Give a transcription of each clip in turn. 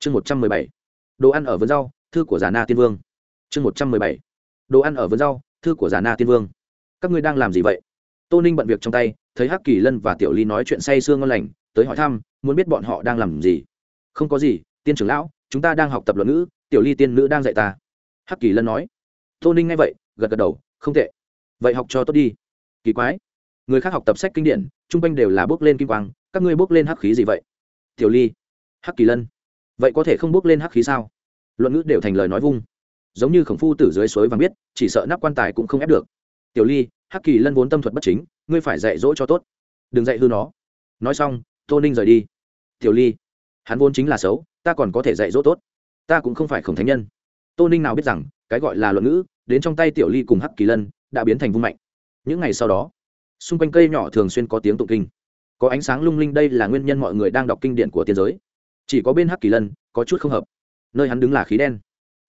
chương một trăm mười bảy. Đồ ăn ở vườn rau, thư của già na tiên vương. Chương một trăm mười bảy. Đồ ăn ở vườn rau, thư của già na tiên vương. Các ngươi đang làm gì vậy? Tô ninh bận việc trong tay, thấy hắc kỳ lân và tiểu ly nói chuyện say sương ngon lành, tới hỏi thăm, muốn biết bọn họ đang làm gì. Không có gì, tiên trưởng lão, chúng ta đang học tập luận ngữ, tiểu ly tiên nữ đang dạy ta. Hắc kỳ lân nói. Tô ninh nghe vậy, gật gật đầu, không tệ. Vậy học cho tốt đi. Kỳ quái. Người khác học tập sách kinh điển chung quanh đều là bước lên kim quang, các ngươi bước lên hắc khí gì vậy? Tiểu ly. Hắc kỳ lân vậy có thể không bước lên hắc khí sao? Luận ngữ đều thành lời nói vung. Giống như khổng phu tử dưới suối vàng biết, chỉ sợ nắp quan tài cũng không ép được. Tiểu ly, hắc kỳ lân vốn tâm thuật bất chính, ngươi phải dạy dỗ cho tốt. Đừng dạy hư nó. Nói xong, tô ninh rời đi. Tiểu ly, hắn vốn chính là xấu, ta còn có thể dạy dỗ tốt. Ta cũng không phải khổng thánh nhân. Tô ninh nào biết rằng, cái gọi là luận ngữ, đến trong tay tiểu ly cùng hắc kỳ lân, đã biến thành vung mạnh. Những ngày sau đó, xung quanh cây nhỏ thường xuyên có tiếng tụng kinh. Có ánh sáng lung linh, đây là nguyên nhân mọi người đang đọc kinh điển của tiên giới chỉ có bên hắc kỳ lân, có chút không hợp. Nơi hắn đứng là khí đen.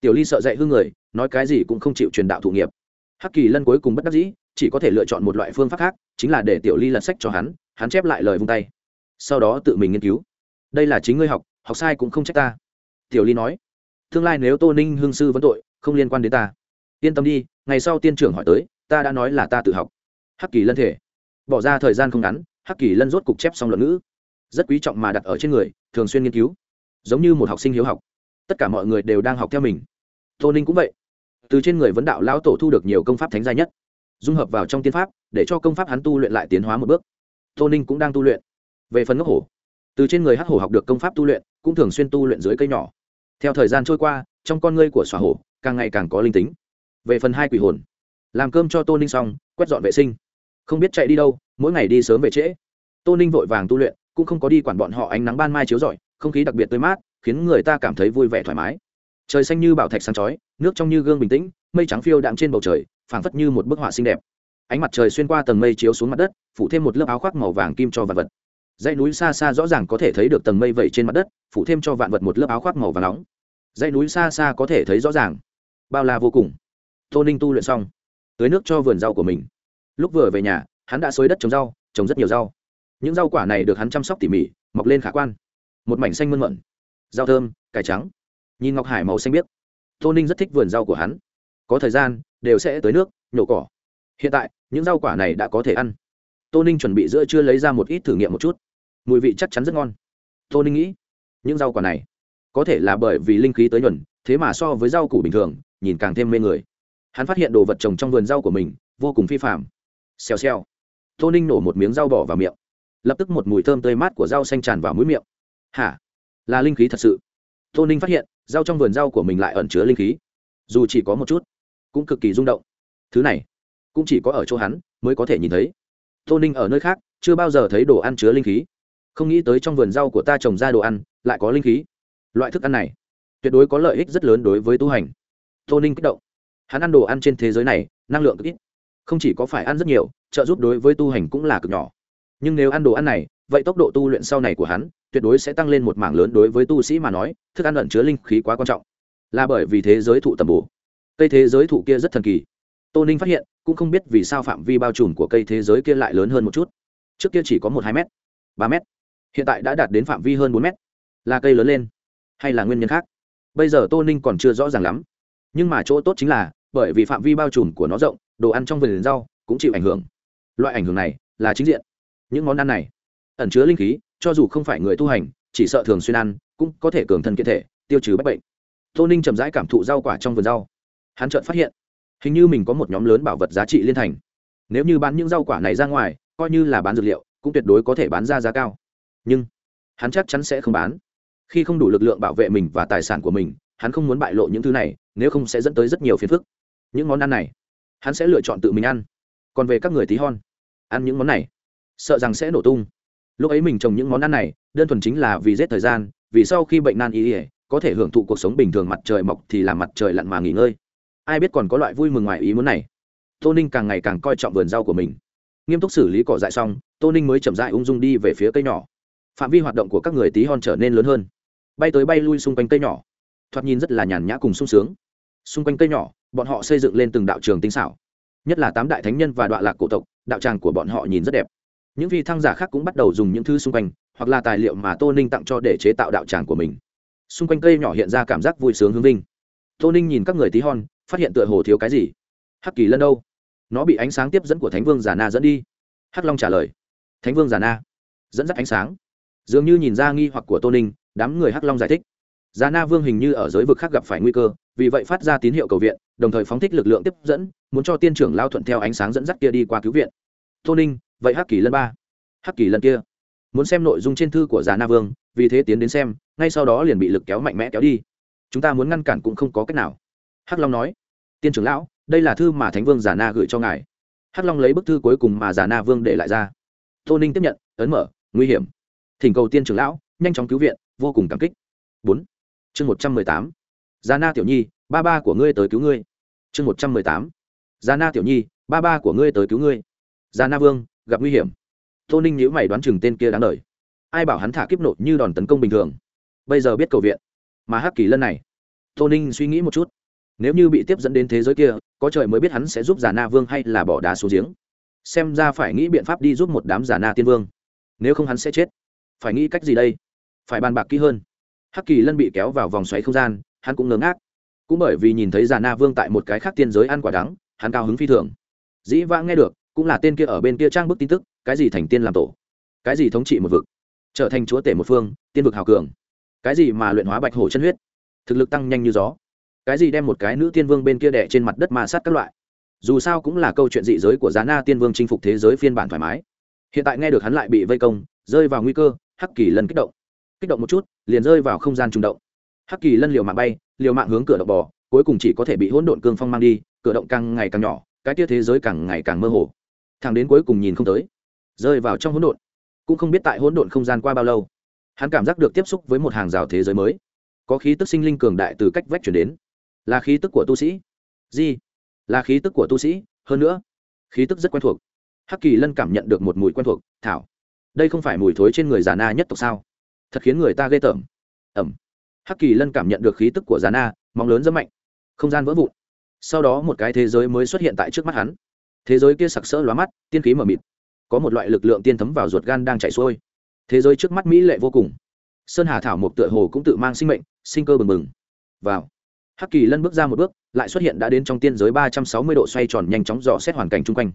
Tiểu ly sợ dạy hư người, nói cái gì cũng không chịu truyền đạo thụ nghiệp. Hắc kỳ lân cuối cùng bất đắc dĩ, chỉ có thể lựa chọn một loại phương pháp khác, chính là để tiểu ly lật sách cho hắn hắn chép lại lời vung tay. Sau đó tự mình nghiên cứu. Đây là chính ngươi học học sai cũng không trách ta. Tiểu ly nói. Tương lai nếu tô ninh hương sư vấn tội, không liên quan đến ta. Yên tâm đi, ngày sau tiên trưởng hỏi tới, ta đã nói là ta tự học. Hắc kỳ lân thể. Bỏ ra thời gian không ngắn, hắc kỳ lân rốt cục chép xong luận ngữ rất quý trọng mà đặt ở trên người, thường xuyên nghiên cứu, giống như một học sinh hiếu học. Tất cả mọi người đều đang học theo mình. Tô ninh cũng vậy. Từ trên người vấn đạo lão tổ thu được nhiều công pháp thánh gia nhất. Dung hợp vào trong tiên pháp, để cho công pháp hắn tu luyện lại tiến hóa một bước. Tô ninh cũng đang tu luyện. Về phần ngốc hổ, từ trên người hắc hổ học được công pháp tu luyện, cũng thường xuyên tu luyện dưới cây nhỏ. Theo thời gian trôi qua, trong con ngươi của xòa hổ, càng ngày càng có linh tính. Về phần hai quỷ hồn, làm cơm cho tô ninh xong, quét dọn vệ sinh. Không biết chạy đi đâu, mỗi ngày đi sớm về trễ. Tô ninh vội vàng tu luyện cũng không có đi quản bọn họ ánh nắng ban mai chiếu rọi, không khí đặc biệt tươi mát, khiến người ta cảm thấy vui vẻ thoải mái. Trời xanh như bảo thạch sáng chói, nước trong như gương bình tĩnh, mây trắng phiêu đạm trên bầu trời, phảng phất như một bức họa xinh đẹp. Ánh mặt trời xuyên qua tầng mây chiếu xuống mặt đất, phủ thêm một lớp áo khoác màu vàng kim cho vạn vật. Dãy núi xa xa rõ ràng có thể thấy được tầng mây vẩy trên mặt đất, phủ thêm cho vạn vật một lớp áo khoác màu vàng nóng. Dãy núi xa xa có thể thấy rõ ràng. Bao la vô cùng. Tô ninh tu luyện xong, tưới nước cho vườn rau của mình. Lúc vừa về nhà, hắn đã xới đất trồng rau, trồng rất nhiều rau những rau quả này được hắn chăm sóc tỉ mỉ, mọc lên khả quan. Một mảnh xanh mơn mận rau thơm, cải trắng. Nhìn ngọc hải màu xanh biếc. Tô ninh rất thích vườn rau của hắn. Có thời gian, đều sẽ tới nước, nhổ cỏ. Hiện tại, những rau quả này đã có thể ăn. Tô ninh chuẩn bị giữa trưa lấy ra một ít thử nghiệm một chút. Mùi vị chắc chắn rất ngon. Tô ninh nghĩ, những rau quả này có thể là bởi vì linh khí tới nhuần, thế mà so với rau củ bình thường, nhìn càng thêm mê người. Hắn phát hiện đồ vật trồng trong vườn rau của mình vô cùng phi phạm xèo xèo. Tô ninh nổ một miếng rau bỏ vào miệng lập tức một mùi thơm tươi mát của rau xanh tràn vào mũi miệng. Hả? Là linh khí thật sự. Tô ninh phát hiện, rau trong vườn rau của mình lại ẩn chứa linh khí. Dù chỉ có một chút, cũng cực kỳ rung động. Thứ này, cũng chỉ có ở chỗ hắn mới có thể nhìn thấy. Tô ninh ở nơi khác, chưa bao giờ thấy đồ ăn chứa linh khí. Không nghĩ tới trong vườn rau của ta trồng ra đồ ăn, lại có linh khí. Loại thức ăn này, tuyệt đối có lợi ích rất lớn đối với tu hành. Tô ninh kích động. Hắn ăn đồ ăn trên thế giới này, năng lượng cực ít. Không chỉ có phải ăn rất nhiều, trợ giúp đối với tu hành cũng là cực nhỏ nhưng nếu ăn đồ ăn này, vậy tốc độ tu luyện sau này của hắn, tuyệt đối sẽ tăng lên một mảng lớn đối với tu sĩ mà nói, thức ăn ẩn chứa linh khí quá quan trọng. Là bởi vì thế giới thụ tầm bổ. Cây thế giới thụ kia rất thần kỳ. Tô ninh phát hiện, cũng không biết vì sao phạm vi bao trùm của cây thế giới kia lại lớn hơn một chút. Trước kia chỉ có một hai m ba m hiện tại đã đạt đến phạm vi hơn bốn m là cây lớn lên, hay là nguyên nhân khác? Bây giờ tô ninh còn chưa rõ ràng lắm. Nhưng mà chỗ tốt chính là, bởi vì phạm vi bao trùm của nó rộng, đồ ăn trong vườn rau cũng chịu ảnh hưởng. Loại ảnh hưởng này là chính diện những món ăn này. Ẩn chứa linh khí, cho dù không phải người tu hành, chỉ sợ thường xuyên ăn, cũng có thể cường thân kiện thể, tiêu trừ bách bệnh. Tô ninh chậm rãi cảm thụ rau quả trong vườn rau. Hắn chợt phát hiện, hình như mình có một nhóm lớn bảo vật giá trị liên thành. Nếu như bán những rau quả này ra ngoài, coi như là bán dược liệu, cũng tuyệt đối có thể bán ra giá cao. Nhưng, hắn chắc chắn sẽ không bán. Khi không đủ lực lượng bảo vệ mình và tài sản của mình, hắn không muốn bại lộ những thứ này, nếu không sẽ dẫn tới rất nhiều phiền phức. Những món ăn này, hắn sẽ lựa chọn tự mình ăn. Còn về các người tí hon, ăn những món này sợ rằng sẽ nổ tung. Lúc ấy mình trồng những món ăn này, đơn thuần chính là vì giết thời gian, vì sau khi bệnh nan y ỉa có thể hưởng thụ cuộc sống bình thường mặt trời mọc thì làm mặt trời lặn mà nghỉ ngơi. Ai biết còn có loại vui mừng ngoài ý muốn này. Tô ninh càng ngày càng coi trọng vườn rau của mình. Nghiêm túc xử lý cỏ dại xong, tô ninh mới chậm dại ung dung đi về phía cây nhỏ. Phạm vi hoạt động của các người tí hon trở nên lớn hơn. Bay tới bay lui xung quanh cây nhỏ. Thoạt nhìn rất là nhàn nhã cùng sung sướng. Xung quanh cây nhỏ, bọn họ xây dựng lên từng đạo trường tinh xảo. Nhất là tám đại thánh nhân và đoạn lạc cổ tộc, đạo tràng của bọn họ nhìn rất đẹp những phi thăng giả khác cũng bắt đầu dùng những thứ xung quanh, hoặc là tài liệu mà tô ninh tặng cho để chế tạo đạo tràng của mình. Xung quanh cây nhỏ hiện ra cảm giác vui sướng hương vinh. Tô ninh nhìn các người tí hon, phát hiện tựa hồ thiếu cái gì. Hắc kỳ lân đâu? Nó bị ánh sáng tiếp dẫn của thánh vương giả na dẫn đi. Hắc long trả lời. Thánh vương giả na. Dẫn dắt ánh sáng. Dường như nhìn ra nghi hoặc của tô ninh, đám người hắc long giải thích. Giả na vương hình như ở giới vực khác gặp phải nguy cơ, vì vậy phát ra tín hiệu cầu viện, đồng thời phóng thích lực lượng tiếp dẫn, muốn cho tiên trưởng lao thuận theo ánh sáng dẫn dắt kia đi qua cứu viện. Tô ninh vậy hắc kỳ lân ba. Hắc kỳ lân kia. Muốn xem nội dung trên thư của già na vương, vì thế tiến đến xem, ngay sau đó liền bị lực kéo mạnh mẽ kéo đi. Chúng ta muốn ngăn cản cũng không có cách nào. Hắc long nói, tiên trưởng lão, đây là thư mà thánh vương giả na gửi cho ngài. Hắc long lấy bức thư cuối cùng mà giả na vương để lại ra. Tô ninh tiếp nhận, ấn mở, nguy hiểm. Thỉnh cầu tiên trưởng lão, nhanh chóng cứu viện, vô cùng cảm kích. Bốn. Chương một trăm mười tám. Giả na tiểu nhi, ba ba của ngươi tới cứu ngươi. Chương một trăm mười tám. Giả na tiểu nhi, ba ba của ngươi tới cứu ngươi. Giả na vương gặp nguy hiểm. Tô ninh nhữ mày đoán chừng tên kia đáng lời ai bảo hắn thả kiếp nộ như đòn tấn công bình thường? Bây giờ biết cầu viện. Mà hắc kỳ lân này. Tô ninh suy nghĩ một chút. Nếu như bị tiếp dẫn đến thế giới kia, có trời mới biết hắn sẽ giúp giả na vương hay là bỏ đá xuống giếng. Xem ra phải nghĩ biện pháp đi giúp một đám giả na tiên vương. Nếu không hắn sẽ chết. Phải nghĩ cách gì đây? Phải bàn bạc kỹ hơn. Hắc kỳ lân bị kéo vào vòng xoáy không gian, hắn cũng ngớ ngác. Cũng bởi vì nhìn thấy giả na vương tại một cái khác tiên giới ăn quả đắng, hắn cao hứng phi thường. Dĩ vãng nghe được cũng là tên kia ở bên kia trang bức tin tức, cái gì thành tiên làm tổ, cái gì thống trị một vực, trở thành chúa tể một phương, tiên vực hào cường, cái gì mà luyện hóa bạch hổ chân huyết, thực lực tăng nhanh như gió, cái gì đem một cái nữ tiên vương bên kia đẻ trên mặt đất mà sát các loại. Dù sao cũng là câu chuyện dị giới của giá na tiên vương chinh phục thế giới phiên bản thoải mái. Hiện tại nghe được hắn lại bị vây công, rơi vào nguy cơ, hắc kỳ lân kích động. Kích động một chút, liền rơi vào không gian trùng động. Hắc kỳ lân liều mạng bay, liều mạng hướng cửa động bò, cuối cùng chỉ có thể bị hỗn độn cương phong mang đi, cửa động càng ngày càng nhỏ, cái tia thế giới càng ngày càng mơ hồ thằng đến cuối cùng nhìn không tới, rơi vào trong hỗn độn, cũng không biết tại hỗn độn không gian qua bao lâu, hắn cảm giác được tiếp xúc với một hàng rào thế giới mới, có khí tức sinh linh cường đại từ cách vách chuyển đến, là khí tức của tu sĩ di là khí tức của tu sĩ, hơn nữa, khí tức rất quen thuộc, hắc kỳ lân cảm nhận được một mùi quen thuộc, thảo, đây không phải mùi thối trên người già na nhất tộc sao? Thật khiến người ta ghê tởm. Ẩm. Hắc kỳ lân cảm nhận được khí tức của già na, móng lớn rất mạnh, không gian vỡ vụn. Sau đó một cái thế giới mới xuất hiện tại trước mắt hắn thế giới kia sặc sỡ lóa mắt, tiên khí mờ mịt. Có một loại lực lượng tiên thấm vào ruột gan đang chảy xuôi. Thế giới trước mắt mỹ lệ vô cùng. Sơn hà thảo mộc tựa hồ cũng tự mang sinh mệnh, sinh cơ bừng bừng. Vào. Hắc kỳ lân bước ra một bước, lại xuất hiện đã đến trong tiên giới ba trăm sáu mươi độ xoay tròn nhanh chóng dò xét hoàn cảnh chung quanh.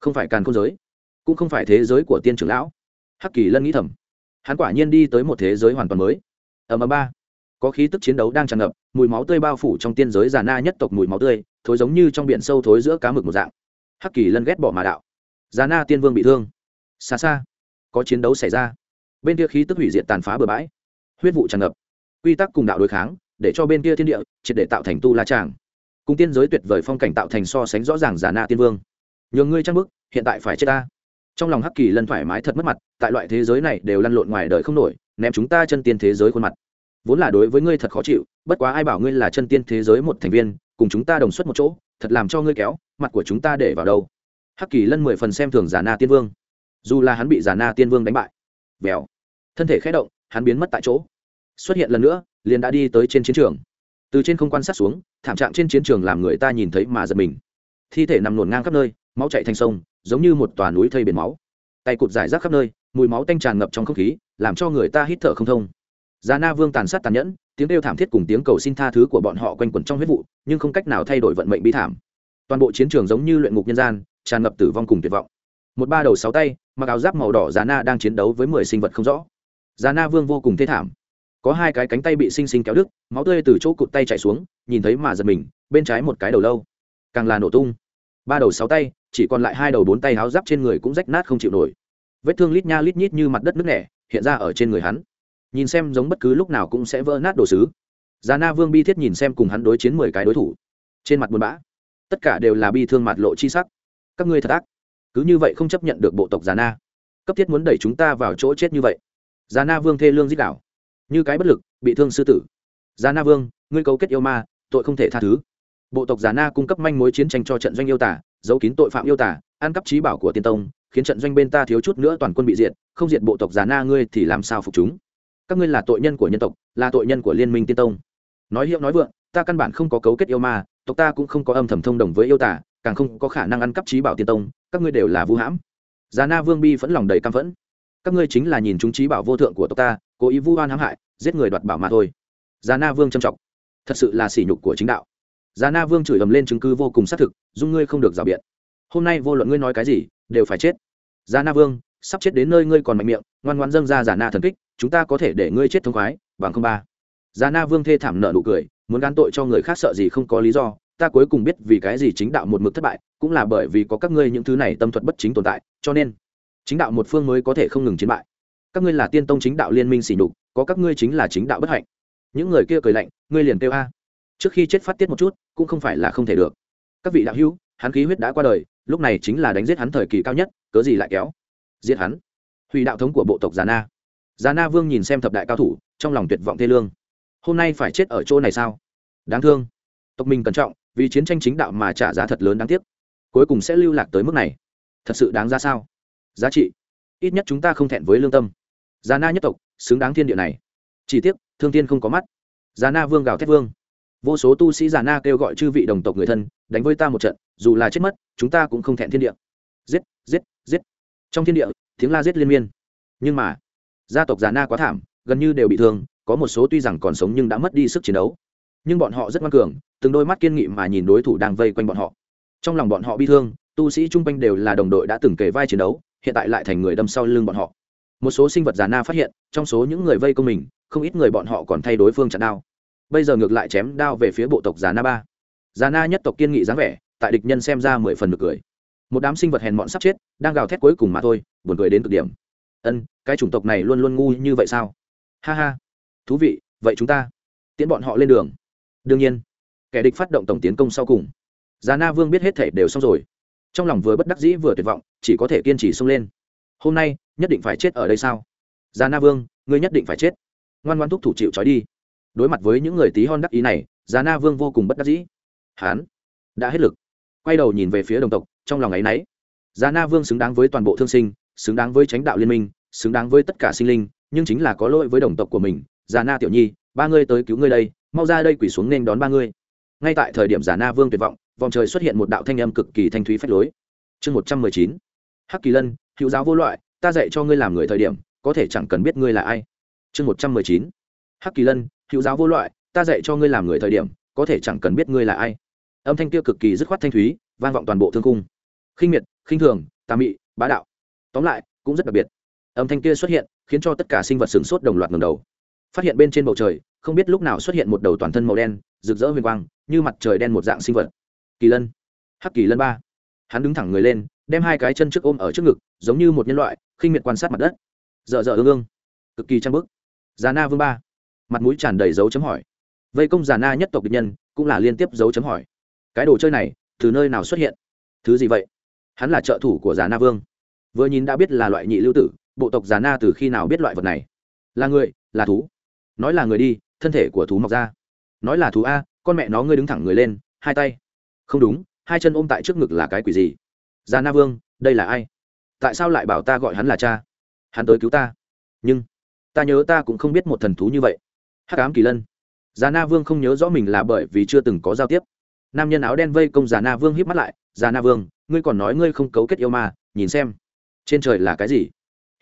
Không phải càn không giới, cũng không phải thế giới của tiên trưởng lão. Hắc kỳ lân nghĩ thầm. Hắn quả nhiên đi tới một thế giới hoàn toàn mới. Ở ầm ba. Có khí tức chiến đấu đang tràn ngập, mùi máu tươi bao phủ trong tiên giới già na nhất tộc mùi máu tươi, thối giống như trong biển sâu thối giữa cá mực một dạng hắc kỳ lân ghét bỏ mà đạo. Giá na tiên vương bị thương. Xa xa, có chiến đấu xảy ra. Bên kia khí tức hủy diệt tàn phá bừa bãi. Huyết vụ tràn ngập. Quy tắc cùng đạo đối kháng, để cho bên kia thiên địa, triệt để tạo thành tu la tràng. Cùng tiên giới tuyệt vời phong cảnh tạo thành so sánh rõ ràng giả na tiên vương. Nhường ngươi trang bức, hiện tại phải chết ta. Trong lòng hắc kỳ lân thoải mái thật mất mặt, tại loại thế giới này đều lăn lộn ngoài đời không nổi, ném chúng ta chân tiên thế giới khuôn mặt. Vốn là đối với ngươi thật khó chịu, bất quá ai bảo ngươi là chân tiên thế giới một thành viên, cùng chúng ta đồng xuất một chỗ thật làm cho ngươi kéo mặt của chúng ta để vào đâu? Hắc kỳ lân mười phần xem thường giả na tiên vương. Dù là hắn bị giả na tiên vương đánh bại. Vèo. Thân thể khẽ động hắn biến mất tại chỗ. Xuất hiện lần nữa liền đã đi tới trên chiến trường. Từ trên không quan sát xuống thảm trạng trên chiến trường làm người ta nhìn thấy mà giật mình. Thi thể nằm nổn ngang khắp nơi máu chạy thành sông giống như một tòa núi thây biển máu. Tay cụt giải rác khắp nơi mùi máu tanh tràn ngập trong không khí làm cho người ta hít thở không thông. Già Na Vương tàn sát tàn nhẫn, tiếng kêu thảm thiết cùng tiếng cầu xin tha thứ của bọn họ quanh quẩn trong huyết vụ, nhưng không cách nào thay đổi vận mệnh bi thảm. Toàn bộ chiến trường giống như luyện ngục nhân gian, tràn ngập tử vong cùng tuyệt vọng. Một ba đầu sáu tay, mặc áo giáp màu đỏ Giá Na đang chiến đấu với mười sinh vật không rõ. Giá Na Vương vô cùng thê thảm, có hai cái cánh tay bị sinh sinh kéo đứt máu tươi từ chỗ cụt tay chảy xuống nhìn thấy mà giật mình bên trái một cái đầu lâu càng là nổ tung ba đầu sáu tay chỉ còn lại hai đầu bốn tay háo giáp trên người cũng rách nát không chịu nổi vết thương lít nha lít nhít như mặt đất nước nẻ hiện ra ở trên người hắn nhìn xem giống bất cứ lúc nào cũng sẽ vỡ nát đồ sứ. Già na vương bi thiết nhìn xem cùng hắn đối chiến mười cái đối thủ. Trên mặt buồn bã. Tất cả đều là bi thương mặt lộ chi sắc. Các ngươi thật ác. Cứ như vậy không chấp nhận được bộ tộc già na. Cấp thiết muốn đẩy chúng ta vào chỗ chết như vậy. Già na vương thê lương giết đảo như cái bất lực, bị thương sư tử. Già na vương, ngươi cấu kết yêu ma, tội không thể tha thứ. Bộ tộc già na cung cấp manh mối chiến tranh cho trận doanh yêu tả, giấu kín tội phạm yêu tả, ăn cắp trí bảo của tiên tông, khiến trận doanh bên ta thiếu chút nữa toàn quân bị diệt, không diệt bộ tộc già na ngươi thì làm sao phục chúng? Các ngươi là tội nhân của nhân tộc, là tội nhân của liên minh tiên tông. Nói hiệu nói vượng, ta căn bản không có cấu kết yêu ma, tộc ta cũng không có âm thầm thông đồng với yêu tả càng không có khả năng ăn cắp trí bảo tiên tông, các ngươi đều là vũ hãm. Già na vương bi vẫn lòng đầy căm phẫn. Các ngươi chính là nhìn chúng trí bảo vô thượng của tộc ta, cố ý vu oan hãm hại, giết người đoạt bảo mà thôi. Già na vương trầm trọng. Thật sự là sỉ nhục của chính đạo. Già na vương chửi ầm lên chứng cứ vô cùng xác thực, dung ngươi không được rào biện. Hôm nay vô luận ngươi nói cái gì, đều phải chết. Già na vương, sắp chết đến nơi ngươi còn mạnh miệng, ngoan ngoan dâng ra giả na thần kích chúng ta có thể để ngươi chết thông khoái, bằng không ba. Già na vương thê thảm nợ nụ cười, muốn gán tội cho người khác sợ gì không có lý do, ta cuối cùng biết vì cái gì chính đạo một mực thất bại, cũng là bởi vì có các ngươi những thứ này tâm thuật bất chính tồn tại, cho nên, chính đạo một phương mới có thể không ngừng chiến bại. Các ngươi là tiên tông chính đạo liên minh xỉ nhục, có các ngươi chính là chính đạo bất hạnh. Những người kia cười lạnh, ngươi liền kêu a. Trước khi chết phát tiết một chút, cũng không phải là không thể được. Các vị đạo hữu, hắn khí huyết đã qua đời, lúc này chính là đánh giết hắn thời kỳ cao nhất, cớ gì lại kéo giết hắn? Hủy đạo thống của bộ tộc già na già na vương nhìn xem thập đại cao thủ, trong lòng tuyệt vọng thê lương. Hôm nay phải chết ở chỗ này sao? Đáng thương. Tộc mình cẩn trọng, vì chiến tranh chính đạo mà trả giá thật lớn đáng tiếc. Cuối cùng sẽ lưu lạc tới mức này. Thật sự đáng ra sao? Giá trị. Ít nhất chúng ta không thẹn với lương tâm. Già na nhất tộc, xứng đáng thiên địa này. Chỉ tiếc, thương thiên không có mắt. Già na vương gào thét vương. Vô số tu sĩ già na kêu gọi chư vị đồng tộc người thân, đánh với ta một trận, dù là chết mất, chúng ta cũng không thẹn thiên địa. Giết giết giết. Trong thiên địa, tiếng la giết liên miên. Nhưng mà gia tộc già na quá thảm, gần như đều bị thương, có một số tuy rằng còn sống nhưng đã mất đi sức chiến đấu. Nhưng bọn họ rất ngoan cường, từng đôi mắt kiên nghị mà nhìn đối thủ đang vây quanh bọn họ. Trong lòng bọn họ bi thương, tu sĩ chung quanh đều là đồng đội đã từng kể vai chiến đấu, hiện tại lại thành người đâm sau lưng bọn họ. Một số sinh vật già na phát hiện, trong số những người vây công mình, không ít người bọn họ còn thay đối phương chặn đao. Bây giờ ngược lại chém đao về phía bộ tộc già na ba. Già na nhất tộc kiên nghị dáng vẻ, tại địch nhân xem ra mười phần được cười. Một đám sinh vật hèn mọn sắp chết, đang gào thét cuối cùng mà thôi, buồn cười đến cực điểm ân, cái chủng tộc này luôn luôn ngu như vậy sao? Ha ha, thú vị, vậy chúng ta tiễn bọn họ lên đường. Đương nhiên, kẻ địch phát động tổng tiến công sau cùng. Già na vương biết hết thể đều xong rồi. Trong lòng vừa bất đắc dĩ vừa tuyệt vọng, chỉ có thể kiên trì xông lên. Hôm nay, nhất định phải chết ở đây sao? Già na vương, ngươi nhất định phải chết. Ngoan ngoan thúc thủ chịu trói đi. Đối mặt với những người tí hon đắc ý này, già na vương vô cùng bất đắc dĩ. Hán, đã hết lực. Quay đầu nhìn về phía đồng tộc, trong lòng ấ y náy. Già na vương xứng đáng với toàn bộ thương sinh xứng đáng với tránh đạo liên minh, xứng đáng với tất cả sinh linh, nhưng chính là có lỗi với đồng tộc của mình. Già na tiểu nhi, ba ngươi tới cứu ngươi đây, mau ra đây quỳ xuống nên đón ba ngươi. Ngay tại thời điểm già na vương tuyệt vọng, vòng trời xuất hiện một đạo thanh âm cực kỳ thanh thúy phách lối. Chương một trăm mười chín. Hắc kỳ lân, hữu giáo vô loại, ta dạy cho ngươi làm người thời điểm, có thể chẳng cần biết ngươi là ai. Chương một trăm mười chín. Hắc kỳ lân, hữu giáo vô loại, ta dạy cho ngươi làm người thời điểm, có thể chẳng cần biết ngươi là ai. Âm thanh kia cực kỳ dứt khoát thanh thúy, vang vọng toàn bộ thương cung. Khinh miệt, khinh thường, tà mị, bá đạo tóm lại, cũng rất đặc biệt. Âm thanh kia xuất hiện, khiến cho tất cả sinh vật sửng sốt đồng loạt ngầm đầu. Phát hiện bên trên bầu trời, không biết lúc nào xuất hiện một đầu toàn thân màu đen, rực rỡ huyền quang, như mặt trời đen một dạng sinh vật. Kỳ lân. Hắc kỳ lân ba. Hắn đứng thẳng người lên, đem hai cái chân trước ôm ở trước ngực, giống như một nhân loại, khinh miệt quan sát mặt đất. Dợ dợ ương ương. Cực kỳ trang bức. Già na vương ba. Mặt mũi tràn đầy dấu chấm hỏi. Vây công già na nhất tộc địch nhân, cũng là liên tiếp dấu chấm hỏi. Cái đồ chơi này, từ nơi nào xuất hiện? Thứ gì vậy? Hắn là trợ thủ của già na vương vừa nhìn đã biết là loại nhị lưu tử, bộ tộc già na từ khi nào biết loại vật này? Là người, là thú. Nói là người đi, thân thể của thú mọc ra. Nói là thú a, con mẹ nó ngươi đứng thẳng người lên, hai tay. Không đúng, hai chân ôm tại trước ngực là cái quỷ gì? Già na vương, đây là ai? Tại sao lại bảo ta gọi hắn là cha? Hắn tới cứu ta. Nhưng, ta nhớ ta cũng không biết một thần thú như vậy. Hắc ám kỳ lân. Già na vương không nhớ rõ mình là bởi vì chưa từng có giao tiếp. Nam nhân áo đen vây công già na vương hiếp mắt lại. Già na vương, ngươi còn nói ngươi không cấu kết yêu mà nhìn xem trên trời là cái gì?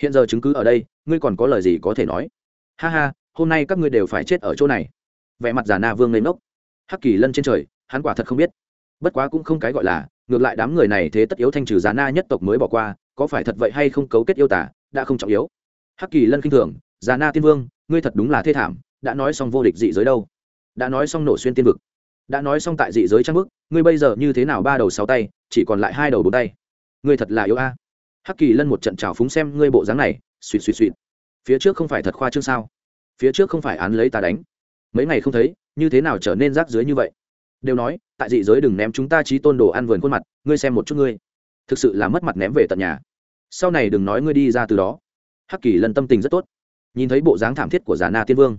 Hiện giờ chứng cứ ở đây, ngươi còn có lời gì có thể nói? Ha ha, hôm nay các ngươi đều phải chết ở chỗ này. Vẻ mặt già na vương lên ngốc. Hắc kỳ lân trên trời, hắn quả thật không biết. Bất quá cũng không cái gọi là, ngược lại đám người này thế tất yếu thanh trừ già na nhất tộc mới bỏ qua, có phải thật vậy hay không cấu kết yêu tả, đã không trọng yếu. Hắc kỳ lân k i n h thường, già na tiên vương, ngươi thật đúng là thê thảm, đã nói xong vô địch dị giới đâu? Đã nói xong nổ xuyên tiên vực. Đã nói xong tại dị giới trang bức ngươi bây giờ như thế nào ba đầu sáu tay, chỉ còn lại hai đầu bốn tay? Ngươi thật là yếu a hắc kỳ lân một trận trào phúng xem ngươi bộ dáng này, suỵt suỵt suỵt. Phía trước không phải thật khoa trương sao? Phía trước không phải án lấy ta đánh. Mấy ngày không thấy, như thế nào trở nên rác dưới như vậy? Đều nói, tại dị giới đừng ném chúng ta trí tôn đồ ăn vườn khuôn mặt, ngươi xem một chút ngươi. Thực sự là mất mặt ném về tận nhà. Sau này đừng nói ngươi đi ra từ đó. Hắc kỳ lân tâm tình rất tốt. Nhìn thấy bộ dáng thảm thiết của già na tiên vương,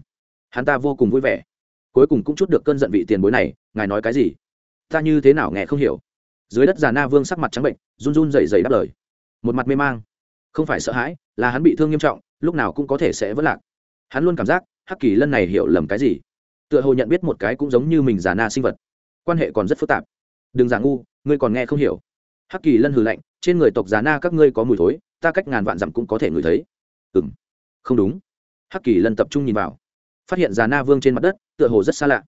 hắn ta vô cùng vui vẻ. Cuối cùng cũng chút được cơn giận vị tiền bối này, ngài nói cái gì? Ta như thế nào nghe không hiểu. Dưới đất già na vương sắc mặt trắng bệnh, run run dày dày đáp lời một mặt mê mang. Không phải sợ hãi, là hắn bị thương nghiêm trọng, lúc nào cũng có thể sẽ vỡ lạc. Hắn luôn cảm giác, hắc kỳ lân này hiểu lầm cái gì? Tựa hồ nhận biết một cái cũng giống như mình già na sinh vật. Quan hệ còn rất phức tạp. Đừng giả ngu, ngươi còn nghe không hiểu. Hắc kỳ lân hừ lạnh, trên người tộc già na các ngươi có mùi thối, ta cách ngàn vạn dặm cũng có thể ngửi thấy. Ừ m không đúng. Hắc kỳ lân tập trung nhìn vào. Phát hiện già na vương trên mặt đất, tựa hồ rất xa lạ.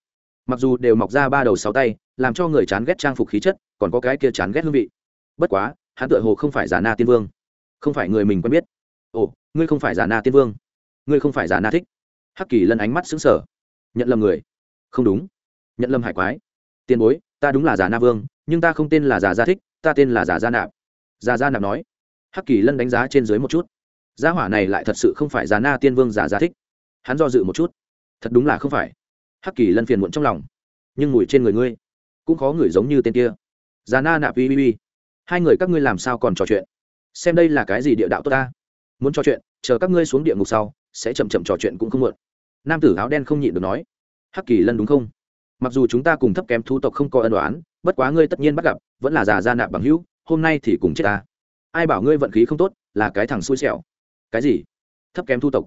Mặc dù đều mọc ra ba đầu sáu tay, làm cho người chán ghét trang phục khí chất, còn có cái kia chán ghét hương vị. Bất quá hắn tựa hồ không phải giả na tiên vương. Không phải người mình quen biết. Ồ, ngươi không phải giả na tiên vương. Ngươi không phải giả na thích. Hắc kỳ lân ánh mắt xứng sở nhận lầm người. Không đúng. Nhận lầm hải quái. Tiền bối, ta đúng là giả na vương, nhưng ta không tên là giả gia thích, ta tên là giả gia nạp. Giả gia nạp nói. Hắc kỳ lân đánh giá trên dưới một chút. Gia hỏa này lại thật sự không phải giả na tiên vương, giả gia thích. Hắn do dự một chút. Thật đúng là không phải. Hắc kỳ lân phiền muộn trong lòng. Nhưng mùi trên người ngươi, cũng khó ngửi giống như tên kia. Giả na nạp uy uy hai người các ngươi làm sao còn trò chuyện? Xem đây là cái gì địa đạo tốt ta? Muốn trò chuyện, chờ các ngươi xuống địa ngục sau, sẽ chậm chậm trò chuyện cũng không muộn. Nam tử áo đen không nhịn được nói. Hắc kỳ lân đúng không? Mặc dù chúng ta cùng thấp kém thu tộc không có ân đoán bất quá ngươi tất nhiên bắt gặp, vẫn là già gia nạp bằng hữu, hôm nay thì cùng chết ta. Ai bảo ngươi vận khí không tốt, là cái thằng xui xẻo. Cái gì? Thấp kém thu tộc.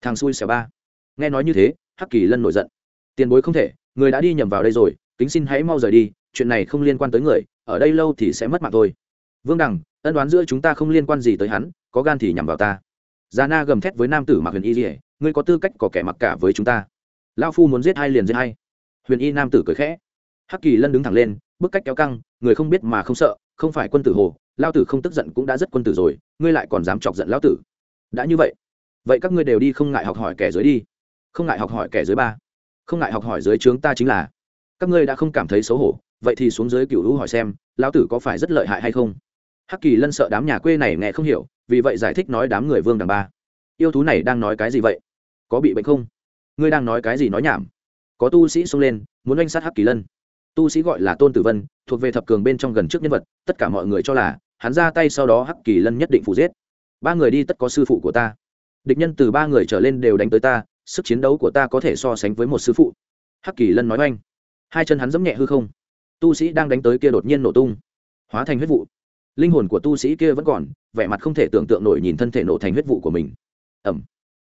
Thằng xui xẻo ba. Nghe nói như thế, hắc kỳ lân nổi giận. Tiền bối không thể, người đã đi nhầm vào đây rồi, kính xin hãy mau rời đi, chuyện này không liên quan tới người, ở đây lâu thì sẽ mất mạng thôi vương đằng, ân đoán giữa chúng ta không liên quan gì tới hắn, có gan thì nhằm vào ta. Già na gầm thét với nam tử mặc huyền y dỉa ngươi có tư cách có kẻ mặc cả với chúng ta. Lao phu muốn giết hai liền giết hai huyền y nam tử cười khẽ. Hắc kỳ lân đứng thẳng lên, bức cách kéo căng, người không biết mà không sợ, không phải quân tử hồ lao tử không tức giận cũng đã rất quân tử rồi, ngươi lại còn dám chọc giận lao tử. Đã như vậy vậy các ngươi đều đi không ngại học hỏi kẻ dưới đi. Không ngại học hỏi kẻ dưới ba. Không ngại học hỏi dưới trướng ta chính là. Các ngươi đã không cảm thấy xấu hổ, vậy thì xuống dưới cựu hữu hỏi xem, lão tử có phải rất lợi hại hay không? Hắc kỳ lân sợ đám nhà quê này nghe không hiểu, vì vậy giải thích nói đám người vương đằng ba. Yêu thú này đang nói cái gì vậy? Có bị bệnh không? Ngươi đang nói cái gì nói nhảm? Có tu sĩ xông lên, muốn oanh sát hắc kỳ lân. Tu sĩ gọi là tôn tử vân, thuộc về thập cường bên trong gần trước nhân vật, tất cả mọi người cho là, hắn ra tay sau đó hắc kỳ lân nhất định phụ giết. Ba người đi tất có sư phụ của ta. Địch nhân từ ba người trở lên đều đánh tới ta, sức chiến đấu của ta có thể so sánh với một sư phụ. Hắc kỳ lân nói oanh. Hai chân hắn giẫm nhẹ hư không. Tu sĩ đang đánh tới kia đột nhiên nổ tung. Hóa thành huyết vụ linh hồn của tu sĩ kia vẫn còn, vẻ mặt không thể tưởng tượng nổi nhìn thân thể nổ thành huyết vụ của mình. Ẩm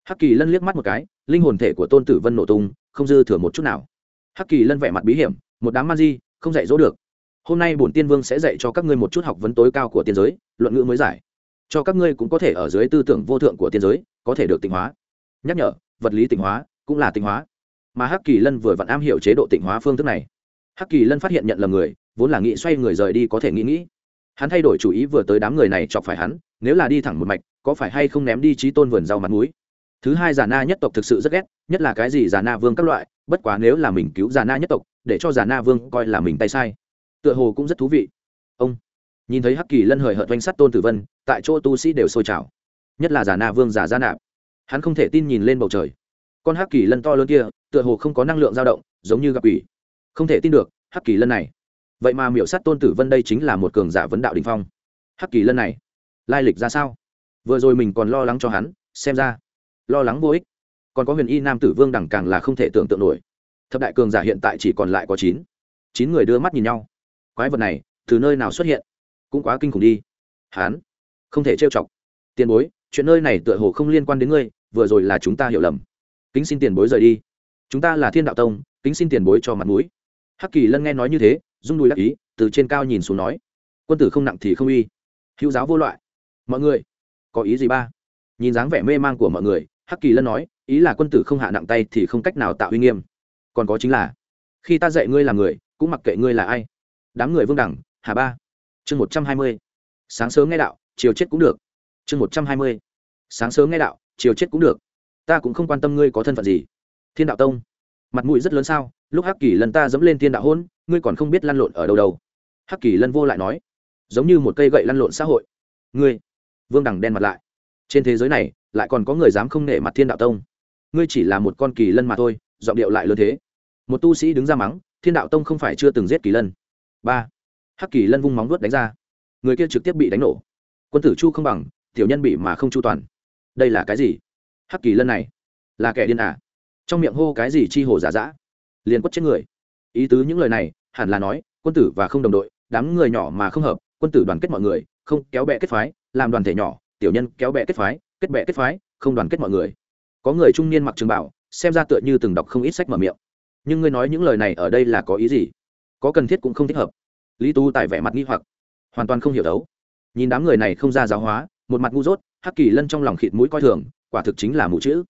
hắc kỳ lân liếc mắt một cái, linh hồn thể của tôn tử vân nổ tung, không dư thừa một chút nào. Hắc kỳ lân vẻ mặt bí hiểm, một đám man di, không dạy dỗ được. Hôm nay bổn tiên vương sẽ dạy cho các ngươi một chút học vấn tối cao của tiên giới, luận ngữ mới giải. Cho các ngươi cũng có thể ở dưới tư tưởng vô thượng của tiên giới, có thể được tịnh hóa. Nhắc nhở, vật lý tịnh hóa cũng là tịnh hóa. Mà hắc kỳ lân vừa vặn am hiểu chế độ tịnh hóa phương thức này. Hắc kỳ lân phát hiện nhận lầm người, vốn là nghĩ xoay người rời đi có thể nghĩ nghĩ hắn thay đổi chủ ý vừa tới đám người này chọc phải hắn, nếu là đi thẳng một mạch, có phải hay không ném đi trí tôn vườn rau mặt mũi? Thứ hai giả na nhất tộc thực sự rất ghét, nhất là cái gì giả na vương các loại, bất quá nếu là mình cứu giả na nhất tộc, để cho giả na vương coi là mình tay sai, tựa hồ cũng rất thú vị. Ông nhìn thấy hắc kỳ lân hời hợt oanh sắt tôn tử vân, tại chỗ tu sĩ đều sôi trào. Nhất là giả na vương giả gia nạp, hắn không thể tin nhìn lên bầu trời. Con hắc kỳ lân to lớn kia, tựa hồ không có năng lượng dao động, giống như gặp quỷ. Không thể tin được, hắc kỳ lân này vậy mà miểu sát tôn tử vân đây chính là một cường giả vấn đạo đình phong. Hắc kỳ lân này, lai lịch ra sao? Vừa rồi mình còn lo lắng cho hắn, xem ra, lo lắng vô ích. Còn có huyền y nam tử vương đẳng càng là không thể tưởng tượng nổi. Thập đại cường giả hiện tại chỉ còn lại có chín. Chín người đưa mắt nhìn nhau. Quái vật này, từ nơi nào xuất hiện? Cũng quá kinh khủng đi. Hán không thể trêu chọc. Tiền bối, chuyện nơi này tựa hồ không liên quan đến ngươi, vừa rồi là chúng ta hiểu lầm. Kính xin tiền bối rời đi. Chúng ta là thiên đạo tông, kính xin tiền bối cho mặt mũi. Hắc kỳ lân nghe nói như thế rung đùi đắc ý, từ trên cao nhìn xuống nói, quân tử không nặng thì không uy, hữu giáo vô loại. Mọi người, có ý gì ba? Nhìn dáng vẻ mê man của mọi người, hắc kỳ lân nói, ý là quân tử không hạ nặng tay thì không cách nào tạo uy nghiêm. Còn có chính là, khi ta dạy ngươi là người, cũng mặc kệ ngươi là ai. Đám người vương đẳng hà ba. Chương một trăm hai mươi. Sáng sớm nghe đạo, chiều chết cũng được. Chương một trăm hai mươi. Sáng sớm nghe đạo, chiều chết cũng được. Ta cũng không quan tâm ngươi có thân phận gì. Thiên đạo tông mặt mũi rất lớn sao? Lúc hắc kỳ Lân ta dẫm lên thiên đạo hôn, ngươi còn không biết lăn lộn ở đâu đâu. Hắc kỳ lân vô lại nói, giống như một cây gậy lăn lộn xã hội. Ngươi, vương đằng đen mặt lại. Trên thế giới này, lại còn có người dám không nể mặt thiên đạo tông. Ngươi chỉ là một con kỳ lân mà thôi, giọng điệu lại lớn thế. Một tu sĩ đứng ra mắng, thiên đạo tông không phải chưa từng giết kỳ lân. Ba, hắc kỳ lân vung móng vuốt đánh ra. Người kia trực tiếp bị đánh nổ. Quân tử chu không bằng, tiểu nhân bị mà không chu toàn. Đây là cái gì? Hắc kỳ lân này, là kẻ điên à? Trong miệng hô cái gì chi hồ giả dã, liền quất chết người. Ý tứ những lời này, hẳn là nói, quân tử và không đồng đội, đám người nhỏ mà không hợp, quân tử đoàn kết mọi người, không kéo bè kết phái, làm đoàn thể nhỏ, tiểu nhân kéo bè kết phái, kết bè kết phái, không đoàn kết mọi người. Có người trung niên mặc trường bảo xem ra tựa như từng đọc không ít sách mở miệng. Nhưng ngươi nói những lời này ở đây là có ý gì? Có cần thiết cũng không thích hợp. Lý tu tài vẻ mặt nghi hoặc, hoàn toàn không hiểu đấu. Nhìn đám người này không ra giáo hóa, một mặt ngu dốt, hắc kỳ lân trong lòng khịt mũi coi thường, quả thực chính là mù chữ.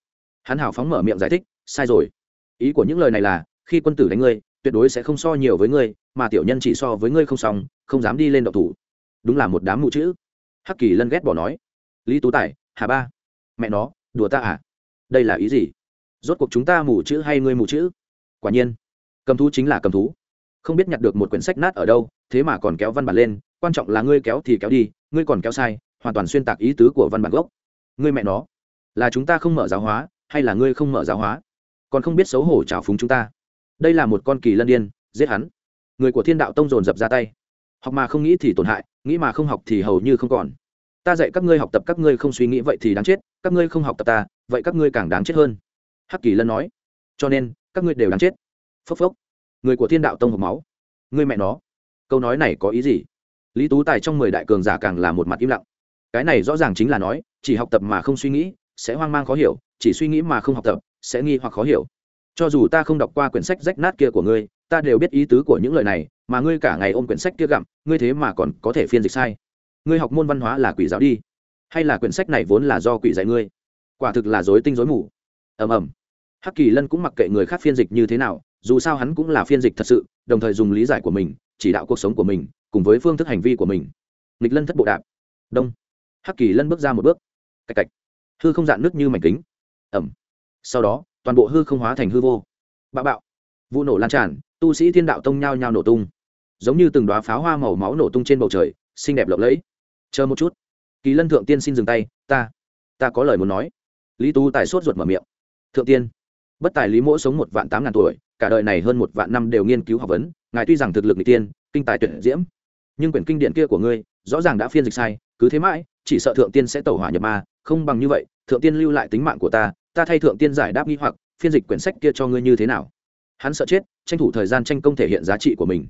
Hắn hào phóng mở miệng giải thích sai rồi. Ý của những lời này là, khi quân tử đánh ngươi, tuyệt đối sẽ không so nhiều với ngươi, mà tiểu nhân chỉ so với ngươi không xong, không dám đi lên độc thủ. Đúng là một đám mụ chữ. Hắc kỳ lân ghét bỏ nói. Lý tú tài, hà ba. Mẹ nó, đùa ta à? Đây là ý gì? Rốt cuộc chúng ta mù chữ hay ngươi mù chữ? Quả nhiên, cầm thú chính là cầm thú. Không biết nhặt được một quyển sách nát ở đâu, thế mà còn kéo văn bản lên, quan trọng là ngươi kéo thì kéo đi, ngươi còn kéo sai, hoàn toàn xuyên tạc ý tứ của văn bản gốc. Ngươi mẹ nó, là chúng ta không mở giáo hóa, hay là ngươi không mở giáo hóa? Còn không biết xấu hổ trào phúng chúng ta. Đây là một con kỳ lân điên, giết hắn. Người của thiên đạo tông dồn dập ra tay. Học mà không nghĩ thì tổn hại, nghĩ mà không học thì hầu như không còn. Ta dạy các ngươi học tập, các ngươi không suy nghĩ vậy thì đáng chết, các ngươi không học tập ta, vậy các ngươi càng đáng chết hơn. Hắc kỳ lân nói. Cho nên, các ngươi đều đáng chết. Phốc phốc. Người của thiên đạo tông học máu. Ngươi mẹ nó. Câu nói này có ý gì? Lý tú tài trong mười đại cường giả càng là một mặt im lặng. Cái này rõ ràng chính là nói, chỉ học tập mà không suy nghĩ, sẽ hoang mang khó hiểu, chỉ suy nghĩ mà không học tập sẽ nghi hoặc khó hiểu. Cho dù ta không đọc qua quyển sách rách nát kia của ngươi, ta đều biết ý tứ của những lời này, mà ngươi cả ngày ôm quyển sách kia gặm, ngươi thế mà còn có thể phiên dịch sai. Ngươi học môn văn hóa là quỷ giáo đi. Hay là quyển sách này vốn là do quỷ dạy ngươi? Quả thực là dối tinh dối mù. Ầm ầm. Hắc kỳ lân cũng mặc kệ người khác phiên dịch như thế nào, dù sao hắn cũng là phiên dịch thật sự, đồng thời dùng lý giải của mình, chỉ đạo cuộc sống của mình, cùng với phương thức hành vi của mình. Nghịch lân thất bộ đạp. Đông. Hắc kỳ lân bước ra một bước. Cạch cạch. Hư không dạn nước như mảnh kính. Ẩm sau đó, toàn bộ hư không hóa thành hư vô. Bạo bạo. Vụ nổ lan tràn, tu sĩ thiên đạo tông nhao nhao nổ tung. Giống như từng đoá pháo hoa màu máu nổ tung trên bầu trời, xinh đẹp lộng lẫy. Chờ một chút. Kỳ lân thượng tiên xin dừng tay, ta ta có lời muốn nói. Lý tu tài sốt ruột mở miệng. Thượng tiên, bất tài lý mỗ sống một vạn tám ngàn tuổi, cả đời này hơn một vạn năm đều nghiên cứu học vấn, ngài tuy rằng thực lực n g tiên, kinh tài tuyển diễm, nhưng quyển kinh điển kia của ngươi, rõ ràng đã phiên dịch sai, cứ thế mãi, chỉ sợ thượng tiên sẽ tẩu hỏa nhập ma, không bằng như vậy, thượng tiên lưu lại tính mạng của ta ta thay thượng tiên giải đáp nghi hoặc, phiên dịch quyển sách kia cho ngươi như thế nào? Hắn sợ chết, tranh thủ thời gian tranh công thể hiện giá trị của mình.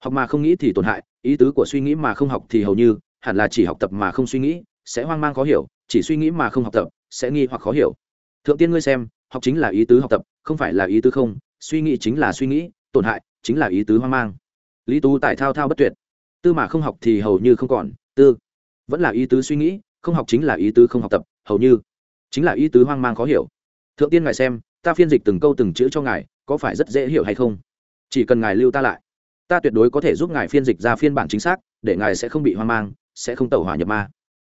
Học mà không nghĩ thì tổn hại, ý tứ của suy nghĩ mà không học thì hầu như, hẳn là chỉ học tập mà không suy nghĩ, sẽ hoang mang khó hiểu, chỉ suy nghĩ mà không học tập, sẽ nghi hoặc khó hiểu. Thượng tiên ngươi xem, học chính là ý tứ học tập, không phải là ý tứ không, suy nghĩ chính là suy nghĩ, tổn hại chính là ý tứ hoang mang. Lý tú tại thao thao bất tuyệt. Tư mà không học thì hầu như không còn, tư vẫn là ý tứ suy nghĩ, không học chính là ý tứ không học tập, hầu như chính là ý tứ hoang mang khó hiểu. Thượng tiên ngài xem, ta phiên dịch từng câu từng chữ cho ngài, có phải rất dễ hiểu hay không? Chỉ cần ngài lưu ta lại, ta tuyệt đối có thể giúp ngài phiên dịch ra phiên bản chính xác, để ngài sẽ không bị hoang mang, sẽ không tẩu hỏa nhập ma.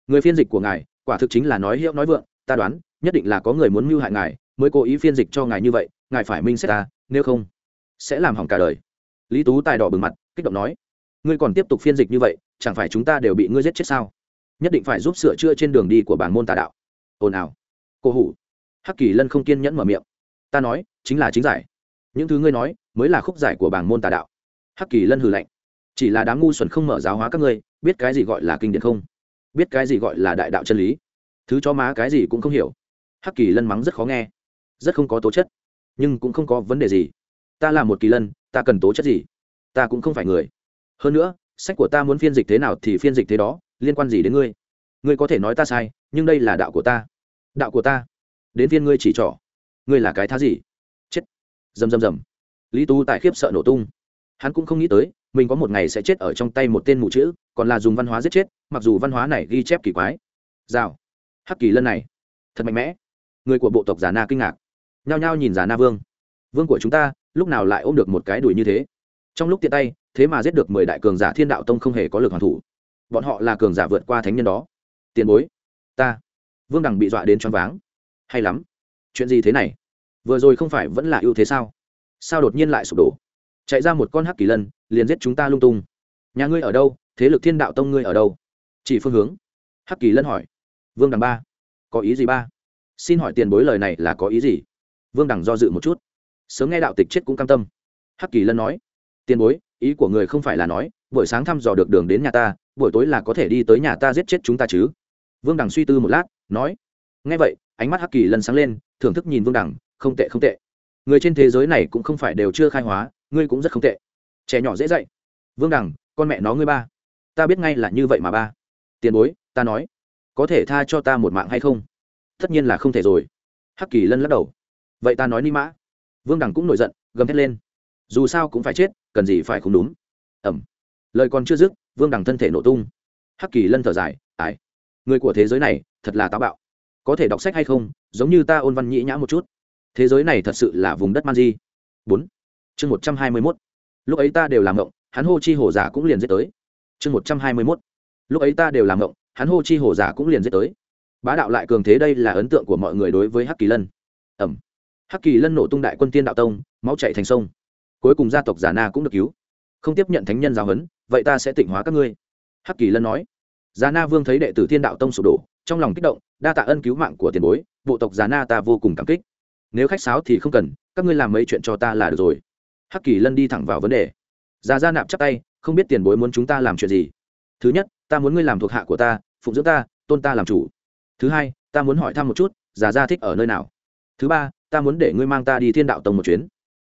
Người phiên dịch của ngài, quả thực chính là nói hiệu nói vượng, ta đoán, nhất định là có người muốn mưu hại ngài, mới cố ý phiên dịch cho ngài như vậy, ngài phải minh xét ta, nếu không, sẽ làm hỏng cả đời. Lý tú tài đỏ bừng mặt, kích động nói, ngươi còn tiếp tục phiên dịch như vậy, chẳng phải chúng ta đều bị ngươi giết chết sao? Nhất định phải giúp sửa chữa trên đường đi của bản môn tà đạo. Ồn ào cô hủ. Hắc kỳ lân không kiên nhẫn mở miệng. Ta nói, chính là chính giải. Những thứ ngươi nói, mới là khúc giải của bảng môn tà đạo. Hắc kỳ lân hừ lạnh. Chỉ là đám ngu xuẩn không mở giáo hóa các ngươi, biết cái gì gọi là kinh điển không? Biết cái gì gọi là đại đạo chân lý? Thứ cho má cái gì cũng không hiểu. Hắc kỳ lân mắng rất khó nghe. Rất không có tố chất, nhưng cũng không có vấn đề gì. Ta là một kỳ lân, ta cần tố chất gì? Ta cũng không phải người. Hơn nữa, sách của ta muốn phiên dịch thế nào thì phiên dịch thế đó, liên quan gì đến ngươi? Ngươi có thể nói ta sai, nhưng đây là đạo của ta đạo của ta. Đến viên ngươi chỉ trỏ. Ngươi là cái thá gì? Chết. Rầm rầm rầm. Lý tú tại khiếp sợ nổ tung. Hắn cũng không nghĩ tới, mình có một ngày sẽ chết ở trong tay một tên mù chữ, còn là dùng văn hóa giết chết, mặc dù văn hóa này ghi chép kỳ quái. Rào. Hắc kỳ lân này. Thật mạnh mẽ. Người của bộ tộc giả na kinh ngạc. Nhao nhao nhìn giả na vương. Vương của chúng ta, lúc nào lại ôm được một cái đùi như thế? Trong lúc tiện tay, thế mà giết được mười đại cường giả thiên đạo tông không hề có lực hoàn thủ. Bọn họ là cường giả vượt qua thánh nhân đó. Tiền bối. Ta vương đằng bị dọa đến choáng váng. Hay lắm. Chuyện gì thế này? Vừa rồi không phải vẫn là ưu thế sao? Sao đột nhiên lại sụp đổ? Chạy ra một con hắc kỳ lân, liền giết chúng ta lung tung. Nhà ngươi ở đâu? Thế lực thiên đạo tông ngươi ở đâu? Chỉ phương hướng. Hắc kỳ lân hỏi. Vương đằng ba. Có ý gì ba? Xin hỏi tiền bối lời này là có ý gì? Vương đằng do dự một chút. Sớm nghe đạo tịch chết cũng cam tâm. Hắc kỳ lân nói. Tiền bối, ý của người không phải là nói, buổi sáng thăm dò được đường đến nhà ta, buổi tối là có thể đi tới nhà ta giết chết chúng ta chứ. Vương đằng suy tư một lát nói ngay vậy, ánh mắt hắc kỳ lân sáng lên, thưởng thức nhìn vương đẳng, không tệ không tệ. Người trên thế giới này cũng không phải đều chưa khai hóa, ngươi cũng rất không tệ. Trẻ nhỏ dễ dạy. Vương đẳng, con mẹ nó ngươi ba. Ta biết ngay là như vậy mà ba. Tiền bối, ta nói, có thể tha cho ta một mạng hay không? Tất nhiên là không thể rồi. Hắc kỳ lân lắc đầu. Vậy ta nói ni mã. Vương đằng cũng nổi giận, gầm thét lên. Dù sao cũng phải chết, cần gì phải không đúng? Ẩm lời còn chưa dứt, vương đằng thân thể nổ tung. Hắc kỳ lân thở dài ải người của thế giới này thật là táo bạo. Có thể đọc sách hay không, giống như ta ôn văn nhĩ nhã một chút. Thế giới này thật sự là vùng đất man di. Bốn. Chương một trăm hai mươi mốt. Lúc ấy ta đều làm ngộng, hắn hô chi hổ giả cũng liền giết tới. Chương một trăm hai mươi mốt. Lúc ấy ta đều làm ngộng, hắn hô chi hổ giả cũng liền giết tới. Bá đạo lại cường thế đây là ấn tượng của mọi người đối với hắc kỳ lân. Ẩm. Hắc kỳ lân nổ tung đại quân tiên đạo tông, máu chạy thành sông. Cuối cùng gia tộc giả na cũng được cứu. Không tiếp nhận thánh nhân giáo huấn, vậy ta sẽ tịnh hóa các ngươi. Hắc kỳ lân nói già na vương thấy đệ tử thiên đạo tông sụp đổ, trong lòng kích động, đa tạ ân cứu mạng của tiền bối, bộ tộc già na ta vô cùng cảm kích. Nếu khách sáo thì không cần, các ngươi làm mấy chuyện cho ta là được rồi. Hắc kỳ lân đi thẳng vào vấn đề. Già gia nạp chắp tay, không biết tiền bối muốn chúng ta làm chuyện gì. Thứ nhất, ta muốn ngươi làm thuộc hạ của ta, phụng dưỡng ta, tôn ta làm chủ. Thứ hai, ta muốn hỏi thăm một chút, già gia thích ở nơi nào. Thứ ba, ta muốn để ngươi mang ta đi thiên đạo tông một chuyến.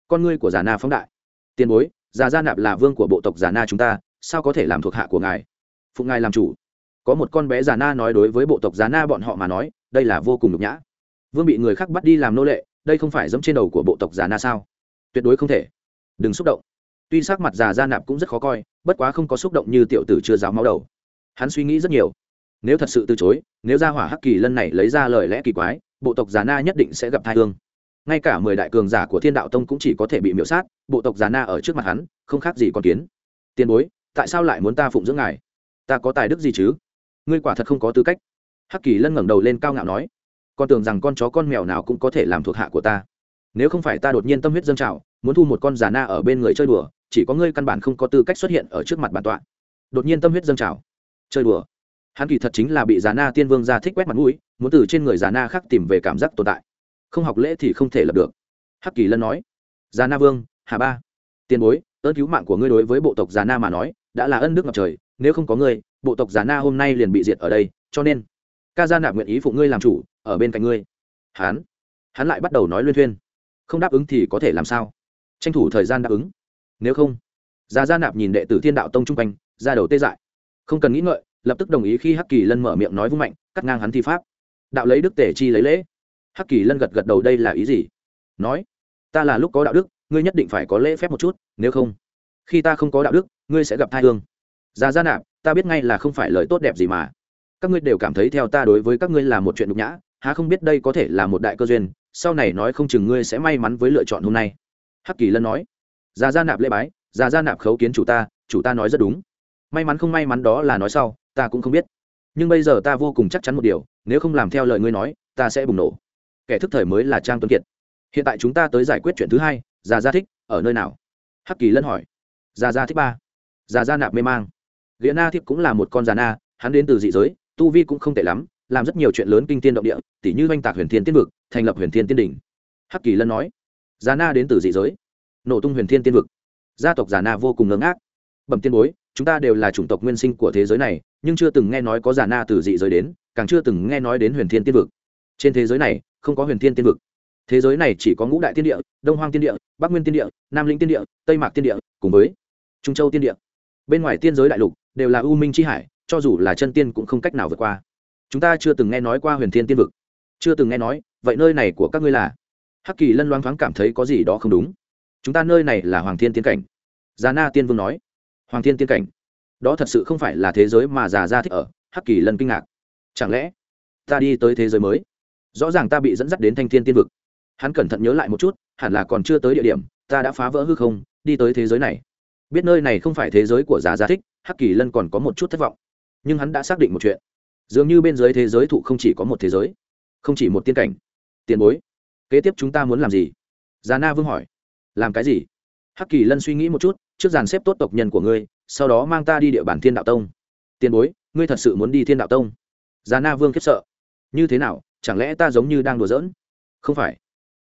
Con ngươi của già na phóng đại. Tiền bối, già gia nạp là vương của bộ tộc già na chúng ta, sao có thể làm thuộc hạ của ngài? Phụng ngài làm chủ có một con bé già na nói đối với bộ tộc già na bọn họ mà nói, đây là vô cùng nhục nhã. Vương bị người khác bắt đi làm nô lệ, đây không phải dẫm trên đầu của bộ tộc già na sao? Tuyệt đối không thể. Đừng xúc động. Tuy sắc mặt già ra nạp cũng rất khó coi, bất quá không có xúc động như tiểu tử chưa giáo máu đầu. Hắn suy nghĩ rất nhiều. Nếu thật sự từ chối, nếu ra hỏa hắc kỳ lân này lấy ra lời lẽ kỳ quái, bộ tộc già na nhất định sẽ gặp thai hương. Ngay cả mười đại cường giả của thiên đạo tông cũng chỉ có thể bị miễu sát, bộ tộc già na ở trước mặt hắn, không khác gì con kiến. Tiền bối, tại sao lại muốn ta phụng dưỡng ngài? Ta có tài đức gì chứ? Ngươi quả thật không có tư cách. Hắc kỳ lân ngẩng đầu lên cao ngạo nói, con tưởng rằng con chó con mèo nào cũng có thể làm thuộc hạ của ta. Nếu không phải ta đột nhiên tâm huyết dâng trào, muốn thu một con già na ở bên người chơi đùa, chỉ có ngươi căn bản không có tư cách xuất hiện ở trước mặt bản tọa. Đột nhiên tâm huyết dâng trào. Chơi đùa. Hắn kỳ thật chính là bị già na tiên vương ra thích quét mặt mũi, muốn từ trên người già na khác tìm về cảm giác tồn tại. Không học lễ thì không thể lập được. Hắc kỳ lân nói, già na vương, hà ba. Tiền bối, ơn cứu mạng của ngươi đối với bộ tộc già na mà nói, đã là ân đức ngập trời, nếu không có ngươi bộ tộc già na hôm nay liền bị diệt ở đây, cho nên, ca gia nạp nguyện ý phụ ngươi làm chủ, ở bên cạnh ngươi. Hắn hắn lại bắt đầu nói luyên thuyên. Không đáp ứng thì có thể làm sao? Tranh thủ thời gian đáp ứng. Nếu không già gia nạp nhìn đệ tử thiên đạo tông trung quanh, ra đầu tê dại. Không cần nghĩ ngợi, lập tức đồng ý khi hắc kỳ lân mở miệng nói vung mạnh, cắt ngang hắn thi pháp. Đạo lấy đức tể chi lấy lễ. Hắc kỳ lân gật gật đầu đây là ý gì? Nói, ta là lúc có đạo đức, ngươi nhất định phải có lễ phép một chút, nếu không, khi ta không có đạo đức, ngươi sẽ gặp thai hương. Già gia nạp ta biết ngay là không phải lời tốt đẹp gì mà. Các ngươi đều cảm thấy theo ta đối với các ngươi là một chuyện nhục nhã, há không biết đây có thể là một đại cơ duyên, sau này nói không chừng ngươi sẽ may mắn với lựa chọn hôm nay. Hắc kỳ lân nói. Già ra nạp lễ bái già ra nạp khấu kiến chủ ta chủ ta nói rất đúng. May mắn không may mắn đó là nói sau, ta cũng không biết. Nhưng bây giờ ta vô cùng chắc chắn một điều, nếu không làm theo lời ngươi nói, ta sẽ bùng nổ. Kẻ thức thời mới là trang tuấn kiệt. Hiện tại chúng ta tới giải quyết chuyện thứ hai già ra thích, ở nơi nào? Hắc kỳ lân hỏi. Già ra thích ba. Già ra nạp mê mang ghĩa na thiếp cũng là một con già na, hắn đến từ dị giới, tu vi cũng không tệ lắm, làm rất nhiều chuyện lớn kinh tiên động địa tỷ như oanh tạc huyền thiên tiên vực, thành lập huyền thiên tiên đỉnh. Hắc kỳ lân nói, già na đến từ dị giới, nổ tung huyền thiên tiên vực. Gia tộc già na vô cùng ngớ ngác. Bẩm tiên bối, chúng ta đều là chủng tộc nguyên sinh của thế giới này, nhưng chưa từng nghe nói có già na từ dị giới đến, càng chưa từng nghe nói đến huyền thiên tiên vực. Trên thế giới này, không có huyền thiên tiên vực. Thế giới này chỉ có ngũ đại tiên địa, đông hoang tiên địa, bắc nguyên tiên địa, nam linh tiên địa, tây mạc tiên địa, cùng với trung châu tiên địa. Bên ngoài tiên giới đại lục đều là u minh c h i hải, cho dù là chân tiên cũng không cách nào vượt qua. Chúng ta chưa từng nghe nói qua huyền thiên tiên vực. Chưa từng nghe nói, vậy nơi này của các ngươi là? Hắc kỳ lân loáng thoáng cảm thấy có gì đó không đúng. Chúng ta nơi này là hoàng thiên tiên cảnh. Già na tiên vương nói. Hoàng thiên tiên cảnh. Đó thật sự không phải là thế giới mà già ra thích ở, hắc kỳ lân kinh ngạc. Chẳng lẽ, ta đi tới thế giới mới? Rõ ràng ta bị dẫn dắt đến thanh thiên tiên vực. Hắn cẩn thận nhớ lại một chút, hẳn là còn chưa tới địa điểm, ta đã phá vỡ hư không, đi tới thế giới này biết nơi này không phải thế giới của Giá gia thích, hắc kỳ lân còn có một chút thất vọng. Nhưng hắn đã xác định một chuyện. Dường như bên dưới thế giới thụ không chỉ có một thế giới, không chỉ một tiên cảnh. Tiền bối, kế tiếp chúng ta muốn làm gì? Già na vương hỏi. Làm cái gì? Hắc kỳ lân suy nghĩ một chút, trước dàn xếp tốt tộc nhân của ngươi, sau đó mang ta đi địa bàn thiên đạo tông. Tiền bối, ngươi thật sự muốn đi thiên đạo tông? Già na vương khiếp sợ. Như thế nào, chẳng lẽ ta giống như đang đùa giỡn? Không phải.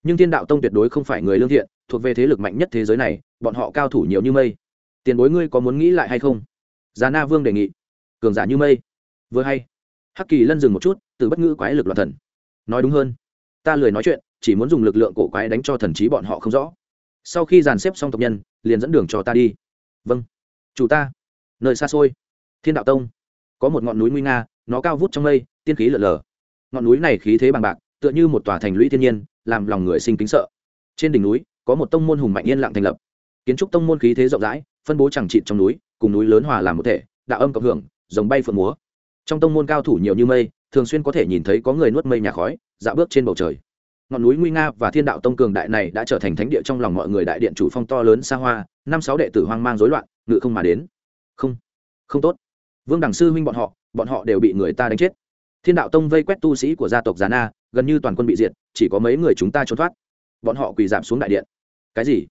Nhưng thiên đạo tông tuyệt đối không phải người lương thiện, thuộc về thế lực mạnh nhất thế giới này, bọn họ cao thủ nhiều như mây tiền bối ngươi có muốn nghĩ lại hay không? Già na vương đề nghị. Cường giả như mây. Vừa hay. Hắc kỳ lân dừng một chút, từ bất ngữ quái lực loạn thần. Nói đúng hơn. Ta lười nói chuyện, chỉ muốn dùng lực lượng cổ quái đánh cho thần trí bọn họ không rõ. Sau khi dàn xếp xong tộc nhân, liền dẫn đường cho ta đi. Vâng. Chủ ta. Nơi xa xôi. Thiên đạo tông. Có một ngọn núi nguy nga, nó cao vút trong mây, tiên khí lở lờ ngọn núi này khí thế bằng bạc, tựa như một tòa thành lũy thiên nhiên, làm lòng người sinh kính sợ. Trên đỉnh núi, có một tông môn hùng mạnh yên lặng thành lập. Kiến trúc tông môn khí thế rộng rãi phân bố chẳng trịt trong núi, cùng núi lớn hòa làm một thể, đạo âm cộng hưởng dòng bay phượng múa. Trong tông môn cao thủ nhiều như mây, thường xuyên có thể nhìn thấy có người nuốt mây nhà khói dạo bước trên bầu trời. Ngọn núi nguy nga và thiên đạo tông cường đại này đã trở thành thánh địa trong lòng mọi người đại điện chủ phong to lớn xa hoa, năm sáu đệ tử hoang mang rối loạn, ngự không mà đến. Không không tốt. Vương đẳng sư huynh bọn họ bọn họ đều bị người ta đánh chết. Thiên đạo tông vây quét tu sĩ của gia tộc già na, gần như toàn quân bị diệt, chỉ có mấy người chúng ta trốn thoát. Bọn họ quỳ giảm xuống đại điện. Cái gì?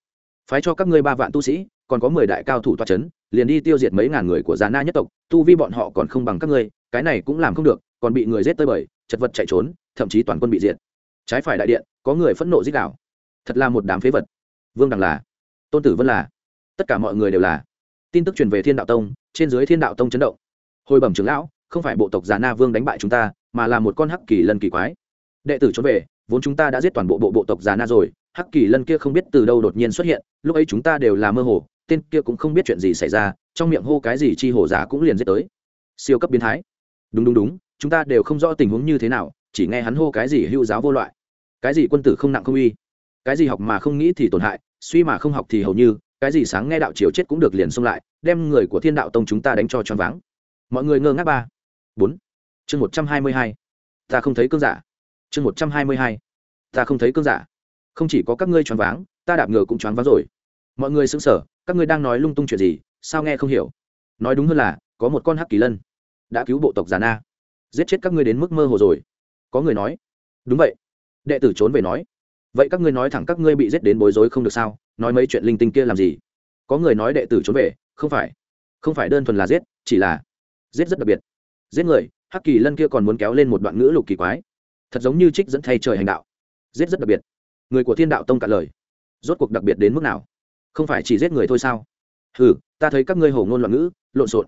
Phái cho các ngươi ba vạn tu sĩ còn có mười đại cao thủ toa c h ấ n liền đi tiêu diệt mấy ngàn người của già na nhất tộc, tu vi bọn họ còn không bằng các ngươi, cái này cũng làm không được, còn bị người giết tơi bời, chật vật chạy trốn, thậm chí toàn quân bị diệt. Trái phải đại điện, có người phẫn nộ dích đạo thật là một đám phế vật. Vương đằng là, tôn tử vân là, tất cả mọi người đều là. Tin tức truyền về thiên đạo tông, trên dưới thiên đạo tông chấn động. Hồi bẩm trưởng lão, không phải bộ tộc già na vương đánh bại chúng ta, mà là một con hắc kỳ lân kỳ quái. Đệ tử trốn về, vốn chúng ta đã giết toàn bộ bộ bộ tộc già na rồi, hắc kỳ lân kia không biết từ đâu đột nhiên xuất hiện, lúc ấy chúng ta đều là mơ hồ tên kia cũng không biết chuyện gì xảy ra, trong miệng hô cái gì chi hổ giả cũng liền giết tới. Siêu cấp biến thái. Đúng đúng đúng, chúng ta đều không rõ tình huống như thế nào, chỉ nghe hắn hô cái gì hưu giáo vô loại. Cái gì quân tử không nặng không uy, cái gì học mà không nghĩ thì tổn hại, suy mà không học thì hầu như, cái gì sáng nghe đạo chiều chết cũng được liền xông lại, đem người của thiên đạo tông chúng ta đánh cho choáng váng. Mọi người ngơ ngác ba. Bốn. Chương một trăm hai mươi hai. Ta không thấy cơn giả. Chương một trăm hai mươi hai. Ta không thấy cơn giả. Không chỉ có các ngươi choáng váng, ta đạp ngựa cũng choáng váng rồi mọi người xứng sở các ngươi đang nói lung tung chuyện gì, sao nghe không hiểu? Nói đúng hơn là, có một con hắc kỳ lân đã cứu bộ tộc già na. Giết chết các ngươi đến mức mơ hồ rồi. Có người nói, đúng vậy. Đệ tử trốn về nói, vậy các ngươi nói thẳng các ngươi bị giết đến bối rối không được sao? Nói mấy chuyện linh tinh kia làm gì? Có người nói đệ tử trốn về, không phải không phải đơn thuần là giết, chỉ là giết rất đặc biệt. Giết người, hắc kỳ lân kia còn muốn kéo lên một đoạn ngữ lục kỳ quái. Thật giống như trích dẫn thay trời hành đạo. Giết rất đặc biệt. Người của thiên đạo tông cả lời. Rốt cuộc đặc biệt đến mức nào? Không phải chỉ giết người thôi sao? Ừ ta thấy các ngươi hổ ngôn loạn ngữ, lộn xộn.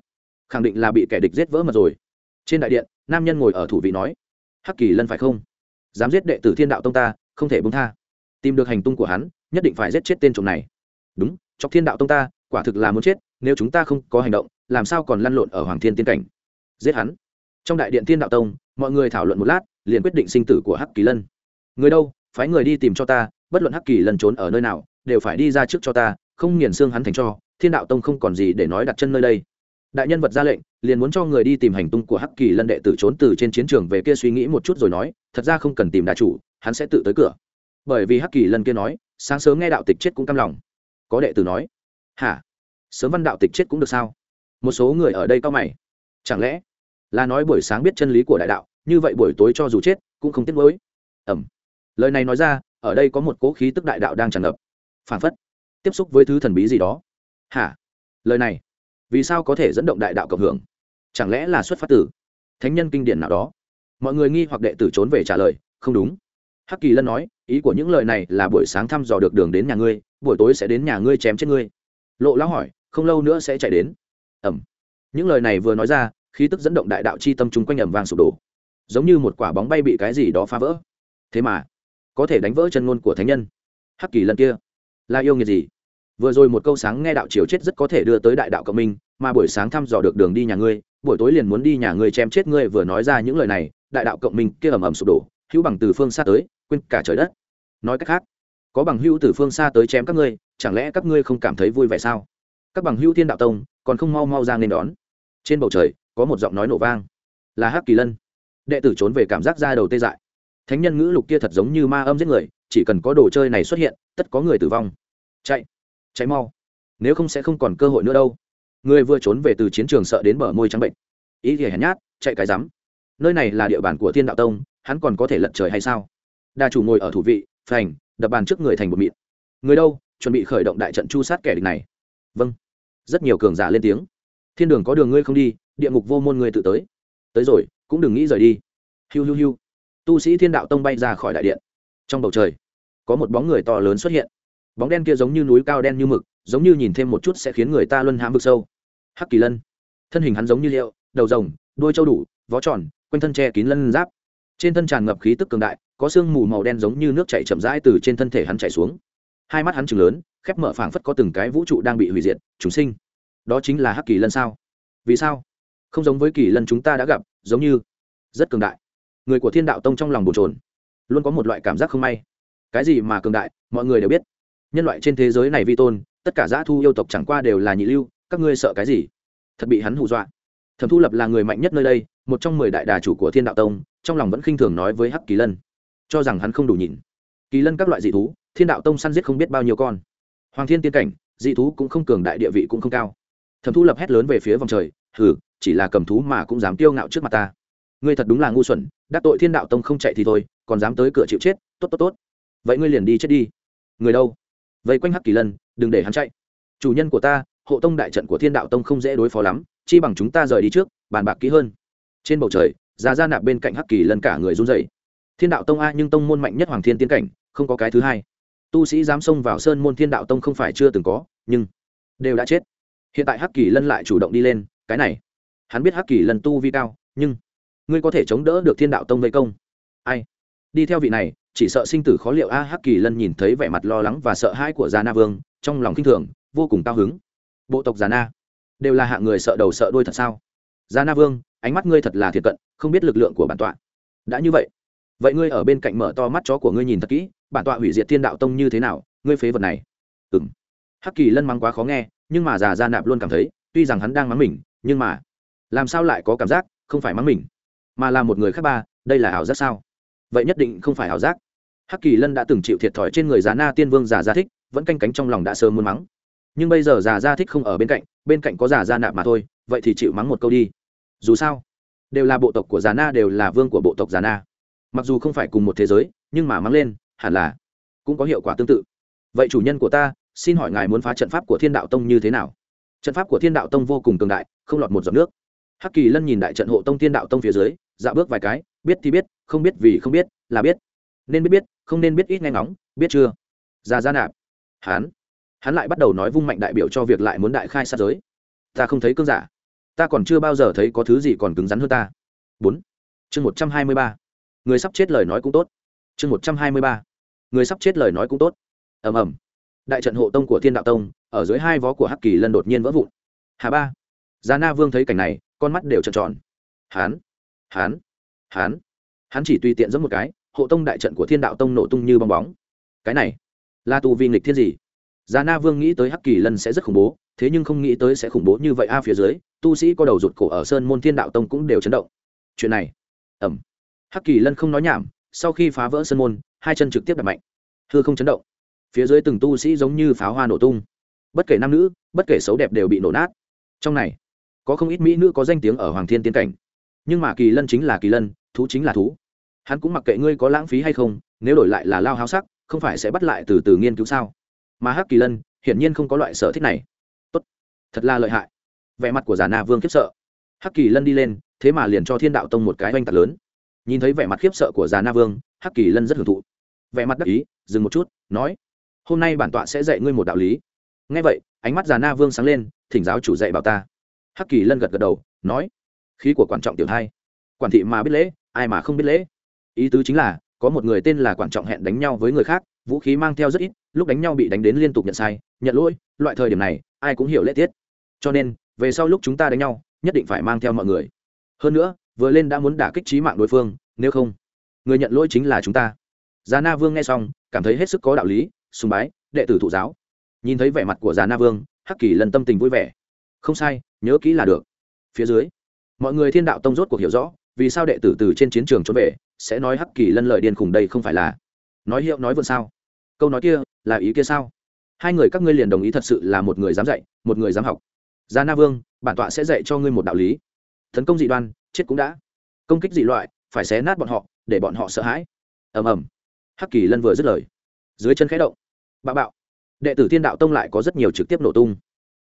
Khẳng định là bị kẻ địch giết vỡ mật rồi. Trên đại điện, nam nhân ngồi ở thủ vị nói, hắc kỳ lân phải không? Dám giết đệ tử thiên đạo tông ta, không thể bông tha. Tìm được hành tung của hắn, nhất định phải giết chết tên trộm này. Đúng, chọc thiên đạo tông ta, quả thực là muốn chết, nếu chúng ta không có hành động, làm sao còn lăn lộn ở hoàng thiên tiên cảnh? Giết hắn. Trong đại điện thiên đạo tông, mọi người thảo luận một lát, liền quyết định sinh tử của hắc kỳ lân. Người đâu? Phái người đi tìm cho ta bất luận hắc kỳ lần trốn ở nơi nào, đều phải đi ra trước cho ta, không nghiền xương hắn thành cho, thiên đạo tông không còn gì để nói đặt chân nơi đây. Đại nhân vật ra lệnh, liền muốn cho người đi tìm hành tung của hắc kỳ lân đệ tử trốn từ trên chiến trường về kia suy nghĩ một chút rồi nói, thật ra không cần tìm đà chủ, hắn sẽ tự tới cửa. Bởi vì hắc kỳ lân kia nói, sáng sớm nghe đạo tịch chết cũng căm lòng. Có đệ tử nói, hả? Sớm văn đạo tịch chết cũng được sao? Một số người ở đây cao mày. Chẳng lẽ là nói buổi sáng biết chân lý của đại đạo, như vậy buổi tối cho dù chết cũng không tiếc mới ẩm lời này nói ra ở đây có một cố khí tức đại đạo đang tràn ngập. Phản phất, tiếp xúc với thứ thần bí gì đó. Hả? Lời này, vì sao có thể dẫn động đại đạo cộng hưởng? Chẳng lẽ là xuất phát từ thánh nhân kinh điển nào đó? Mọi người nghi hoặc đệ tử trốn về trả lời, không đúng. Hắc kỳ lân nói, ý của những lời này là buổi sáng thăm dò được đường đến nhà ngươi, buổi tối sẽ đến nhà ngươi chém chết ngươi. Lộ lão hỏi, không lâu nữa sẽ chạy đến. Ẩm. Những lời này vừa nói ra, khí tức dẫn động đại đạo chi tâm chung quanh ẩm vàng sụp đổ. Giống như một quả bóng bay bị cái gì đó phá vỡ. Thế mà có thể đánh vỡ chân ngôn của thánh nhân. Hắc kỳ lần kia là yêu nghiệt gì? Vừa rồi một câu sáng nghe đạo chiều chết rất có thể đưa tới đại đạo cộng minh, mà buổi sáng thăm dò được đường đi nhà ngươi, buổi tối liền muốn đi nhà ngươi chém chết ngươi vừa nói ra những lời này, đại đạo cộng minh kia ầm ầm sụp đổ, hữu bằng từ phương xa tới, quên cả trời đất. Nói cách khác, có bằng hữu từ phương xa tới chém các ngươi, chẳng lẽ các ngươi không cảm thấy vui vẻ sao? Các bằng hữu thiên đạo tông, còn không mau mau ra nên đón. Trên bầu trời, có một giọng nói nổ vang. Là hắc kỳ lân. Đệ tử trốn về cảm giác ra đầu tê dại thánh nhân ngữ lục kia thật giống như ma âm giết người, chỉ cần có đồ chơi này xuất hiện, tất có người tử vong. Chạy chạy mau. Nếu không sẽ không còn cơ hội nữa đâu. Người vừa trốn về từ chiến trường sợ đến bờ môi trắng bệnh. Ý thì hèn nhát, chạy cái rắm. Nơi này là địa bàn của thiên đạo tông, hắn còn có thể lật trời hay sao? Đa chủ ngồi ở thủ vị, phành, đập bàn trước người thành một mịn. Người đâu, chuẩn bị khởi động đại trận chu sát kẻ địch này. Vâng. Rất nhiều cường giả lên tiếng. Thiên đường có đường ngươi không đi, địa ngục vô môn ngươi tự tới. Tới rồi, cũng đừng nghĩ rời đi. Hiu hiu hiu tu sĩ thiên đạo tông bay ra khỏi đại điện. Trong bầu trời, có một bóng người to lớn xuất hiện. Bóng đen kia giống như núi cao đen như mực, giống như nhìn thêm một chút sẽ khiến người ta luân hãm vực sâu. Hắc kỳ lân, thân hình hắn giống như liệu, đầu rồng đôi trâu đủ, vó tròn, quanh thân che kín lân giáp. Trên thân tràn ngập khí tức cường đại, có sương mù màu đen giống như nước chảy chậm rãi từ trên thân thể hắn chảy xuống. Hai mắt hắn chừng lớn, khép mở phảng phất có từng cái vũ trụ đang bị hủy diệt, chúng sinh. Đó chính là hắc kỳ lân sao? Vì sao? Không giống với kỳ lân chúng ta đã gặp, giống như rất cường đại người của thiên đạo tông trong lòng bồn trồn luôn có một loại cảm giác không may. Cái gì mà cường đại, mọi người đều biết. Nhân loại trên thế giới này vi tôn, tất cả giã thu yêu tộc chẳng qua đều là nhị lưu, các ngươi sợ cái gì? Thật bị hắn hù dọa. Thẩm thu lập là người mạnh nhất nơi đây, một trong mười đại đà chủ của thiên đạo tông, trong lòng vẫn khinh thường nói với hắc kỳ lân. Cho rằng hắn không đủ nhìn kỳ lân các loại dị thú, thiên đạo tông săn giết không biết bao nhiêu con. Hoàng thiên tiên cảnh, dị thú cũng không cường đại, địa vị cũng không cao. Thẩm thu lập hét lớn về phía vòng trời, hừ, chỉ là cầm thú mà cũng dám tiêu ngạo trước mặt ta ngươi thật đúng là ngu xuẩn, đắc tội thiên đạo tông không chạy thì thôi, còn dám tới cửa chịu chết, tốt tốt tốt. Vậy ngươi liền đi chết đi. Người đâu? Vây quanh hắc kỳ lân, đừng để hắn chạy. Chủ nhân của ta, hộ tông đại trận của thiên đạo tông không dễ đối phó lắm, chi bằng chúng ta rời đi trước, bàn bạc kỹ hơn. Trên bầu trời già ra nạp bên cạnh hắc kỳ lân cả người run dậy thiên đạo tông a, nhưng tông môn mạnh nhất hoàng thiên tiến cảnh, không có cái thứ hai. Tu sĩ dám xông vào sơn môn thiên đạo tông không phải chưa từng có, nhưng đều đã chết. Hiện tại hắc kỳ lân lại chủ động đi lên, cái này. Hắn biết hắc kỳ lân tu vi cao, nhưng ngươi có thể chống đỡ được thiên đạo tông vây công. Ai? Đi theo vị này, chỉ sợ sinh tử khó liệu a hắc kỳ lân nhìn thấy vẻ mặt lo lắng và sợ hãi của già na vương, trong lòng kinh thường, vô cùng cao hứng. Bộ tộc già na, đều là hạng người sợ đầu sợ đuôi thật sao? Già na vương, ánh mắt ngươi thật là thiệt cận, không biết lực lượng của bản tọa. Đã như vậy vậy ngươi ở bên cạnh mở to mắt chó của ngươi nhìn thật kỹ, bản tọa hủy diệt thiên đạo tông như thế nào, ngươi phế vật này. Ừng hắc kỳ lân mắng quá khó nghe, nhưng mà già gia nạp luôn cảm thấy, tuy rằng hắn đang mắng mình, nhưng mà, làm sao lại có cảm giác không phải mắng mình? Mà là một người khác ba, đây là ảo giác sao? Vậy nhất định không phải ảo giác. Hắc kỳ lân đã từng chịu thiệt thòi trên người già na tiên vương già gia thích, vẫn canh cánh trong lòng đã sớm muốn mắng. Nhưng bây giờ già gia thích không ở bên cạnh bên cạnh có già gia nạp mà thôi, vậy thì chịu mắng một câu đi. Dù sao, đều là bộ tộc của già na, đều là vương của bộ tộc già na. Mặc dù không phải cùng một thế giới, nhưng mà mắng lên, hẳn là cũng có hiệu quả tương tự. Vậy chủ nhân của ta, xin hỏi ngài muốn phá trận pháp của thiên đạo tông như thế nào? Trận pháp của thiên đạo tông vô cùng cường đại, không lọt một giọt nước. Hắc kỳ lân nhìn đại trận hộ tông thiên đạo tông phía dưới dạ bước vài cái, biết thì biết, không biết vì không biết, là biết. Nên biết biết, không nên biết ít nghe ngóng, biết chưa? Ra ra nạp. Hắn hắn lại bắt đầu nói vung mạnh đại biểu cho việc lại muốn đại khai sát giới. Ta không thấy cương giả. Ta còn chưa bao giờ thấy có thứ gì còn cứng rắn hơn ta. Bốn. Chương một trăm hai mươi ba. Người sắp chết lời nói cũng tốt. Chương một trăm hai mươi ba. Người sắp chết lời nói cũng tốt. Ầm ầm. Đại trận hộ tông của thiên đạo tông, ở dưới hai vó của hắc kỳ lân đột nhiên vỡ vụn. Hà ba. Già na vương thấy cảnh này, con mắt đều trợn tròn. Hán hán. Hán. Hắn chỉ tùy tiện giống một cái, hộ tông đại trận của thiên đạo tông nổ tung như bong bóng. Cái này là tù vi nghịch thiên gì? Già na vương nghĩ tới hắc kỳ lân sẽ rất khủng bố, thế nhưng không nghĩ tới sẽ khủng bố như vậy a, phía dưới, tu sĩ có đầu rụt cổ ở sơn môn thiên đạo tông cũng đều chấn động. Chuyện này ẩm hắc kỳ lân không nói nhảm, sau khi phá vỡ sơn môn, hai chân trực tiếp đập mạnh. Hư không chấn động. Phía dưới từng tu sĩ giống như pháo hoa nổ tung. Bất kể nam nữ, bất kể xấu đẹp đều bị nổ nát. Trong này, có không ít mỹ nữ có danh tiếng ở hoàng thiên Tiên cảnh nhưng mà kỳ lân chính là kỳ lân, thú chính là thú. Hắn cũng mặc kệ ngươi có lãng phí hay không, nếu đổi lại là lao háo sắc, không phải sẽ bắt lại từ từ nghiên cứu sao? Mà hắc kỳ lân, hiển nhiên không có loại sở thích này. Tốt, thật là lợi hại. Vẻ mặt của giả na vương khiếp sợ. Hắc kỳ lân đi lên, thế mà liền cho thiên đạo tông một cái oanh tạc lớn. Nhìn thấy vẻ mặt khiếp sợ của già na vương, hắc kỳ lân rất hưởng thụ. Vẻ mặt đắc ý, dừng một chút, nói, hôm nay bản tọa sẽ dạy ngươi một đạo lý. Ngay vậy, ánh mắt già na vương sáng lên, thỉnh giáo chủ dạy bảo ta. Hắc kỳ lân gật gật đầu, nói khí của quan trọng tiểu thai. Quản thị mà biết lễ, ai mà không biết lễ. Ý tứ chính là, có một người tên là quan trọng hẹn đánh nhau với người khác, vũ khí mang theo rất ít, lúc đánh nhau bị đánh đến liên tục nhận sai, nhận lỗi, loại thời điểm này, ai cũng hiểu lễ tiết. Cho nên, về sau lúc chúng ta đánh nhau, nhất định phải mang theo mọi người. Hơn nữa, vừa lên đã muốn đả kích trí mạng đối phương, nếu không, người nhận lỗi chính là chúng ta. Già na vương nghe xong, cảm thấy hết sức có đạo lý, sùng bái, đệ tử thụ giáo. Nhìn thấy vẻ mặt của già na vương, hắc kỳ lần tâm tình vui vẻ. Không sai, nhớ kỹ là được. Phía dưới mọi người thiên đạo tông rốt cuộc hiểu rõ, vì sao đệ tử từ trên chiến trường trốn về, sẽ nói hắc kỳ lân lợi điên khùng đây không phải là nói hiệu nói vượn sao? Câu nói kia là ý kia sao? Hai người các ngươi liền đồng ý thật sự là một người dám dạy, một người dám học. Gia na vương, bản tọa sẽ dạy cho ngươi một đạo lý. Tấn công dị đoan, chết cũng đã. Công kích dị loại, phải xé nát bọn họ, để bọn họ sợ hãi. Ầm ầm. Hắc kỳ lân vừa dứt lời, dưới chân khẽ động. Bạo bạo. Đệ tử thiên đạo tông lại có rất nhiều trực tiếp nổ tung.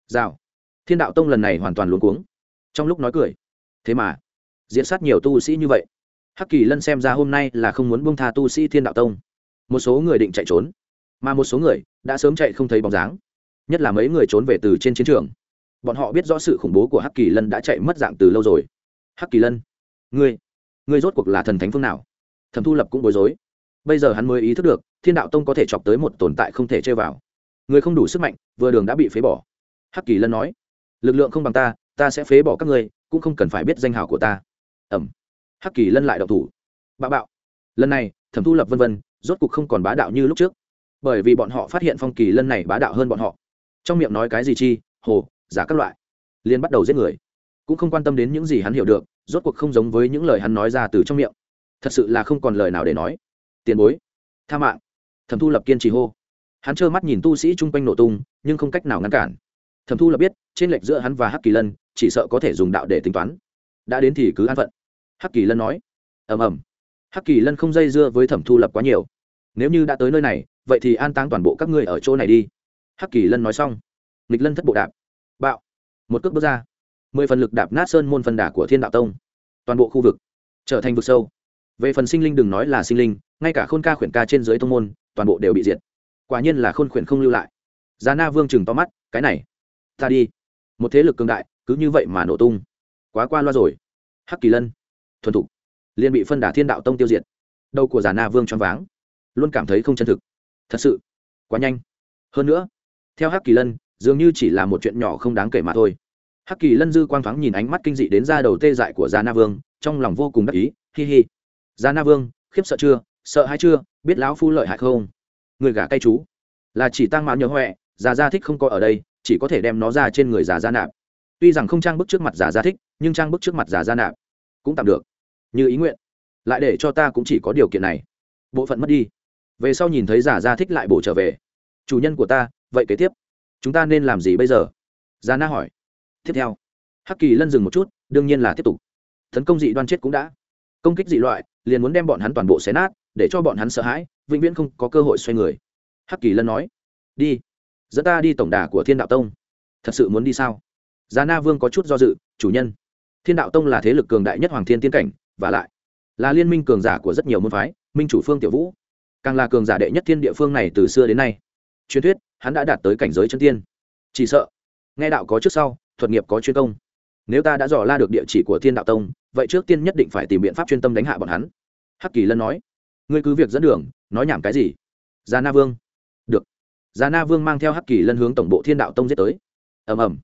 Rào. Thiên đạo tông lần này hoàn toàn luống cuống. Trong lúc nói cười thế mà, diễn sát nhiều tu sĩ như vậy. Hắc kỳ lân xem ra hôm nay là không muốn buông tha tu sĩ thiên đạo tông. Một số người định chạy trốn, mà một số người đã sớm chạy không thấy bóng dáng. Nhất là mấy người trốn về từ trên chiến trường. Bọn họ biết rõ sự khủng bố của hắc kỳ lân đã chạy mất dạng từ lâu rồi. Hắc kỳ lân, ngươi ngươi rốt cuộc là thần thánh phương nào? Thẩm thu lập cũng bối rối. Bây giờ hắn mới ý thức được, thiên đạo tông có thể chọc tới một tồn tại không thể chơi vào. Người không đủ sức mạnh, vừa đường đã bị phế bỏ. Hắc kỳ lân nói, lực lượng không bằng ta ta sẽ phế bỏ các ngươi cũng không cần phải biết danh hào của ta. Ẩm. Hắc kỳ lân lại đậu thủ. Bạo bạo. Lần này, thẩm thu lập vân vân, rốt cuộc không còn bá đạo như lúc trước. Bởi vì bọn họ phát hiện phong kỳ lân này bá đạo hơn bọn họ. Trong miệng nói cái gì chi, hồ, giả các loại. Liên bắt đầu giết người. Cũng không quan tâm đến những gì hắn hiểu được, rốt cuộc không giống với những lời hắn nói ra từ trong miệng. Thật sự là không còn lời nào để nói. Tiền bối. Tha mạng. Thẩm thu lập kiên trì hô. Hắn trơ mắt nhìn tu sĩ chung quanh nổ tung, nhưng không cách nào ngăn cản. Thẩm thu lập biết trên lệch giữa hắn và hắc kỳ lân, chỉ sợ có thể dùng đạo để tính toán. Đã đến thì cứ an phận. Hắc kỳ lân nói. Ầm ầm. Hắc kỳ lân không dây dưa với thẩm thu lập quá nhiều. Nếu như đã tới nơi này, vậy thì an táng toàn bộ các ngươi ở chỗ này đi. Hắc kỳ lân nói xong. Nghịch lân thất bộ đạp. Bạo. Một cước bước ra. Mười phần lực đạp nát sơn môn phần đà của thiên đạo tông. Toàn bộ khu vực trở thành vực sâu. Về phần sinh linh đừng nói là sinh linh, ngay cả khôn ca khuyển ca trên dưới tông môn, toàn bộ đều bị diệt. Quả nhiên là khôn khuyển không lưu lại. Già na vương chừng to mắt, cái này, ta đi một thế lực cường đại, cứ như vậy mà nổ tung. Quá qua loa rồi. Hắc kỳ lân, thuần thục. Liền bị phân đả thiên đạo tông tiêu diệt. Đầu của già na vương choáng váng. Luôn cảm thấy không chân thực. Thật sự, quá nhanh. Hơn nữa, theo hắc kỳ lân, dường như chỉ là một chuyện nhỏ không đáng kể mà thôi. Hắc kỳ lân dư quang thoáng nhìn ánh mắt kinh dị đến ra đầu tê dại của già na vương, trong lòng vô cùng đắc ý, hi hi. Già na vương, khiếp sợ chưa, sợ hay chưa, biết lão phu lợi hại không? Người gả cay chú. Là chỉ tăng mạo nhớ huệ già gia thích không có ở đây chỉ có thể đem nó ra trên người già gia nạp. Tuy rằng không trang bức trước mặt giả gia thích, nhưng trang bức trước mặt giả gia nạp cũng tạm được. Như ý nguyện. Lại để cho ta cũng chỉ có điều kiện này. Bộ phận mất đi. Về sau nhìn thấy giả gia thích lại bổ trở về. Chủ nhân của ta, vậy kế tiếp. Chúng ta nên làm gì bây giờ? Gia na hỏi. Tiếp theo. Hắc kỳ lân dừng một chút, đương nhiên là tiếp tục. Tấn công dị đoan chết cũng đã. Công kích dị loại, liền muốn đem bọn hắn toàn bộ xé nát, để cho bọn hắn sợ hãi, vĩnh viễn không có cơ hội xoay người. Hắc kỳ lân nói. Đi dẫn ta đi tổng đà của thiên đạo tông. Thật sự muốn đi sao? Già na vương có chút do dự, chủ nhân. Thiên đạo tông là thế lực cường đại nhất hoàng thiên tiên cảnh, và lại là liên minh cường giả của rất nhiều môn phái, minh chủ phương tiểu vũ. Càng là cường giả đệ nhất thiên địa phương này từ xưa đến nay. Truyền thuyết, hắn đã đạt tới cảnh giới chân tiên. Chỉ sợ, nghe đạo có trước sau, thuật nghiệp có chuyên công. Nếu ta đã dò la được địa chỉ của thiên đạo tông, vậy trước tiên nhất định phải tìm biện pháp chuyên tâm đánh hạ bọn hắn. Hắc kỳ lân nói, ngươi cứ việc dẫn đường, nói nhảm cái gì? Già na vương già na vương mang theo hắc kỳ lân hướng tổng bộ thiên đạo tông giết tới. Ầm ầm.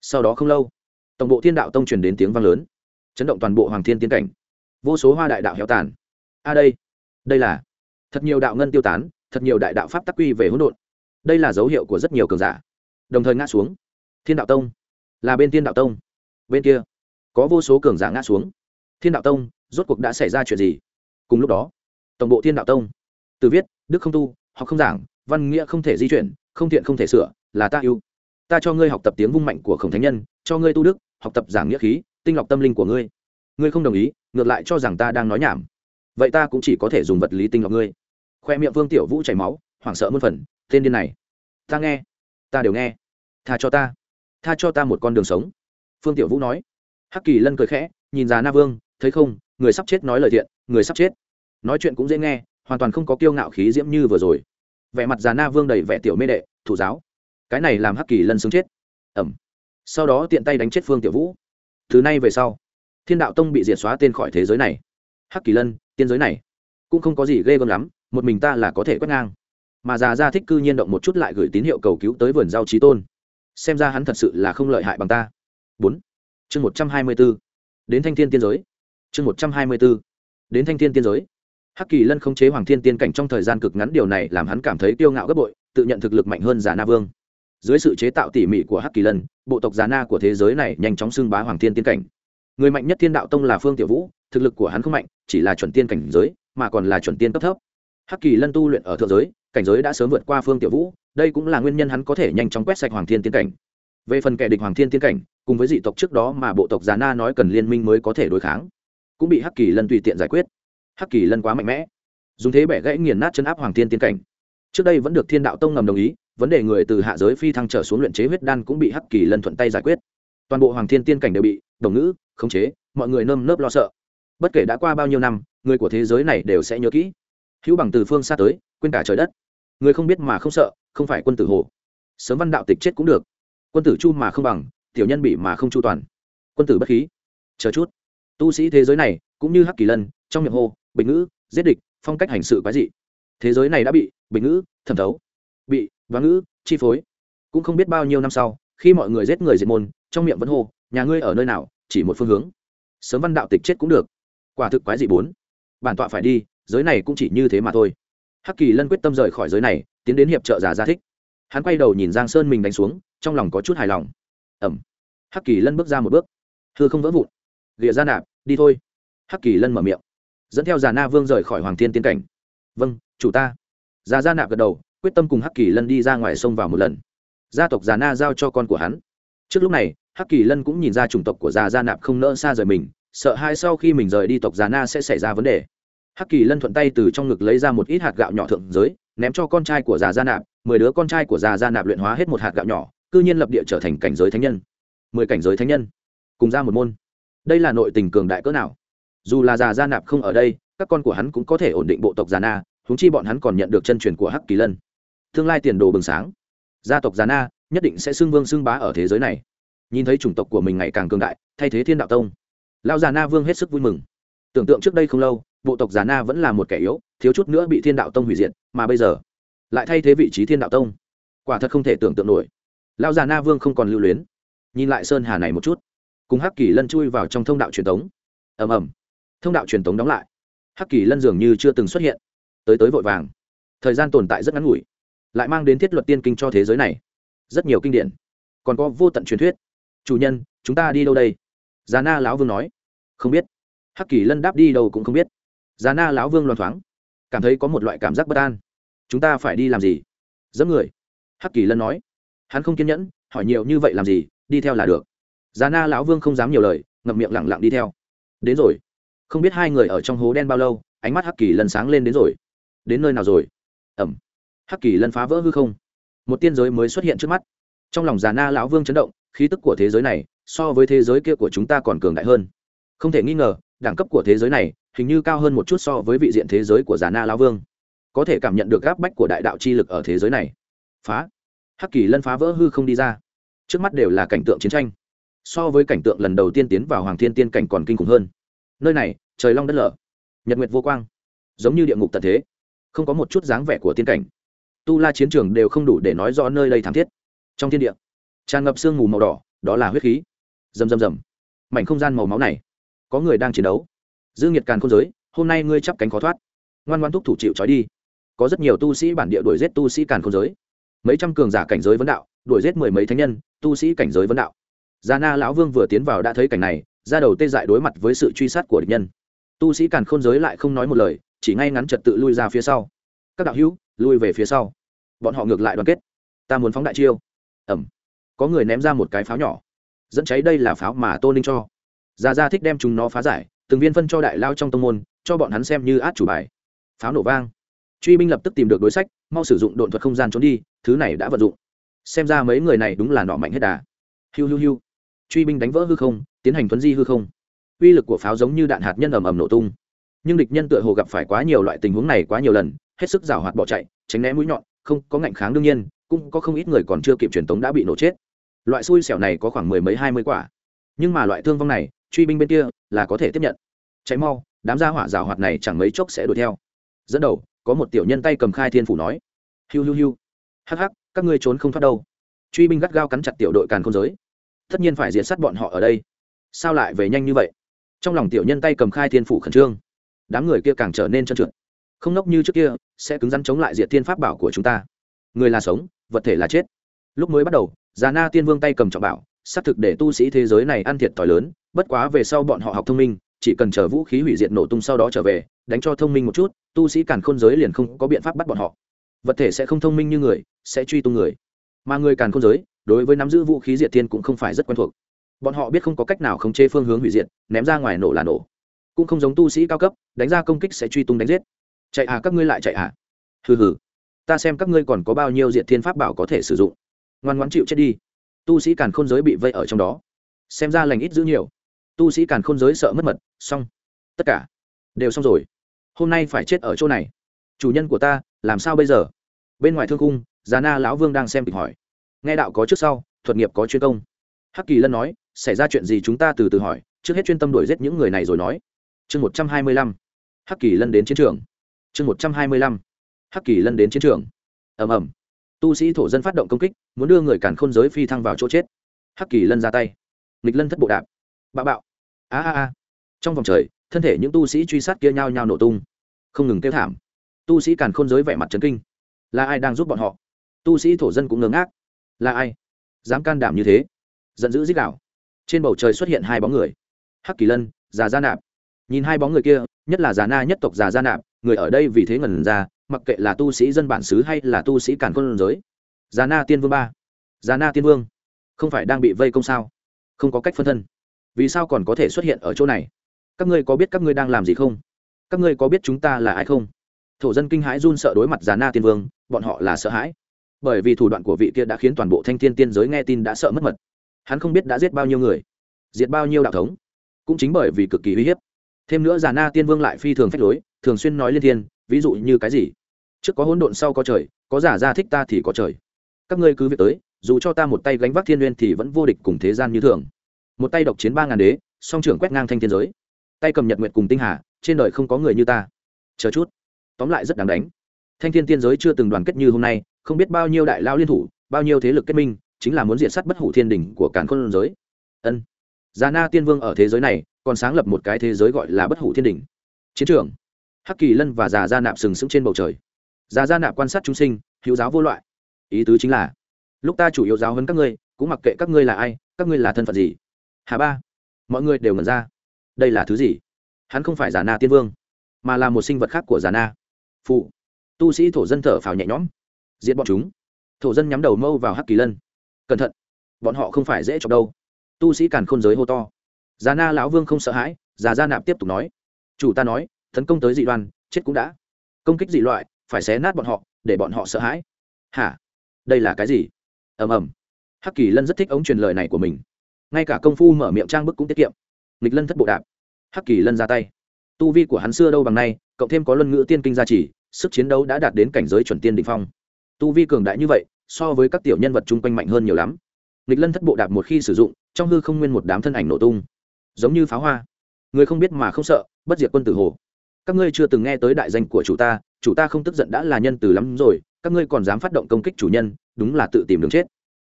Sau đó không lâu, tổng bộ thiên đạo tông truyền đến tiếng vang lớn. Chấn động toàn bộ hoàng thiên tiến cảnh. Vô số hoa đại đạo héo tàn. A đây đây là thật nhiều đạo ngân tiêu tán, thật nhiều đại đạo pháp tắc quy về hỗn độn. Đây là dấu hiệu của rất nhiều cường giả. Đồng thời ngã xuống. Thiên đạo tông là bên thiên đạo tông. Bên kia, có vô số cường giả ngã xuống. Thiên đạo tông, rốt cuộc đã xảy ra chuyện gì? Cùng lúc đó, tổng bộ thiên đạo tông, từ viết, đức không tu học không giảng văn nghĩa không thể di chuyển, không thiện không thể sửa, là ta yêu. Ta cho ngươi học tập tiếng vung mạnh của khổng thánh nhân, cho ngươi tu đức, học tập giảng nghĩa khí, tinh lọc tâm linh của ngươi. Ngươi không đồng ý, ngược lại cho rằng ta đang nói nhảm. Vậy ta cũng chỉ có thể dùng vật lý tinh lọc ngươi. Khoe miệng vương tiểu vũ chảy máu, hoảng sợ muôn phần, tên điên này. Ta nghe. Ta đều nghe. Tha cho ta. Tha cho ta một con đường sống. Phương tiểu vũ nói. Hắc kỳ lân cười khẽ, nhìn già na vương, thấy không, người sắp chết nói lời thiện, người sắp chết. Nói chuyện cũng dễ nghe, hoàn toàn không có kiêu ngạo khí diễm như vừa rồi vẻ mặt già na vương đầy vẻ tiểu mê đệ, thủ giáo. Cái này làm hắc kỳ lân xứng chết. Ẩm. Sau đó tiện tay đánh chết phương tiểu vũ. Thứ này về sau, thiên đạo tông bị diệt xóa tên khỏi thế giới này. Hắc kỳ lân, tiên giới này, cũng không có gì ghê gớm lắm, một mình ta là có thể quét ngang. Mà già ra thích cư nhiên động một chút lại gửi tín hiệu cầu cứu tới vườn rau trí tôn. Xem ra hắn thật sự là không lợi hại bằng ta. Bốn. Chương một trăm hai mươi b ố đến thanh thiên tiên giới. Chương một trăm hai mươi b ố đến thanh thiên tiên giới hắc kỳ lân không chế hoàng thiên tiên cảnh trong thời gian cực ngắn, điều này làm hắn cảm thấy kiêu ngạo gấp bội, tự nhận thực lực mạnh hơn già na vương. Dưới sự chế tạo tỉ mỉ của hắc kỳ lân, bộ tộc già na của thế giới này nhanh chóng xưng bá hoàng thiên tiên cảnh. Người mạnh nhất thiên đạo tông là phương tiểu vũ, thực lực của hắn không mạnh, chỉ là chuẩn tiên cảnh giới, mà còn là chuẩn tiên cấp thấp. Hắc kỳ lân tu luyện ở thượng giới, cảnh giới đã sớm vượt qua phương tiểu vũ, đây cũng là nguyên nhân hắn có thể nhanh chóng quét sạch hoàng thiên tiên cảnh. Về phần kẻ địch hoàng thiên tiên cảnh, cùng với dị tộc trước đó mà bộ tộc già na nói cần liên minh mới có thể đối kháng, cũng bị hắc kỳ lân tùy tiện giải quyết hắc kỳ lân quá mạnh mẽ. Dùng thế bẻ gãy nghiền nát chân áp hoàng thiên tiên cảnh. Trước đây vẫn được thiên đạo tông ngầm đồng ý, vấn đề người từ hạ giới phi thăng trở xuống luyện chế huyết đan cũng bị hắc kỳ lân thuận tay giải quyết. Toàn bộ hoàng thiên tiên cảnh đều bị đồng ngữ, khống chế, mọi người nơm nớp lo sợ. Bất kể đã qua bao nhiêu năm, người của thế giới này đều sẽ nhớ kỹ. Hữu bằng từ phương xa tới, quên cả trời đất. Người không biết mà không sợ, không phải quân tử hồ. Sớm văn đạo tịch chết cũng được. Quân tử chu mà không bằng, tiểu nhân bị mà không chu toàn. Quân tử bất khí. Chờ chút. Tu sĩ thế giới này, cũng như hắc kỳ lân, trong miệng hô bình ngữ, giết địch, phong cách hành sự quái dị. Thế giới này đã bị bình ngữ, thẩm thấu, bị và ngữ, chi phối. Cũng không biết bao nhiêu năm sau, khi mọi người giết người diệt môn, trong miệng vẫn hô, nhà ngươi ở nơi nào, chỉ một phương hướng. Sớm văn đạo tịch chết cũng được. Quả thực quái dị bốn. Bản tọa phải đi, giới này cũng chỉ như thế mà thôi. Hắc kỳ lân quyết tâm rời khỏi giới này, tiến đến hiệp trợ giả gia thích. Hắn quay đầu nhìn giang sơn mình đánh xuống, trong lòng có chút hài lòng. Ẩm. Hắc kỳ lân bước ra một bước. Thưa không vỡ vụn. Ghịa ra nạp, đi thôi. Hắc kỳ lân mở miệng dẫn theo già na vương rời khỏi hoàng thiên tiên cảnh. Vâng chủ ta. Già gia nạp gật đầu, quyết tâm cùng hắc kỳ lân đi ra ngoài sông vào một lần. Gia tộc già na giao cho con của hắn. Trước lúc này, hắc kỳ lân cũng nhìn ra chủng tộc của già gia nạp không nỡ xa rời mình, sợ hai sau khi mình rời đi tộc già na sẽ xảy ra vấn đề. Hắc kỳ lân thuận tay từ trong ngực lấy ra một ít hạt gạo nhỏ thượng giới, ném cho con trai của già gia nạp, mười đứa con trai của già gia nạp luyện hóa hết một hạt gạo nhỏ, cư nhiên lập địa trở thành cảnh giới thánh nhân. Mười cảnh giới thánh nhân. Cùng ra một môn. Đây là nội tình cường đại cỡ nào? Dù là già gia nạp không ở đây, các con của hắn cũng có thể ổn định bộ tộc già na húng chi bọn hắn còn nhận được chân truyền của hắc kỳ lân. Tương lai tiền đồ bừng sáng. Gia tộc già na nhất định sẽ xưng vương xưng bá ở thế giới này. Nhìn thấy chủng tộc của mình ngày càng cường đại, thay thế thiên đạo tông, lão già na vương hết sức vui mừng. Tưởng tượng trước đây không lâu, bộ tộc già na vẫn là một kẻ yếu, thiếu chút nữa bị thiên đạo tông hủy diệt, mà bây giờ, lại thay thế vị trí thiên đạo tông. Quả thật không thể tưởng tượng nổi. Lão già na vương không còn lưu luyến. Nhìn lại sơn hà này một chút. Cùng hắc kỳ lân chui vào trong thông đạo truyền thống ầm ầm thông đạo truyền thống đóng lại. Hắc kỳ lân dường như chưa từng xuất hiện. Tới tới vội vàng. Thời gian tồn tại rất ngắn ngủi, lại mang đến thiết luật tiên kinh cho thế giới này. Rất nhiều kinh điển. Còn có vô tận truyền thuyết. Chủ nhân, chúng ta đi đâu đây? Già na lão vương nói. Không biết. Hắc kỳ lân đáp đi đâu cũng không biết. Già na lão vương loan thoáng. Cảm thấy có một loại cảm giác bất an. Chúng ta phải đi làm gì? Dẫm người. Hắc kỳ lân nói. Hắn không kiên nhẫn, hỏi nhiều như vậy làm gì? Đi theo là được. Già na lão vương không dám nhiều lời, ngậm miệng lẳng lặng đi theo. Đến rồi không biết hai người ở trong hố đen bao lâu, ánh mắt hắc kỳ lân sáng lên đến rồi. Đến nơi nào rồi? Ẩm. Hắc kỳ lân phá vỡ hư không. Một tiên giới mới xuất hiện trước mắt. Trong lòng già na lão vương chấn động, khí tức của thế giới này so với thế giới kia của chúng ta còn cường đại hơn. Không thể nghi ngờ, đẳng cấp của thế giới này hình như cao hơn một chút so với vị diện thế giới của già na lão vương. Có thể cảm nhận được gáp bách của đại đạo chi lực ở thế giới này. Phá. Hắc kỳ lân phá vỡ hư không đi ra. Trước mắt đều là cảnh tượng chiến tranh. So với cảnh tượng lần đầu tiên tiến vào hoàng thiên tiên cảnh còn kinh khủng hơn nơi này, trời long đất lở. Nhật nguyệt vô quang, giống như địa ngục tận thế, không có một chút dáng vẻ của tiên cảnh. Tu la chiến trường đều không đủ để nói rõ nơi đây thảm thiết. Trong thiên địa, tràn ngập sương mù màu đỏ, đó là huyết khí. Rầm rầm rầm. Mảnh không gian màu máu này, có người đang chiến đấu. Dương nghiệt càn không giới, hôm nay ngươi chắp cánh khó thoát. Ngoan ngoan thúc thủ chịu trói đi. Có rất nhiều tu sĩ bản địa đuổi giết tu sĩ càn không giới. Mấy trăm cường giả cảnh giới vấn đạo, đuổi giết mười mấy thánh nhân, tu sĩ cảnh giới vấn đạo. Gia na lão vương vừa tiến vào đã thấy cảnh này ra đầu tê dại đối mặt với sự truy sát của địch nhân. Tu sĩ càn khôn giới lại không nói một lời, chỉ ngay ngắn trật tự lui ra phía sau. Các đạo hữu, lui về phía sau. Bọn họ ngược lại đoàn kết. Ta muốn phóng đại chiêu. Ẩm. Có người ném ra một cái pháo nhỏ. Dẫn cháy đây là pháo mà tô ninh cho. Ra ra thích đem chúng nó phá giải, từng viên phân cho đại lao trong tông môn, cho bọn hắn xem như át chủ bài. Pháo nổ vang. Truy binh lập tức tìm được đối sách, mau sử dụng độn thuật không gian trốn đi, thứ này đã vận dụng. Xem ra mấy người này đúng là nọ mạnh hết đà. Hiu hiu hiu. Truy binh đánh vỡ hư không tiến hành thuấn di hư không. Uy lực của pháo giống như đạn hạt nhân ầm ầm nổ tung. Nhưng địch nhân tựa hồ gặp phải quá nhiều loại tình huống này quá nhiều lần, hết sức rào hoạt bỏ chạy, tránh né mũi nhọn, không có ngạnh kháng đương nhiên, cũng có không ít người còn chưa kịp truyền tống đã bị nổ chết. Loại xui xẻo này có khoảng mười mấy hai mươi quả. Nhưng mà loại thương vong này, truy binh bên kia là có thể tiếp nhận. Cháy mau, đám gia hỏa rào hoạt này chẳng mấy chốc sẽ đuổi theo. Dẫn đầu, có một tiểu nhân tay cầm khai thiên phủ nói. Hiu hiu hiu. Hắc hắc, các ngươi trốn không thoát đâu. Truy binh gắt gao cắn chặt tiểu đội càn không giới. Tất nhiên phải diệt sát bọn họ ở đây sao lại về nhanh như vậy? Trong lòng tiểu nhân tay cầm khai thiên phủ khẩn trương. Đám người kia càng trở nên trơn trượt. Không nốc như trước kia, sẽ cứng rắn chống lại diệt thiên pháp bảo của chúng ta. Người là sống, vật thể là chết. Lúc mới bắt đầu, già na tiên vương tay cầm trọng bảo, xác thực để tu sĩ thế giới này ăn thiệt thòi lớn, bất quá về sau bọn họ học thông minh, chỉ cần chờ vũ khí hủy diệt nổ tung sau đó trở về, đánh cho thông minh một chút, tu sĩ càn khôn giới liền không có biện pháp bắt bọn họ. Vật thể sẽ không thông minh như người, sẽ truy tung người. Mà người càn khôn giới, đối với nắm giữ vũ khí diệt thiên cũng không phải rất quen thuộc bọn họ biết không có cách nào khống chế phương hướng hủy diệt, ném ra ngoài nổ là nổ. Cũng không giống tu sĩ cao cấp, đánh ra công kích sẽ truy tung đánh giết. Chạy à các ngươi lại chạy à? Hừ hừ. Ta xem các ngươi còn có bao nhiêu diệt thiên pháp bảo có thể sử dụng. Ngoan ngoãn chịu chết đi. Tu sĩ càn khôn giới bị vây ở trong đó. Xem ra lành ít giữ nhiều. Tu sĩ càn khôn giới sợ mất mật, xong. Tất cả đều xong rồi. Hôm nay phải chết ở chỗ này. Chủ nhân của ta, làm sao bây giờ? Bên ngoài thương cung già na lão vương đang xem kịch hỏi. Nghe đạo có trước sau, thuật nghiệp có chuyên công. Hắc kỳ lân nói xảy ra chuyện gì chúng ta từ từ hỏi, trước hết chuyên tâm đuổi giết những người này rồi nói. Chương một trăm hai mươi lăm. Hắc kỳ lân đến chiến trường. Chương một trăm hai mươi lăm. Hắc kỳ lân đến chiến trường. Ầm ầm. Tu sĩ thổ dân phát động công kích, muốn đưa người cản khôn giới phi thăng vào chỗ chết. Hắc kỳ lân ra tay. Nghịch lân thất bộ đạp. Bạo bạo. A a a. Trong vòng trời, thân thể những tu sĩ truy sát kia nhao nhao nổ tung. Không ngừng kêu thảm. Tu sĩ càn khôn giới vẻ mặt trấn kinh. Là ai đang giúp bọn họ? Tu sĩ thổ dân cũng ngớ ngác. Là ai? Dám can đảm như thế? Giận dữ dích đạo trên bầu trời xuất hiện hai bóng người. Hắc kỳ lân, già gia nạp. Nhìn hai bóng người kia, nhất là già na nhất tộc già gia nạp, người ở đây vì thế ngần ra, mặc kệ là tu sĩ dân bản xứ hay là tu sĩ cản quân giới. Già na tiên vương ba. Già na tiên vương, không phải đang bị vây công sao? Không có cách phân thân. Vì sao còn có thể xuất hiện ở chỗ này? Các ngươi có biết các ngươi đang làm gì không? Các ngươi có biết chúng ta là ai không? Thổ dân kinh hãi run sợ đối mặt già na tiên vương, bọn họ là sợ hãi. Bởi vì thủ đoạn của vị kia đã khiến toàn bộ thanh thiên tiên giới nghe tin đã sợ mất mật hắn không biết đã giết bao nhiêu người, diệt bao nhiêu đạo thống, cũng chính bởi vì cực kỳ uy hiếp. Thêm nữa già na tiên vương lại phi thường phách lối, thường xuyên nói liên thiên, ví dụ như cái gì? Trước có hỗn độn, sau có trời, có giả ra thích ta thì có trời. Các ngươi cứ việc tới, dù cho ta một tay gánh vác thiên n thì vẫn vô địch cùng thế gian như thường. Một tay độc chiến ba ngàn đế, song trưởng quét ngang thanh thiên giới. Tay cầm nhật nguyện cùng tinh hà, trên đời không có người như ta. Chờ chút. Tóm lại rất đáng đánh. Thanh thiên tiên giới chưa từng đoàn kết như hôm nay, không biết bao nhiêu đại lao liên thủ, bao nhiêu thế lực kết minh chính là muốn diện sát bất hủ thiên đình của càn khôn giới. Ân. Già na tiên vương ở thế giới này, còn sáng lập một cái thế giới gọi là bất hủ thiên đình. Chiến trường. Hắc kỳ lân và già gia nạp sừng sững trên bầu trời. Già gia nạp quan sát chúng sinh hữu giáo vô loại. Ý tứ chính là, lúc ta chủ yếu giáo hơn các ngươi, cũng mặc kệ các ngươi là ai, các ngươi là thân phận gì. Hà ba. Mọi người đều ngẩn ra. Đây là thứ gì? Hắn không phải giả na tiên vương, mà là một sinh vật khác của giả na. Phụ. Tu sĩ thổ dân thở phào nhẹ nhõm. Diễn bọn chúng. Thổ dân nhắm đầu mâu vào hắc kỳ lân cẩn thận. Bọn họ không phải dễ chọc đâu. Tu sĩ càn khôn giới hô to. Già na lão vương không sợ hãi, già gia nạp tiếp tục nói. Chủ ta nói, tấn công tới dị đoan, chết cũng đã. Công kích dị loại, phải xé nát bọn họ, để bọn họ sợ hãi. Hả? Đây là cái gì? Ầm ầm. Hắc kỳ lân rất thích ống truyền lời này của mình. Ngay cả công phu mở miệng trang bức cũng tiết kiệm. Nghịch lân thất bộ đạp. Hắc kỳ lân ra tay. Tu vi của hắn xưa đâu bằng nay, cộng thêm có luân ngữ tiên kinh gia trì, sức chiến đấu đã đạt đến cảnh giới chuẩn tiên định phong. Tu vi cường đại như vậy so với các tiểu nhân vật chung quanh mạnh hơn nhiều lắm. Nghịch lân thất bộ đạp một khi sử dụng, trong hư không nguyên một đám thân ảnh nổ tung. Giống như pháo hoa. Người không biết mà không sợ, bất diệt quân tử hồ. Các ngươi chưa từng nghe tới đại danh của chủ ta chủ ta không tức giận đã là nhân từ lắm rồi, các ngươi còn dám phát động công kích chủ nhân, đúng là tự tìm đường chết.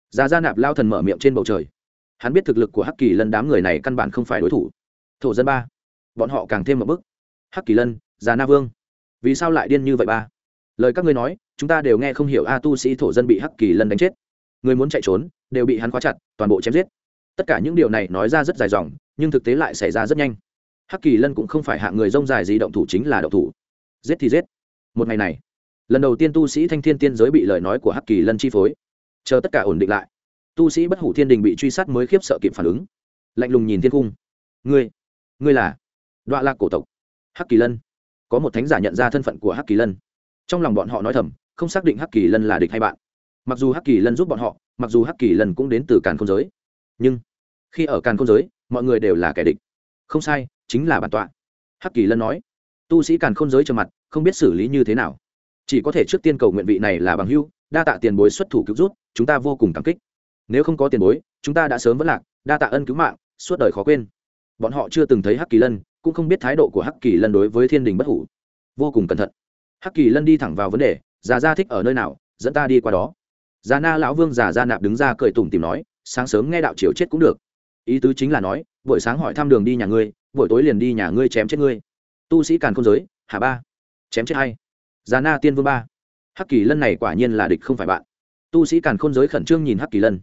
Già gia nạp lao thần mở miệng trên bầu trời. Hắn biết thực lực của hắc kỳ lân đám người này căn bản không phải đối thủ. Thổ dân ba. Bọn họ càng thêm một bức hắc kỳ lân già na vương. Vì sao lại điên như vậy ba? Lời các ngươi nói, chúng ta đều nghe không hiểu a tu sĩ thổ dân bị hắc kỳ lân đánh chết. Người muốn chạy trốn, đều bị hắn khóa chặt, toàn bộ chém giết. Tất cả những điều này nói ra rất dài dòng, nhưng thực tế lại xảy ra rất nhanh. Hắc kỳ lân cũng không phải hạng người rông dài gì động thủ chính là động thủ. Giết thì giết. Một ngày này, lần đầu tiên tu sĩ thanh thiên tiên giới bị lời nói của hắc kỳ lân chi phối. Chờ tất cả ổn định lại, tu sĩ bất hủ thiên đình bị truy sát mới khiếp sợ kịp phản ứng. Lạnh lùng nhìn thiên cung. Ngươi ngươi là đoạn lạc cổ tộc. Hắc kỳ lân. Có một thánh giả nhận ra thân phận của hắc kỳ lân trong lòng bọn họ nói thầm, không xác định hắc kỳ lân là địch hay bạn. Mặc dù hắc kỳ lân giúp bọn họ, mặc dù hắc kỳ lân cũng đến từ càn khôn giới. Nhưng, khi ở càn khôn giới, mọi người đều là kẻ địch. Không sai, chính là bản tọa. Hắc kỳ lân nói, tu sĩ càn khôn giới trầm mặt, không biết xử lý như thế nào. Chỉ có thể trước tiên cầu nguyện vị này là bằng hưu đa tạ tiền bối xuất thủ cứu rút chúng ta vô cùng cảm kích. Nếu không có tiền bối, chúng ta đã sớm vẫn lạc, đa tạ ân cứu mạng, suốt đời khó quên. Bọn họ chưa từng thấy hắc kỳ lân, cũng không biết thái độ của hắc kỳ lân đối với thiên đình bất hủ. Vô cùng cẩn thận hắc kỳ lân đi thẳng vào vấn đề, già gia thích ở nơi nào? Dẫn ta đi qua đó. Già na lão vương già gia nạp đứng ra cười tủm tìm nói, sáng sớm nghe đạo chiều chết cũng được. Ý tứ chính là nói, buổi sáng hỏi thăm đường đi nhà ngươi, buổi tối liền đi nhà ngươi chém chết ngươi. Tu sĩ càn không giới, hà ba, chém chết hay già na tiên vương ba, hắc kỳ lân này quả nhiên là địch không phải bạn. Tu sĩ càn khôn giới khẩn trương nhìn hắc kỳ lân,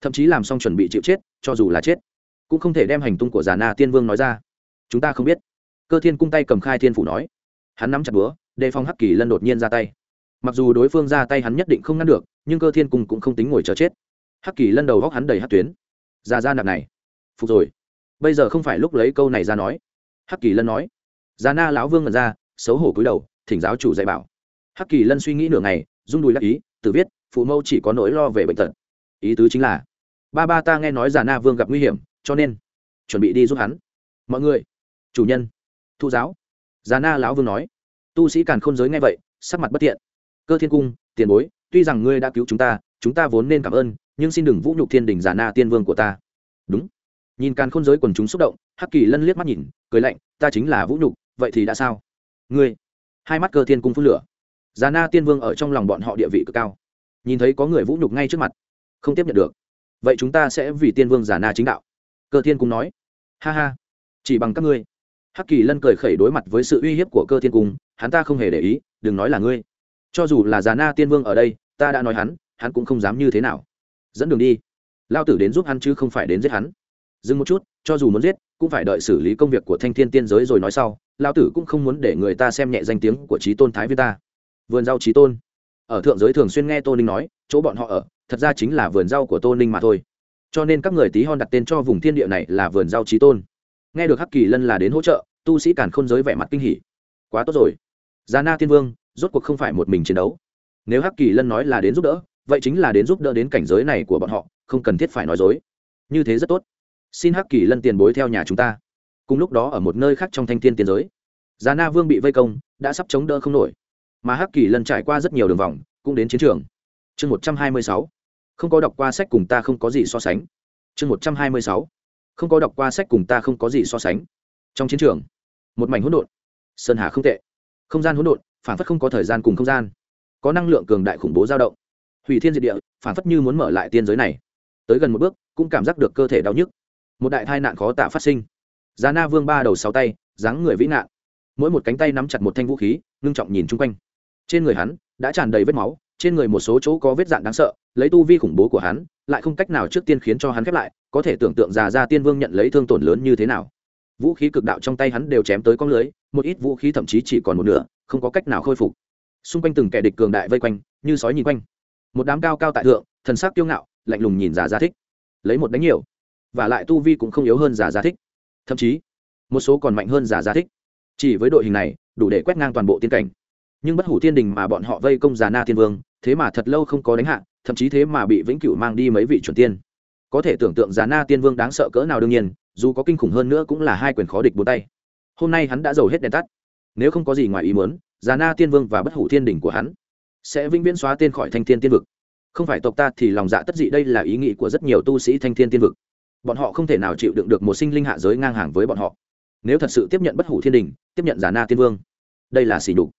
thậm chí làm xong chuẩn bị chịu chết, cho dù là chết, cũng không thể đem hành tung của già na tiên vương nói ra. Chúng ta không biết. Cơ thiên cung tay cầm khai thiên phủ nói. Hắn nắm chặt búa đề phòng hắc kỳ lân đột nhiên ra tay. Mặc dù đối phương ra tay hắn nhất định không ngăn được, nhưng cơ thiên cung cũng không tính ngồi chờ chết. Hắc kỳ lân đầu góc hắn đầy hắc tuyến. Ra ra nạp này. Phục rồi. Bây giờ không phải lúc lấy câu này ra nói. Hắc kỳ lân nói. Già na lão vương ngẩn ra, xấu hổ cúi đầu, thỉnh giáo chủ dạy bảo. Hắc kỳ lân suy nghĩ nửa ngày, rung đùi đắc ý, tự viết, phụ mâu chỉ có nỗi lo về bệnh tật. Ý tứ chính là, ba ba ta nghe nói già na vương gặp nguy hiểm, cho nên chuẩn bị đi giúp hắn. Mọi người, chủ nhân, thu giáo. Già na lão vương nói tu sĩ càn khôn giới nghe vậy, sắc mặt bất tiện. Cơ thiên cung, tiền bối, tuy rằng ngươi đã cứu chúng ta chúng ta vốn nên cảm ơn, nhưng xin đừng vũ nhục thiên đình giả na tiên vương của ta. Đúng. Nhìn càn khôn giới quần chúng xúc động, hắc kỳ lân liếc mắt nhìn, cười lạnh, ta chính là vũ nhục, vậy thì đã sao? Ngươi. Hai mắt cơ thiên cung phun lửa. Giả na tiên vương ở trong lòng bọn họ địa vị cực cao. Nhìn thấy có người vũ nhục ngay trước mặt, không tiếp nhận được. Vậy chúng ta sẽ vì tiên vương giả na chính đạo. Cơ thiên cung nói. Ha ha. Chỉ bằng các ngươi. Hắc kỳ lân cười khẩy đối mặt với sự uy hiếp của cơ thiên cung hắn ta không hề để ý, đừng nói là ngươi. Cho dù là già na tiên vương ở đây, ta đã nói hắn hắn cũng không dám như thế nào. Dẫn đường đi. Lao tử đến giúp hắn chứ không phải đến giết hắn. Dừng một chút, cho dù muốn giết, cũng phải đợi xử lý công việc của thanh thiên tiên giới rồi nói sau. Lao tử cũng không muốn để người ta xem nhẹ danh tiếng của trí tôn thái Viên ta. Vườn rau trí tôn. Ở thượng giới thường xuyên nghe tô ninh nói, chỗ bọn họ ở, thật ra chính là vườn rau của tô ninh mà thôi. Cho nên các người tí hon đặt tên cho vùng thiên địa này là vườn rau trí tôn. Nghe được hắc kỳ lân là đến hỗ trợ, tu sĩ càn khôn giới vẻ mặt kinh hỉ. Quá tốt rồi già na tiên vương, rốt cuộc không phải một mình chiến đấu. Nếu hắc kỳ lân nói là đến giúp đỡ, vậy chính là đến giúp đỡ đến cảnh giới này của bọn họ, không cần thiết phải nói dối. Như thế rất tốt. Xin hắc kỳ lân tiền bối theo nhà chúng ta. Cùng lúc đó ở một nơi khác trong thanh thiên tiên giới già na vương bị vây công, đã sắp chống đỡ không nổi. Mà hắc kỳ lân trải qua rất nhiều đường vòng, cũng đến chiến trường. Chương một trăm hai mươi sáu. Không có đọc qua sách cùng ta không có gì so sánh. Chương một trăm hai mươi sáu. Không có đọc qua sách cùng ta không có gì so sánh. Trong chiến trường, một mảnh hỗn độn. Sơn hà không tệ không gian hỗn độn phản phất không có thời gian cùng không gian. Có năng lượng cường đại khủng bố dao động. Hủy thiên diệt địa phản phất như muốn mở lại tiên giới này. Tới gần một bước, cũng cảm giác được cơ thể đau nhức. Một đại tai nạn khó tạ phát sinh. Giá na vương ba đầu sáu tay, dáng người vĩ nạn mỗi một cánh tay nắm chặt một thanh vũ khí, ngưng trọng nhìn chung quanh. Trên người hắn, đã tràn đầy vết máu, trên người một số chỗ có vết dạn đáng sợ, lấy tu vi khủng bố của hắn, lại không cách nào trước tiên khiến cho hắn khép lại, có thể tưởng tượng già ra tiên vương nhận lấy thương tổn lớn như thế nào vũ khí cực đạo trong tay hắn đều chém tới con lưới, một ít vũ khí thậm chí chỉ còn một nửa, không có cách nào khôi phục. Xung quanh từng kẻ địch cường đại vây quanh, như sói nhìn quanh. Một đám cao cao tại thượng, thần sắc kiêu ngạo, lạnh lùng nhìn giả giả thích. Lấy một đánh nhiều, và lại tu vi cũng không yếu hơn giả giả thích. Thậm chí, một số còn mạnh hơn giả giả thích. Chỉ với đội hình này, đủ để quét ngang toàn bộ tiên cảnh. Nhưng bất hủ thiên đình mà bọn họ vây công già na thiên vương, thế mà thật lâu không có đánh hạ, thậm chí thế mà bị vĩnh cửu mang đi mấy vị chuẩn tiên. Có thể tưởng tượng già na tiên vương đáng sợ cỡ nào đương nhiên dù có kinh khủng hơn nữa cũng là hai quyền khó địch bốn tay. Hôm nay hắn đã giàu hết đèn tắt. Nếu không có gì ngoài ý muốn, già na tiên vương và bất hủ thiên đỉnh của hắn sẽ vĩnh viễn xóa tên khỏi thanh thiên tiên vực. Không phải tộc ta thì lòng dạ tất dị đây là ý nghĩ của rất nhiều tu sĩ thanh thiên tiên vực. Bọn họ không thể nào chịu đựng được một sinh linh hạ giới ngang hàng với bọn họ. Nếu thật sự tiếp nhận bất hủ thiên đình tiếp nhận giả na tiên vương, đây là xỉ nhục.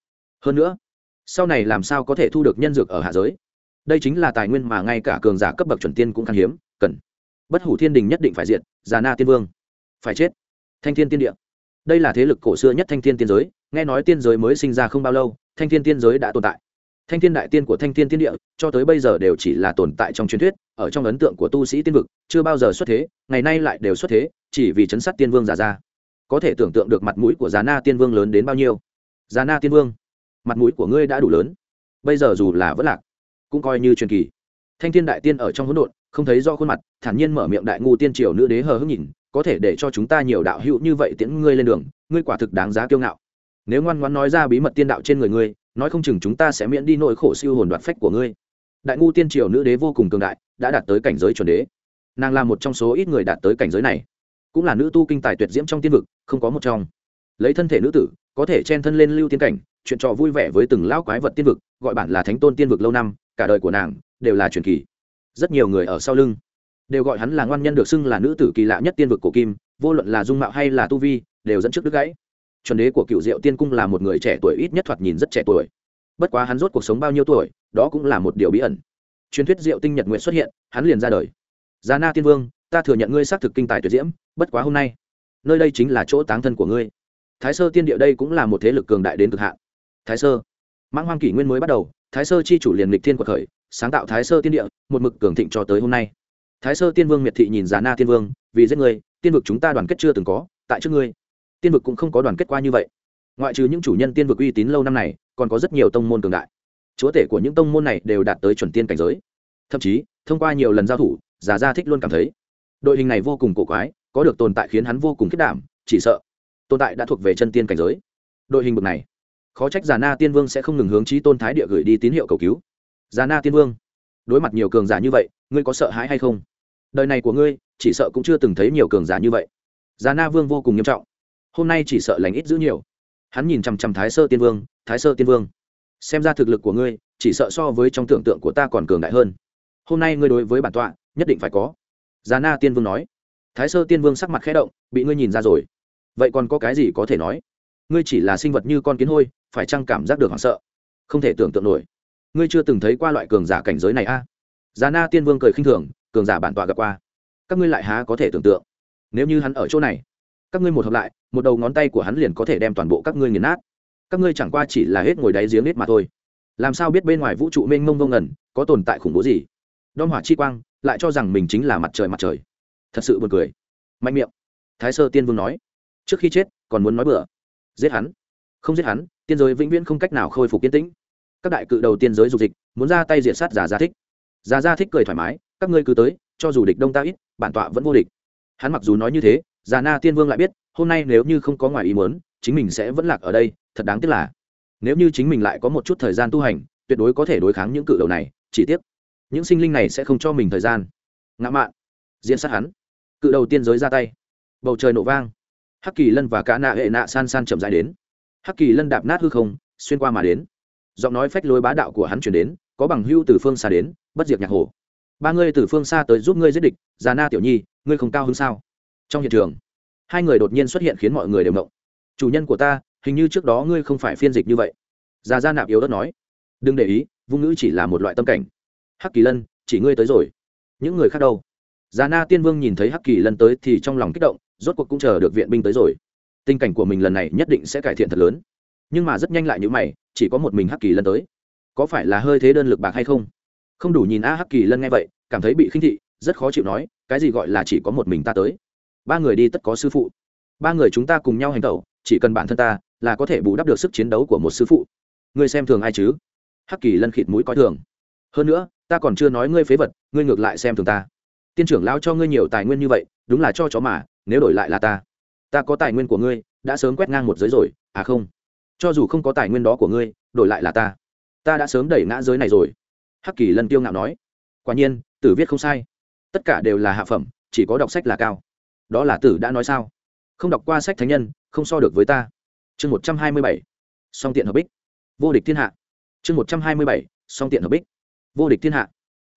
Hơn nữa, sau này làm sao có thể thu được nhân dược ở hạ giới? Đây chính là tài nguyên mà ngay cả cường giả cấp bậc chuẩn tiên cũng khan hiếm, cần bất hủ thiên đình nhất định phải diện giả na tiên vương. Phải chết. Thanh thiên tiên địa. Đây là thế lực cổ xưa nhất thanh thiên tiên giới, nghe nói tiên giới mới sinh ra không bao lâu, thanh thiên tiên giới đã tồn tại. Thanh thiên đại tiên của thanh thiên tiên địa, cho tới bây giờ đều chỉ là tồn tại trong truyền thuyết, ở trong ấn tượng của tu sĩ tiên vực, chưa bao giờ xuất thế, ngày nay lại đều xuất thế, chỉ vì chấn sát tiên vương giả ra. Có thể tưởng tượng được mặt mũi của giá na tiên vương lớn đến bao nhiêu. Giá na tiên vương, mặt mũi của ngươi đã đủ lớn. Bây giờ dù là vất lạc, cũng coi như truyền kỳ. Thanh thiên đại tiên ở trong hỗn độn không thấy do khuôn mặt, thản nhiên mở miệng đại ngu tiên triều nữ đế hờ hững nhìn, có thể để cho chúng ta nhiều đạo hữu như vậy tiễn ngươi lên đường, ngươi quả thực đáng giá kiêu ngạo. Nếu ngoan ngoãn nói ra bí mật tiên đạo trên người ngươi, nói không chừng chúng ta sẽ miễn đi nỗi khổ siêu hồn đoạt phách của ngươi. Đại ngu tiên triều nữ đế vô cùng cường đại, đã đạt tới cảnh giới chuẩn đế. Nàng là một trong số ít người đạt tới cảnh giới này. Cũng là nữ tu kinh tài tuyệt diễm trong tiên vực, không có một trong. Lấy thân thể nữ tử, có thể chen thân lên lưu tiên cảnh, chuyện trò vui vẻ với từng lão quái vật tiên vực, gọi bản là thánh tôn tiên vực lâu năm, cả đời của nàng đều là truyền kỳ rất nhiều người ở sau lưng. Đều gọi hắn là ngoan nhân được xưng là nữ tử kỳ lạ nhất tiên vực cổ kim, vô luận là dung mạo hay là tu vi, đều dẫn trước đứt gãy. Chuẩn đế của cựu diệu tiên cung là một người trẻ tuổi ít nhất thoạt nhìn rất trẻ tuổi. Bất quá hắn rốt cuộc sống bao nhiêu tuổi, đó cũng là một điều bí ẩn. Truyền thuyết diệu tinh nhật nguyện xuất hiện, hắn liền ra đời. Gia na tiên vương, ta thừa nhận ngươi xác thực kinh tài tuyệt diễm, bất quá hôm nay, nơi đây chính là chỗ táng thân của ngươi. Thái sơ tiên địa đây cũng là một thế lực cường đại đến cực hạn. Thái sơ mãng hoang kỷ nguyên mới bắt đầu, thái sơ chi chủ liền lịch thiên quật khởi, sáng tạo thái sơ tiên địa, một mực cường thịnh cho tới hôm nay. Thái sơ tiên vương miệt thị nhìn già na tiên vương, vì giết ngươi tiên vực chúng ta đoàn kết chưa từng có, tại trước ngươi. Tiên vực cũng không có đoàn kết qua như vậy. Ngoại trừ những chủ nhân tiên vực uy tín lâu năm này, còn có rất nhiều tông môn cường đại. Chúa tể của những tông môn này đều đạt tới chuẩn tiên cảnh giới. Thậm chí, thông qua nhiều lần giao thủ, già gia thích luôn cảm thấy, đội hình này vô cùng cổ quái, có được tồn tại khiến hắn vô cùng kết đảm, chỉ sợ tồn tại đã thuộc về chân tiên cảnh giới. Đội hình bực này khó trách già na tiên vương sẽ không ngừng hướng trí tôn thái địa gửi đi tín hiệu cầu cứu. Già na tiên vương, đối mặt nhiều cường giả như vậy, ngươi có sợ hãi hay không? Đời này của ngươi, chỉ sợ cũng chưa từng thấy nhiều cường giả như vậy. Già na vương vô cùng nghiêm trọng. Hôm nay chỉ sợ lành ít giữ nhiều. Hắn nhìn chằm chằm thái sơ tiên vương, thái sơ tiên vương, xem ra thực lực của ngươi, chỉ sợ so với trong tưởng tượng của ta còn cường đại hơn. Hôm nay ngươi đối với bản tọa, nhất định phải có. Già na tiên vương nói. Thái sơ tiên vương sắc mặt khẽ động, bị ngươi nhìn ra rồi. Vậy còn có cái gì có thể nói? Ngươi chỉ là sinh vật như con kiến hôi phải chăng cảm giác được hoảng sợ? Không thể tưởng tượng nổi. Ngươi chưa từng thấy qua loại cường giả cảnh giới này a? À? già na tiên vương cười khinh thường, cường giả bản tọa gặp qua. Các ngươi lại há có thể tưởng tượng? Nếu như hắn ở chỗ này, các ngươi một hợp lại, một đầu ngón tay của hắn liền có thể đem toàn bộ các ngươi nghiền nát. Các ngươi chẳng qua chỉ là hết ngồi đáy giếng hết mà thôi. Làm sao biết bên ngoài vũ trụ mênh mông vô ngẩn có tồn tại khủng bố gì? Đom hỏa chi quang, lại cho rằng mình chính là mặt trời mặt trời. Thật sự buồn cười. Mạnh miệng. Thái sơ tiên vương nói. Trước khi chết, còn muốn nói bừa. Giết hắn không giết hắn, tiên giới vĩnh viễn không cách nào khôi phục yên tĩnh. Các đại cự đầu tiên giới dục dịch, muốn ra tay diệt sát giả gia thích. Giả gia thích cười thoải mái, các ngươi cứ tới, cho dù địch đông ta ít, bản tọa vẫn vô địch. Hắn mặc dù nói như thế, già na tiên vương lại biết, hôm nay nếu như không có ngoài ý muốn, chính mình sẽ vẫn lạc ở đây, thật đáng tiếc là, nếu như chính mình lại có một chút thời gian tu hành, tuyệt đối có thể đối kháng những cự đầu này, chỉ tiếc, những sinh linh này sẽ không cho mình thời gian. Ngã mạn diễn sát hắn. Cự đầu tiên giới ra tay. Bầu trời nổ vang. Hắc kỳ lân và cả nạ hệ nạ san san chậm dài đến hắc kỳ lân đạp nát hư không, xuyên qua mà đến. Giọng nói phách lối bá đạo của hắn chuyển đến, có bằng hưu từ phương xa đến, bất diệt nhạc hồ. Ba ngươi từ phương xa tới giúp ngươi giết địch, già na tiểu nhi, ngươi không cao hơn sao? Trong hiện trường, hai người đột nhiên xuất hiện khiến mọi người đều động chủ nhân của ta, hình như trước đó ngươi không phải phiên dịch như vậy. Già gia nạp yếu đất nói. Đừng để ý vung ngữ chỉ là một loại tâm cảnh. Hắc kỳ lân, chỉ ngươi tới rồi. Những người khác đâu? Già na tiên vương nhìn thấy hắc kỳ lân tới thì trong lòng kích động, rốt cuộc cũng chờ được viện binh tới rồi tình cảnh của mình lần này nhất định sẽ cải thiện thật lớn. Nhưng mà rất nhanh lại như mày, chỉ có một mình hắc kỳ lân tới. Có phải là hơi thế đơn lực bạc hay không? Không đủ nhìn a, hắc kỳ lân nghe vậy, cảm thấy bị khinh thị, rất khó chịu nói, cái gì gọi là chỉ có một mình ta tới? Ba người đi tất có sư phụ. Ba người chúng ta cùng nhau hành tẩu, chỉ cần bản thân ta, là có thể bù đắp được sức chiến đấu của một sư phụ. Ngươi xem thường ai chứ? Hắc kỳ lân khịt mũi coi thường. Hơn nữa, ta còn chưa nói ngươi phế vật, ngươi ngược lại xem thường ta. Tiên trưởng lao cho ngươi nhiều tài nguyên như vậy, đúng là cho chó mà, nếu đổi lại là ta ta có tài nguyên của ngươi, đã sớm quét ngang một giới rồi à không? Cho dù không có tài nguyên đó của ngươi, đổi lại là ta. Ta đã sớm đẩy ngã giới này rồi. Hắc kỳ lân tiêu ngạo nói. Quả nhiên, tử viết không sai. Tất cả đều là hạ phẩm, chỉ có đọc sách là cao. Đó là tử đã nói sao? Không đọc qua sách thánh nhân, không so được với ta. Chương một trăm hai mươi bảy. Song tiện hợp bích. Vô địch thiên hạ. Chương một trăm hai mươi bảy. Song tiện hợp bích. Vô địch thiên hạ.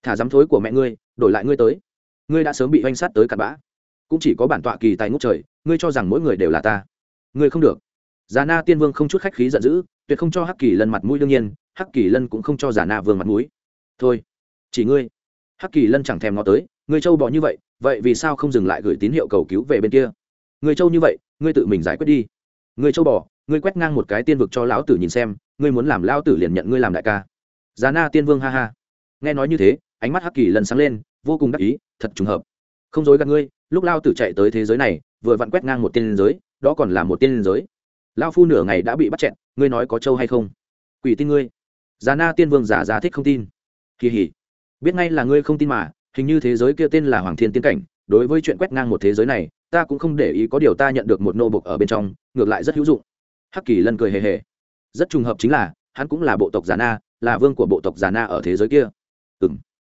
Thả dám thối của mẹ ngươi, đổi lại ngươi tới. Ngươi đã sớm bị oanh sát tới cặn bã. Cũng chỉ có bản tọa kỳ tài ngốc trời ngươi cho rằng mỗi người đều là ta. Ngươi không được. Già na tiên vương không chút khách khí giận dữ, tuyệt không cho hắc kỳ lân mặt mũi đương nhiên, hắc kỳ lân cũng không cho già na vương mặt mũi. Thôi, chỉ ngươi. Hắc kỳ lân chẳng thèm ngó tới, ngươi châu bỏ như vậy vậy vì sao không dừng lại gửi tín hiệu cầu cứu về bên kia? Ngươi châu như vậy, ngươi tự mình giải quyết đi. Ngươi châu bỏ ngươi quét ngang một cái tiên vực cho lão tử nhìn xem, ngươi muốn làm lão tử liền nhận ngươi làm đại ca. Già na tiên vương ha ha. Nghe nói như thế, ánh mắt hắc kỳ lần sáng lên, vô cùng đắc ý, thật trùng hợp. Không dối gạt ngươi, lúc lao tử chạy tới thế giới này vừa vặn quét ngang một tiên giới, đó còn là một tiên giới. Lao phu nửa ngày đã bị bắt chẹn ngươi nói có trâu hay không? Quỷ tin ngươi. Già na tiên vương giả giả thích không tin. Kỳ hỉ. Biết ngay là ngươi không tin mà, hình như thế giới kia tên là hoàng thiên tiên cảnh, đối với chuyện quét ngang một thế giới này, ta cũng không để ý có điều ta nhận được một nô bộc ở bên trong, ngược lại rất hữu dụng. Hắc kỳ lân cười hề hề. Rất trùng hợp chính là, hắn cũng là bộ tộc già na, là vương của bộ tộc già na ở thế giới kia. Ừ m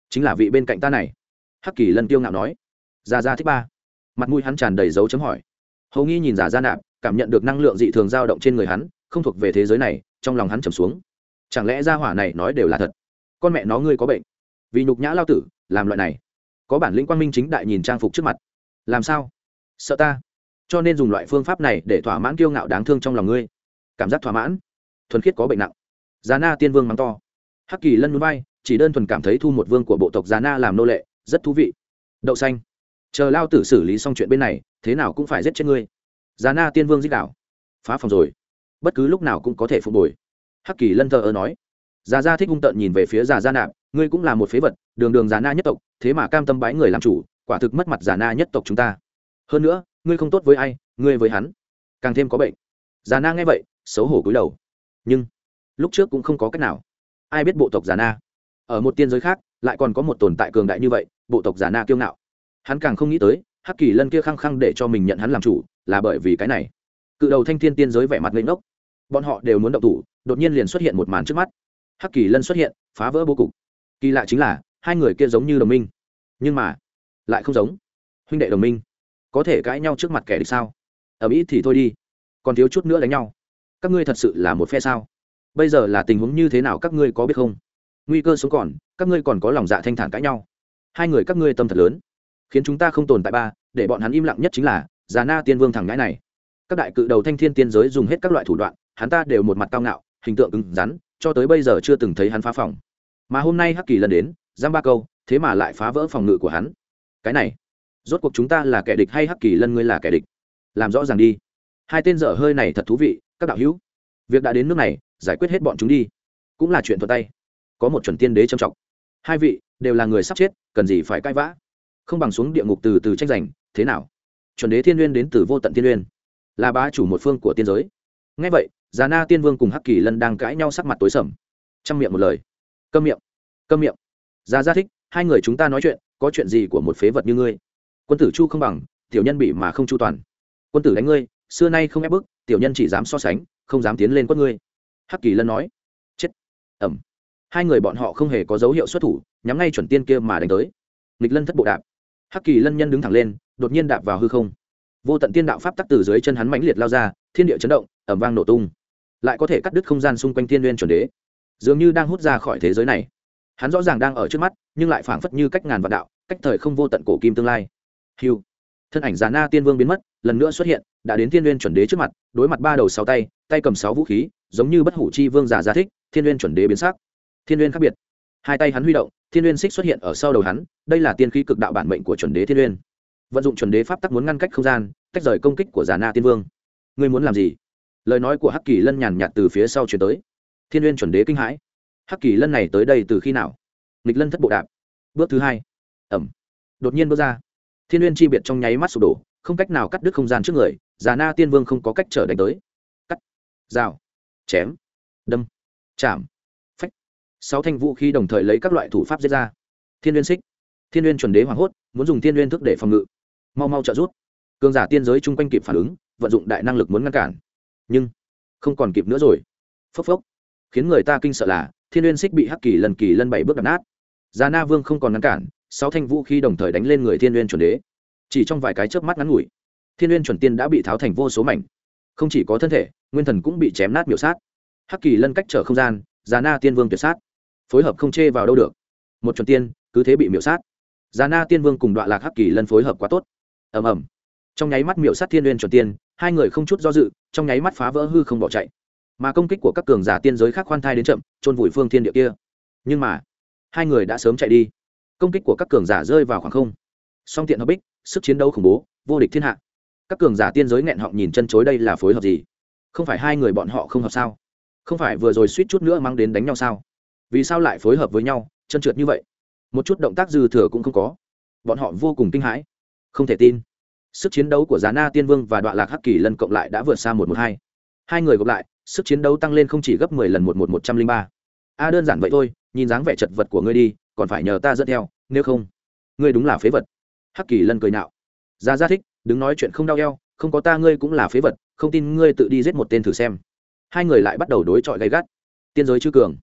chính là vị bên cạnh ta này. Hắc kỳ lân tiêu ngạo nói. Già ra thích ba mặt mũi hắn tràn đầy dấu chấm hỏi. Hầu nghi nhìn giả ra nạp, cảm nhận được năng lượng dị thường dao động trên người hắn, không thuộc về thế giới này, trong lòng hắn trầm xuống. Chẳng lẽ gia hỏa này nói đều là thật? Con mẹ nó ngươi có bệnh. Vì nhục nhã lao tử, làm loại này. Có bản lĩnh quang minh chính đại nhìn trang phục trước mặt. Làm sao? Sợ ta. Cho nên dùng loại phương pháp này để thỏa mãn kiêu ngạo đáng thương trong lòng ngươi. Cảm giác thỏa mãn. Thuần khiết có bệnh nặng. Giá na tiên vương mắng to. Hắc kỳ lân núi bay, chỉ đơn thuần cảm thấy thu một vương của bộ tộc Giá na làm nô lệ, rất thú vị. Đậu xanh chờ lao tử xử lý xong chuyện bên này, thế nào cũng phải giết chết ngươi. Già na tiên vương dích đạo. Phá phòng rồi. Bất cứ lúc nào cũng có thể phục hồi. Hắc kỳ lân thờ ơ nói. Già gia thích hung tợn nhìn về phía già gia nạp, ngươi cũng là một phế vật, đường đường già na nhất tộc, thế mà cam tâm bái người làm chủ, quả thực mất mặt già na nhất tộc chúng ta. Hơn nữa, ngươi không tốt với ai, ngươi với hắn. Càng thêm có bệnh. Già na nghe vậy, xấu hổ cúi đầu. Nhưng, lúc trước cũng không có cách nào. Ai biết bộ tộc già na? Ở một tiên giới khác, lại còn có một tồn tại cường đại như vậy, bộ tộc già na kiêu ngạo hắn càng không nghĩ tới, hắc kỳ lân kia khăng khăng để cho mình nhận hắn làm chủ, là bởi vì cái này. Cự đầu thanh thiên tiên giới vẻ mặt lên ngốc. Bọn họ đều muốn động thủ, đột nhiên liền xuất hiện một màn trước mắt. Hắc kỳ lân xuất hiện, phá vỡ bố cục. Kỳ lạ chính là, hai người kia giống như đồng minh. Nhưng mà, lại không giống. Huynh đệ đồng minh, có thể cãi nhau trước mặt kẻ địch sao? Ở mỹ thì thôi đi, còn thiếu chút nữa đánh nhau. Các ngươi thật sự là một phe sao? Bây giờ là tình huống như thế nào các ngươi có biết không? Nguy cơ sống còn, các ngươi còn có lòng dạ thanh thản cãi nhau. Hai người các ngươi tâm thật lớn khiến chúng ta không tồn tại ba, để bọn hắn im lặng nhất chính là, già na tiên vương thằng ngãi này. Các đại cự đầu thanh thiên tiên giới dùng hết các loại thủ đoạn, hắn ta đều một mặt cao ngạo, hình tượng cứng rắn, cho tới bây giờ chưa từng thấy hắn phá phòng. Mà hôm nay hắc kỳ lần đến, giam ba câu, thế mà lại phá vỡ phòng ngự của hắn. Cái này, rốt cuộc chúng ta là kẻ địch hay hắc kỳ lân ngươi là kẻ địch? Làm rõ ràng đi. Hai tên dở hơi này thật thú vị, các đạo hữu. Việc đã đến nước này, giải quyết hết bọn chúng đi. Cũng là chuyện thuận tay. Có một chuẩn tiên đế trầm trọng. Hai vị, đều là người sắp chết, cần gì phải cãi vã? Không bằng xuống địa ngục từ từ tranh giành, thế nào? Chuẩn đế thiên n đến từ vô tận thiên n là bá chủ một phương của tiên giới. Ngay vậy, già na tiên vương cùng hắc kỳ lân đang cãi nhau sắc mặt tối sầm. Chăm miệng một lời. Câm miệng câm miệng. Già ra thích, hai người chúng ta nói chuyện, có chuyện gì của một phế vật như ngươi? Quân tử chu không bằng, tiểu nhân bị mà không chu toàn. Quân tử đánh ngươi, xưa nay không ép bức, tiểu nhân chỉ dám so sánh, không dám tiến lên quất ngươi. Hắc kỳ lân nói. Chết. Ẩm. Hai người bọn họ không hề có dấu hiệu xuất thủ, nhắm ngay chuẩn tiên kia mà đánh tới. Nghịch lân thất bộ đạp hắc kỳ lân nhân đứng thẳng lên, đột nhiên đạp vào hư không. Vô tận tiên đạo pháp tắc từ dưới chân hắn mãnh liệt lao ra, thiên địa chấn động ẩm vang nổ tung. Lại có thể cắt đứt không gian xung quanh thiên n g u y ê n chuẩn đế. Dường như đang hút ra khỏi thế giới này. Hắn rõ ràng đang ở trước mắt, nhưng lại phảng phất như cách ngàn vạn đạo, cách thời không vô tận cổ kim tương lai. Hiu thân ảnh già na tiên vương biến mất, lần nữa xuất hiện, đã đến thiên n g u y ê n chuẩn đế trước mặt, đối mặt ba đầu sáu tay tay cầm sáu vũ khí, giống như bất hủ chi vương giả gia thích, thiên n g u y ê n chuẩn đế biến sắc. Thiên n g u y ê n khác biệt. Hai tay hắn huy động, thiên n g u y ê n xích xuất hiện ở sau đầu hắn đây là tiên khí cực đạo bản mệnh của chuẩn đế thiên uyên. vận dụng chuẩn đế pháp tắc muốn ngăn cách không gian, tách rời công kích của già na tiên vương. Ngươi muốn làm gì? Lời nói của hắc kỳ lân nhàn nhạt từ phía sau chuyển tới. Thiên uyên chuẩn đế kinh hãi. Hắc kỳ lân này tới đây từ khi nào? Nghịch lân thất bộ đạp. Bước thứ hai. Ẩm. Đột nhiên bước ra. Thiên uyên chi biệt trong nháy mắt sụp đổ, không cách nào cắt đứt không gian trước người, già na tiên vương không có cách trở đánh tới. Cắt. Dao chém. Đâm. Chạm. Phách. Sáu thanh vũ khí đồng thời lấy các loại thủ pháp giết ra. Thiên liên xích thiên uyên chuẩn đế hoảng hốt, muốn dùng thiên uyên thức để phòng ngự. Mau mau trợ rút cường giả tiên giới chung quanh kịp phản ứng, vận dụng đại năng lực muốn ngăn cản. Nhưng, không còn kịp nữa rồi. Phốc phốc. Khiến người ta kinh sợ là, thiên uyên xích bị hắc kỳ lần kỳ lân bảy bước đập nát. Già na vương không còn ngăn cản, sáu thanh vũ khí đồng thời đánh lên người thiên uyên chuẩn đế. Chỉ trong vài cái chớp mắt ngắn ngủi, thiên uyên chuẩn tiên đã bị tháo thành vô số mảnh. Không chỉ có thân thể, nguyên thần cũng bị chém nát miểu sát. Hắc kỳ lân cách trở không gian già na tiên vương tuyệt sát. Phối hợp không chê vào đâu được. Một chuẩn tiên, cứ thế bị miểu sát già na tiên vương cùng đoạn lạc hắc kỳ lân phối hợp quá tốt. Ầm ầm. Trong nháy mắt miểu sát thiên Nguyên chuẩn tiên, hai người không chút do dự, trong nháy mắt phá vỡ hư không bỏ chạy. Mà công kích của các cường giả tiên giới khác khoan thai đến chậm trôn vùi phương thiên địa kia. Nhưng mà, hai người đã sớm chạy đi. Công kích của các cường giả rơi vào khoảng không. Song tiện hợp bích, sức chiến đấu khủng bố, vô địch thiên hạ. Các cường giả tiên giới nghẹn họng nhìn chân chối đây là phối hợp gì? Không phải hai người bọn họ không hợp sao? Không phải vừa rồi suýt chút nữa mang đến đánh nhau sao? Vì sao lại phối hợp với nhau, chân trượt như vậy? Một chút động tác dư thừa cũng không có. Bọn họ vô cùng kinh hãi. Không thể tin. Sức chiến đấu của giá na tiên vương và đoạn lạc hắc kỳ lân cộng lại đã vượt xa một một hai. Hai người gộp lại, sức chiến đấu tăng lên không chỉ gấp mười lần một một một trăm linh ba. A, đơn giản vậy thôi, nhìn dáng vẻ chật vật của ngươi đi, còn phải nhờ ta dẫn theo, nếu không, ngươi đúng là phế vật. Hắc kỳ lân cười nạo. Ra ra thích đứng nói chuyện không đau eo, không có ta ngươi cũng là phế vật, không tin ngươi tự đi giết một tên thử xem. Hai người lại bắt đầu đối chọi gay gắt. Tiên giới chư cường.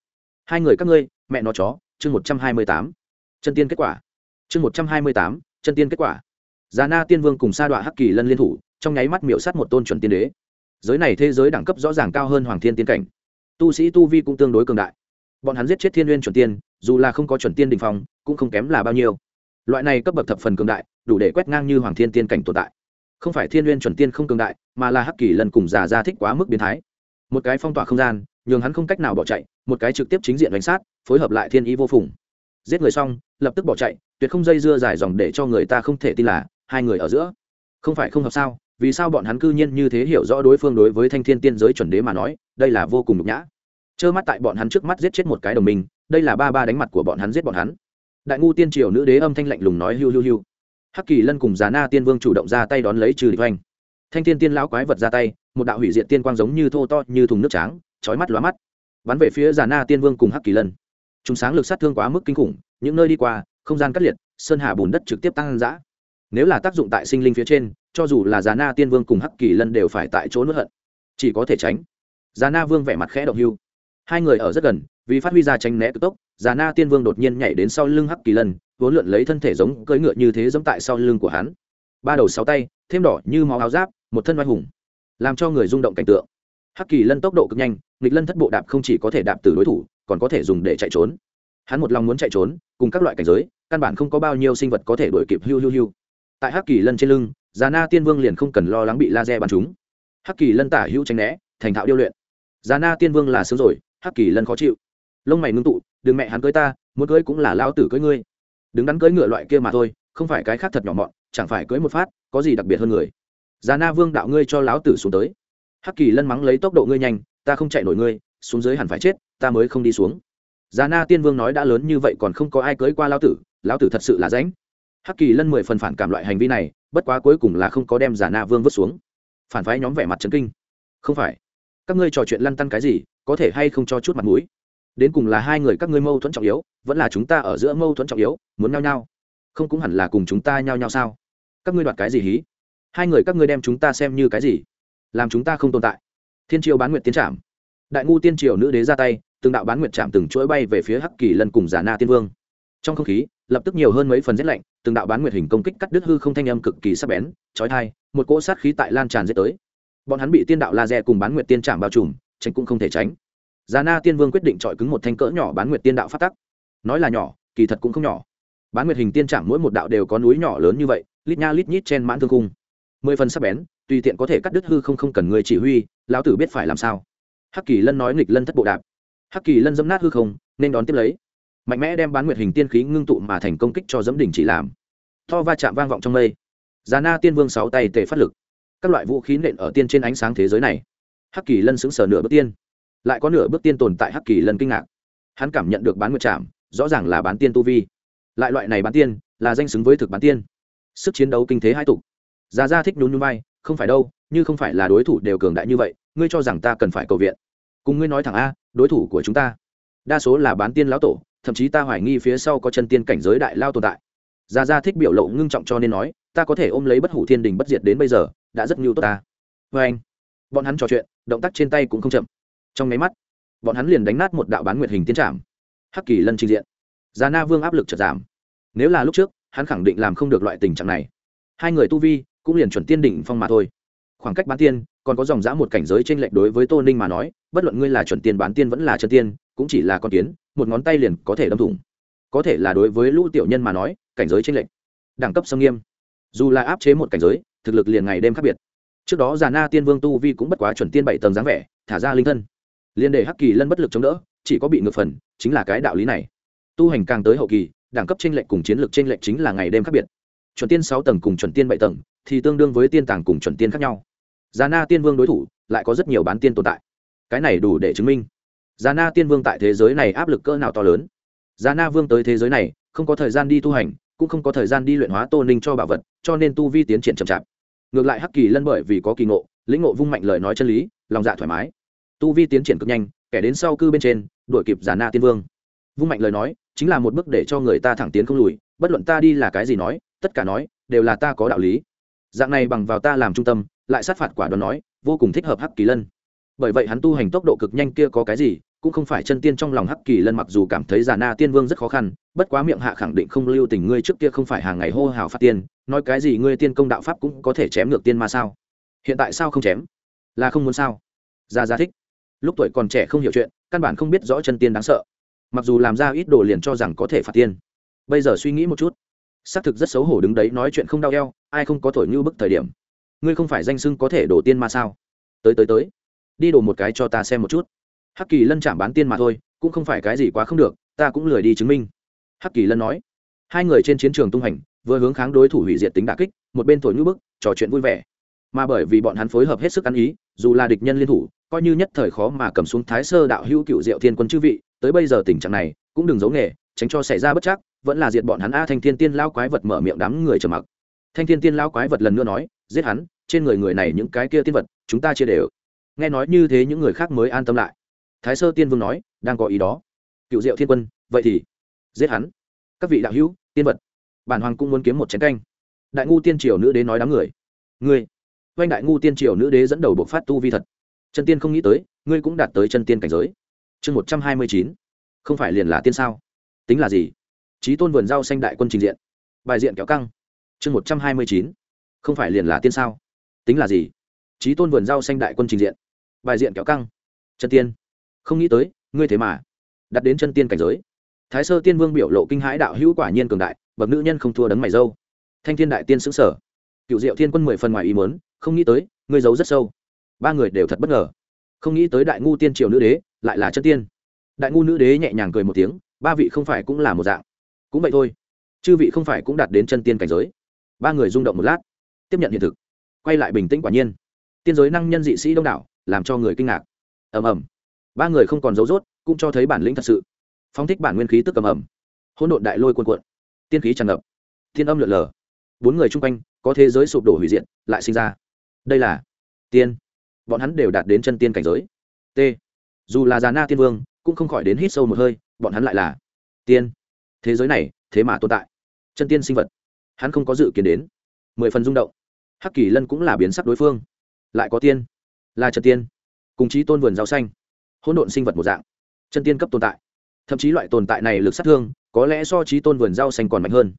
Hai người các ngươi, mẹ nó chó, chương một trăm hai mươi tám chân tiên kết quả. Chương một trăm hai mươi tám, chân tiên kết quả. Già na tiên vương cùng sa đọa hắc kỳ lân liên thủ, trong nháy mắt miệu sát một tôn chuẩn tiên đế. Giới này thế giới đẳng cấp rõ ràng cao hơn hoàng thiên tiên cảnh. Tu sĩ tu vi cũng tương đối cường đại. Bọn hắn giết chết thiên n chuẩn tiên, dù là không có chuẩn tiên đình phong, cũng không kém là bao nhiêu. Loại này cấp bậc thập phần cường đại, đủ để quét ngang như hoàng thiên tiên cảnh tồn tại. Không phải thiên n chuẩn tiên không cường đại, mà là hắc kỳ lần cùng già ra thích quá mức biến thái. Một cái phong tỏa không gian, nhường hắn không cách nào bỏ chạy, một cái trực tiếp chính diện đánh sát, phối hợp lại thiên ý vô phùng giết người xong, lập tức bỏ chạy, tuyệt không dây dưa dài dòng để cho người ta không thể tin là hai người ở giữa. Không phải không hợp sao, vì sao bọn hắn cư nhiên như thế hiểu rõ đối phương đối với thanh thiên tiên giới chuẩn đế mà nói, đây là vô cùng nhục nhã. Trơ mắt tại bọn hắn trước mắt giết chết một cái đồng minh, đây là ba ba đánh mặt của bọn hắn giết bọn hắn. Đại ngu tiên triều nữ đế âm thanh lạnh lùng nói hiu hiu hiu. Hắc kỳ lân cùng già na tiên vương chủ động ra tay đón lấy trừ địch oanh thanh thiên tiên lão quái vật ra tay, một đạo hủy diện tiên quang giống như thô to như thùng nước tráng, chói mắt lóa mắt. Bắn về phía già na tiên vương cùng hắc kỳ lân chúng sáng lực sát thương quá mức kinh khủng, những nơi đi qua, không gian cắt liệt, sơn hà bùn đất trực tiếp tăng dã. Nếu là tác dụng tại sinh linh phía trên, cho dù là già na tiên vương cùng hắc kỳ lân đều phải tại chỗ nuốt hận. Chỉ có thể tránh. Già na vương vẻ mặt khẽ động hưu. Hai người ở rất gần, vì phát huy ra tránh né cực tốc, già na tiên vương đột nhiên nhảy đến sau lưng hắc kỳ lân, vốn lượn lấy thân thể giống cưỡi ngựa như thế giống tại sau lưng của hắn. Ba đầu sáu tay, thêm đỏ như máu áo giáp, một thân oai hùng, làm cho người rung động cảnh tượng. Hắc kỳ lân tốc độ cực nhanh, nghịch lân thất bộ đạp không chỉ có thể đạp từ đối thủ còn có thể dùng để chạy trốn. Hắn một lòng muốn chạy trốn, cùng các loại cảnh giới, căn bản không có bao nhiêu sinh vật có thể đuổi kịp hiu hiu hiu tại hắc kỳ lân trên lưng, già na tiên vương liền không cần lo lắng bị laser bắn trúng. Hắc kỳ lân tả hữu tránh né, thành thạo điêu luyện. Già na tiên vương là sướng rồi, hắc kỳ lân khó chịu. Lông mày ngưng tụ, đừng mẹ hắn cưới ta, muốn cưới cũng là lao tử cưới ngươi. Đứng đắn cưới ngựa loại kia mà thôi, không phải cái khác thật nhỏ mọn, chẳng phải cưới một phát, có gì đặc biệt hơn người. Già na vương, đạo ngươi cho lão tử xuống tới. Hắc kỳ lân mắng lấy tốc độ ngươi nhanh, ta không chạy nổi ngươi xuống dưới hẳn phải chết, ta mới không đi xuống. Già na tiên vương nói đã lớn như vậy còn không có ai cưới qua lão tử lão tử thật sự là ránh hắc kỳ lân mười phần phản cảm loại hành vi này, bất quá cuối cùng là không có đem già na vương vứt xuống. Phản phái nhóm vẻ mặt trấn kinh. Không phải. Các ngươi trò chuyện lăn tăn cái gì, có thể hay không cho chút mặt mũi? Đến cùng là hai người các ngươi mâu thuẫn trọng yếu, vẫn là chúng ta ở giữa mâu thuẫn trọng yếu, muốn nhau nhau không cũng hẳn là cùng chúng ta nhau nhau sao? Các ngươi đoạt cái gì hí? Hai người các ngươi đem chúng ta xem như cái gì? Làm chúng ta không tồn tại. Thiên triều bán nguyệt tiến trạm đại ngu tiên triều nữ đế ra tay từng đạo bán nguyệt chạm từng chuỗi bay về phía hắc kỳ lân cùng giả na tiên vương trong không khí lập tức nhiều hơn mấy phần rét lạnh từng đạo bán nguyệt hình công kích cắt đứt hư không thanh âm cực kỳ sắc bén trói thai một cỗ sát khí tại lan tràn dễ tới bọn hắn bị tiên đạo laser cùng bán nguyệt tiên trạm bao trùm tránh cũng không thể tránh Giả Na Tiên Vương quyết định chọi cứng một thanh cỡ nhỏ bán nguyệt tiên đạo phát tắc. Nói là nhỏ, kỳ thật cũng không nhỏ. Bán nguyệt hình tiên trạm mỗi một đạo đều có núi nhỏ lớn như vậy, lít nha lít nhít trên mãn thương cung. Mười phần sắc bén, tùy tiện có thể cắt đứt hư không không cần người chỉ huy, lão tử biết phải làm sao. Hắc Kỳ Lân nói nghịch lân thất bộ đạp. Hắc Kỳ Lân dẫm nát hư không, nên đón tiếp lấy. Mạnh mẽ đem bán nguyệt hình tiên khí ngưng tụ mà thành công kích cho dẫm đỉnh chỉ làm. To va chạm vang vọng trong mây. Già Na Tiên Vương sáu tay tề phát lực. Các loại vũ khí nện ở tiên trên ánh sáng thế giới này. Hắc Kỳ Lân xứng sở nửa bước tiên lại có nửa bước tiên tồn tại hắc kỳ Lân kinh ngạc hắn cảm nhận được bán nguyệt trạm rõ ràng là bán tiên tu vi lại loại này bán tiên là danh xứng với thực bán tiên sức chiến đấu kinh thế hai tục già ra thích nhún nhún vai không phải đâu, như không phải là đối thủ đều cường đại như vậy, ngươi cho rằng ta cần phải cầu viện. Cùng ngươi nói thẳng a, đối thủ của chúng ta, đa số là bán tiên lão tổ, thậm chí ta hoài nghi phía sau có chân tiên cảnh giới đại lao tồn tại. Già ra thích biểu lộ ngưng trọng cho nên nói, ta có thể ôm lấy bất hủ thiên đình bất diệt đến bây giờ, đã rất nhiều tốt ta. Vê anh, bọn hắn trò chuyện, động tác trên tay cũng không chậm. Trong máy mắt, bọn hắn liền đánh nát một đạo bán nguyệt hình tiến trảm. Hắc kỳ lân trình diện. Già na vương áp lực chật giảm. Nếu là lúc trước, hắn khẳng định làm không được loại tình trạng này. Hai người tu vi cũng liền chuẩn tiên đỉnh phong mà thôi. Khoảng cách bán tiên, còn có dòng dã một cảnh giới trên lệch đối với tô ninh mà nói, bất luận ngươi là chuẩn tiên bán tiên vẫn là chân tiên, cũng chỉ là con kiến, một ngón tay liền có thể đâm thủng. Có thể là đối với lũ tiểu nhân mà nói, cảnh giới trên lệch, đẳng cấp xâm nghiêm. Dù là áp chế một cảnh giới, thực lực liền ngày đêm khác biệt. Trước đó già na tiên vương tu vi cũng bất quá chuẩn tiên bảy tầng dáng vẻ, thả ra linh thân. Liên để hắc kỳ lân bất lực chống đỡ, chỉ có bị ngược phần, chính là cái đạo lý này. Tu hành càng tới hậu kỳ, đẳng cấp tranh lệch cùng chiến lược tranh lệch chính là ngày đêm khác biệt chuẩn tiên sáu tầng cùng chuẩn tiên bảy tầng, thì tương đương với tiên tàng cùng chuẩn tiên khác nhau. Già na tiên vương đối thủ lại có rất nhiều bán tiên tồn tại. Cái này đủ để chứng minh. Già na tiên vương tại thế giới này áp lực cỡ nào to lớn. Già na vương tới thế giới này, không có thời gian đi tu hành, cũng không có thời gian đi luyện hóa tô ninh cho bảo vật, cho nên tu vi tiến triển chậm chạp. Ngược lại hắc kỳ lân bởi vì có kỳ ngộ, lĩnh ngộ vung mạnh lời nói chân lý, lòng dạ thoải mái. Tu vi tiến triển cực nhanh, kẻ đến sau cư bên trên, đuổi kịp giả na tiên vương. Vung mạnh lời nói, chính là một bước để cho người ta thẳng tiến không lùi, bất luận ta đi là cái gì nói tất cả nói, đều là ta có đạo lý. Dạng này bằng vào ta làm trung tâm, lại sát phạt quả đoán nói, vô cùng thích hợp hắc kỳ lân. Bởi vậy hắn tu hành tốc độ cực nhanh kia có cái gì, cũng không phải chân tiên trong lòng hắc kỳ lân mặc dù cảm thấy già na tiên vương rất khó khăn, bất quá miệng hạ khẳng định không lưu tình ngươi trước kia không phải hàng ngày hô hào phát tiên, nói cái gì ngươi tiên công đạo pháp cũng có thể chém ngược tiên ma sao? Hiện tại sao không chém? Là không muốn sao? Ra ra thích. Lúc tuổi còn trẻ không hiểu chuyện, căn bản không biết rõ chân tiên đáng sợ. Mặc dù làm ra ít đồ liền cho rằng có thể phạt tiên. Bây giờ suy nghĩ một chút xác thực rất xấu hổ đứng đấy nói chuyện không đau eo, ai không có thổi như bức thời điểm. Ngươi không phải danh sưng có thể đổ tiên mà sao? Tới tới tới. Đi đổ một cái cho ta xem một chút. Hắc kỳ lân chạm bán tiên mà thôi, cũng không phải cái gì quá không được, ta cũng lười đi chứng minh. Hắc kỳ lân nói. Hai người trên chiến trường tung hành, vừa hướng kháng đối thủ hủy diệt tính đà kích, một bên thổi như bức, trò chuyện vui vẻ. Mà bởi vì bọn hắn phối hợp hết sức ăn ý, dù là địch nhân liên thủ, coi như nhất thời khó mà cầm xuống thái sơ đạo hữu cựu diệu thiên quân chư vị, tới bây giờ tình trạng này, cũng đừng giấu nghề, tránh cho xảy ra bất chắc vẫn là diệt bọn hắn. A thanh thiên tiên lao quái vật mở miệng đám người trầm mặc. Thanh thiên tiên lao quái vật lần nữa nói, giết hắn, trên người người này những cái kia tiên vật, chúng ta chia đều. Nghe nói như thế những người khác mới an tâm lại. Thái sơ tiên vương nói, đang có ý đó. Cựu diệu thiên quân, vậy thì giết hắn. Các vị đạo hữu, tiên vật. Bản hoàng cũng muốn kiếm một chén canh. Đại ngu tiên triều nữ đế nói đám người. Ngươi. Oanh đại ngu tiên triều nữ đế dẫn đầu buộc phát tu vi thật. Chân tiên không nghĩ tới, ngươi cũng đạt tới chân tiên cảnh giới. Chương một trăm hai mươi chín. Không phải liền là tiên sao? Tính là gì? Trí tôn vườn rau xanh đại quân trình diện. Bài diện kéo căng. Chương một trăm hai mươi chín. Không phải liền là tiên sao? Tính là gì? Trí tôn vườn rau xanh đại quân trình diện. Bài diện kéo căng. Chân tiên. Không nghĩ tới, ngươi thế mà đặt đến chân tiên cảnh giới. Thái sơ tiên vương biểu lộ kinh hãi đạo hữu quả nhiên cường đại, bậc nữ nhân không thua đấng mày dâu. Thanh thiên đại tiên xứng sở cựu diệu thiên quân mười phần ngoài ý muốn, không nghĩ tới, ngươi giấu rất sâu. Ba người đều thật bất ngờ. Không nghĩ tới đại ngu tiên triều nữ đế lại là chân tiên. Đại ngu nữ đế nhẹ nhàng cười một tiếng, ba vị không phải cũng là một dạng cũng vậy thôi. Chư vị không phải cũng đạt đến chân tiên cảnh giới. Ba người rung động một lát, tiếp nhận hiện thực. Quay lại bình tĩnh quả nhiên. Tiên giới năng nhân dị sĩ đông đảo, làm cho người kinh ngạc. Ầm ầm. Ba người không còn dấu dốt cũng cho thấy bản lĩnh thật sự. Phóng thích bản nguyên khí tức ầm ầm. Hỗn độn đại lôi cuồn cuộn. Tiên khí tràn ngập. Thiên âm lượn lờ. Bốn người chung quanh, có thế giới sụp đổ hủy diệt, lại sinh ra. Đây là tiên. Bọn hắn đều đạt đến chân tiên cảnh giới. T. Dù là già na tiên vương, cũng không khỏi đến hít sâu một hơi, bọn hắn lại là tiên thế giới này, thế mà tồn tại. Chân tiên sinh vật. Hắn không có dự kiến đến. Mười phần rung động. Hắc kỳ lân cũng là biến sắc đối phương. Lại có tiên. Là trần tiên. Cùng chí tôn vườn rau xanh. Hỗn độn sinh vật một dạng. Chân tiên cấp tồn tại. Thậm chí loại tồn tại này lực sát thương, có lẽ so chí tôn vườn rau xanh còn mạnh hơn.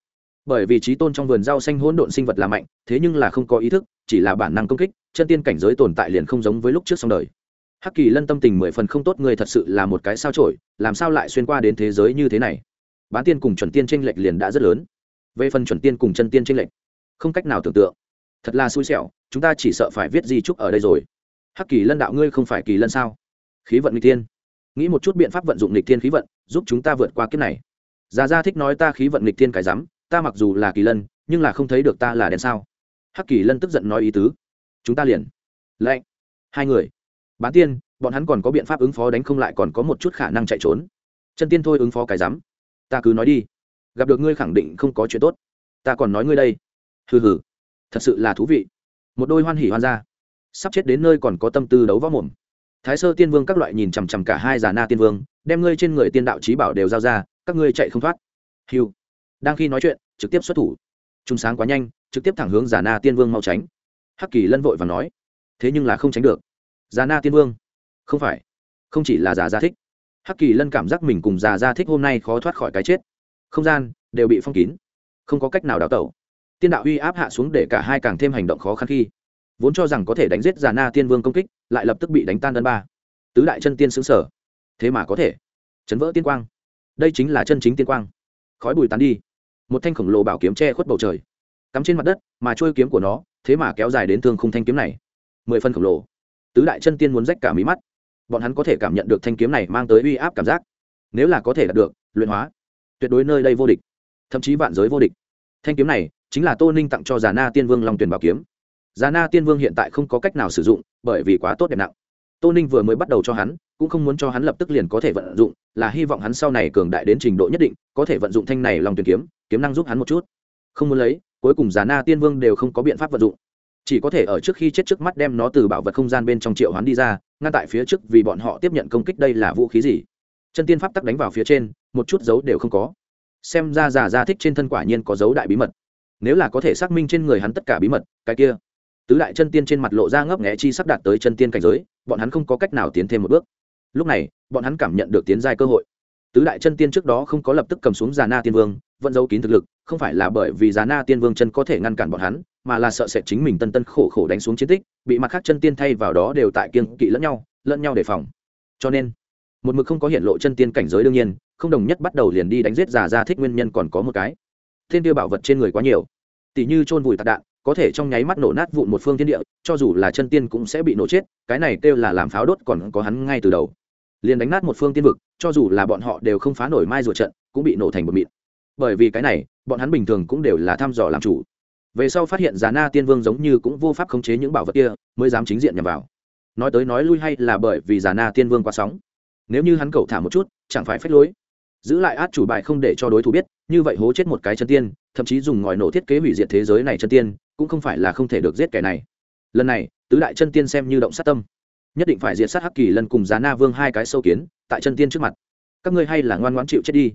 Bởi vì chí tôn trong vườn rau xanh hỗn độn sinh vật là mạnh, thế nhưng là không có ý thức, chỉ là bản năng công kích, chân tiên cảnh giới tồn tại liền không giống với lúc trước xong đời. Hắc kỳ lân tâm tình mười phần không tốt, người thật sự là một cái sao trổi làm sao lại xuyên qua đến thế giới như thế này? Bán tiên cùng chuẩn tiên tranh lệch liền đã rất lớn. Về phần chuẩn tiên cùng chân tiên tranh lệch, không cách nào tưởng tượng. Thật là xui xẻo, chúng ta chỉ sợ phải viết di trúc ở đây rồi. Hắc kỳ lân đạo ngươi không phải kỳ lân sao? Khí vận nghịch tiên nghĩ một chút biện pháp vận dụng nghịch tiên khí vận, giúp chúng ta vượt qua kiếp này. Già gia thích nói ta khí vận nghịch tiên cái rắm, ta mặc dù là kỳ lân, nhưng là không thấy được ta là đèn sao? Hắc kỳ lân tức giận nói ý tứ. Chúng ta liền. Lạnh hai người. Bán tiên, bọn hắn còn có biện pháp ứng phó đánh không lại còn có một chút khả năng chạy trốn. Chân tiên thôi ứng phó cái rắm ta cứ nói đi. Gặp được ngươi khẳng định không có chuyện tốt. Ta còn nói ngươi đây. Hừ hừ. Thật sự là thú vị. Một đôi hoan hỉ hoan ra, sắp chết đến nơi còn có tâm tư đấu võ mồm. Thái sơ tiên vương các loại nhìn chằm chằm cả hai già na tiên vương đem ngươi trên người tiên đạo trí bảo đều giao ra các ngươi chạy không thoát. Hiu đang khi nói chuyện trực tiếp xuất thủ. Trung sáng quá nhanh trực tiếp thẳng hướng già na tiên vương mau tránh. Hắc kỳ lân vội và nói thế nhưng là không tránh được. Già na tiên vương không phải. Không chỉ là già gia thích hắc kỳ lân cảm giác mình cùng già ra thích hôm nay khó thoát khỏi cái chết. Không gian đều bị phong kín, không có cách nào đào tẩu. Tiên đạo uy áp hạ xuống để cả hai càng thêm hành động khó khăn khi, vốn cho rằng có thể đánh giết già na tiên vương công kích, lại lập tức bị đánh tan đơn ba. Tứ đại chân tiên xứng sở thế mà có thể chấn vỡ tiên quang. Đây chính là chân chính tiên quang. Khói bùi tán đi. Một thanh khổng lồ bảo kiếm che khuất bầu trời. Cắm trên mặt đất mà trôi kiếm của nó, thế mà kéo dài đến thương khung thanh kiếm này. Mười phân khổng lồ. Tứ đại chân tiên muốn rách cả mí mắt bọn hắn có thể cảm nhận được thanh kiếm này mang tới uy áp cảm giác. Nếu là có thể đạt được, luyện hóa, tuyệt đối nơi đây vô địch, thậm chí vạn giới vô địch. Thanh kiếm này chính là tô ninh tặng cho già na tiên vương long tuyền bảo kiếm. Già na tiên vương hiện tại không có cách nào sử dụng, bởi vì quá tốt đẹp nặng. Tô ninh vừa mới bắt đầu cho hắn, cũng không muốn cho hắn lập tức liền có thể vận dụng, là hy vọng hắn sau này cường đại đến trình độ nhất định, có thể vận dụng thanh này long tuyền kiếm kiếm năng giúp hắn một chút. Không muốn lấy, cuối cùng già na tiên vương đều không có biện pháp vận dụng chỉ có thể ở trước khi chết trước mắt đem nó từ bảo vật không gian bên trong triệu hoán đi ra, ngăn tại phía trước vì bọn họ tiếp nhận công kích đây là vũ khí gì. Chân tiên pháp tắc đánh vào phía trên, một chút dấu đều không có. Xem ra già ra thích trên thân quả nhiên có dấu đại bí mật. Nếu là có thể xác minh trên người hắn tất cả bí mật, cái kia. Tứ đại chân tiên trên mặt lộ ra ngấp nghẽ chi sắp đạt tới chân tiên cảnh giới, bọn hắn không có cách nào tiến thêm một bước. Lúc này, bọn hắn cảm nhận được tiến giai cơ hội. Tứ đại chân tiên trước đó không có lập tức cầm xuống già na tiên vương, vẫn giấu kín thực lực, không phải là bởi vì già na tiên vương chân có thể ngăn cản bọn hắn mà là sợ sẽ chính mình tân tân khổ khổ đánh xuống chiến tích, bị mặt khác chân tiên thay vào đó đều tại kiên kỵ lẫn nhau lẫn nhau đề phòng. Cho nên, một mực không có hiện lộ chân tiên cảnh giới đương nhiên, không đồng nhất bắt đầu liền đi đánh giết già ra thích nguyên nhân còn có một cái. Thiên tiêu bảo vật trên người quá nhiều. Tỷ như chôn vùi tạc đạn, có thể trong nháy mắt nổ nát vụn một phương thiên địa, cho dù là chân tiên cũng sẽ bị nổ chết, cái này kêu là làm pháo đốt còn có hắn ngay từ đầu. Liền đánh nát một phương tiên vực, cho dù là bọn họ đều không phá nổi mai rùa trận, cũng bị nổ thành một mịn. Bởi vì cái này, bọn hắn bình thường cũng đều là thăm dò làm chủ về sau phát hiện già na tiên vương giống như cũng vô pháp khống chế những bảo vật kia, mới dám chính diện nhằm vào. Nói tới nói lui hay là bởi vì già na tiên vương quá sóng. Nếu như hắn cầu thả một chút, chẳng phải phách lối. Giữ lại át chủ bài không để cho đối thủ biết, như vậy hố chết một cái chân tiên, thậm chí dùng ngòi nổ thiết kế hủy diệt thế giới này chân tiên, cũng không phải là không thể được giết kẻ này. Lần này, tứ đại chân tiên xem như động sát tâm. Nhất định phải diệt sát hắc kỳ lần cùng giá na vương hai cái sâu kiến, tại chân tiên trước mặt. Các ngươi hay là ngoan ngoãn chịu chết đi.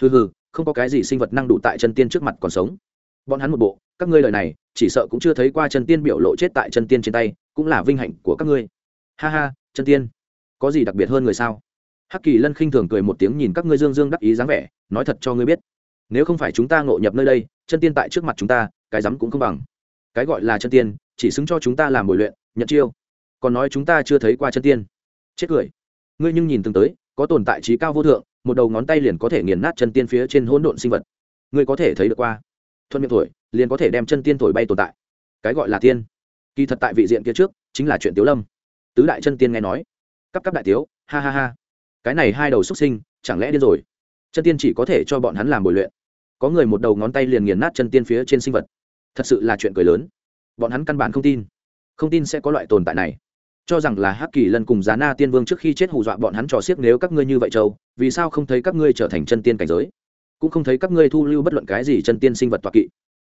Hừ hừ, không có cái gì sinh vật năng đủ tại chân tiên trước mặt còn sống bọn hắn một bộ, các ngươi lời này, chỉ sợ cũng chưa thấy qua chân tiên biểu lộ chết tại chân tiên trên tay, cũng là vinh hạnh của các ngươi. Ha ha chân tiên, có gì đặc biệt hơn người sao? Hắc kỳ lân khinh thường cười một tiếng nhìn các ngươi dương dương đắc ý dáng vẻ, nói thật cho ngươi biết, nếu không phải chúng ta ngộ nhập nơi đây chân tiên tại trước mặt chúng ta, cái rắm cũng không bằng. Cái gọi là chân tiên, chỉ xứng cho chúng ta làm bồi luyện, nhận chiêu. Còn nói chúng ta chưa thấy qua chân tiên. Chết cười. Ngươi nhưng nhìn từng tới, có tồn tại trí cao vô thượng, một đầu ngón tay liền có thể nghiền nát chân tiên phía trên hỗn độn sinh vật. Ngươi có thể thấy được qua thuận miệng thổi, liền có thể đem chân tiên thổi bay tồn tại. Cái gọi là tiên. Kỳ thật tại vị diện kia trước, chính là chuyện tiếu lâm. Tứ đại chân tiên nghe nói. Cắp cắp đại tiếu, ha ha ha. Cái này hai đầu xuất sinh, chẳng lẽ điên rồi? Chân tiên chỉ có thể cho bọn hắn làm bồi luyện. Có người một đầu ngón tay liền nghiền nát chân tiên phía trên sinh vật. Thật sự là chuyện cười lớn. Bọn hắn căn bản không tin. Không tin sẽ có loại tồn tại này. Cho rằng là hắc kỳ lân cùng giá na tiên vương trước khi chết hù dọa bọn hắn trò xiếc nếu các ngươi như vậy châu vì sao không thấy các ngươi trở thành chân tiên cảnh giới? Cũng không thấy các ngươi thu lưu bất luận cái gì chân tiên sinh vật toạc kỵ.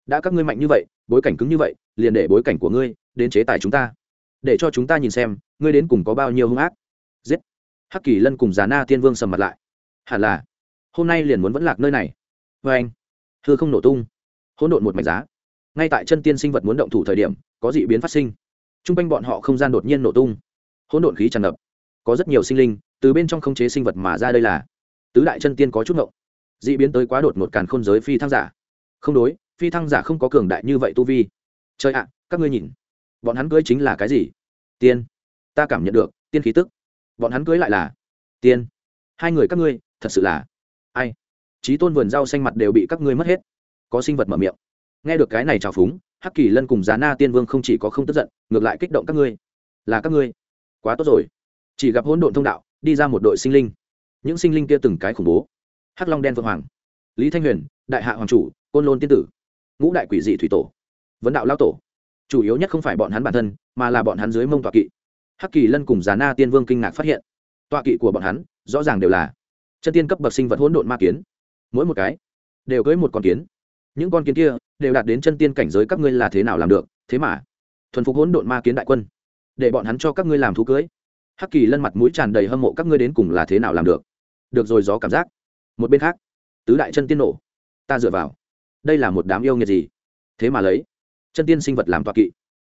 Đã các ngươi mạnh như vậy, bối cảnh cứng như vậy, liền để bối cảnh của ngươi đến chế tài chúng ta. Để cho chúng ta nhìn xem, ngươi đến cùng có bao nhiêu hung ác. Giết. Hắc kỳ lân cùng già na tiên vương sầm mặt lại. Hẳn là, hôm nay liền muốn vẫn lạc nơi này. Vê anh, hư không nổ tung, hỗn độn một mạch giá. Ngay tại chân tiên sinh vật muốn động thủ thời điểm, có dị biến phát sinh. T r u n g quanh bọn họ không gian đột nhiên nổ tung. Hỗn độn khí tràn ngập. Có rất nhiều sinh linh, từ bên trong không chế sinh vật mà ra đây là. Tứ đại chân tiên có chút ngộng dị biến tới quá đột một càn khôn giới phi thăng giả. Không đối, phi thăng giả không có cường đại như vậy tu vi. Trời ạ, các ngươi nhìn. Bọn hắn cưới chính là cái gì? Tiên. Ta cảm nhận được, tiên khí tức. Bọn hắn cưới lại là tiên. Hai người các ngươi, thật sự là ai? Trí tôn vườn rau xanh mặt đều bị các ngươi mất hết. Có sinh vật mở miệng. Nghe được cái này trào phúng, hắc kỳ lân cùng giá na tiên vương không chỉ có không tức giận, ngược lại kích động các ngươi. Là các ngươi. Quá tốt rồi. Chỉ gặp hỗn độn thông đạo, đi ra một đội sinh linh. Những sinh linh kia từng cái khủng bố hắc long đen vượng hoàng. Lý thanh huyền, đại hạ hoàng chủ, côn lôn tiên tử. Ngũ đại quỷ dị thủy tổ. Vấn đạo lao tổ. Chủ yếu nhất không phải bọn hắn bản thân, mà là bọn hắn dưới mông tọa kỵ. Hắc kỳ lân cùng già na tiên vương kinh ngạc phát hiện. Tọa kỵ của bọn hắn, rõ ràng đều là chân tiên cấp bậc sinh vật hỗn độn ma kiến. Mỗi một cái đều cưới một con kiến. Những con kiến kia đều đạt đến chân tiên cảnh giới các ngươi là thế nào làm được, thế mà thuần phục hỗn độn ma kiến đại quân. Để bọn hắn cho các ngươi làm thú cưới. Hắc kỳ lân mặt mũi tràn đầy hâm mộ các ngươi đến cùng là thế nào làm được. Được rồi gió cảm giác một bên khác, tứ đại chân tiên nổ, ta dựa vào. Đây là một đám yêu nghiệt gì? Thế mà lấy, chân tiên sinh vật làm toa kỵ.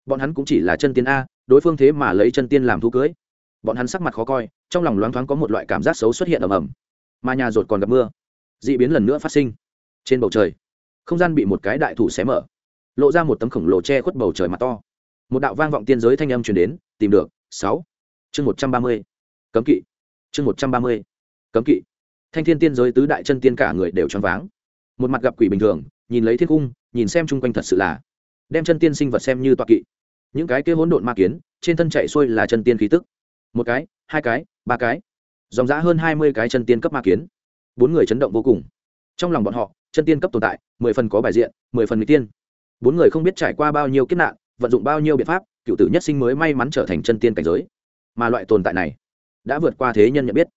Bọn hắn cũng chỉ là chân tiên a, đối phương thế mà lấy chân tiên làm thú cưới. Bọn hắn sắc mặt khó coi, trong lòng loáng thoáng có một loại cảm giác xấu xuất hiện ầm ầm. Mà nhà rột còn gặp mưa, d ị biến lần nữa phát sinh. Trên bầu trời, không gian bị một cái đại thủ xé mở, lộ ra một tấm khổng lồ che khuất bầu trời mặt to. Một đạo vang vọng tiên giới thanh âm truyền đến, tìm được, sáu, chương một trăm ba mươi, cấm kỵ. Chương một trăm ba mươi, cấm kỵ thanh thiên tiên giới tứ đại chân tiên cả người đều choáng váng. Một mặt gặp quỷ bình thường, nhìn lấy thiên cung, nhìn xem chung quanh thật sự là đem chân tiên sinh vật xem như toa kỵ. Những cái kia hỗn độn ma kiến, trên thân chạy xuôi là chân tiên khí tức. Một cái, hai cái, ba cái. Dòng giã hơn hai mươi cái chân tiên cấp ma kiến. Bốn người chấn động vô cùng. Trong lòng bọn họ, chân tiên cấp tồn tại, mười phần có bài diện, mười phần n tiên. Bốn người không biết trải qua bao nhiêu kiếp nạn, vận dụng bao nhiêu biện pháp, cựu tử nhất sinh mới may mắn trở thành chân tiên cảnh giới. Mà loại tồn tại này, đã vượt qua thế nhân nhận biết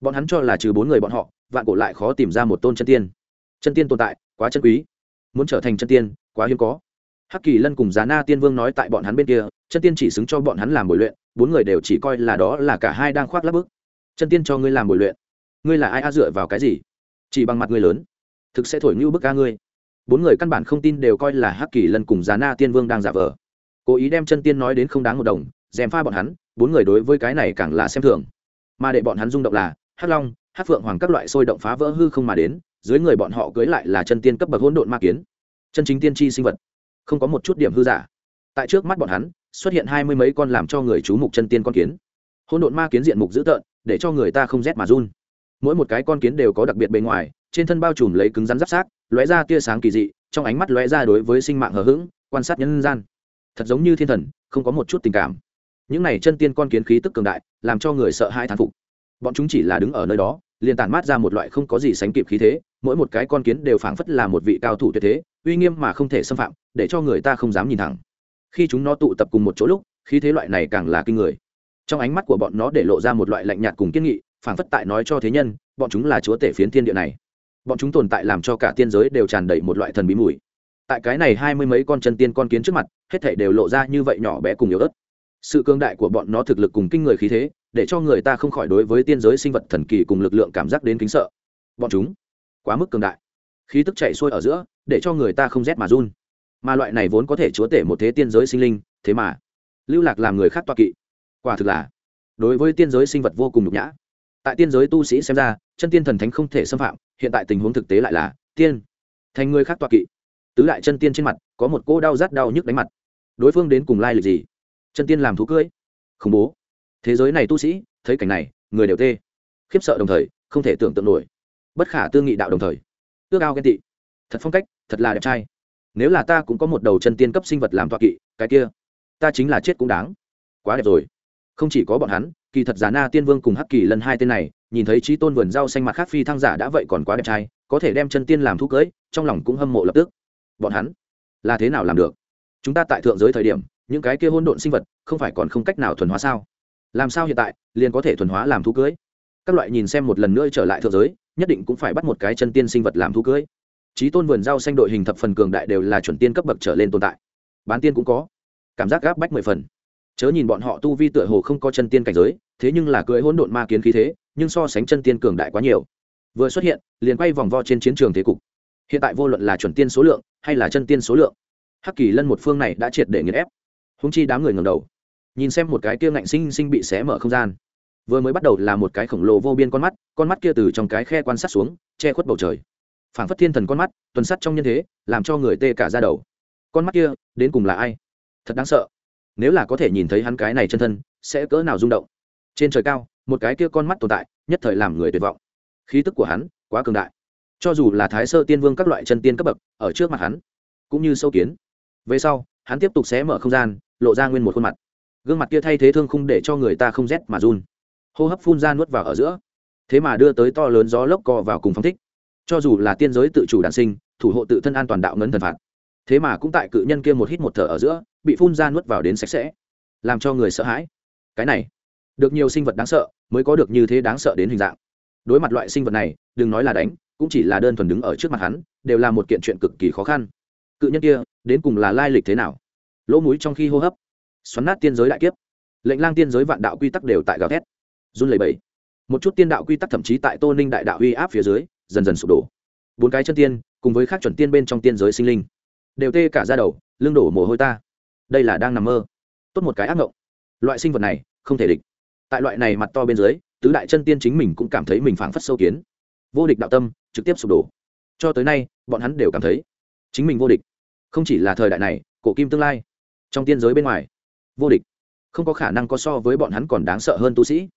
bọn hắn cho là trừ bốn người bọn họ, vạn cổ lại khó tìm ra một tôn chân tiên. Chân tiên tồn tại, quá chân quý. Muốn trở thành chân tiên, quá hiếm có. Hắc kỳ lân cùng giá na tiên vương nói tại bọn hắn bên kia, chân tiên chỉ xứng cho bọn hắn làm bồi luyện, bốn người đều chỉ coi là đó là cả hai đang khoác lắp bức. Chân tiên cho ngươi làm bồi luyện. Ngươi là ai a dựa vào cái gì? Chỉ bằng mặt ngươi lớn. Thực sẽ thổi như bức ca ngươi. Bốn người căn bản không tin đều coi là hắc kỳ lân cùng giá na tiên vương đang giả vờ. Cố ý đem chân tiên nói đến không đáng một đồng, dèm pha bọn hắn, bốn người đối với cái này càng là xem thường. Mà để bọn hắn rung động là hắc long, hắc phượng hoàng các loại sôi động phá vỡ hư không mà đến, dưới người bọn họ cưới lại là chân tiên cấp bậc hỗn độn ma kiến. Chân chính tiên tri sinh vật. Không có một chút điểm hư giả. Tại trước mắt bọn hắn, xuất hiện hai mươi mấy con làm cho người chú mục chân tiên con kiến. Hỗn độn ma kiến diện mục dữ tợn, để cho người ta không rét mà run. Mỗi một cái con kiến đều có đặc biệt bề ngoài, trên thân bao trùm lấy cứng rắn giáp sát, lóe ra tia sáng kỳ dị, trong ánh mắt lóe ra đối với sinh mạng hờ hững, quan sát nhân gian. Thật giống như thiên thần, không có một chút tình cảm. Những này chân tiên con kiến khí tức cường đại, làm cho người sợ hãi thán phục bọn chúng chỉ là đứng ở nơi đó, liền tản mát ra một loại không có gì sánh kịp khí thế, mỗi một cái con kiến đều phảng phất là một vị cao thủ tuyệt thế, uy nghiêm mà không thể xâm phạm, để cho người ta không dám nhìn thẳng. Khi chúng nó tụ tập cùng một chỗ lúc, khí thế loại này càng là kinh người. Trong ánh mắt của bọn nó để lộ ra một loại lạnh nhạt cùng kiên nghị, phảng phất tại nói cho thế nhân, bọn chúng là chúa tể phiến thiên địa này. Bọn chúng tồn tại làm cho cả tiên giới đều tràn đầy một loại thần bí mùi. Tại cái này hai mươi mấy con chân tiên con kiến trước mặt, hết thảy đều lộ ra như vậy nhỏ bé cùng yếu ớt sự cương đại của bọn nó thực lực cùng kinh người khí thế, để cho người ta không khỏi đối với tiên giới sinh vật thần kỳ cùng lực lượng cảm giác đến kính sợ. Bọn chúng, quá mức cường đại. Khí tức chạy xuôi ở giữa, để cho người ta không rét mà run. Mà loại này vốn có thể chúa tể một thế tiên giới sinh linh, thế mà, lưu lạc làm người khác toa kỵ. Quả thực là, đối với tiên giới sinh vật vô cùng nhục nhã. Tại tiên giới tu sĩ xem ra, chân tiên thần thánh không thể xâm phạm, hiện tại tình huống thực tế lại là, tiên thành người khác toa kỵ. Tứ lại chân tiên trên mặt, có một cô đau rát đau nhức đánh mặt. Đối phương đến cùng lai lịch gì? Chân tiên làm thú cưỡi khủng bố. Thế giới này tu sĩ, thấy cảnh này, người đều tê. Khiếp sợ đồng thời, không thể tưởng tượng nổi. Bất khả tương nghị đạo đồng thời. Ước ao ghen tị. Thật phong cách, thật là đẹp trai. Nếu là ta cũng có một đầu chân tiên cấp sinh vật làm toa kỵ, cái kia, ta chính là chết cũng đáng. Quá đẹp rồi. Không chỉ có bọn hắn, kỳ thật giả na tiên vương cùng hắc kỳ lần hai tên này, nhìn thấy trí tôn vườn rau xanh mặt khác phi thăng giả đã vậy còn quá đẹp trai, có thể đem chân tiên làm thú cưỡi trong lòng cũng hâm mộ lập tức. Bọn hắn, là thế nào làm được? Chúng ta tại thượng giới thời điểm những cái kia hôn độn sinh vật không phải còn không cách nào thuần hóa sao? Làm sao hiện tại liền có thể thuần hóa làm thú cưỡi các loại nhìn xem một lần nữa trở lại thượng giới, nhất định cũng phải bắt một cái chân tiên sinh vật làm thú cưỡi trí tôn vườn rau xanh đội hình thập phần cường đại đều là chuẩn tiên cấp bậc trở lên tồn tại. Bán tiên cũng có. Cảm giác gáp bách mười phần. Chớ nhìn bọn họ tu vi tựa hồ không có chân tiên cảnh giới, thế nhưng là cưỡi hỗn độn ma kiến khí thế, nhưng so sánh chân tiên cường đại quá nhiều. Vừa xuất hiện, liền quay vòng vo trên chiến trường thế cục. Hiện tại vô luận là chuẩn tiên số lượng hay là chân tiên số lượng, hắc kỳ lân một phương này đã triệt để nghiền ép húng chi đám người ngầm đầu, nhìn xem một cái kia ngạnh sinh sinh bị xé mở không gian. Vừa mới bắt đầu là một cái khổng lồ vô biên con mắt con mắt kia từ trong cái khe quan sát xuống, che khuất bầu trời. Phảng phất thiên thần con mắt, tuần sắt trong nhân thế, làm cho người tê cả ra đầu. Con mắt kia, đến cùng là ai? Thật đáng sợ. Nếu là có thể nhìn thấy hắn cái này chân thân, sẽ cỡ nào rung động? Trên trời cao, một cái kia con mắt tồn tại, nhất thời làm người tuyệt vọng. Khí tức của hắn, quá cường đại. Cho dù là thái sơ tiên vương các loại chân tiên cấp bậc, ở trước mặt hắn, cũng như sâu kiến. Về sau, hắn tiếp tục xé mở không gian lộ ra nguyên một khuôn mặt. Gương mặt kia thay thế thương không để cho người ta không rét mà run. Hô hấp phun ra nuốt vào ở giữa. Thế mà đưa tới to lớn gió lốc co vào cùng phong thích. Cho dù là tiên giới tự chủ đản sinh, thủ hộ tự thân an toàn đạo ngấn thần phạt, thế mà cũng tại cự nhân kia một hít một thở ở giữa, bị phun ra nuốt vào đến sạch sẽ, làm cho người sợ hãi. Cái này, được nhiều sinh vật đáng sợ mới có được như thế đáng sợ đến hình dạng. Đối mặt loại sinh vật này, đừng nói là đánh, cũng chỉ là đơn thuần đứng ở trước mặt hắn, đều là một kiện chuyện cực kỳ khó khăn. Cự nhân kia, đến cùng là lai lịch thế nào? Lỗ mũi trong khi hô hấp, xoắn nát tiên giới đại kiếp. Lệnh lang tiên giới vạn đạo quy tắc đều tại gào thét. Run lẩy bẩy. Một chút tiên đạo quy tắc thậm chí tại tô ninh đại đạo uy áp phía dưới, dần dần sụp đổ. Bốn cái chân tiên, cùng với các chuẩn tiên bên trong tiên giới sinh linh, đều tê cả ra đầu, lưng đổ mồ hôi ta. Đây là đang nằm mơ. Tốt một cái ác mộng loại sinh vật này, không thể địch. Tại loại này mặt to bên dưới, tứ đại chân tiên chính mình cũng cảm thấy mình phảng phất sâu kiến. Vô địch đạo tâm, trực tiếp sụp đổ. Cho tới nay, bọn hắn đều cảm thấy chính mình vô địch. Không chỉ là thời đại này, cổ kim tương lai trong tiên giới bên ngoài. Vô địch. Không có khả năng có so với bọn hắn còn đáng sợ hơn tu sĩ.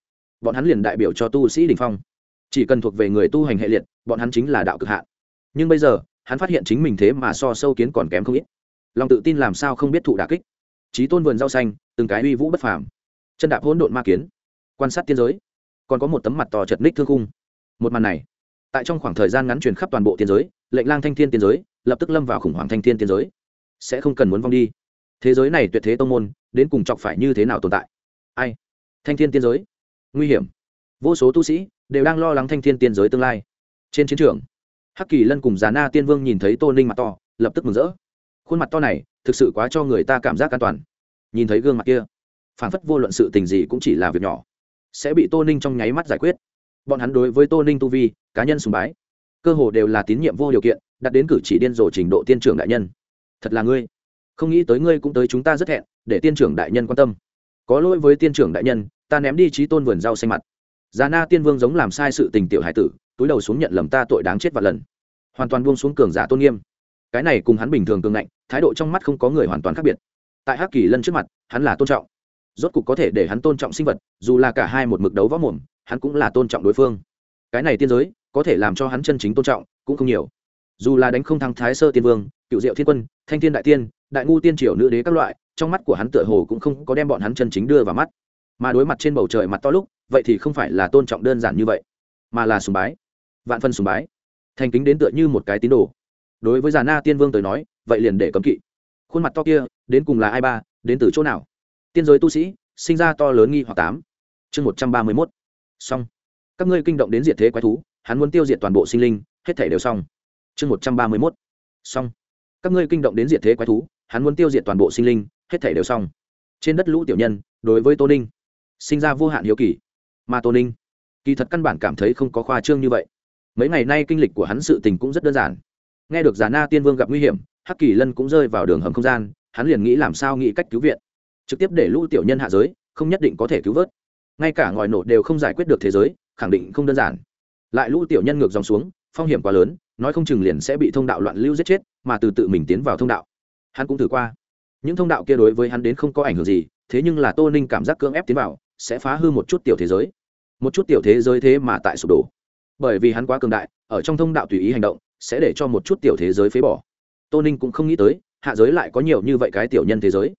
Bọn hắn liền đại biểu cho tu sĩ đình phong. Chỉ cần thuộc về người tu hành hệ liệt, bọn hắn chính là đạo cực hạn. Nhưng bây giờ, hắn phát hiện chính mình thế mà so sâu kiến còn kém không ít. Lòng tự tin làm sao không biết thụ đà kích. Trí tôn vườn rau xanh, từng cái uy vũ bất phàm. Chân đạp hỗn độn ma kiến. Quan sát tiên giới. Còn có một tấm mặt tò chật ních thương cung một màn này, tại trong khoảng thời gian ngắn truyền khắp toàn bộ tiên giới, lệnh lang thanh thiên tiên giới, lập tức lâm vào khủng hoảng thanh thiên tiên giới. Sẽ không cần muốn vong đi thế giới này tuyệt thế tông môn, đến cùng chọc phải như thế nào tồn tại? Ai? Thanh thiên tiên giới. Nguy hiểm. Vô số tu sĩ đều đang lo lắng thanh thiên tiên giới tương lai. Trên chiến trường, hắc kỳ lân cùng già na tiên vương nhìn thấy tô ninh mặt to, lập tức mừng rỡ. Khuôn mặt to này thực sự quá cho người ta cảm giác an toàn. Nhìn thấy gương mặt kia phản phất vô luận sự tình gì cũng chỉ là việc nhỏ, sẽ bị tô ninh trong nháy mắt giải quyết. Bọn hắn đối với tô ninh tu vi, cá nhân sùng bái, cơ hồ đều là tín nhiệm vô điều kiện, đặt đến cử chỉ điên rồ trình độ tiên trưởng đại nhân. Thật là ngươi không nghĩ tới ngươi cũng tới chúng ta rất hẹn, để tiên trưởng đại nhân quan tâm. Có lỗi với tiên trưởng đại nhân, ta ném đi trí tôn vườn rau xanh mặt. Già na tiên vương giống làm sai sự tình tiểu hải tử, túi đầu xuống nhận lầm ta tội đáng chết vạn lần. Hoàn toàn buông xuống cường giả tôn nghiêm. Cái này cùng hắn bình thường cường ngạnh, thái độ trong mắt không có người hoàn toàn khác biệt. Tại hắc kỳ lân trước mặt, hắn là tôn trọng. Rốt cục có thể để hắn tôn trọng sinh vật, dù là cả hai một mực đấu võ mồm, hắn cũng là tôn trọng đối phương. Cái này tiên giới, có thể làm cho hắn chân chính tôn trọng, cũng không nhiều. Dù là đánh không thắng thái sơ tiên vương, cựu diệu thiên quân, thanh thiên đại tiên đại ngu tiên triều nữ đế các loại, trong mắt của hắn tựa hồ cũng không có đem bọn hắn chân chính đưa vào mắt. Mà đối mặt trên bầu trời mặt to lúc, vậy thì không phải là tôn trọng đơn giản như vậy, mà là sùng bái, vạn phân sùng bái. Thành kính đến tựa như một cái tín đồ. Đối với già na tiên vương tới nói, vậy liền để cấm kỵ. Khuôn mặt to kia, đến cùng là ai ba, đến từ chỗ nào? Tiên giới tu sĩ, sinh ra to lớn nghi hoặc tám. Chương một trăm ba mươi mốt. Xong. Các ngươi kinh động đến diệt thế quái thú, hắn muốn tiêu diệt toàn bộ sinh linh, hết thể đều xong. Chương một trăm ba mươi mốt. Xong. Các ngươi kinh động đến diệt thế quái thú hắn muốn tiêu diệt toàn bộ sinh linh, hết thể đều xong. Trên đất lũ tiểu nhân, đối với tô ninh, sinh ra vô hạn hiếu kỳ. Mà tô ninh, kỳ thật căn bản cảm thấy không có khoa trương như vậy. Mấy ngày nay kinh lịch của hắn sự tình cũng rất đơn giản. Nghe được giả na tiên vương gặp nguy hiểm, hắc kỳ lân cũng rơi vào đường hầm không gian, hắn liền nghĩ làm sao nghĩ cách cứu viện. Trực tiếp để lũ tiểu nhân hạ giới, không nhất định có thể cứu vớt. Ngay cả ngòi nổ đều không giải quyết được thế giới, khẳng định không đơn giản. Lại lũ tiểu nhân ngược dòng xuống, phong hiểm quá lớn, nói không chừng liền sẽ bị thông đạo loạn lưu giết chết, mà từ tự mình tiến vào thông đạo hắn cũng thử qua. Những thông đạo kia đối với hắn đến không có ảnh hưởng gì, thế nhưng là tô ninh cảm giác cưỡng ép tiến vào, sẽ phá hư một chút tiểu thế giới. Một chút tiểu thế giới thế mà tại sụp đổ. Bởi vì hắn quá cường đại, ở trong thông đạo tùy ý hành động, sẽ để cho một chút tiểu thế giới phế bỏ. Tô ninh cũng không nghĩ tới, hạ giới lại có nhiều như vậy cái tiểu nhân thế giới.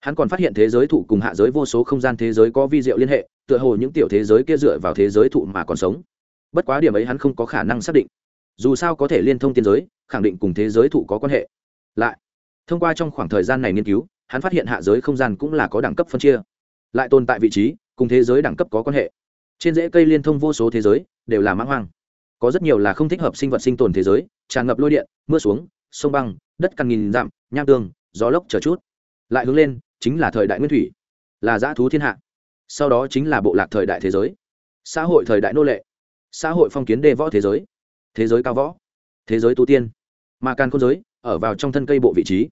Hắn còn phát hiện thế giới thụ cùng hạ giới vô số không gian thế giới có vi diệu liên hệ, tựa hồ những tiểu thế giới kia dựa vào thế giới thụ mà còn sống. Bất quá điểm ấy hắn không có khả năng xác định. Dù sao có thể liên thông tiên giới, khẳng định cùng thế giới thụ có quan hệ. Lại thông qua trong khoảng thời gian này nghiên cứu, hắn phát hiện hạ giới không gian cũng là có đẳng cấp phân chia. Lại tồn tại vị trí, cùng thế giới đẳng cấp có quan hệ. Trên rễ cây liên thông vô số thế giới, đều là mãng hoang. Có rất nhiều là không thích hợp sinh vật sinh tồn thế giới, tràn ngập lôi điện, mưa xuống, sông băng, đất cằn nghìn dặm, nham tương, gió lốc chờ chút. Lại hướng lên, chính là thời đại nguyên thủy, là dã thú thiên hạ. Sau đó chính là bộ lạc thời đại thế giới. Xã hội thời đại nô lệ. Xã hội phong kiến đê võ thế giới. Thế giới cao võ. Thế giới tu tiên. Mà càn khôn giới ở vào trong thân cây bộ vị trí.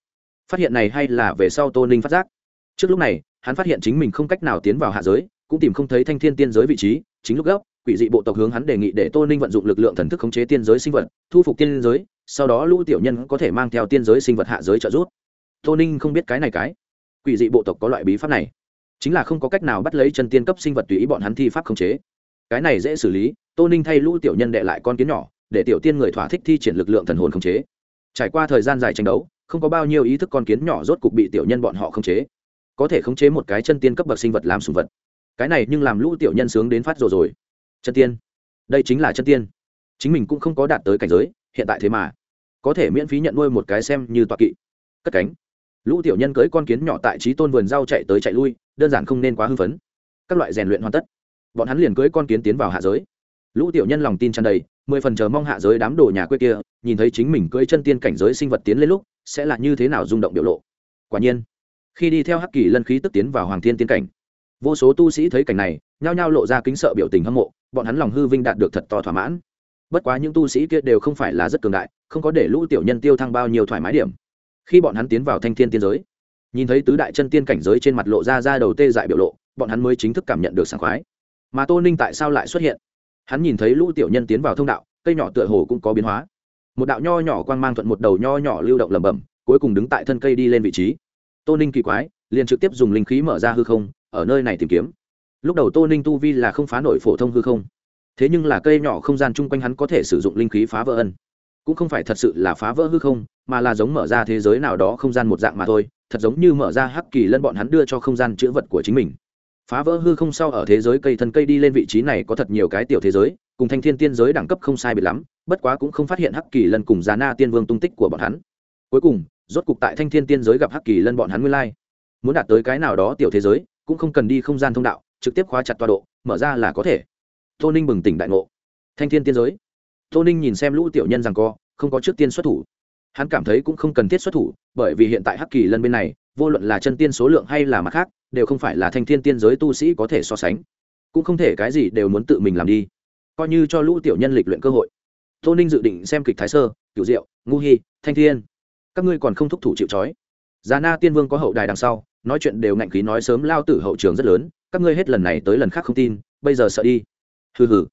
Phát hiện này hay là về sau tô ninh phát giác. Trước lúc này, hắn phát hiện chính mình không cách nào tiến vào hạ giới, cũng tìm không thấy thanh thiên tiên giới vị trí, chính lúc gấp, quỷ dị bộ tộc hướng hắn đề nghị để tô ninh vận dụng lực lượng thần thức khống chế tiên giới sinh vật, thu phục tiên giới, sau đó lũ tiểu nhân có thể mang theo tiên giới sinh vật hạ giới trợ giúp. Tô ninh không biết cái này cái. Quỷ dị bộ tộc có loại bí pháp này. Chính là không có cách nào bắt lấy chân tiên cấp sinh vật tùy ý bọn hắn thi pháp khống chế. Cái này dễ xử lý, tô ninh thay lũ tiểu nhân đệ lại con kiến nhỏ, để tiểu tiên người thỏa thích thi triển lực lượng thần hồn khống chế trải qua thời gian dài tranh đấu, không có bao nhiêu ý thức con kiến nhỏ rốt cục bị tiểu nhân bọn họ khống chế. Có thể khống chế một cái chân tiên cấp bậc sinh vật làm sùng vật. Cái này nhưng làm lũ tiểu nhân sướng đến phát rồi rồi. Chân tiên. Đây chính là chân tiên. Chính mình cũng không có đạt tới cảnh giới, hiện tại thế mà. Có thể miễn phí nhận nuôi một cái xem như tọa kỵ. Cất cánh. Lũ tiểu nhân cưới con kiến nhỏ tại trí tôn vườn rau chạy tới chạy lui, đơn giản không nên quá hưng phấn. Các loại rèn luyện hoàn tất. Bọn hắn liền cưới con kiến tiến vào hạ giới. Lũ tiểu nhân lòng tin tràn đầy mười phần chờ mong hạ giới đám đồ nhà quê kia, nhìn thấy chính mình cưỡi chân tiên cảnh giới sinh vật tiến lên lúc, sẽ là như thế nào rung động biểu lộ. Quả nhiên, khi đi theo hắc kỳ lân khí tức tiến vào hoàng thiên tiên cảnh, vô số tu sĩ thấy cảnh này, nhao nhao lộ ra kính sợ biểu tình hâm mộ, bọn hắn lòng hư vinh đạt được thật to thỏa mãn. Bất quá những tu sĩ kia đều không phải là rất cường đại, không có để lũ tiểu nhân tiêu thăng bao nhiêu thoải mái điểm. Khi bọn hắn tiến vào thanh thiên tiên giới, nhìn thấy tứ đại chân tiên cảnh giới trên mặt lộ ra ra đầu tê dại biểu lộ, bọn hắn mới chính thức cảm nhận được sảng khoái. Mà tô ninh tại sao lại xuất hiện? Hắn nhìn thấy lũ tiểu nhân tiến vào thông đạo, cây nhỏ tựa hồ cũng có biến hóa. Một đạo nho nhỏ quang mang thuận một đầu nho nhỏ lưu động lẩm bẩm, cuối cùng đứng tại thân cây đi lên vị trí. Tô ninh kỳ quái, liền trực tiếp dùng linh khí mở ra hư không, ở nơi này tìm kiếm. Lúc đầu tô ninh tu vi là không phá nổi phổ thông hư không. Thế nhưng là cây nhỏ không gian chung quanh hắn có thể sử dụng linh khí phá vỡ ân. Cũng không phải thật sự là phá vỡ hư không, mà là giống mở ra thế giới nào đó không gian một dạng mà thôi, thật giống như mở ra hắc kỳ lân bọn hắn đưa cho không gian chữ vật của chính mình phá vỡ hư không sau ở thế giới cây thân cây đi lên vị trí này có thật nhiều cái tiểu thế giới, cùng thanh thiên tiên giới đẳng cấp không sai biệt lắm, bất quá cũng không phát hiện hắc kỳ lân cùng già na tiên vương tung tích của bọn hắn. Cuối cùng, rốt cục tại thanh thiên tiên giới gặp hắc kỳ lân bọn hắn nguyên lai. Muốn đạt tới cái nào đó tiểu thế giới, cũng không cần đi không gian thông đạo, trực tiếp khóa chặt tọa độ, mở ra là có thể. Tô ninh bừng tỉnh đại ngộ. Thanh thiên tiên giới. Tô ninh nhìn xem lũ tiểu nhân rằng co, không có trước tiên xuất thủ. Hắn cảm thấy cũng không cần thiết xuất thủ, bởi vì hiện tại hắc kỳ lân bên này vô luận là chân tiên số lượng hay là mặt khác, đều không phải là thanh thiên tiên giới tu sĩ có thể so sánh. Cũng không thể cái gì đều muốn tự mình làm đi. Coi như cho lũ tiểu nhân lịch luyện cơ hội. Tô ninh dự định xem kịch thái sơ cựu diệu, ngu hy thanh thiên. Các ngươi còn không thúc thủ chịu c già na tiên vương có hậu đài đằng sau, nói chuyện đều ngạnh khí nói sớm lao tử hậu trường rất lớn, các ngươi hết lần này tới lần khác không tin, bây giờ sợ đi. Hừ hừ.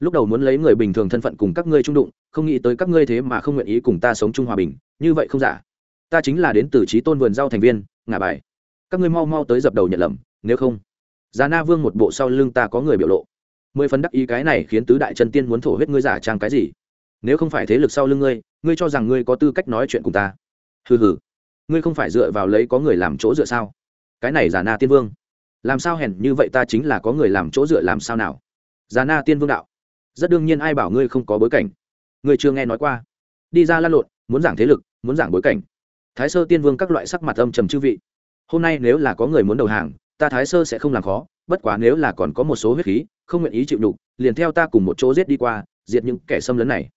Lúc đầu muốn lấy người bình thường thân phận cùng các ngươi trung đụng, không nghĩ tới các ngươi thế mà không nguyện ý cùng ta sống chung hòa bình, như vậy không giả ta chính là đến từ trí tôn vườn rau thành viên, ngả bài. Các ngươi mau mau tới dập đầu nhận lầm, nếu không, già na vương một bộ sau lưng ta có người biểu lộ. Mười phần đắc ý cái này khiến tứ đại chân tiên muốn thổ huyết ngươi giả trang cái gì? Nếu không phải thế lực sau lưng ngươi ngươi cho rằng ngươi có tư cách nói chuyện cùng ta. Hừ hừ. Ngươi không phải dựa vào lấy có người làm chỗ dựa sao? Cái này giả na tiên vương. Làm sao hèn như vậy ta chính là có người làm chỗ dựa làm sao nào? Giả na tiên vương đạo. Rất đương nhiên ai bảo ngươi không có bối cảnh. Ngươi chưa nghe nói qua. Đi ra lan lộn, muốn giảng thế lực, muốn giảng bối cảnh thái sơ tiên vương các loại sắc mặt âm trầm chư vị. Hôm nay nếu là có người muốn đầu hàng, ta thái sơ sẽ không làm khó, bất quá nếu là còn có một số huyết khí, không nguyện ý chịu đục liền theo ta cùng một chỗ giết đi qua, diệt những kẻ xâm lấn này.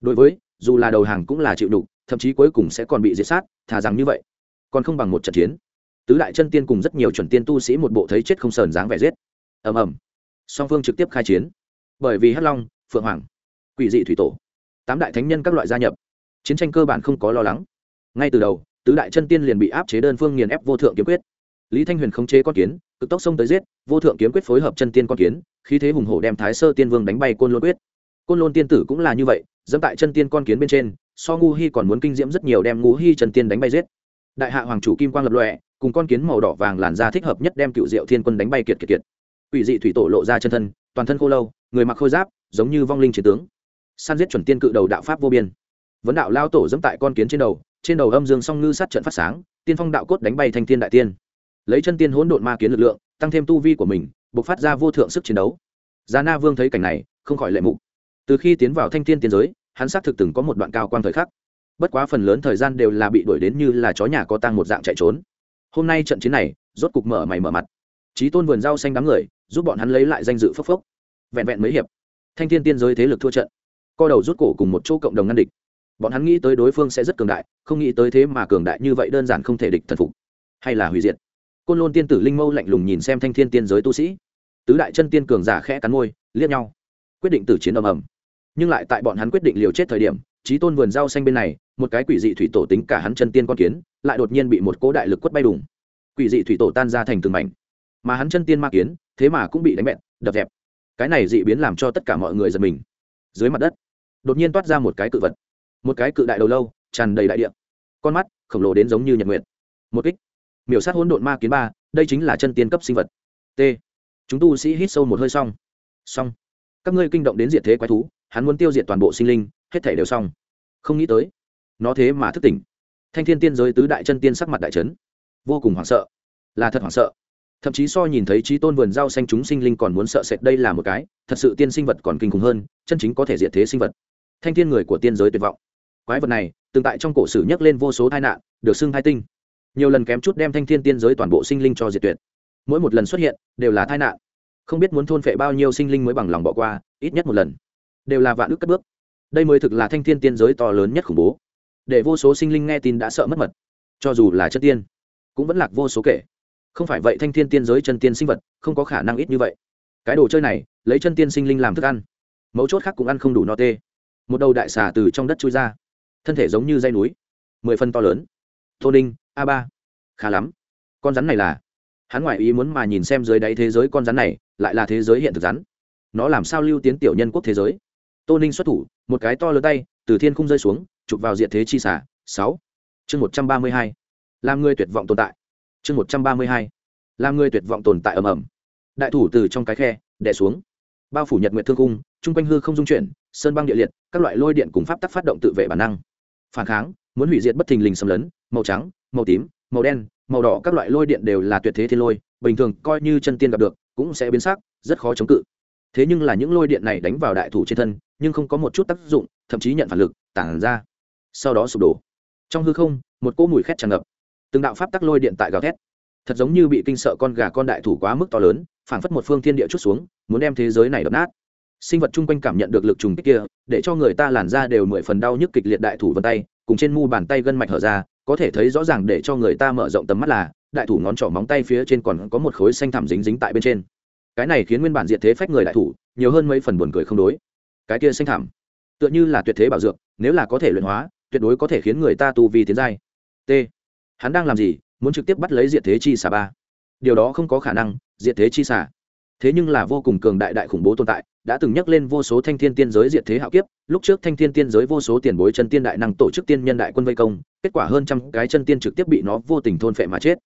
Đối với, dù là đầu hàng cũng là chịu đục thậm chí cuối cùng sẽ còn bị diệt sát, thà rằng như vậy. Còn không bằng một trận chiến. Tứ đại chân tiên cùng rất nhiều chuẩn tiên tu sĩ một bộ thấy chết không sờn dáng vẻ giết. Ầm ầm. Song phương trực tiếp khai chiến. Bởi vì hắc long, phượng hoàng, quỷ dị thủy tổ, tám đại thánh nhân các loại gia nhập. Chiến tranh cơ bản không có lo lắng. Ngay từ đầu tứ đại chân tiên liền bị áp chế đơn phương nghiền ép vô thượng kiếm quyết. Lý thanh huyền khống chế con kiến, cực tốc xông tới giết, vô thượng kiếm quyết phối hợp chân tiên con kiến khi thế hùng hổ đem thái sơ tiên vương đánh bay côn lôn quyết. Côn lôn tiên tử cũng là như vậy, dẫm tại chân tiên con kiến bên trên, so ngu hy còn muốn kinh diễm rất nhiều đem ngũ hy chân tiên đánh bay giết. Đại hạ hoàng chủ kim quang lập lọe cùng con kiến màu đỏ vàng làn da thích hợp nhất đem cựu diệu thiên quân đánh bay kiệt kiệt kiệt. Ủy dị thủy tổ lộ ra chân thân, toàn thân khô lâu, người mặc khôi giáp, giống như vong linh chiến tướng. San giết chuẩn tiên cự đầu đạo pháp vô biên. Vấn đạo lao tổ dẫm tại con kiến trên đầu trên đầu âm dương song ngư sát trận phát sáng tiên phong đạo cốt đánh bay thanh thiên đại tiên lấy chân tiên hỗn độn ma kiến lực lượng tăng thêm tu vi của mình buộc phát ra vô thượng sức chiến đấu Giá Na Vương thấy cảnh này, không khỏi lệ mục. Từ khi tiến vào Thanh Thiên tiên giới, hắn xác thực từng có một đoạn cao quang thời khắc. Bất quá phần lớn thời gian đều là bị đuổi đến như là chó nhà có tang một dạng chạy trốn. Hôm nay trận chiến này, rốt cục mở mày mở mặt. Chí Tôn vườn rau xanh đám người, giúp bọn hắn lấy lại danh dự phốc phốc. Vẹn vẹn mấy hiệp, Thanh Thiên tiên giới thế lực thua trận. Co đầu rút cổ cùng một chỗ cộng đồng ngăn địch. Bọn hắn nghĩ tới đối phương sẽ rất cường đại, không nghĩ tới thế mà cường đại như vậy đơn giản không thể địch thần phục, hay là hủy diệt. Côn lôn tiên tử linh mâu lạnh lùng nhìn xem thanh thiên tiên giới tu sĩ. Tứ đại chân tiên cường giả khẽ cắn môi liếc nhau. Quyết định tử chiến ầm ầm. Nhưng lại tại bọn hắn quyết định liều chết thời điểm trí tôn vườn rau xanh bên này một cái quỷ dị thủy tổ tính cả hắn chân tiên con kiến lại đột nhiên bị một cố đại lực quất bay đùng. Quỷ dị thủy tổ tan ra thành từng mảnh. Mà hắn chân tiên ma kiến thế mà cũng bị đánh bẹn đập dẹp. Cái này dị biến làm cho tất cả mọi người giật mình. Dưới mặt đất đột nhiên toát ra một cái cự vật một cái cự đại đầu lâu, tràn đầy đại địa. Con mắt khổng lồ đến giống như nhật nguyện một kích. Miểu sát hỗn độn ma kiến ba, đây chính là chân tiên cấp sinh vật. T. Chúng tu sĩ hít sâu một hơi xong. Xong. Các ngươi kinh động đến diệt thế quái thú, hắn muốn tiêu diệt toàn bộ sinh linh, hết thể đều xong. Không nghĩ tới, nó thế mà thức tỉnh. Thanh thiên tiên giới tứ đại chân tiên sắc mặt đại trấn vô cùng hoảng sợ. Là thật hoảng sợ. Thậm chí so nhìn thấy trí tôn vườn rau xanh chúng sinh linh còn muốn sợ sệt đây là một cái, thật sự tiên sinh vật còn kinh khủng hơn, chân chính có thể diệt thế sinh vật. Thanh thiên người của tiên giới tuyệt vọng quái vật này, từng tại trong cổ sử nhắc lên vô số tai nạn, được xưng hai tinh. Nhiều lần kém chút đem thanh thiên tiên giới toàn bộ sinh linh cho diệt tuyệt. Mỗi một lần xuất hiện, đều là tai nạn. Không biết muốn thôn phệ bao nhiêu sinh linh mới bằng lòng bỏ qua, ít nhất một lần. Đều là vạn ước cất bước. Đây mới thực là thanh thiên tiên giới to lớn nhất khủng bố. Để vô số sinh linh nghe tin đã sợ mất mật. Cho dù là chất tiên, cũng vẫn lạc vô số kể. Không phải vậy thanh thiên tiên giới chân tiên sinh vật, không có khả năng ít như vậy. Cái đồ chơi này, lấy chân tiên sinh linh làm thức ăn. Mấu chốt khác cũng ăn không đủ no tê. Một đầu đại xà từ trong đất chui ra thân thể giống như dây núi, mười phân to lớn. Tô ninh, a ba, khá lắm. Con rắn này là, hắn ngoại ý muốn mà nhìn xem dưới đáy thế giới con rắn này, lại là thế giới hiện thực rắn. Nó làm sao lưu tiến tiểu nhân quốc thế giới? Tô ninh xuất thủ, một cái to lớn tay, từ thiên khung rơi xuống, chụp vào diện thế chi xả sáu. Chương một trăm ba mươi hai, làm người tuyệt vọng tồn tại. Chương một trăm ba mươi hai, làm người tuyệt vọng tồn tại ầm ầm. Đại thủ từ trong cái khe đẻ xuống. Bao phủ nhật nguyện thương cung, chung quanh hư không dung chuyển, sơn băng địa liệt, các loại lôi điện cùng pháp tắc phát động tự vệ bản năng phản kháng, muốn hủy diệt bất thình lình xâm lấn, màu trắng, màu tím, màu đen, màu đỏ, các loại lôi điện đều là tuyệt thế thiên lôi, bình thường coi như chân tiên gặp được, cũng sẽ biến sắc, rất khó chống cự. Thế nhưng là những lôi điện này đánh vào đại thủ trên thân, nhưng không có một chút tác dụng, thậm chí nhận phản lực, tản ra. Sau đó sụp đổ. Trong hư không, một cỗ mùi khét tràn ngập. Từng đạo pháp tắc lôi điện tại gào thét. Thật giống như bị kinh sợ con gà con đại thủ quá mức to lớn, phảng phất một phương thiên địa chút xuống, muốn đem thế giới này đập nát sinh vật chung quanh cảm nhận được lực trùng kích kia, để cho người ta làn ra đều mười phần đau nhức kịch liệt đại thủ vân tay, cùng trên mu bàn tay gân mạch hở ra, có thể thấy rõ ràng để cho người ta mở rộng tầm mắt là, đại thủ ngón trỏ móng tay phía trên còn có một khối xanh thẳm dính dính tại bên trên. Cái này khiến nguyên bản diệt thế phách người đại thủ, nhiều hơn mấy phần buồn cười không đối. Cái kia xanh thẳm, tựa như là tuyệt thế bảo dược, nếu là có thể luyện hóa, tuyệt đối có thể khiến người ta tu vi tiến giai. T. Hắn đang làm gì? Muốn trực tiếp bắt lấy diệt thế chi xà ba. Điều đó không có khả năng, diệt thế chi xà thế nhưng là vô cùng cường đại đại khủng bố tồn tại, đã từng nhắc lên vô số thanh thiên tiên giới diệt thế hạo kiếp, lúc trước thanh thiên tiên giới vô số tiền bối chân tiên đại năng tổ chức tiên nhân đại quân vây công, kết quả hơn trăm cái chân tiên trực tiếp bị nó vô tình thôn phệ mà chết.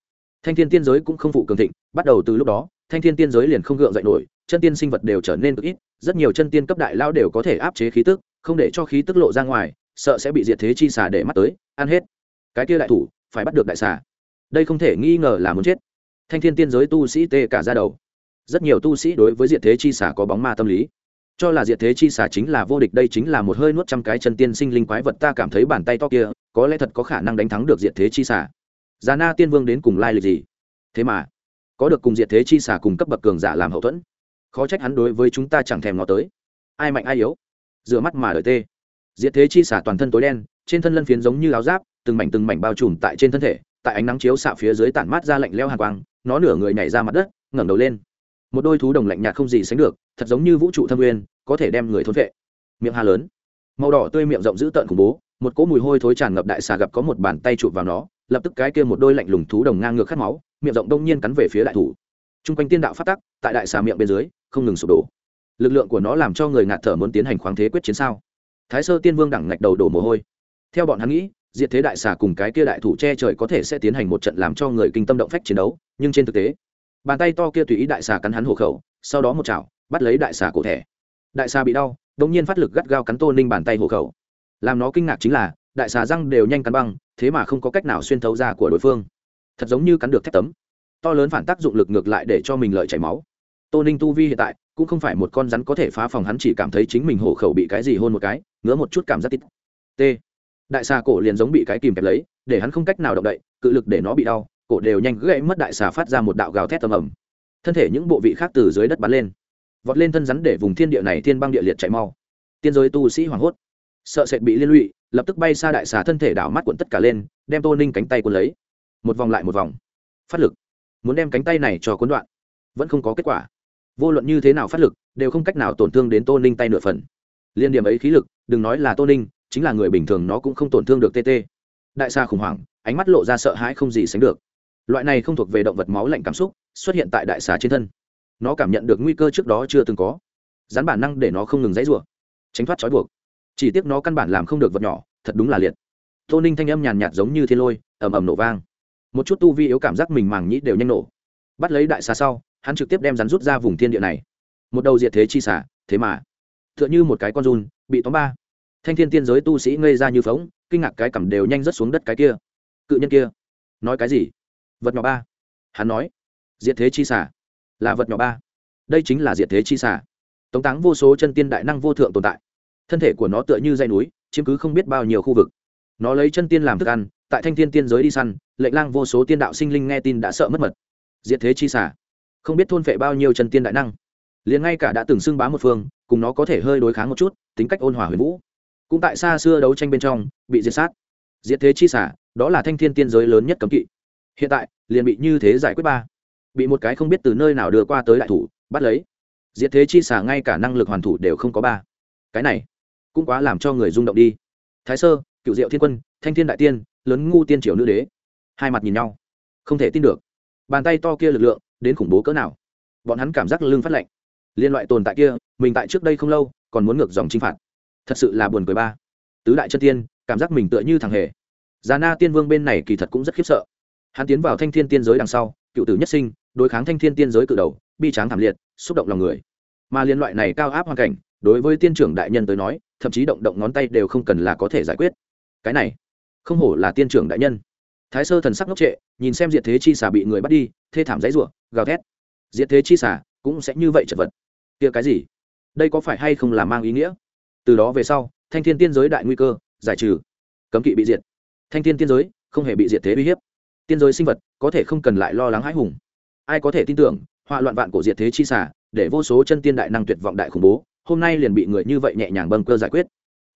Thanh thiên tiên giới cũng không phụ cường thịnh, bắt đầu từ lúc đó, thanh thiên tiên giới liền không gượng dậy nổi, chân tiên sinh vật đều trở nên cực ít, rất nhiều chân tiên cấp đại lao đều có thể áp chế khí tức, không để cho khí tức lộ ra ngoài, sợ sẽ bị diệt thế chi xà để mắt tới, ăn hết. Cái kia đại thủ, phải bắt được đại xà. Đây không thể nghi ngờ là muốn chết. Thanh thiên tiên giới tu sĩ tê cả ra đầu rất nhiều tu sĩ đối với diệt thế chi xà có bóng ma tâm lý. Cho là diệt thế chi xà chính là vô địch, đây chính là một hơi nuốt trăm cái chân tiên sinh linh quái vật, ta cảm thấy bàn tay to kia, có lẽ thật có khả năng đánh thắng được diệt thế chi xà. Già na tiên vương đến cùng lai lịch gì? Thế mà, có được cùng diệt thế chi xà cùng cấp bậc cường giả làm hậu thuẫn. Khó trách hắn đối với chúng ta chẳng thèm ngó tới. Ai mạnh ai yếu? Rửa mắt mà đợi tê. Diệt thế chi xả toàn thân tối đen, trên thân lân phiến giống như áo giáp, từng mảnh từng mảnh bao trùm tại trên thân thể, tại ánh nắng chiếu xạ phía dưới tản mát ra lạnh leo hàng quang, nó nửa người nhảy ra mặt đất, ngẩng đầu lên một đôi thú đồng lạnh nhạt không gì sánh được, thật giống như vũ trụ thâm uyên có thể đem người thôn vệ. Miệng hà lớn, màu đỏ tươi miệng rộng dữ tợn khủng bố, một cỗ mùi hôi thối tràn ngập đại xà gặp có một bàn tay chụp vào nó, lập tức cái kia một đôi lạnh lùng thú đồng ngang ngược khát máu, miệng rộng đông nhiên cắn về phía đại thủ. T r u n g quanh tiên đạo phát tắc, tại đại xà miệng bên dưới, không ngừng sụp đổ. Lực lượng của nó làm cho người ngạt thở muốn tiến hành khoáng thế quyết chiến sao? Thái sơ tiên vương đẳng ngạch đầu đổ mồ hôi. Theo bọn hắn nghĩ, diệt thế đại xà cùng cái kia đại thủ che trời có thể sẽ tiến hành một trận làm cho người kinh tâm động phách chiến đấu, nhưng trên thực tế bàn tay to kia tùy ý đại xà cắn hắn hộ khẩu, sau đó một chảo, bắt lấy đại xà cổ thẻ. Đại xà bị đau đ ỗ n g nhiên phát lực gắt gao cắn tô ninh bàn tay hộ khẩu. Làm nó kinh ngạc chính là, đại xà răng đều nhanh cắn băng, thế mà không có cách nào xuyên thấu ra của đối phương. Thật giống như cắn được thép tấm. To lớn phản tác dụng lực ngược lại để cho mình lợi chảy máu. Tô ninh tu vi hiện tại, cũng không phải một con rắn có thể phá phòng hắn chỉ cảm thấy chính mình hổ khẩu bị cái gì hôn một cái, ngứa một chút cảm giác tít. T. Đại xà cổ liền giống bị cái kìm kẹp lấy, để hắn không cách nào động đậy, cự lực để nó bị đau cổ đều nhanh gãy mất đại xà phát ra một đạo gào thét tầm ầm. Thân thể những bộ vị khác từ dưới đất bắn lên. Vọt lên thân rắn để vùng thiên địa này thiên băng địa liệt chạy mau. Tiên giới tu sĩ hoảng hốt. Sợ sệt bị liên lụy, lập tức bay xa đại xà thân thể đảo mắt cuộn tất cả lên, đem tô ninh cánh tay cuốn lấy. Một vòng lại một vòng. Phát lực. Muốn đem cánh tay này cho cuốn đoạn. Vẫn không có kết quả. Vô luận như thế nào phát lực, đều không cách nào tổn thương đến tô ninh tay nửa phần. Liên điểm ấy khí lực, đừng nói là tô ninh, chính là người bình thường nó cũng không tổn thương được tt đại xa khủng hoảng, ánh mắt lộ ra sợ hãi không gì sánh được loại này không thuộc về động vật máu lạnh cảm xúc, xuất hiện tại đại xà trên thân. Nó cảm nhận được nguy cơ trước đó chưa từng có. Dán bản năng để nó không ngừng dãy rủa, tránh thoát trói buộc. Chỉ tiếc nó căn bản làm không được vật nhỏ, thật đúng là liệt. Tô ninh thanh âm nhàn nhạt giống như thiên lôi, ầm ầm nổ vang. Một chút tu vi yếu cảm giác mình màng nhĩ đều nhanh nổ. Bắt lấy đại xà sau, hắn trực tiếp đem rắn rút ra vùng thiên địa này. Một đầu diệt thế chi xả thế mà. T h ư ợ n h ư một cái con run, bị tóm ba. Thanh thiên tiên giới tu sĩ ngây ra như phóng, kinh ngạc cái cảm đều nhanh rớt xuống đất cái kia. Cự nhân kia, nói cái gì? Vật nhỏ ba. Hắn nói, diệt thế chi xả là vật nhỏ ba. Đây chính là diệt thế chi xả tống táng vô số chân tiên đại năng vô thượng tồn tại. Thân thể của nó tựa như dây núi, chiếm cứ không biết bao nhiêu khu vực. Nó lấy chân tiên làm thức ăn, tại thanh thiên tiên giới đi săn, lệnh lang vô số tiên đạo sinh linh nghe tin đã sợ mất mật. Diệt thế chi xả không biết thôn phệ bao nhiêu chân tiên đại năng. Liền ngay cả đã từng xưng bá một phương, cùng nó có thể hơi đối kháng một chút, tính cách ôn hòa huyền vũ. Cũng tại xa xưa đấu tranh bên trong, bị diệt sát. Diệt thế chi xả đó là thanh thiên tiên giới lớn nhất cấm kỵ hiện tại, liền bị như thế giải quyết ba. Bị một cái không biết từ nơi nào đưa qua tới đại thủ, bắt lấy. Diệt thế chi xả ngay cả năng lực hoàn thủ đều không có ba. Cái này, cũng quá làm cho người rung động đi. Thái sơ cựu diệu thiên quân, thanh thiên đại tiên, lớn ngu tiên triều nữ đế. Hai mặt nhìn nhau. Không thể tin được. Bàn tay to kia lực lượng, đến khủng bố cỡ nào? Bọn hắn cảm giác lưng phát lạnh. Liên loại tồn tại kia, mình tại trước đây không lâu, còn muốn ngược dòng chinh phạt. Thật sự là buồn cười ba. Tứ đại chân tiên, cảm giác mình tựa như thằng hề. Già na tiên vương bên này kỳ thật cũng rất khiếp sợ hắn tiến vào thanh thiên tiên giới đằng sau, cựu tử nhất sinh, đối kháng thanh thiên tiên giới cự đầu, bi tráng thảm liệt, xúc động lòng người. Mà liên loại này cao áp hoàn cảnh, đối với tiên trưởng đại nhân tới nói, thậm chí động động ngón tay đều không cần là có thể giải quyết. Cái này, không hổ là tiên trưởng đại nhân. Thái sơ thần sắc ngốc trệ, nhìn xem diệt thế chi xà bị người bắt đi, thê thảm giấy ruộng gào thét. Diệt thế chi xà cũng sẽ như vậy chật vật. Kia cái gì? Đây có phải hay không là mang ý nghĩa? Từ đó về sau, thanh thiên tiên giới đại nguy cơ, giải trừ. Cấm kỵ bị diệt. Thanh thiên tiên giới không hề bị diệt thế uy hiếp tiên giới sinh vật, có thể không cần lại lo lắng hãi hùng. Ai có thể tin tưởng, họa loạn vạn cổ diệt thế chi xả để vô số chân tiên đại năng tuyệt vọng đại khủng bố, hôm nay liền bị người như vậy nhẹ nhàng bâng cơ giải quyết.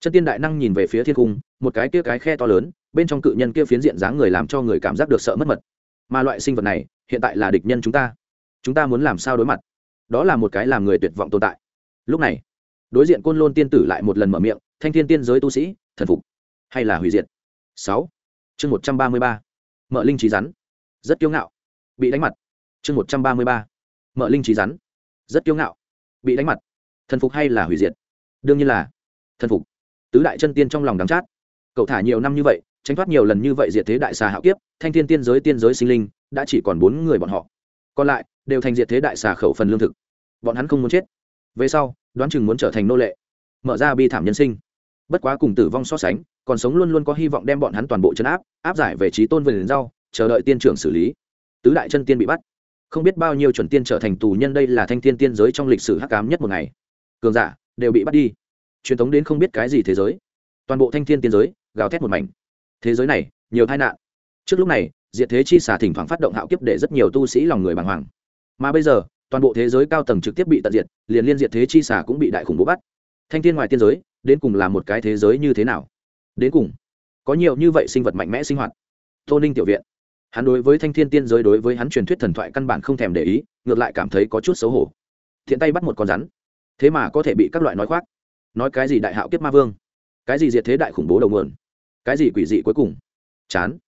Chân tiên đại năng nhìn về phía thiên cung, một cái kia cái khe to lớn, bên trong cự nhân kia phiến diện dáng người làm cho người cảm giác được sợ mất mật. Mà loại sinh vật này, hiện tại là địch nhân chúng ta. Chúng ta muốn làm sao đối mặt? Đó là một cái làm người tuyệt vọng tồn tại. Lúc này, đối diện côn lôn tiên tử lại một lần mở miệng, thanh thiên tiên giới tu sĩ, thần phục hay là hủy diệt? Sáu. Chương một trăm ba mươi ba. Mở linh trí rắn. Rất kiêu ngạo. Bị đánh mặt. Chương một trăm ba mươi ba. Mở linh trí rắn. Rất kiêu ngạo. Bị đánh mặt. Thần phục hay là hủy diệt? Đương nhiên là. Thần phục. Tứ đại chân tiên trong lòng đắng chát. Cậu thả nhiều năm như vậy, tránh thoát nhiều lần như vậy diệt thế đại xà hạo kiếp, thanh thiên tiên giới tiên giới sinh linh, đã chỉ còn bốn người bọn họ. Còn lại, đều thành diệt thế đại xà khẩu phần lương thực. Bọn hắn không muốn chết. Về sau, đoán chừng muốn trở thành nô lệ. Mở ra bi thảm nhân sinh bất quá cùng tử vong so sánh, còn sống luôn luôn có hy vọng đem bọn hắn toàn bộ chấn áp áp giải về trí tôn về đến rau, chờ đợi tiên trưởng xử lý. Tứ đại chân tiên bị bắt. Không biết bao nhiêu chuẩn tiên trở thành tù nhân đây là thanh thiên tiên giới trong lịch sử hắc cám nhất một ngày. Cường giả đều bị bắt đi. Truyền thống đến không biết cái gì thế giới. Toàn bộ thanh thiên tiên giới, gào thét một mảnh. Thế giới này, nhiều tai nạn. Trước lúc này, diệt thế chi xả thỉnh thoảng phát động hạo kiếp để rất nhiều tu sĩ lòng người bàng hoàng. Mà bây giờ, toàn bộ thế giới cao tầng trực tiếp bị tận diệt, liền liên diệt thế chi xả cũng bị đại khủng bố bắt. Thanh thiên ngoài tiên giới đến cùng là một cái thế giới như thế nào? Đến cùng, có nhiều như vậy sinh vật mạnh mẽ sinh hoạt. Tô ninh tiểu viện. Hắn đối với thanh thiên tiên giới đối với hắn truyền thuyết thần thoại căn bản không thèm để ý, ngược lại cảm thấy có chút xấu hổ. Thiện tay bắt một con rắn. Thế mà có thể bị các loại nói khoác. Nói cái gì đại hạo kiếp ma vương? Cái gì diệt thế đại khủng bố đầu nguồn? Cái gì quỷ dị cuối cùng? Chán.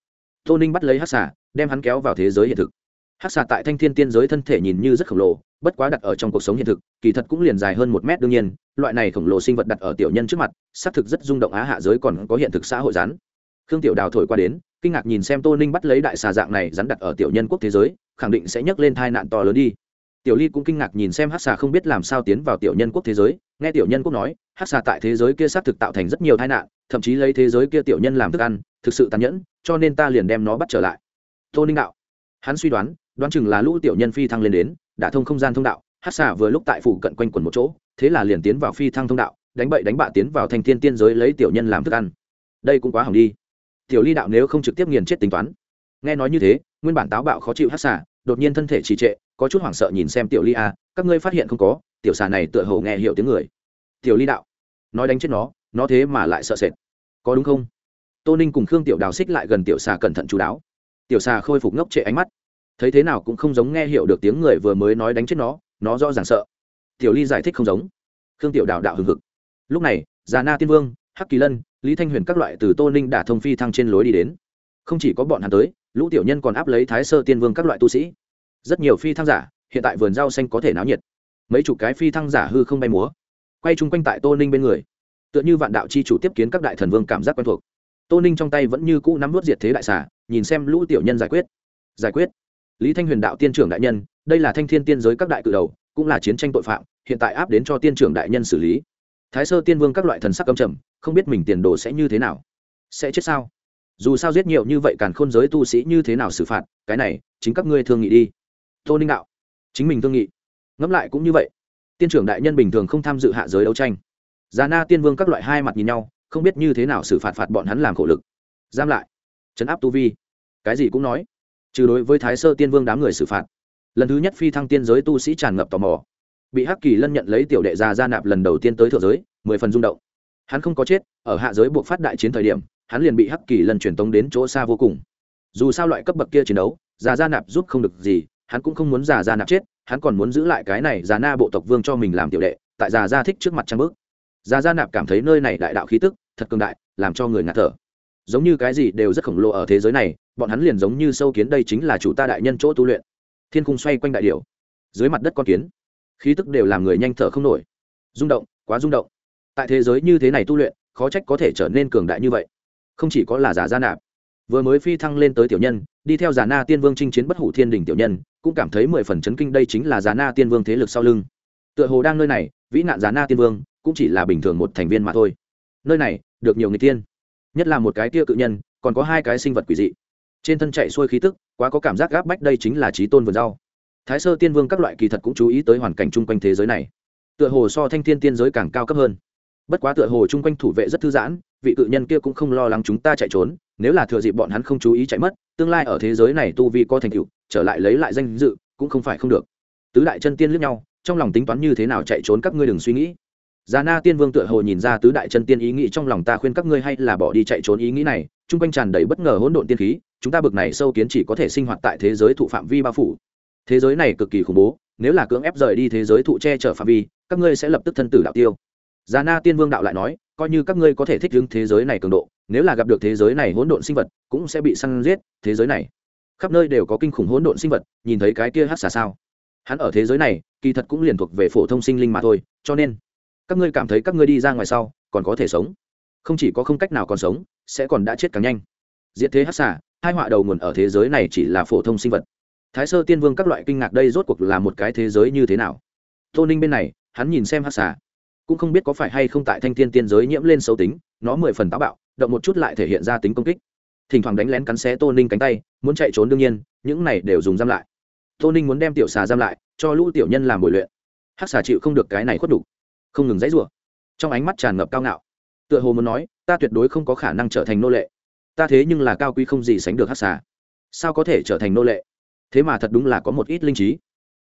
Tô ninh bắt lấy hát xà, đem hắn kéo vào thế giới hiện thực. Hát xà tại thanh thiên tiên giới thân thể nhìn như rất khổng lồ, bất quá đặt ở trong cuộc sống hiện thực, kỳ thật cũng liền dài hơn một mét đương nhiên loại này khổng lồ sinh vật đặt ở tiểu nhân trước mặt, xác thực rất rung động á hạ giới còn có hiện thực xã hội rắn. Khương tiểu đào thổi qua đến, kinh ngạc nhìn xem tô ninh bắt lấy đại xà dạng này rắn đặt ở tiểu nhân quốc thế giới, khẳng định sẽ nhấc lên tai nạn to lớn đi. Tiểu ly cũng kinh ngạc nhìn xem hát xà không biết làm sao tiến vào tiểu nhân quốc thế giới, nghe tiểu nhân quốc nói, hát xà tại thế giới kia xác thực tạo thành rất nhiều tai nạn, thậm chí lấy thế giới kia tiểu nhân làm thức ăn, thực sự tàn nhẫn, cho nên ta liền đem nó bắt trở lại. Tô ninh đạo, hắn suy đoán đoán chừng là lũ tiểu nhân phi thăng lên đến, đã thông không gian thông đạo, hát xà vừa lúc tại phủ cận quanh quần một chỗ thế là liền tiến vào phi thăng thông đạo, đánh bậy đánh bạ tiến vào thành thiên tiên giới lấy tiểu nhân làm thức ăn. Đây cũng quá hỏng đi. Tiểu ly đạo nếu không trực tiếp nghiền chết tính toán. Nghe nói như thế, nguyên bản táo bạo khó chịu hát xà, đột nhiên thân thể trì trệ, có chút hoảng sợ nhìn xem tiểu ly a các ngươi phát hiện không có, tiểu xà này tựa hồ nghe hiểu tiếng người. Tiểu ly đạo, nói đánh chết nó nó thế mà lại sợ sệt. Có đúng không? Tô ninh cùng khương tiểu đào xích lại gần tiểu xà cẩn thận chú đáo. Tiểu xà khôi phục ngốc trệ ánh mắt. Thấy thế nào cũng không giống nghe hiểu được tiếng người vừa mới nói đánh chết nó nó rõ ràng sợ tiểu ly giải thích không giống. Khương tiểu đạo đạo hừng hực. Lúc này, già na tiên vương, hắc kỳ lân, lý thanh huyền các loại từ tô ninh đả thông phi thăng trên lối đi đến. Không chỉ có bọn hắn tới, lũ tiểu nhân còn áp lấy thái sơ tiên vương các loại tu sĩ. Rất nhiều phi thăng giả, hiện tại vườn rau xanh có thể náo nhiệt. Mấy chục cái phi thăng giả hư không bay múa, quay chung quanh tại tô ninh bên người. Tựa như vạn đạo c h i chủ tiếp kiến các đại thần vương cảm giác quen thuộc. Tô ninh trong tay vẫn như cũ nắm vớt diệt thế đại xả nhìn xem lũ tiểu nhân giải quyết. Giải quyết. Lý thanh huyền đạo tiên trưởng đại nhân, đây là thanh thiên tiên giới các đại cự đầu cũng là chiến tranh tội phạm, hiện tại áp đến cho tiên trưởng đại nhân xử lý. Thái sơ tiên vương các loại thần sắc cầm trầm, không biết mình tiền đồ sẽ như thế nào. Sẽ chết sao? Dù sao giết nhiều như vậy càn khôn giới tu sĩ như thế nào xử phạt, cái này, chính các ngươi thương nghị đi. Tô ninh đạo. Chính mình thương nghị. Ngẫm lại cũng như vậy. Tiên trưởng đại nhân bình thường không tham dự hạ giới đấu tranh. Già na tiên vương các loại hai mặt nhìn nhau, không biết như thế nào xử phạt phạt bọn hắn làm khổ lực. Giam lại. Chấn áp tu vi. Cái gì cũng nói. Trừ đối với thái sơ tiên vương đám người xử phạt lần thứ nhất phi thăng tiên giới tu sĩ tràn ngập tò mò. Bị hắc kỳ lân nhận lấy tiểu đệ già ra nạp lần đầu tiên tới thượng giới, mười phần rung động. Hắn không có chết, ở hạ giới buộc phát đại chiến thời điểm, hắn liền bị hắc kỳ lân truyền tống đến chỗ xa vô cùng. Dù sao loại cấp bậc kia chiến đấu, già ra nạp giúp không được gì, hắn cũng không muốn già ra nạp chết, hắn còn muốn giữ lại cái này già na bộ tộc vương cho mình làm tiểu đệ, tại già ra thích trước mặt trang bước. Già ra nạp cảm thấy nơi này đại đạo khí tức, thật cường đại, làm cho người ngạt thở. Giống như cái gì đều rất khổng lồ ở thế giới này, bọn hắn liền giống như sâu kiến đây chính là chủ ta đại nhân chỗ tu luyện thiên cung xoay quanh đại điệu dưới mặt đất con kiến, khí tức đều làm người nhanh thở không nổi, rung động, quá rung động. Tại thế giới như thế này tu luyện, khó trách có thể trở nên cường đại như vậy. Không chỉ có là giả gia nạp, vừa mới phi thăng lên tới tiểu nhân, đi theo giả na tiên vương chinh chiến bất hủ thiên đình tiểu nhân, cũng cảm thấy mười phần chấn kinh đây chính là giả na tiên vương thế lực sau lưng. Tựa hồ đang nơi này, vĩ nạn giả na tiên vương, cũng chỉ là bình thường một thành viên mà thôi. Nơi này, được nhiều người tiên, nhất là một cái tia cự nhân, còn có hai cái sinh vật quỷ dị trên thân chạy xuôi khí tức, quá có cảm giác gáp bách đây chính là trí tôn vườn rau. Thái sơ tiên vương các loại kỳ thật cũng chú ý tới hoàn cảnh chung quanh thế giới này. Tựa hồ so thanh thiên tiên giới càng cao cấp hơn. Bất quá tựa hồ chung quanh thủ vệ rất thư giãn, vị cự nhân kia cũng không lo lắng chúng ta chạy trốn, nếu là thừa dịp bọn hắn không chú ý chạy mất, tương lai ở thế giới này tu vi có thành tựu, trở lại lấy lại danh dự cũng không phải không được. Tứ đại chân tiên lướt nhau, trong lòng tính toán như thế nào chạy trốn các ngươi đừng suy nghĩ. Già na tiên vương tựa hồ nhìn ra tứ đại chân tiên ý nghĩ trong lòng ta khuyên các ngươi hay là bỏ đi chạy trốn ý nghĩ này, chung quanh tràn đầy bất ngờ hỗn độn tiên khí chúng ta bực này sâu kiến chỉ có thể sinh hoạt tại thế giới thụ phạm vi bao phủ. Thế giới này cực kỳ khủng bố, nếu là cưỡng ép rời đi thế giới thụ che chở phạm vi, các ngươi sẽ lập tức thân tử đạo tiêu. Già na tiên vương đạo lại nói, coi như các ngươi có thể thích ứng thế giới này cường độ, nếu là gặp được thế giới này hỗn độn sinh vật, cũng sẽ bị săn giết, thế giới này. Khắp nơi đều có kinh khủng hỗn độn sinh vật, nhìn thấy cái kia hát xà sao? Hắn ở thế giới này, kỳ thật cũng liền thuộc về phổ thông sinh linh mà thôi, cho nên, các ngươi cảm thấy các ngươi đi ra ngoài sau, còn có thể sống. Không chỉ có không cách nào còn sống, sẽ còn đã chết càng nhanh diệt thế hát xà, hai họa đầu nguồn ở thế giới này chỉ là phổ thông sinh vật. Thái sơ tiên vương các loại kinh ngạc đây rốt cuộc là một cái thế giới như thế nào? Tô ninh bên này, hắn nhìn xem hát xà. Cũng không biết có phải hay không tại thanh thiên tiên giới nhiễm lên xấu tính, nó mười phần táo bạo, động một chút lại thể hiện ra tính công kích. Thỉnh thoảng đánh lén cắn xé tô ninh cánh tay, muốn chạy trốn đương nhiên, những này đều dùng giam lại. Tô ninh muốn đem tiểu xà giam lại, cho lũ tiểu nhân làm bồi luyện. Hắc xà chịu không được cái này khuất đục không ngừng dãy rủa. Trong ánh mắt tràn ngập cao ngạo. Tựa hồ muốn nói, ta tuyệt đối không có khả năng trở thành nô lệ ta thế nhưng là cao quý không gì sánh được hát xà. Sao có thể trở thành nô lệ? Thế mà thật đúng là có một ít linh trí.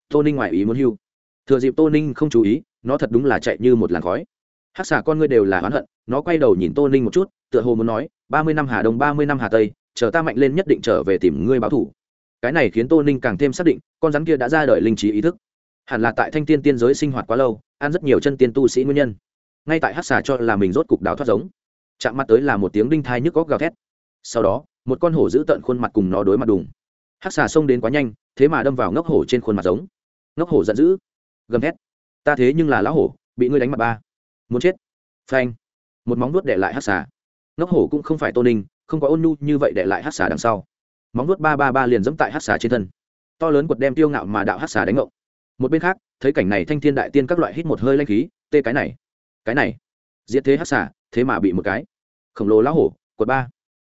Tô ninh ngoại ý muốn hưu. Thừa dịp tô ninh không chú ý, nó thật đúng là chạy như một làn khói. Hát xà con ngươi đều là oán hận, nó quay đầu nhìn tô ninh một chút, tựa hồ muốn nói, ba mươi năm hà đông, ba mươi năm hà tây, chờ ta mạnh lên nhất định trở về tìm ngươi báo thủ. Cái này khiến tô ninh càng thêm xác định, con rắn kia đã ra đời linh trí ý thức. Hẳn là tại thanh tiên tiên giới sinh hoạt quá lâu, ăn rất nhiều chân tiên tu sĩ nguyên nhân. Ngay tại hát xà cho là mình rốt cục đào thoát giống. Chạm mặt tới là một tiếng đinh thai nhức góc gào thét sau đó, một con hổ giữ tận khuôn mặt cùng nó đối mặt đùng. Hắc xà xông đến quá nhanh, thế mà đâm vào ngốc hổ trên khuôn mặt giống. Ngốc hổ giận dữ. Gầm thét. Ta thế nhưng là lão hổ, bị ngươi đánh mặt ba. Muốn chết. Phanh. Một móng nuốt để lại hắc xà. Ngốc hổ cũng không phải tô ninh, không có ôn nhu như vậy để lại hắc xà đằng sau. Móng nuốt ba ba ba liền dẫm tại hắc xà trên thân. To lớn quật đem tiêu ngạo mà đạo hắc xà đánh ngộng. Một bên khác, thấy cảnh này thanh thiên đại tiên các loại hít một hơi lanh khí, tê cái này cái này. Diệt thế hắc xà, thế mà bị một cái. Khổng lồ lão hổ, quật ba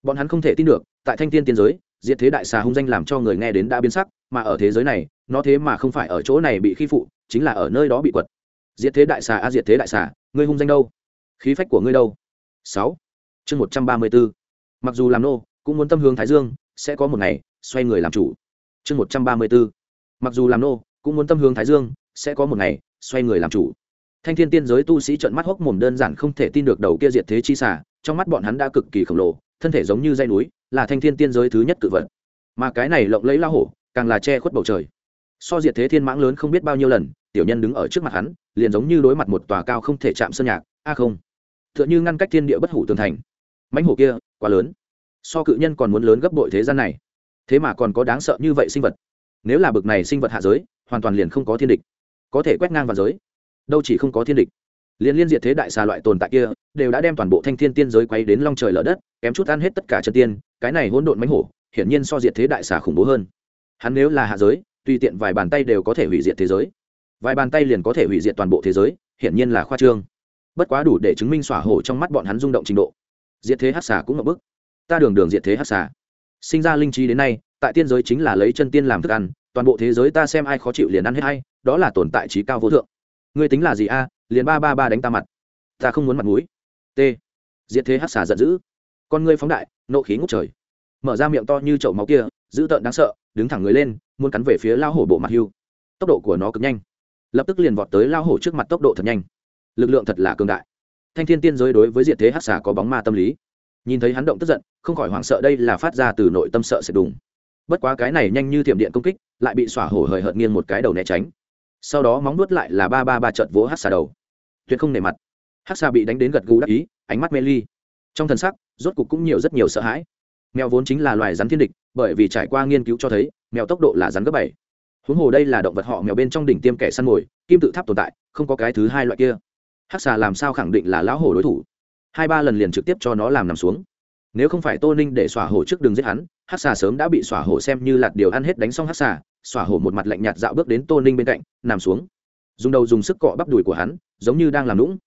bọn hắn không thể tin được, tại thanh thiên tiên giới, diệt thế đại xà hung danh làm cho người nghe đến đã biến sắc, mà ở thế giới này, nó thế mà không phải ở chỗ này bị khi phụ, chính là ở nơi đó bị quật. Diệt thế đại xà a, diệt thế đại xà, ngươi hung danh đâu? Khí phách của ngươi đâu? Sáu. Chương một trăm ba mươi bốn. Mặc dù làm nô, cũng muốn tâm hướng thái dương, sẽ có một ngày, xoay người làm chủ. Chương một trăm ba mươi bốn. Mặc dù làm nô, cũng muốn tâm hướng thái dương, sẽ có một ngày, xoay người làm chủ. Thanh thiên tiên giới tu sĩ trợn mắt hốc mồm đơn giản không thể tin được đầu kia diệt thế chi xả trong mắt bọn hắn đã cực kỳ khổng lồ thân thể giống như dây núi, là thanh thiên tiên giới thứ nhất cự vật. Mà cái này lộng lẫy la hổ, càng là che khuất bầu trời. So diệt thế thiên mãng lớn không biết bao nhiêu lần, tiểu nhân đứng ở trước mặt hắn, liền giống như đối mặt một tòa cao không thể chạm sơn nhạc. A không. T h ư ợ n h ư ngăn cách thiên địa bất hủ tường thành. Mãnh hổ kia, quá lớn. So cự nhân còn muốn lớn gấp bội thế gian này. Thế mà còn có đáng sợ như vậy sinh vật. Nếu là bực này sinh vật hạ giới, hoàn toàn liền không có thiên địch. Có thể quét ngang vào giới. Đâu chỉ không có thiên địch liên liên diệt thế đại xà loại tồn tại kia, đều đã đem toàn bộ thanh thiên tiên giới quay đến long trời lở đất, kém chút ăn hết tất cả chân tiên, cái này hỗn độn mánh hổ, hiển nhiên so diệt thế đại xà khủng bố hơn. Hắn nếu là hạ giới, tùy tiện vài bàn tay đều có thể hủy diệt thế giới. Vài bàn tay liền có thể hủy diệt toàn bộ thế giới, hiển nhiên là khoa trương. Bất quá đủ để chứng minh xỏa hổ trong mắt bọn hắn rung động trình độ. Diệt thế hát xà cũng ngập bức. Ta đường đường diệt thế hát xà. Sinh ra linh trí đến nay, tại tiên giới chính là lấy chân tiên làm thức ăn, toàn bộ thế giới ta xem ai khó chịu liền ăn hết hay đó là tồn tại trí cao vô thượng. Ngươi tính là gì a? Liền ba ba ba đánh ta mặt. Ta không muốn mặt mũi. T. Diệt thế hát xà giận dữ. Con ngươi phóng đại, nộ khí ngút trời. Mở ra miệng to như chậu máu kia, dữ tợn đáng sợ, đứng thẳng người lên, muốn cắn về phía lao hổ bộ mặt hưu. Tốc độ của nó cực nhanh. Lập tức liền vọt tới lao hổ trước mặt tốc độ thật nhanh. Lực lượng thật là cường đại. Thanh thiên tiên giới đối với diệt thế hát xà có bóng ma tâm lý. Nhìn thấy hắn động tức giận, không khỏi hoảng sợ đây là phát ra từ nội tâm sợ sệt đùng. Bất quá cái này nhanh như thiểm điện công kích, lại bị xỏa hổ hời hợt nghiêng một cái đầu né tránh. Sau đó móng nuốt lại là ba ba ba trận vỗ hát xà đầu tuyệt không nề mặt. Hắc xà bị đánh đến gật gù đắc ý, ánh mắt mê ly. Trong thần sắc, rốt cục cũng nhiều rất nhiều sợ hãi. Mèo vốn chính là loài rắn thiên địch, bởi vì trải qua nghiên cứu cho thấy, mèo tốc độ là rắn gấp bảy. Huống hồ đây là động vật họ mèo bên trong đỉnh tiêm kẻ săn mồi, kim tự tháp tồn tại, không có cái thứ hai loại kia. Hắc xà làm sao khẳng định là lão hổ đối thủ? Hai ba lần liền trực tiếp cho nó làm nằm xuống. Nếu không phải tô ninh để xỏa hổ trước đường giết hắn, hắc xà sớm đã bị xỏa hổ xem như lạt điều ăn hết đánh xong hắc xà xỏa hổ một mặt lạnh nhạt dạo bước đến tô ninh bên cạnh, nằm xuống dùng đầu dùng sức cọ bắp đùi của hắn, giống như đang làm lũng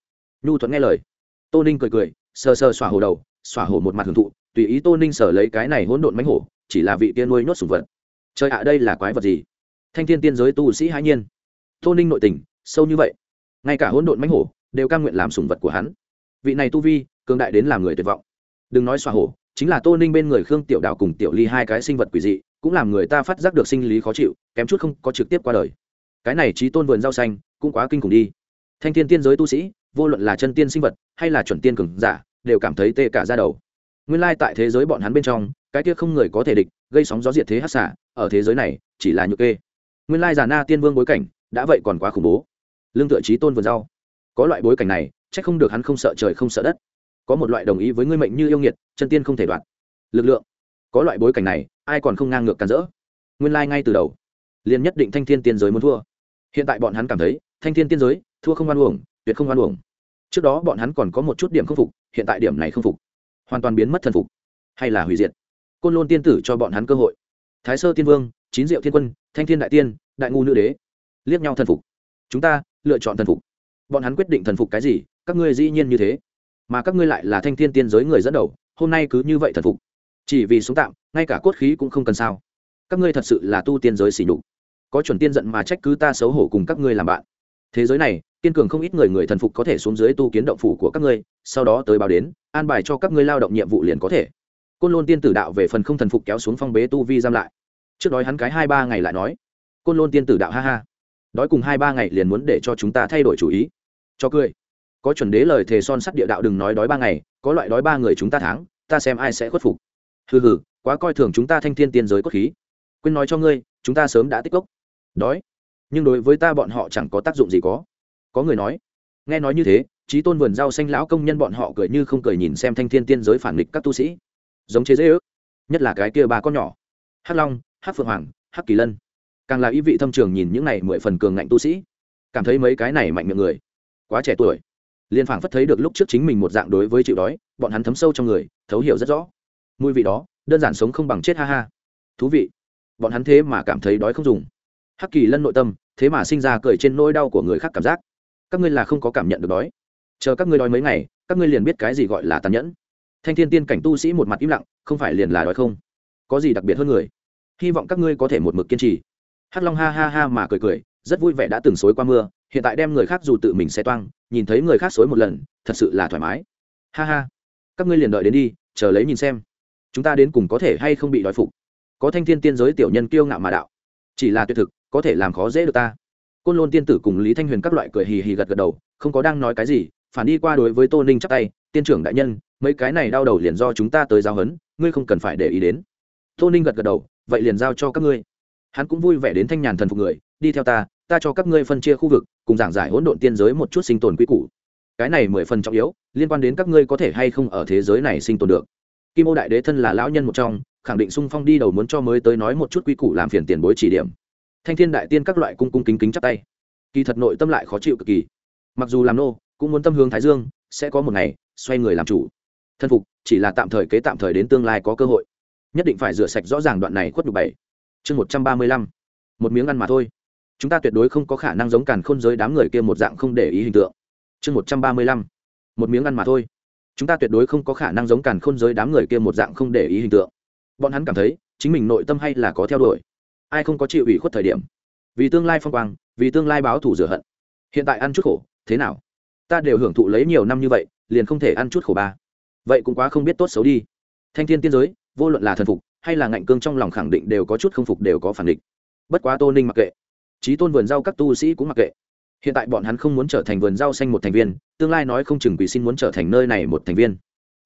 nhu thuận nghe lời. Tô ninh cười cười, sờ sờ xỏa hổ đầu, xỏa hổ một mặt hưởng thụ, tùy ý tô ninh sở lấy cái này hỗn độn mánh hổ, chỉ là vị tiên nuôi nhốt sùng vật. Trời ạ, đây là quái vật gì? Thanh thiên tiên giới tu sĩ hãi nhiên. Tô ninh nội tình, sâu như vậy. Ngay cả hỗn độn mánh hổ đều cam nguyện làm sùng vật của hắn. Vị này tu vi, cường đại đến làm người tuyệt vọng. Đừng nói xòa hổ, chính là tô ninh bên người khương tiểu đạo cùng tiểu ly hai cái sinh vật quỷ dị, cũng làm người ta phát giác được sinh lý khó chịu, kém chút không có trực tiếp qua đời cái này trí tôn vườn rau xanh cũng quá kinh khủng đi. Thanh thiên tiên giới tu sĩ, vô luận là chân tiên sinh vật hay là chuẩn tiên cường giả, đều cảm thấy tê cả ra đầu. Nguyên lai tại thế giới bọn hắn bên trong, cái kia không người có thể địch, gây sóng gió diệt thế hát xả ở thế giới này, chỉ là nhược kê. Nguyên lai giả na tiên vương bối cảnh, đã vậy còn quá khủng bố. Lương tựa trí tôn vườn rau. Có loại bối cảnh này c h ắ c không được hắn không sợ trời không sợ đất. Có một loại đồng ý với ngươi mệnh như yêu nghiệt, chân tiên không thể đoạt. Lực lượng. Có loại bối cảnh này, ai còn không ngang ngược càn rỡ. Nguyên lai、like、ngay từ đầu, liền nhất định thanh thiên tiên giới muốn thua hiện tại bọn hắn cảm thấy, thanh thiên tiên giới, thua không hoan uổng, tuyệt không hoan uổng. Trước đó bọn hắn còn có một chút điểm không phục, hiện tại điểm này không phục. Hoàn toàn biến mất thần phục. Hay là hủy diệt. Côn lôn tiên tử cho bọn hắn cơ hội. Thái sơ tiên vương, chín diệu thiên quân, thanh thiên đại tiên, đại ngu nữ đế. Liếc nhau thần phục. Chúng ta, lựa chọn thần phục. Bọn hắn quyết định thần phục cái gì, các ngươi dĩ nhiên như thế. Mà các ngươi lại là thanh thiên tiên giới người dẫn đầu, hôm nay cứ như vậy thần phục. Chỉ vì súng tạm, ngay cả cốt khí cũng không cần sao. Các ngươi thật sự là tu tiên giới xỉ nhục có chuẩn tiên giận mà trách cứ ta xấu hổ cùng các ngươi làm bạn. Thế giới này, kiên cường không ít người người thần phục có thể xuống dưới tu kiến động phủ của các ngươi, sau đó tới báo đến, an bài cho các ngươi lao động nhiệm vụ liền có thể. Côn lôn tiên tử đạo về phần không thần phục kéo xuống phong bế tu vi giam lại. Trước đói hắn cái hai ba ngày lại nói. Côn lôn tiên tử đạo ha ha. Đói cùng hai ba ngày liền muốn để cho chúng ta thay đổi chủ ý. Cho cười. Có chuẩn đế lời thề son sắt địa đạo đừng nói đói ba ngày, có loại đói ba người chúng ta tháng ta xem ai sẽ khuất phục. Hừ hừ, quá coi thường chúng ta thanh thiên tiên giới cốt khí. Quên nói cho ngươi, chúng ta sớm đã tích cốc đói. Nhưng đối với ta bọn họ chẳng có tác dụng gì có. Có người nói, nghe nói như thế, trí tôn vườn rau xanh lão công nhân bọn họ cười như không cười nhìn xem thanh thiên tiên giới phản nghịch các tu sĩ. Giống chế dễ ước. Nhất là cái kia ba con nhỏ. Hắc long, hắc phượng hoàng, hắc kỳ lân. Càng là ý vị thâm trường nhìn những này mười phần cường ngạnh tu sĩ. Cảm thấy mấy cái này mạnh miệng người. Quá trẻ tuổi. Liên phảng phất thấy được lúc trước chính mình một dạng đối với chịu đói, bọn hắn thấm sâu trong người, thấu hiểu rất rõ. Mùi vị đó, đơn giản sống không bằng chết ha ha. Thú vị. Bọn hắn thế mà cảm thấy đói không dùng hắc kỳ lân nội tâm, thế mà sinh ra cười trên nỗi đau của người khác cảm giác. Các ngươi là không có cảm nhận được đói. Chờ các ngươi đói mấy ngày, các ngươi liền biết cái gì gọi là tàn nhẫn. Thanh thiên tiên cảnh tu sĩ một mặt im lặng, không phải liền là đói không? Có gì đặc biệt hơn người? Hy vọng các ngươi có thể một mực kiên trì. Hắc long ha ha ha mà cười cười, rất vui vẻ đã từng xối qua mưa, hiện tại đem người khác dù tự mình xe toang, nhìn thấy người khác xối một lần, thật sự là thoải mái. Ha ha. Các ngươi liền đợi đến đi, chờ lấy nhìn xem. Chúng ta đến cùng có thể hay không bị đói phục? Có thanh thiên tiên giới tiểu nhân kiêu ngạo mà đạo. Chỉ là tuyệt thực có thể làm khó dễ được ta. Côn lôn tiên tử cùng lý thanh huyền các loại cười hì hì gật gật đầu, không có đang nói cái gì, phản đi qua đối với tô ninh chắc tay, tiên trưởng đại nhân, mấy cái này đau đầu liền do chúng ta tới giao hấn ngươi không cần phải để ý đến. Tô ninh gật gật đầu, vậy liền giao cho các ngươi. Hắn cũng vui vẻ đến thanh nhàn thần phục người, đi theo ta ta cho các ngươi phân chia khu vực, cùng giảng giải hỗn độn tiên giới một chút sinh tồn quy củ. Cái này mười phần trọng yếu, liên quan đến các ngươi có thể hay không ở thế giới này sinh tồn được. Kim ô đại đế thân là lão nhân một trong, khẳng định sung phong đi đầu muốn cho mới tới nói một chút quy củ làm phiền tiền bối chỉ điểm thanh thiên đại tiên các loại cung cung kính kính chắp tay. Kỳ thật nội tâm lại khó chịu cực kỳ. Mặc dù làm nô, cũng muốn tâm hướng thái dương, sẽ có một ngày, xoay người làm chủ. Thân phục, chỉ là tạm thời kế tạm thời đến tương lai có cơ hội. Nhất định phải rửa sạch rõ ràng đoạn này khuất nhục bảy. Chương một trăm ba mươi lăm. Một miếng ăn mà thôi. Chúng ta tuyệt đối không có khả năng giống càn khôn giới đám người kia một dạng không để ý hình tượng. Chương một trăm ba mươi lăm. Một miếng ăn mà thôi. Chúng ta tuyệt đối không có khả năng giống càn khôn giới đám người kia một dạng không để ý hình tượng. Bọn hắn cảm thấy, chính mình nội tâm hay là có theo đuổi ai không có chịu ủy khuất thời điểm. Vì tương lai phong quang, vì tương lai báo thù rửa hận. Hiện tại ăn chút khổ, thế nào? Ta đều hưởng thụ lấy nhiều năm như vậy, liền không thể ăn chút khổ ba. Vậy cũng quá không biết tốt xấu đi. Thanh thiên tiên giới, vô luận là thần phục, hay là ngạnh cương trong lòng khẳng định đều có chút không phục đều có phản định bất quá tô ninh mặc kệ. Trí tôn vườn rau các tu sĩ cũng mặc kệ. Hiện tại bọn hắn không muốn trở thành vườn rau xanh một thành viên, tương lai nói không chừng quỷ xin muốn trở thành nơi này một thành viên.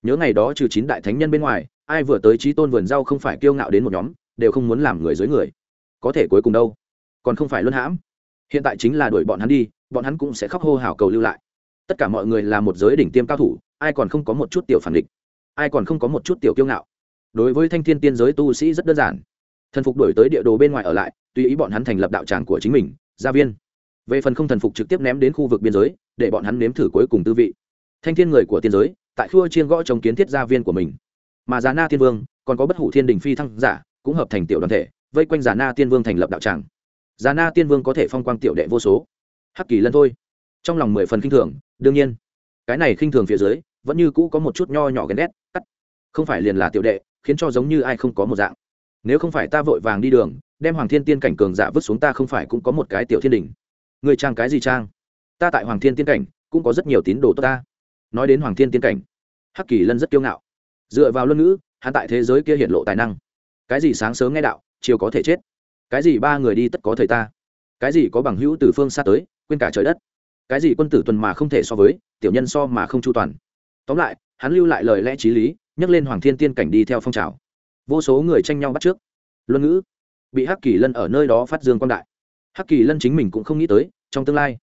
Nhớ ngày đó trừ chín đại thánh nhân bên ngoài, ai vừa tới trí tôn vườn rau không phải kiêu ngạo đến một nhóm, đều không muốn làm người dưới người có thể cuối cùng đâu. Còn không phải luân hãm. Hiện tại chính là đuổi bọn hắn đi, bọn hắn cũng sẽ khóc hô hào cầu lưu lại. Tất cả mọi người là một giới đỉnh tiêm cao thủ, ai còn không có một chút tiểu phản địch? Ai còn không có một chút tiểu kiêu ngạo? Đối với thanh thiên tiên giới tu sĩ rất đơn giản. Thần phục đổi tới địa đồ bên ngoài ở lại, tùy ý bọn hắn thành lập đạo tràng của chính mình, gia viên. Về phần không thần phục trực tiếp ném đến khu vực biên giới, để bọn hắn nếm thử cuối cùng tư vị. Thanh thiên người của tiên giới, tại khua chiên gõ chống kiến thiết gia viên của mình. Mà già na thiên vương, còn có bất hủ thiên đình phi thăng giả, cũng hợp thành tiểu đoàn thể vây quanh già na tiên vương thành lập đạo tràng. Già na tiên vương có thể phong quang tiểu đệ vô số. Hắc kỳ lân thôi. Trong lòng mười phần khinh thường, đương nhiên, cái này khinh thường phía dưới, vẫn như cũ có một chút nho nhỏ ghen ghét, cắt. Không phải liền là tiểu đệ, khiến cho giống như ai không có một dạng. Nếu không phải ta vội vàng đi đường, đem hoàng thiên tiên cảnh cường giả vứt xuống ta không phải cũng có một cái tiểu thiên đình. Người trang cái gì trang? Ta tại hoàng thiên tiên cảnh, cũng có rất nhiều tín đồ tốt ta. Nói đến hoàng thiên tiên cảnh, hắc kỳ lân rất kiêu ngạo. Dựa vào luân ngữ, hắn tại thế giới kia hiện lộ tài năng. Cái gì sáng sớm nghe đạo chiều có thể chết. Cái gì ba người đi tất có thời ta? Cái gì có bằng hữu từ phương xa tới, quên cả trời đất? Cái gì quân tử tuần mà không thể so với, tiểu nhân so mà không chu toàn? Tóm lại, hắn lưu lại lời lẽ t r í lý, nhắc lên hoàng thiên tiên cảnh đi theo phong trào. Vô số người tranh nhau bắt trước. Luân ngữ. Bị hắc kỳ lân ở nơi đó phát dương quan đại. Hắc kỳ lân chính mình cũng không nghĩ tới, trong tương lai,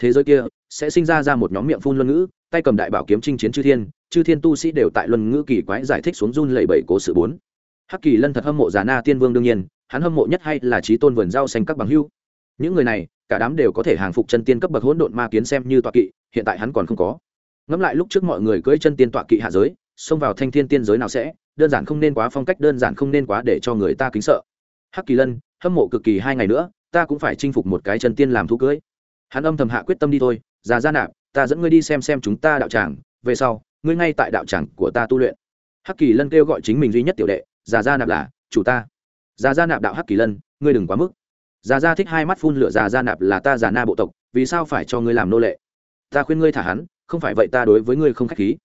thế giới kia sẽ sinh ra ra một nhóm miệng phun luân ngữ, tay cầm đại bảo kiếm chinh chiến chư thiên chư thiên tu sĩ đều tại luân ngữ kỳ quái giải thích xuống run lẩy bẩy cố sự bốn hắc kỳ lân thật hâm mộ già na tiên vương đương nhiên, hắn hâm mộ nhất hay là trí tôn vườn rau xanh các bằng hưu. Những người này, cả đám đều có thể hàng phục chân tiên cấp bậc hỗn độn ma kiến xem như tọa kỵ, hiện tại hắn còn không có. Ngẫm lại lúc trước mọi người cưỡi chân tiên tọa kỵ hạ giới, xông vào thanh thiên tiên giới nào sẽ, đơn giản không nên quá phong cách, đơn giản không nên quá để cho người ta kính sợ. Hắc kỳ lân, hâm mộ cực kỳ hai ngày nữa, ta cũng phải chinh phục một cái chân tiên làm thú cưới. Hắn âm thầm hạ quyết tâm đi thôi, già ra nạp, ta dẫn ngươi đi xem xem chúng ta đạo tràng, về sau, ngươi ngay tại đạo tràng của ta tu luyện. Hắc kỳ lân kêu gọi chính mình duy nhất tiểu đệ già ra nạp là, chủ ta. Già ra nạp đạo hắc kỳ lân, ngươi đừng quá mức. Già ra thích hai mắt phun lửa, già ra nạp là ta già na bộ tộc, vì sao phải cho ngươi làm nô lệ? Ta khuyên ngươi thả hắn, không phải vậy ta đối với ngươi không k h á c h khí.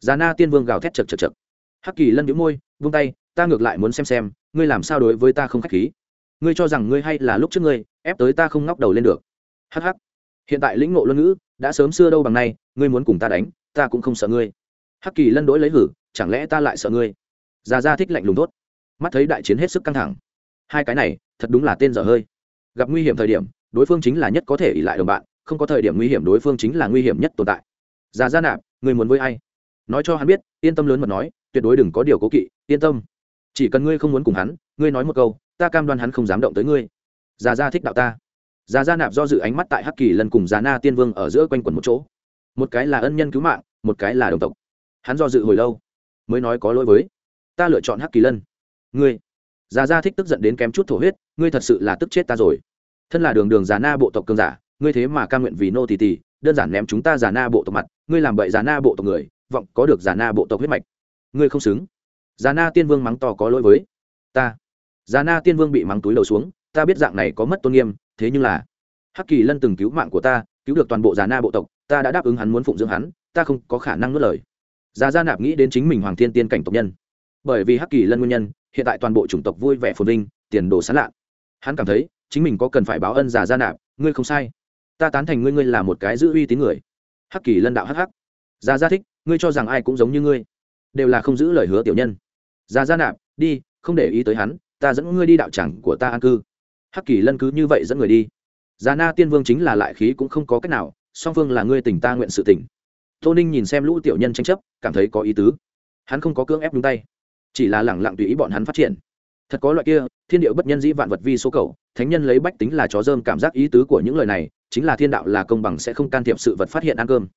Già na tiên vương gào thét chật chật chật hắc kỳ lân nhũ môi, vung tay, ta ngược lại muốn xem xem, ngươi làm sao đối với ta không k h á c h khí? Ngươi cho rằng ngươi hay là lúc trước ngươi, ép tới ta không ngóc đầu lên được. Hh hiện tại lĩnh ngộ luân ngữ, đã sớm xưa đâu bằng nay, ngươi muốn cùng ta đánh, ta cũng không sợ ngươi. Hắc kỳ lân đỗi lấy hử, chẳng lẽ ta lại sợ ngươi? Già ra thích lạnh lùng tốt mắt thấy đại chiến hết sức căng thẳng. Hai cái này, thật đúng là tên dở hơi. Gặp nguy hiểm thời điểm, đối phương chính là nhất có thể ỉ lại đồng bạn, không có thời điểm nguy hiểm đối phương chính là nguy hiểm nhất tồn tại. Già ra nạp, người muốn với ai? Nói cho hắn biết, yên tâm lớn mà nói, tuyệt đối đừng có điều cố kỵ, yên tâm. Chỉ cần ngươi không muốn cùng hắn, ngươi nói một câu, ta cam đoan hắn không dám động tới ngươi. Già ra thích đạo ta. Già ra nạp do dự ánh mắt tại hắc kỳ lần cùng già na tiên vương ở giữa quanh quẩn một chỗ. Một cái là ân nhân cứu mạng, một cái là đồng tộc. Hắn do dự hồi lâu, mới nói có lỗi với ta lựa chọn hắc kỳ lân. Ngươi, già gia thích tức giận đến kém chút thổ huyết, ngươi thật sự là tức chết ta rồi. Thân là đường đường già na bộ tộc cường giả, ngươi thế mà ca nguyện vì nô tỳ tỳ, đơn giản ném chúng ta già na bộ tộc mặt, ngươi làm bậy già na bộ tộc người, vọng có được già na bộ tộc huyết mạch. Ngươi không xứng. Già na tiên vương mắng to có lỗi với ta. Già na tiên vương bị mắng túi đầu xuống, ta biết dạng này có mất tôn nghiêm, thế nhưng là hắc kỳ lân từng cứu mạng của ta, cứu được toàn bộ già na bộ tộc, ta đã đáp ứng hắn muốn phụng dưỡng hắn, ta không có khả năng nuốt lời. Già gia nạp nghĩ đến chính mình hoàng thiên tiên cảnh tộc nhân bởi vì hắc kỳ lân nguyên nhân, hiện tại toàn bộ chủng tộc vui vẻ phồn vinh, tiền đồ sán lạ. Hắn cảm thấy, chính mình có cần phải báo ân giả gia nạp, ngươi không sai. Ta tán thành ngươi ngươi là một cái giữ uy tín người. Hắc kỳ lân đạo hắc hắc. Già gia thích, ngươi cho rằng ai cũng giống như ngươi. Đều là không giữ lời hứa tiểu nhân. Già gia nạp, đi, không để ý tới hắn, ta dẫn ngươi đi đạo chẳng của ta an cư. Hắc kỳ lân cứ như vậy dẫn người đi. Già na tiên vương chính là lại khí cũng không có cách nào, song phương là ngươi tỉnh ta nguyện sự tỉnh tô ninh nhìn xem lũ tiểu nhân tranh chấp, cảm thấy có ý tứ. Hắn không có cưỡng ép đúng tay chỉ là lẳng lặng tùy ý bọn hắn phát triển. Thật có loại kia, thiên điệu bất nhân dĩ vạn vật vi số cầu, thánh nhân lấy bách tính là chó dơm, cảm giác ý tứ của những lời này, chính là thiên đạo là công bằng sẽ không can thiệp sự vật phát hiện ăn cơm.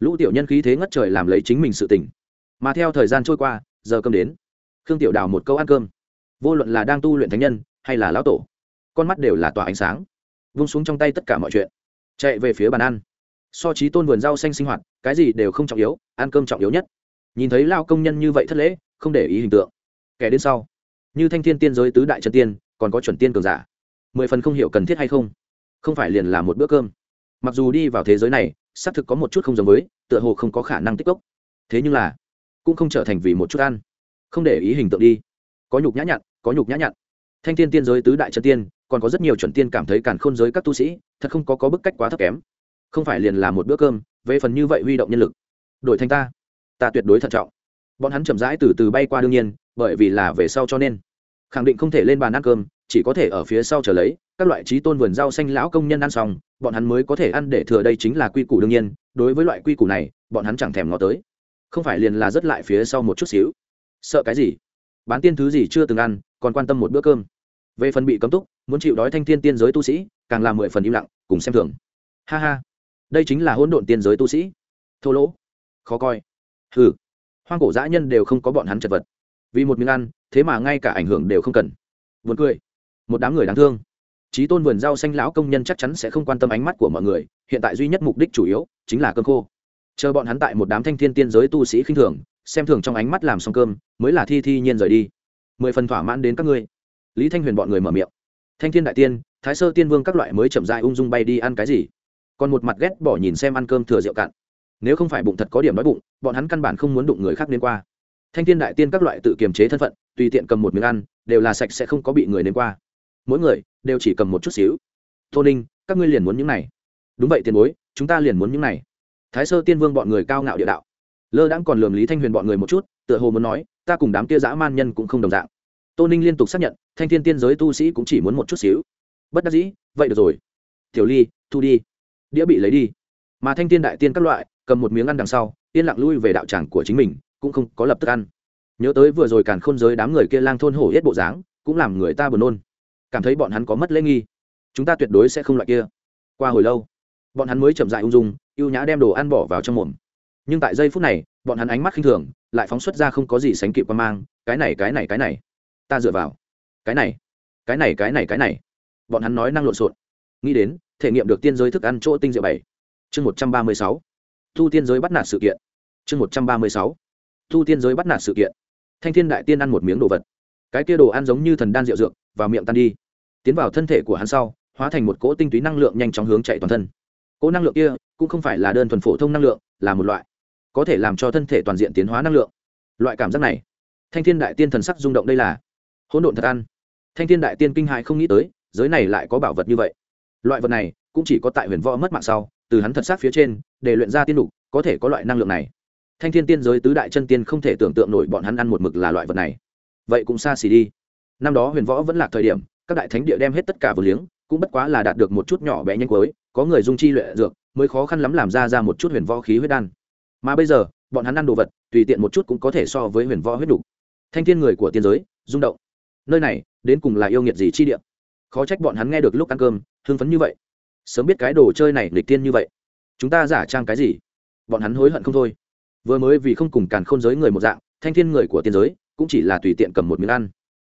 Lũ tiểu nhân khí thế ngất trời làm lấy chính mình sự tỉnh mà theo thời gian trôi qua, giờ cơm đến. Khương tiểu đào một câu ăn cơm. Vô luận là đang tu luyện thánh nhân, hay là lão tổ, con mắt đều là tỏa ánh sáng. Vung xuống trong tay tất cả mọi chuyện. Chạy về phía bàn ăn. So trí tôn vườn rau xanh sinh hoạt, cái gì đều không trọng yếu, ăn cơm trọng yếu nhất. Nhìn thấy lao công nhân như vậy thất lễ không để ý hình tượng. Kẻ đến sau, như thanh thiên tiên giới tứ đại chân tiên, còn có chuẩn tiên cường giả. Mười phần không hiểu cần thiết hay không? Không phải liền là một bữa cơm. Mặc dù đi vào thế giới này, xác thực có một chút không giống với, tựa hồ không có khả năng tích cốc. Thế nhưng là, cũng không trở thành vì một chút ăn. Không để ý hình tượng đi. Có nhục nhã nhặn, có nhục nhã nhặn. Thanh thiên tiên giới tứ đại chân tiên, còn có rất nhiều chuẩn tiên cảm thấy càn khôn giới các tu sĩ, thật không có có bức cách quá thấp kém. Không phải liền là một bữa cơm, về phần như vậy huy động nhân lực. Đổi thành ta ta tuyệt đối thận trọng bọn hắn chậm rãi từ từ bay qua đương nhiên, bởi vì là về sau cho nên. Khẳng định không thể lên bàn ăn cơm, chỉ có thể ở phía sau chờ lấy, các loại trí tôn vườn rau xanh lão công nhân ăn xong, bọn hắn mới có thể ăn để thừa đây chính là quy củ đương nhiên, đối với loại quy củ này, bọn hắn chẳng thèm ngó tới. Không phải liền là rất lại phía sau một chút xíu. Sợ cái gì? Bán tiên thứ gì chưa từng ăn, còn quan tâm một bữa cơm. Về phần bị cấm túc, muốn chịu đói thanh thiên tiên giới tu sĩ, càng làm mười phần im lặng, cùng xem thường. Ha ha. Đây chính là hỗn độn tiên giới tu sĩ. Thô lỗ. Khó coi. Hừ hoang cổ dã nhân đều không có bọn hắn chật vật. Vì một miếng ăn, thế mà ngay cả ảnh hưởng đều không cần. Vườn cười. Một đám người đáng thương. Trí tôn vườn rau xanh lão công nhân chắc chắn sẽ không quan tâm ánh mắt của mọi người, hiện tại duy nhất mục đích chủ yếu chính là cơm khô. Chờ bọn hắn tại một đám thanh thiên tiên giới tu sĩ khinh thường, xem thường trong ánh mắt làm xong cơm, mới là thi thi nhiên rời đi. Mười phần thỏa mãn đến các ngươi. Lý thanh huyền bọn người mở miệng. Thanh thiên đại tiên, thái sơ tiên vương các loại mới chậm dại ung dung bay đi ăn cái gì? Còn một mặt ghét bỏ nhìn xem ăn cơm thừa rượu cạn nếu không phải bụng thật có điểm đói bụng, bọn hắn căn bản không muốn đụng người khác nên qua. Thanh thiên đại tiên các loại tự kiềm chế thân phận, tùy tiện cầm một miếng ăn, đều là sạch sẽ không có bị người nên qua. Mỗi người đều chỉ cầm một chút xíu. Tô ninh, các ngươi liền muốn những này. Đúng vậy tiền bối, chúng ta liền muốn những này. Thái sơ tiên vương bọn người cao ngạo địa đạo. Lơ đãng còn lường lý thanh huyền bọn người một chút, tựa hồ muốn nói, ta cùng đám kia dã man nhân cũng không đồng dạng. Tô ninh liên tục xác nhận, thanh thiên tiên giới tu sĩ cũng chỉ muốn một chút xíu. Bất đắc dĩ, vậy được rồi. Tiểu ly, thu đi. Đĩa bị lấy đi. Mà thanh thiên đại tiên các loại cầm một miếng ăn đằng sau, yên lặng lui về đạo tràng của chính mình, cũng không có lập tức ăn. Nhớ tới vừa rồi càn khôn giới đám người kia lang thôn hổ yết bộ dáng, cũng làm người ta buồn nôn. Cảm thấy bọn hắn có mất lễ nghi. Chúng ta tuyệt đối sẽ không loại kia. Qua hồi lâu, bọn hắn mới chậm dại ung dung, ưu nhã đem đồ ăn bỏ vào trong mồm. Nhưng tại giây phút này, bọn hắn ánh mắt khinh thường, lại phóng xuất ra không có gì sánh kịp qua mang, cái này cái này cái này. Ta dựa vào. Cái này cái này cái này cái này. Bọn hắn nói năng lộn xộn. Nghĩ đến, thể nghiệm được tiên giới thức ăn chỗ tinh diệu bảy. Chương một trăm ba mươi sáu thu tiên giới bắt nạt sự kiện. Chương một trăm ba mươi sáu. Thu tiên giới bắt nạt sự kiện. Thanh thiên đại tiên ăn một miếng đồ vật. Cái kia đồ ăn giống như thần đan rượu dược, vào miệng tan đi. Tiến vào thân thể của hắn sau, hóa thành một cỗ tinh túy năng lượng nhanh chóng hướng chạy toàn thân. Cỗ năng lượng kia cũng không phải là đơn thuần phổ thông năng lượng, là một loại, có thể làm cho thân thể toàn diện tiến hóa năng lượng. Loại cảm giác này, thanh thiên đại tiên thần sắc rung động đây là, hỗn độn thật ăn. Thanh thiên đại tiên kinh hại không nghĩ tới, giới này lại có bảo vật như vậy. Loại vật này cũng chỉ có tại huyền võ mất mạng sau từ hắn thật sát phía trên, để luyện ra tiên đục có thể có loại năng lượng này. Thanh thiên tiên giới tứ đại chân tiên không thể tưởng tượng nổi bọn hắn ăn một mực là loại vật này. Vậy cũng xa xỉ đi. Năm đó huyền võ vẫn là thời điểm, các đại thánh địa đem hết tất cả vừa liếng, cũng bất quá là đạt được một chút nhỏ bé nhanh cuối, có người dung chi luyện dược, mới khó khăn lắm làm ra ra một chút huyền võ khí huyết đan. Mà bây giờ, bọn hắn ăn đồ vật, tùy tiện một chút cũng có thể so với huyền võ huyết đủ. thanh thiên người của tiên giới, rung động. Nơi này, đến cùng là yêu nghiệt gì chi địa? Khó trách bọn hắn nghe được lúc ăn cơm, hưng phấn như vậy sớm biết cái đồ chơi này lịch tiên như vậy. Chúng ta giả trang cái gì? Bọn hắn hối hận không thôi. Vừa mới vì không cùng càn khôn giới người một dạng, thanh thiên người của tiên giới cũng chỉ là tùy tiện cầm một miếng ăn.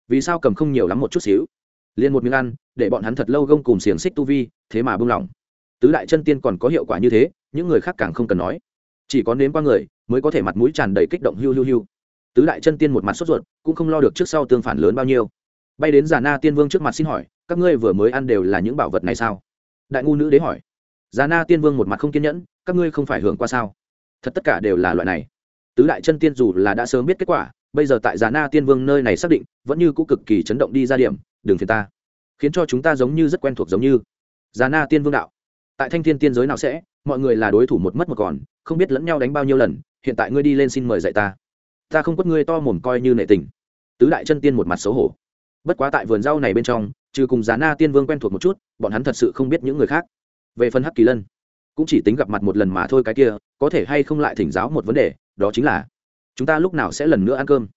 Vì sao cầm không nhiều lắm một chút xíu? Liền một miếng ăn, để bọn hắn thật lâu gông cùng xiềng xích tu vi, thế mà buông lỏng. Tứ đại chân tiên còn có hiệu quả như thế, những người khác càng không cần nói. Chỉ có nếm qua người, mới có thể mặt mũi tràn đầy kích động hiu hiu hiu. Tứ đại chân tiên một mặt sốt ruột, cũng không lo được trước sau tương phản lớn bao nhiêu. Bay đến già na tiên vương trước mặt xin hỏi, các ngươi vừa mới ăn đều là những bảo vật này sao? Đại ngu nữ đế hỏi. Già na tiên vương một mặt không kiên nhẫn, các ngươi không phải hưởng qua sao? Thật tất cả đều là loại này. Tứ đại chân tiên dù là đã sớm biết kết quả, bây giờ tại già na tiên vương nơi này xác định, vẫn như cũng cực kỳ chấn động đi ra điểm, đừng phiền ta. Khiến cho chúng ta giống như rất quen thuộc giống như. Già na tiên vương đạo. Tại thanh thiên tiên giới nào sẽ, mọi người là đối thủ một mất một còn, không biết lẫn nhau đánh bao nhiêu lần, hiện tại ngươi đi lên xin mời dạy ta. Ta không quất ngươi to mồm coi như nệ tình. Tứ đại chân tiên một mặt xấu hổ. Bất quá tại vườn rau này bên trong trừ cùng giá na tiên vương quen thuộc một chút, bọn hắn thật sự không biết những người khác. Về phần hắc kỳ lân, cũng chỉ tính gặp mặt một lần mà thôi cái kia, có thể hay không lại thỉnh giáo một vấn đề, đó chính là, chúng ta lúc nào sẽ lần nữa ăn cơm?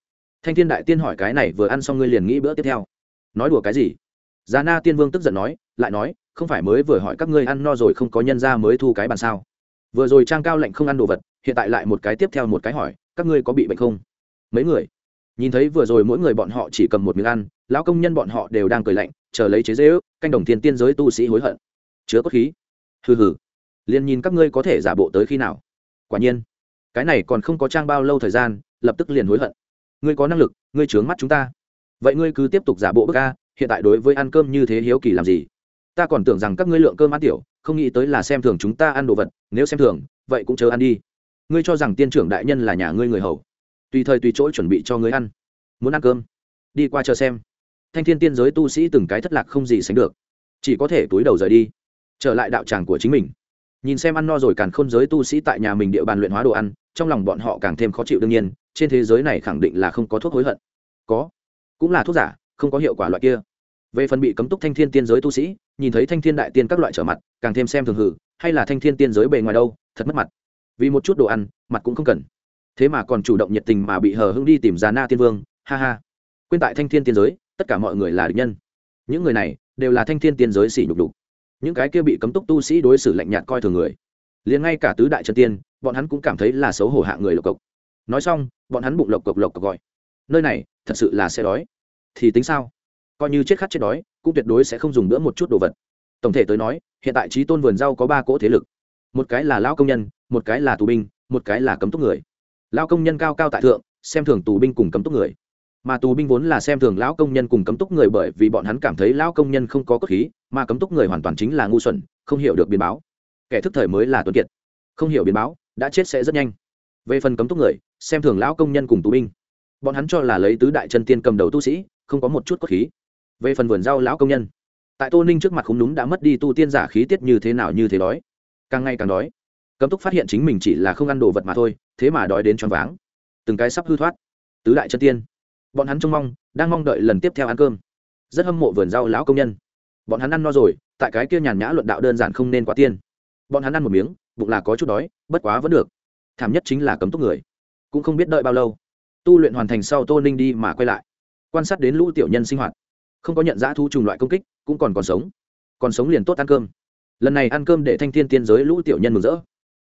Thanh thiên đại tiên hỏi cái này vừa ăn xong ngươi liền nghĩ bữa tiếp theo. Nói đùa cái gì? Giá na tiên vương tức giận nói, lại nói, không phải mới vừa hỏi các ngươi ăn no rồi không có nhân ra mới thu cái bàn sao? Vừa rồi trang cao lệnh không ăn đồ vật, hiện tại lại một cái tiếp theo một cái hỏi, các ngươi có bị bệnh không? Mấy người? Nhìn thấy vừa rồi mỗi người bọn họ chỉ cầm một miếng ăn, lão công nhân bọn họ đều đang cười lạnh, chờ lấy chế dễ ước, canh đồng tiền tiên giới tu sĩ hối hận. Chứa cốt khí. Hừ hừ. Liền nhìn các ngươi có thể giả bộ tới khi nào? Quả nhiên. Cái này còn không có trang bao lâu thời gian, lập tức liền hối hận. Ngươi có năng lực, ngươi trướng mắt chúng ta. Vậy ngươi cứ tiếp tục giả bộ bức a, hiện tại đối với ăn cơm như thế hiếu kỳ làm gì? Ta còn tưởng rằng các ngươi lượng cơm ăn tiểu, không nghĩ tới là xem thường chúng ta ăn đồ vật, nếu xem thường, vậy cũng chờ ăn đi. Ngươi cho rằng tiên trưởng đại nhân là nhà ngươi người hầu tùy thời tùy chỗ chuẩn bị cho người ăn. Muốn ăn cơm? Đi qua chờ xem. Thanh thiên tiên giới tu sĩ từng cái thất lạc không gì sánh được. Chỉ có thể túi đầu rời đi, trở lại đạo tràng của chính mình. Nhìn xem ăn no rồi càng không giới tu sĩ tại nhà mình địa bàn luyện hóa đồ ăn, trong lòng bọn họ càng thêm khó chịu đương nhiên, trên thế giới này khẳng định là không có thuốc hối hận. Có. Cũng là thuốc giả, không có hiệu quả loại kia. Về phần bị cấm túc thanh thiên tiên giới tu sĩ, nhìn thấy thanh thiên đại tiên các loại trở mặt, càng thêm xem thường hử, hay là thanh thiên tiên giới bề ngoài đâu, thật mất mặt. Vì một chút đồ ăn, mặt cũng không cần thế mà còn chủ động nhiệt tình mà bị hờ hưng đi tìm ra na tiên vương, ha ha. Quên tại thanh thiên tiên giới, tất cả mọi người là địch nhân. Những người này đều là thanh thiên tiên giới xỉ nhục đục. Những cái kia bị cấm túc tu sĩ đối xử lạnh nhạt coi thường người. Liền ngay cả tứ đại chân tiên, bọn hắn cũng cảm thấy là xấu hổ hạ người lộc cộc. Nói xong, bọn hắn bụng lộc cộc lộc cộc gọi. Nơi này, thật sự là sẽ đói. Thì tính sao? Coi như chết khát chết đói, cũng tuyệt đối sẽ không dùng bữa một chút đồ vật. Tổng thể tới nói, hiện tại trí tôn vườn rau có ba cỗ thế lực. Một cái là lao công nhân, một cái là tù binh, một cái là cấm túc người lao công nhân cao cao tại thượng, xem thường tù binh cùng cấm túc người. Mà tù binh vốn là xem thường lão công nhân cùng cấm túc người bởi vì bọn hắn cảm thấy lão công nhân không có cốt khí, mà cấm túc người hoàn toàn chính là ngu xuẩn, không hiểu được biến báo. Kẻ thức thời mới là tuấn kiệt. Không hiểu biến báo, đã chết sẽ rất nhanh. Về phần cấm túc người, xem thường lão công nhân cùng tù binh. Bọn hắn cho là lấy tứ đại chân tiên cầm đầu tu sĩ, không có một chút cốt khí. Về phần vườn rau lão công nhân, tại tô ninh trước mặt không đúng đã mất đi tu tiên giả khí tiết như thế nào như thế đói. Càng ngày càng đói cấm túc phát hiện chính mình chỉ là không ăn đồ vật mà thôi, thế mà đói đến choáng váng. Từng cái sắp hư thoát. Tứ đại chân tiên. Bọn hắn trông mong, đang mong đợi lần tiếp theo ăn cơm. Rất hâm mộ vườn rau lão công nhân. Bọn hắn ăn no rồi, tại cái kia nhàn nhã luận đạo đơn giản không nên quá tiên. Bọn hắn ăn một miếng, bụng là có chút đói, bất quá vẫn được. Thảm nhất chính là cấm túc người. Cũng không biết đợi bao lâu, tu luyện hoàn thành sau tô ninh đi mà quay lại. Quan sát đến lũ tiểu nhân sinh hoạt. Không có nhận giã thu trùng loại công kích, cũng còn còn sống. Còn sống liền tốt ăn cơm. Lần này ăn cơm để thanh thiên tiên giới lũ tiểu nhân mừng rỡ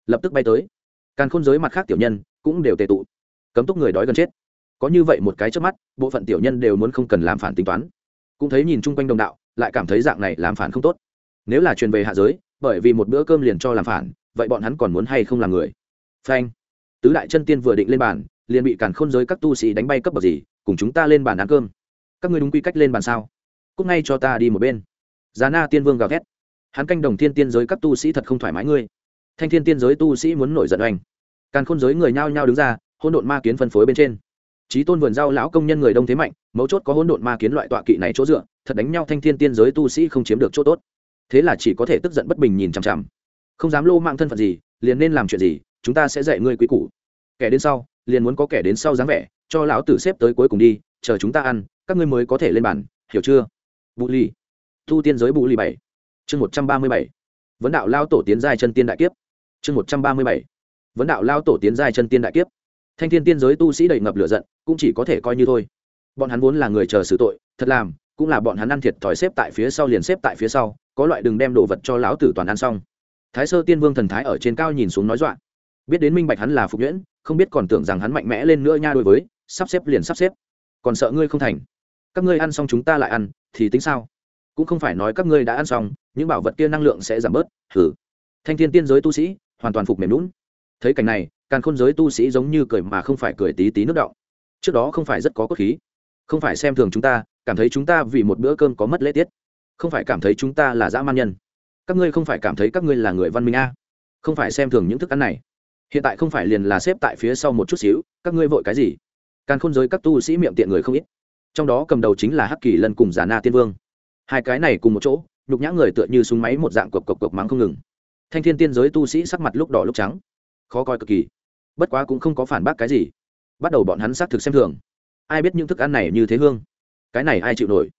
lập tức bay tới. Càng khôn giới mặt khác tiểu nhân cũng đều tệ tụ. Cấm túc người đói gần chết. Có như vậy một cái trước mắt, bộ phận tiểu nhân đều muốn không cần làm phản tính toán. Cũng thấy nhìn chung quanh đồng đạo, lại cảm thấy dạng này làm phản không tốt. Nếu là truyền về hạ giới, bởi vì một bữa cơm liền cho làm phản, vậy bọn hắn còn muốn hay không làm người? Phanh. Tứ đại chân tiên vừa định lên bàn, liền bị càn khôn giới các tu sĩ đánh bay cấp bậc gì, cùng chúng ta lên bàn ăn cơm. Các ngươi đúng quy cách lên bàn sao? Cúc ngay cho ta đi một bên. Giá na tiên vương gào thét. Hắn canh đồng thiên tiên giới các tu sĩ thật không thoải mái ngươi thanh thiên tiên giới tu sĩ muốn nổi giận oanh. Càn khôn giới người nhao nhao đứng ra hôn độn ma kiến phân phối bên trên. Trí tôn vườn giao lão công nhân người đông thế mạnh, mấu chốt có hỗn độn ma kiến loại tọa kỵ này chỗ dựa, thật đánh nhau thanh thiên tiên giới tu sĩ không chiếm được chỗ tốt. Thế là chỉ có thể tức giận bất bình nhìn chằm chằm. Không dám lô mạng thân phận gì, liền nên làm chuyện gì, chúng ta sẽ dạy ngươi quý củ. Kẻ đến sau, liền muốn có kẻ đến sau dáng vẻ, cho lão tử xếp tới cuối cùng đi, chờ chúng ta ăn, các ngươi mới có thể lên bàn, hiểu chưa? Bù ly thu tiên giới bù ly bảy. Chương một trăm ba mươi bảy. Vấn đạo lao tổ tiến giai chân tiên đại kiếp chương một trăm ba mươi bảy. Vấn đạo lao tổ tiến giai chân tiên đại kiếp. Thanh thiên tiên giới tu sĩ đầy ngập lửa giận, cũng chỉ có thể coi như thôi. Bọn hắn vốn là người chờ xử tội, thật làm, cũng là bọn hắn ăn thiệt thòi xếp tại phía sau liền xếp tại phía sau, có loại đừng đem đồ vật cho lão tử toàn ăn xong. Thái sơ tiên vương thần thái ở trên cao nhìn xuống nói dọa. Biết đến minh bạch hắn là phục nhuyễn, không biết còn tưởng rằng hắn mạnh mẽ lên nữa nha đối với, sắp xếp liền sắp xếp. Còn sợ ngươi không thành. Các ngươi ăn xong chúng ta lại ăn, thì tính sao? Cũng không phải nói các ngươi đã ăn xong, những bảo vật kia năng lượng sẽ giảm bớt thử thanh thiên tiên giới tu sĩ hoàn toàn phục mềm lún. Thấy cảnh này càng khôn giới tu sĩ giống như cười mà không phải cười tí tí nước động. Trước đó không phải rất có cốt khí. Không phải xem thường chúng ta, cảm thấy chúng ta vì một bữa cơm có mất lễ tiết. Không phải cảm thấy chúng ta là dã man nhân. Các ngươi không phải cảm thấy các ngươi là người văn minh a. Không phải xem thường những thức ăn này. Hiện tại không phải liền là xếp tại phía sau một chút xíu, các ngươi vội cái gì? Càng khôn giới các tu sĩ miệng tiện người không ít. Trong đó cầm đầu chính là hắc kỳ lân cùng giả na tiên vương. Hai cái này cùng một chỗ, nhục nhã người tựa như súng máy một dạng cộc cộc cộc mắng không ngừng thanh thiên tiên giới tu sĩ sắc mặt lúc đỏ lúc trắng. Khó coi cực kỳ. Bất quá cũng không có phản bác cái gì. Bắt đầu bọn hắn xác thực xem thường. Ai biết những thức ăn này như thế hương? Cái này ai chịu nổi?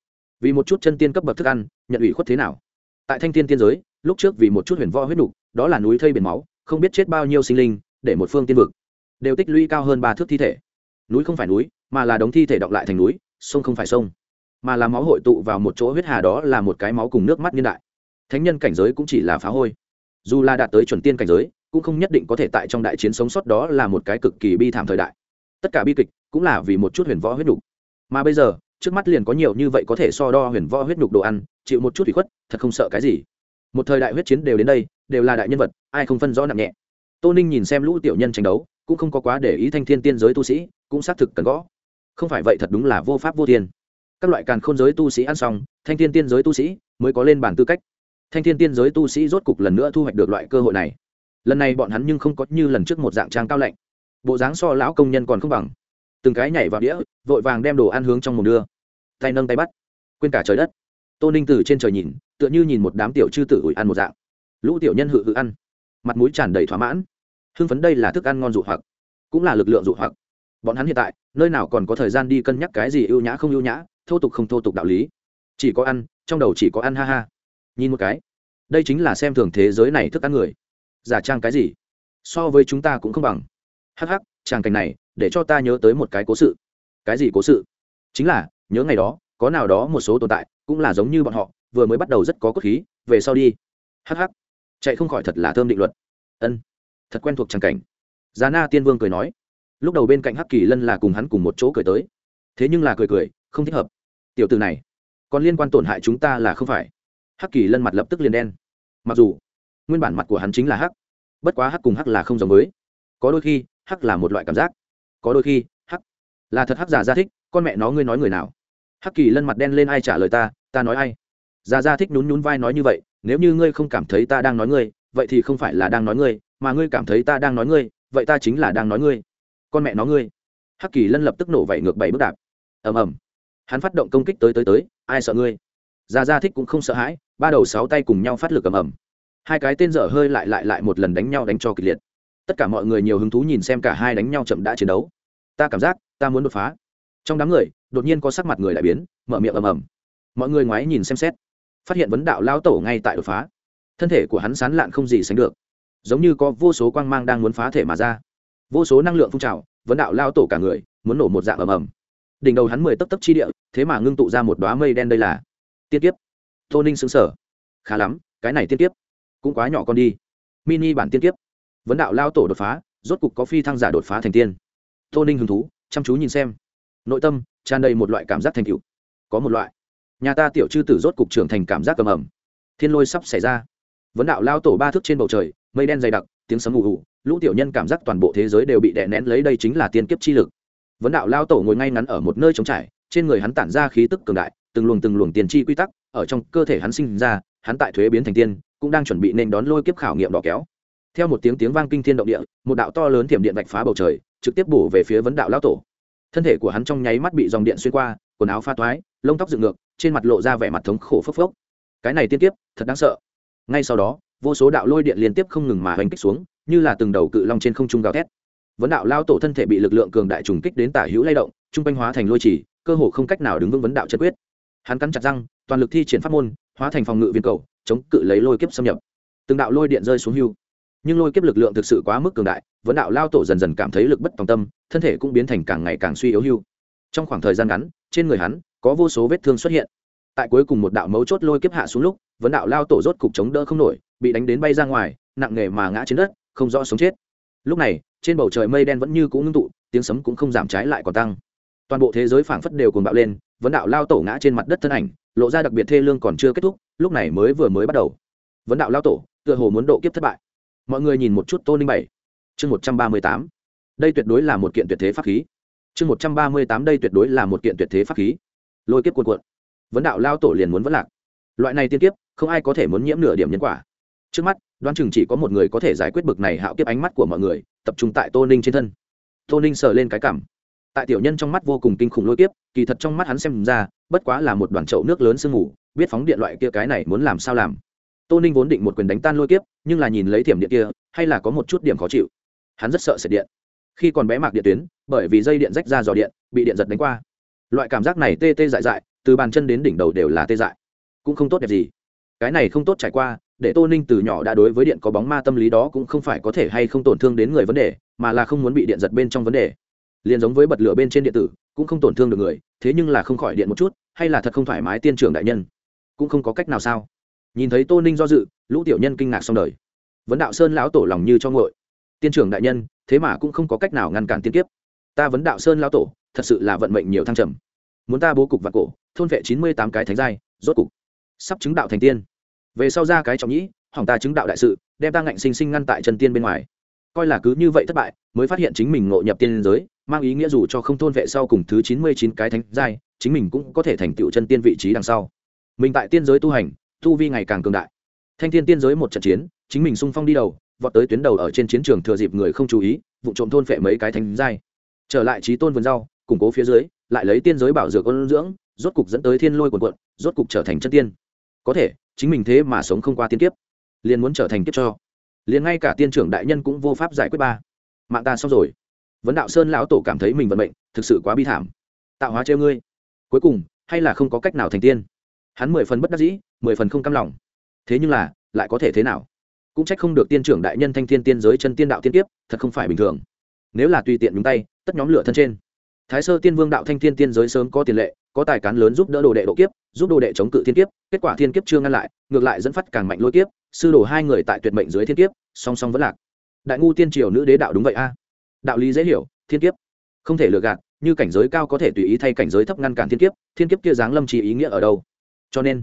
Vì một chút chân tiên cấp bậc thức ăn, nhận ủy khuất thế nào? Tại thanh Thiên tiên giới, lúc trước vì một chút huyền võ huyết đục đó là núi thây biển máu, không biết chết bao nhiêu sinh linh, để một phương tiên vực. Đều tích lũy cao hơn ba thước thi thể. Núi không phải núi, mà là đống thi thể đọng lại thành núi, sông không phải sông. Mà là máu hội tụ vào một chỗ huyết hà đó là một cái máu cùng nước mắt niên đại. Thánh nhân cảnh giới cũng chỉ là phá hôi dù là đạt tới chuẩn tiên cảnh giới, cũng không nhất định có thể tại trong đại chiến sống sót đó là một cái cực kỳ bi thảm thời đại. Tất cả bi kịch cũng là vì một chút huyền võ huyết nhục. Mà bây giờ, trước mắt liền có nhiều như vậy có thể so đo huyền võ huyết nhục đồ ăn, chịu một chút bị khuất, thật không sợ cái gì. Một thời đại huyết chiến đều đến đây, đều là đại nhân vật, ai không phân rõ nặng nhẹ. Tô ninh nhìn xem lũ tiểu nhân tranh đấu, cũng không có quá để ý thanh thiên tiên giới tu sĩ, cũng xác thực cần gõ. Không phải vậy thật đúng là vô pháp vô thiên. Các loại càn khôn giới tu sĩ ăn xong, thanh thiên tiên giới tu sĩ mới có lên bản tư cách thanh thiên tiên giới tu sĩ rốt cục lần nữa thu hoạch được loại cơ hội này. Lần này bọn hắn nhưng không có như lần trước một dạng trang cao lạnh. Bộ dáng so lão công nhân còn không bằng. Từng cái nhảy vào đĩa, vội vàng đem đồ ăn hướng trong mồm đưa. Tay nâng tay bắt. Quên cả trời đất. Tô ninh từ trên trời nhìn, tựa như nhìn một đám tiểu chư tử ủi ăn một dạng. Lũ tiểu nhân hự hự ăn. Mặt mũi tràn đầy thỏa mãn. Hưng phấn đây là thức ăn ngon dụ hoặc, cũng là lực lượng dụ hoặc. Bọn hắn hiện tại, nơi nào còn có thời gian đi cân nhắc cái gì ưu nhã không ưu nhã, thô tục không thô tục đạo lý. Chỉ có ăn, trong đầu chỉ có ăn ha ha nhìn một cái. Đây chính là xem thường thế giới này thức ăn người. Giả trang cái gì? So với chúng ta cũng không bằng. Hắc hắc, tràng cảnh này, để cho ta nhớ tới một cái cố sự. Cái gì cố sự? Chính là, nhớ ngày đó, có nào đó một số tồn tại, cũng là giống như bọn họ, vừa mới bắt đầu rất có cốt khí, về sau đi. Hắc hắc. Chạy không khỏi thật là thơm định luật. Ân. Thật quen thuộc tràng cảnh. Giá na tiên vương cười nói. Lúc đầu bên cạnh hắc kỳ lân là cùng hắn cùng một chỗ cười tới. Thế nhưng là cười cười, không thích hợp. Tiểu từ này, còn liên quan tổn hại chúng ta là không phải hắc kỳ lân mặt lập tức liền đen. Mặc dù, nguyên bản mặt của hắn chính là hắc, bất quá hắc cùng hắc là không giống với. Có đôi khi, hắc là một loại cảm giác. Có đôi khi, hắc là thật hắc giả ra thích, con mẹ nó ngươi nói người nào? Hắc kỳ lân mặt đen lên ai trả lời ta ta nói ai? Già ra thích nhún nhún vai nói như vậy, nếu như ngươi không cảm thấy ta đang nói ngươi, vậy thì không phải là đang nói ngươi, mà ngươi cảm thấy ta đang nói ngươi, vậy ta chính là đang nói ngươi. Con mẹ nó ngươi. Hắc kỳ lân lập tức nổ vẩy ngược bảy bước đạp. Ầm ầm. Hắn phát động công kích tới tới tới, ai sợ ngươi? Gia ra thích cũng không sợ hãi, ba đầu sáu tay cùng nhau phát lực ầm ầm. Hai cái tên dở hơi lại lại lại một lần đánh nhau đánh cho kịch liệt. Tất cả mọi người nhiều hứng thú nhìn xem cả hai đánh nhau chậm đã chiến đấu. Ta cảm giác, ta muốn đột phá. Trong đám người, đột nhiên có sắc mặt người lại biến, mở miệng ầm ầm. Mọi người ngoái nhìn xem xét. Phát hiện vấn đạo lao tổ ngay tại đột phá. Thân thể của hắn sán lạn không gì sánh được. Giống như có vô số quang mang đang muốn phá thể mà ra. Vô số năng lượng phun trào, vấn đạo lao tổ cả người, muốn nổ một dạng ầm ầm. Đỉnh đầu hắn mười tấp tấp chi địa, thế mà ngưng tụ ra một đoá mây đen đây là tiên kiếp. Tô ninh xứng sở khá lắm, cái này tiên kiếp. Cũng quá nhỏ con đi. Mini bản tiên kiếp. Vấn đạo lao tổ đột phá, rốt cục có phi thăng giả đột phá thành tiên. Tô ninh hứng thú, chăm chú nhìn xem. Nội tâm, tràn đầy một loại cảm giác thành cựu có một loại. Nhà ta tiểu chư tử rốt cục trưởng thành cảm giác cầm ẩm thiên lôi sắp xảy ra. Vấn đạo lao tổ ba thước trên bầu trời, mây đen dày đặc, tiếng sấm ù ù, lũ tiểu nhân cảm giác toàn bộ thế giới đều bị đè nén lấy đây chính là tiên kiếp chi lực. Vấn đạo lao tổ ngồi ngay ngắn ở một nơi trống trải, trên người hắn tản ra khí tức cường đại từng luồng từng luồng tiền chi quy tắc ở trong cơ thể hắn sinh ra, hắn tại thuế biến thành tiên, cũng đang chuẩn bị nên đón lôi kiếp khảo nghiệm đỏ kéo. Theo một tiếng tiếng vang kinh thiên động địa, một đạo to lớn thiểm điện vạch phá bầu trời, trực tiếp bổ về phía vấn đạo lao tổ. Thân thể của hắn trong nháy mắt bị dòng điện xuyên qua, quần áo pha toái, lông tóc dựng ngược, trên mặt lộ ra vẻ mặt thống khổ phốc phốc. Cái này tiên tiếp thật đáng sợ. Ngay sau đó, vô số đạo lôi điện liên tiếp không ngừng mà hoành kích xuống, như là từng đầu cự long trên không trung gào thét. Vấn đạo lao tổ thân thể bị lực lượng cường đại trùng kích đến tả hữu lay động, trung quanh hóa thành lôi chỉ cơ hồ không cách nào đứng vững vấn đạo chân quyết hắn cắn chặt răng, toàn lực thi triển pháp môn, hóa thành phòng ngự viên cầu, chống cự lấy lôi kiếp xâm nhập. Từng đạo lôi điện rơi xuống hưu. Nhưng lôi kiếp lực lượng thực sự quá mức cường đại, vấn đạo lao tổ dần dần cảm thấy lực bất tòng tâm, thân thể cũng biến thành càng ngày càng suy yếu hưu. Trong khoảng thời gian ngắn, trên người hắn, có vô số vết thương xuất hiện. Tại cuối cùng một đạo mấu chốt lôi kiếp hạ xuống lúc, vấn đạo lao tổ rốt cục chống đỡ không nổi, bị đánh đến bay ra ngoài, nặng nề mà ngã trên đất, không rõ sống chết. Lúc này, trên bầu trời mây đen vẫn như cũ ngưng tụ, tiếng sấm cũng không giảm trái lại còn tăng. Toàn bộ thế giới phảng phất đều cuồng bạo lên vấn đạo lao tổ ngã trên mặt đất thân ảnh, lộ ra đặc biệt thê lương còn chưa kết thúc, lúc này mới vừa mới bắt đầu. Vấn đạo lao tổ, tựa hồ muốn độ kiếp thất bại. Mọi người nhìn một chút tô ninh bảy. Chương một trăm ba mươi tám. Đây tuyệt đối là một kiện tuyệt thế pháp khí. Chương một trăm ba mươi tám đây tuyệt đối là một kiện tuyệt thế pháp khí. Lôi kiếp cuộn cuộn. Vấn đạo lao tổ liền muốn vẫn lạc. Loại này tiên kiếp, không ai có thể muốn nhiễm nửa điểm nhân quả. Trước mắt, đoán chừng chỉ có một người có thể giải quyết bực này hạo kiếp ánh mắt của mọi người, tập trung tại tô ninh trên thân. Tô ninh sờ lên cái cảm tại tiểu nhân trong mắt vô cùng kinh khủng lôi kiếp, kỳ thật trong mắt hắn xem ra, bất quá là một đoàn chậu nước lớn sương mù, biết phóng điện loại kia cái này muốn làm sao làm. Tô ninh vốn định một quyền đánh tan lôi kiếp, nhưng là nhìn lấy thiểm điện kia, hay là có một chút điểm khó chịu. Hắn rất sợ sệt điện. Khi còn bé mạc điện tuyến, bởi vì dây điện rách ra dò điện, bị điện giật đánh qua. Loại cảm giác này tê tê dại dại, từ bàn chân đến đỉnh đầu đều là tê dại. Cũng không tốt đẹp gì. Cái này không tốt trải qua, để tô ninh từ nhỏ đã đối với điện có bóng ma tâm lý đó cũng không phải có thể hay không tổn thương đến người vấn đề, mà là không muốn bị điện giật bên trong vấn đề liền giống với bật lửa bên trên điện tử, cũng không tổn thương được người, thế nhưng là không khỏi điện một chút, hay là thật không thoải mái tiên trưởng đại nhân. Cũng không có cách nào sao? Nhìn thấy tô ninh do dự, lũ tiểu nhân kinh ngạc xong đời. Vấn đạo sơn lão tổ lòng như cho ngội tiên trưởng đại nhân, thế mà cũng không có cách nào ngăn cản tiên kiếp. Ta vấn đạo sơn lão tổ, thật sự là vận mệnh nhiều thăng trầm. Muốn ta bố cục vạn cổ, thôn vệ chín mươi tám cái thánh giai, rốt cục sắp chứng đạo thành tiên. Về sau ra cái trọng nhĩ, hỏng ta chứng đạo đại sự, đem ta ngạnh sinh sinh ngăn tại chân tiên bên ngoài coi là cứ như vậy thất bại, mới phát hiện chính mình ngộ nhập tiên giới, mang ý nghĩa dù cho không thôn vệ sau cùng thứ chín mươi chín cái thánh giai, chính mình cũng có thể thành tựu chân tiên vị trí đằng sau. Mình tại tiên giới tu hành, tu vi ngày càng cường đại. Thanh thiên tiên giới một trận chiến, chính mình sung phong đi đầu, vọt tới tuyến đầu ở trên chiến trường thừa dịp người không chú ý, vụ trộm thôn phệ mấy cái thánh giai. Trở lại trí tôn vườn rau, củng cố phía dưới, lại lấy tiên giới bảo dược ôn dưỡng, rốt cục dẫn tới thiên lôi quần quận rốt cục trở thành chân tiên. Có thể, chính mình thế mà sống không qua tiên kiếp, liền muốn trở thành kiếp cho liền ngay cả tiên trưởng đại nhân cũng vô pháp giải quyết ba. Mạng ta xong rồi. Vấn đạo sơn lão tổ cảm thấy mình vận mệnh thực sự quá bi thảm. Tạo hóa treo ngươi. Cuối cùng hay là không có cách nào thành tiên? Hắn mười phần bất đắc dĩ mười phần không cam lòng. Thế nhưng là lại có thể thế nào? Cũng trách không được tiên trưởng đại nhân thanh thiên tiên giới chân tiên đạo tiên tiếp, thật không phải bình thường. Nếu là tùy tiện nhúng tay tất nhóm lửa thân trên. Thái sơ tiên vương đạo thanh thiên tiên giới sớm có tiền lệ có tài cán lớn giúp đỡ đồ đệ độ kiếp giúp đồ đệ chống cự thiên kiếp kết quả thiên kiếp chưa ngăn lại ngược lại dẫn phát càng mạnh lôi kiếp sư đồ hai người tại tuyệt mệnh dưới thiên kiếp, song song vẫn lạc. Đại ngu tiên triều nữ đế đạo đúng vậy a. À? Đạo lý dễ hiểu, thiên kiếp. Không thể lừa gạt, như cảnh giới cao có thể tùy ý thay cảnh giới thấp ngăn cản thiên kiếp thiên kiếp kia giáng lâm trì ý nghĩa ở đâu? Cho nên,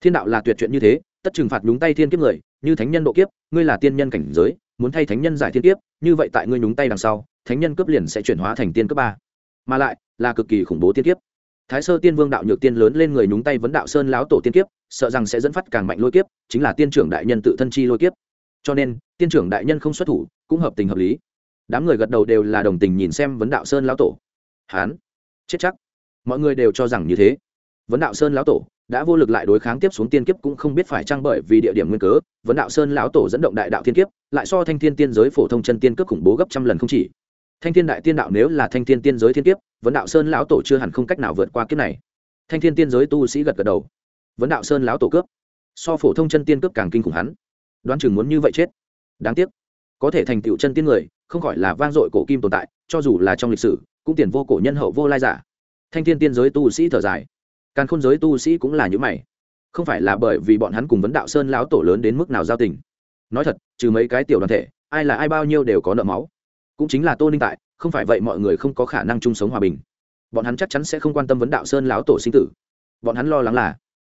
thiên đạo là tuyệt chuyện như thế, tất trừng phạt nhúng tay thiên kiếp người, như thánh nhân độ kiếp, ngươi là tiên nhân cảnh giới, muốn thay thánh nhân giải thiên kiếp, như vậy tại ngươi nhúng tay đằng sau, thánh nhân cướp liền sẽ chuyển hóa thành tiên cấp ba. Mà lại, là cực kỳ khủng bố tiên kiếp thái sơ tiên vương đạo nhược tiên lớn lên người nhúng tay vấn đạo sơn láo tổ tiên kiếp, sợ rằng sẽ dẫn phát càng mạnh lôi kiếp, chính là tiên trưởng đại nhân tự thân chi lôi kiếp. Cho nên, tiên trưởng đại nhân không xuất thủ, cũng hợp tình hợp lý. Đám người gật đầu đều là đồng tình nhìn xem vấn đạo sơn lão tổ. Hán, chết chắc. Mọi người đều cho rằng như thế. Vấn đạo sơn lão tổ đã vô lực lại đối kháng tiếp xuống tiên kiếp cũng không biết phải trang bởi vì địa điểm nguyên cớ, vấn đạo sơn lão tổ dẫn động đại đạo thiên kiếp, lại so thanh thiên tiên giới phổ thông chân tiên cướp khủng bố gấp trăm lần không chỉ thanh thiên đại tiên đạo nếu là thanh thiên tiên giới thiên kiếp, vấn đạo sơn lão tổ chưa hẳn không cách nào vượt qua kiếp này. Thanh thiên tiên giới tu sĩ gật gật đầu. Vấn đạo sơn lão tổ cướp. So phổ thông chân tiên cướp càng kinh khủng hắn. Đoán chừng muốn như vậy chết. Đáng tiếc. Có thể thành tựu chân tiên người, không khỏi là vang dội cổ kim tồn tại, cho dù là trong lịch sử, cũng tiền vô cổ nhân hậu vô lai giả. Thanh thiên tiên giới tu sĩ thở dài. Càng khôn giới tu sĩ cũng là những mày. Không phải là bởi vì bọn hắn cùng vấn đạo sơn lão tổ lớn đến mức nào giao tình. Nói thật, trừ mấy cái tiểu đoàn thể, ai là ai bao nhiêu đều có nợ máu cũng chính là tô ninh tại, không phải vậy mọi người không có khả năng chung sống hòa bình. Bọn hắn chắc chắn sẽ không quan tâm vấn đạo sơn lão tổ sinh tử. Bọn hắn lo lắng là,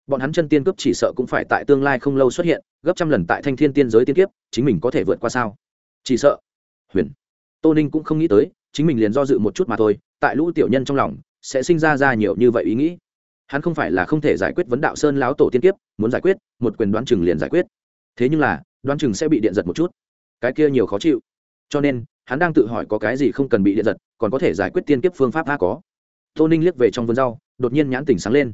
bọn hắn chân tiên cướp chỉ sợ cũng phải tại tương lai không lâu xuất hiện, gấp trăm lần tại thanh thiên tiên giới tiên kiếp, chính mình có thể vượt qua sao? Chỉ sợ, huyền, tô ninh cũng không nghĩ tới, chính mình liền do dự một chút mà thôi, tại lũ tiểu nhân trong lòng, sẽ sinh ra ra nhiều như vậy ý nghĩ. Hắn không phải là không thể giải quyết vấn đạo sơn lão tổ tiên kiếp, muốn giải quyết, một quyền đoán chừng liền giải quyết. Thế nhưng là, đoán chừng sẽ bị điện giật một chút. Cái kia nhiều khó chịu cho nên, hắn đang tự hỏi có cái gì không cần bị điện giật, còn có thể giải quyết tiên kiếp phương pháp a có. Tô ninh liếc về trong vườn rau, đột nhiên nhãn tỉnh sáng lên.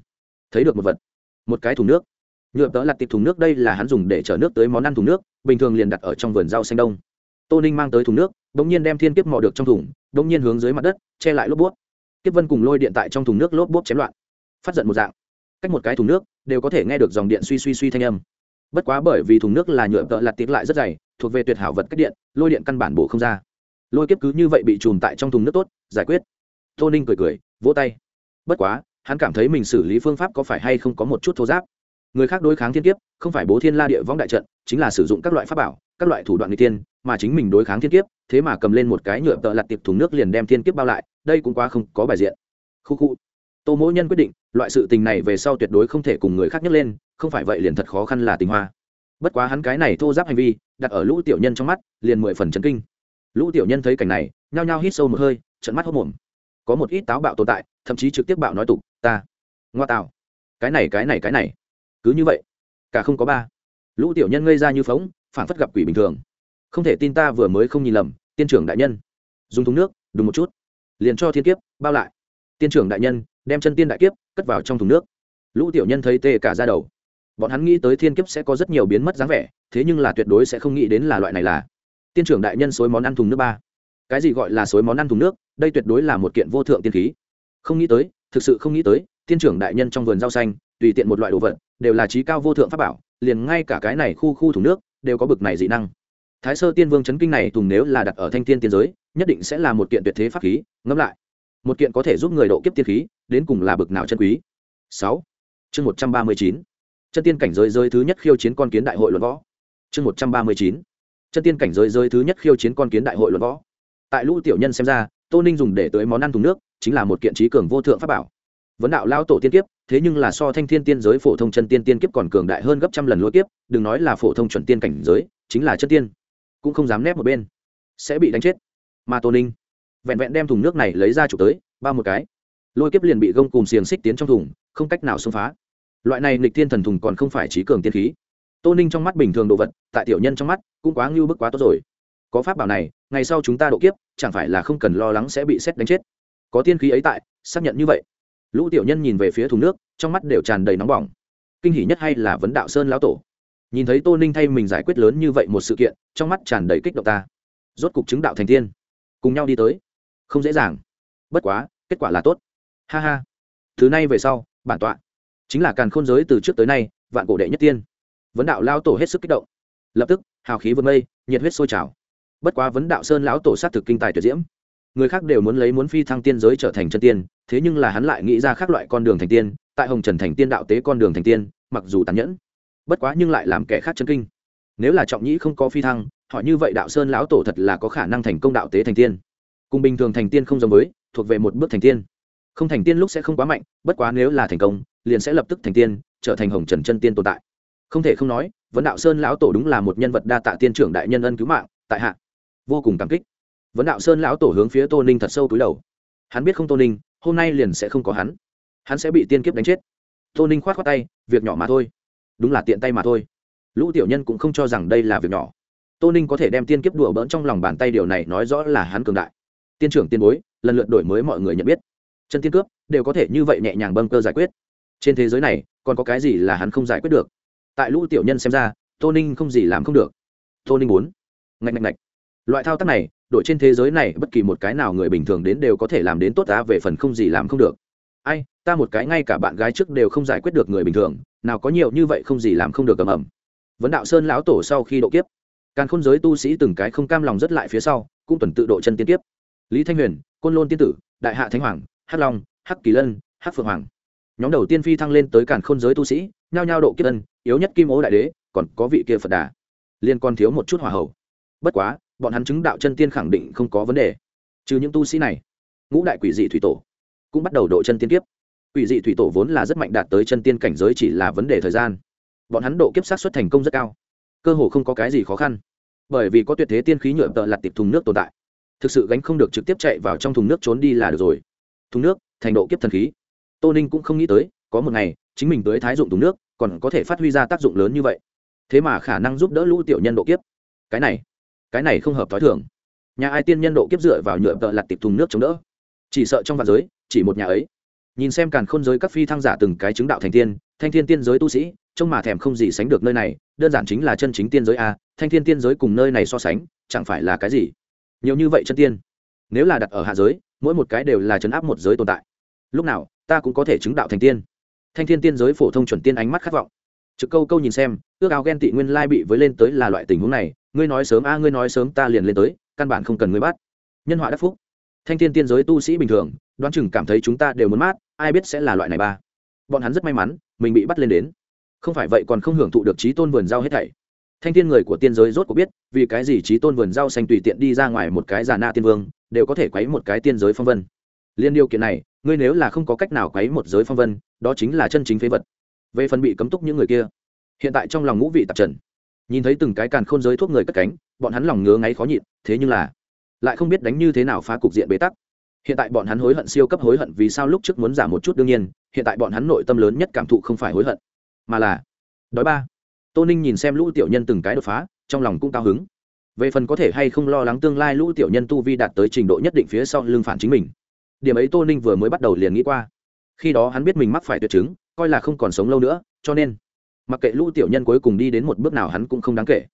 Thấy được một vật. Một cái thùng nước. Nhựa tớ là tiệp thùng nước đây là hắn dùng để chở nước tới món ăn thùng nước, bình thường liền đặt ở trong vườn rau xanh đông. Tô ninh mang tới thùng nước đ ỗ n g nhiên đem thiên kiếp mò được trong thùng đ ỗ n g nhiên hướng dưới mặt đất, che lại lốp bút. Kiếp vân cùng lôi điện tại trong thùng nước lốp bút chém loạn. Phát giận một dạng. Cách một cái thùng nước, đều có thể nghe được dòng điện suy suy suy thanh âm. Bất quá bởi vì thùng nước là nhựa tợ lặt tiệp lại rất dày, thuộc về tuyệt hảo vật cách điện lôi điện căn bản bổ không ra. Lôi kiếp cứ như vậy bị chùm tại trong thùng nước tốt, giải quyết. Tô ninh cười cười, vỗ tay. Bất quá, hắn cảm thấy mình xử lý phương pháp có phải hay không có một chút thô giáp. Người khác đối kháng thiên kiếp, không phải bố thiên la địa võng đại trận, chính là sử dụng các loại pháp bảo, các loại thủ đoạn người tiên mà chính mình đối kháng thiên kiếp, thế mà cầm lên một cái nhựa tợ lặt tiệp thùng nước liền đem thiên kiếp bao lại, đây cũng quá không có bài diện. Khu khu. Tô mỗi nhân quyết định, loại sự tình này về sau tuyệt đối không thể cùng người khác nhấc lên, không phải vậy liền thật khó khăn là tình hoa bất quá hắn cái này thô giáp hành vi, đặt ở lũ tiểu nhân trong mắt, liền mười phần chấn kinh. Lũ tiểu nhân thấy cảnh này, nhao nhao hít sâu một hơi trận mắt hốc mồm có một ít táo bạo tồn tại, thậm chí trực tiếp bạo nói tục, ta, ngoa tạo cái này cái này cái này, cứ như vậy, cả không có ba. Lũ tiểu nhân ngây ra như phóng phản phất gặp quỷ bình thường. Không thể tin ta vừa mới không nhìn lầm, tiên trưởng đại nhân. Dùng thùng nước đúng một chút, liền cho thiên kiếp bao lại. Tiên trưởng đại nhân, đem chân tiên đại kiếp cất vào trong thùng nước. Lũ tiểu nhân thấy tê cả ra đầu bọn hắn nghĩ tới thiên kiếp sẽ có rất nhiều biến mất dáng vẻ, thế nhưng là tuyệt đối sẽ không nghĩ đến là loại này là tiên trưởng đại nhân xối món ăn thùng nước ba. Cái gì gọi là xối món ăn thùng nước? Đây tuyệt đối là một kiện vô thượng tiên khí. Không nghĩ tới, thực sự không nghĩ tới, tiên trưởng đại nhân trong vườn rau xanh, tùy tiện một loại đồ vật, đều là trí cao vô thượng pháp bảo, liền ngay cả cái này khu khu thùng nước, đều có bực này dị năng. Thái sơ tiên vương chấn kinh này thùng nếu là đặt ở thanh tiên tiên giới, nhất định sẽ là một kiện tuyệt thế pháp khí, ngẫm lại. Một kiện có thể giúp người độ kiếp tiên khí, đến cùng là bực nào chân quý. Sáu. Chương một trăm ba mươi chín chân tiên cảnh giới giới thứ nhất khiêu chiến con kiến đại hội luận võ. Chương một trăm ba mươi chín. Chân tiên cảnh giới giới thứ nhất khiêu chiến con kiến đại hội luận võ. Tại lũ tiểu nhân xem ra, tô ninh dùng để tới món ăn thùng nước, chính là một kiện trí cường vô thượng pháp bảo. Vấn đạo lao tổ tiên kiếp, thế nhưng là so thanh thiên tiên giới phổ thông chân tiên tiên kiếp còn cường đại hơn gấp trăm lần lỗi kiếp, đừng nói là phổ thông chuẩn tiên cảnh giới, chính là chân tiên. Cũng không dám nép một bên. Sẽ bị đánh chết. Mà tô ninh, vẹn vẹn đem thùng nước này lấy ra chụp tới ba một cái. Lôi kiếp liền bị gông cùng xiềng xích tiến trong thùng, không cách nào xông phá loại này nghịch thiên thần thùng còn không phải trí cường tiên khí. Tô ninh trong mắt bình thường đồ vật, tại tiểu nhân trong mắt, cũng quá ngưu bức quá tốt rồi. Có pháp bảo này, ngày sau chúng ta độ kiếp, chẳng phải là không cần lo lắng sẽ bị xét đánh chết. Có tiên khí ấy tại, xác nhận như vậy. Lũ tiểu nhân nhìn về phía thùng nước, trong mắt đều tràn đầy nóng bỏng. Kinh hỉ nhất hay là vấn đạo sơn lão tổ. Nhìn thấy tô ninh thay mình giải quyết lớn như vậy một sự kiện, trong mắt tràn đầy kích động ta. Rốt cục chứng đạo thành tiên. Cùng nhau đi tới. Không dễ dàng. Bất quá, kết quả là tốt. Ha ha. Thứ này về sau, bản tọa chính là càn khôn giới từ trước tới nay, vạn cổ đệ nhất tiên. Vấn đạo lao tổ hết sức kích động. Lập tức, hào khí vượt mây, nhiệt huyết sôi trào. Bất quá vấn đạo sơn lão tổ sát thực kinh tài tuyệt diễm. Người khác đều muốn lấy muốn phi thăng tiên giới trở thành chân tiên, thế nhưng là hắn lại nghĩ ra khác loại con đường thành tiên, tại hồng trần thành tiên đạo tế con đường thành tiên, mặc dù tàn nhẫn, bất quá nhưng lại làm kẻ khác chân kinh. Nếu là trọng nhĩ không có phi thăng, họ như vậy đạo sơn lão tổ thật là có khả năng thành công đạo tế thành tiên. Cùng bình thường thành tiên không giống với, thuộc về một bước thành tiên. Không thành tiên lúc sẽ không quá mạnh, bất quá nếu là thành công liền sẽ lập tức thành tiên, trở thành hồng trần chân tiên tồn tại. Không thể không nói, vấn đạo sơn lão tổ đúng là một nhân vật đa tạ tiên trưởng đại nhân ân cứu mạng, tại hạ. Vô cùng cảm kích. Vấn đạo sơn lão tổ hướng phía tô ninh thật sâu túi đầu. Hắn biết không tô ninh, hôm nay liền sẽ không có hắn. Hắn sẽ bị tiên kiếp đánh chết. Tô ninh k h o á t khoác tay, việc nhỏ mà thôi. Đúng là tiện tay mà thôi. Lũ tiểu nhân cũng không cho rằng đây là việc nhỏ. Tô ninh có thể đem tiên kiếp đùa bỡn trong lòng bàn tay điều này nói rõ là hắn cường đại. Tiên trưởng tiên bối, lần lượt đổi mới mọi người nhận biết. Chân tiên cướp, đều có thể như vậy nhẹ nhàng bâng cơ giải quyết trên thế giới này, còn có cái gì là hắn không giải quyết được? Tại lũ tiểu nhân xem ra, tô ninh không gì làm không được. Tô ninh muốn. Ngạch ngạch ngạch. Loại thao tác này đội trên thế giới này, bất kỳ một cái nào người bình thường đến đều có thể làm đến tốt ta về phần không gì làm không được. Ai, ta một cái ngay cả bạn gái trước đều không giải quyết được người bình thường, nào có nhiều như vậy không gì làm không được ầm ầm. Vấn đạo sơn lão tổ sau khi độ kiếp, càn khôn giới tu sĩ từng cái không cam lòng rất lại phía sau, cũng tuần tự độ chân tiên tiếp lý thanh huyền, côn lôn tiên tử, đại hạ thánh hoàng, hắc long, hắc kỳ lân, hắc phượng hoàng nhóm đầu tiên phi thăng lên tới càn khôn giới tu sĩ, nhao nhao độ kiếp ân, yếu nhất kim ố đại đế, còn có vị kia phật đà. Liên còn thiếu một chút hòa hậu bất quá, bọn hắn chứng đạo chân tiên khẳng định không có vấn đề. Trừ những tu sĩ này, ngũ đại quỷ dị thủy tổ cũng bắt đầu độ chân tiên kiếp. Quỷ dị thủy tổ vốn là rất mạnh đạt tới chân tiên cảnh giới chỉ là vấn đề thời gian. Bọn hắn độ kiếp sát xuất thành công rất cao. Cơ hồ không có cái gì khó khăn. Bởi vì có tuyệt thế tiên khí nhựa tợ lặt tiệp thùng nước tồn tại. Thực sự gánh không được trực tiếp chạy vào trong thùng nước trốn đi là được rồi. Thùng nước, thành độ kiếp thần khí tô ninh cũng không nghĩ tới, có một ngày, chính mình tới thái dụng thùng nước, còn có thể phát huy ra tác dụng lớn như vậy. Thế mà khả năng giúp đỡ lũ tiểu nhân độ kiếp. Cái này cái này không hợp t h ó i thường. Nhà ai tiên nhân độ kiếp dựa vào nhựa vợ lặt tiệp thùng nước chống đỡ. Chỉ sợ trong vạn giới, chỉ một nhà ấy. Nhìn xem càn khôn giới các phi thăng giả từng cái chứng đạo thành tiên, thanh thiên tiên giới tu sĩ, trông mà thèm không gì sánh được nơi này, đơn giản chính là chân chính tiên giới a, thanh thiên tiên giới cùng nơi này so sánh, chẳng phải là cái gì? Nhiều như vậy chân tiên. Nếu là đặt ở hạ giới, mỗi một cái đều là chấn áp một giới tồn tại lúc nào, ta cũng có thể chứng đạo thành tiên. Thanh thiên tiên giới phổ thông chuẩn tiên ánh mắt khát vọng. Trực câu câu nhìn xem, ước ao ghen tị nguyên lai bị với lên tới là loại tình huống này, ngươi nói sớm a, ngươi nói sớm, ta liền lên tới, căn bản không cần ngươi bắt. Nhân họa đắc phúc. Thanh thiên tiên giới tu sĩ bình thường, đoán chừng cảm thấy chúng ta đều muốn mát, ai biết sẽ là loại này ba. Bọn hắn rất may mắn, mình bị bắt lên đến. Không phải vậy còn không hưởng thụ được trí tôn vườn rau hết thảy. Thanh thiên người của tiên giới rốt cuộc biết, vì cái gì trí tôn vườn rau xanh tùy tiện đi ra ngoài một cái già na tiên vương, đều có thể quấy một cái tiên giới phong vân. Liên điều kiện này ngươi nếu là không có cách nào quấy một giới phong vân, đó chính là chân chính phế vật. Về phần bị cấm túc những người kia, hiện tại trong lòng ngũ vị tạp trần, nhìn thấy từng cái càn khôn giới thuốc người cất cánh, bọn hắn lòng ngứa ngáy khó nhịn, thế nhưng là lại không biết đánh như thế nào phá cục diện bế tắc. Hiện tại bọn hắn hối hận siêu cấp hối hận vì sao lúc trước muốn giảm một chút đương nhiên, hiện tại bọn hắn nội tâm lớn nhất cảm thụ không phải hối hận, mà là đói ba. Tô ninh nhìn xem lũ tiểu nhân từng cái đột phá, trong lòng cũng cao hứng. Về phần có thể hay không lo lắng tương lai lũ tiểu nhân tu vi đạt tới trình độ nhất định phía sau lưng phản chính mình điểm ấy tô ninh vừa mới bắt đầu liền nghĩ qua. Khi đó hắn biết mình mắc phải tuyệt chứng, coi là không còn sống lâu nữa, cho nên, mặc kệ lũ tiểu nhân cuối cùng đi đến một bước nào hắn cũng không đáng kể.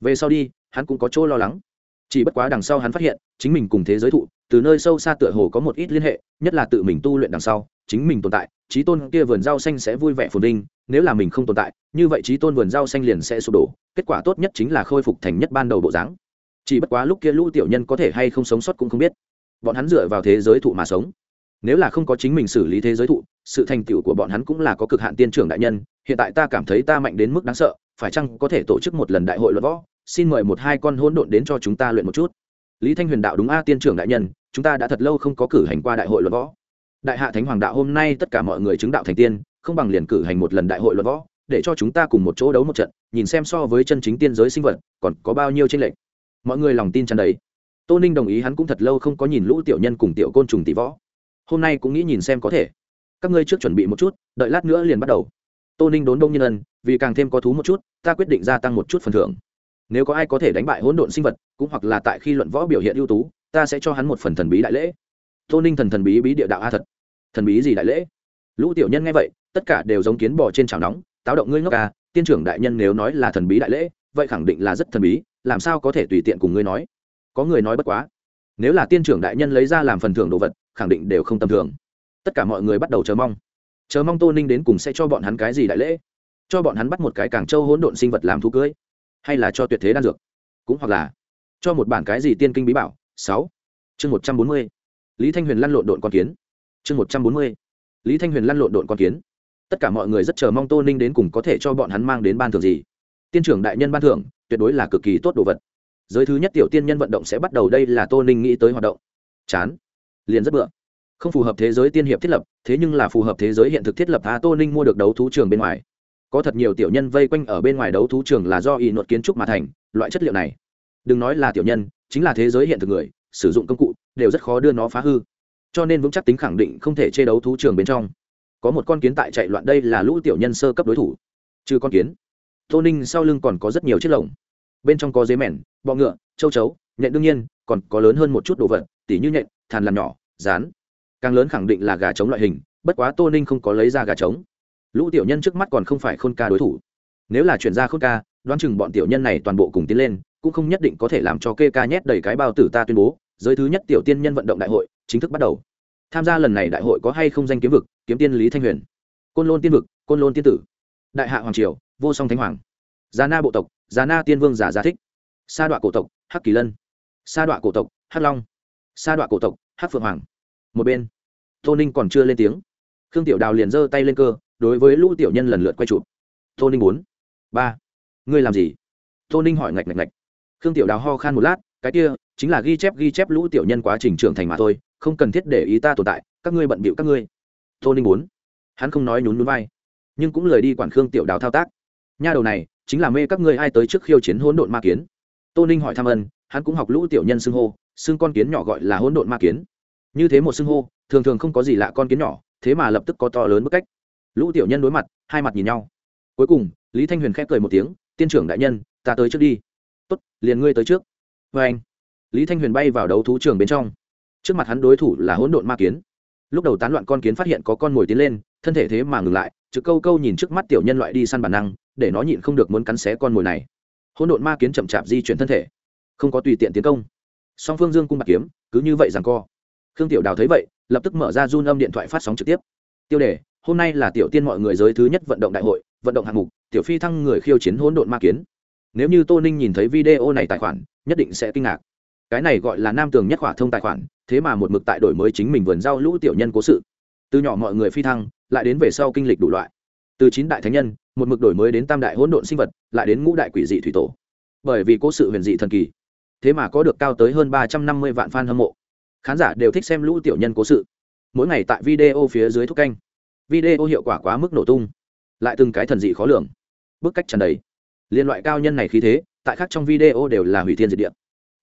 Về sau đi, hắn cũng có chỗ lo lắng. Chỉ bất quá đằng sau hắn phát hiện, chính mình cùng thế giới thụ, từ nơi sâu xa tựa hồ có một ít liên hệ, nhất là tự mình tu luyện đằng sau, chính mình tồn tại, trí tôn kia vườn rau xanh sẽ vui vẻ phồn vinh, nếu là mình không tồn tại, như vậy trí tôn vườn rau xanh liền sẽ sụp đổ, kết quả tốt nhất chính là khôi phục thành nhất ban đầu bộ dáng. Chỉ bất quá lúc kia lũ tiểu nhân có thể hay không sống sót cũng không biết bọn hắn dựa vào thế giới thụ mà sống. Nếu là không có chính mình xử lý thế giới thụ, sự thành tựu của bọn hắn cũng là có cực hạn tiên trưởng đại nhân, hiện tại ta cảm thấy ta mạnh đến mức đáng sợ, phải chăng có thể tổ chức một lần đại hội luận võ? Xin mời một hai con hỗn độn đến cho chúng ta luyện một chút. Lý thanh huyền đạo đúng a, tiên trưởng đại nhân, chúng ta đã thật lâu không có cử hành qua đại hội luận võ. Đại hạ thánh hoàng đạo, hôm nay tất cả mọi người chứng đạo thành tiên, không bằng liền cử hành một lần đại hội luận võ, để cho chúng ta cùng một chỗ đấu một trận, nhìn xem so với chân chính tiên giới sinh vật, còn có bao nhiêu tranh lệch. Mọi người lòng tin chăn đấy tô ninh đồng ý hắn cũng thật lâu không có nhìn lũ tiểu nhân cùng tiểu côn trùng tỷ võ. Hôm nay cũng nghĩ nhìn xem có thể. Các ngươi trước chuẩn bị một chút, đợi lát nữa liền bắt đầu. Tô ninh đốn đông nhân ân, vì càng thêm có thú một chút, ta quyết định gia tăng một chút phần thưởng. Nếu có ai có thể đánh bại hỗn độn sinh vật, cũng hoặc là tại khi luận võ biểu hiện ưu tú, ta sẽ cho hắn một phần thần bí đại lễ. Tô ninh thần thần bí bí địa đạo a thật. Thần bí gì đại lễ? Lũ tiểu nhân nghe vậy, tất cả đều giống kiến bò trên chảo nóng, táo động ngươi ngốc ca tiên trưởng đại nhân nếu nói là thần bí đại lễ, vậy khẳng định là rất thần bí, làm sao có thể tùy tiện cùng ngươi nói? Có người nói bất quá. Nếu là tiên trưởng đại nhân lấy ra làm phần thưởng đồ vật, khẳng định đều không tầm thường. Tất cả mọi người bắt đầu chờ mong. Chờ mong tô ninh đến cùng sẽ cho bọn hắn cái gì đại lễ? Cho bọn hắn bắt một cái càng trâu hỗn độn sinh vật làm thú cưới? Hay là cho tuyệt thế đan dược? Cũng hoặc là cho một bản cái gì tiên kinh bí bảo? Sáu. Chương một trăm bốn mươi. Lý thanh huyền lăn lộn độn con kiến. Chương một trăm bốn mươi. Lý thanh huyền lăn lộn độn con kiến. Tất cả mọi người rất chờ mong tô ninh đến cùng có thể cho bọn hắn mang đến ban thưởng gì. Tiên trưởng đại nhân ban thưởng, tuyệt đối là cực kỳ tốt đồ vật giới thứ nhất tiểu tiên nhân vận động sẽ bắt đầu đây là tô ninh nghĩ tới hoạt động. Chán. Liền rất bựa. Không phù hợp thế giới tiên hiệp thiết lập, thế nhưng là phù hợp thế giới hiện thực thiết lập, a, tô ninh mua được đấu thú trường bên ngoài. Có thật nhiều tiểu nhân vây quanh ở bên ngoài đấu thú trường là do y nột kiến trúc mà thành, loại chất liệu này. Đừng nói là tiểu nhân, chính là thế giới hiện thực người, sử dụng công cụ, đều rất khó đưa nó phá hư. Cho nên vững chắc tính khẳng định không thể chê đấu thú trường bên trong. Có một con kiến tại chạy loạn đây là lũ tiểu nhân sơ cấp đối thủ. Trừ con kiến, tô ninh sau lưng còn có rất nhiều chiếc lồng. Bên trong có dế mèn bọ ngựa, châu chấu, nhện đương nhiên, còn có lớn hơn một chút đồ vật, tỉ như nhện, thàn làm nhỏ, rán. Càng lớn khẳng định là gà trống loại hình, bất quá tô ninh không có lấy ra gà trống. Lũ tiểu nhân trước mắt còn không phải khôn ca đối thủ. Nếu là chuyển ra khôn ca, đoán chừng bọn tiểu nhân này toàn bộ cùng tiến lên, cũng không nhất định có thể làm cho kê ca nhét đầy cái bao tử ta tuyên bố, giới thứ nhất tiểu tiên nhân vận động đại hội, chính thức bắt đầu. Tham gia lần này đại hội có hay không danh kiếm vực, kiếm tiên lý thanh huyền. Côn lôn tiên vực, côn lôn tiên tử. Đại hạ hoàng triều, vô song thánh hoàng. Già na bộ tộc, già na tiên vương giả gia thích sa đọa cổ tộc, hắc kỳ lân. Sa đọa cổ tộc, hắc long. Sa đọa cổ tộc, hắc phượng hoàng. Một bên, tô ninh còn chưa lên tiếng. Khương tiểu đào liền giơ tay lên cơ, đối với lũ tiểu nhân lần lượt quay chụp. Tô ninh bốn, ba, ngươi làm gì? Tô ninh hỏi ngạch ngạch ngạch. Khương tiểu đào ho khan một lát, cái kia, chính là ghi chép ghi chép lũ tiểu nhân quá trình trưởng thành mà thôi, không cần thiết để ý ta tồn tại, các ngươi bận bịu các ngươi. Tô ninh bốn, hắn không nói nhún nhún vai, nhưng cũng lời đi quản khương tiểu đào thao tác. Nha đầu này, chính là mê các ngươi ai tới trước khiêu chiến hỗn độn ma kiến tô ninh hỏi thăm ân, hắn cũng học lũ tiểu nhân xưng hô, xưng con kiến nhỏ gọi là hỗn độn ma kiến. Như thế một xưng hô, thường thường không có gì lạ con kiến nhỏ, thế mà lập tức có to lớn bức cách. Lũ tiểu nhân đối mặt, hai mặt nhìn nhau. Cuối cùng, lý thanh huyền khép cười một tiếng, tiên trưởng đại nhân, ta tới trước đi. Tốt, liền ngươi tới trước. Vê anh. Lý thanh huyền bay vào đấu thú trường bên trong. Trước mặt hắn đối thủ là hỗn độn ma kiến. Lúc đầu tán loạn con kiến phát hiện có con mồi tiến lên, thân thể thế mà ngừng lại, trực câu câu nhìn trước mắt tiểu nhân loại đi săn bản năng, để nó nhịn không được muốn cắn xé con mồi này hỗn độn ma kiến chậm chạp di chuyển thân thể. Không có tùy tiện tiến công. Song phương dương cung bạc kiếm, cứ như vậy rằng co. Khương tiểu đào thấy vậy, lập tức mở ra run âm điện thoại phát sóng trực tiếp. Tiêu đề, hôm nay là tiểu tiên mọi người giới thứ nhất vận động đại hội, vận động hạng mục, tiểu phi thăng người khiêu chiến hỗn độn ma kiến. Nếu như tô ninh nhìn thấy video này tài khoản, nhất định sẽ kinh ngạc. Cái này gọi là nam tường nhất khỏa thông tài khoản, thế mà một mực tại đổi mới chính mình vườn rau lũ tiểu nhân cố sự. Từ nhỏ mọi người phi thăng, lại đến về sau kinh lịch đủ loại. Từ chín đại thánh nhân một mực đổi mới đến tam đại hỗn độn sinh vật, lại đến ngũ đại quỷ dị thủy tổ. Bởi vì cố sự huyền dị thần kỳ, thế mà có được cao tới hơn ba trăm năm mươi vạn fan hâm mộ. Khán giả đều thích xem lũ tiểu nhân cố sự. Mỗi ngày tại video phía dưới thúc canh. Video hiệu quả quá mức nổ tung, lại từng cái thần dị khó lường. Bức cách trần đầy. Liên loại cao nhân này khí thế, tại khác trong video đều là hủy thiên diệt địa.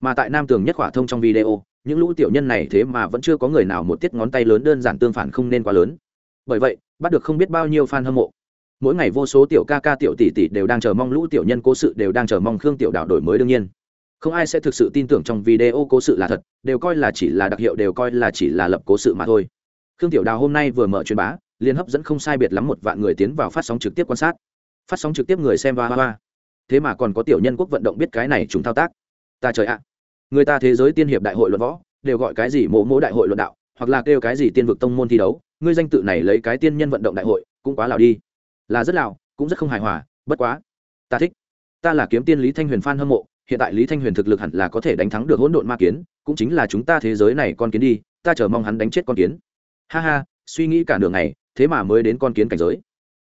Mà tại nam tường nhất khỏa thông trong video, những lũ tiểu nhân này thế mà vẫn chưa có người nào một tiết ngón tay lớn đơn giản tương phản không nên quá lớn. Bởi vậy, bắt được không biết bao nhiêu fan hâm mộ mỗi ngày vô số tiểu ca ca tiểu tỷ tỷ đều đang chờ mong lũ tiểu nhân cố sự, đều đang chờ mong khương tiểu đạo đổi mới đương nhiên. Không ai sẽ thực sự tin tưởng trong video cố sự là thật, đều coi là chỉ là đặc hiệu, đều coi là chỉ là lập cố sự mà thôi. Khương tiểu đào hôm nay vừa mở truyền bá, liền hấp dẫn không sai biệt lắm một vạn người tiến vào phát sóng trực tiếp quan sát. Phát sóng trực tiếp người xem va va. Va thế mà còn có tiểu nhân quốc vận động biết cái này chúng thao tác. Ta trời ạ. Người ta thế giới tiên hiệp đại hội luận võ, đều gọi cái gì mỗ mỗ đại hội luận đạo, hoặc là kêu cái gì tiên vực tông môn thi đấu, ngươi danh tự này lấy cái tiên nhân vận động đại hội, cũng quá lào đi là rất lào cũng rất không hài hòa, bất quá, ta thích. Ta là kiếm tiên lý thanh huyền phan hâm mộ, hiện tại lý thanh huyền thực lực hẳn là có thể đánh thắng được hỗn độn ma kiến, cũng chính là chúng ta thế giới này con kiến đi, ta chờ mong hắn đánh chết con kiến. Ha ha, suy nghĩ cả đường này thế mà mới đến con kiến cảnh giới.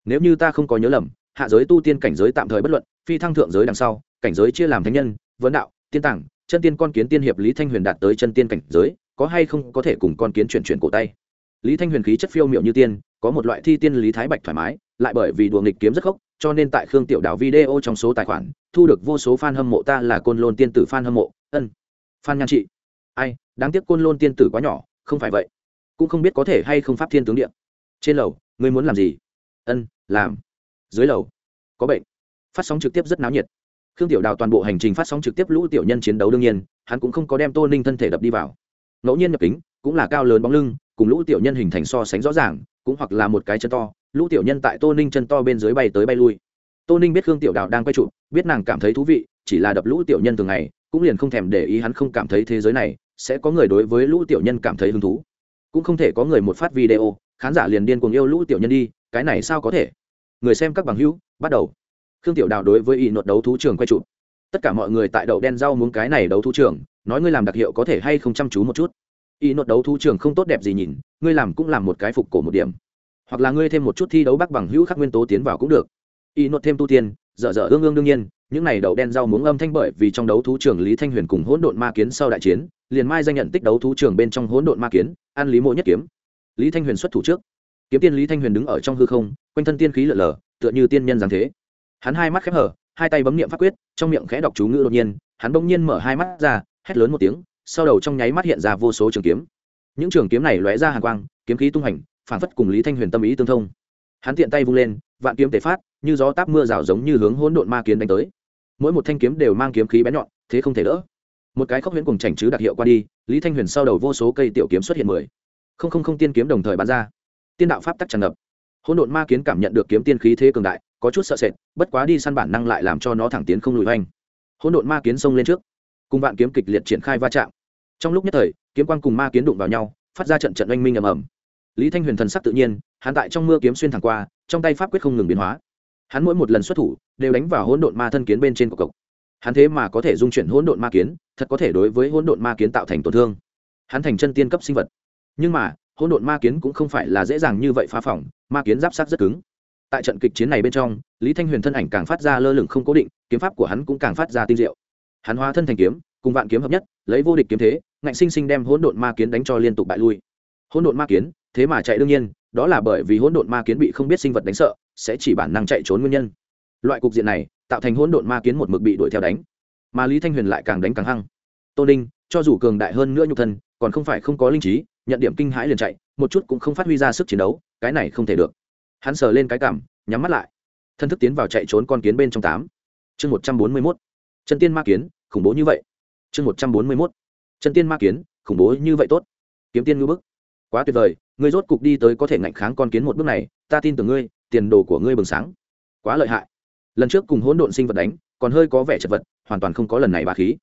Nếu như ta không có nhớ lầm, hạ giới tu tiên cảnh giới tạm thời bất luận, phi thăng thượng giới đằng sau, cảnh giới chia làm thánh nhân, vấn đạo, tiên tảng chân tiên con kiến tiên hiệp lý thanh huyền đạt tới chân tiên cảnh giới, có hay không có thể cùng con kiến chuyển chuyển cổ tay? Lý thanh huyền khí chất phiêu miệu như tiên có một loại thi tiên lý thái bạch thoải mái, lại bởi vì đùa nghịch kiếm rất khốc, cho nên tại khương tiểu đảo video trong số tài khoản, thu được vô số fan hâm mộ ta là côn lôn tiên tử fan hâm mộ. Ân, fan nhan trị. Ai, đáng tiếc côn lôn tiên tử quá nhỏ, không phải vậy. Cũng không biết có thể hay không pháp thiên tướng điện trên lầu, ngươi muốn làm gì? Ân, làm. Dưới lầu, có bệnh. Phát sóng trực tiếp rất náo nhiệt. Khương tiểu đào toàn bộ hành trình phát sóng trực tiếp lũ tiểu nhân chiến đấu đương nhiên, hắn cũng không có đem tô ninh thân thể đập đi vào. Ngẫu nhiên nhập kính, cũng là cao lớn bóng lưng, cùng lũ tiểu nhân hình thành so sánh rõ ràng cũng hoặc là một cái chân to, lũ tiểu nhân tại tô ninh chân to bên dưới bay tới bay lui. Tô ninh biết khương tiểu đào đang quay trụ biết nàng cảm thấy thú vị, chỉ là đập lũ tiểu nhân thường ngày, cũng liền không thèm để ý hắn không cảm thấy thế giới này sẽ có người đối với lũ tiểu nhân cảm thấy hứng thú. Cũng không thể có người một phát video, khán giả liền điên cuồng yêu lũ tiểu nhân đi, cái này sao có thể? Người xem các bằng hữu, bắt đầu. Khương tiểu đào đối với y nột đấu thú trường quay trụ tất cả mọi người tại đậu đen rau muốn cái này đấu thú trường, nói ngươi làm đặc hiệu có thể hay không chăm chú một chút y nốt đấu thú trường không tốt đẹp gì nhìn, ngươi làm cũng làm một cái phục cổ một điểm. Hoặc là ngươi thêm một chút thi đấu bắc bằng hữu khắc nguyên tố tiến vào cũng được. Y nốt thêm tu tiên, dở dở ương ương đương nhiên, những này đậu đen rau muống âm thanh bởi vì trong đấu thú trường lý thanh huyền cùng hỗn độn ma kiến sau đại chiến, liền mai danh nhận tích đấu thú trường bên trong hỗn độn ma kiến an lý mộ nhất kiếm. Lý thanh huyền xuất thủ trước. Kiếm tiên lý thanh huyền đứng ở trong hư không, quanh thân tiên khí lở lở, tựa như tiên nhân giáng thế. Hắn hai mắt khép hở, hai tay bấm niệm pháp quyết, trong miệng khẽ đọc chú ngữ đột nhiên, hắn bỗng nhiên mở hai mắt ra, hét lớn một tiếng sau đầu trong nháy mắt hiện ra vô số trường kiếm. Những trường kiếm này lóe ra hàng quang, kiếm khí tung hành phản phất cùng lý thanh huyền tâm ý tương thông. Hắn tiện tay vung lên, vạn kiếm tề phát, như gió táp mưa rào giống như hướng hỗn độn ma kiến đánh tới. Mỗi một thanh kiếm đều mang kiếm khí bén nhọn, thế không thể đỡ. Một cái khốc huyễn cùng chảnh chứ đặc hiệu qua đi, lý thanh huyền sau đầu vô số cây tiểu kiếm xuất hiện mười. Không không không tiên kiếm đồng thời bắn ra. Tiên đạo pháp tắc tràn ngập. Hỗn độn ma kiến cảm nhận được kiếm tiên khí thế cường đại, có chút sợ sệt, bất quá đi săn bản năng lại làm cho nó thẳng tiến không lùi hoành. Hỗn độn ma kiến xông lên trước cùng vạn kiếm kịch liệt triển khai va chạm. Trong lúc nhất thời, kiếm quang cùng ma kiến đụng vào nhau, phát ra trận trận oanh minh ầm ầm. Lý thanh huyền thần sắc tự nhiên, hắn tại trong mưa kiếm xuyên thẳng qua, trong tay pháp quyết không ngừng biến hóa. Hắn mỗi một lần xuất thủ, đều đánh vào hỗn độn ma thân kiến bên trên cọc cọc hắn thế mà có thể dung chuyển hỗn độn ma kiến thật có thể đối với hỗn độn ma kiến tạo thành tổn thương. Hắn thành chân tiên cấp sinh vật. Nhưng mà, hỗn độn ma kiến cũng không phải là dễ dàng như vậy phá phỏng, ma kiến giáp sát rất cứng. Tại trận kịch chiến này bên trong, lý thanh huyền thân ảnh càng phát ra lơ lửng không cố định, kiếm pháp của hắn cũng càng phát ra tinh diệu hắn hóa thân thành kiếm, cùng vạn kiếm hợp nhất, lấy vô địch kiếm thế, ngạnh sinh sinh đem hỗn độn ma kiến đánh cho liên tục bại lui. Hỗn độn ma kiến, thế mà chạy đương nhiên, đó là bởi vì hỗn độn ma kiến bị không biết sinh vật đánh sợ, sẽ chỉ bản năng chạy trốn nguyên nhân. Loại cục diện này, tạo thành hỗn độn ma kiến một mực bị đuổi theo đánh. Mà lý thanh huyền lại càng đánh càng hăng. Tô ninh, cho dù cường đại hơn nữa nhục thân, còn không phải không có linh trí, nhận điểm kinh hãi liền chạy, một chút cũng không phát huy ra sức chiến đấu, cái này không thể được. Hắn sờ lên cái cảm, nhắm mắt lại. Thân thức tiến vào chạy trốn con kiến bên trong tám. Chương một trăm bốn mươi mốt chân tiên ma kiến, khủng bố như vậy. Chương một trăm bốn mươi mốt. Chân tiên ma kiến, khủng bố như vậy tốt. Kiếm tiên ngư bức. Quá tuyệt vời, ngươi rốt cục đi tới có thể ngạnh kháng con kiến một bước này, ta tin tưởng ngươi, tiền đồ của ngươi bừng sáng. Quá lợi hại. Lần trước cùng hỗn độn sinh vật đánh, còn hơi có vẻ chật vật, hoàn toàn không có lần này bà khí.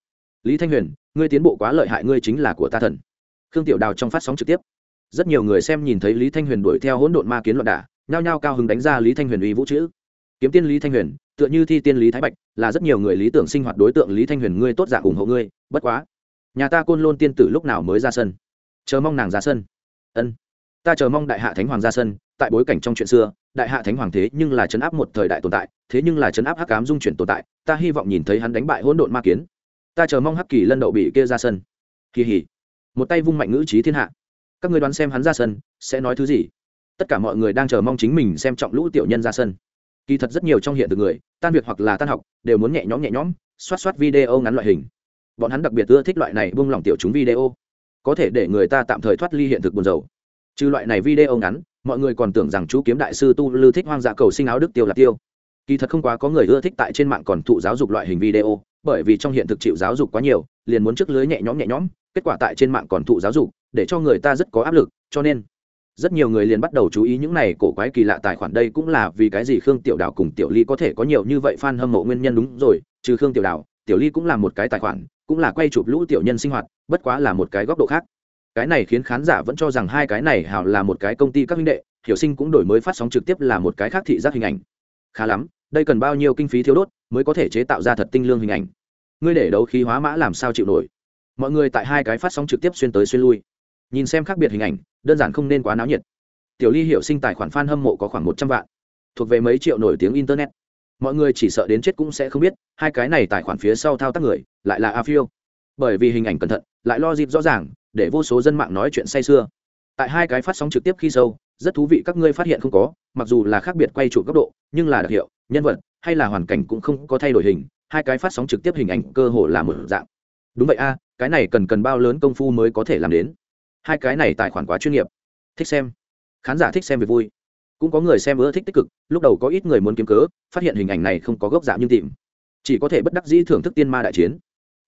Lý thanh huyền, ngươi tiến bộ quá lợi hại ngươi chính là của ta thần. Khương tiểu đào trong phát sóng trực tiếp. Rất nhiều người xem nhìn thấy lý thanh huyền đuổi theo hỗn độn ma kiến loạn đả, nhao nhao cao hứng đánh ra lý thanh huyền uy vũ chữ. Kiếm tiên lý thanh huyền tựa như thi tiên lý thái bạch, là rất nhiều người lý tưởng sinh hoạt đối tượng lý thanh huyền ngươi tốt giả ủng hộ ngươi, bất quá, nhà ta côn lôn tiên tử lúc nào mới ra sân? Chờ mong nàng ra sân. Ân. Ta chờ mong đại hạ thánh hoàng ra sân, tại bối cảnh trong chuyện xưa, đại hạ thánh hoàng thế nhưng là chấn áp một thời đại tồn tại, thế nhưng là chấn áp hắc cám dung chuyển tồn tại, ta hy vọng nhìn thấy hắn đánh bại hỗn độn ma kiến. Ta chờ mong hắc kỳ lân đậu bị kia ra sân. Kỳ hỉ. Một tay vung mạnh ngữ trí thiên hạ. Các người đoán xem hắn ra sân, sẽ nói thứ gì? Tất cả mọi người đang chờ mong chính mình xem trọng lũ tiểu nhân ra sân kỳ thật rất nhiều trong hiện thực người, tan việc hoặc là tan học, đều muốn nhẹ nhõm nhẹ nhõm, xoát xoát video ngắn loại hình. Bọn hắn đặc biệt ưa thích loại này buông lỏng tiểu chúng video. Có thể để người ta tạm thời thoát ly hiện thực buồn dầu trừ loại này video ngắn, mọi người còn tưởng rằng chú kiếm đại sư tu lư thích hoang dã cầu sinh áo đức tiêu là tiêu. Kỳ thật không quá có người ưa thích tại trên mạng còn thụ giáo dục loại hình video, bởi vì trong hiện thực chịu giáo dục quá nhiều, liền muốn trước lưới nhẹ nhõm nhẹ nhõm, kết quả tại trên mạng còn thụ giáo dục, để cho người ta rất có áp lực, cho nên rất nhiều người liền bắt đầu chú ý những này cổ quái kỳ lạ tài khoản đây cũng là vì cái gì khương tiểu đào cùng tiểu ly có thể có nhiều như vậy fan hâm mộ nguyên nhân đúng rồi, trừ khương tiểu đào, tiểu ly cũng là một cái tài khoản, cũng là quay chụp lũ tiểu nhân sinh hoạt, bất quá là một cái góc độ khác. Cái này khiến khán giả vẫn cho rằng hai cái này hào là một cái công ty các huynh đệ, hiểu sinh cũng đổi mới phát sóng trực tiếp là một cái khác thị giác hình ảnh. Khá lắm, đây cần bao nhiêu kinh phí thiếu đốt mới có thể chế tạo ra thật tinh lương hình ảnh? Ngươi để đấu khí hóa mã làm sao chịu nổi? Mọi người tại hai cái phát sóng trực tiếp xuyên tới xuyên lui nhìn xem khác biệt hình ảnh, đơn giản không nên quá náo nhiệt. Tiểu ly hiểu sinh tài khoản f a n hâm mộ có khoảng một trăm vạn, thuộc về mấy triệu nổi tiếng internet. Mọi người chỉ sợ đến chết cũng sẽ không biết, hai cái này tài khoản phía sau thao tác người, lại là a phiêu. Bởi vì hình ảnh cẩn thận, lại lo dịp rõ ràng, để vô số dân mạng nói chuyện say sưa. Tại hai cái phát sóng trực tiếp khi sâu, rất thú vị các ngươi phát hiện không có, mặc dù là khác biệt quay trụ góc độ, nhưng là đặc hiệu, nhân vật, hay là hoàn cảnh cũng không có thay đổi hình, hai cái phát sóng trực tiếp hình ảnh cơ hồ là một dạng. Đúng vậy a, cái này cần cần bao lớn công phu mới có thể làm đến? Hai cái này tài khoản quá chuyên nghiệp. Thích xem. Khán giả thích xem về vui. Cũng có người xem ưa thích tích cực, lúc đầu có ít người muốn kiếm cớ, phát hiện hình ảnh này không có gốc dạng nhưng tìm. Chỉ có thể bất đắc dĩ thưởng thức tiên ma đại chiến.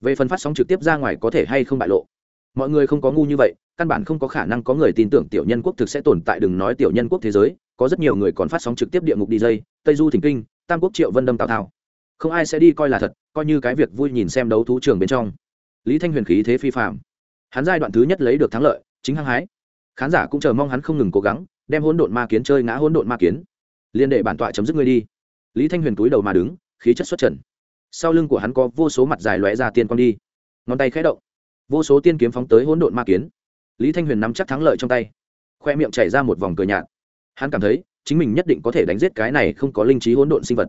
Về phần phát sóng trực tiếp ra ngoài có thể hay không bại lộ. Mọi người không có ngu như vậy, căn bản không có khả năng có người tin tưởng tiểu nhân quốc thực sẽ tồn tại, đừng nói tiểu nhân quốc thế giới, có rất nhiều người còn phát sóng trực tiếp địa ngục đi tây du thỉnh kinh, tam quốc triệu vân đâm tào thao. Không ai sẽ đi coi là thật, coi như cái việc vui nhìn xem đấu thú trường bên trong. Lý thanh huyền khí thế phi phạm hắn giai đoạn thứ nhất lấy được thắng lợi, chính hăng hái. Khán giả cũng chờ mong hắn không ngừng cố gắng, đem hỗn độn ma kiến chơi ngã hỗn độn ma kiến. Liên đệ bản tọa chấm dứt ngươi đi. Lý thanh huyền túi đầu mà đứng, khí chất xuất trần. Sau lưng của hắn có vô số mặt dài lóe ra tiên quang đi. Ngón tay khẽ động. Vô số tiên kiếm phóng tới hỗn độn ma kiến. Lý thanh huyền nắm chắc thắng lợi trong tay. Khoe miệng chảy ra một vòng cười nhạt. Hắn cảm thấy, chính mình nhất định có thể đánh giết cái này không có linh trí hỗn độn sinh vật.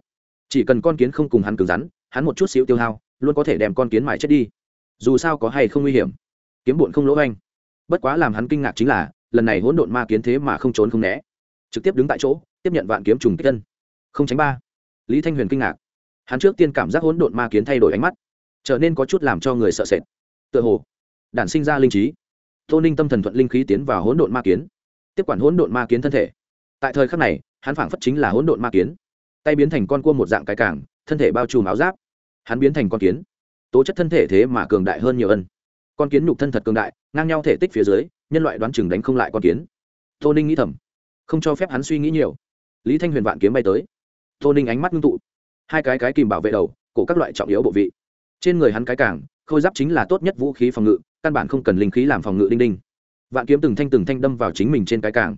Chỉ cần con kiến không cùng hắn cứng rắn, hắn một chút xíu tiêu hao, luôn có thể đem con kiến mãi chết đi. Dù sao có hay không nguy hiểm kiếm bụn không lỗ anh bất quá làm hắn kinh ngạc chính là, lần này hỗn độn ma kiến thế mà không trốn không né. Trực tiếp đứng tại chỗ, tiếp nhận vạn kiếm trùng kích chân không tránh ba. Lý thanh huyền kinh ngạc. Hắn trước tiên cảm giác hỗn độn ma kiến thay đổi ánh mắt, trở nên có chút làm cho người sợ sệt. Tựa hồ, đản sinh ra linh trí. Tô ninh tâm thần thuận linh khí tiến vào hỗn độn ma kiến, tiếp quản hỗn độn ma kiến thân thể. Tại thời khắc này, hắn phảng phất chính là hỗn độn ma kiến. Tay biến thành con cua một dạng cái cảng, thân thể bao trùm áo giáp. Hắn biến thành con kiến. Tố chất thân thể thế mà cường đại hơn nhiều ân con kiến nhục thân thật cường đại, ngang nhau thể tích phía dưới, nhân loại đoán chừng đánh không lại con kiến. Tô ninh nghĩ thầm, không cho phép hắn suy nghĩ nhiều. Lý thanh huyền vạn kiếm bay tới. Tô ninh ánh mắt ngưng tụ. Hai cái cái kìm bảo vệ đầu, cổ các loại trọng yếu bộ vị. Trên người hắn cái càng, khôi giáp chính là tốt nhất vũ khí phòng ngự, căn bản không cần linh khí làm phòng ngự đinh đinh. Vạn kiếm từng thanh từng thanh đâm vào chính mình trên cái càng.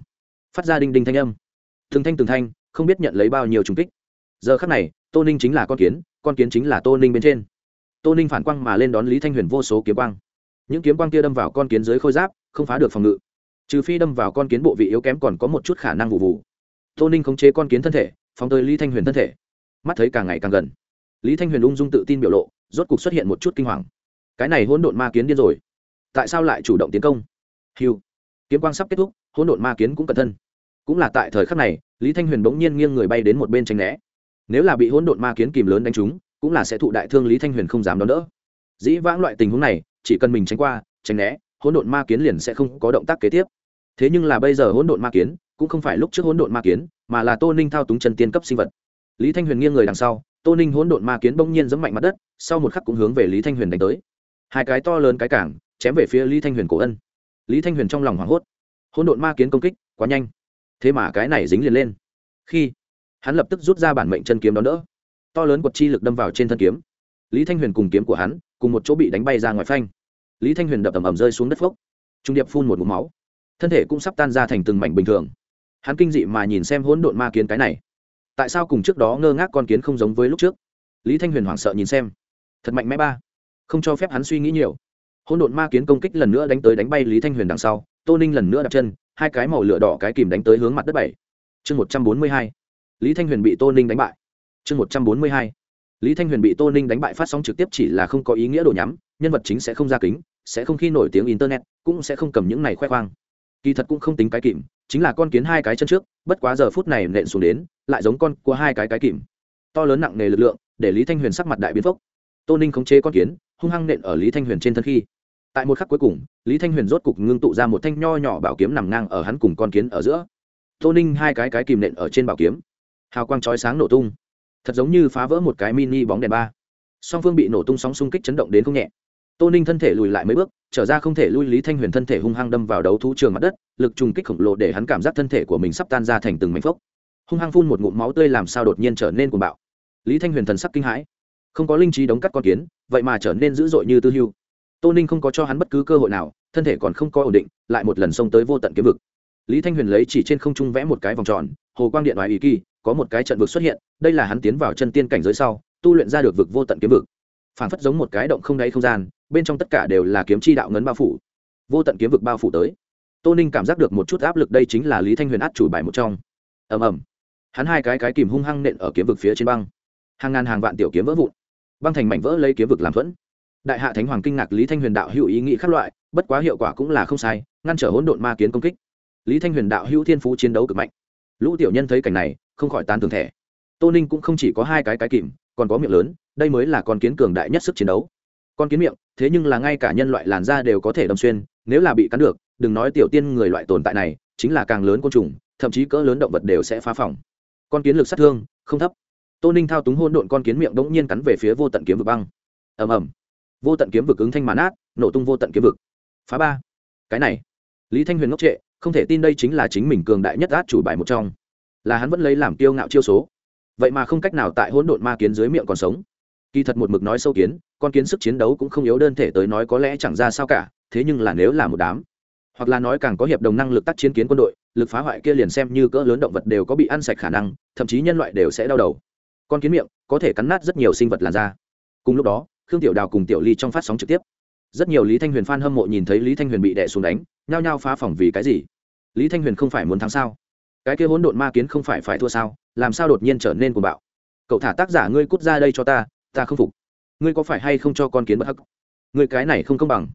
Phát ra đinh đinh thanh âm. Từng thanh từng thanh, không biết nhận lấy bao nhiêu trùng kích. Giờ khắc này, tô ninh chính là con kiến con kiến chính là tô ninh bên trên. Tô ninh phản quang mà lên đón lý thanh huyền vô số kiếm quang những kiếm quang kia đâm vào con kiến dưới khôi giáp, không phá được phòng ngự. Trừ phi đâm vào con kiến bộ vị yếu kém còn có một chút khả năng vụ vụ. Tô ninh khống chế con kiến thân thể, phóng tới lý thanh huyền thân thể. Mắt thấy càng ngày càng gần. Lý thanh huyền ung dung tự tin biểu lộ, rốt cục xuất hiện một chút kinh hoàng. Cái này hỗn độn ma kiến điên rồi. Tại sao lại chủ động tiến công? Hiu kiếm quang sắp kết thúc, hỗn độn ma kiến cũng cẩn thân cũng là tại thời khắc này, lý thanh huyền bỗng nhiên nghiêng người bay đến một bên tranh né. Nếu là bị hỗn độn ma kiến kìm lớn đánh trúng, cũng là sẽ thụ đại thương lý thanh huyền không dám đón đỡ. Dĩ vãng loại tình huống này chỉ cần mình tránh qua, tránh né, hỗn độn ma kiến liền sẽ không có động tác kế tiếp. Thế nhưng là bây giờ hỗn độn ma kiến cũng không phải lúc trước hỗn độn ma kiến, mà là tô ninh thao túng chân tiên cấp sinh vật. Lý thanh huyền nghiêng người đằng sau, tô ninh hỗn độn ma kiến bỗng nhiên giẫm mạnh mặt đất, sau một khắc cũng hướng về lý thanh huyền đánh tới. Hai cái to lớn cái cảng chém về phía lý thanh huyền cổ ân. Lý thanh huyền trong lòng hoảng hốt. Hỗn độn ma kiến công kích, quá nhanh. Thế mà cái này dính liền lên. Khi hắn lập tức rút ra bản mệnh chân kiếm đón đỡ. To lớn quật chi lực đâm vào trên thân kiếm. Lý thanh huyền cùng kiếm của hắn cùng một chỗ bị đánh bay ra ngoài phanh lý thanh huyền đập ầm ầm rơi xuống đất phốc. Trung điệp phun một mũ máu. Thân thể cũng sắp tan ra thành từng mảnh bình thường. Hắn kinh dị mà nhìn xem hỗn độn ma kiến cái này. Tại sao cùng trước đó ngơ ngác con kiến không giống với lúc trước? Lý thanh huyền hoảng sợ nhìn xem. Thật mạnh mẽ ba. Không cho phép hắn suy nghĩ nhiều. Hỗn độn ma kiến công kích lần nữa đánh tới đánh bay lý thanh huyền đằng sau, tô ninh lần nữa đặt chân, hai cái màu lửa đỏ cái kìm đánh tới hướng mặt đất bảy. Chương một trăm bốn mươi hai. Lý thanh huyền bị tô ninh đánh bại. Chương một trăm bốn mươi hai. Lý thanh huyền bị tô ninh đánh bại phát sóng trực tiếp chỉ là không có ý nghĩa đồ nhắm nhân vật chính sẽ không ra kính, sẽ không khi nổi tiếng internet, cũng sẽ không cầm những này khoe khoang. Kỳ thật cũng không tính cái kìm, chính là con kiến hai cái chân trước, bất quá giờ phút này nện xuống đến, lại giống con của hai cái cái kìm. To lớn nặng nề lực lượng, để lý thanh huyền sắc mặt đại biến phốc. Tô ninh khống chế con kiến, hung hăng nện ở lý thanh huyền trên thân khi. Tại một khắc cuối cùng, lý thanh huyền rốt cục ngưng tụ ra một thanh nho nhỏ bảo kiếm nằm ngang ở hắn cùng con kiến ở giữa. Tô ninh hai cái cái kìm nện ở trên bảo kiếm. Hào quang chói sáng nổ tung. Thật giống như phá vỡ một cái mini bóng đèn ba. Song phương bị nổ tung sóng xung kích chấn động đến không nhẹ tô ninh thân thể lùi lại mấy bước, trở ra không thể lui lý thanh huyền thân thể hung hăng đâm vào đấu thú trường mặt đất, lực trùng kích khổng lồ để hắn cảm giác thân thể của mình sắp tan ra thành từng mảnh phốc. Hung hăng phun một ngụm máu tươi làm sao đột nhiên trở nên cuồng bạo. Lý thanh huyền thần sắc kinh hãi. Không có linh trí đóng cắt con kiến, vậy mà trở nên dữ dội như tư hưu. Tô ninh không có cho hắn bất cứ cơ hội nào, thân thể còn không có ổn định, lại một lần xông tới vô tận kiếm vực. Lý thanh huyền lấy chỉ trên không trung vẽ một cái vòng tròn, hồ quang điện ngoài ý kỳ, có một cái trận vực xuất hiện, đây là hắn tiến vào chân tiên cảnh giới sau, tu luyện ra được vực vô tận kiếm vực. Phản phất giống một cái động không đáy không gian bên trong tất cả đều là kiếm chi đạo ngấn bao phủ, vô tận kiếm vực bao phủ tới. Tô ninh cảm giác được một chút áp lực đây chính là lý thanh huyền át chủ bài một trong. Ầm ầm. Hắn hai cái cái kìm hung hăng nện ở kiếm vực phía trên băng. Hàng ngàn hàng vạn tiểu kiếm vỡ vụn. Băng thành mảnh vỡ lấy kiếm vực làm thuẫn. Đại hạ thánh hoàng kinh ngạc lý thanh huyền đạo hữu ý nghĩ khác loại, bất quá hiệu quả cũng là không sai, ngăn trở hỗn độn ma kiến công kích. Lý thanh huyền đạo hữu thiên phú chiến đấu cực mạnh. Lũ tiểu nhân thấy cảnh này, không khỏi tán tường thẻ. Tô ninh cũng không chỉ có hai cái cái kìm, còn có miệng lớn, đây mới là con kiến cường đại nhất sức chiến đấu con kiến miệng, thế nhưng là ngay cả nhân loại làn da đều có thể đâm xuyên, nếu là bị cắn được, đừng nói tiểu tiên người loại tồn tại này, chính là càng lớn côn trùng, thậm chí cỡ lớn động vật đều sẽ phá phòng. Con kiến lực sát thương, không thấp. Tô ninh thao túng hôn độn con kiến miệng đ ỗ n g nhiên cắn về phía vô tận kiếm vực băng. Ầm ầm. Vô tận kiếm vực ứng thanh màn át nổ tung vô tận kiếm vực. Phá ba. Cái này. Lý thanh huyền ngốc trệ, không thể tin đây chính là chính mình cường đại nhất át chủ bài một trong. Là hắn vẫn lấy làm kiêu ngạo chiêu số. Vậy mà không cách nào tại hỗn độn ma kiến dưới miệng còn sống kỳ thật một mực nói sâu kiến, con kiến sức chiến đấu cũng không yếu đơn thể tới nói có lẽ chẳng ra sao cả, thế nhưng là nếu là một đám, hoặc là nói càng có hiệp đồng năng lực tác chiến kiến quân đội, lực phá hoại kia liền xem như cỡ lớn động vật đều có bị ăn sạch khả năng, thậm chí nhân loại đều sẽ đau đầu. Con kiến miệng, có thể cắn nát rất nhiều sinh vật làn da. Cùng lúc đó, khương tiểu đào cùng tiểu ly trong phát sóng trực tiếp. Rất nhiều lý thanh huyền f a n hâm mộ nhìn thấy lý thanh huyền bị đẻ xuống đánh, nhao nhao phá phòng vì cái gì? Lý thanh huyền không phải muốn thắng sao? Cái kia hỗn độn ma kiến không phải phải thua sao? Làm sao đột nhiên trở nên cuồng bạo? Cậu thả tác giả ngươi cút ra đây cho ta ta không phục. Ngươi có phải hay không cho con kiến bất hắc? Ngươi cái này không công bằng.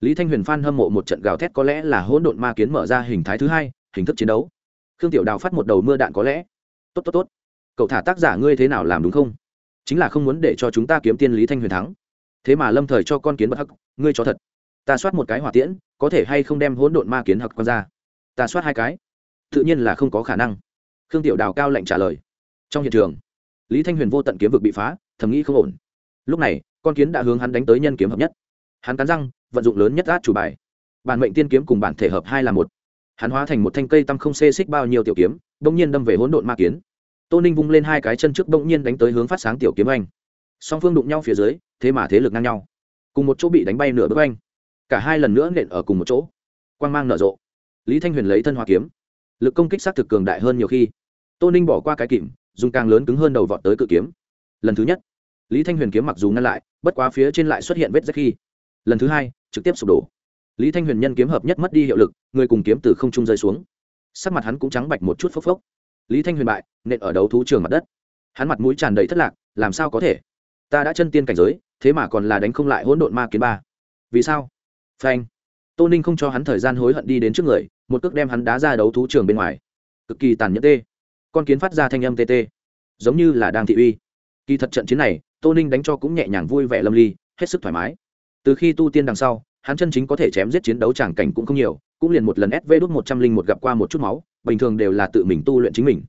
Lý thanh huyền phan hâm mộ một trận gào thét có lẽ là hỗn độn ma kiến mở ra hình thái thứ hai, hình thức chiến đấu. Khương tiểu đào phát một đầu mưa đạn có lẽ. Tốt tốt tốt. Cậu thả tác giả ngươi thế nào làm đúng không? Chính là không muốn để cho chúng ta kiếm tiên lý thanh huyền thắng. Thế mà lâm thời cho con kiến bất hắc, ngươi cho thật. Ta soát một cái hỏa tiễn, có thể hay không đem hỗn độn ma kiến hặc con ra? Ta soát hai cái. Tự nhiên là không có khả năng. Khương tiểu đào cao lạnh trả lời. Trong hiện trường, lý thanh huyền vô tận kiếm vực bị phá thầm nghĩ không ổn. Lúc này, con kiến đã hướng hắn đánh tới nhân kiếm hợp nhất. Hắn cắn răng, vận dụng lớn nhất át chủ bài. Bản mệnh tiên kiếm cùng bản thể hợp hai là một. Hắn hóa thành một thanh cây tăm không xê xích bao nhiêu tiểu kiếm bỗng nhiên đâm về hỗn độn ma kiến. Tô ninh vung lên hai cái chân trước bỗng nhiên đánh tới hướng phát sáng tiểu kiếm anh. Song phương đụng nhau phía dưới, thế mà thế lực ngang nhau. Cùng một chỗ bị đánh bay nửa bước anh. Cả hai lần nữa nện ở cùng một chỗ. Quang mang nở rộ. Lý thanh huyền lấy thân hoa kiếm. Lực công kích s á t thực cường đại hơn nhiều khi. Tô ninh bỏ qua cái kìm, dùng càng lớn cứng hơn đầu vọt tới cự kiếm. Lần thứ nhất lý thanh huyền kiếm mặc dù ngăn lại, bất quá phía trên lại xuất hiện vết rách khi. Lần thứ hai, trực tiếp sụp đổ. Lý thanh huyền nhân kiếm hợp nhất mất đi hiệu lực, người cùng kiếm từ không trung rơi xuống. Sắc mặt hắn cũng trắng bạch một chút phốc phốc. Lý thanh huyền bại, nện ở đấu thú trường mặt đất. Hắn mặt mũi tràn đầy thất lạc, làm sao có thể? Ta đã chân tiên cảnh giới, thế mà còn là đánh không lại hỗn độn ma kiến ba. Vì sao? Phanh. Tô ninh không cho hắn thời gian hối hận đi đến trước người, một cước đem hắn đá ra đấu thú trường bên ngoài. Cực kỳ tàn nhẫn tê. Con kiến phát ra thanh âm tê tê. Giống như là đang thị uy. Kỳ thật trận chiến này tô ninh đánh cho cũng nhẹ nhàng vui vẻ lâm ly, hết sức thoải mái. Từ khi tu tiên đằng sau, hắn chân chính có thể chém giết chiến đấu tràng cảnh cũng không nhiều, cũng liền một lần sv đút một trăm linh một gặp qua một chút máu, bình thường đều là tự mình tu luyện chính mình.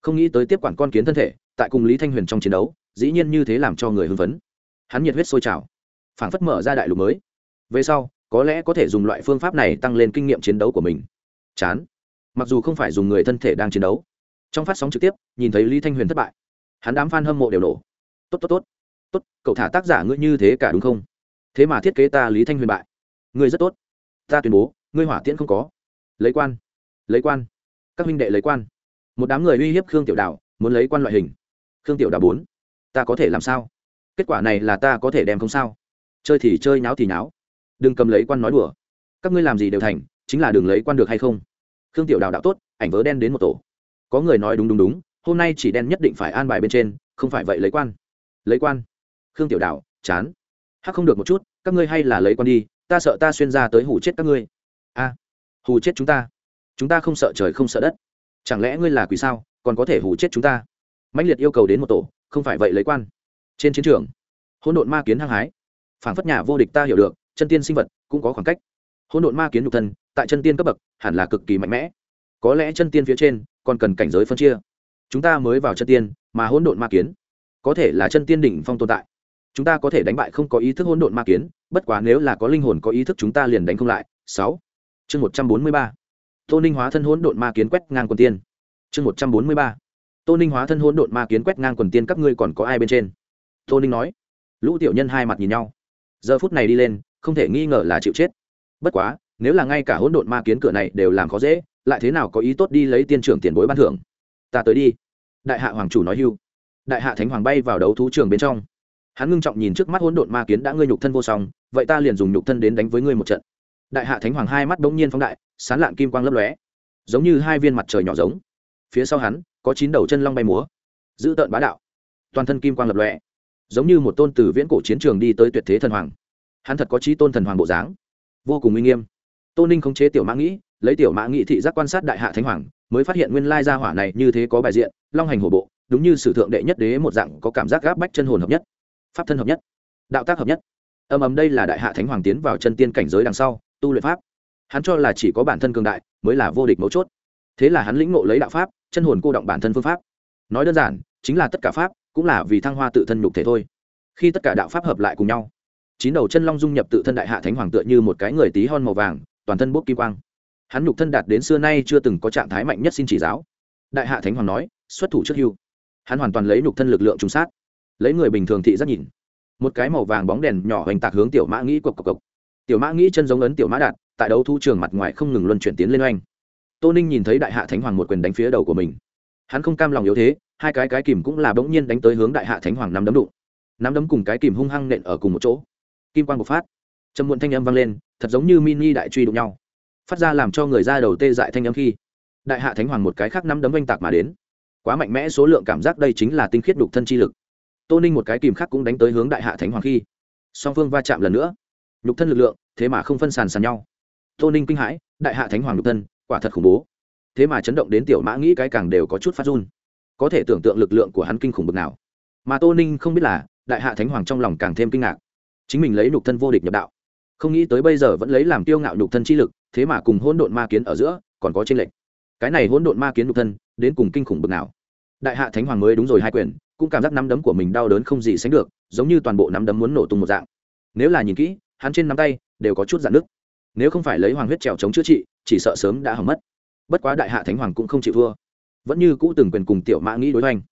Không nghĩ tới tiếp quản con kiến thân thể, tại cùng lý thanh huyền trong chiến đấu, dĩ nhiên như thế làm cho người hưng phấn. Hắn nhiệt huyết sôi trào, phảng phất mở ra đại lục mới. Về sau, có lẽ có thể dùng loại phương pháp này tăng lên kinh nghiệm chiến đấu của mình. Chán. Mặc dù không phải dùng người thân thể đang chiến đấu, trong phát sóng trực tiếp, nhìn thấy lý thanh huyền thất bại, hắn đám f a n hâm mộ đều nổ. Tốt tốt tốt tốt, cậu thả tác giả ngươi như thế cả đúng không? Thế mà thiết kế ta lý thanh huyền bại. Ngươi rất tốt. Ta tuyên bố, ngươi hỏa tiễn không có. Lấy quan. Lấy quan. Các huynh đệ lấy quan. Một đám người uy hiếp khương tiểu Đào, muốn lấy quan loại hình. Khương tiểu Đào bốn, ta có thể làm sao? Kết quả này là ta có thể đem không sao. Chơi thì chơi náo thì náo đừng cầm lấy quan nói đùa. Các ngươi làm gì đều thành, chính là đừng lấy quan được hay không? Khương tiểu đào đạo tốt, ảnh vớ đen đến một tổ. Có người nói đúng đúng đúng, hôm nay chỉ đen nhất định phải an bài bên trên, không phải vậy lấy quan. Lấy quan khương tiểu đạo chán. Hắc không được một chút, các ngươi hay là lấy quan đi, ta sợ ta xuyên ra tới hủ chết các ngươi. A, hù chết chúng ta. Chúng ta không sợ trời không sợ đất. Chẳng lẽ ngươi là quỷ sao, còn có thể hù chết chúng ta? Mạnh liệt yêu cầu đến một tổ, không phải vậy lấy quan. Trên chiến trường, hỗn độn ma kiến hăng hái. Phản phất nhà vô địch ta hiểu được, chân tiên sinh vật cũng có khoảng cách. Hỗn độn ma kiến nhục thân, tại chân tiên cấp bậc, hẳn là cực kỳ mạnh mẽ. Có lẽ chân tiên phía trên, còn cần cảnh giới phân chia. Chúng ta mới vào chân tiên, mà hỗn độn ma kiến, có thể là chân tiên đỉnh phong tồn tại chúng ta có thể đánh bại không có ý thức hỗn độn ma kiến, bất quá nếu là có linh hồn có ý thức chúng ta liền đánh không lại. Sáu. Chương một trăm bốn mươi ba. Tô ninh hóa thân hỗn độn ma kiến quét ngang quần tiên. Chương một trăm bốn mươi ba. Tô ninh hóa thân hỗn độn ma kiến quét ngang quần tiên các ngươi còn có ai bên trên? Tô ninh nói. Lũ tiểu nhân hai mặt nhìn nhau. Giờ phút này đi lên, không thể nghi ngờ là chịu chết. Bất quá, nếu là ngay cả hỗn độn ma kiến cửa này đều làm khó dễ, lại thế nào có ý tốt đi lấy tiên trưởng tiền bối ban thưởng? Ta tới đi. Đại hạ hoàng chủ nói hưu. Đại hạ thánh hoàng bay vào đấu thú trường bên trong hắn ngưng trọng nhìn trước mắt hỗn độn ma kiến đã ngươi nhục thân vô song, vậy ta liền dùng nhục thân đến đánh với ngươi một trận. Đại hạ thánh hoàng hai mắt bỗng nhiên phóng đại, sán lạn kim quang lấp lóe, giống như hai viên mặt trời nhỏ giống. Phía sau hắn, có chín đầu chân long bay múa, giữ tợn bá đạo. Toàn thân kim quang lập lòe, giống như một tôn từ viễn cổ chiến trường đi tới tuyệt thế thần hoàng. Hắn thật có trí tôn thần hoàng bộ dáng, vô cùng uy nghiêm. Tô ninh khống chế tiểu mã nghĩ, lấy tiểu mã nghị thị giác quan sát đại hạ thánh hoàng, mới phát hiện nguyên lai gia hỏa này như thế có bài diện, long hành hổ bộ, đúng như sử thượng đệ nhất đế một dạng có cảm giác gáp bách chân hồn hợp nhất pháp thân hợp nhất, đạo tác hợp nhất. Âm ầm đây là đại hạ thánh hoàng tiến vào chân tiên cảnh giới đằng sau, tu luyện pháp. Hắn cho là chỉ có bản thân cường đại mới là vô địch mấu chốt. Thế là hắn lĩnh ngộ lấy đạo pháp, chân hồn cô động bản thân phương pháp. Nói đơn giản, chính là tất cả pháp cũng là vì thăng hoa tự thân nhục thể thôi. Khi tất cả đạo pháp hợp lại cùng nhau, chín đầu chân long dung nhập tự thân đại hạ thánh hoàng tựa như một cái người tí hon màu vàng, toàn thân bốc kim quang. Hắn nhục thân đạt đến xưa nay chưa từng có trạng thái mạnh nhất xin chỉ giáo. Đại hạ thánh hoàng nói, xuất thủ trước hưu. Hắn hoàn toàn lấy nhục thân lực lượng trùng sát lấy người bình thường thị rất nhìn. Một cái màu vàng bóng đèn nhỏ hoành tạc hướng tiểu mã nghĩ cộc cộc cộc. Tiểu mã nghĩ chân giống ấn tiểu mã đạt, tại đấu thu trường mặt ngoài không ngừng luân chuyển tiến lên oanh. Tô ninh nhìn thấy đại hạ thánh hoàng một quyền đánh phía đầu của mình. Hắn không cam lòng yếu thế, hai cái cái kìm cũng là bỗng nhiên đánh tới hướng đại hạ thánh hoàng nắm đấm đụng. Nắm đấm cùng cái kìm hung hăng nện ở cùng một chỗ. Kim quang bộc phát. Trầm muộn thanh âm vang lên, thật giống như mini đại truy đụng nhau. Phát ra làm cho người ra đầu tê dại thanh âm khi, đại hạ thánh hoàng một cái khác nắm đấm oanh tạc mà đến. Quá mạnh mẽ số lượng cảm giác đây chính là tinh khiết đục thân chi lực tô ninh một cái kìm khác cũng đánh tới hướng đại hạ thánh hoàng khi, song phương va chạm lần nữa. Nhục thân lực lượng, thế mà không phân sàn sàn nhau. Tô ninh kinh hãi, đại hạ thánh hoàng nhục thân, quả thật khủng bố. Thế mà chấn động đến tiểu mã nghĩ cái càng đều có chút phát run. Có thể tưởng tượng lực lượng của hắn kinh khủng bực nào. Mà tô ninh không biết là, đại hạ thánh hoàng trong lòng càng thêm kinh ngạc. Chính mình lấy nhục thân vô địch nhập đạo. Không nghĩ tới bây giờ vẫn lấy làm tiêu ngạo nhục thân chi lực, thế mà cùng hỗn độn ma kiến ở giữa, còn có trên lệnh cái này hỗn độn ma kiến nhục thân, đến cùng kinh khủng bực nào. Đại hạ thánh hoàng mới đúng rồi hai quyền cũng cảm giác nắm đấm của mình đau đớn không gì sánh được, giống như toàn bộ nắm đấm muốn nổ tung một dạng. Nếu là nhìn kỹ, hắn trên nắm tay đều có chút dạn nứt. Nếu không phải lấy hoàng huyết trèo chống chữa trị, chỉ sợ sớm đã hỏng mất. Bất quá đại hạ thánh hoàng cũng không chịu thua. Vẫn như cũ từng quyền cùng tiểu mã nghĩ đối hoành.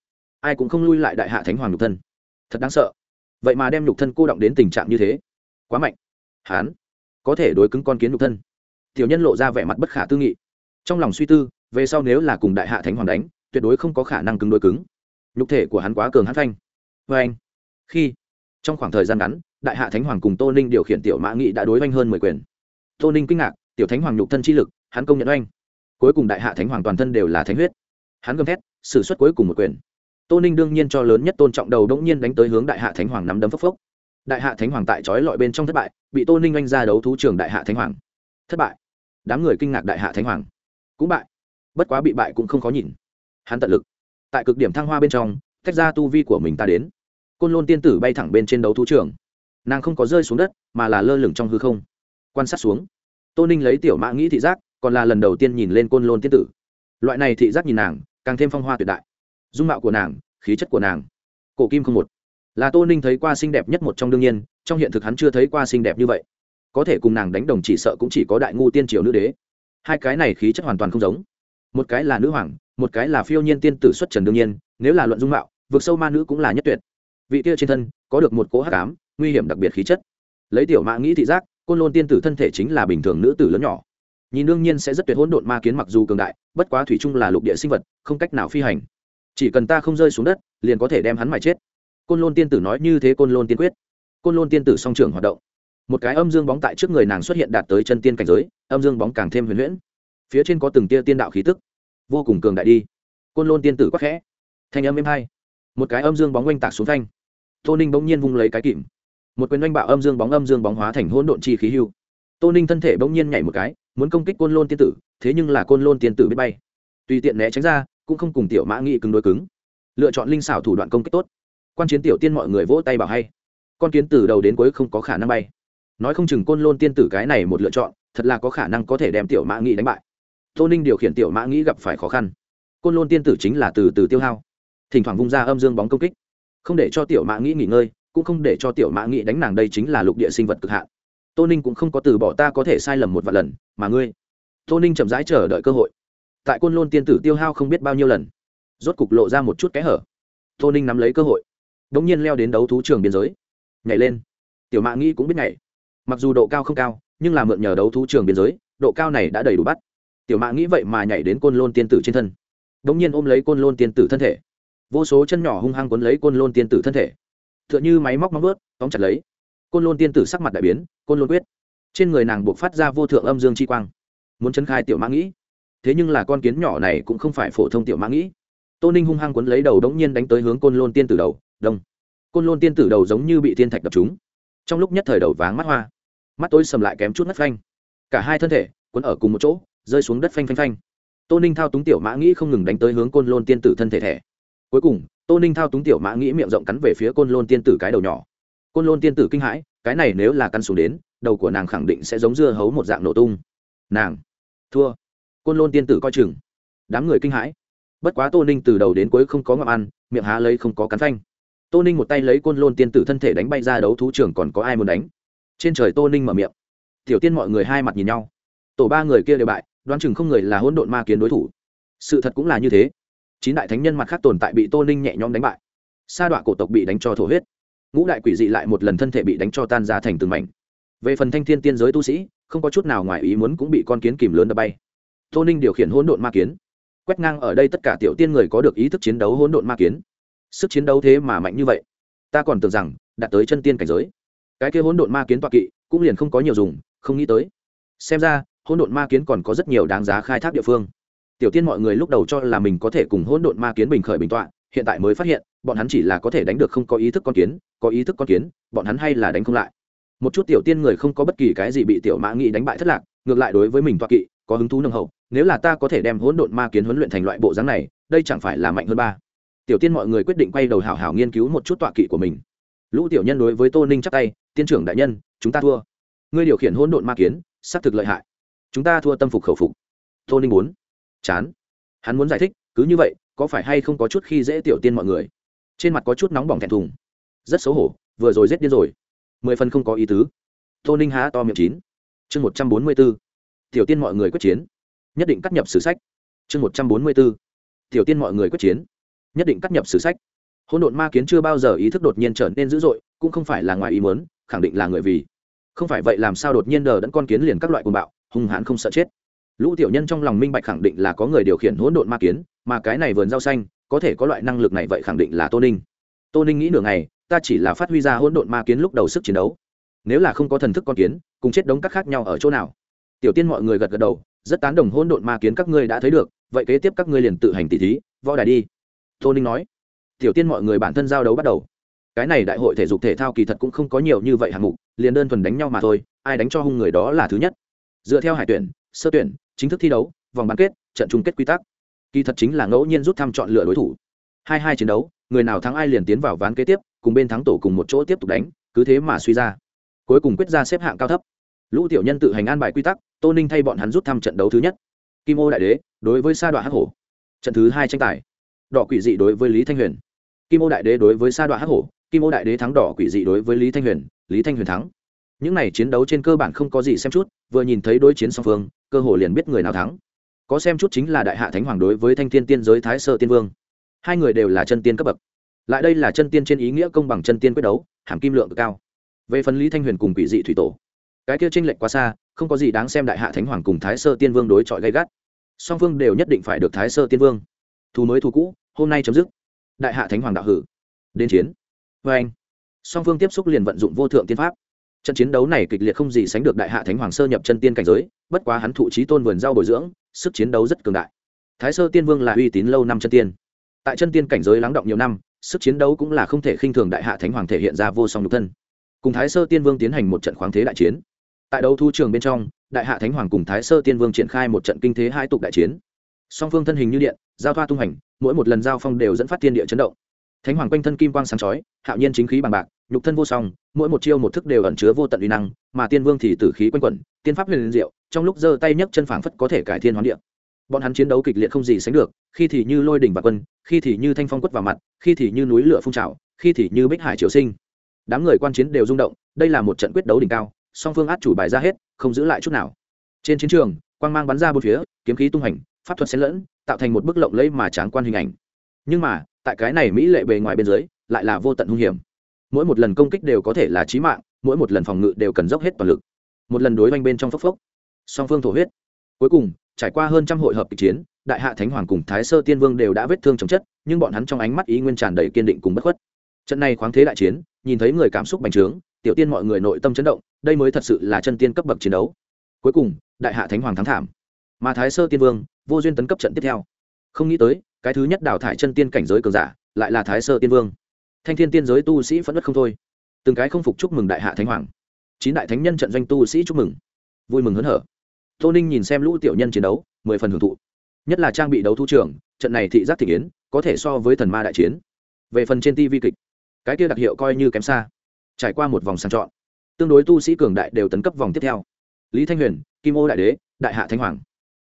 Ai cũng không lui lại đại hạ thánh hoàng nhục thân. Thật đáng sợ. Vậy mà đem nhục thân cô động đến tình trạng như thế. Quá mạnh. Hán có thể đối cứng con kiến nhục thân. Tiểu nhân lộ ra vẻ mặt bất khả tư nghị. Trong lòng suy tư, về sau nếu là cùng đại hạ thánh hoàng đánh, tuyệt đối không có khả năng cứng đối cứng nhục thể của hắn quá cường hắn phanh. Vê anh, khi, trong khoảng thời gian ngắn, đại hạ thánh hoàng cùng tô ninh điều khiển tiểu mã nghị đã đối oanh hơn mười quyền. Tô ninh kinh ngạc, tiểu thánh hoàng nhục thân chi lực, hắn công nhận oanh. Cuối cùng đại hạ thánh hoàng toàn thân đều là thánh huyết. Hắn gầm thét xử suất cuối cùng một quyền. Tô ninh đương nhiên cho lớn nhất tôn trọng đầu đ ỗ n g nhiên đánh tới hướng đại hạ thánh hoàng nắm đấm phốc phốc. Đại hạ thánh hoàng tại trói lọi bên trong thất bại, bị tô ninh oanh ra đấu thú trường đại hạ thánh hoàng. Thất bại. Đám người kinh ngạc đại hạ thánh hoàng. Cũng bại. Bất quá bị bại cũng không khó nhìn. Hắn tận lực tại cực điểm thăng hoa bên trong, tách ra tu vi của mình ta đến. Côn lôn tiên tử bay thẳng bên trên đấu thú trường nàng không có rơi xuống đất, mà là lơ lửng trong hư không. Quan sát xuống, tô ninh lấy tiểu mã nghĩ thị giác, còn là lần đầu tiên nhìn lên côn lôn tiên tử. Loại này thị giác nhìn nàng, càng thêm phong hoa tuyệt đại. Dung mạo của nàng, khí chất của nàng, cổ kim không một. Là tô ninh thấy qua xinh đẹp nhất một trong đương nhiên, trong hiện thực hắn chưa thấy qua xinh đẹp như vậy. Có thể cùng nàng đánh đồng chỉ sợ cũng chỉ có đại ngu tiên triều nữ đế. Hai cái này khí chất hoàn toàn không giống. Một cái là nữ hoàng một cái là phiêu nhiên tiên tử xuất trần đương nhiên, nếu là luận dung mạo vượt sâu ma nữ cũng là nhất tuyệt. Vị kia trên thân, có được một cỗ hắc ám, nguy hiểm đặc biệt khí chất. Lấy tiểu mã nghĩ thị giác, côn lôn tiên tử thân thể chính là bình thường nữ tử lớn nhỏ. Nhìn đương nhiên sẽ rất tuyệt hỗn độn ma kiến mặc dù cường đại, bất quá thủy chung là lục địa sinh vật, không cách nào phi hành. Chỉ cần ta không rơi xuống đất, liền có thể đem hắn mài chết. Côn lôn tiên tử nói như thế côn lôn tiên quyết. Côn lôn tiên tử song trường hoạt động. Một cái âm dương bóng tại trước người nàng xuất hiện đạt tới chân tiên cảnh giới, âm dương bóng càng thêm huyền huyễn. Phía trên có từng tia tiên đạo khí tức vô cùng cường đại đi. Côn lôn tiên tử quắc khẽ. Thanh âm êm hai một cái âm dương bóng oanh tạc xuống thanh tô ninh bỗng nhiên vung lấy cái kìm. Một quyền oanh bạo âm dương bóng âm dương bóng hóa thành hỗn độn chi khí hưu. Tô ninh thân thể bỗng nhiên nhảy một cái, muốn công kích côn lôn tiên tử, thế nhưng là côn lôn tiên tử biết bay. Tùy tiện né tránh ra, cũng không cùng tiểu mã nghị cứng đối cứng. Lựa chọn linh xảo thủ đoạn công kích tốt. Quan chiến tiểu tiên mọi người vỗ tay bảo hay. Con kiến từ đầu đến cuối không có khả năng bay. Nói không chừng côn lôn tiên tử cái này một lựa chọn, thật là có khả năng có thể đem tiểu mã nghị đánh bại tô ninh điều khiển tiểu mã nghĩ gặp phải khó khăn. Côn lôn tiên tử chính là từ từ tiêu hao. Thỉnh thoảng vung ra âm dương bóng công kích. Không để cho tiểu mã nghĩ nghỉ ngơi, cũng không để cho tiểu mã nghĩ đánh nàng đây chính là lục địa sinh vật cực hạn. Tô ninh cũng không có từ bỏ ta có thể sai lầm một vài lần, mà ngươi. Tô ninh chậm rãi chờ đợi cơ hội. Tại côn lôn tiên tử tiêu hao không biết bao nhiêu lần, rốt cục lộ ra một chút kẽ hở. Tô ninh nắm lấy cơ hội đ ỗ n g nhiên leo đến đấu thú trường biên giới. Nhảy lên. Tiểu mã nghĩ cũng biết nhảy. Mặc dù độ cao không cao, nhưng là mượn nhờ đấu thú trường biên giới, độ cao này đã đầy đủ bắt tiểu mạ nghĩ vậy mà nhảy đến côn lôn tiên tử trên thân. Đ ỗ n g nhiên ôm lấy côn lôn tiên tử thân thể. Vô số chân nhỏ hung hăng quấn lấy côn lôn tiên tử thân thể. T h ư ợ n h ư máy móc móc vớt tóm chặt lấy. Côn lôn tiên tử sắc mặt đại biến, côn lôn quyết. Trên người nàng buộc phát ra vô thượng âm dương chi quang. Muốn chấn khai tiểu mã nghĩ. Thế nhưng là con kiến nhỏ này cũng không phải phổ thông tiểu mã nghĩ. Tô ninh hung hăng quấn lấy đầu đống nhiên đánh tới hướng côn lôn tiên tử đầu, đông. Côn lôn tiên tử đầu giống như bị thiên thạch đập chúng trong lúc nhất thời đầu váng mắt hoa. Mắt tôi sầm lại kém chút ngất phanh. Cả hai thân thể quấn ở cùng một chỗ rơi xuống đất phanh phanh phanh. Tô ninh thao túng tiểu mã nghĩ không ngừng đánh tới hướng côn lôn tiên tử thân thể thẻ. Cuối cùng, tô ninh thao túng tiểu mã nghĩ miệng rộng cắn về phía côn lôn tiên tử cái đầu nhỏ. Côn lôn tiên tử kinh hãi, cái này nếu là căn xuống đến, đầu của nàng khẳng định sẽ giống dưa hấu một dạng nổ tung. Nàng, thua. Côn lôn tiên tử coi chừng. Đám người kinh hãi. Bất quá tô ninh từ đầu đến cuối không có ngậm ăn, miệng há lấy không có cắn phanh. Tô ninh một tay lấy côn lôn tiên tử thân thể đánh bay ra đấu thú trưởng còn có ai muốn đánh. Trên trời tô ninh mở miệng. Tiểu tiên mọi người hai mặt nhìn nhau. Tổ ba người kia đều bại đoán chừng không người là hỗn độn ma kiến đối thủ. Sự thật cũng là như thế. Chín đại thánh nhân mặt khác tồn tại bị tô ninh nhẹ nhõm đánh bại. Sa đọa cổ tộc bị đánh cho thổ huyết. Ngũ đại quỷ dị lại một lần thân thể bị đánh cho tan ra thành từng mảnh. Về phần thanh thiên tiên giới tu sĩ, không có chút nào ngoài ý muốn cũng bị con kiến kìm lớn đập bay. Tô ninh điều khiển hỗn độn ma kiến. Quét ngang ở đây tất cả tiểu tiên người có được ý thức chiến đấu hỗn độn ma kiến. Sức chiến đấu thế mà mạnh như vậy. Ta còn tưởng rằng, đạt tới chân tiên cảnh giới. Cái kia hỗn độn ma kiến toạ kỵ cũng liền không có nhiều dùng, không nghĩ tới. Xem ra hỗn độn ma kiến còn có rất nhiều đáng giá khai thác địa phương. Tiểu tiên mọi người lúc đầu cho là mình có thể cùng hỗn độn ma kiến bình khởi bình tọa, hiện tại mới phát hiện, bọn hắn chỉ là có thể đánh được không có ý thức con kiến, có ý thức con kiến, bọn hắn hay là đánh không lại. Một chút tiểu tiên người không có bất kỳ cái gì bị tiểu mã nghị đánh bại thất lạc, ngược lại đối với mình toa kỵ, có hứng thú nâng hậu, nếu là ta có thể đem hỗn độn ma kiến huấn luyện thành loại bộ dáng này, đây chẳng phải là mạnh hơn ba. Tiểu tiên mọi người quyết định quay đầu hảo hảo nghiên cứu một chút tọa kỵ của mình. Lũ tiểu nhân đối với tô ninh chắc tay, tiên trưởng đại nhân, chúng ta thua. Ngươi điều khiển hỗn độn ma kiến, xác thực lợi hại chúng ta thua tâm phục khẩu phục. Tô ninh muốn. Chán. Hắn muốn giải thích, cứ như vậy, có phải hay không có chút khi dễ tiểu tiên mọi người? Trên mặt có chút nóng bỏng thẹn thùng. Rất xấu hổ, vừa rồi rét điên rồi. Mười phần không có ý tứ. Tô ninh há to miệng chín. Chương một trăm bốn mươi b ố tiểu tiên mọi người quyết chiến. Nhất định cắt nhập sử sách. Chương một trăm bốn mươi b ố tiểu tiên mọi người quyết chiến. Nhất định cắt nhập sử sách. Hỗn độn ma kiến chưa bao giờ ý thức đột nhiên trở nên dữ dội, cũng không phải là ngoài ý muốn, khẳng định là người vì. Không phải vậy làm sao đột nhiên đờ đẫn con kiến liền các loại cuồng bạo hung hãn không sợ chết. Lũ tiểu nhân trong lòng minh bạch khẳng định là có người điều khiển hỗn độn ma kiến, mà cái này vườn rau xanh, có thể có loại năng lực này vậy khẳng định là tô ninh. Tô ninh nghĩ nửa ngày, ta chỉ là phát huy ra hỗn độn ma kiến lúc đầu sức chiến đấu. Nếu là không có thần thức con kiến, cùng chết đống các khác nhau ở chỗ nào? Tiểu tiên mọi người gật gật đầu, rất tán đồng hỗn độn ma kiến các ngươi đã thấy được, vậy kế tiếp các ngươi liền tự hành tỷ thí, võ đài đi. Tô ninh nói. Tiểu tiên mọi người bản thân giao đấu bắt đầu. Cái này đại hội thể dục thể thao kỳ thật cũng không có nhiều như vậy hạng mục, liền đơn thuần đánh nhau mà thôi, ai đánh cho hung người đó là thứ nhất dựa theo hải tuyển, sơ tuyển, chính thức thi đấu, vòng bán kết, trận chung kết quy tắc. Kỳ thật chính là ngẫu nhiên rút thăm chọn lựa đối thủ. Hai hai chiến đấu, người nào thắng ai liền tiến vào ván kế tiếp, cùng bên thắng tổ cùng một chỗ tiếp tục đánh, cứ thế mà suy ra. Cuối cùng quyết ra xếp hạng cao thấp. Lũ tiểu nhân tự hành an bài quy tắc, tô ninh thay bọn hắn rút thăm trận đấu thứ nhất. Kim ô đại đế, đối với sa đoạn hắc hổ. Trận thứ hai tranh tài. Đỏ quỷ dị đối với lý thanh huyền. Kim ô đại đế đối với sa đoạn hắc hổ, kim ô đại đế thắng đỏ quỷ dị đối với lý thanh huyền, lý thanh huyền thắng những này chiến đấu trên cơ bản không có gì xem chút, vừa nhìn thấy đối chiến song phương, cơ hồ liền biết người nào thắng. Có xem chút chính là đại hạ thánh hoàng đối với thanh thiên tiên giới thái sơ tiên vương. Hai người đều là chân tiên cấp bậc. Lại đây là chân tiên trên ý nghĩa công bằng chân tiên quyết đấu, hàm kim lượng cực cao. Về phần lý thanh huyền cùng quỷ dị thủy tổ, cái kia tranh lệch quá xa, không có gì đáng xem đại hạ thánh hoàng cùng thái sơ tiên vương đối chọi gay gắt. Song phương đều nhất định phải được thái sơ tiên vương. Thù mới thù cũ, hôm nay chấm dứt. Đại hạ thánh hoàng đạo hử. Đến chiến. Vê anh song phương tiếp xúc liền vận dụng vô thượng tiên pháp trận chiến đấu này kịch liệt không gì sánh được đại hạ thánh hoàng sơ nhập chân tiên cảnh giới, bất quá hắn thụ trí tôn vườn rau bồi dưỡng, sức chiến đấu rất cường đại. Thái sơ tiên vương là uy tín lâu năm chân tiên. Tại chân tiên cảnh giới lắng động nhiều năm, sức chiến đấu cũng là không thể khinh thường đại hạ thánh hoàng thể hiện ra vô song nhục thân. Cùng thái sơ tiên vương tiến hành một trận khoáng thế đại chiến. Tại đấu thu trường bên trong, đại hạ thánh hoàng cùng thái sơ tiên vương triển khai một trận kinh thế hai tục đại chiến. Song phương thân hình như điện, giao thoa tung hành mỗi một lần giao phong đều dẫn phát tiên địa chấn động. Thánh hoàng quanh thân kim quang sáng chói, hạo nhiên chính khí bằng bạc nhục thân vô song, mỗi một chiêu một thức đều ẩn chứa vô tận uy năng, mà tiên vương thì tử khí quanh quẩn, tiên pháp huyền diệu, trong lúc giơ tay nhấc chân phảng phất có thể cải thiên hoán địa. Bọn hắn chiến đấu kịch liệt không gì sánh được, khi thì như lôi đỉnh và quân, khi thì như thanh phong quất vào mặt, khi thì như núi lửa phun trào, khi thì như bích hải triều sinh. Đám người quan chiến đều rung động, đây là một trận quyết đấu đỉnh cao, song phương át chủ bài ra hết, không giữ lại chút nào. Trên chiến trường, quang mang bắn ra bốn phía, kiếm khí tung hành, pháp thuật xen lẫn, tạo thành một bức lộng lẫy mà tráng quan hình ảnh. Nhưng mà, tại cái này mỹ lệ bề ngoài bên dưới, lại là vô tận hung hiểm mỗi một lần công kích đều có thể là chí mạng, mỗi một lần phòng ngự đều cần dốc hết toàn lực. Một lần đối oanh bên trong phốc phốc, song phương thổ huyết. Cuối cùng, trải qua hơn trăm hội hợp kịch chiến, đại hạ thánh hoàng cùng thái sơ tiên vương đều đã vết thương chồng chất, nhưng bọn hắn trong ánh mắt ý nguyên tràn đầy kiên định cùng bất khuất. Trận này khoáng thế đại chiến, nhìn thấy người cảm xúc bành trướng, tiểu tiên mọi người nội tâm chấn động, đây mới thật sự là chân tiên cấp bậc chiến đấu. Cuối cùng, đại hạ thánh hoàng thắng thảm. Mà thái sơ tiên vương, vô duyên tấn cấp trận tiếp theo. Không nghĩ tới, cái thứ nhất đào thải chân tiên cảnh giới cường giả, lại là thái sơ tiên vương thanh thiên tiên giới tu sĩ phẫn nứt không thôi. Từng cái không phục chúc mừng đại hạ thánh hoàng. Chín đại thánh nhân trận doanh tu sĩ chúc mừng. Vui mừng hớn hở. Tô ninh nhìn xem lũ tiểu nhân chiến đấu mười phần hưởng thụ. Nhất là trang bị đấu thu trưởng, trận này thị giác thị kiến có thể so với thần ma đại chiến. Về phần trên tv kịch cái kia đặc hiệu coi như kém xa. Trải qua một vòng sàng chọn tương đối tu sĩ cường đại đều tấn cấp vòng tiếp theo. Lý thanh huyền kim ô đại đế đại hạ thánh hoàng.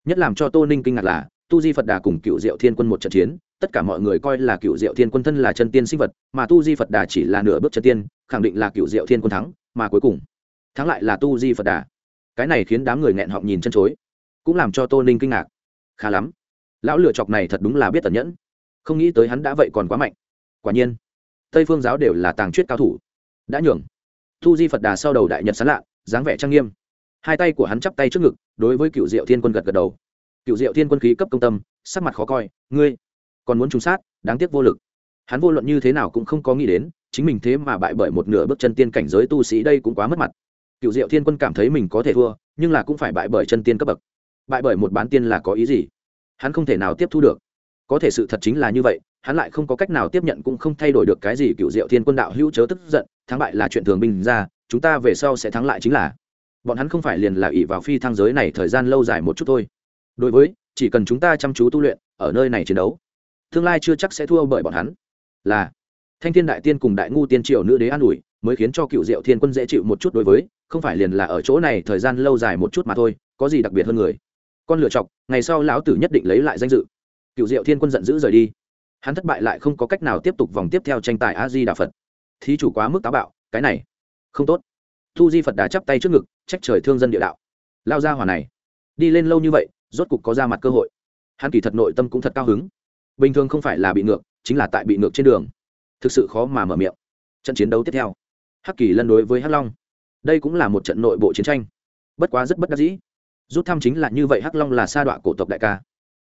Nhất làm cho tô ninh kinh ngạc là tu di phật đà cùng cựu diệu thiên quân một trận chiến tất cả mọi người coi là cựu diệu thiên quân thân là chân tiên sinh vật, mà tu di phật đà chỉ là nửa bước chân tiên, khẳng định là cựu diệu thiên quân thắng, mà cuối cùng, thắng lại là tu di phật đà. Cái này khiến đám người nghẹn họng nhìn chân chối, cũng làm cho tô ninh kinh ngạc. Khá lắm, lão lựa chọc này thật đúng là biết tẩn nhẫn. Không nghĩ tới hắn đã vậy còn quá mạnh. Quả nhiên, tây phương giáo đều là tàng truyết cao thủ. Đã nhường, tu di phật đà sau đầu đại nhật sán lạ, dáng vẻ trang nghiêm. Hai tay của hắn chắp tay trước ngực, đối với cựu diệu thiên quân gật gật đầu. Cựu diệu thiên quân khí cấp công tâm, sắc mặt khó coi, ngươi còn muốn trúng sát, đáng tiếc vô lực. Hắn vô luận như thế nào cũng không có nghĩ đến, chính mình thế mà bại bởi một nửa bước chân tiên cảnh giới tu sĩ đây cũng quá mất mặt. Cựu diệu thiên quân cảm thấy mình có thể thua, nhưng là cũng phải bại bởi chân tiên cấp bậc. Bại bởi một bán tiên là có ý gì? Hắn không thể nào tiếp thu được. Có thể sự thật chính là như vậy, hắn lại không có cách nào tiếp nhận cũng không thay đổi được cái gì cựu diệu thiên quân đạo hữu chớ tức giận, thắng bại là chuyện thường bình ra, chúng ta về sau sẽ thắng lại chính là. Bọn hắn không phải liền là ỷ vào phi thăng giới này thời gian lâu dài một chút thôi. Đối với, chỉ cần chúng ta chăm chú tu luyện, ở nơi này chiến đấu tương lai chưa chắc sẽ thua bởi bọn hắn. Là, thanh thiên đại tiên cùng đại ngu tiên triều nữ đế an ủi, mới khiến cho cựu diệu thiên quân dễ chịu một chút đối với, không phải liền là ở chỗ này thời gian lâu dài một chút mà thôi, có gì đặc biệt hơn người. Con lựa chọc, ngày sau lão tử nhất định lấy lại danh dự. Cựu diệu thiên quân giận dữ rời đi. Hắn thất bại lại không có cách nào tiếp tục vòng tiếp theo tranh tài a di đà phật. Thí chủ quá mức táo bạo, cái này, không tốt. Thu di phật đà chắp tay trước ngực, trách trời thương dân địa đạo. Lao ra hỏa này, đi lên lâu như vậy, rốt cục có ra mặt cơ hội. Hắn kỳ thật nội tâm cũng thật cao hứng bình thường không phải là bị ngược, chính là tại bị ngược trên đường. Thực sự khó mà mở miệng. Trận chiến đấu tiếp theo, hắc kỳ lân đối với hắc long. Đây cũng là một trận nội bộ chiến tranh. Bất quá rất bất đắc dĩ. Rút thăm chính là như vậy hắc long là sa đọa cổ tộc đại ca.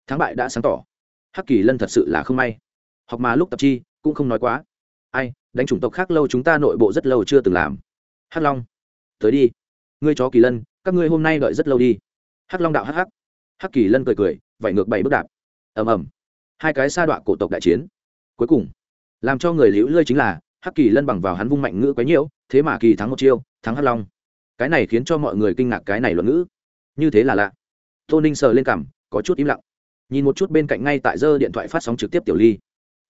Thắng bại đã sáng tỏ. Hắc kỳ lân thật sự là không may. Học mà lúc tập chi, cũng không nói quá. Ai, đánh chủng tộc khác lâu chúng ta nội bộ rất lâu chưa từng làm. Hắc long, tới đi. Ngươi chó kỳ lân, các ngươi hôm nay đợi rất lâu đi. Hắc long đạo hắc hắc. Hắc kỳ lân cười cười, vảy ngược bảy bước đạp. Ầm ầm hai cái sa đọa cổ tộc đại chiến. Cuối cùng, làm cho người liễu lơi chính là hắc kỳ lân bằng vào hắn vung mạnh ngữ quấy nhiễu, thế mà kỳ thắng một chiêu, thắng hắc long. Cái này khiến cho mọi người kinh ngạc cái này luận ngữ. Như thế là lạ. Tô ninh sờ lên cằm, có chút im lặng. Nhìn một chút bên cạnh ngay tại giơ điện thoại phát sóng trực tiếp tiểu ly.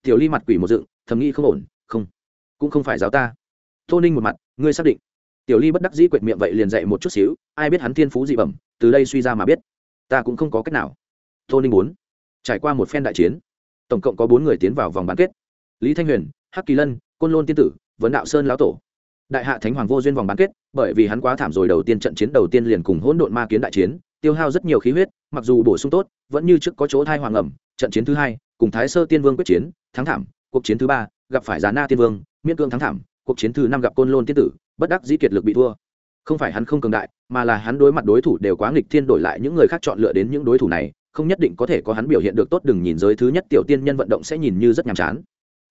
Tiểu ly mặt quỷ một dựng, thầm nghĩ không ổn, không, cũng không phải giáo ta. Tô ninh một mặt, ngươi xác định. Tiểu ly bất đắc dĩ quệt miệng vậy liền dạy một chút xíu, ai biết hắn thiên phú dị bẩm, từ đây suy ra mà biết. Ta cũng không có cách nào. Tô ninh muốn trải qua một phen đại chiến, tổng cộng có bốn người tiến vào vòng bán kết. Lý thanh huyền, hắc kỳ lân, côn lôn tiên tử, vấn đạo sơn lão tổ. Đại hạ thánh hoàng vô duyên vòng bán kết, bởi vì hắn quá thảm rồi đầu tiên trận chiến đầu tiên liền cùng hỗn độn ma kiến đại chiến, tiêu hao rất nhiều khí huyết, mặc dù bổ sung tốt, vẫn như trước có chỗ thai hoàng ẩm, trận chiến thứ hai, cùng thái sơ tiên vương quyết chiến, thắng thảm, cuộc chiến thứ ba, gặp phải giá na tiên vương, miễn cương thắng thảm, cuộc chiến thứ năm gặp côn lôn tiên tử, bất đắc dĩ kiệt lực bị thua. Không phải hắn không cường đại, mà là hắn đối mặt đối thủ đều quá nghịch thiên đổi lại những người khác chọn lựa đến những đối thủ này không nhất định có thể có hắn biểu hiện được tốt, đừng nhìn giới thứ nhất tiểu tiên nhân vận động sẽ nhìn như rất nhàm chán.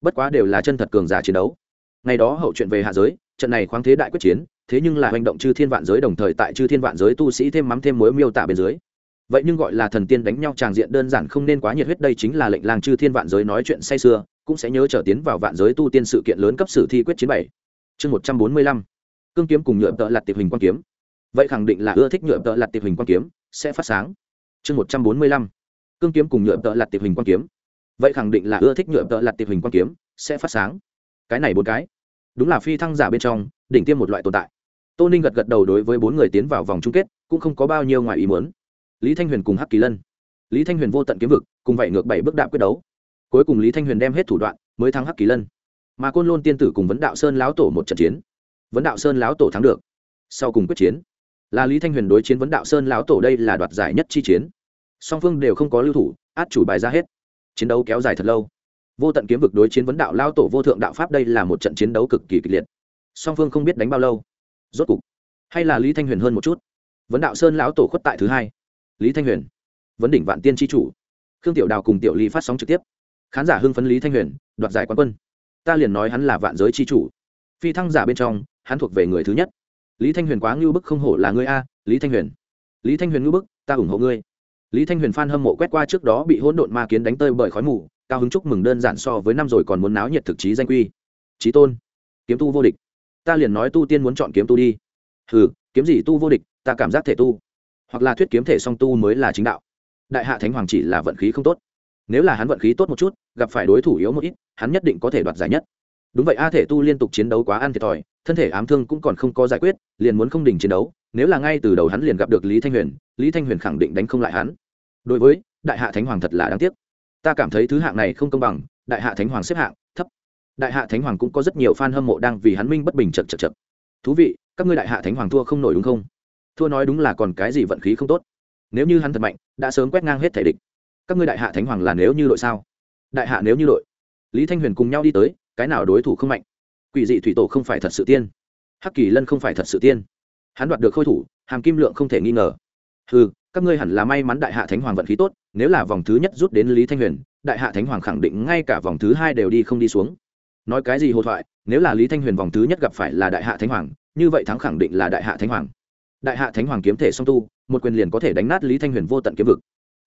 Bất quá đều là chân thật cường giả chiến đấu. Ngày đó hậu chuyện về hạ giới, trận này khoáng thế đại quyết chiến, thế nhưng là hành động chư thiên vạn giới đồng thời tại chư thiên vạn giới tu sĩ thêm mắm thêm mối miêu tả bên dưới. Vậy nhưng gọi là thần tiên đánh nhau tràng diện đơn giản không nên quá nhiệt huyết, đây chính là lệnh làng chư thiên vạn giới nói chuyện say sưa, cũng sẽ nhớ trở tiến vào vạn giới tu tiên sự kiện lớn cấp sử thi quyết chiến bảy. Chương một trăm bốn mươi lăm. Cương kiếm cùng nhựa tợ lặt tiệp hình quan kiếm. Vậy khẳng định là ưa thích nhựa tợ lặt tiệp hình quan kiếm, sẽ phát sáng chương một trăm bốn mươi lăm, cương kiếm cùng nhựa tợ lặt tiệp hình quan kiếm. Vậy khẳng định là ưa thích nhựa tợ lặt tiệp hình quan kiếm, sẽ phát sáng. Cái này bốn cái, đúng là phi thăng giả bên trong, đỉnh tiêm một loại tồn tại. Tô ninh gật gật đầu đối với bốn người tiến vào vòng chung kết, cũng không có bao nhiêu ngoài ý muốn. Lý thanh huyền cùng hắc kỳ lân. Lý thanh huyền vô tận kiếm vực, cùng vậy ngược bảy bước đạp quyết đấu. Cuối cùng lý thanh huyền đem hết thủ đoạn, mới thắng hắc kỳ lân. Mà côn lôn tiên tử cùng vấn đạo sơn lão tổ một trận chiến. Vấn đạo sơn lão tổ thắng được. Sau cùng quyết chiến là lý thanh huyền đối chiến vấn đạo sơn lão tổ đây là đoạt giải nhất chi chiến. Song phương đều không có lưu thủ, át chủ bài ra hết. Chiến đấu kéo dài thật lâu. Vô tận kiếm vực đối chiến vấn đạo lao tổ vô thượng đạo pháp đây là một trận chiến đấu cực kỳ kịch liệt. Song phương không biết đánh bao lâu. Rốt cục, hay là lý thanh huyền hơn một chút? Vấn đạo sơn lão tổ khuất tại thứ hai. Lý thanh huyền, vấn đỉnh vạn tiên tri chủ. Khương tiểu đào cùng tiểu ly phát sóng trực tiếp. Khán giả hưng phấn lý thanh huyền, đoạt giải quán quân. Ta liền nói hắn là vạn giới tri chủ. Phi thăng giả bên trong, hắn thuộc về người thứ nhất lý thanh huyền quá ngưu bức không hổ là ngươi a, lý thanh huyền. Lý thanh huyền ngưu bức, ta ủng hộ ngươi. Lý thanh huyền phan hâm mộ quét qua trước đó bị hỗn độn ma kiến đánh tơi bởi khói mù, cao hứng chúc mừng đơn giản so với năm rồi còn muốn náo nhiệt thực chí danh quy. Trí tôn, kiếm tu vô địch. Ta liền nói tu tiên muốn chọn kiếm tu đi. Hừ, kiếm gì tu vô địch, ta cảm giác thể tu. Hoặc là thuyết kiếm thể song tu mới là chính đạo. Đại hạ thánh hoàng chỉ là vận khí không tốt. Nếu là hắn vận khí tốt một chút, gặp phải đối thủ yếu một ít, hắn nhất định có thể đoạt giải nhất đúng vậy, a thể tu liên tục chiến đấu quá ăn thiệt thòi, thân thể ám thương cũng còn không có giải quyết, liền muốn không đình chiến đấu, nếu là ngay từ đầu hắn liền gặp được lý thanh huyền, lý thanh huyền khẳng định đánh không lại hắn. Đối với, đại hạ thánh hoàng thật là đáng tiếc. Ta cảm thấy thứ hạng này không công bằng, đại hạ thánh hoàng xếp hạng, thấp. Đại hạ thánh hoàng cũng có rất nhiều f a n hâm mộ đang vì hắn minh bất bình chật chật chật. Thú vị, các ngươi đại hạ thánh hoàng thua không nổi đúng không? Thua nói đúng là còn cái gì vận khí không tốt. Nếu như hắn thật mạnh, đã sớm quét ngang hết thể địch. Các ngươi đại hạ thánh hoàng là nếu như đội sao? Đại hạ nếu như đội. Lý thanh huyền cùng nhau đi tới cái nào đối thủ không mạnh? Quỷ dị thủy tổ không phải thật sự tiên. Hắc kỳ lân không phải thật sự tiên. Hắn đoạt được khôi thủ, hàm kim lượng không thể nghi ngờ. Ừ các ngươi hẳn là may mắn đại hạ thánh hoàng vận khí tốt, nếu là vòng thứ nhất rút đến lý thanh huyền, đại hạ thánh hoàng khẳng định ngay cả vòng thứ hai đều đi không đi xuống. Nói cái gì hồ thoại, nếu là lý thanh huyền vòng thứ nhất gặp phải là đại hạ thánh hoàng, như vậy thắng khẳng định là đại hạ thánh hoàng. Đại hạ thánh hoàng kiếm thể song tu, một quyền liền có thể đánh nát lý thanh huyền vô tận kiếm vực.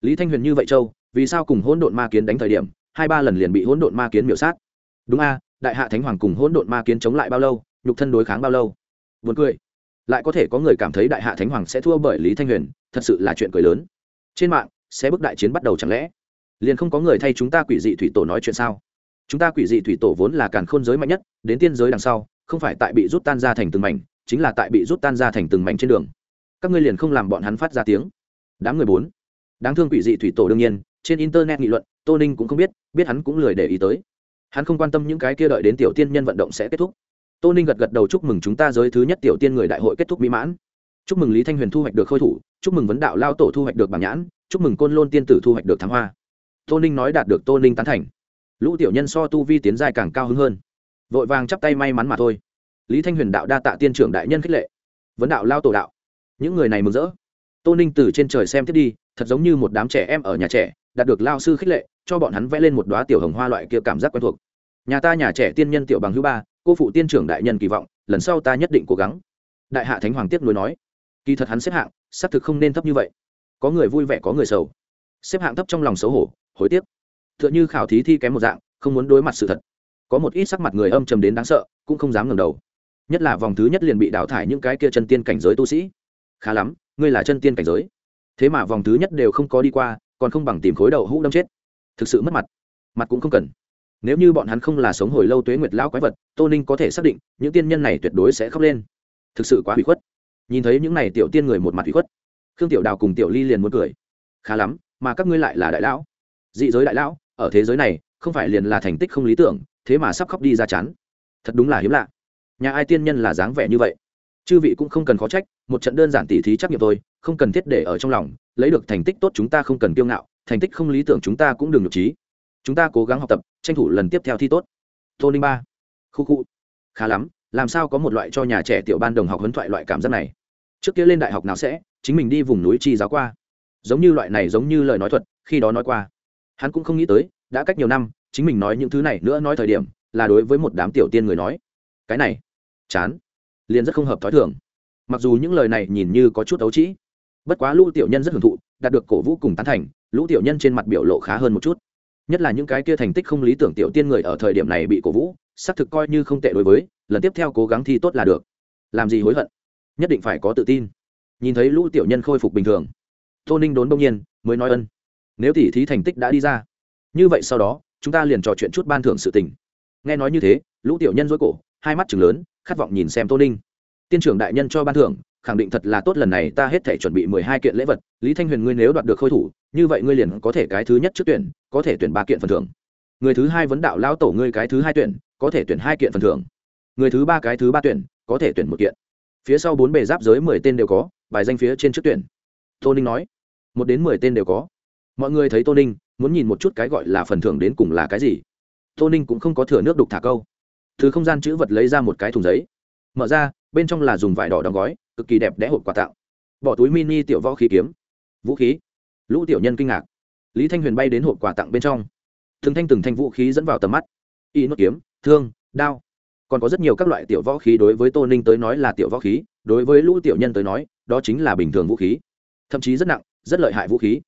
Lý thanh huyền như vậy châu, vì sao cùng hỗn độn ma kiến đánh thời điểm, hai ba lần liền bị hỗn độn ma kiến miểu sát? Đúng a, đại hạ thánh hoàng cùng hỗn độn ma kiến chống lại bao lâu, nhục thân đối kháng bao lâu? Vượt cười. Lại có thể có người cảm thấy đại hạ thánh hoàng sẽ thua bởi lý thanh huyền, thật sự là chuyện cười lớn. Trên mạng, sẽ bước đại chiến bắt đầu chẳng lẽ? Liền không có người thay chúng ta quỷ dị thủy tổ nói chuyện sao? Chúng ta quỷ dị thủy tổ vốn là càn khôn giới mạnh nhất, đến tiên giới đằng sau, không phải tại bị rút tan ra thành từng mảnh, chính là tại bị rút tan ra thành từng mảnh trên đường. Các ngươi liền không làm bọn hắn phát ra tiếng. Đám người bốn. Đáng thương quỷ dị thủy tổ đương nhiên, trên internet nghị luận, tô ninh cũng không biết biết hắn cũng lười để ý tới hắn không quan tâm những cái kia đợi đến tiểu tiên nhân vận động sẽ kết thúc. Tô ninh gật gật đầu chúc mừng chúng ta giới thứ nhất tiểu tiên người đại hội kết thúc mỹ mãn. Chúc mừng lý thanh huyền thu hoạch được khôi thủ, chúc mừng vấn đạo lao tổ thu hoạch được bảng nhãn, chúc mừng côn lôn tiên tử thu hoạch được thám hoa. Tô ninh nói đạt được tô ninh tán thành. Lũ tiểu nhân so tu vi tiến giai càng cao hứng hơn. Vội vàng chắp tay may mắn mà thôi. Lý thanh huyền đạo đa tạ tiên trưởng đại nhân khích lệ. Vấn đạo lao tổ đạo. Những người này mừng rỡ. Tô ninh từ trên trời xem tiếp đi, thật giống như một đám trẻ em ở nhà trẻ, đạt được lao sư khích lệ cho bọn hắn vẽ lên một đoá tiểu hồng hoa loại kia cảm giác quen thuộc. Nhà ta nhà trẻ tiên nhân tiểu bằng hữu ba, cô phụ tiên trưởng đại nhân kỳ vọng, lần sau ta nhất định cố gắng. Đại hạ thánh hoàng tiếp nối nói. Kỳ thật hắn xếp hạng, xác thực không nên thấp như vậy. Có người vui vẻ, có người sầu. Xếp hạng thấp trong lòng xấu hổ, hối tiếc. T h ư ợ n h ư khảo thí thi kém một dạng, không muốn đối mặt sự thật. Có một ít sắc mặt người âm trầm đến đáng sợ, cũng không dám ngầm đầu. Nhất là vòng thứ nhất liền bị đào thải những cái kia chân tiên cảnh giới tu sĩ. Khá lắm, ngươi là chân tiên cảnh giới. Thế mà vòng thứ nhất đều không có đi qua, còn không bằng tìm khối đậu hũ đâm chết thực sự mất mặt. Mặt cũng không cần. Nếu như bọn hắn không là sống hồi lâu tuế nguyệt lão quái vật, tô ninh có thể xác định, những tiên nhân này tuyệt đối sẽ khóc lên. Thực sự quá hủy khuất. Nhìn thấy những n à y tiểu tiên người một mặt hủy khuất, khương tiểu đào cùng tiểu ly liền muốn cười. Khá lắm, mà các ngươi lại là đại lão. Dị giới đại lão, ở thế giới này, không phải liền là thành tích không lý tưởng, thế mà sắp khóc đi ra chán. Thật đúng là hiếm lạ. Nhà ai tiên nhân là dáng vẻ như vậy? Chư vị cũng không cần khó trách, một trận đơn giản tỉ thí trắc nghiệm thôi, không cần thiết để ở trong lòng, lấy được thành tích tốt chúng ta không cần kiêu ngạo thành tích không lý tưởng chúng ta cũng đừng nhục trí. Chúng ta cố gắng học tập, tranh thủ lần tiếp theo thi tốt. Tô ninh ba. Khu khu. Khá lắm, làm sao có một loại cho nhà trẻ tiểu ban đồng học huấn thoại loại cảm giác này? Trước kia lên đại học nào sẽ, chính mình đi vùng núi chi giáo qua. Giống như loại này giống như lời nói thuật, khi đó nói qua. Hắn cũng không nghĩ tới, đã cách nhiều năm, chính mình nói những thứ này nữa nói thời điểm, là đối với một đám tiểu tiên người nói. Cái này, chán. Liền rất không hợp t h ó i thường. Mặc dù những lời này nhìn như có chút ấu trĩ, bất quá lũ tiểu nhân rất hưởng thụ, đạt được cổ vũ cùng tán thành lũ tiểu nhân trên mặt biểu lộ khá hơn một chút. Nhất là những cái kia thành tích không lý tưởng tiểu tiên người ở thời điểm này bị cổ vũ, xác thực coi như không tệ đối với, lần tiếp theo cố gắng thi tốt là được. Làm gì hối hận? Nhất định phải có tự tin. Nhìn thấy lũ tiểu nhân khôi phục bình thường, tô ninh đốn đông nhiên, mới nói ân. Nếu tỉ thí thành tích đã đi ra, như vậy sau đó, chúng ta liền trò chuyện chút ban thưởng sự tình. Nghe nói như thế, lũ tiểu nhân dối cổ, hai mắt chừng lớn, khát vọng nhìn xem tô ninh. Tiên trưởng đại nhân cho ban thưởng khẳng định thật là tốt lần này ta hết thể chuẩn bị mười hai kiện lễ vật, lý thanh huyền ngươi nếu đoạt được khôi thủ, như vậy ngươi liền có thể cái thứ nhất trước tuyển, có thể tuyển ba kiện phần thưởng. Người thứ hai vấn đạo lao tổ ngươi cái thứ hai tuyển, có thể tuyển hai kiện phần thưởng. Người thứ ba cái thứ ba tuyển, có thể tuyển một kiện. Phía sau bốn bề giáp giới mười tên đều có, bài danh phía trên trước tuyển. Tô ninh nói, một đến mười tên đều có. Mọi người thấy tô ninh, muốn nhìn một chút cái gọi là phần thưởng đến cùng là cái gì. Tô ninh cũng không có thừa nước đục thả câu. Thứ không gian chữ vật lấy ra một cái thùng giấy. Mở ra, bên trong là dùng vải đỏ đóng gói cực kỳ đẹp đẽ hộp quà tặng. Bỏ túi mini tiểu võ khí kiếm. Vũ khí. Lũ tiểu nhân kinh ngạc. Lý thanh huyền bay đến hộp quà tặng bên trong. Từng thanh từng thanh vũ khí dẫn vào tầm mắt. Y nốt kiếm, thương, đao. Còn có rất nhiều các loại tiểu võ khí đối với tô ninh tới nói là tiểu võ khí, đối với lũ tiểu nhân tới nói, đó chính là bình thường vũ khí. Thậm chí rất nặng, rất lợi hại vũ khí.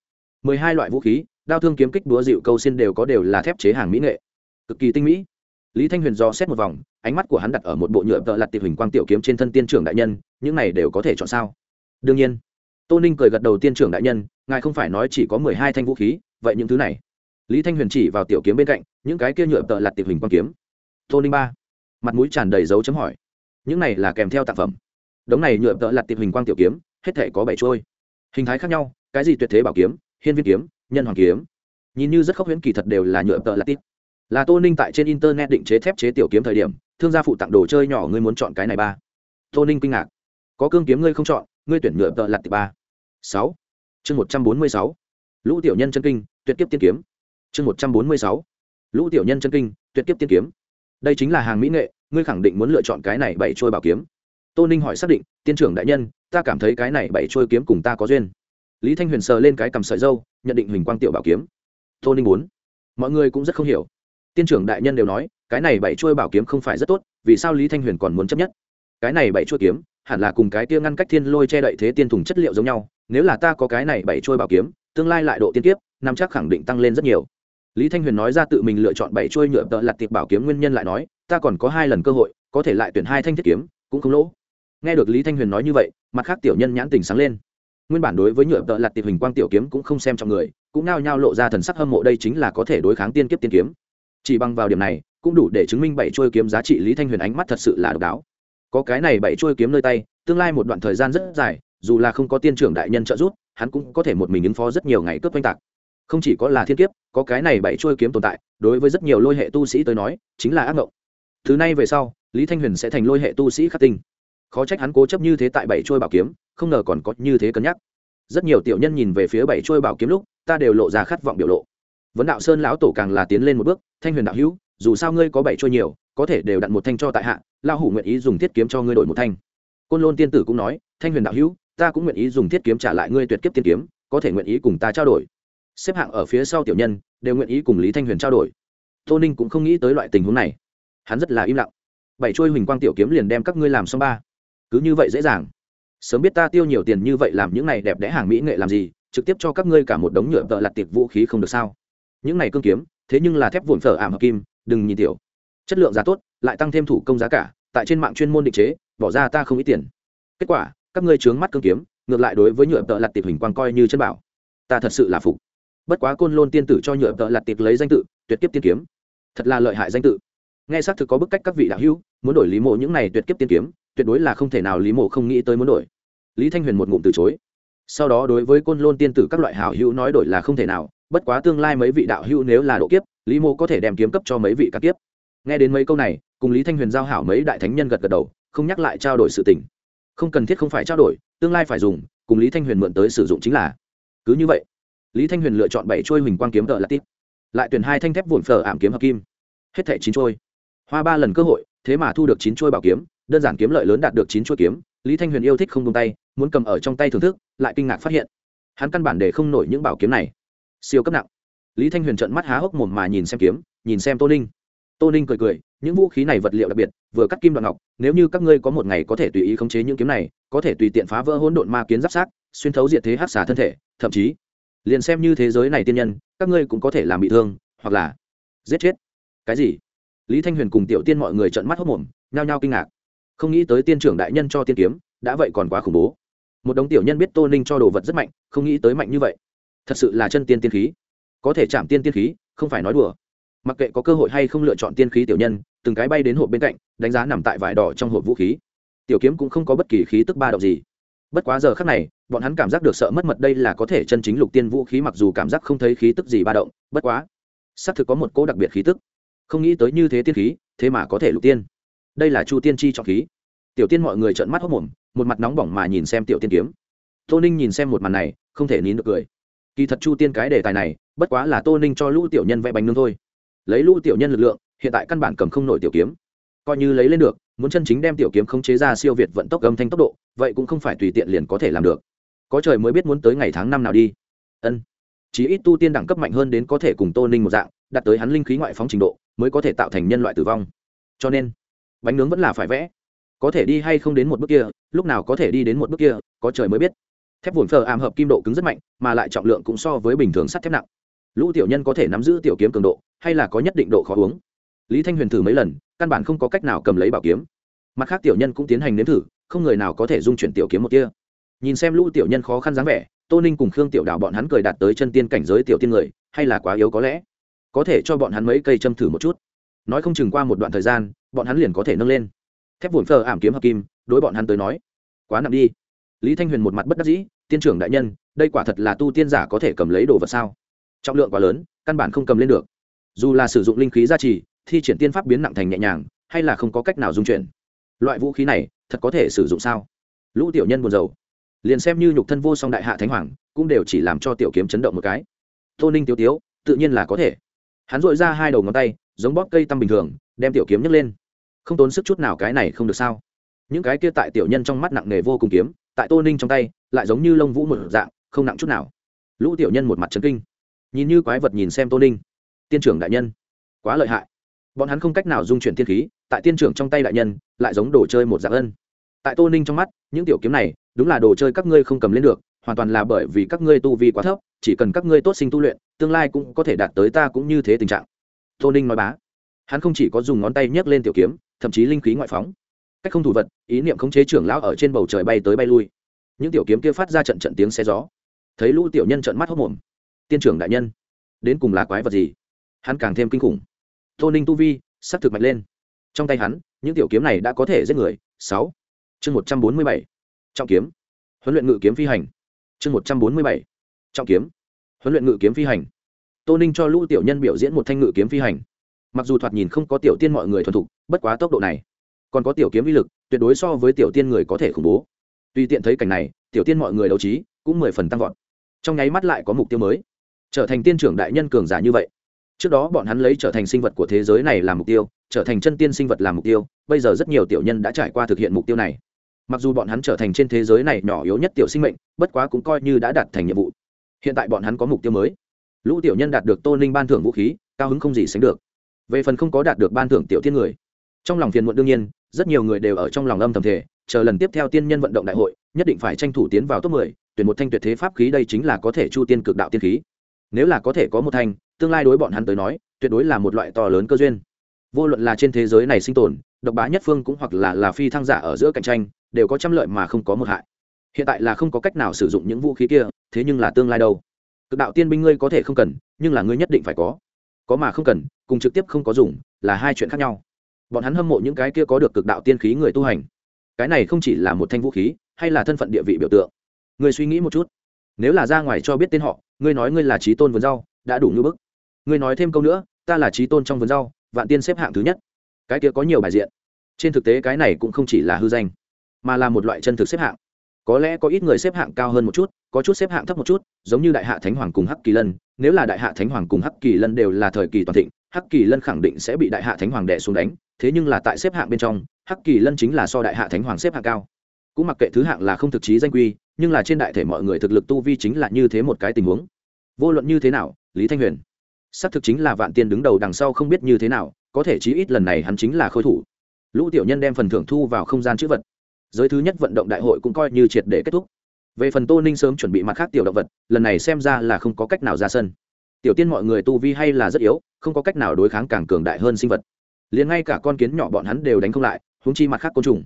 Mười hai loại vũ khí, đao thương kiếm kích búa dịu câu xin đều có đều là thép chế hàng mỹ nghệ. Cực kỳ tinh mỹ lý thanh huyền do xét một vòng, ánh mắt của hắn đặt ở một bộ nhựa tợ lặt tiệp hình quang tiểu kiếm trên thân tiên trưởng đại nhân, những này đều có thể chọn sao? Đương nhiên. Tô ninh cười gật đầu tiên trưởng đại nhân, ngài không phải nói chỉ có mười hai thanh vũ khí, vậy những thứ này. Lý thanh huyền chỉ vào tiểu kiếm bên cạnh, những cái kia nhựa tợ lặt tiệp hình quang kiếm. Tô ninh ba. Mặt mũi tràn đầy dấu chấm hỏi. Những này là kèm theo tạp phẩm. Đống này nhựa tợ lặt tiệp hình quang tiểu kiếm, hết thể có bảy trôi. Hình thái khác nhau, cái gì tuyệt thế bảo kiếm, hiên viên kiếm, nhân hoàng kiếm. Nhìn như rất khốc huyễn kỳ thật đều là nhựa tợ lạt tít là tô ninh tại trên internet định chế thép chế tiểu kiếm thời điểm, thương gia phụ tặng đồ chơi nhỏ ngươi muốn chọn cái này ba. Tô ninh kinh ngạc. Có cương kiếm ngươi không chọn, ngươi tuyển nhựa tợ lặt thì ba. Sáu. Chương một trăm bốn mươi sáu. Lũ tiểu nhân chân kinh, tuyệt kiếp tiên kiếm. Chương một trăm bốn mươi sáu. Lũ tiểu nhân chân kinh, tuyệt kiếp tiên kiếm. Đây chính là hàng mỹ nghệ, ngươi khẳng định muốn lựa chọn cái này bảy trôi bảo kiếm. Tô ninh hỏi xác định, tiên trưởng đại nhân, ta cảm thấy cái này bảy trôi kiếm cùng ta có duyên. Lý thanh huyền sờ lên cái cầm sợi dâu, nhận định huỳnh quang tiểu bảo kiếm. Tô ninh muốn. Mọi người cũng rất không hiểu tiên trưởng đại nhân đều nói, cái này bảy chuôi bảo kiếm không phải rất tốt, vì sao lý thanh huyền còn muốn chấp nhất? Cái này bảy chuôi kiếm, hẳn là cùng cái tia ngăn cách thiên lôi che đậy thế tiên thùng chất liệu giống nhau, nếu là ta có cái này bảy chuôi bảo kiếm, tương lai lại độ tiên kiếp, năm chắc khẳng định tăng lên rất nhiều. Lý thanh huyền nói ra tự mình lựa chọn bảy chuôi nhựa tợ lặt tiệp bảo kiếm nguyên nhân lại nói, ta còn có hai lần cơ hội, có thể lại tuyển hai thanh thiết kiếm, cũng không lỗ. Nghe được lý thanh huyền nói như vậy, mặt khác tiểu nhân nhãn tình sáng lên. Nguyên bản đối với nhựa tợ lặt tiệp hình quang tiểu kiếm cũng không xem trọng người, cũng nao nhao lộ ra thần sắc hâm mộ đây chính là có thể đối kháng tiên kiếp tiên kiếm chỉ bằng vào điểm này, cũng đủ để chứng minh bảy trôi kiếm giá trị lý thanh huyền ánh mắt thật sự là độc đáo. Có cái này bảy trôi kiếm nơi tay, tương lai một đoạn thời gian rất dài, dù là không có tiên trưởng đại nhân trợ giúp, hắn cũng có thể một mình ứng phó rất nhiều ngày cướp oanh tạc. Không chỉ có là thiên kiếp, có cái này bảy trôi kiếm tồn tại, đối với rất nhiều lôi hệ tu sĩ tới nói, chính là ác mộng thứ này về sau, lý thanh huyền sẽ thành lôi hệ tu sĩ khắc tinh. Khó trách hắn cố chấp như thế tại bảy trôi bảo kiếm, không ngờ còn có như thế cân nhắc. Rất nhiều tiểu nhân nhìn về phía bảy trôi bảo kiếm lúc, ta đều lộ ra khát vọng biểu lộ vấn đạo sơn lão tổ càng là tiến lên một bước, thanh huyền đạo hữu, dù sao ngươi có bảy trôi nhiều, có thể đều đặn một thanh cho tại hạ lao hủ nguyện ý dùng thiết kiếm cho ngươi đổi một thanh. Côn lôn tiên tử cũng nói, thanh huyền đạo hữu, ta cũng nguyện ý dùng thiết kiếm trả lại ngươi tuyệt kiếp tiên kiếm, có thể nguyện ý cùng ta trao đổi. Xếp hạng ở phía sau tiểu nhân, đều nguyện ý cùng lý thanh huyền trao đổi. Tô ninh cũng không nghĩ tới loại tình huống này. Hắn rất là im lặng. Bảy trôi huỳnh quang tiểu kiếm liền đem các ngươi làm xong ba. Cứ như vậy dễ dàng. Sớm biết ta tiêu nhiều tiền như vậy làm những này đẹp đẽ hàng mỹ nghệ làm gì, trực tiếp cho các ngươi cả một đống nhựa tợ lặt tiệp vũ khí không được sao? Những này cương kiếm, thế nhưng là thép vụn phở ảm hợp kim, đừng nhìn tiểu. Chất lượng giá tốt, lại tăng thêm thủ công giá cả, tại trên mạng chuyên môn định chế, bỏ ra ta không ít tiền. Kết quả, các ngươi trướng mắt cương kiếm, ngược lại đối với nhựa tợ lặt tiệp hình quang coi như chân bảo. Ta thật sự là phục. Bất quá côn lôn tiên tử cho nhựa tợ lặt tiệp lấy danh tự, tuyệt kiếp tiên kiếm. Thật là lợi hại danh tự. Nghe xác thực có bức cách các vị đạo hữu, muốn đổi lý mộ những này tuyệt kiếp tiên kiếm, tuyệt đối là không thể nào lý mộ không nghĩ tới muốn đổi. Lý thanh huyền một ngụm từ chối. Sau đó đối với côn lôn tiên tử các loại hảo hữu nói đổi là không thể nào bất quá tương lai mấy vị đạo hữu nếu là độ kiếp, lý mộ có thể đem kiếm cấp cho mấy vị các kiếp. Nghe đến mấy câu này, cùng lý thanh huyền giao hảo mấy đại thánh nhân gật gật đầu, không nhắc lại trao đổi sự tình. Không cần thiết không phải trao đổi, tương lai phải dùng, cùng lý thanh huyền mượn tới sử dụng chính là. Cứ như vậy, lý thanh huyền lựa chọn bảy trôi huỳnh quang kiếm tợ là tiếp. Lại tuyển hai thanh thép vụn phở ảm kiếm hợp kim. Hết thẻ chín trôi. Hoa ba lần cơ hội, thế mà thu được chín trôi bảo kiếm, đơn giản kiếm lợi lớn đạt được chín chuôi kiếm, lý thanh huyền yêu thích không tung tay, muốn cầm ở trong tay thưởng thức, lại kinh ngạc phát hiện, hắn căn bản để không nổi những bảo kiếm này siêu cấp nặng. Lý thanh huyền trận mắt há hốc mồm mà nhìn xem kiếm, nhìn xem tô ninh. Tô ninh cười cười, những vũ khí này vật liệu đặc biệt, vừa cắt kim đoạn ngọc, nếu như các ngươi có một ngày có thể tùy ý khống chế những kiếm này, có thể tùy tiện phá vỡ hỗn độn ma kiến giáp sát, xuyên thấu diệt thế hát xả thân thể, thậm chí, liền xem như thế giới này tiên nhân, các ngươi cũng có thể làm bị thương, hoặc là giết chết. Cái gì? Lý thanh huyền cùng tiểu tiên mọi người trận mắt hốc mồm, nhao nhao kinh ngạc. Không nghĩ tới tiên trưởng đại nhân cho tiên kiếm, đã vậy còn quá khủng bố. Một đống tiểu nhân biết tô ninh cho đồ vật rất mạnh, không nghĩ tới mạnh như vậy thật sự là chân tiên tiên khí. Có thể chạm tiên tiên khí, không phải nói đùa. Mặc kệ có cơ hội hay không lựa chọn tiên khí tiểu nhân, từng cái bay đến hộp bên cạnh, đánh giá nằm tại vải đỏ trong hộp vũ khí. Tiểu kiếm cũng không có bất kỳ khí tức ba động gì. Bất quá giờ khác này, bọn hắn cảm giác được sợ mất mật đây là có thể chân chính lục tiên vũ khí mặc dù cảm giác không thấy khí tức gì ba động, bất quá, xác thực có một cỗ đặc biệt khí tức. Không nghĩ tới như thế tiên khí, thế mà có thể lục tiên. Đây là chu tiên chi trọng khí. Tiểu tiên mọi người trợn mắt hốc mồm, một mặt nóng bỏng mà nhìn xem tiểu tiên kiếm. Tô ninh nhìn xem một màn này, không thể nín được cười kỳ thật chu tiên cái đề tài này, bất quá là tô ninh cho lũ tiểu nhân vẽ bánh nướng thôi. Lấy lũ tiểu nhân lực lượng, hiện tại căn bản cầm không nổi tiểu kiếm. Coi như lấy lên được, muốn chân chính đem tiểu kiếm khống chế ra siêu việt vận tốc âm thanh tốc độ, vậy cũng không phải tùy tiện liền có thể làm được. Có trời mới biết muốn tới ngày tháng năm nào đi. Ân. Chỉ ít tu tiên đẳng cấp mạnh hơn đến có thể cùng tô ninh một dạng, đạt tới hắn linh khí ngoại phóng trình độ, mới có thể tạo thành nhân loại tử vong. Cho nên, bánh nướng vẫn là phải vẽ. Có thể đi hay không đến một bước kia, lúc nào có thể đi đến một bước kia, có trời mới biết thép vồn phờ ảm hợp kim độ cứng rất mạnh, mà lại trọng lượng cũng so với bình thường sắt thép nặng. Lũ tiểu nhân có thể nắm giữ tiểu kiếm cường độ, hay là có nhất định độ khó uống? Lý thanh huyền thử mấy lần, căn bản không có cách nào cầm lấy bảo kiếm. Mặt khác tiểu nhân cũng tiến hành nếm thử, không người nào có thể dung chuyển tiểu kiếm một kia nhìn xem lũ tiểu nhân khó khăn dáng vẻ, tô ninh cùng khương tiểu đạo bọn hắn cười đạt tới chân tiên cảnh giới tiểu tiên người, hay là quá yếu có lẽ? Có thể cho bọn hắn mấy cây châm thử một chút. Nói không chừng qua một đoạn thời gian, bọn hắn liền có thể nâng lên. Thép vồn phờ ảm kiếm hợp kim, đối bọn hắn tới nói, quá nặng đi lý thanh huyền một mặt bất đắc dĩ, tiên trưởng đại nhân, đây quả thật là tu tiên giả có thể cầm lấy đồ vật sao? Trọng lượng quá lớn, căn bản không cầm lên được. Dù là sử dụng linh khí gia trì, thi triển tiên pháp biến nặng thành nhẹ nhàng, hay là không có cách nào dung chuyển. Loại vũ khí này, thật có thể sử dụng sao? Lũ tiểu nhân buồn rầu. Liền xem như nhục thân vô song đại hạ thánh hoàng, cũng đều chỉ làm cho tiểu kiếm chấn động một cái. Tô ninh tiêu tiếu, tự nhiên là có thể. Hắn dội ra hai đầu ngón tay, giống bóp cây tăm bình thường, đem tiểu kiếm nhấc lên. Không tốn sức chút nào, cái này không được sao? Những cái kia tại tiểu nhân trong mắt nặng nề vô cùng kiếm tại tô ninh trong tay, lại giống như lông vũ một dạng, không nặng chút nào. Lũ tiểu nhân một mặt trấn kinh. Nhìn như quái vật nhìn xem tô ninh. Tiên trưởng đại nhân. Quá lợi hại. Bọn hắn không cách nào dung chuyển tiên khí, tại tiên trưởng trong tay đại nhân, lại giống đồ chơi một dạng ân. Tại tô ninh trong mắt, những tiểu kiếm này, đúng là đồ chơi các ngươi không cầm lên được, hoàn toàn là bởi vì các ngươi tu vi quá thấp, chỉ cần các ngươi tốt sinh tu luyện, tương lai cũng có thể đạt tới ta cũng như thế tình trạng. Tô ninh nói bá. Hắn không chỉ có dùng ngón tay nhấc lên tiểu kiếm, thậm chí linh khí ngoại phóng cách không thủ vật, ý niệm khống chế trưởng lão ở trên bầu trời bay tới bay lui. Những tiểu kiếm kia phát ra trận trận tiếng xe gió. Thấy lũ tiểu nhân trận mắt hốc mồm tiên trưởng đại nhân, đến cùng là quái vật gì? Hắn càng thêm kinh khủng. Tô ninh tu vi s ắ c thực mạnh lên. Trong tay hắn, những tiểu kiếm này đã có thể giết người. Sáu. Chương một trăm bốn mươi bảy. Trọng kiếm. Huấn luyện ngự kiếm phi hành. Chương một trăm bốn mươi bảy. Trọng kiếm. Huấn luyện ngự kiếm phi hành. Tô ninh cho lũ tiểu nhân biểu diễn một thanh ngự kiếm phi hành. Mặc dù thoạt nhìn không có tiểu tiên mọi người thuần thục, bất quá tốc độ này còn có tiểu kiếm uy lực, tuyệt đối so với tiểu tiên người có thể khủng bố. Tuy tiện thấy cảnh này, tiểu tiên mọi người đấu trí cũng mười phần tăng vọt. Trong nháy mắt lại có mục tiêu mới. Trở thành tiên trưởng đại nhân cường giả như vậy. Trước đó bọn hắn lấy trở thành sinh vật của thế giới này làm mục tiêu, trở thành chân tiên sinh vật làm mục tiêu, bây giờ rất nhiều tiểu nhân đã trải qua thực hiện mục tiêu này. Mặc dù bọn hắn trở thành trên thế giới này nhỏ yếu nhất tiểu sinh mệnh, bất quá cũng coi như đã đạt thành nhiệm vụ. Hiện tại bọn hắn có mục tiêu mới. Lũ tiểu nhân đạt được tô ninh ban thưởng vũ khí, cao hứng không gì sánh được. Về phần không có đạt được ban thưởng tiểu tiên người, trong lòng phiền muộn đương nhiên rất nhiều người đều ở trong lòng âm thầm thể chờ lần tiếp theo tiên nhân vận động đại hội nhất định phải tranh thủ tiến vào top 10, tuyển một thanh tuyệt thế pháp khí đây chính là có thể chu tiên cực đạo tiên khí. Nếu là có thể có một thanh tương lai đối bọn hắn tới nói tuyệt đối là một loại to lớn cơ duyên. Vô luận là trên thế giới này sinh tồn độc bá nhất phương cũng hoặc là là phi thăng giả ở giữa cạnh tranh đều có trăm lợi mà không có một hại. Hiện tại là không có cách nào sử dụng những vũ khí kia thế nhưng là tương lai đâu? Cực đạo tiên binh ngươi có thể không cần nhưng là ngươi nhất định phải có. Có mà không cần cùng trực tiếp không có dùng là hai chuyện khác nhau bọn hắn hâm mộ những cái kia có được cực đạo tiên khí người tu hành. Cái này không chỉ là một thanh vũ khí, hay là thân phận địa vị biểu tượng. Người suy nghĩ một chút. Nếu là ra ngoài cho biết tên họ, ngươi nói ngươi là trí tôn vườn rau, đã đủ ngưỡng bức. Ngươi nói thêm câu nữa, ta là trí tôn trong vườn rau, vạn tiên xếp hạng thứ nhất. Cái kia có nhiều bài diện. Trên thực tế cái này cũng không chỉ là hư danh, mà là một loại chân thực xếp hạng. Có lẽ có ít người xếp hạng cao hơn một chút, có chút xếp hạng thấp một chút, giống như đại hạ thánh hoàng cùng hắc kỳ lân. Nếu là đại hạ thánh hoàng cùng hắc kỳ lân đều là thời kỳ toàn thịnh hắc kỳ lân khẳng định sẽ bị đại hạ thánh hoàng đẻ xuống đánh, thế nhưng là tại xếp hạng bên trong, hắc kỳ lân chính là so đại hạ thánh hoàng xếp hạng cao. Cũng mặc kệ thứ hạng là không thực chí danh quy, nhưng là trên đại thể mọi người thực lực tu vi chính là như thế một cái tình huống. Vô luận như thế nào, lý thanh huyền, xác thực chính là vạn tiên đứng đầu đằng sau không biết như thế nào, có thể chí ít lần này hắn chính là khôi thủ. Lũ tiểu nhân đem phần thưởng thu vào không gian chữ vật. Giới thứ nhất vận động đại hội cũng coi như triệt để kết thúc. Về phần tô ninh sớm chuẩn bị mặt khác tiểu động vật, lần này xem ra là không có cách nào ra sân tiểu tiên mọi người tu vi hay là rất yếu, không có cách nào đối kháng càng cường đại hơn sinh vật. Liền ngay cả con kiến nhỏ bọn hắn đều đánh không lại húng chi mặt khác côn trùng.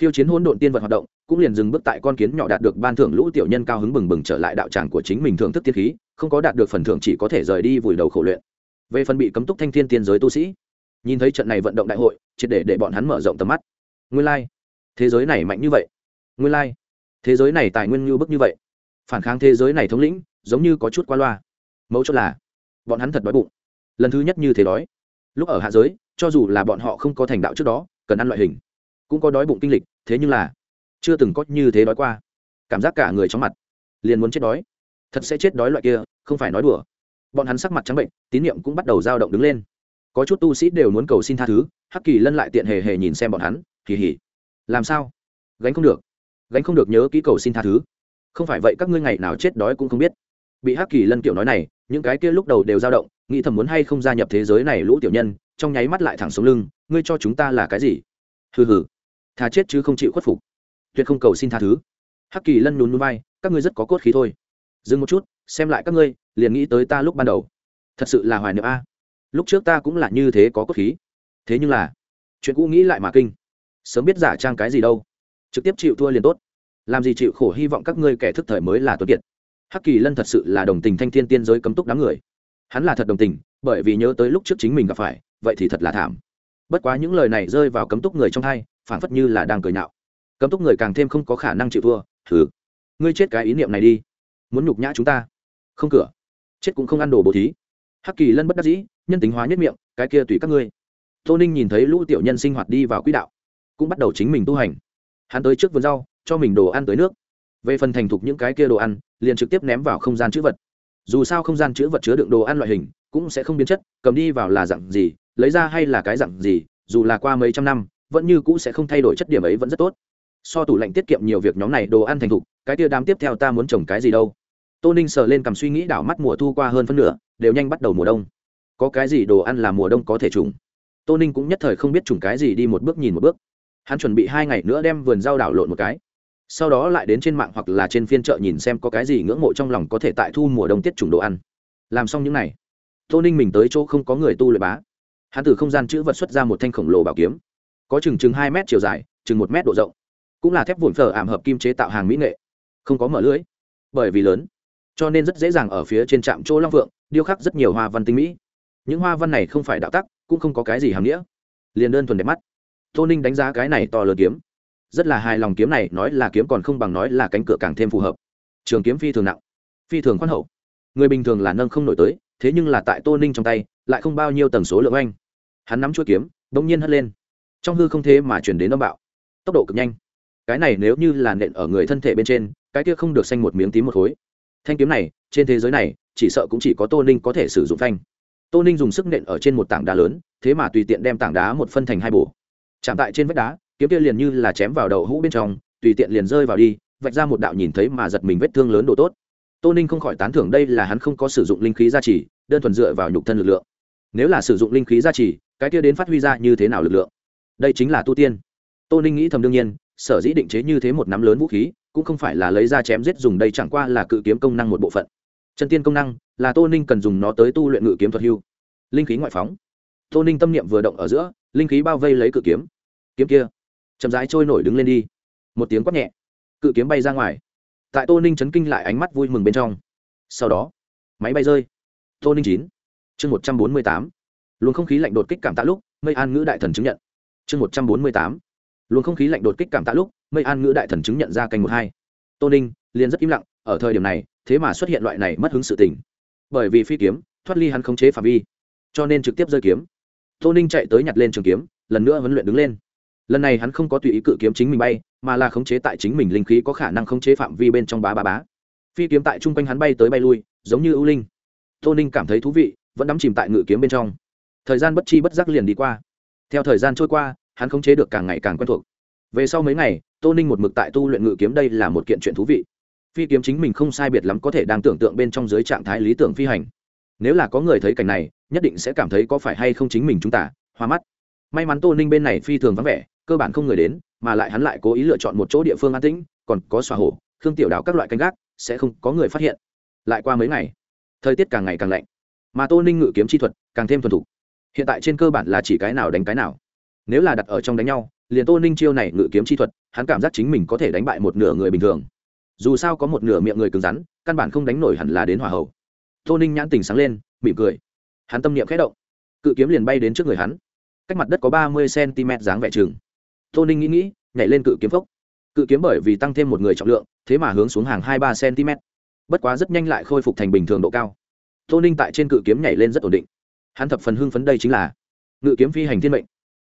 Khiêu chiến hỗn độn tiên vật hoạt động, cũng liền dừng bước tại con kiến nhỏ đạt được ban thưởng lũ tiểu nhân cao hứng bừng bừng trở lại đạo tràng của chính mình thưởng thức tiên khí, không có đạt được phần thưởng chỉ có thể rời đi vùi đầu khổ luyện. Về phần bị cấm túc thanh thiên tiên giới tu sĩ, nhìn thấy trận này vận động đại hội, triệt để để bọn hắn mở rộng tầm mắt. Nguyên lai、like. thế giới này mạnh như vậy. Nguyên lai、like. thế giới này tài nguyên như bức như vậy. Phản kháng thế giới này thống lĩnh, giống như có chút qua loa mấu chốt là bọn hắn thật đói bụng. Lần thứ nhất như thế đói. Lúc ở hạ giới, cho dù là bọn họ không có thành đạo trước đó, cần ăn loại hình, cũng có đói bụng kinh lịch, thế nhưng là chưa từng có như thế đói qua. Cảm giác cả người trong mặt, liền muốn chết đói. Thật sẽ chết đói loại kia, không phải nói đùa. Bọn hắn sắc mặt trắng bệnh, tín nhiệm cũng bắt đầu dao động đứng lên. Có chút tu sĩ đều muốn cầu xin tha thứ, hắc kỳ lân lại tiện hề hề nhìn xem bọn hắn kỳ hỉ làm sao? Gánh không được. Gánh không được nhớ ký cầu xin tha thứ. Không phải vậy các ngươi ngày nào chết đói cũng không biết bị hắc kỳ lân kiểu nói này những cái kia lúc đầu đều dao động nghĩ thầm muốn hay không gia nhập thế giới này lũ tiểu nhân trong nháy mắt lại thẳng xuống lưng ngươi cho chúng ta là cái gì? Hừ hừ. Thà chết chứ không chịu khuất phục. Tuyệt không cầu xin tha thứ. Hắc kỳ lân nhún núi bay, các ngươi rất có cốt khí thôi. Dừng một chút xem lại các ngươi liền nghĩ tới ta lúc ban đầu. Thật sự là hoài niệm a. À. Lúc trước ta cũng là như thế có cốt khí. Thế nhưng là chuyện cũ nghĩ lại mà kinh. Sớm biết giả trang cái gì đâu. Trực tiếp chịu thua liền tốt. Làm gì chịu khổ hy vọng các ngươi kẻ thức thời mới là tuấn kiệt hắc kỳ lân thật sự là đồng tình thanh thiên tiên giới cấm túc đám người. Hắn là thật đồng tình, bởi vì nhớ tới lúc trước chính mình gặp phải, vậy thì thật là thảm. Bất quá những lời này rơi vào cấm túc người trong hai phản phất như là đang cười nhạo. Cấm túc người càng thêm không có khả năng chịu thua thử ngươi chết cái ý niệm này đi. Muốn nhục nhã chúng ta. Không cửa. Chết cũng không ăn đồ bồ thí. Hắc kỳ lân bất đắc dĩ, nhân tính hóa nhất miệng, cái kia tùy các ngươi. Tô ninh nhìn thấy lũ tiểu nhân sinh hoạt đi vào quỹ đạo, cũng bắt đầu chính mình tu hành. Hắn tới trước vườn rau, cho mình đồ ăn tới nước về phần thành thục những cái kia đồ ăn, liền trực tiếp ném vào không gian chữ vật. Dù sao không gian chữ vật chứa đựng đồ ăn loại hình, cũng sẽ không biến chất, cầm đi vào là dặn gì, lấy ra hay là cái dặn gì, dù là qua mấy trăm năm, vẫn như cũ sẽ không thay đổi chất điểm ấy vẫn rất tốt. So tủ lạnh tiết kiệm nhiều việc nhóm này, đồ ăn thành thục, cái tia đám tiếp theo ta muốn trồng cái gì đâu? Tô ninh sờ lên cầm suy nghĩ đảo mắt mùa thu qua hơn phân nửa, đều nhanh bắt đầu mùa đông. Có cái gì đồ ăn là mùa đông có thể trùng? Tô ninh cũng nhất thời không biết trùng cái gì đi một bước nhìn một bước. Hắn chuẩn bị hai ngày nữa đem vườn rau đảo lộn một cái sau đó lại đến trên mạng hoặc là trên phiên chợ nhìn xem có cái gì ngưỡng mộ trong lòng có thể tại thu mùa đông tiết trùng đồ ăn. Làm xong những n à y tô ninh mình tới chỗ không có người tu lợi bá. Hắn từ không gian chữ vật xuất ra một thanh khổng lồ bảo kiếm. Có chừng chừng hai mét chiều dài, chừng một mét độ rộng. Cũng là thép vụn phở ảm hợp kim chế tạo hàng mỹ nghệ. Không có mở lưới, bởi vì lớn. Cho nên rất dễ dàng ở phía trên trạm chỗ long vượng, điêu khắc rất nhiều hoa văn tinh mỹ. Những hoa văn này không phải đạo tắc, cũng không có cái gì hàm nghĩa. Liền đơn thuần đẹp mắt. Tô ninh đánh giá cái này to lớn kiếm rất là hài lòng kiếm này, nói là kiếm còn không bằng nói là cánh cửa càng thêm phù hợp. Trường kiếm phi thường nặng, phi thường khoan hậu. Người bình thường là nâng không nổi tới, thế nhưng là tại tô ninh trong tay, lại không bao nhiêu tầng số lượng anh hắn nắm chuỗi kiếm đ ỗ n g nhiên hất lên. Trong hư không thế mà chuyển đến âm bạo. Tốc độ cực nhanh. Cái này nếu như là nện ở người thân thể bên trên, cái kia không được xanh một miếng tím một khối. Thanh kiếm này, trên thế giới này, chỉ sợ cũng chỉ có tô ninh có thể sử dụng thanh. Tô ninh dùng sức nện ở trên một tảng đá lớn, thế mà tùy tiện đem tảng đá một phân thành hai bổ. Chạm tại trên vách đá kiếm kia liền như là chém vào đầu hũ bên trong, tùy tiện liền rơi vào đi, vạch ra một đạo nhìn thấy mà giật mình vết thương lớn độ tốt. Tô ninh không khỏi tán thưởng đây là hắn không có sử dụng linh khí gia trì, đơn thuần dựa vào nhục thân lực lượng. Nếu là sử dụng linh khí gia trì, cái kia đến phát huy ra như thế nào lực lượng? Đây chính là tu tiên. Tô ninh nghĩ thầm đương nhiên, sở dĩ định chế như thế một nắm lớn vũ khí, cũng không phải là lấy ra chém giết dùng đây chẳng qua là cự kiếm công năng một bộ phận. Chân tiên công năng là tô ninh cần dùng nó tới tu luyện ngự kiếm thuật hưu. Linh khí ngoại phóng. Tô ninh tâm niệm vừa động ở giữa, linh khí bao vây lấy cự kiếm. Kiếm kia chậm rãi trôi nổi đứng lên đi. Một tiếng quát nhẹ, cự kiếm bay ra ngoài. Tại tô ninh chấn kinh lại ánh mắt vui mừng bên trong. Sau đó, máy bay rơi. Tô ninh chín, chương một trăm bốn mươi tám. Luồng không khí lạnh đột kích cảm tạ lúc, mây an ngữ đại thần chứng nhận. Chương một trăm bốn mươi tám. Luồng không khí lạnh đột kích cảm tạ lúc, mây an ngữ đại thần chứng nhận ra canh một hai. Tô ninh liền rất im lặng, ở thời điểm này, thế mà xuất hiện loại này mất hứng sự tình. Bởi vì phi kiếm, thoát ly hắn khống chế phạm vi, cho nên trực tiếp rơi kiếm. Tô ninh chạy tới nhặt lên trường kiếm, lần nữa huấn luyện đứng lên lần này hắn không có tùy ý cự kiếm chính mình bay, mà là khống chế tại chính mình linh khí có khả năng khống chế phạm vi bên trong bá bá bá. Phi kiếm tại chung quanh hắn bay tới bay lui, giống như ưu linh. Tô ninh cảm thấy thú vị, vẫn đắm chìm tại ngự kiếm bên trong. Thời gian bất chi bất giác liền đi qua. Theo thời gian trôi qua, hắn khống chế được càng ngày càng quen thuộc. Về sau mấy ngày, tô ninh một mực tại tu luyện ngự kiếm đây là một kiện chuyện thú vị. Phi kiếm chính mình không sai biệt lắm có thể đang tưởng tượng bên trong dưới trạng thái lý tưởng phi hành. Nếu là có người thấy cảnh này, nhất định sẽ cảm thấy có phải hay không chính mình chúng ta, hoa mắt. May mắn tô ninh bên này phi thường vắng vẻ cơ bản không người đến, mà lại hắn lại cố ý lựa chọn một chỗ địa phương an tĩnh, còn có xóa hổ khương tiểu đảo các loại canh gác, sẽ không có người phát hiện. Lại qua mấy ngày, thời tiết càng ngày càng lạnh, mà tô ninh ngự kiếm chi thuật càng thêm thuần thục. Hiện tại trên cơ bản là chỉ cái nào đánh cái nào. Nếu là đặt ở trong đánh nhau, liền tô ninh chiêu này ngự kiếm chi thuật, hắn cảm giác chính mình có thể đánh bại một nửa người bình thường. Dù sao có một nửa miệng người cứng rắn, căn bản không đánh nổi hẳn là đến hỏa hậu tô ninh nhãn tình sáng lên, mỉm cười. Hắn tâm niệm khẽ động. Cự kiếm liền bay đến trước người hắn. Cách mặt đất có ba mươi cm dáng vẻ chừng tô ninh nghĩ nghĩ, nhảy lên cự kiếm phốc. Cự kiếm bởi vì tăng thêm một người trọng lượng, thế mà hướng xuống hàng hai ba cm bất quá rất nhanh lại khôi phục thành bình thường độ cao. Tô ninh tại trên cự kiếm nhảy lên rất ổn định. Hắn thập phần hưng phấn đây chính là ngự kiếm phi hành thiên mệnh.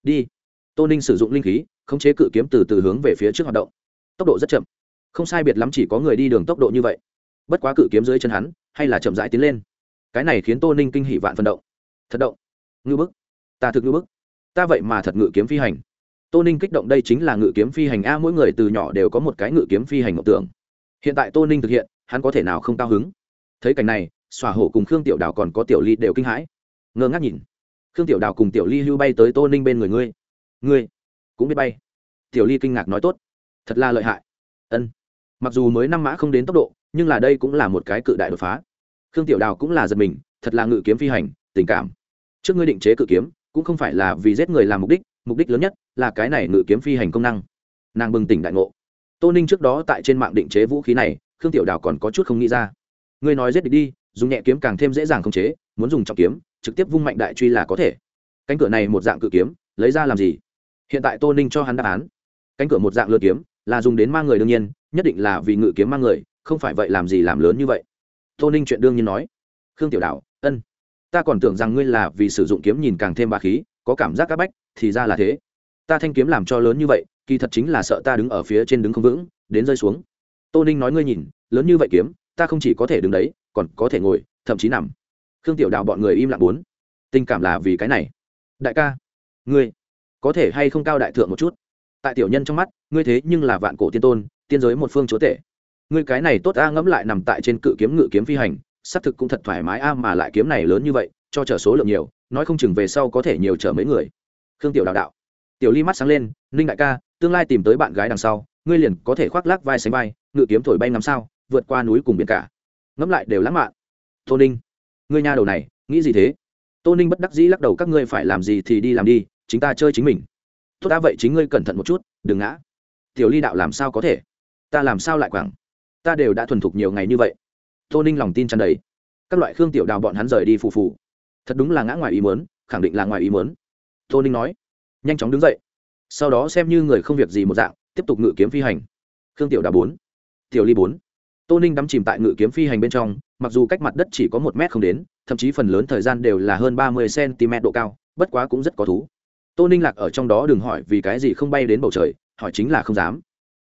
Đi. Tô ninh sử dụng linh khí, khống chế cự kiếm từ từ hướng về phía trước hoạt động. Tốc độ rất chậm. Không sai biệt lắm chỉ có người đi đường tốc độ như vậy. Bất quá cự kiếm dưới chân hắn, hay là chậm rãi tiến lên. Cái này khiến tô ninh kinh hỷ vạn phân động. Thật động. Ngư bức. Ta thực ngư bức. Ta vậy mà thật ngự kiếm phi hành tô ninh kích động đây chính là ngự kiếm phi hành a, mỗi người từ nhỏ đều có một cái ngự kiếm phi hành ngọc tưởng. Hiện tại tô ninh thực hiện, hắn có thể nào không cao hứng? Thấy cảnh này, xòa hổ cùng khương tiểu đào còn có tiểu ly đều kinh hãi. Ngơ ngác nhìn. Khương tiểu đào cùng tiểu ly hưu bay tới tô ninh bên người ngươi. Ngươi cũng biết bay. Tiểu ly kinh ngạc nói tốt. Thật là lợi hại. Ân. Mặc dù mới năm mã không đến tốc độ, nhưng là đây cũng là một cái cự đại đột phá. Khương tiểu đào cũng là giật mình, thật là ngự kiếm phi hành, tình cảm. Trước ngươi định chế cự kiếm, cũng không phải là vì giết người làm mục đích mục đích lớn nhất là cái này ngự kiếm phi hành công năng. Nàng bừng tỉnh đại ngộ. Tô ninh trước đó tại trên mạng định chế vũ khí này, khương tiểu đào còn có chút không nghĩ ra. Ngươi nói giết địch đi, dùng nhẹ kiếm càng thêm dễ dàng khống chế, muốn dùng trọng kiếm, trực tiếp vung mạnh đại truy là có thể. Cánh cửa này một dạng cự kiếm, lấy ra làm gì? Hiện tại tô ninh cho hắn đáp án. Cánh cửa một dạng lượt kiếm, là dùng đến mang người đương nhiên, nhất định là vì ngự kiếm mang người, không phải vậy làm gì làm lớn như vậy? Tô ninh chuyện đương nhiên nói. Khương tiểu đạo ân, ta còn tưởng rằng ngươi là vì sử dụng kiếm nhìn càng thêm ba khí có cảm giác c áp bách, thì ra là thế. Ta thanh kiếm làm cho lớn như vậy, kỳ thật chính là sợ ta đứng ở phía trên đứng không vững, đến rơi xuống. Tô ninh nói ngươi nhìn, lớn như vậy kiếm, ta không chỉ có thể đứng đấy, còn có thể ngồi, thậm chí nằm. Khương tiểu đạo bọn người im lặng bốn. Tình cảm là vì cái này. Đại ca, ngươi có thể hay không cao đại thượng một chút? Tại tiểu nhân trong mắt, ngươi thế nhưng là vạn cổ tiên tôn, tiên giới một phương chúa tể. Ngươi cái này tốt a, ngẫm lại nằm tại trên cự kiếm ngự kiếm phi hành, xác thực cũng thật thoải mái a, mà lại kiếm này lớn như vậy cho trở số lượng nhiều, nói không chừng về sau có thể nhiều chở mấy người. Khương tiểu đào đạo. Tiểu ly mắt sáng lên, ninh đại ca, tương lai tìm tới bạn gái đằng sau, ngươi liền có thể khoác lác vai sánh vai, ngự kiếm thổi bay ngắm sao, vượt qua núi cùng biển cả. Ngẫm lại đều lãng mạn. Tô ninh, ngươi nhà đầu này, nghĩ gì thế? Tô ninh bất đắc dĩ lắc đầu, các ngươi phải làm gì thì đi làm đi chính ta chơi chính mình. Tốt đã, vậy chính ngươi cẩn thận một chút, đừng ngã. Tiểu ly đạo, làm sao có thể? Ta làm sao lại quẳng ta đều đã thuần thục nhiều ngày như vậy. Tô ninh lòng tin tràn đầy. Các loại khương tiểu đào bọn hắn rời đi phù phù thật đúng là ngã ngoài ý muốn, khẳng định là ngoài ý muốn. tô ninh nói nhanh chóng đứng dậy. Sau đó xem như người không việc gì một dạng tiếp tục ngự kiếm phi hành. Khương tiểu đà bốn tiểu ly bốn. Tô ninh đắm chìm tại ngự kiếm phi hành bên trong mặc dù cách mặt đất chỉ có một mét không đến thậm chí phần lớn thời gian đều là hơn ba mươi cm độ cao bất quá cũng rất có thú. Tô ninh lạc ở trong đó đừng hỏi vì cái gì không bay đến bầu trời hỏi chính là không dám.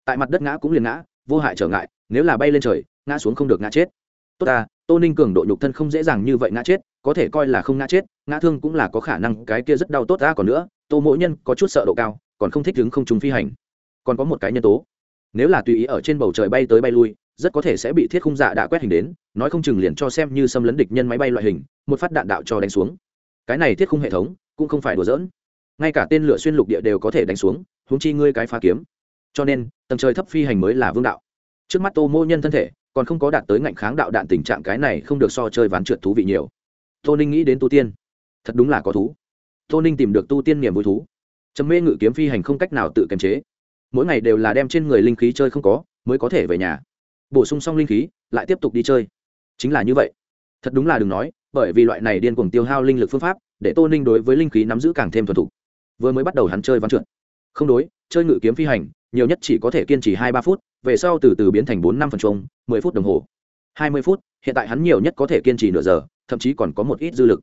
Tại mặt đất ngã cũng liền ngã vô hại trở ngại nếu là bay lên trời ngã xuống không được ngã chết. Tốt ta tô ninh cường độ nhục thân không dễ dàng như vậy ngã chết có thể coi là không ngã chết, ngã thương cũng là có khả năng, cái kia rất đau tốt ra còn nữa, tô mỗi nhân có chút sợ độ cao, còn không thích đứng không trùng phi hành. Còn có một cái nhân tố, nếu là tùy ý ở trên bầu trời bay tới bay lui, rất có thể sẽ bị thiết khung dạ đã quét hình đến, nói không chừng liền cho xem như xâm lấn địch nhân máy bay loại hình, một phát đạn đạo cho đánh xuống. Cái này thiết khung hệ thống, cũng không phải đùa dỡn ngay cả tên lửa xuyên lục địa đều có thể đánh xuống, huống chi ngươi cái phá kiếm. Cho nên, tầng trời thấp phi hành mới là vương đạo. Trước mắt tô mô nhân thân thể, còn không có đạt tới ngạnh kháng đạo đạn tình trạng, cái này không được so chơi ván trượt thú vị nhiều tô ninh nghĩ đến tu tiên. Thật đúng là có thú. Tô ninh tìm được tu tiên niềm vui thú. Trầm mê ngự kiếm phi hành không cách nào tự kiềm chế. Mỗi ngày đều là đem trên người linh khí chơi không có, mới có thể về nhà. Bổ sung xong linh khí, lại tiếp tục đi chơi. Chính là như vậy. Thật đúng là đừng nói, bởi vì loại này điên cuồng tiêu hao linh lực phương pháp, để tô ninh đối với linh khí nắm giữ càng thêm thuần thục. Vừa mới bắt đầu hắn chơi ván trượt. Không đối, chơi ngự kiếm phi hành, nhiều nhất chỉ có thể kiên trì hai ba phút, về sau từ từ biến thành bốn năm phần chung mười phút đồng hồ hai mươi phút, hiện tại hắn nhiều nhất có thể kiên trì nửa giờ, thậm chí còn có một ít dư lực.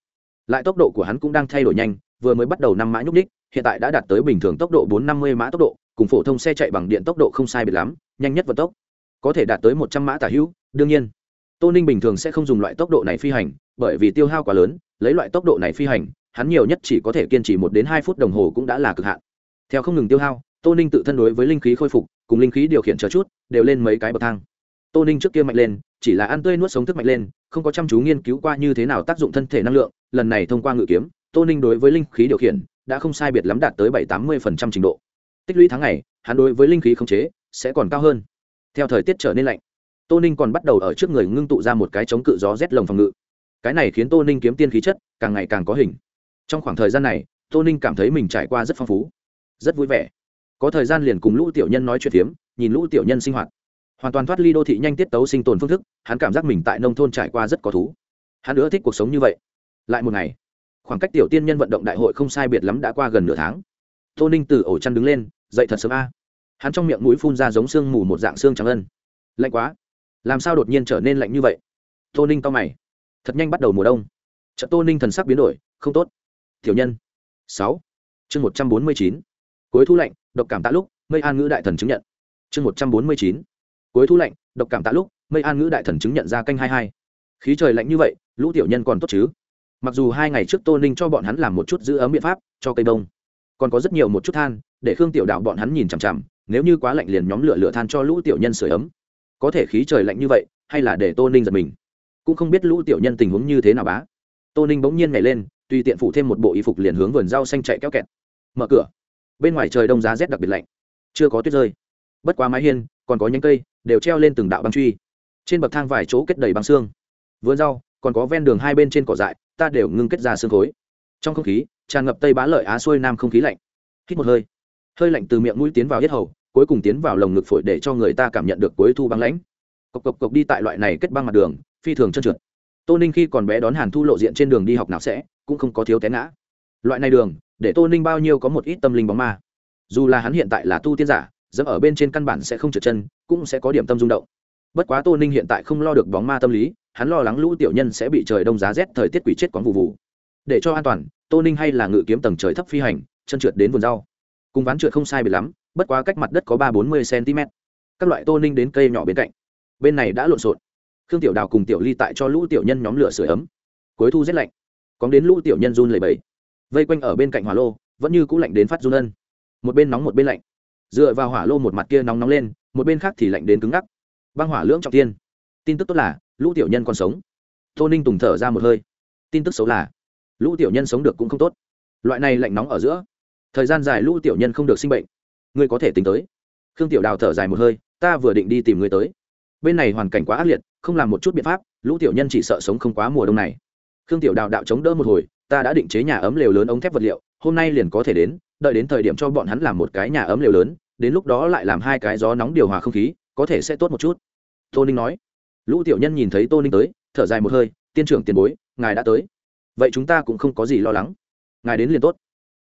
Lại tốc độ của hắn cũng đang thay đổi nhanh, vừa mới bắt đầu năm mã nhúc đích hiện tại đã đạt tới bình thường tốc độ bốn năm mươi mã tốc độ, cùng phổ thông xe chạy bằng điện tốc độ không sai biệt lắm, nhanh nhất vận tốc. Có thể đạt tới một trăm mã tả hữu, đương nhiên. Tô ninh bình thường sẽ không dùng loại tốc độ này phi hành, bởi vì tiêu hao quá lớn, lấy loại tốc độ này phi hành, hắn nhiều nhất chỉ có thể kiên trì một đến hai phút đồng hồ cũng đã là cực hạn. Theo không ngừng tiêu hao, tô ninh tự thân đối với linh khí khôi phục, cùng linh khí điều khiển chờ chút, đều lên mấy cái bậc thang tô ninh trước kia mạnh lên, chỉ là ăn tươi nuốt sống thức mạnh lên, không có chăm chú nghiên cứu qua như thế nào tác dụng thân thể năng lượng, lần này thông qua ngự kiếm, tô ninh đối với linh khí điều khiển đã không sai biệt lắm đạt tới bảy tám mươi trình độ. Tích lũy tháng ngày, hắn đối với linh khí khống chế sẽ còn cao hơn. Theo thời tiết trở nên lạnh, tô ninh còn bắt đầu ở trước người ngưng tụ ra một cái chống cự gió rét lồng phòng ngự. Cái này khiến tô ninh kiếm tiên khí chất càng ngày càng có hình. Trong khoảng thời gian này, tô ninh cảm thấy mình trải qua rất phong phú, rất vui vẻ. Có thời gian liền cùng lũ tiểu nhân nói chuyện phiếm, nhìn lũ tiểu nhân sinh hoạt hoàn toàn thoát ly đô thị nhanh tiết tấu sinh tồn phương thức, hắn cảm giác mình tại nông thôn trải qua rất có thú. Hắn nữa thích cuộc sống như vậy. Lại một ngày, khoảng cách tiểu tiên nhân vận động đại hội không sai biệt lắm đã qua gần nửa tháng. Tô ninh từ ổ chăn đứng lên, dậy thật sớm a. Hắn trong miệng mũi phun ra giống sương mù một dạng xương trắng ân. Lạnh quá. Làm sao đột nhiên trở nên lạnh như vậy? Tô ninh to mày. Thật nhanh bắt đầu mùa đông. Trận tô ninh thần sắc biến đổi, không tốt. Thiểu nhân. Sáu. Chương một trăm bốn mươi chín. Cuối thu lạnh, độc cảm tạ lúc, mây an ngữ đại thần chứng nhận. Chương một trăm bốn mươi chín cuối thu lạnh, độc cảm tạ lúc, mây an ngữ đại thần chứng nhận ra canh hai hai. Khí trời lạnh như vậy, lũ tiểu nhân còn tốt chứ? Mặc dù hai ngày trước tô ninh cho bọn hắn làm một chút giữ ấm biện pháp, cho cây đông còn có rất nhiều một chút than, để khương tiểu đạo bọn hắn nhìn chằm chằm, nếu như quá lạnh liền nhóm lửa lửa than cho lũ tiểu nhân sửa ấm. Có thể khí trời lạnh như vậy, hay là để tô ninh giật mình? Cũng không biết lũ tiểu nhân tình huống như thế nào bá. Tô ninh bỗng nhiên nhảy lên, tùy tiện phủ thêm một bộ y phục liền hướng vườn rau xanh chạy kéo kẹt. Mở cửa. Bên ngoài trời đông giá rét đặc biệt lạnh. Chưa có tuyết rơi. Bất quá mái hiên, còn có nhánh cây đều treo lên từng đạo băng truy. Trên bậc thang vài chỗ kết đầy băng xương. Vườn rau, còn có ven đường hai bên trên cỏ dại, ta đều ngưng kết ra xương khối. Trong không khí, tràn ngập tây bá lợi á xuôi nam không khí lạnh. Hít một hơi. Hơi lạnh từ miệng mũi tiến vào yết hầu, cuối cùng tiến vào lồng ngực phổi để cho người ta cảm nhận được cuối thu băng lãnh. Cộc cộc cộc đi tại loại này kết băng mặt đường, phi thường trơn trượt. Tô ninh khi còn bé đón hàn thu lộ diện trên đường đi học nào sẽ, cũng không có thiếu té ngã. Loại này đường, để tô ninh bao nhiêu có một ít tâm linh bóng ma. Dù là hắn hiện tại là tu tiên giả, dẫm ở bên trên căn bản sẽ không trượt chân cũng sẽ có điểm tâm rung động. Bất quá tô ninh hiện tại không lo được bóng ma tâm lý, hắn lo lắng lũ tiểu nhân sẽ bị trời đông giá rét thời tiết quỷ chết quán vụ vụ để cho an toàn, tô ninh hay là ngự kiếm tầng trời thấp phi hành, chân trượt đến vườn rau. Cùng ván trượt không sai bị lắm, bất quá cách mặt đất có ba bốn mươi cm các loại tô ninh đến cây nhỏ bên cạnh. Bên này đã lộn xộn. Khương tiểu đào cùng tiểu ly tại cho lũ tiểu nhân nhóm lửa sửa ấm. Cuối thu rét lạnh. Cóng đến lũ tiểu nhân run lầy bầy vây quanh ở bên cạnh hỏa lô, vẫn như cũ lạnh đến phát run ân. Một bên nóng một bên lạnh. Dựa vào hỏa lô một mặt kia nóng nóng lên một bên khác thì lạnh đến cứng ngắc. Băng hỏa lưỡng trọng tiên. Tin tức tốt là, lũ tiểu nhân còn sống. Tô ninh tùng thở ra một hơi. Tin tức xấu là, lũ tiểu nhân sống được cũng không tốt. Loại này lạnh nóng ở giữa, thời gian dài lũ tiểu nhân không được sinh bệnh. Ngươi có thể tính tới. Khương tiểu đào thở dài một hơi, ta vừa định đi tìm ngươi tới. Bên này hoàn cảnh quá ác liệt, không làm một chút biện pháp, lũ tiểu nhân chỉ sợ sống không quá mùa đông này. Khương tiểu đào đạo chống đỡ một hồi, ta đã định chế nhà ấm lều lớn ống thép vật liệu, hôm nay liền có thể đến, đợi đến thời điểm cho bọn hắn làm một cái nhà ấm lều lớn đến lúc đó lại làm hai cái gió nóng điều hòa không khí, có thể sẽ tốt một chút. Tô ninh nói. Lũ tiểu nhân nhìn thấy tô ninh tới, thở dài một hơi, tiên trưởng tiền bối, ngài đã tới. Vậy chúng ta cũng không có gì lo lắng. Ngài đến liền tốt.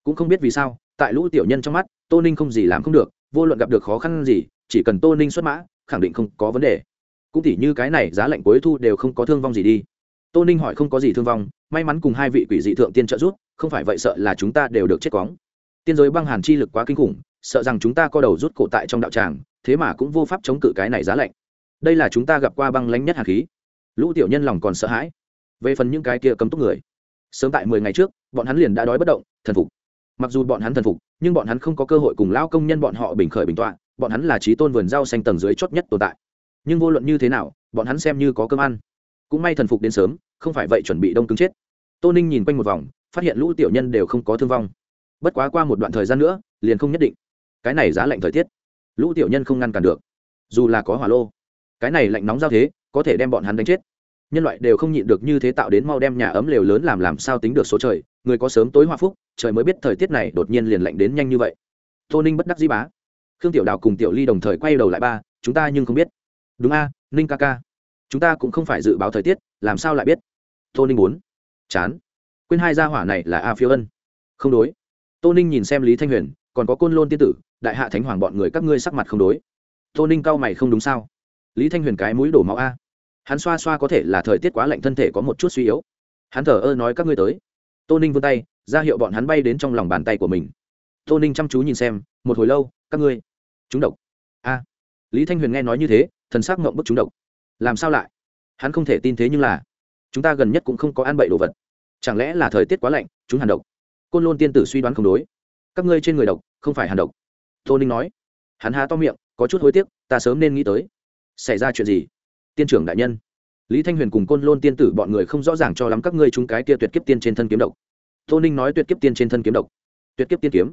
Cũng không biết vì sao, tại lũ tiểu nhân trong mắt, tô ninh không gì làm không được, vô luận gặp được khó khăn gì, chỉ cần tô ninh xuất mã, khẳng định không có vấn đề. Cũng tỉ như cái này, giá lạnh cuối thu đều không có thương vong gì đi. Tô ninh hỏi không có gì thương vong, may mắn cùng hai vị quỷ dị thượng tiên trợ giúp, không phải vậy sợ là chúng ta đều được chết quóng tiên giới băng hàn chi lực quá kinh khủng sợ rằng chúng ta co đầu rút cổ tại trong đạo tràng, thế mà cũng vô pháp chống cự cái này giá lạnh. Đây là chúng ta gặp qua băng lánh nhất hạt khí. Lũ tiểu nhân lòng còn sợ hãi. Về phần những cái kia cấm túc người, sớm tại mười ngày trước, bọn hắn liền đã đói bất động, thần phục. Mặc dù bọn hắn thần phục, nhưng bọn hắn không có cơ hội cùng lao công nhân bọn họ bình khởi bình tọa, bọn hắn là trí tôn vườn rau xanh tầng dưới chót nhất tồn tại. Nhưng vô luận như thế nào, bọn hắn xem như có cơm ăn. Cũng may thần phục đến sớm, không phải vậy chuẩn bị đông cứng chết. Tô ninh nhìn quanh một vòng, phát hiện lũ tiểu nhân đều không có thương vong. Bất quá qua một đoạn thời gian nữa, liền không nhất định cái này giá lạnh thời tiết. Lũ tiểu nhân không ngăn cản được. Dù là có hỏa lô, cái này lạnh nóng giao thế, có thể đem bọn hắn đánh chết. Nhân loại đều không nhịn được như thế tạo đến mau đem nhà ấm lều lớn làm làm sao tính được số trời, người có sớm tối hoa phúc, trời mới biết thời tiết này đột nhiên liền lạnh đến nhanh như vậy. Tô ninh bất đắc dĩ bá. Khương tiểu đào cùng tiểu ly đồng thời quay đầu lại ba, chúng ta nhưng không biết. Đúng a, ninh ca ca. Chúng ta cũng không phải dự báo thời tiết, làm sao lại biết? Tô ninh bốn chán. Quên hai gia hỏa này là a phiêu ân. Không đối. Tô ninh nhìn xem lý thanh huyền, còn có côn lôn tiên tử đại hạ thánh hoàng bọn người các ngươi sắc mặt không đối. Tô ninh cau mày không đúng sao? Lý thanh huyền cái mũi đổ máu a. Hắn xoa xoa có thể là thời tiết quá lạnh thân thể có một chút suy yếu. Hắn thở ơ nói các ngươi tới. Tô ninh vươn tay, ra hiệu bọn hắn bay đến trong lòng bàn tay của mình. Tô ninh chăm chú nhìn xem, một hồi lâu, các ngươi, chúng độc. A. Lý thanh huyền nghe nói như thế, thần sắc ngộng bức chúng độc. Làm sao lại? Hắn không thể tin thế nhưng là, chúng ta gần nhất cũng không có ăn bậy đồ vật. Chẳng lẽ là thời tiết quá lạnh, chúng hàn độc? Côn lôn tiên tử suy đoán không đối. Các ngươi trên người độc, không phải hàn độc tô ninh nói. Hắn há to miệng, có chút hối tiếc, ta sớm nên nghĩ tới. Xảy ra chuyện gì? Tiên trưởng đại nhân. Lý thanh huyền cùng côn lôn tiên tử bọn người không rõ ràng cho lắm các ngươi chúng cái kia tuyệt kiếp tiên trên thân kiếm độc. Tô ninh nói tuyệt kiếp tiên trên thân kiếm độc. Tuyệt kiếp tiên kiếm?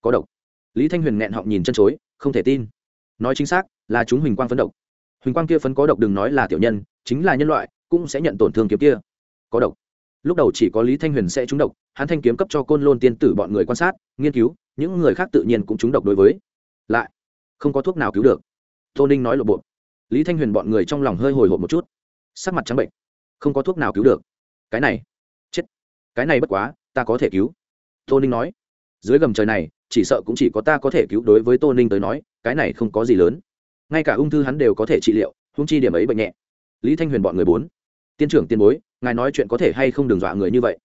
Có độc. Lý thanh huyền nghẹn họng nhìn chân chối, không thể tin. Nói chính xác, là chúng huỳnh quang phấn độc. Huỳnh quang kia phấn có độc đừng nói là tiểu nhân, chính là nhân loại, cũng sẽ nhận tổn thương kiếm kia. Có độc. Lúc đầu chỉ có lý thanh huyền sẽ trúng độc, hắn thanh kiếm cấp cho côn lôn tiên tử bọn người quan sát, nghiên cứu những người khác tự nhiên cũng trúng độc đối với. Lại, không có thuốc nào cứu được. Tô ninh nói lộ bộ. Lý thanh huyền bọn người trong lòng hơi hồi hộp một chút. Sắc mặt trắng bệnh. Không có thuốc nào cứu được. Cái này, chết. Cái này bất quá, ta có thể cứu. Tô ninh nói. Dưới gầm trời này, chỉ sợ cũng chỉ có ta có thể cứu đối với tô ninh tới nói, cái này không có gì lớn. Ngay cả ung thư hắn đều có thể trị liệu hung chi điểm ấy bệnh nhẹ. Lý thanh huyền bọn người bốn. Tiên trưởng tiền bối, ngài nói chuyện có thể hay không đừng dọa người như vậy.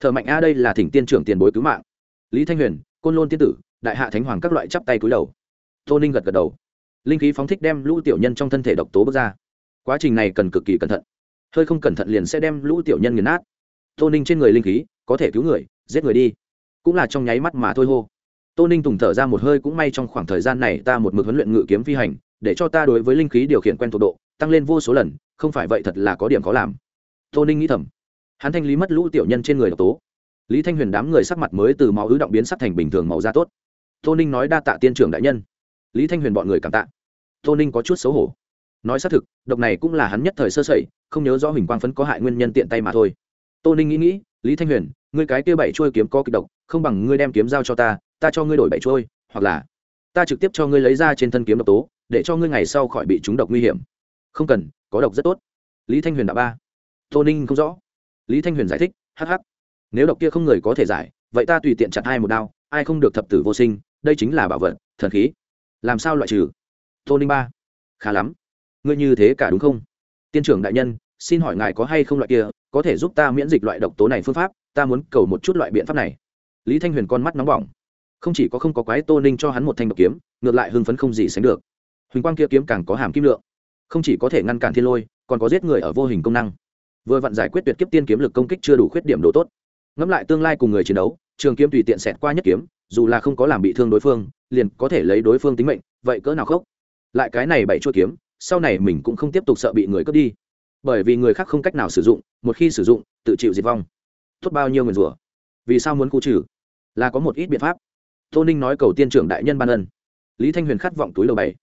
Thợ mạnh a đây là thỉnh tiên trưởng tiền bối cứu mạng. Lý thanh huyền côn lôn tiên tử, đại hạ thánh hoàng các loại chắp tay cúi đầu. Tô ninh gật gật đầu. Linh khí phóng thích đem lũ tiểu nhân trong thân thể độc tố bước ra. Quá trình này cần cực kỳ cẩn thận. Hơi không cẩn thận liền sẽ đem lũ tiểu nhân nghiền nát. Tô ninh trên người linh khí, có thể cứu người, giết người đi. Cũng là trong nháy mắt mà thôi hô. Tô ninh tùng thở ra một hơi cũng may trong khoảng thời gian này ta một mực huấn luyện ngự kiếm phi hành, để cho ta đối với linh khí điều khiển quen thuộc độ, tăng lên vô số lần, không phải vậy thật là có điểm khó làm. Tô ninh nghĩ thầm. Hắn thanh lý mất lũ tiểu nhân trên người độc tố lý thanh huyền đám người sắc mặt mới từ máu ứ động biến sắc thành bình thường màu da tốt. Tô ninh nói đa tạ tiên trưởng đại nhân. Lý thanh huyền bọn người cảm tạ. Tô ninh có chút xấu hổ. Nói xác thực, độc này cũng là hắn nhất thời sơ sẩy, không nhớ rõ huỳnh quang phấn có hại nguyên nhân tiện tay mà thôi. Tô ninh nghĩ nghĩ, lý thanh huyền, ngươi cái kia bảy trôi kiếm có kịch độc, không bằng ngươi đem kiếm giao cho ta ta cho ngươi đổi bảy trôi hoặc là ta trực tiếp cho ngươi lấy ra trên thân kiếm độc tố, để cho ngươi ngày sau khỏi bị trúng độc nguy hiểm. Không cần, có độc rất tốt. Lý thanh huyền đã ba. Tô ninh không rõ. Lý thanh huyền giải thích hh nếu độc kia không người có thể giải, vậy ta tùy tiện chặt hai một đao, ai không được thập tử vô sinh, đây chính là bảo vật, thần khí. Làm sao loại trừ? Tô ninh ba. Khá lắm. Ngươi như thế cả đúng không? Tiên trưởng đại nhân, xin hỏi ngài có hay không loại kia, có thể giúp ta miễn dịch loại độc tố này phương pháp, ta muốn cầu một chút loại biện pháp này. Lý thanh huyền con mắt nóng bỏng. Không chỉ có không có quái tô ninh cho hắn một thanh độc kiếm, ngược lại hưng phấn không gì sánh được. Huỳnh quang kia kiếm càng có hàm kim lượng. Không chỉ có thể ngăn cản thiên lôi, còn có giết người ở vô hình công năng. Vừa vặn giải quyết tuyệt kiếp tiên kiếm lực công kích chưa đủ khuyết điểm đồ tốt ngẫm lại tương lai cùng người chiến đấu, trường kiếm tùy tiện xẹt qua nhất kiếm, dù là không có làm bị thương đối phương, liền có thể lấy đối phương tính mệnh, vậy cỡ nào khốc? Lại cái này bảy chuỗi kiếm, sau này mình cũng không tiếp tục sợ bị người cướp đi. Bởi vì người khác không cách nào sử dụng, một khi sử dụng, tự chịu diệt vong. Tốt bao nhiêu người rủa? Vì sao muốn khu trừ? Là có một ít biện pháp. Tô ninh nói cầu tiên trưởng đại nhân ban ân. Lý thanh huyền khát vọng túi lầu bảy.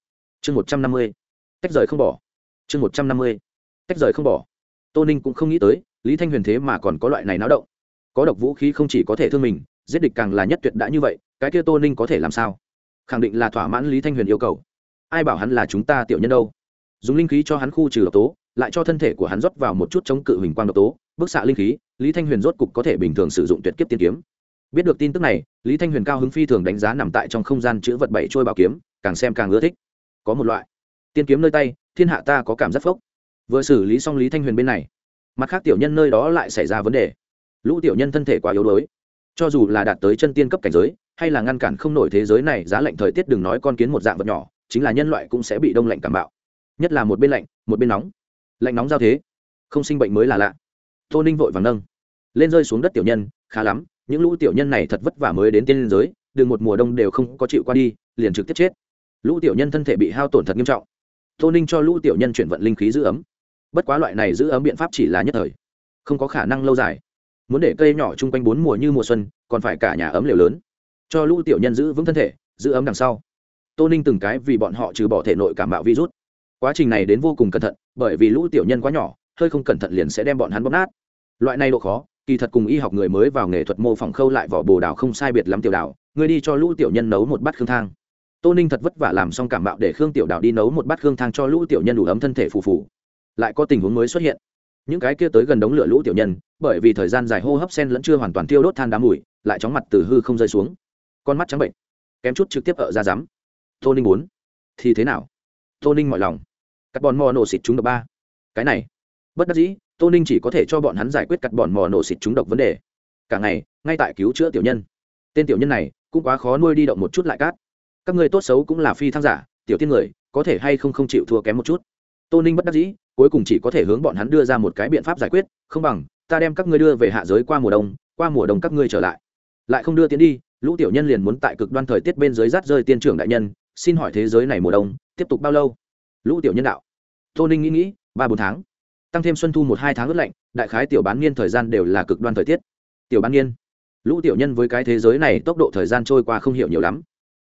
Chương một trăm năm mươi. Tách rời không bỏ. Chương một trăm năm mươi. Tách rời không bỏ. Tô ninh cũng không nghĩ tới, lý thanh huyền thế mà còn có loại này náo động có độc vũ khí không chỉ có thể thương mình, giết địch càng là nhất tuyệt đã như vậy, cái kia tô ninh có thể làm sao? Khẳng định là thỏa mãn lý thanh huyền yêu cầu. Ai bảo hắn là chúng ta tiểu nhân đâu? Dùng linh khí cho hắn khu trừ độc tố, lại cho thân thể của hắn rót vào một chút chống cự hình quang độc tố, bức xạ linh khí, lý thanh huyền rốt cục có thể bình thường sử dụng tuyệt kiếp tiên kiếm. Biết được tin tức này, lý thanh huyền cao hứng phi thường đánh giá nằm tại trong không gian chữ vật bảy trôi bảo kiếm, càng xem càng ưa thích. Có một loại. Tiên kiếm nơi tay, thiên hạ ta có cảm giác phốc. Vừa xử lý xong lý thanh huyền bên này. Mặt khác tiểu nhân nơi đó lại xảy ra vấn đề lũ tiểu nhân thân thể quá yếu đuối. Cho dù là đạt tới chân tiên cấp cảnh giới, hay là ngăn cản không nổi thế giới này, giá lạnh thời tiết đừng nói con kiến một dạng vật nhỏ, chính là nhân loại cũng sẽ bị đông lạnh cảm bạo. Nhất là một bên lạnh, một bên nóng. Lạnh nóng giao thế, không sinh bệnh mới là lạ. Tô ninh vội vàng nâng, lên rơi xuống đất tiểu nhân, khá lắm, những lũ tiểu nhân này thật vất vả mới đến tiên liên giới đừng một mùa đông đều không có chịu qua đi, liền trực tiếp chết. Lũ tiểu nhân thân thể bị hao tổn thật nghiêm trọng. Tô ninh cho lũ tiểu nhân chuyển vận linh khí giữ ấm. Bất quá loại này giữ ấm biện pháp chỉ là nhất thời, không có khả năng lâu dài muốn để cây nhỏ chung quanh bốn mùa như mùa xuân, còn phải cả nhà ấm liều lớn. Cho lũ tiểu nhân giữ vững thân thể, giữ ấm đằng sau. Tô ninh từng cái vì bọn họ trừ bỏ thể nội cảm bạo virus. Quá trình này đến vô cùng cẩn thận, bởi vì lũ tiểu nhân quá nhỏ, hơi không cẩn thận liền sẽ đem bọn hắn bóp nát. Loại này độ khó, kỳ thật cùng y học người mới vào nghề thuật mô phỏng khâu lại vỏ bồ đào không sai biệt lắm tiểu đào người đi cho lũ tiểu nhân nấu một bát khương thang. Tô ninh thật vất vả làm xong cảm bạo để khương tiểu đào đi nấu một bát khương thang cho lũ tiểu nhân đủ ấm thân thể phù phù. Lại có tình huống mới xuất hiện những cái kia tới gần đống lửa lũ tiểu nhân, bởi vì thời gian dài hô hấp sen lẫn chưa hoàn toàn tiêu đốt than đá mùi, lại chóng mặt từ hư không rơi xuống. Con mắt trắng bệnh, kém chút trực tiếp ở ra rắm. Tô ninh bốn thì thế nào? Tô ninh mọi lòng. Cắt bòn mò nổ xịt chúng độc ba. Cái này, bất đắc dĩ, tô ninh chỉ có thể cho bọn hắn giải quyết cắt bòn mò nổ xịt chúng độc vấn đề. Cả ngày, ngay tại cứu chữa tiểu nhân. Tên tiểu nhân này, cũng quá khó nuôi đi động một chút lại cát. Các người tốt xấu cũng là phi thăng giả, tiểu tiên người, có thể hay không không chịu thua kém một chút. Tô ninh bất đắc dĩ cuối cùng chỉ có thể hướng bọn hắn đưa ra một cái biện pháp giải quyết, không bằng, ta đem các ngươi đưa về hạ giới qua mùa đông, qua mùa đông các ngươi trở lại. Lại không đưa tiến đi, lũ tiểu nhân liền muốn tại cực đoan thời tiết bên dưới rát rơi tiên trưởng đại nhân, xin hỏi thế giới này mùa đông, tiếp tục bao lâu? Lũ tiểu nhân đạo. Tô ninh nghĩ nghĩ, ba bốn tháng. Tăng thêm xuân thu một hai tháng ướt lạnh, đại khái tiểu bán niên thời gian đều là cực đoan thời tiết. Tiểu bán niên. Lũ tiểu nhân với cái thế giới này tốc độ thời gian trôi qua không hiểu nhiều lắm.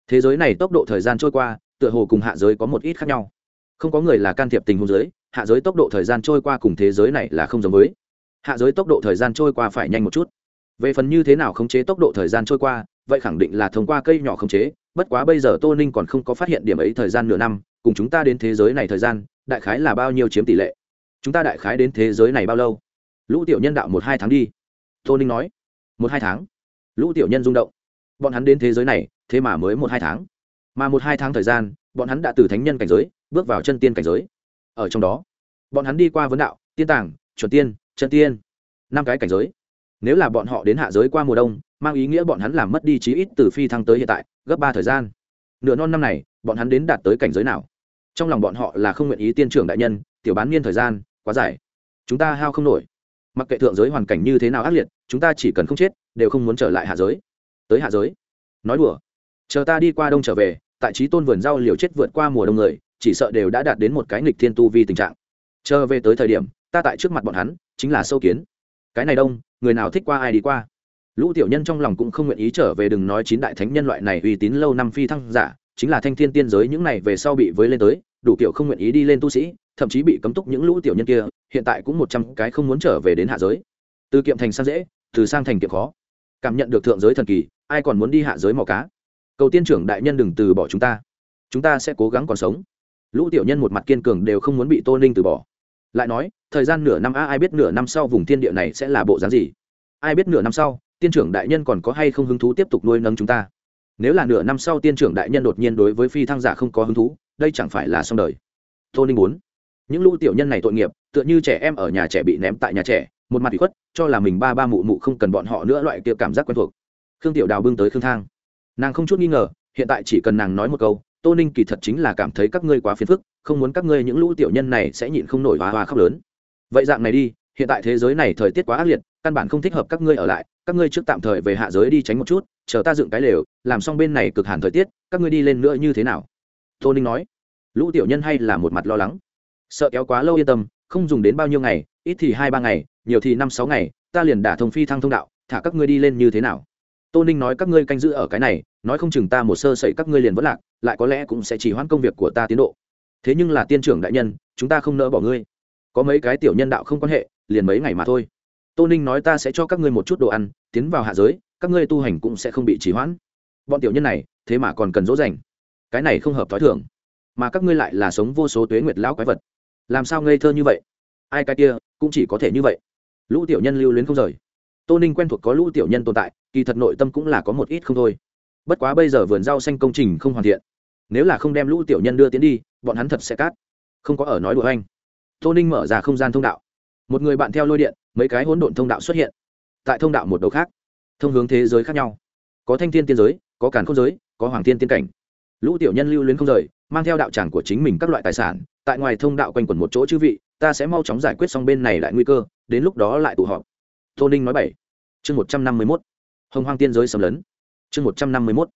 Thế giới này tốc độ thời gian trôi qua, tựa hồ cùng hạ giới có một ít khác nhau. Không có người là can thiệp tình huống giới hạ giới tốc độ thời gian trôi qua cùng thế giới này là không giống với. Hạ giới tốc độ thời gian trôi qua phải nhanh một chút. Về phần như thế nào khống chế tốc độ thời gian trôi qua, vậy khẳng định là thông qua cây nhỏ khống chế. Bất quá bây giờ tô ninh còn không có phát hiện điểm ấy thời gian nửa năm, cùng chúng ta đến thế giới này thời gian, đại khái là bao nhiêu chiếm tỷ lệ? Chúng ta đại khái đến thế giới này bao lâu? Lũ tiểu nhân đạo một hai tháng đi. Tô ninh nói. Một hai tháng. Lũ tiểu nhân rung động. Bọn hắn đến thế giới này, thế mà mới một hai tháng. Mà một hai tháng thời gian, bọn hắn đã từ thánh nhân cảnh giới bước vào chân tiên cảnh giới ở trong đó. Bọn hắn đi qua vấn đạo, tiên tàng, chuẩn tiên, chân tiên, năm cái cảnh giới. Nếu là bọn họ đến hạ giới qua mùa đông, mang ý nghĩa bọn hắn làm mất đi chí ít từ phi thăng tới hiện tại, gấp ba thời gian. Nửa non năm này, bọn hắn đến đạt tới cảnh giới nào? Trong lòng bọn họ là không nguyện ý tiên trưởng đại nhân, tiểu bán niên thời gian, quá dài. Chúng ta hao không nổi. Mặc kệ thượng giới hoàn cảnh như thế nào ác liệt, chúng ta chỉ cần không chết, đều không muốn trở lại hạ giới. Tới hạ giới. Nói đùa. Chờ ta đi qua đông trở về, tại trí tôn vườn rau liều chết vượt qua mùa đông người chỉ sợ đều đã đạt đến một cái nghịch thiên tu vi tình trạng. Chờ về tới thời điểm, ta tại trước mặt bọn hắn, chính là sâu kiến. Cái này đông, người nào thích qua ai đi qua? Lũ tiểu nhân trong lòng cũng không nguyện ý trở về đừng nói chín đại thánh nhân loại này uy tín lâu năm phi thăng giả, chính là thanh thiên tiên giới những này về sau bị với lên tới, đủ kiểu không nguyện ý đi lên tu sĩ, thậm chí bị cấm túc những lũ tiểu nhân kia, hiện tại cũng một trăm cái không muốn trở về đến hạ giới. Từ kiệm thành sang dễ, từ sang thành kiệm khó. Cảm nhận được thượng giới thần kỳ, ai còn muốn đi hạ giới mò cá? Cầu tiên trưởng đại nhân đừng từ bỏ chúng ta. Chúng ta sẽ cố gắng còn sống lũ tiểu nhân một mặt kiên cường đều không muốn bị tô ninh từ bỏ. Lại nói, thời gian nửa năm, a, ai biết nửa năm sau vùng thiên địa này sẽ là bộ dáng gì? Ai biết nửa năm sau, tiên trưởng đại nhân còn có hay không hứng thú tiếp tục nuôi nấng chúng ta? Nếu là nửa năm sau tiên trưởng đại nhân đột nhiên đối với phi thăng giả không có hứng thú, đây chẳng phải là xong đời. Tô ninh muốn. Những lũ tiểu nhân này tội nghiệp, tựa như trẻ em ở nhà trẻ bị ném tại nhà trẻ, một mặt bị khuất, cho là mình ba ba mụ mụ không cần bọn họ nữa, loại kia cảm giác quen thuộc. Khương tiểu đào bưng tới khương thang. Nàng không chút nghi ngờ, hiện tại chỉ cần nàng nói một câu tô ninh kỳ thật chính là cảm thấy các ngươi quá phiền phức, không muốn các ngươi những lũ tiểu nhân này sẽ nhịn không nổi hoa hoa khóc lớn. Vậy dạng này đi, hiện tại thế giới này thời tiết quá ác liệt, căn bản không thích hợp các ngươi ở lại, các ngươi trước tạm thời về hạ giới đi tránh một chút, chờ ta dựng cái lều, làm xong bên này cực hẳn thời tiết, các ngươi đi lên nữa như thế nào? Tô ninh nói. Lũ tiểu nhân hay là một mặt lo lắng. Sợ kéo quá lâu yên tâm, không dùng đến bao nhiêu ngày, ít thì hai ba ngày, nhiều thì năm sáu ngày, ta liền đả thông phi thăng thông đạo, thả các ngươi đi lên như thế nào? Tô ninh nói các ngươi canh giữ ở cái này, nói không chừng ta một sơ sẩy các ngươi liền vẫn lạc, lại có lẽ cũng sẽ chỉ hoãn công việc của ta tiến độ. Thế nhưng là tiên trưởng đại nhân, chúng ta không nỡ bỏ ngươi. Có mấy cái tiểu nhân đạo không quan hệ, liền mấy ngày mà thôi. Tô ninh nói ta sẽ cho các ngươi một chút đồ ăn, tiến vào hạ giới, các ngươi tu hành cũng sẽ không bị trì hoãn. Bọn tiểu nhân này, thế mà còn cần dỗ dành. Cái này không hợp t h ó i thưởng mà các ngươi lại là sống vô số tuế nguyệt lão quái vật. Làm sao ngây thơ như vậy? Ai cái kia, cũng chỉ có thể như vậy. Lũ tiểu nhân lưu luyến không rời tô ninh quen thuộc có lũ tiểu nhân tồn tại, kỳ thật nội tâm cũng là có một ít không thôi. Bất quá bây giờ vườn rau xanh công trình không hoàn thiện. Nếu là không đem lũ tiểu nhân đưa tiến đi, bọn hắn thật sẽ cát. Không có ở nói đùa anh. Tô ninh mở ra không gian thông đạo. Một người bạn theo lôi điện, mấy cái hỗn độn thông đạo xuất hiện. Tại thông đạo một đầu khác, thông hướng thế giới khác nhau. Có thanh thiên tiên giới, có càn không giới, có hoàng thiên tiên cảnh. Lũ tiểu nhân lưu luyến không rời, mang theo đạo tràng của chính mình các loại tài sản, tại ngoài thông đạo quanh quẩn một chỗ chữ vị, ta sẽ mau chóng giải quyết xong bên này lại nguy cơ, đến lúc đó lại tụ họp tô ninh nói bảy. Chương một trăm năm mươi mốt. Hồng hoang tiên giới xâm lấn. Chương một trăm năm mươi mốt.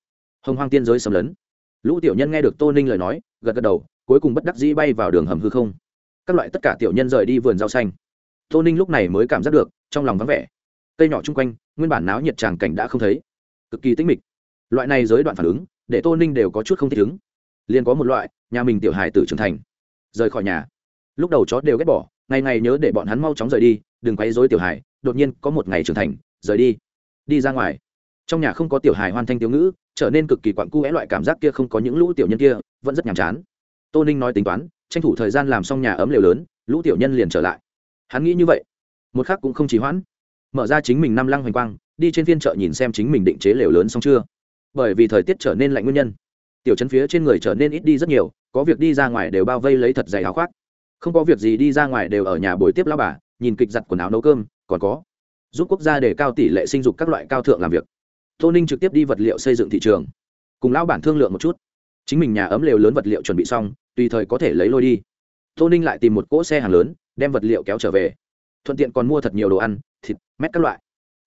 Hồng hoang tiên giới xâm lấn. Lũ tiểu nhân nghe được tô ninh lời nói, gật gật đầu, cuối cùng bất đắc dĩ bay vào đường hầm hư không. Các loại tất cả tiểu nhân rời đi vườn rau xanh. Tô ninh lúc này mới cảm giác được, trong lòng vắng vẻ. Cây nhỏ chung quanh, nguyên bản náo nhiệt tràng cảnh đã không thấy. Cực kỳ tĩnh mịch. Loại này giới đoạn phản ứng, để tô ninh đều có chút không thích ứng. Liền có một loại, nhà mình tiểu hài tử trưởng thành. Rời khỏi nhà. Lúc đầu chó đều ghét bỏ, ngày ngày nhớ để bọn hắn mau chóng rời đi đừng quấy rối tiểu hài, đột nhiên có một ngày trưởng thành, rời đi. Đi ra ngoài. Trong nhà không có tiểu hài hoàn thanh tiểu ngữ, trở nên cực kỳ quặn cu é loại cảm giác kia không có những lũ tiểu nhân kia, vẫn rất nhàm chán. Tô ninh nói tính toán, tranh thủ thời gian làm xong nhà ấm lều lớn, lũ tiểu nhân liền trở lại. Hắn nghĩ như vậy. Một khác cũng không chỉ hoãn. Mở ra chính mình năm lăng hoành quang, đi trên phiên chợ nhìn xem chính mình định chế lều lớn xong chưa. Bởi vì thời tiết trở nên lạnh nguyên nhân. Tiểu chân phía trên người trở nên ít đi rất nhiều, có việc đi ra ngoài đều bao vây lấy thật dày áo khoác. Không có việc gì đi ra ngoài đều ở nhà buổi tiếp lao bà nhìn kịch giặt quần áo nấu cơm, còn có, giúp quốc gia để cao tỷ lệ sinh dục các loại cao thượng làm việc. Tô ninh trực tiếp đi vật liệu xây dựng thị trường, cùng lao bản thương lượng một chút. Chính mình nhà ấm lều lớn vật liệu chuẩn bị xong, tùy thời có thể lấy lôi đi. Tô ninh lại tìm một cỗ xe hàng lớn, đem vật liệu kéo trở về. Thuận tiện còn mua thật nhiều đồ ăn, thịt, mét các loại.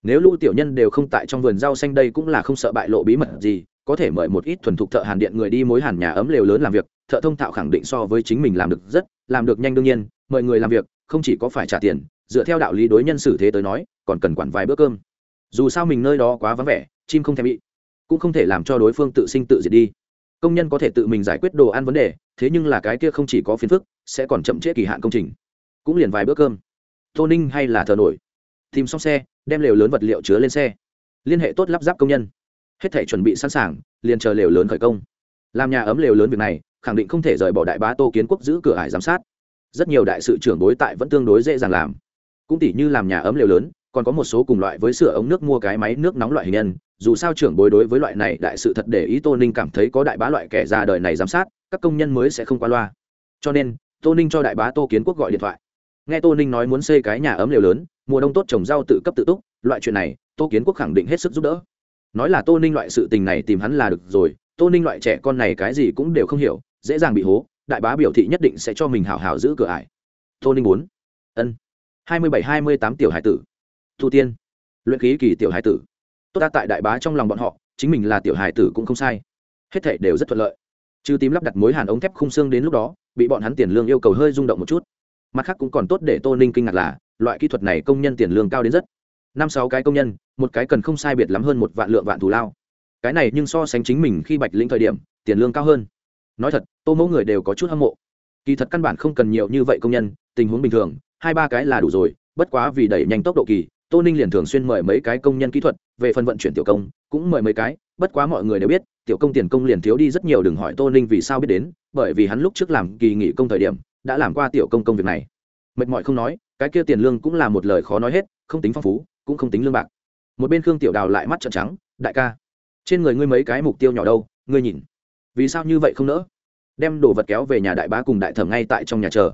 Nếu lũ tiểu nhân đều không tại trong vườn rau xanh đây cũng là không sợ bại lộ bí mật gì, có thể mời một ít thuần thục thợ hàn điện người đi mối hàn nhà ấm lều lớn làm việc, thợ thông thạo khẳng định so với chính mình làm được rất, làm được nhanh đương nhiên, mời người làm việc không chỉ có phải trả tiền, dựa theo đạo lý đối nhân xử thế tới nói, còn cần quản vài bữa cơm. Dù sao mình nơi đó quá vắng vẻ, chim không thèm bị, cũng không thể làm cho đối phương tự sinh tự diệt đi. Công nhân có thể tự mình giải quyết đồ ăn vấn đề, thế nhưng là cái kia không chỉ có phiền phức, sẽ còn chậm trễ kỳ hạn công trình. Cũng liền vài bữa cơm. Tô ninh hay là thờ nổi. Tìm xong xe, đem lều lớn vật liệu chứa lên xe. Liên hệ tốt lắp ráp công nhân. Hết thể chuẩn bị sẵn sàng, liền chờ lều lớn khởi công. Làm nhà ấm lều lớn việc này, khẳng định không thể rời bỏ đại bá tô kiến quốc giữ cửa ải giám sát rất nhiều đại sự trưởng bối tại vẫn tương đối dễ dàng làm. Cũng tỷ như làm nhà ấm lều lớn, còn có một số cùng loại với sửa ống nước mua cái máy nước nóng loại hình nhân. Dù sao trưởng bối đối với loại này đại sự thật để ý tô ninh cảm thấy có đại bá loại kẻ ra đời này giám sát, các công nhân mới sẽ không qua loa. Cho nên, tô ninh cho đại bá tô kiến quốc gọi điện thoại. Nghe tô ninh nói muốn xây cái nhà ấm lều lớn, mùa đông tốt trồng rau tự cấp tự túc, loại chuyện này, tô kiến quốc khẳng định hết sức giúp đỡ. Nói là tô ninh loại sự tình này tìm hắn là được rồi, tô ninh loại trẻ con này cái gì cũng đều không hiểu, dễ dàng bị hố đại bá biểu thị nhất định sẽ cho mình hảo hảo giữ cửa ải. Tô ninh bốn. Ân. Hai mươi bảy hai mươi tám tiểu hải tử. Thu tiên. Luyện khí kỳ tiểu hải tử. Tốt ta tại đại bá trong lòng bọn họ, chính mình là tiểu hải tử cũng không sai. Hết thể đều rất thuận lợi. Trừ tím lắp đặt mối hàn ống thép khung xương đến lúc đó, bị bọn hắn tiền lương yêu cầu hơi rung động một chút. Mặt khác cũng còn tốt để tô ninh kinh ngạc là, loại kỹ thuật này công nhân tiền lương cao đến rất. Năm sáu cái công nhân, một cái cần không sai biệt lắm hơn một vạn lượng vạn thù lao. Cái này nhưng so sánh chính mình khi bạch lĩnh thời điểm, tiền lương cao hơn nói thật, tô mẫu người đều có chút hâm mộ. Kỳ thật căn bản không cần nhiều như vậy công nhân, tình huống bình thường, hai ba cái là đủ rồi, bất quá vì đẩy nhanh tốc độ kỳ, tô ninh liền thường xuyên mời mấy cái công nhân kỹ thuật, về phần vận chuyển tiểu công, cũng mời mấy cái, bất quá mọi người đều biết, tiểu công tiền công liền thiếu đi rất nhiều đừng hỏi tô ninh vì sao biết đến, bởi vì hắn lúc trước làm kỳ nghỉ công thời điểm, đã làm qua tiểu công công việc này. Mệt mỏi không nói, cái kia tiền lương cũng là một lời khó nói hết, không tính phong phú, cũng không tính lương bạc. Một bên khương tiểu đào lại mắt trợn trắng, đại ca, trên người ngươi mấy cái mục tiêu nhỏ đâu, ngươi nhìn vì sao như vậy không nỡ? Đem đồ vật kéo về nhà đại bá cùng đại thẩm ngay tại trong nhà chờ.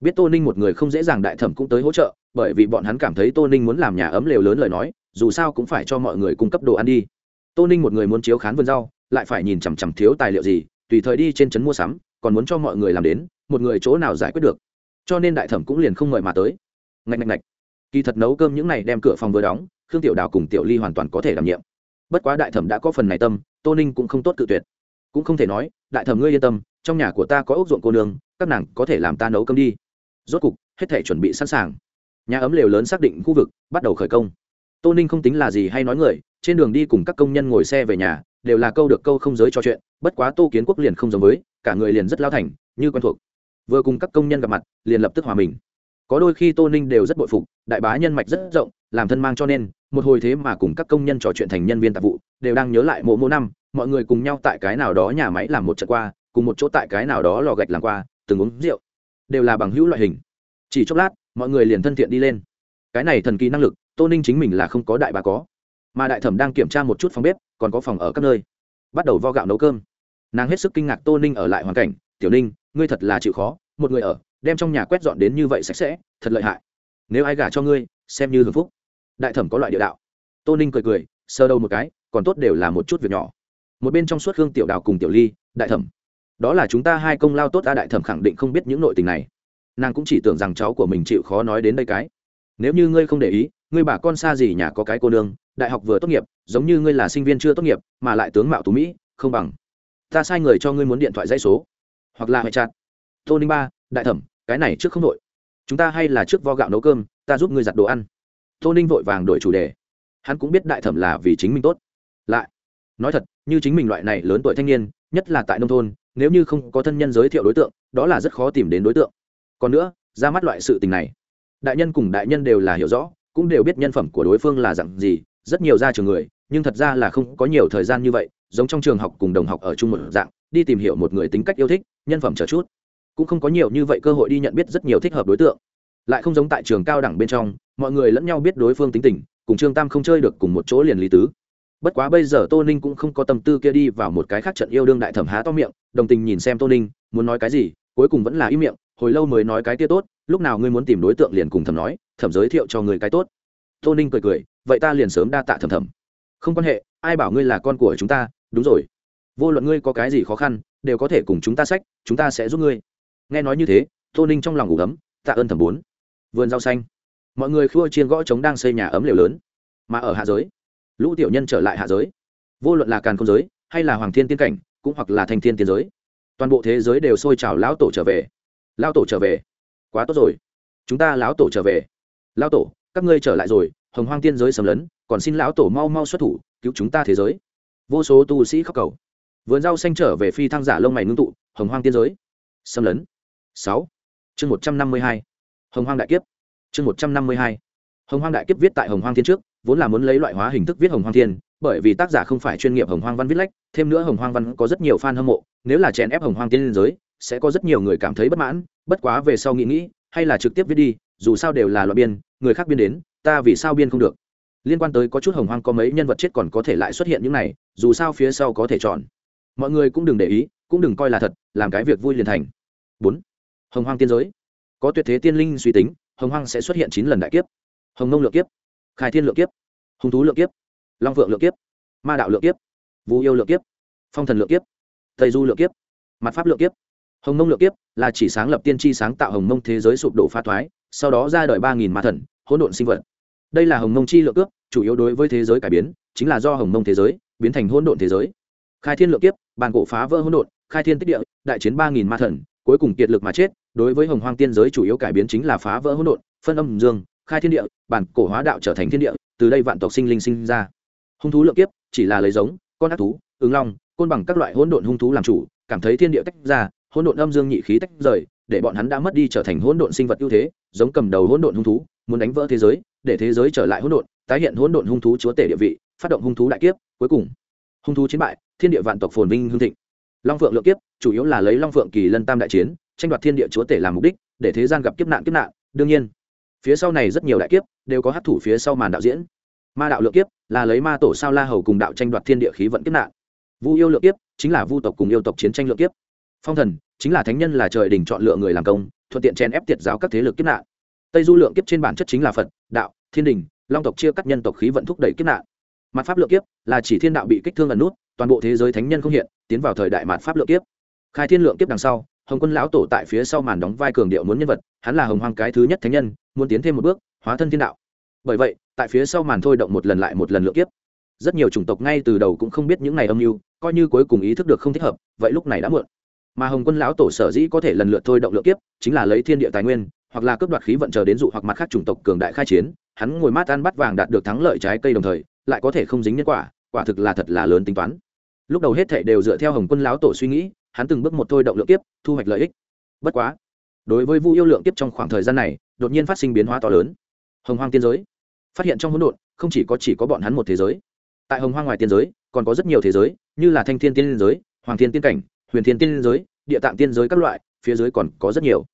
Biết tô ninh một người không dễ dàng đại thẩm cũng tới hỗ trợ, bởi vì bọn hắn cảm thấy tô ninh muốn làm nhà ấm lều lớn lời nói, dù sao cũng phải cho mọi người cung cấp đồ ăn đi. Tô ninh một người muốn chiếu khán vườn rau, lại phải nhìn chằm chằm thiếu tài liệu gì, tùy thời đi trên trấn mua sắm, còn muốn cho mọi người làm đến, một người chỗ nào giải quyết được. Cho nên đại thẩm cũng liền không mời mà tới. Ngạch ngạch ngạch. Kỳ thật nấu cơm những này đem cửa phòng vừa đóng, khương tiểu đào cùng tiểu ly hoàn toàn có thể đảm nhiệm. Bất quá đại thẩm đã có phần này tâm, tô ninh cũng không tốt cự tuyệt cũng không thể nói, đại thẩm ngươi yên tâm, trong nhà của ta có ốc ruộng cô nương, các nàng có thể làm ta nấu cơm đi. Rốt cục, hết thể chuẩn bị sẵn sàng. Nhà ấm lều lớn xác định khu vực, bắt đầu khởi công. Tô ninh không tính là gì hay nói người, trên đường đi cùng các công nhân ngồi xe về nhà, đều là câu được câu không giới cho chuyện, bất quá tô kiến quốc liền không giống với, cả người liền rất lao thành, như quen thuộc. Vừa cùng các công nhân gặp mặt, liền lập tức hòa mình. Có đôi khi tô ninh đều rất bội phục, đại bá nhân mạch rất rộng, làm thân mang cho nên, một hồi thế mà cùng các công nhân trò chuyện thành nhân viên tạp vụ, đều đang nhớ lại mộ mộ năm mọi người cùng nhau tại cái nào đó nhà máy làm một trận qua, cùng một chỗ tại cái nào đó lò gạch làm qua, từng uống rượu, đều là bằng hữu loại hình. Chỉ chốc lát, mọi người liền thân thiện đi lên. Cái này thần kỳ năng lực, tô ninh chính mình là không có đại bà có. Mà đại thẩm đang kiểm tra một chút phòng bếp, còn có phòng ở các nơi. Bắt đầu vo gạo nấu cơm. Nàng hết sức kinh ngạc tô ninh ở lại hoàn cảnh, tiểu ninh, ngươi thật là chịu khó, một người ở, đem trong nhà quét dọn đến như vậy sạch sẽ, thật lợi hại. Nếu ai gả cho ngươi, xem như hưởng phúc. Đại thẩm có loại địa đạo. Tô ninh cười cười, sơ đầu một cái, còn tốt đều là một chút việc nhỏ một bên trong suốt hương tiểu đào cùng tiểu ly, đại thẩm. Đó là chúng ta hai công lao tốt, ta đại thẩm khẳng định không biết những nội tình này. Nàng cũng chỉ tưởng rằng cháu của mình chịu khó nói đến đây cái. Nếu như ngươi không để ý, ngươi bà con xa gì nhà có cái cô nương, đại học vừa tốt nghiệp, giống như ngươi là sinh viên chưa tốt nghiệp, mà lại tướng mạo tú mỹ, không bằng. Ta sai người cho ngươi muốn điện thoại dãy số. Hoặc là hệ chặt tô ninh ba, đại thẩm, cái này trước không đội chúng ta hay là trước vo gạo nấu cơm, ta giúp ngươi giặt đồ ăn. Tô ninh vội vàng đổi chủ đề. Hắn cũng biết đại thẩm là vì chính mình tốt. Lại nói thật, như chính mình loại này lớn tuổi thanh niên, nhất là tại nông thôn, nếu như không có thân nhân giới thiệu đối tượng, đó là rất khó tìm đến đối tượng. Còn nữa, ra mắt loại sự tình này, đại nhân cùng đại nhân đều là hiểu rõ, cũng đều biết nhân phẩm của đối phương là dặn gì, rất nhiều ra trường người, nhưng thật ra là không có nhiều thời gian như vậy, giống trong trường học cùng đồng học ở chung một dạng, đi tìm hiểu một người tính cách yêu thích, nhân phẩm chờ chút. Cũng không có nhiều như vậy cơ hội đi nhận biết rất nhiều thích hợp đối tượng. Lại không giống tại trường cao đẳng bên trong, mọi người lẫn nhau biết đối phương tính tình, cùng trương tam không chơi được cùng một chỗ liền lý tứ bất quá bây giờ tô ninh cũng không có tâm tư kia đi vào một cái khác trận yêu đương đại thẩm há to miệng, đồng tình nhìn xem tô ninh, muốn nói cái gì, cuối cùng vẫn là im miệng, hồi lâu mới nói cái kia tốt, lúc nào ngươi muốn tìm đối tượng liền cùng thẩm nói, thẩm giới thiệu cho người cái tốt. Tô ninh cười cười, vậy ta liền sớm đa tạ thẩm thẩm. Không quan hệ, ai bảo ngươi là con của chúng ta, đúng rồi. Vô luận ngươi có cái gì khó khăn, đều có thể cùng chúng ta sách, chúng ta sẽ giúp ngươi. Nghe nói như thế, tô ninh trong lòng ngủ ấm, tạ ơn thẩm bốn. Vườn rau xanh. Mọi người khua chiên gõ trống đang xây nhà ấm liều lớn. Mà ở hạ giới lũ tiểu nhân trở lại hạ giới. Vô luận là càn không giới, hay là hoàng thiên tiên cảnh, cũng hoặc là thanh thiên tiên giới, toàn bộ thế giới đều sôi trào lão tổ trở về. Lao tổ trở về. Quá tốt rồi. Chúng ta lão tổ trở về. Lao tổ, các ngươi trở lại rồi, hồng hoang tiên giới sầm lấn, còn xin lão tổ mau mau xuất thủ, cứu chúng ta thế giới. Vô số tu sĩ khóc cầu. Vườn rau xanh trở về phi thăng giả lông mày ngưng tụ, hồng hoang tiên giới. Xâm lấn. Sáu. Chương một trăm năm mươi hai. Hồng hoang đại kiếp. Chương một trăm năm mươi hai. Hồng hoang đại kiếp viết tại hồng hoang thiên trước vốn là muốn lấy loại hóa hình thức viết hồng hoang thiên, bởi vì tác giả không phải chuyên nghiệp hồng hoang văn viết lách, thêm nữa hồng hoang văn có rất nhiều fan hâm mộ, nếu là chèn ép hồng hoang tiên liên giới, sẽ có rất nhiều người cảm thấy bất mãn, bất quá về sau nghĩ nghĩ, hay là trực tiếp viết đi, dù sao đều là loại biên, người khác biên đến, ta vì sao biên không được? Liên quan tới có chút hồng hoang có mấy nhân vật chết còn có thể lại xuất hiện những này, dù sao phía sau có thể chọn. Mọi người cũng đừng để ý, cũng đừng coi là thật, làm cái việc vui liền thành. Bốn, hồng hoang tiên giới. Có tuyệt thế tiên linh suy tính, hồng hoang sẽ xuất hiện chín lần đại kiếp. Hồng nông Lược kiếp khai thiên lượng kiếp, hung thú lượng kiếp, long phượng lượng kiếp, ma đạo lượng kiếp vũ yêu lượng kiếp, phong thần lượng kiếp, tây du lượng kiếp, mặt pháp lượng kiếp. Hồng mông lượng kiếp là chỉ sáng lập tiên tri sáng tạo hồng mông thế giới sụp đổ pha thoái, sau đó ra đời ba nghìn ma thần, hỗn độn sinh vật. Đây là hồng mông chi lượng kiếp, chủ yếu đối với thế giới cải biến, chính là do hồng mông thế giới biến thành hỗn độn thế giới. Khai thiên lượng kiếp, bàn cổ phá vỡ hỗn độn, khai thiên tích địa, đại chiến ba nghìn ma thần, cuối cùng kiệt lực mà chết, đối với hồng hoang tiên giới chủ yếu cải biến chính là phá vỡ hỗn độn, phân âm dương khai thiên địa, bản cổ hóa đạo trở thành thiên địa, từ đây vạn tộc sinh linh sinh ra. Hung thú lượng kiếp, chỉ là lấy giống, con ác thú, ứng long, côn bằng các loại hỗn độn hung thú làm chủ, cảm thấy thiên địa tách ra, hỗn độn âm dương nhị khí tách rời, để bọn hắn đã mất đi trở thành hỗn độn sinh vật ưu thế, giống cầm đầu hỗn độn hung thú, muốn đánh vỡ thế giới, để thế giới trở lại hỗn độn, tái hiện hỗn độn hung thú chúa tể địa vị, phát động hung thú đại kiếp, cuối cùng, hung thú chiến bại, thiên địa vạn tộc phồn vinh hương thịnh. Long phượng lượng kiếp, chủ yếu là lấy long phượng kỳ lân tam đại chiến, tranh đoạt thiên địa chúa tể làm mục đích, để thế gian gặp kiếp nạn kiếp nạn, đương nhiên phía sau này rất nhiều đại kiếp đều có hát thủ phía sau màn đạo diễn. Ma đạo lượng kiếp là lấy ma tổ sao la hầu cùng đạo tranh đoạt thiên địa khí vận kiếp nạn. Vu yêu lượng kiếp chính là vu tộc cùng yêu tộc chiến tranh lượng kiếp. Phong thần chính là thánh nhân là trời đình chọn lựa người làm công, thuận tiện chen ép tiệt giáo các thế lực kiếp nạn. Tây du lượng kiếp trên bản chất chính là phật, đạo, thiên đình, long tộc chia cắt nhân tộc khí vận thúc đẩy kiếp nạn. Mặt pháp lượng kiếp là chỉ thiên đạo bị kích thương ẩn nút, toàn bộ thế giới thánh nhân không hiện, tiến vào thời đại mặt pháp lượng kiếp. Khai thiên lượng kiếp đằng sau, hồng quân lão tổ tại phía sau màn đóng vai cường điệu muốn nhân vật, hắn là hồng hoang cái thứ nhất thánh nhân muốn tiến thêm một bước, hóa thân thiên đạo. Bởi vậy, tại phía sau màn thôi động một lần lại một lần lượt kiếp. Rất nhiều chủng tộc ngay từ đầu cũng không biết những này âm mưu, coi như cuối cùng ý thức được không thích hợp, vậy lúc này đã muộn. Mà hồng quân lão tổ sở dĩ có thể lần lượt thôi động lượt kiếp, chính là lấy thiên địa tài nguyên, hoặc là cướp đoạt khí vận chờ đến dụ hoặc mặt khác chủng tộc cường đại khai chiến, hắn ngồi mát ăn bắt vàng đạt được thắng lợi trái cây đồng thời, lại có thể không dính nhân quả quả thực là thật là lớn tính toán. Lúc đầu hết thệ đều dựa theo hồng quân lão tổ suy nghĩ, hắn từng bước một thôi động lượt kiếp, thu hoạch lợi ích. Bất quá đối với vu yêu lượng tiếp trong khoảng thời gian này, đột nhiên phát sinh biến hóa to lớn. Hồng hoang tiên giới. Phát hiện trong hỗn độn, không chỉ có chỉ có bọn hắn một thế giới. Tại hồng hoang ngoài tiên giới, còn có rất nhiều thế giới, như là thanh thiên tiên giới, hoàng thiên tiên cảnh, huyền thiên tiên giới, địa tạng tiên giới các loại, phía dưới còn có rất nhiều.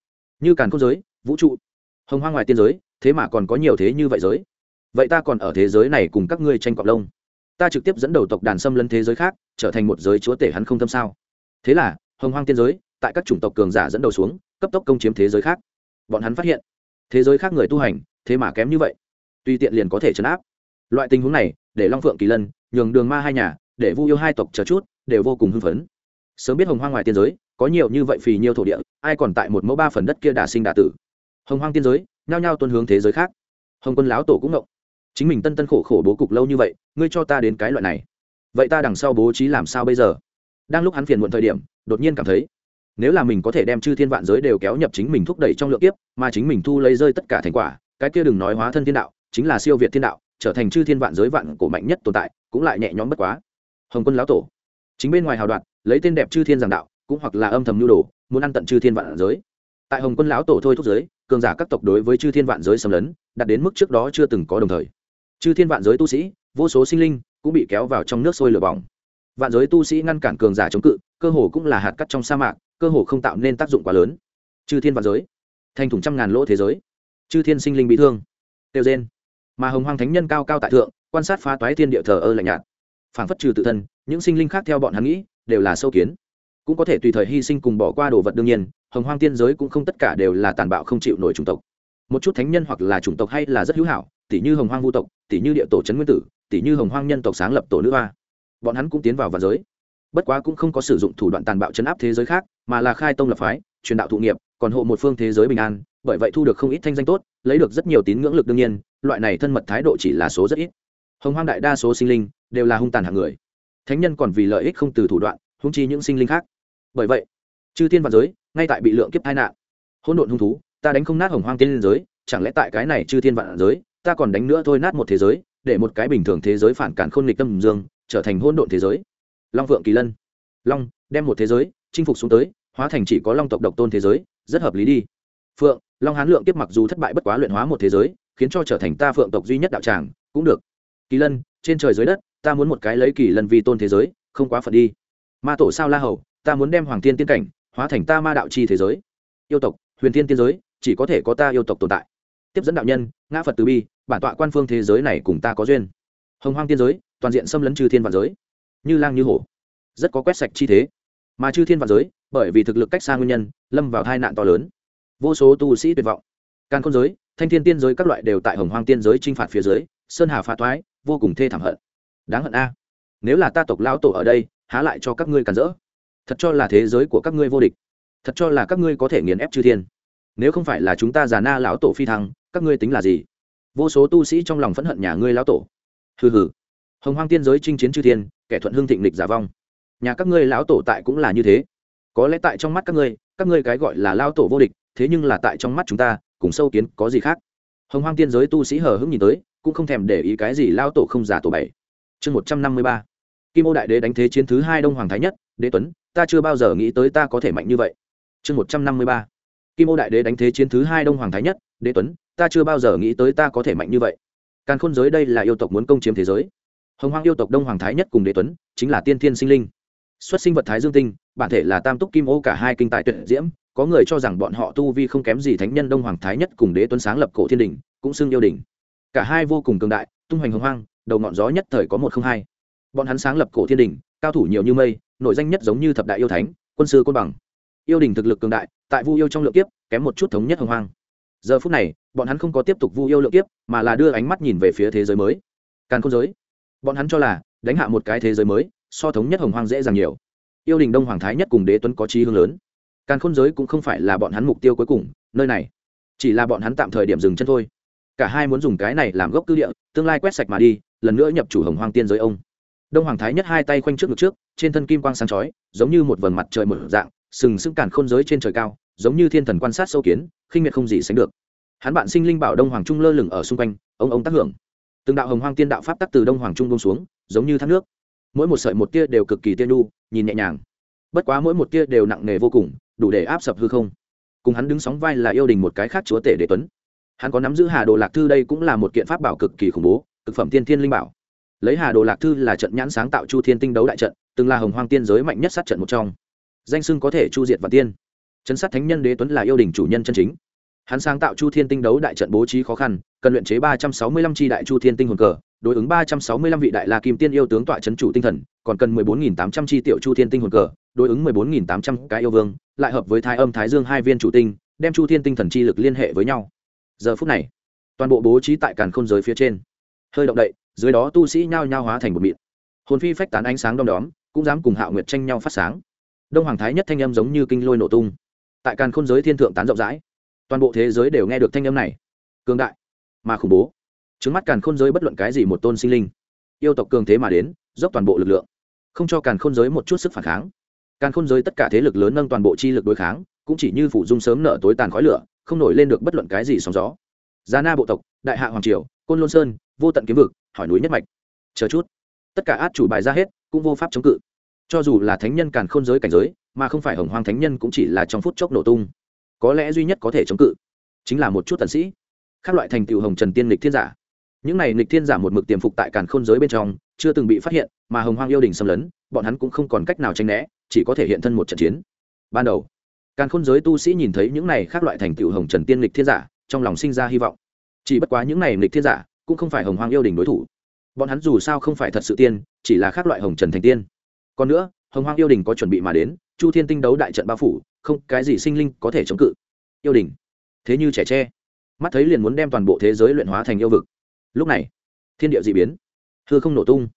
Như càn cốt giới, vũ trụ. Hồng hoang ngoài tiên giới, thế mà còn có nhiều thế như vậy giới. Vậy ta còn ở thế giới này cùng các ngươi tranh cọp lông. Ta trực tiếp dẫn đầu tộc đàn xâm lấn thế giới khác, trở thành một giới chúa tể hắn không tâm sao. Thế là, hồng hoang tiên giới, tại các chủng tộc cường giả dẫn đầu xuống cấp tốc công chiếm thế giới khác. Bọn hắn phát hiện, thế giới khác người tu hành, thế mà kém như vậy. Tuy tiện liền có thể chấn áp. Loại tình huống này, để long phượng kỳ lân, nhường đường ma hai nhà, để vu yêu hai tộc chờ chút, đều vô cùng hưng phấn. Sớm biết hồng hoang ngoài tiên giới, có nhiều như vậy phì nhiêu thổ địa, ai còn tại một mẫu ba phần đất kia đà sinh đà tử. Hồng hoang tiên giới, nhao nhao tuân hướng thế giới khác. Hồng quân láo tổ cũng ngộng. Chính mình tân tân khổ khổ bố cục lâu như vậy, ngươi cho ta đến cái loại này. Vậy ta đằng sau bố trí làm sao bây giờ? Đang lúc hắn phiền muộn thời điểm, đột nhiên cảm thấy nếu là mình có thể đem chư thiên vạn giới đều kéo nhập chính mình thúc đẩy trong lượng kiếp, mà chính mình thu lấy rơi tất cả thành quả, cái kia đừng nói hóa thân thiên đạo, chính là siêu việt thiên đạo, trở thành chư thiên vạn giới vạn cổ mạnh nhất tồn tại, cũng lại nhẹ nhõm bất quá. Hồng quân lão tổ. Chính bên ngoài hào đoạn, lấy tên đẹp chư thiên giảng đạo, cũng hoặc là âm thầm nhu đồ, muốn ăn tận chư thiên vạn giới. Tại hồng quân lão tổ thôi thúc giới, cường giả các tộc đối với chư thiên vạn giới xâm lấn, đạt đến mức trước đó chưa từng có đồng thời. Chư thiên vạn giới tu sĩ, vô số sinh linh, cũng bị kéo vào trong nước sôi lửa bỏng. Vạn giới tu sĩ ngăn cản cường giả chống cự, cơ hồ cũng là hạt cắt trong sa mạc cơ hồ không tạo nên tác dụng quá lớn. Chư thiên vạn giới, thành thủng trăm ngàn lỗ thế giới, chư thiên sinh linh bị thương, tiêu gen mà hồng hoàng thánh nhân cao cao tại thượng, quan sát phá toái thiên địa thờ ơ lạnh nhạt. Phản phất trừ tự thân, những sinh linh khác theo bọn hắn nghĩ, đều là sâu kiến. Cũng có thể tùy thời hy sinh cùng bỏ qua đồ vật đương nhiên, hồng hoang tiên giới cũng không tất cả đều là tàn bạo không chịu nổi chủng tộc. Một chút thánh nhân hoặc là chủng tộc hay là rất hữu hảo tỷ như hồng hoang vu tộc tỷ như địa tổ trấn nguyên tử tỷ như hồng hoang nhân tộc sáng lập tổ nữ hoa. Bọn hắn cũng tiến vào vạn giới bất quá cũng không có sử dụng thủ đoạn tàn bạo chấn áp thế giới khác, mà là khai tông lập phái, truyền đạo thụ nghiệp, còn hộ một phương thế giới bình an, bởi vậy thu được không ít thanh danh tốt, lấy được rất nhiều tín ngưỡng lực đương nhiên, loại này thân mật thái độ chỉ là số rất ít. Hồng hoang đại đa số sinh linh đều là hung tàn hạng người. Thánh nhân còn vì lợi ích không từ thủ đoạn hung chi những sinh linh khác. Bởi vậy, chư thiên vạn giới, ngay tại bị lượng kiếp tai nạn. Hỗn độn hung thú, ta đánh không nát hồng hoang tiên liên giới, chẳng lẽ tại cái này chư thiên vạn giới, ta còn đánh nữa thôi nát một thế giới, để một cái bình thường thế giới phản cản khôn nghịch tâm dương, trở thành hỗn độn thế giới? Long vượng kỳ lân. Long, đem một thế giới, chinh phục xuống tới, hóa thành chỉ có long tộc độc tôn thế giới, rất hợp lý đi. Phượng, long hán lượng kiếp mặc dù thất bại bất quá luyện hóa một thế giới, khiến cho trở thành ta phượng tộc duy nhất đạo tràng, cũng được. Kỳ lân, trên trời dưới đất, ta muốn một cái lấy kỳ lân vi tôn thế giới, không quá phận đi. Ma tổ sao la hầu, ta muốn đem hoàng tiên tiên cảnh, hóa thành ta ma đạo chi thế giới. Yêu tộc, huyền tiên tiên giới, chỉ có thể có ta yêu tộc tồn tại. Tiếp dẫn đạo nhân, ngã phật từ bi, bản tọa quan phương thế giới này cùng ta có duyên. Hồng hoang tiên giới, toàn diện xâm lấn trừ thiên vạn giới như lang như hổ. Rất có quét sạch chi thế. Mà chư thiên vạn giới, bởi vì thực lực cách xa nguyên nhân, lâm vào tai nạn to lớn. Vô số tu sĩ tuyệt vọng. Càn khôn giới, thanh thiên tiên giới các loại đều tại hồng hoang tiên giới t r i n h phạt phía dưới, sơn hà phá thoái vô cùng thê thảm hận. Đáng hận a. Nếu là ta tộc lão tổ ở đây, há lại cho các ngươi cản rỡ. Thật cho là thế giới của các ngươi vô địch. Thật cho là các ngươi có thể nghiền ép chư thiên. Nếu không phải là chúng ta già na lão tổ phi thăng, các ngươi tính là gì? Vô số tu sĩ trong lòng phẫn hận nhà ngươi lão tổ. Hừ hừ. Hồng hoang tiên giới chinh chiến chư thiên kẻ thuận hương thịnh lịch giả vong. Nhà các ngươi lão tổ tại cũng là như thế. Có lẽ tại trong mắt các ngươi các ngươi cái gọi là lao tổ vô địch, thế nhưng là tại trong mắt chúng ta, cùng sâu kiến có gì khác? Hồng hoang tiên giới tu sĩ hờ hững nhìn tới, cũng không thèm để ý cái gì lao tổ không giả tổ bảy. Chương một trăm năm mươi ba. Kim ô đại đế đánh thế chiến thứ hai đông hoàng thái nhất, đế tuấn, ta chưa bao giờ nghĩ tới ta có thể mạnh như vậy. Chương một trăm năm mươi ba. Kim ô đại đế đánh thế chiến thứ hai đông hoàng thái nhất, đế tuấn, ta chưa bao giờ nghĩ tới ta có thể mạnh như vậy. Càn khôn giới đây là yêu tộc muốn công chiếm thế giới hồng hoang yêu tộc đông hoàng thái nhất cùng đế tuấn, chính là tiên thiên sinh linh. Xuất sinh vật thái dương tinh, bản thể là tam túc kim ô cả hai kinh tài tuyệt diễm, có người cho rằng bọn họ tu vi không kém gì thánh nhân đông hoàng thái nhất cùng đế tuấn sáng lập cổ thiên đình cũng xưng yêu đình cả hai vô cùng cường đại, tung hoành hồng hoang, đầu ngọn gió nhất thời có một không hai. Bọn hắn sáng lập cổ thiên đình cao thủ nhiều như mây nội danh nhất giống như thập đại yêu thánh, quân sư côn bằng. Yêu đình thực lực cường đại, tại vu yêu trong lượng kiếp, kém một chút thống nhất hồng hoang. Giờ phút này, bọn hắn không có tiếp tục vu yêu lượng kiếp, mà là đưa ánh mắt nhìn về phía thế giới mới. Càn khôn giới bọn hắn cho là, đánh hạ một cái thế giới mới, so thống nhất hồng hoang dễ dàng nhiều. Yêu đình đông hoàng thái nhất cùng đế tuấn có trí hướng lớn. Càn khôn giới cũng không phải là bọn hắn mục tiêu cuối cùng, nơi này chỉ là bọn hắn tạm thời điểm dừng chân thôi. Cả hai muốn dùng cái này làm gốc tư địa, tương lai quét sạch mà đi, lần nữa nhập chủ hồng hoang tiên giới ông. Đông hoàng thái nhất hai tay khoanh trước ngực trước, trên thân kim quang sáng chói, giống như một vầng mặt trời mở dạng, sừng sững càn khôn giới trên trời cao, giống như thiên thần quan sát sâu kiến, khinh miệt không gì sánh được. Hắn bạn sinh linh bảo đông hoàng trung lơ lửng ở xung quanh, ông ông tác hưởng từng đạo hồng hoang tiên đạo pháp tắc từ đông hoàng trung bông xuống, giống như thác nước. Mỗi một sợi một tia đều cực kỳ tiên đu nhìn nhẹ nhàng. Bất quá mỗi một tia đều nặng nề vô cùng, đủ để áp sập hư không. Cùng hắn đứng sóng vai là yêu đình một cái khác chúa tể đệ tuấn. Hắn có nắm giữ hà đồ lạc thư đây cũng là một kiện pháp bảo cực kỳ khủng bố, cực phẩm tiên thiên linh bảo. Lấy hà đồ lạc thư là trận nhãn sáng tạo chu thiên tinh đấu đại trận, từng là hồng hoang tiên giới mạnh nhất sát trận một trong. Danh sưng có thể chu diệt và tiên. Chấn sát thánh nhân đế tuấn là yêu đình chủ nhân chân chính hắn sáng tạo chu thiên tinh đấu đại trận bố trí khó khăn, cần luyện chế ba trăm sáu mươi lăm tri đại chu thiên tinh hồn cờ, đối ứng ba trăm sáu mươi lăm vị đại la kim tiên yêu tướng tọa c chủ tinh thần, còn cần mười bốn nghìn tám trăm tri tiểu chu thiên tinh hồn cờ, đối ứng mười bốn nghìn tám trăm cái yêu vương, lại hợp với thái âm thái dương hai viên chủ tinh, đem chu thiên tinh thần chi lực liên hệ với nhau. Giờ phút này, toàn bộ bố trí tại càn khôn giới phía trên. Hơi động đậy, dưới đó tu sĩ nhao nhao hóa thành một mịn. Hồn phi phách tán ánh sáng đom đóm, cũng dám cùng hạo nguyệt tranh nhau phát sáng. Đông hoàng thái nhất thanh âm giống như kinh lôi nổ tung. Tại càn khôn giới thiên thượng tán rộng rãi toàn bộ thế giới đều nghe được thanh âm này. Cường đại, mà khủng bố. Trứng mắt càn khôn giới bất luận cái gì một tôn sinh linh. Yêu tộc cường thế mà đến, dốc toàn bộ lực lượng. Không cho càn khôn giới một chút sức phản kháng. Càn khôn giới tất cả thế lực lớn nâng toàn bộ chi lực đối kháng, cũng chỉ như phủ dung sớm nở tối tàn khói lửa, không nổi lên được bất luận cái gì sóng gió. Giá na bộ tộc, đại hạ hoàng triều, côn lôn sơn, vô tận kiếm vực, hỏi núi nhất mạch. Chờ chút. Tất cả át chủ bài ra hết, cũng vô pháp chống cự. Cho dù là thánh nhân càn khôn giới cảnh giới, mà không phải hồng hoang thánh nhân cũng chỉ là trong phút chốc nổ tung có lẽ duy nhất có thể chống cự chính là một chút tần sĩ. Các loại thành tựu hồng trần tiên lịch thiên giả. Những này lịch thiên giả một mực tiềm phục tại càn khôn giới bên trong, chưa từng bị phát hiện, mà hồng hoang yêu đình xâm lấn, bọn hắn cũng không còn cách nào tranh né, chỉ có thể hiện thân một trận chiến. Ban đầu, càn khôn giới tu sĩ nhìn thấy những này khác loại thành tựu hồng trần tiên lịch thiên giả, trong lòng sinh ra hy vọng. Chỉ bất quá những này lịch thiên giả cũng không phải hồng hoang yêu đình đối thủ. Bọn hắn dù sao không phải thật sự tiên, chỉ là khác loại hồng trần thành tiên. Còn nữa, hồng hoang yêu đình có chuẩn bị mà đến chu thiên tinh đấu đại trận bao phủ, không, cái gì sinh linh có thể chống cự? Yêu đình. Thế như trẻ tre. Mắt thấy liền muốn đem toàn bộ thế giới luyện hóa thành yêu vực. Lúc này, thiên địa d ị biến. Thưa không nổ tung.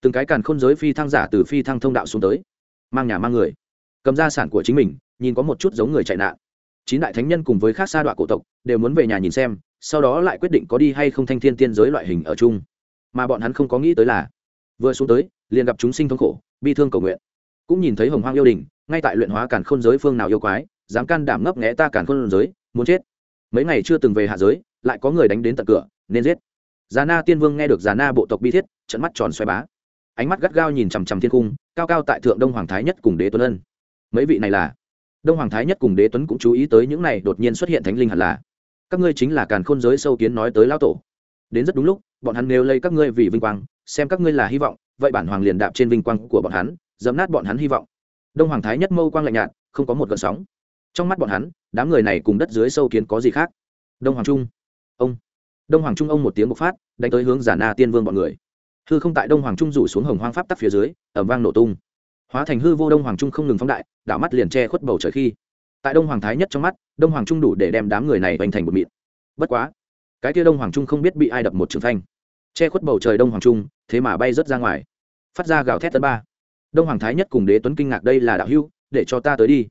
Từng cái càn khôn giới phi thăng giả từ phi thăng thông đạo xuống tới. Mang nhà mang người. Cầm gia sản của chính mình, nhìn có một chút giống người chạy nạn. Chín đại thánh nhân cùng với khác sa đọa cổ tộc, đều muốn về nhà nhìn xem, sau đó lại quyết định có đi hay không thanh thiên tiên giới loại hình ở chung. Mà bọn hắn không có nghĩ tới là, vừa xuống tới, liền gặp chúng sinh thống khổ, bi thương cầu nguyện cũng nhìn thấy hồng hoang yêu đình, ngay tại luyện hóa càn khôn giới phương nào yêu quái, dám can đảm ngấp nghẽ ta càn khôn giới, muốn chết. Mấy ngày chưa từng về hạ giới, lại có người đánh đến tận cửa, nên giết. Già na tiên vương nghe được già na bộ tộc bi thiết trận mắt tròn xoay bá. Ánh mắt gắt gao nhìn chằm chằm thiên cung, cao cao tại thượng đông hoàng thái nhất cùng đế tuấn ân. Mấy vị này là? Đông hoàng thái nhất cùng đế tuấn cũng chú ý tới những này đột nhiên xuất hiện thánh linh hẳn là. Các ngươi chính là càn khôn giới sâu kiến nói tới lão tổ. Đến rất đúng lúc, bọn hắn nêu lấy các ngươi vì vinh quang, xem các ngươi là hy vọng, vậy bản hoàng liền đạp trên vinh quang của bọn hắn dẫm nát bọn hắn hy vọng. Đông hoàng thái nhất mâu quang lạnh nhạt, không có một gợn sóng. Trong mắt bọn hắn, đám người này cùng đất dưới sâu kiến có gì khác? Đông hoàng trung, ông. Đông hoàng trung ông một tiếng bộc phát, đánh tới hướng giả na tiên vương bọn người. Hư không tại đông hoàng trung rủ xuống hồng hoang pháp tắc phía dưới ẩm vang nổ tung. Hóa thành hư vô đông hoàng trung không ngừng phóng đại, đảo mắt liền che khuất bầu trời khi. Tại đông hoàng thái nhất trong mắt, đông hoàng trung đủ để đem đám người này hoành thành một mịn. Bất quá, cái kia đông hoàng trung không biết bị ai đập một trường phanh. Che khuất bầu trời đông hoàng trung, thế mà bay rớt ra ngoài. Phát ra gào thét tấn ba đông hoàng thái nhất cùng đế tuấn kinh ngạc đây là đạo hưu để cho ta tới đi.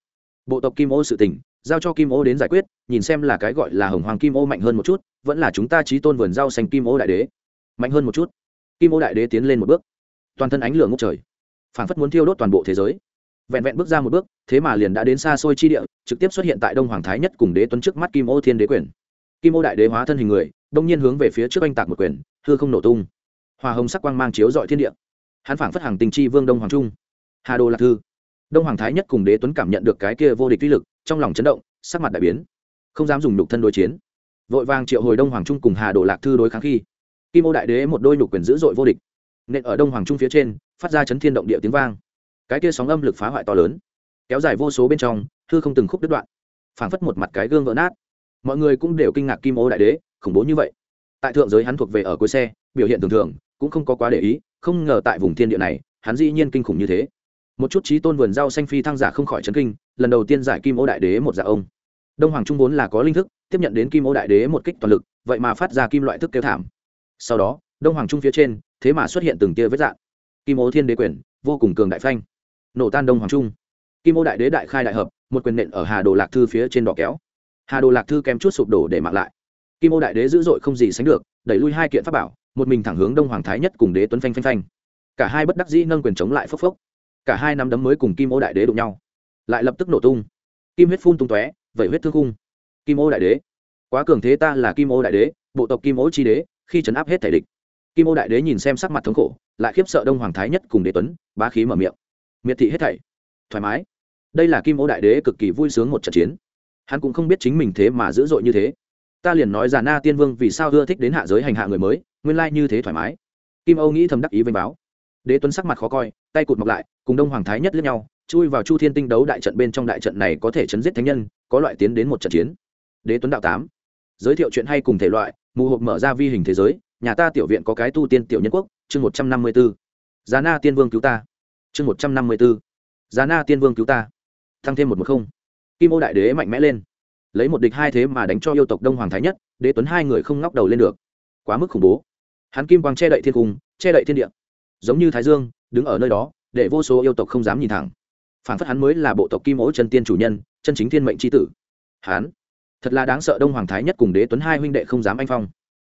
Bộ tộc kim ô sự tình, giao cho kim ô đến giải quyết, nhìn xem là cái gọi là hồng hoàng kim ô mạnh hơn một chút, vẫn là chúng ta trí tôn vườn rau xanh kim ô đại đế. Mạnh hơn một chút. Kim ô đại đế tiến lên một bước. Toàn thân ánh lửa ngốc trời. Phảng phất muốn thiêu đốt toàn bộ thế giới. Vẹn vẹn bước ra một bước, thế mà liền đã đến xa xôi chi địa, trực tiếp xuất hiện tại đông hoàng thái nhất cùng đế tuấn trước mắt kim ô thiên đế quyền. Kim ô đại đế hóa thân hình người, đông nhiên hướng về phía trước anh tạc một quyền, hư không nổ tung. Hòa hồng sắc quang mang chiếu dọi thiên địa hắn phảng phất hàng tình chi vương đông hoàng trung. Hà đồ lạc thư. Đông hoàng thái nhất cùng đế tuấn cảm nhận được cái kia vô địch uy lực, trong lòng chấn động, sắc mặt đại biến. Không dám dùng nhục thân đối chiến. Vội vàng triệu hồi đông hoàng trung cùng hà đồ lạc thư đối kháng khi, kim ô đại đế một đôi nhục quyền dữ dội vô địch. Nện ở đông hoàng trung phía trên, phát ra chấn thiên động địa tiếng vang. Cái kia sóng âm lực phá hoại to lớn, kéo dài vô số bên trong thư không từng khúc đứt đoạn, phảng phất một mặt cái gương vỡ nát. Mọi người cũng đều kinh ngạc kim ô đại đế, khủng bố như vậy. Tại thượng giới hắn thuộc về ở cuối xe, biểu hiện thường thường, cũng không có quá để ý không ngờ tại vùng thiên địa này, hắn dĩ nhiên kinh khủng như thế. Một chút trí tôn vườn rau xanh phi thăng giả không khỏi chấn kinh, lần đầu tiên giải kim ô đại đế một dạ ông. Đông hoàng trung vốn là có linh thức, tiếp nhận đến kim ô đại đế một kích toàn lực, vậy mà phát ra kim loại thức kêu thảm. Sau đó, đông hoàng trung phía trên, thế mà xuất hiện từng tia vết dạng. Kim ô thiên đế quyền, vô cùng cường đại phanh. Nổ tan đông hoàng trung. Kim ô đại đế đại khai đại hợp, một quyền nện ở hà đồ lạc thư phía trên đỏ kéo. Hà đồ lạc thư kém chút sụp đổ để mạng lại. Kim ô đại đế dữ dội không gì sánh được, đẩy lui hai kiện pháp bảo một mình thẳng hướng đông hoàng thái nhất cùng đế tuấn phanh phanh phanh. Cả hai bất đắc dĩ nâng quyền chống lại phốc phốc. Cả hai nắm đấm mới cùng kim ô đại đế đụng nhau. Lại lập tức nổ tung. Kim huyết phun tung tóe, vẩy huyết thương cung kim ô đại đế. Quá cường thế ta là kim ô đại đế, bộ tộc kim ô chi đế, khi chấn áp hết thể địch. Kim ô đại đế nhìn xem sắc mặt thống khổ, lại khiếp sợ đông hoàng thái nhất cùng đế tuấn, bá khí mở miệng. Miệt thị hết thảy. Thoải mái. Đây là kim ô đại đế cực kỳ vui sướng một trận chiến. Hắn cũng không biết chính mình thế mà dữ dội như thế. Ta liền nói già na tiên vương vì sao ưa thích đến hạ giới hành hạ người mới nguyên lai như thế thoải mái. Kim âu nghĩ thầm đắc ý vênh báo. Đế tuấn sắc mặt khó coi, tay cụt mọc lại, cùng đông hoàng thái nhất lẫn nhau, chui vào chu thiên tinh đấu đại trận bên trong đại trận này có thể chấn giết thánh nhân, có loại tiến đến một trận chiến. Đế tuấn đạo tám, giới thiệu chuyện hay cùng thể loại, mù hộp mở ra vi hình thế giới, nhà ta tiểu viện có cái tu tiên tiểu nhân quốc, chương một trăm năm mươi b ố giá na tiên vương cứu ta. Chương một trăm năm mươi b ố giá na tiên vương cứu ta. Thăng thêm một một không. Kim ô đại đế mạnh mẽ lên. Lấy một địch hai thế mà đánh cho yêu tộc đông hoàng thái nhất, đế tuấn hai người không ngóc đầu lên được. Quá mức khủng bố hắn kim quang che đậy thiên cung, che đậy thiên địa. Giống như thái dương, đứng ở nơi đó, để vô số yêu tộc không dám nhìn thẳng. Phản phất hắn mới là bộ tộc kim ố chân tiên chủ nhân, chân chính thiên mệnh tri tử. Hắn, thật là đáng sợ đông hoàng thái nhất cùng đế tuấn hai huynh đệ không dám anh phong.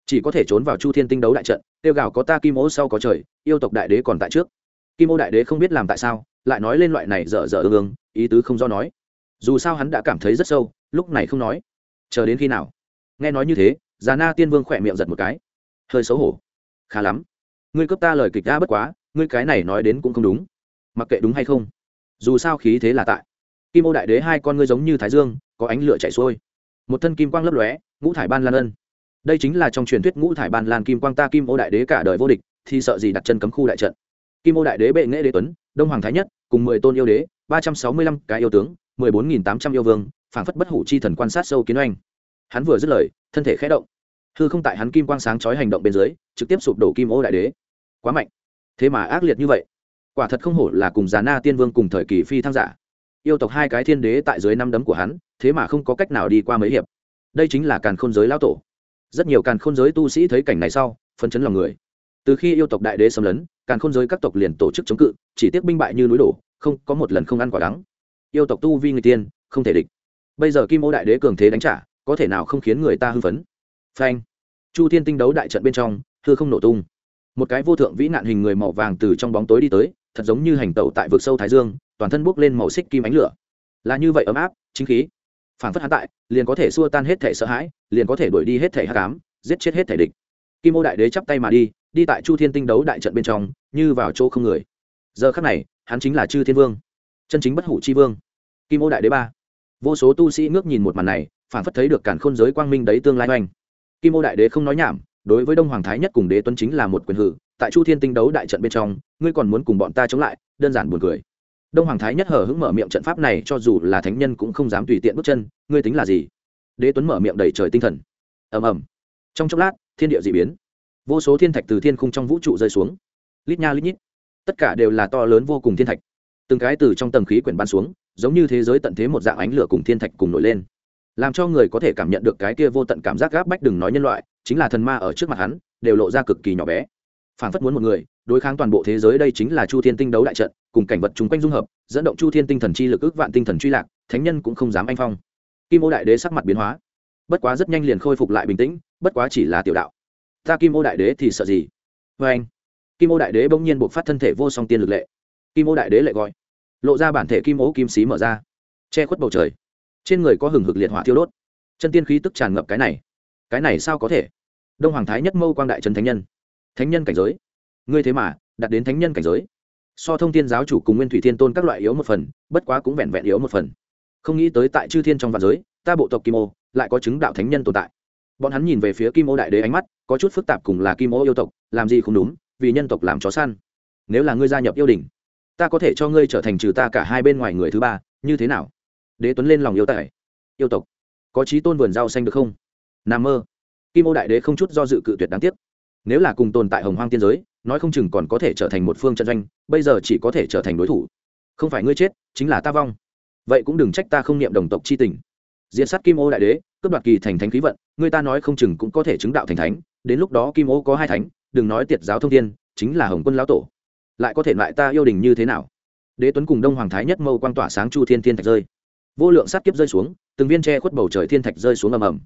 Chỉ có thể trốn vào chu thiên tinh đấu đại trận, tiêu gào có ta kim ố sau có trời, yêu tộc đại đế còn tại trước. Kim ô đại đế không biết làm tại sao, lại nói lên loại này dở dở ương ương, ý tứ không do nói. Dù sao hắn đã cảm thấy rất sâu, lúc này không nói. Chờ đến khi nào? Nghe nói như thế, già na tiên vương khỏe miệng giật một cái. Hơi xấu hổ khá lắm. Ngươi cướp ta lời kịch đã bất quá, ngươi cái này nói đến cũng không đúng. Mặc kệ đúng hay không, dù sao khí thế là tại. Kim ô đại đế hai con ngươi giống như thái dương, có ánh lửa chảy xuôi. Một thân kim quang lấp lóe, ngũ thải ban lan ân. Đây chính là trong truyền thuyết ngũ thải ban lan kim quang ta kim ô đại đế cả đời vô địch, thì sợ gì đặt chân cấm khu đại trận. Kim ô đại đế bệ nghệ đế tuấn, đông hoàng thái nhất, cùng mười tôn yêu đế, ba trăm sáu mươi lăm cái yêu tướng, mười bốn nghìn tám trăm yêu vương, phảng phất bất hủ chi thần quan sát sâu kiến oanh. Hắn vừa dứt lời, thân thể khẽ động hư không tại hắn kim quang sáng chói hành động bên dưới, trực tiếp sụp đổ kim ô đại đế. Quá mạnh. Thế mà ác liệt như vậy. Quả thật không hổ là cùng già na tiên vương cùng thời kỳ phi thăng giả. Yêu tộc hai cái thiên đế tại dưới năm đấm của hắn, thế mà không có cách nào đi qua mấy hiệp. Đây chính là càn khôn giới lao tổ. Rất nhiều càn khôn giới tu sĩ thấy cảnh này sau phân chấn lòng người. Từ khi yêu tộc đại đế xâm lấn, càn khôn giới các tộc liền tổ chức chống cự, chỉ tiếc binh bại như núi đổ, không có một lần không ăn quả đắng. Yêu tộc tu vi người tiên, không thể địch. Bây giờ kim ô đại đế cường thế đánh trả, có thể nào không khiến người ta hưng phấn? Phanh. Chu thiên tinh đấu đại trận bên trong thưa không nổ tung. Một cái vô thượng vĩ nạn hình người màu vàng từ trong bóng tối đi tới, thật giống như hành tẩu tại vực sâu thái dương, toàn thân bốc lên màu xích kim ánh lửa. Là như vậy ấm áp, chính khí. Phản phất hắn tại, liền có thể xua tan hết thể sợ hãi, liền có thể đuổi đi hết thể hát cám giết chết hết thể địch. Kim ô đại đế chắp tay mà đi đi tại chu thiên tinh đấu đại trận bên trong, như vào chỗ không người. Giờ khắc này, hắn chính là chư thiên vương. Chân chính bất hủ chi vương. Kim ô đại đế ba. Vô số tu sĩ ngước nhìn một màn này, phản phất thấy được cản khôn giới quang minh đấy tương lai oanh kim ô đại đế không nói nhảm, đối với đông hoàng thái nhất cùng đế tuấn chính là một quyền hử, tại chu thiên tinh đấu đại trận bên trong, ngươi còn muốn cùng bọn ta chống lại, đơn giản buồn cười. Đông hoàng thái nhất hở hững mở miệng trận pháp này cho dù là thánh nhân cũng không dám tùy tiện bước chân, ngươi tính là gì? Đế tuấn mở miệng đầy trời tinh thần. Ầm ầm. Trong chốc lát, thiên địa d ị biến. Vô số thiên thạch từ thiên khung trong vũ trụ rơi xuống. Lít nha lít nhít. Tất cả đều là to lớn vô cùng thiên thạch. Từng cái từ trong tầng khí quyển ban xuống, giống như thế giới tận thế một dạng ánh lửa cùng thiên thạch cùng nổi lên làm cho người có thể cảm nhận được cái kia vô tận cảm giác gáp bách đừng nói nhân loại, chính là thần ma ở trước mặt hắn, đều lộ ra cực kỳ nhỏ bé. Phản phất muốn một người, đối kháng toàn bộ thế giới đây chính là chu thiên tinh đấu đại trận, cùng cảnh vật chung quanh dung hợp, dẫn động chu thiên tinh thần chi lực ước vạn tinh thần truy lạc, thánh nhân cũng không dám anh phong. Kim ô đại đế sắc mặt biến hóa. Bất quá rất nhanh liền khôi phục lại bình tĩnh, bất quá chỉ là tiểu đạo. Ta kim ô đại đế thì sợ gì? Vê anh, kim ô đại đế bỗng nhiên buộc phát thân thể vô song tiên lực lệ. Kim ô đại đế lại gọi. Lộ ra bản thể kim ô kim xí mở ra. Che khuất bầu trời trên người có hừng hực liệt hỏa thiêu đốt. Chân tiên khí tức tràn ngập cái này. Cái này sao có thể? Đông hoàng thái nhất mâu quang đại trần thánh nhân. Thánh nhân cảnh giới. Ngươi thế mà đặt đến thánh nhân cảnh giới. So thông thiên giáo chủ cùng nguyên thủy thiên tôn các loại yếu một phần, bất quá cũng vẹn vẹn yếu một phần. Không nghĩ tới tại chư thiên trong vạn giới, ta bộ tộc kim ô lại có chứng đạo thánh nhân tồn tại. Bọn hắn nhìn về phía kim ô đại đế ánh mắt, có chút phức tạp cùng là kim ô yêu tộc, làm gì không đúng, vì nhân tộc làm chó săn. Nếu là ngươi gia nhập yêu đình, ta có thể cho ngươi trở thành trừ ta cả hai bên ngoài người thứ ba, như thế nào? Đế tuấn lên lòng yêu tài. Yêu tộc, có trí tôn vườn rau xanh được không? N a mơ. Kim ô đại đế không chút do dự cự tuyệt đáng tiếc. Nếu là cùng tồn tại hồng hoang tiên giới, nói không chừng còn có thể trở thành một phương trận doanh, bây giờ chỉ có thể trở thành đối thủ. Không phải ngươi chết, chính là ta vong. Vậy cũng đừng trách ta không niệm đồng tộc c h i tình. Diễn sát kim ô đại đế, cướp đoạt kỳ thành thánh khí vận, người ta nói không chừng cũng có thể chứng đạo thành thánh, đến lúc đó kim ô có hai thánh, đừng nói tiệt giáo thông thiên, chính là hồng quân lão tổ. Lại có thể loại ta yêu đình như thế nào? Đế tuấn cùng đông hoàng thái nhất mâu quan tỏa sáng chu thiên thiên thạch rơi vô lượng sát kiếp rơi xuống, từng viên tre khuất bầu trời thiên thạch rơi xuống ầm ầm.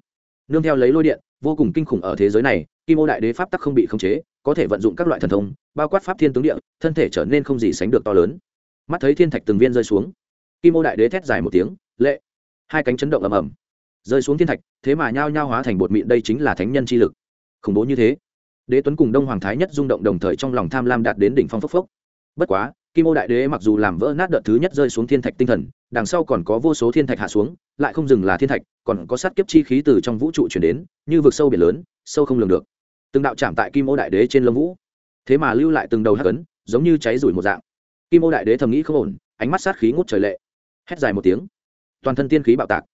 Nương theo lấy lôi điện, vô cùng kinh khủng ở thế giới này, kim ô đại đế pháp tắc không bị khống chế, có thể vận dụng các loại thần thông, bao quát pháp thiên tướng địa, thân thể trở nên không gì sánh được to lớn. Mắt thấy thiên thạch từng viên rơi xuống. Kim ô đại đế thét dài một tiếng, lệ! Hai cánh chấn động ầm ầm. Rơi xuống thiên thạch, thế mà nhao nhao hóa thành bột mịn, đây chính là thánh nhân chi lực. Khủng bố như thế, đế tuấn cùng đông hoàng thái nhất rung động đồng thời trong lòng tham lam đạt đến đỉnh phong phốc phốc. Bất quá kim ô đại đế mặc dù làm vỡ nát đợt thứ nhất rơi xuống thiên thạch tinh thần, đằng sau còn có vô số thiên thạch hạ xuống, lại không dừng là thiên thạch, còn có sát kiếp chi khí từ trong vũ trụ chuyển đến, như vực sâu biển lớn, sâu không lường được. Từng đạo chạm tại kim ô đại đế trên lông vũ. Thế mà lưu lại từng đầu hắc ấn, giống như cháy rủi một dạng. Kim ô đại đế thầm nghĩ không ổn, ánh mắt sát khí ngút trời lệ. Hét dài một tiếng. Toàn thân tiên khí bạo tạc,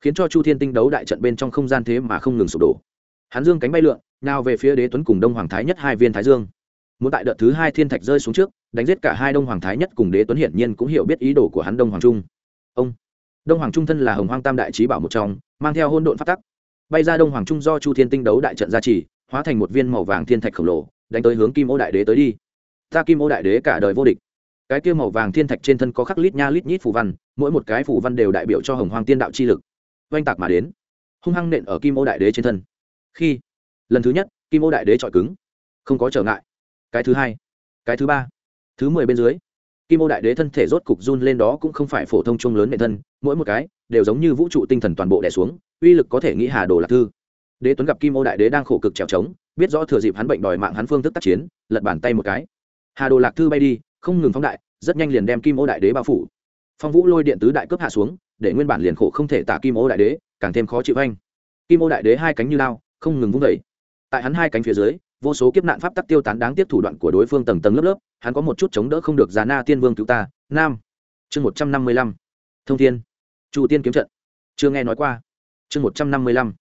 khiến cho chu thiên tinh đấu đại trận bên trong không gian thế mà không ngừng sụp đổ. Hắn dương cánh bay lượn, nào về phía đế tuấn cùng đông hoàng thái nhất hai viên thái dương muốn tại đợt thứ hai thiên thạch rơi xuống trước, đánh giết cả hai đông hoàng thái nhất cùng đế tuấn hiển nhiên cũng hiểu biết ý đồ của hắn đông hoàng trung. Ông, đông hoàng trung thân là hồng hoang tam đại trí bảo một trong, mang theo hôn độn phát tắc. Bay ra đông hoàng trung do chu thiên tinh đấu đại trận gia trì, hóa thành một viên màu vàng thiên thạch khổng lồ, đánh tới hướng kim ô đại đế tới đi. Ta kim ô đại đế cả đời vô địch. Cái kia màu vàng thiên thạch trên thân có khắc lít nha lít nhít phù văn, mỗi một cái phù văn đều đại biểu cho hồng hoang tiên đạo chi lực. Oanh tạc mà đến, hung hăng nện ở kim ô đại đế trên thân. Khi, lần thứ nhất, kim ô đại đế chọi cứng. Không có trở ngại cái thứ hai, cái thứ ba, thứ mười bên dưới. Kim ô đại đế thân thể rốt cục run lên đó cũng không phải phổ thông chung lớn nệ thân, mỗi một cái đều giống như vũ trụ tinh thần toàn bộ đẻ xuống, uy lực có thể nghĩ hà đồ lạc thư. Đế tuấn gặp kim ô đại đế đang khổ cực trèo trống, biết rõ thừa dịp hắn bệnh đòi mạng hắn phương thức tác chiến, lật bàn tay một cái. Hà đồ lạc thư bay đi, không ngừng phóng đại, rất nhanh liền đem kim ô đại đế bao phủ. Phong vũ lôi điện tứ đại cướp hạ xuống, để nguyên bản liền khổ không thể tả kim ô đại đế càng thêm khó chịu anh kim ô đại đế hai cánh như lao, không ngừng vung vẩy tại hắn hai cánh phía dưới vô số kiếp nạn pháp tắc tiêu tán đáng tiếc thủ đoạn của đối phương tầng tầng lớp lớp, hắn có một chút chống đỡ không được già na tiên vương cứu ta. Nam. Chương một trăm năm mươi lăm. Thông thiên. Chủ tiên kiếm trận. Chưa nghe nói qua. Chương một trăm năm mươi lăm.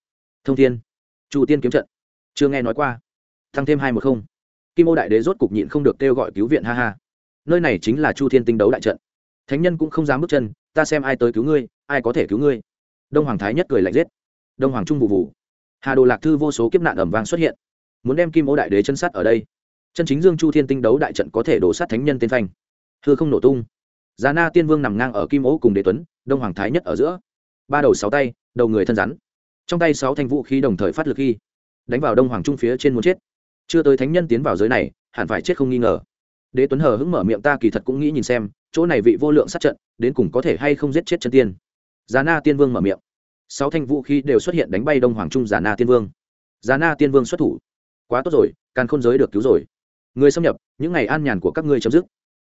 Thông thiên. Chủ tiên kiếm trận. Chưa nghe nói qua. Thăng thêm hai một không. Kim ô đại đế rốt cục nhịn không được kêu gọi cứu viện, ha ha. Nơi này chính là chu thiên tinh đấu đại trận. Thánh nhân cũng không dám bước chân, ta xem ai tới cứu ngươi, ai có thể cứu ngươi. Đông hoàng thái nhất cười lạnh giết. Đông hoàng trung vụ vụ. Hà đồ lạc thư vô số kiếp nạn ẩm vang xuất hiện muốn đem kim ô đại đế chân sát ở đây. Chân chính dương chu thiên tinh đấu đại trận có thể đổ sát thánh nhân tên phanh. Thưa không nổ tung. Giá na tiên vương nằm ngang ở kim ô cùng đế tuấn, đông hoàng thái nhất ở giữa. Ba đầu sáu tay, đầu người thân rắn. Trong tay sáu thanh vũ khí đồng thời phát lực khi, đánh vào đông hoàng trung phía trên muốn chết. Chưa tới thánh nhân tiến vào giới này, hẳn phải chết không nghi ngờ. Đế tuấn hờ hững mở miệng ta kỳ thật cũng nghĩ nhìn xem, chỗ này vị vô lượng sát trận, đến cùng có thể hay không giết chết chân tiên. Giá na tiên vương mở miệng. Sáu thanh vũ khí đều xuất hiện đánh bay đông hoàng trung giả na tiên vương. Giá na tiên vương xuất thủ quá tốt rồi, càn khôn giới được cứu rồi. Người xâm nhập, những ngày an nhàn của các ngươi chấm dứt.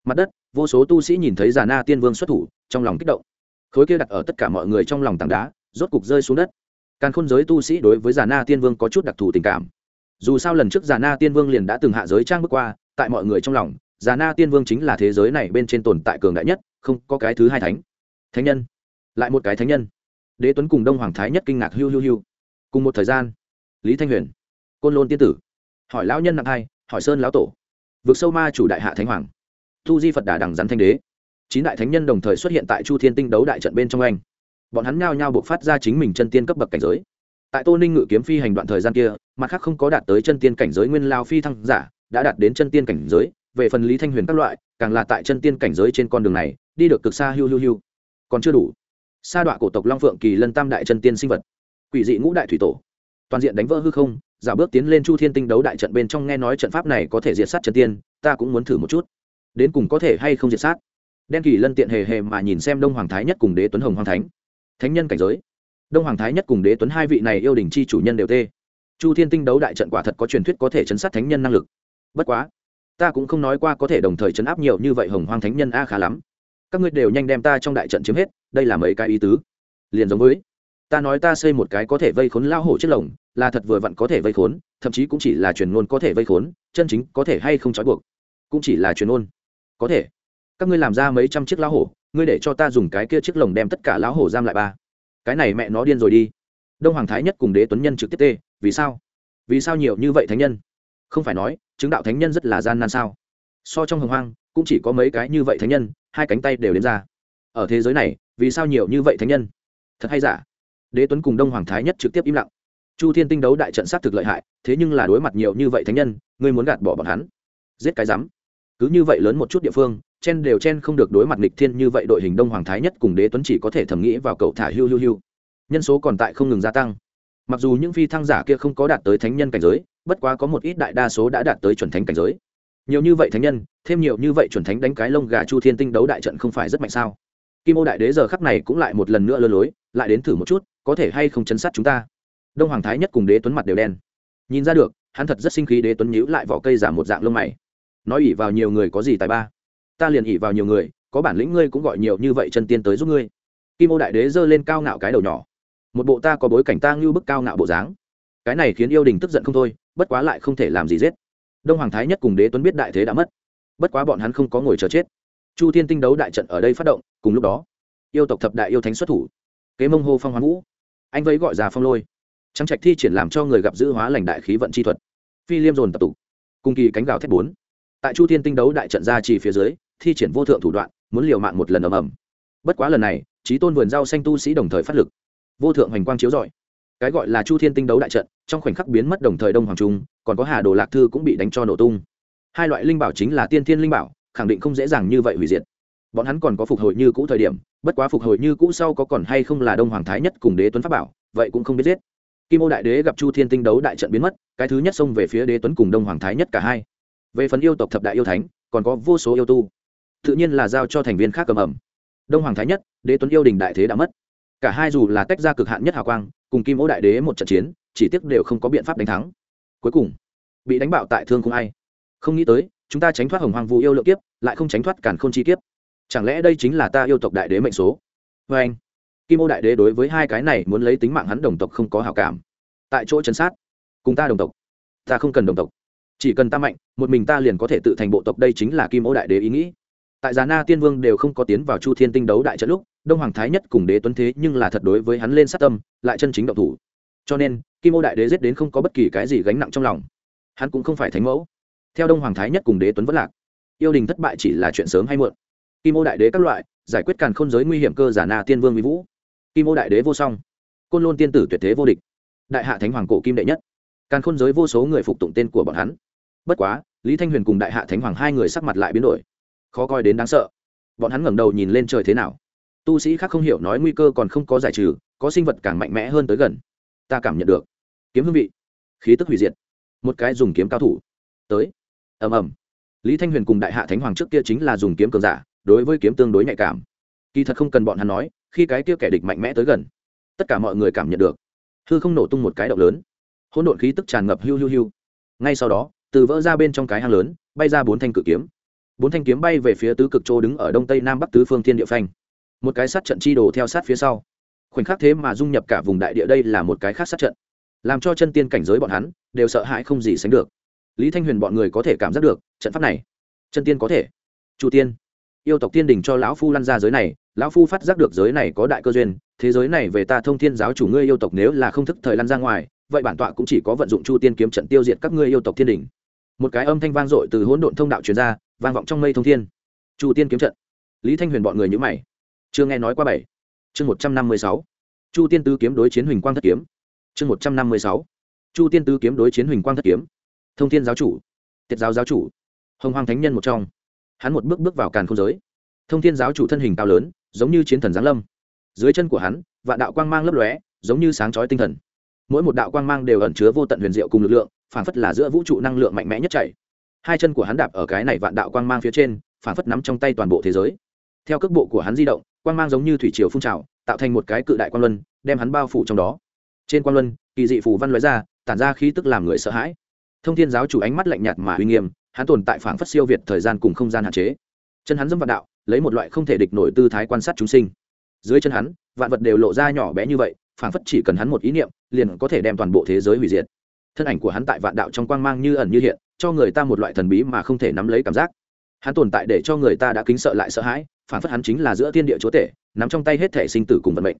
Mặt đất, vô số tu sĩ nhìn thấy già na tiên vương xuất thủ, trong lòng kích động. Khối kia đặt ở tất cả mọi người trong lòng tảng đá, rốt cục rơi xuống đất. Càn khôn giới tu sĩ đối với già na tiên vương có chút đặc thù tình cảm. Dù sao lần trước già na tiên vương liền đã từng hạ giới trang bước qua, tại mọi người trong lòng, già na tiên vương chính là thế giới này bên trên tồn tại cường đại nhất, không có cái thứ hai thánh. Thánh nhân. Lại một cái thánh nhân. Đế tuấn cùng đông hoàng thái nhất kinh ngạc hiu hiu hiu. Cùng một thời gian, lý thanh huyền, côn lôn tiên tử hỏi lão nhân nặng hai hỏi sơn lão tổ. Vực sâu ma chủ đại hạ thánh hoàng. Thu di phật đà đằng rắn thanh đế. Chín đại thánh nhân đồng thời xuất hiện tại chu thiên tinh đấu đại trận bên trong anh. Bọn hắn nhao nhao buộc phát ra chính mình chân tiên cấp bậc cảnh giới. Tại tô ninh ngự kiếm phi hành đoạn thời gian kia, mặt khác không có đạt tới chân tiên cảnh giới nguyên lao phi thăng giả, đã đạt đến chân tiên cảnh giới. Về phần lý thanh huyền các loại, càng là tại chân tiên cảnh giới trên con đường này, đi được cực xa hiu hiu hiu. Còn chưa đủ. Sa đọa cổ tộc long phượng kỳ lân tam đại chân tiên sinh vật. Quỷ dị ngũ đại thủy tổ toàn diện đánh vỡ hư không giả bước tiến lên chu thiên tinh đấu đại trận bên trong nghe nói trận pháp này có thể diệt sát trần tiên, ta cũng muốn thử một chút. Đến cùng có thể hay không diệt sát? Đen kỳ lân tiện hề hề mà nhìn xem đông hoàng thái nhất cùng đế tuấn hồng hoàng thánh. Thánh nhân cảnh giới. Đông hoàng thái nhất cùng đế tuấn hai vị này yêu đình chi chủ nhân đều tê. Chu thiên tinh đấu đại trận quả thật có truyền thuyết có thể chấn sát thánh nhân năng lực. Bất quá, ta cũng không nói qua có thể đồng thời chấn áp nhiều như vậy hồng Hoàng thánh nhân a khá lắm. Các ngươi đều nhanh đem ta trong đại trận chiếm hết, đây là mấy cái ý tứ. Liền giống với ta nói ta xây một cái có thể vây khốn lao hổ chiếc lồng, là thật vừa vặn có thể vây khốn, thậm chí cũng chỉ là truyền ngôn có thể vây khốn, chân chính có thể hay không trói buộc. Cũng chỉ là truyền ngôn. Có thể. Các ngươi làm ra mấy trăm chiếc lao hổ, ngươi để cho ta dùng cái kia chiếc lồng đem tất cả lão hổ giam lại ba. Cái này mẹ nó điên rồi đi. Đông hoàng thái nhất cùng đế tuấn nhân trực tiếp tê, vì sao? Vì sao nhiều như vậy thánh nhân? Không phải nói, chứng đạo thánh nhân rất là gian nan sao? So trong hồng hoang, cũng chỉ có mấy cái như vậy thánh nhân, hai cánh tay đều đến ra. Ở thế giới này, vì sao nhiều như vậy thánh nhân? Thật hay giả? Đế tuấn cùng đông hoàng thái nhất trực tiếp im lặng. Chu thiên tinh đấu đại trận sát thực lợi hại, thế nhưng là đối mặt nhiều như vậy thánh nhân, ngươi muốn gạt bỏ bọn hắn. Giết cái rắm. Cứ như vậy lớn một chút địa phương, chen đều chen không được đối mặt nghịch thiên như vậy đội hình đông hoàng thái nhất cùng đế tuấn chỉ có thể thầm nghĩ vào cậu thả hiu hiu hiu. Nhân số còn tại không ngừng gia tăng. Mặc dù những phi thăng giả kia không có đạt tới thánh nhân cảnh giới, bất quá có một ít đại đa số đã đạt tới chuẩn thánh cảnh giới. Nhiều như vậy thánh nhân, thêm nhiều như vậy chuẩn thánh đánh cái lông gà chu thiên tinh đấu đại trận không phải rất mạnh sao? Kim ô đại đế giờ khắc này cũng lại một lần nữa lơ lối, lại đến thử một chút có thể hay không chấn sát chúng ta? Đông hoàng thái nhất cùng đế tuấn mặt đều đen. Nhìn ra được, hắn thật rất sinh khí đế tuấn nhíu lại vỏ cây giả một dạng lông mày. Nói ỉ vào nhiều người có gì tài ba? Ta liền ỉ vào nhiều người, có bản lĩnh ngươi cũng gọi nhiều như vậy chân tiên tới giúp ngươi. Kim ô đại đế giơ lên cao ngạo cái đầu nhỏ. Một bộ ta có bối cảnh ta ngưu bức cao ngạo bộ dáng. Cái này khiến yêu đình tức giận không thôi, bất quá lại không thể làm gì giết. Đông hoàng thái nhất cùng đế tuấn biết đại thế đã mất. Bất quá bọn hắn không có ngồi chờ chết. Chu thiên tinh đấu đại trận ở đây phát động, cùng lúc đó, yêu tộc thập đại yêu thánh xuất thủ. Kế mông hô phong hoán vũ anh vẫy gọi ra phong lôi. Trắng trạch thi triển làm cho người gặp giữ hóa lành đại khí vận chi thuật. Phi liêm dồn tập tụ cung kỳ cánh gào thép bốn. Tại chu thiên tinh đấu đại trận ra chỉ phía dưới, thi triển vô thượng thủ đoạn, muốn liều mạng một lần ầm ầm. Bất quá lần này trí tôn vườn rau xanh tu sĩ đồng thời phát lực. Vô thượng hoành quang chiếu rọi. Cái gọi là chu thiên tinh đấu đại trận, trong khoảnh khắc biến mất đồng thời đông hoàng trung, còn có hà đồ lạc thư cũng bị đánh cho nổ tung. Hai loại linh bảo chính là tiên thiên linh bảo, khẳng định không dễ dàng như vậy hủy diệt bọn hắn còn có phục hồi như cũ thời điểm, bất quá phục hồi như cũ sau có còn hay không là đông hoàng thái nhất cùng đế tuấn pháp bảo, vậy cũng không biết giết. Kim ô đại đế gặp chu thiên tinh đấu đại trận biến mất, cái thứ nhất xông về phía đế tuấn cùng đông hoàng thái nhất cả hai. Về phần yêu tộc thập đại yêu thánh, còn có vô số yêu tu. Tự nhiên là giao cho thành viên khác cầm ẩm. Đông hoàng thái nhất, đế tuấn yêu đình đại thế đã mất. Cả hai dù là tách ra cực hạn nhất hào quang, cùng kim ô đại đế một trận chiến, chỉ tiếc đều không có biện pháp đánh thắng. Cuối cùng, bị đánh bạo tại thương không ai. Không nghĩ tới, chúng ta tránh thoát hồng hoàng vu yêu lượng kiếp, lại không tránh thoát cản k h ô n chi kiếp chẳng lẽ đây chính là ta yêu tộc đại đế mệnh số? Vê anh, kim ô đại đế đối với hai cái này muốn lấy tính mạng hắn đồng tộc không có hào cảm. Tại chỗ chấn sát, cùng ta đồng tộc. Ta không cần đồng tộc. Chỉ cần ta mạnh, một mình ta liền có thể tự thành bộ tộc đây chính là kim ô đại đế ý nghĩ. Tại giá na tiên vương đều không có tiến vào chu thiên tinh đấu đại trận lúc, đông hoàng thái nhất cùng đế tuấn thế nhưng là thật đối với hắn lên sát tâm, lại chân chính động thủ. Cho nên, kim ô đại đế giết đến không có bất kỳ cái gì gánh nặng trong lòng. Hắn cũng không phải thánh mẫu. Theo đông hoàng thái nhất cùng đế tuấn vất lạc. Yêu đình thất bại chỉ là chuyện sớm hay muộn kim ô đại đế các loại, giải quyết càn khôn giới nguy hiểm cơ giả na tiên vương mỹ vũ. Kim ô đại đế vô song. Côn lôn tiên tử tuyệt thế vô địch. Đại hạ thánh hoàng cổ kim đệ nhất. Càn khôn giới vô số người phục tụng tên của bọn hắn. Bất quá, lý thanh huyền cùng đại hạ thánh hoàng hai người sắc mặt lại biến đổi. Khó coi đến đáng sợ. Bọn hắn ngẩng đầu nhìn lên trời thế nào. Tu sĩ khác không hiểu nói nguy cơ còn không có giải trừ, có sinh vật càng mạnh mẽ hơn tới gần. Ta cảm nhận được. Kiếm hương vị. Khí tức hủy diệt. Một cái dùng kiếm cao thủ. Tới. Ầm ầm. Lý thanh huyền cùng đại hạ thánh hoàng trước kia chính là dùng kiếm cường giả đối với kiếm tương đối nhạy cảm. Kỳ thật không cần bọn hắn nói, khi cái kia kẻ địch mạnh mẽ tới gần, tất cả mọi người cảm nhận được. Hư không nổ tung một cái động lớn. Hỗn độn khí tức tràn ngập hiu hiu hiu. Ngay sau đó, từ vỡ ra bên trong cái hang lớn, bay ra bốn thanh cự kiếm. Bốn thanh kiếm bay về phía tứ cực châu đứng ở đông tây nam bắc tứ phương thiên địa phanh. Một cái sát trận chi đồ theo sát phía sau. Khoảnh khắc thế mà dung nhập cả vùng đại địa đây là một cái khác sát trận. Làm cho chân tiên cảnh giới bọn hắn đều sợ hãi không gì sánh được. Lý thanh huyền bọn người có thể cảm giác được trận pháp này. Chân tiên có thể. Chủ tiên yêu tộc Thiên đình cho lão phu lăn ra giới này, lão phu phát giác được giới này có đại cơ duyên, thế giới này về ta thông thiên giáo chủ ngươi yêu tộc nếu là không thức thời lăn ra ngoài, vậy bản tọa cũng chỉ có vận dụng chu tiên kiếm trận tiêu diệt các ngươi yêu tộc thiên đình. Một cái âm thanh vang dội từ hỗn độn thông đạo truyền ra, vang vọng trong mây thông thiên. Chu tiên kiếm trận. Lý thanh huyền bọn người nhữ mày. Chưa nghe nói qua bảy. Chương một trăm năm mươi sáu. Chu tiên tứ kiếm đối chiến huỳnh quang thất kiếm. Chương một trăm năm mươi sáu. Chu tiên tứ kiếm đối chiến huỳnh quang thất kiếm. Thông thiên giáo chủ. Tiết giáo giáo chủ. Hồng hoàng thánh nhân một trong hắn một bước bước vào càn không giới. Thông thiên giáo chủ thân hình cao lớn, giống như chiến thần giáng lâm. Dưới chân của hắn, vạn đạo quang mang lấp lóe, giống như sáng chói tinh thần. Mỗi một đạo quang mang đều ẩn chứa vô tận huyền diệu cùng lực lượng, phản phất là giữa vũ trụ năng lượng mạnh mẽ nhất chảy. Hai chân của hắn đạp ở cái này vạn đạo quang mang phía trên, phản phất nắm trong tay toàn bộ thế giới. Theo cước bộ của hắn di động, quang mang giống như thủy triều phun trào, tạo thành một cái cự đại quang luân, đem hắn bao phủ trong đó. Trên quang luân, kỳ dị phù văn lóe ra, tản ra khí tức làm người sợ hãi. Thông thiên giáo chủ ánh mắt lạnh nhạt mà uy nghiêm hắn tồn tại phảng phất siêu việt thời gian cùng không gian hạn chế. Chân hắn dâm vạn đạo, lấy một loại không thể địch nổi tư thái quan sát chúng sinh. Dưới chân hắn, vạn vật đều lộ ra nhỏ bé như vậy, phảng phất chỉ cần hắn một ý niệm, liền có thể đem toàn bộ thế giới hủy diệt. Thân ảnh của hắn tại vạn đạo trong quang mang như ẩn như hiện, cho người ta một loại thần bí mà không thể nắm lấy cảm giác. Hắn tồn tại để cho người ta đã kính sợ lại sợ hãi phản phất hắn chính là giữa thiên địa chúa tể, nắm trong tay hết thể sinh tử cùng vận mệnh.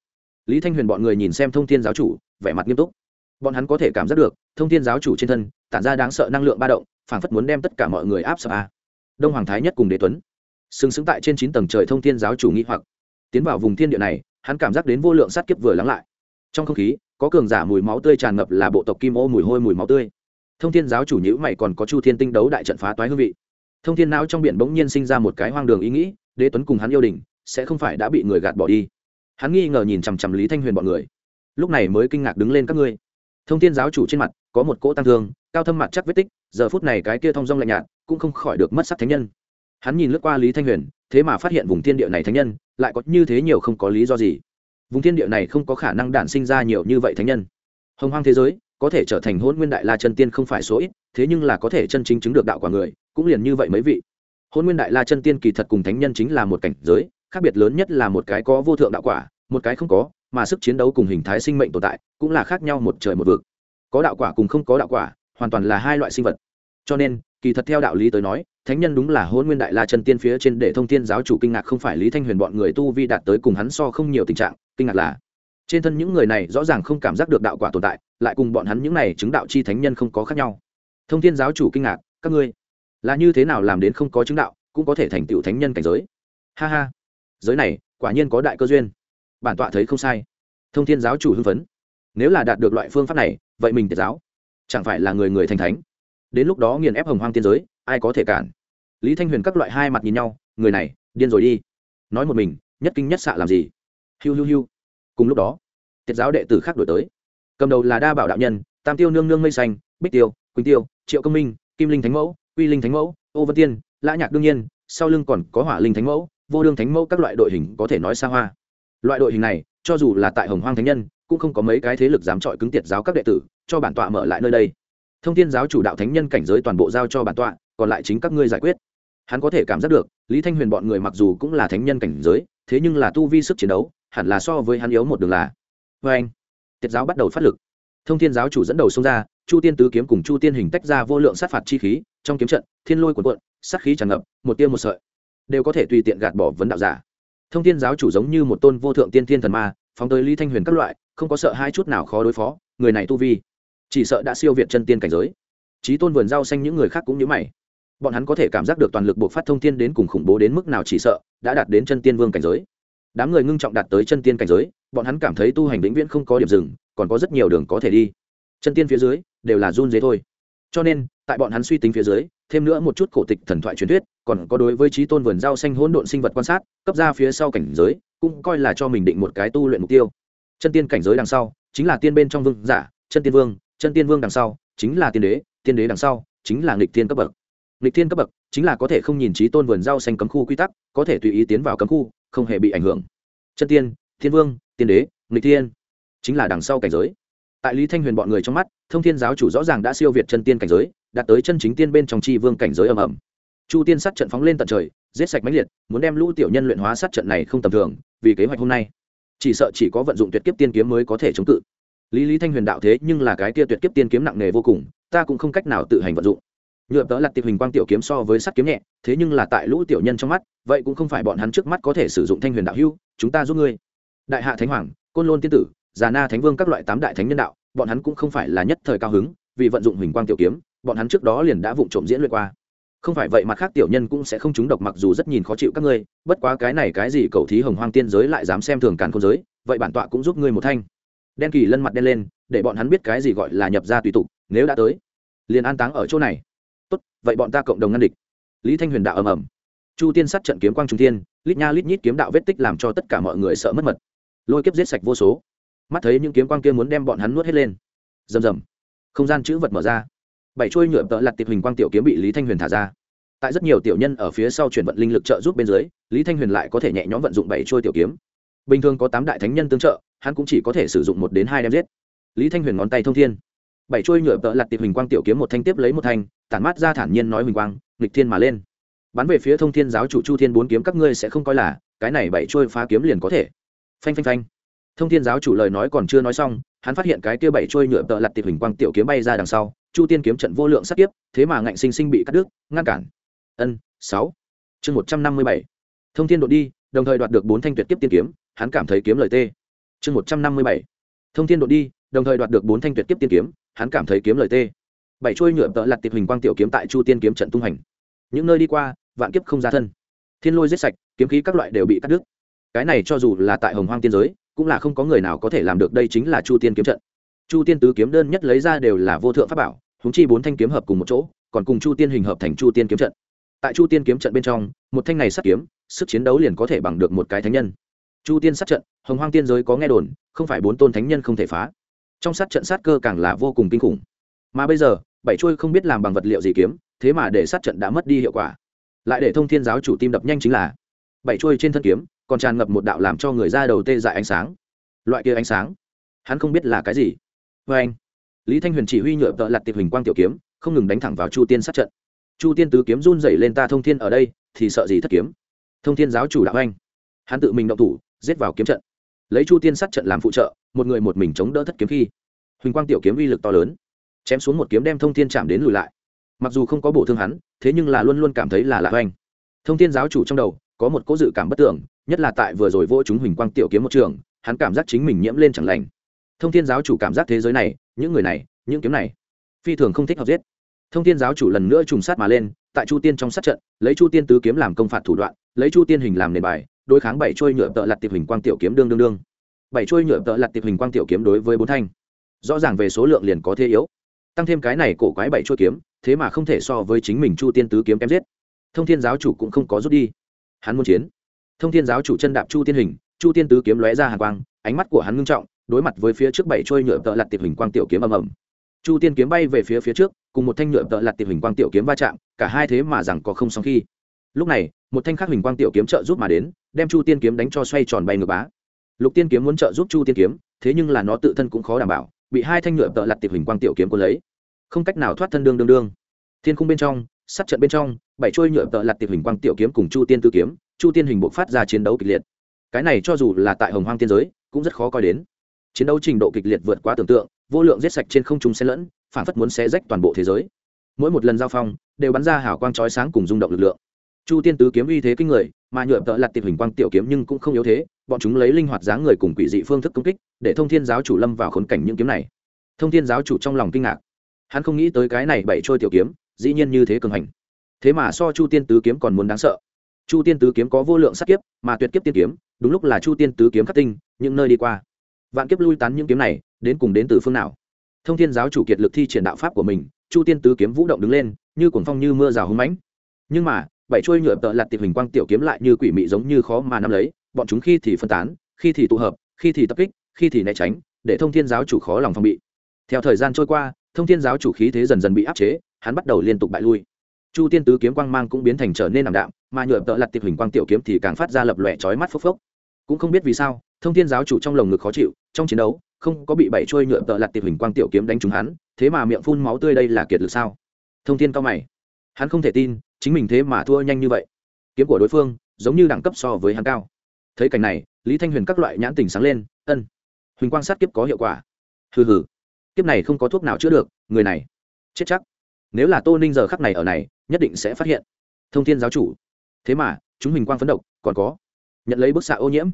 Lý thanh huyền bọn người nhìn xem thông thiên giáo chủ, vẻ mặt nghiêm túc. Bọn hắn có thể cảm giác được, thông thiên giáo chủ trên thân, tản ra đáng sợ năng lượng ba động phản phất muốn đem tất cả mọi người áp sập a. Đông hoàng thái nhất cùng đế tuấn, sừng sững tại trên chín tầng trời thông thiên giáo chủ nghĩ hoặc. Tiến vào vùng thiên địa này, hắn cảm giác đến vô lượng sát kiếp vừa lắng lại. Trong không khí, có cường giả mùi máu tươi tràn ngập là bộ tộc kim ô mùi hôi mùi máu tươi. Thông thiên giáo chủ nhữ mày còn có chu thiên tinh đấu đại trận phá toái hương vị. Thông thiên não trong biển bỗng nhiên sinh ra một cái hoang đường ý nghĩ, đế tuấn cùng hắn yêu đình, sẽ không phải đã bị người gạt bỏ đi. Hắn nghi ngờ nhìn chằm chằm lý thanh huyền bọn người. Lúc này mới kinh ngạc đứng lên các ngươi. Thông thiên giáo chủ trên mặt có một cỗ tăng thương, cao thâm mặt chắc vết tích giờ phút này cái kia thông dong lạnh nhạt cũng không khỏi được mất sắc thánh nhân. Hắn nhìn lướt qua lý thanh huyền, thế mà phát hiện vùng thiên địa này thánh nhân, lại có như thế nhiều không có lý do gì. Vùng thiên địa này không có khả năng đản sinh ra nhiều như vậy thánh nhân. Hồng hoang thế giới, có thể trở thành hôn nguyên đại la chân tiên không phải số ít, thế nhưng là có thể chân chính chứng được đạo quả người, cũng liền như vậy mấy vị. Hôn nguyên đại la chân tiên kỳ thật cùng thánh nhân chính là một cảnh giới, khác biệt lớn nhất là một cái có vô thượng đạo quả, một cái không có, mà sức chiến đấu cùng hình thái sinh mệnh tồn tại cũng là khác nhau một trời một vực. Có đạo quả cùng không có đạo quả hoàn toàn là hai loại sinh vật. Cho nên, kỳ thật theo đạo lý tới nói, thánh nhân đúng là hôn nguyên đại la chân tiên phía trên để thông thiên giáo chủ kinh ngạc không phải lý thanh huyền bọn người tu vi đạt tới cùng hắn so không nhiều tình trạng, kinh ngạc là trên thân những người này rõ ràng không cảm giác được đạo quả tồn tại, lại cùng bọn hắn những này chứng đạo chi thánh nhân không có khác nhau. Thông thiên giáo chủ kinh ngạc, các ngươi, là như thế nào làm đến không có chứng đạo, cũng có thể thành tựu thánh nhân cảnh giới? Ha ha, giới này, quả nhiên có đại cơ duyên. Bản tọa thấy không sai. Thông thiên giáo chủ hưng phấn. Nếu là đạt được loại phương pháp này, vậy mình tiệt giáo chẳng phải là người người thành thánh. Đến lúc đó nghiền ép hồng hoang tiên giới, ai có thể cản? Lý thanh huyền các loại hai mặt nhìn nhau, người này, điên rồi đi. Nói một mình, nhất kinh nhất xạ làm gì? Hiu hiu hiu. Cùng lúc đó, tiết giáo đệ tử khác đổi tới. Cầm đầu là đa bảo đạo nhân, tam tiêu nương nương mây xanh, bích tiêu, quỳnh tiêu, triệu công minh, kim linh thánh mẫu, quy linh thánh mẫu, ô vân tiên, lã nhạc đương nhiên, sau lưng còn có hỏa linh thánh mẫu, vô đương thánh mẫu các loại đội hình có thể nói xa hoa. Loại đội hình này, cho dù là tại hồng hoang thánh nhân, cũng không có mấy cái thế lực dám chọi cứng tiệt giáo các đệ tử cho bản tọa mở lại nơi đây. Thông tin giáo chủ đạo thánh nhân cảnh giới toàn bộ giao cho bản tọa, còn lại chính các ngươi giải quyết. Hắn có thể cảm giác được, lý thanh huyền bọn người mặc dù cũng là thánh nhân cảnh giới, thế nhưng là tu vi sức chiến đấu, hẳn là so với hắn yếu một đường là. Vê anh, tiết giáo bắt đầu phát lực. Thông thiên giáo chủ dẫn đầu xông ra, chu tiên tứ kiếm cùng chu tiên hình tách ra vô lượng sát phạt chi khí, trong kiếm trận, thiên lôi quần quận sát khí tràn ngập, một tiêu một sợi, đều có thể tùy tiện gạt bỏ vấn đạo giả. Thông thiên giáo chủ giống như một tôn vô thượng tiên thiên thần ma, phóng tới lý thanh huyền các loại, không có sợ hai chút nào khó đối phó, người này tu vi chỉ sợ đã siêu việt chân tiên cảnh giới. Trí tôn vườn rau xanh những người khác cũng như mày. Bọn hắn có thể cảm giác được toàn lực buộc phát thông thiên đến cùng khủng bố đến mức nào chỉ sợ đã đạt đến chân tiên vương cảnh giới. Đám người ngưng trọng đạt tới chân tiên cảnh giới, bọn hắn cảm thấy tu hành vĩnh viễn không có điểm dừng, còn có rất nhiều đường có thể đi. Chân tiên phía dưới đều là run dế thôi. Cho nên, tại bọn hắn suy tính phía dưới, thêm nữa một chút cổ tịch thần thoại truyền thuyết, còn có đối với trí tôn vườn rau xanh hỗn độn sinh vật quan sát, cấp ra phía sau cảnh giới, cũng coi là cho mình định một cái tu luyện mục tiêu. Chân tiên cảnh giới đằng sau, chính là tiên bên trong vương giả, chân tiên vương chân tiên vương đằng sau chính là tiên đế tiên đế đằng sau chính là nghịch tiên cấp bậc. Nghịch tiên cấp bậc chính là có thể không nhìn trí tôn vườn rau xanh cấm khu quy tắc, có thể tùy ý tiến vào cấm khu, không hề bị ảnh hưởng. Chân tiên, thiên vương, tiên đế, nghịch tiên chính là đằng sau cảnh giới. Tại lý thanh huyền bọn người trong mắt, thông thiên giáo chủ rõ ràng đã siêu việt chân tiên cảnh giới, đạt tới chân chính tiên bên trong tri vương cảnh giới ầm ầm. Chu tiên sát trận phóng lên tận trời, giết sạch máy liệt, muốn đem lũ tiểu nhân luyện hóa sát trận này không tầm thường, vì kế hoạch hôm nay. Chỉ sợ chỉ có vận dụng tuyệt kiếp tiên kiếm mới có thể chống cự lý lý thanh huyền đạo thế nhưng là cái kia tuyệt kiếp tiên kiếm nặng nề vô cùng, ta cũng không cách nào tự hành vận dụng. Nhựa tớ là tiệp hình quang tiểu kiếm so với sắt kiếm nhẹ, thế nhưng là tại lũ tiểu nhân trong mắt, vậy cũng không phải bọn hắn trước mắt có thể sử dụng thanh huyền đạo hưu chúng ta giúp ngươi. Đại hạ thánh hoàng, côn lôn tiên tử, già na thánh vương các loại tám đại thánh nhân đạo, bọn hắn cũng không phải là nhất thời cao hứng, vì vận dụng huỳnh quang tiểu kiếm, bọn hắn trước đó liền đã vụng trộm diễn luyện qua. Không phải vậy mặt khác tiểu nhân cũng sẽ không trúng độc mặc dù rất nhìn khó chịu các ngươi, bất quá cái này cái gì cầu thí hồng hoang tiên giới lại dám xem thường càn khôn giới, vậy bản tọa cũng giúp ngươi một thanh đen kỳ lân mặt đen lên, để bọn hắn biết cái gì gọi là nhập ra tùy tục, nếu đã tới, liền an táng ở chỗ này. Tốt, vậy bọn ta cộng đồng ngăn địch. Lý thanh huyền đạo ầm ầm. Chu tiên sát trận kiếm quang trung tiên lít nha lít nhít kiếm đạo vết tích làm cho tất cả mọi người sợ mất mật. Lôi kiếp giết sạch vô số. Mắt thấy những kiếm quang kia muốn đem bọn hắn nuốt hết lên. Rầm rầm. Không gian chữ vật mở ra. Bảy trôi nhựa tợ lặt tiệp hình quang tiểu kiếm bị lý thanh huyền thả ra. Tại rất nhiều tiểu nhân ở phía sau chuyển vận linh lực trợ giúp bên dưới, lý thanh huyền lại có thể nhẹ nhõm vận dụng bảy trôi tiểu kiếm. Bình thường có tám đại thánh nhân tương trợ hắn cũng chỉ có thể sử dụng một đến hai đem giết. Lý thanh huyền ngón tay thông thiên. Bảy chuôi nhựa tợ lặt tiệp hình quang tiểu kiếm một thanh tiếp lấy một thanh, tản mát ra thản nhiên nói huỳnh quang, nghịch thiên mà lên. Bắn về phía thông thiên giáo chủ chu thiên bốn kiếm các ngươi sẽ không coi là, cái này bảy chuôi phá kiếm liền có thể. Phanh phanh phanh. Thông thiên giáo chủ lời nói còn chưa nói xong, hắn phát hiện cái kia bảy chuôi nhựa tợ lặt tiệp hình quang tiểu kiếm bay ra đằng sau, chu tiên kiếm trận vô lượng sát tiếp thế mà ngạnh sinh sinh bị cắt đứt, ngăn cản. Ân, sáu. Chương một trăm năm mươi bảy. Thông thiên đột đi, đồng thời đoạt được bốn thanh tuyệt kiếp tiên kiếm, hắn cảm thấy kiếm lời tê chương một trăm năm mươi bảy. Thông thiên đột đi, đồng thời đoạt được bốn thanh tuyệt kiếp tiên kiếm, hắn cảm thấy kiếm lời tê. Bảy chuôi nhựa tợ lặt tiệp hình quang tiểu kiếm tại chu tiên kiếm trận tung hành. Những nơi đi qua, vạn kiếp không ra thân. Thiên lôi giết sạch, kiếm khí các loại đều bị cắt đứt. Cái này cho dù là tại hồng hoang tiên giới, cũng là không có người nào có thể làm được đây chính là chu tiên kiếm trận. Chu tiên tứ kiếm đơn nhất lấy ra đều là vô thượng pháp bảo húng chi bốn thanh kiếm hợp cùng một chỗ, còn cùng chu tiên hình hợp thành chu tiên kiếm trận. Tại chu tiên kiếm trận bên trong, một thanh này sát kiếm, sức chiến đấu liền có thể bằng được một cái thánh nhân chu tiên sát trận, hồng hoang tiên giới có nghe đồn, không phải bốn tôn thánh nhân không thể phá. Trong sát trận sát cơ càng là vô cùng kinh khủng. Mà bây giờ, bảy chuôi không biết làm bằng vật liệu gì kiếm, thế mà để sát trận đã mất đi hiệu quả. Lại để thông thiên giáo chủ tim đập nhanh chính là, bảy chuôi trên thân kiếm, còn tràn ngập một đạo làm cho người ra đầu tê dại ánh sáng. Loại kia ánh sáng, hắn không biết là cái gì. Vê anh, lý thanh huyền chỉ huy nhựa vợ lặt tiệp hình quang tiểu kiếm, không ngừng đánh thẳng vào chu tiên sát trận. Chu tiên tứ kiếm run dày lên ta thông thiên ở đây, thì sợ gì thất kiếm? Thông thiên giáo chủ đạo anh, hắn tự mình động thủ giết vào kiếm trận. Lấy chu tiên sát trận làm phụ trợ, một người một mình chống đỡ thất kiếm khi, huỳnh quang tiểu kiếm uy lực to lớn, chém xuống một kiếm đem thông thiên chạm đến lùi lại. Mặc dù không có bổ thương hắn, thế nhưng là luôn luôn cảm thấy là lạ hoành. Thông thiên giáo chủ trong đầu, có một cố dự cảm bất tưởng, nhất là tại vừa rồi vô chúng huỳnh quang tiểu kiếm một trường, hắn cảm giác chính mình nhiễm lên chẳng lành. Thông thiên giáo chủ cảm giác thế giới này, những người này, những kiếm này, phi thường không thích hợp giết. Thông thiên giáo chủ lần nữa trùng sát mà lên, tại chu tiên trong sát trận, lấy chu tiên tứ kiếm làm công phạt thủ đoạn, lấy chu tiên hình làm nền bài đối kháng bảy trôi nhựa tợ lặt tiệp hình quang tiểu kiếm đương đương đương. Bảy trôi nhựa tợ lặt tiệp hình quang tiểu kiếm đối với bốn thanh. Rõ ràng về số lượng liền có thế yếu. Tăng thêm cái này cổ quái bảy trôi kiếm, thế mà không thể so với chính mình chu tiên tứ kiếm kém giết. Thông thiên giáo chủ cũng không có rút đi. Hắn muốn chiến. Thông thiên giáo chủ chân đạp chu tiên hình, chu tiên tứ kiếm lóe ra hàng quang, ánh mắt của hắn ngưng trọng, đối mặt với phía trước bảy trôi nhựa tợ lặt tiệp hình quang tiểu kiếm ầm ầm. Chu tiên kiếm bay về phía phía trước, cùng một thanh nhựa tợ lặt tiệp hình quang tiểu kiếm va chạm, cả hai thế mà rằng có không song khi. Lúc này một thanh khắc hình quang tiểu kiếm trợ giúp mà đến, đem chu tiên kiếm đánh cho xoay tròn bay ngược bá. Lục tiên kiếm muốn trợ giúp chu tiên kiếm, thế nhưng là nó tự thân cũng khó đảm bảo, bị hai thanh nhựa tợ lặt tiệp hình quang tiểu kiếm quân lấy. Không cách nào thoát thân đương đương đương. Thiên khung bên trong, sát trận bên trong, bảy trôi nhựa tợ lặt tiệp hình quang tiểu kiếm cùng chu tiên tư kiếm, chu tiên hình bộ phát ra chiến đấu kịch liệt. Cái này cho dù là tại hồng hoang tiên giới, cũng rất khó coi đến. Chiến đấu trình độ kịch liệt vượt quá tưởng tượng, vô lượng giết sạch trên không trung xen lẫn, phản phất muốn xé rách toàn bộ thế giới. Mỗi một lần giao phong, đều bắn ra hào quang chói sáng cùng rung động lực lượng chu tiên tứ kiếm uy thế kinh người, mà nhựa tợ lặt tiệp hình quang tiểu kiếm nhưng cũng không yếu thế, bọn chúng lấy linh hoạt dáng người cùng quỷ dị phương thức công kích, để thông thiên giáo chủ lâm vào khốn cảnh những kiếm này. Thông thiên giáo chủ trong lòng kinh ngạc. Hắn không nghĩ tới cái này bảy trôi tiểu kiếm, dĩ nhiên như thế cường hành. Thế mà so chu tiên tứ kiếm còn muốn đáng sợ. Chu tiên tứ kiếm có vô lượng sát kiếp, mà tuyệt kiếp tiên kiếm, đúng lúc là chu tiên tứ kiếm khắc tinh, những nơi đi qua. Vạn kiếp lui tán những kiếm này, đến cùng đến từ phương nào? Thông thiên giáo chủ kiệt lực thi triển đạo pháp của mình, chu tiên tứ kiếm vũ động đứng lên, như cuồng phong như mưa rào hưng mãnh. Nhưng mà bảy chuôi nhựa tợ lặt tiệp hình quang tiểu kiếm lại như quỷ mị giống như khó mà nắm lấy, bọn chúng khi thì phân tán, khi thì tụ hợp, khi thì tập kích, khi thì né tránh, để thông thiên giáo chủ khó lòng phòng bị. Theo thời gian trôi qua, thông thiên giáo chủ khí thế dần dần bị áp chế, hắn bắt đầu liên tục bại lui. Chu tiên tứ kiếm quang mang cũng biến thành trở nên ảm đạm, mà nhựa tợ lặt tiệp hình quang tiểu kiếm thì càng phát ra lập lòe chói mắt phốc phốc. Cũng không biết vì sao, thông thiên giáo chủ trong lồng ngực khó chịu, trong chiến đấu, không có bị bảy trôi nhựa tợ lặt tiệp hình quang tiểu kiếm đánh trúng hắn, thế mà miệng phun máu tươi đây là kiệt lực sao? Thông thiên cao mày. Hắn không thể tin chính mình thế mà thua nhanh như vậy. Kiếm của đối phương giống như đẳng cấp so với hắn cao. Thấy cảnh này, lý thanh huyền các loại nhãn tình sáng lên, ân, huỳnh quang sát kiếp có hiệu quả. Hừ hừ, kiếp này không có thuốc nào chữa được, người này, chết chắc. Nếu là tô ninh giờ khắc này ở này, nhất định sẽ phát hiện. Thông thiên giáo chủ. Thế mà, chúng huỳnh quang phấn độc, còn có nhận lấy bức xạ ô nhiễm.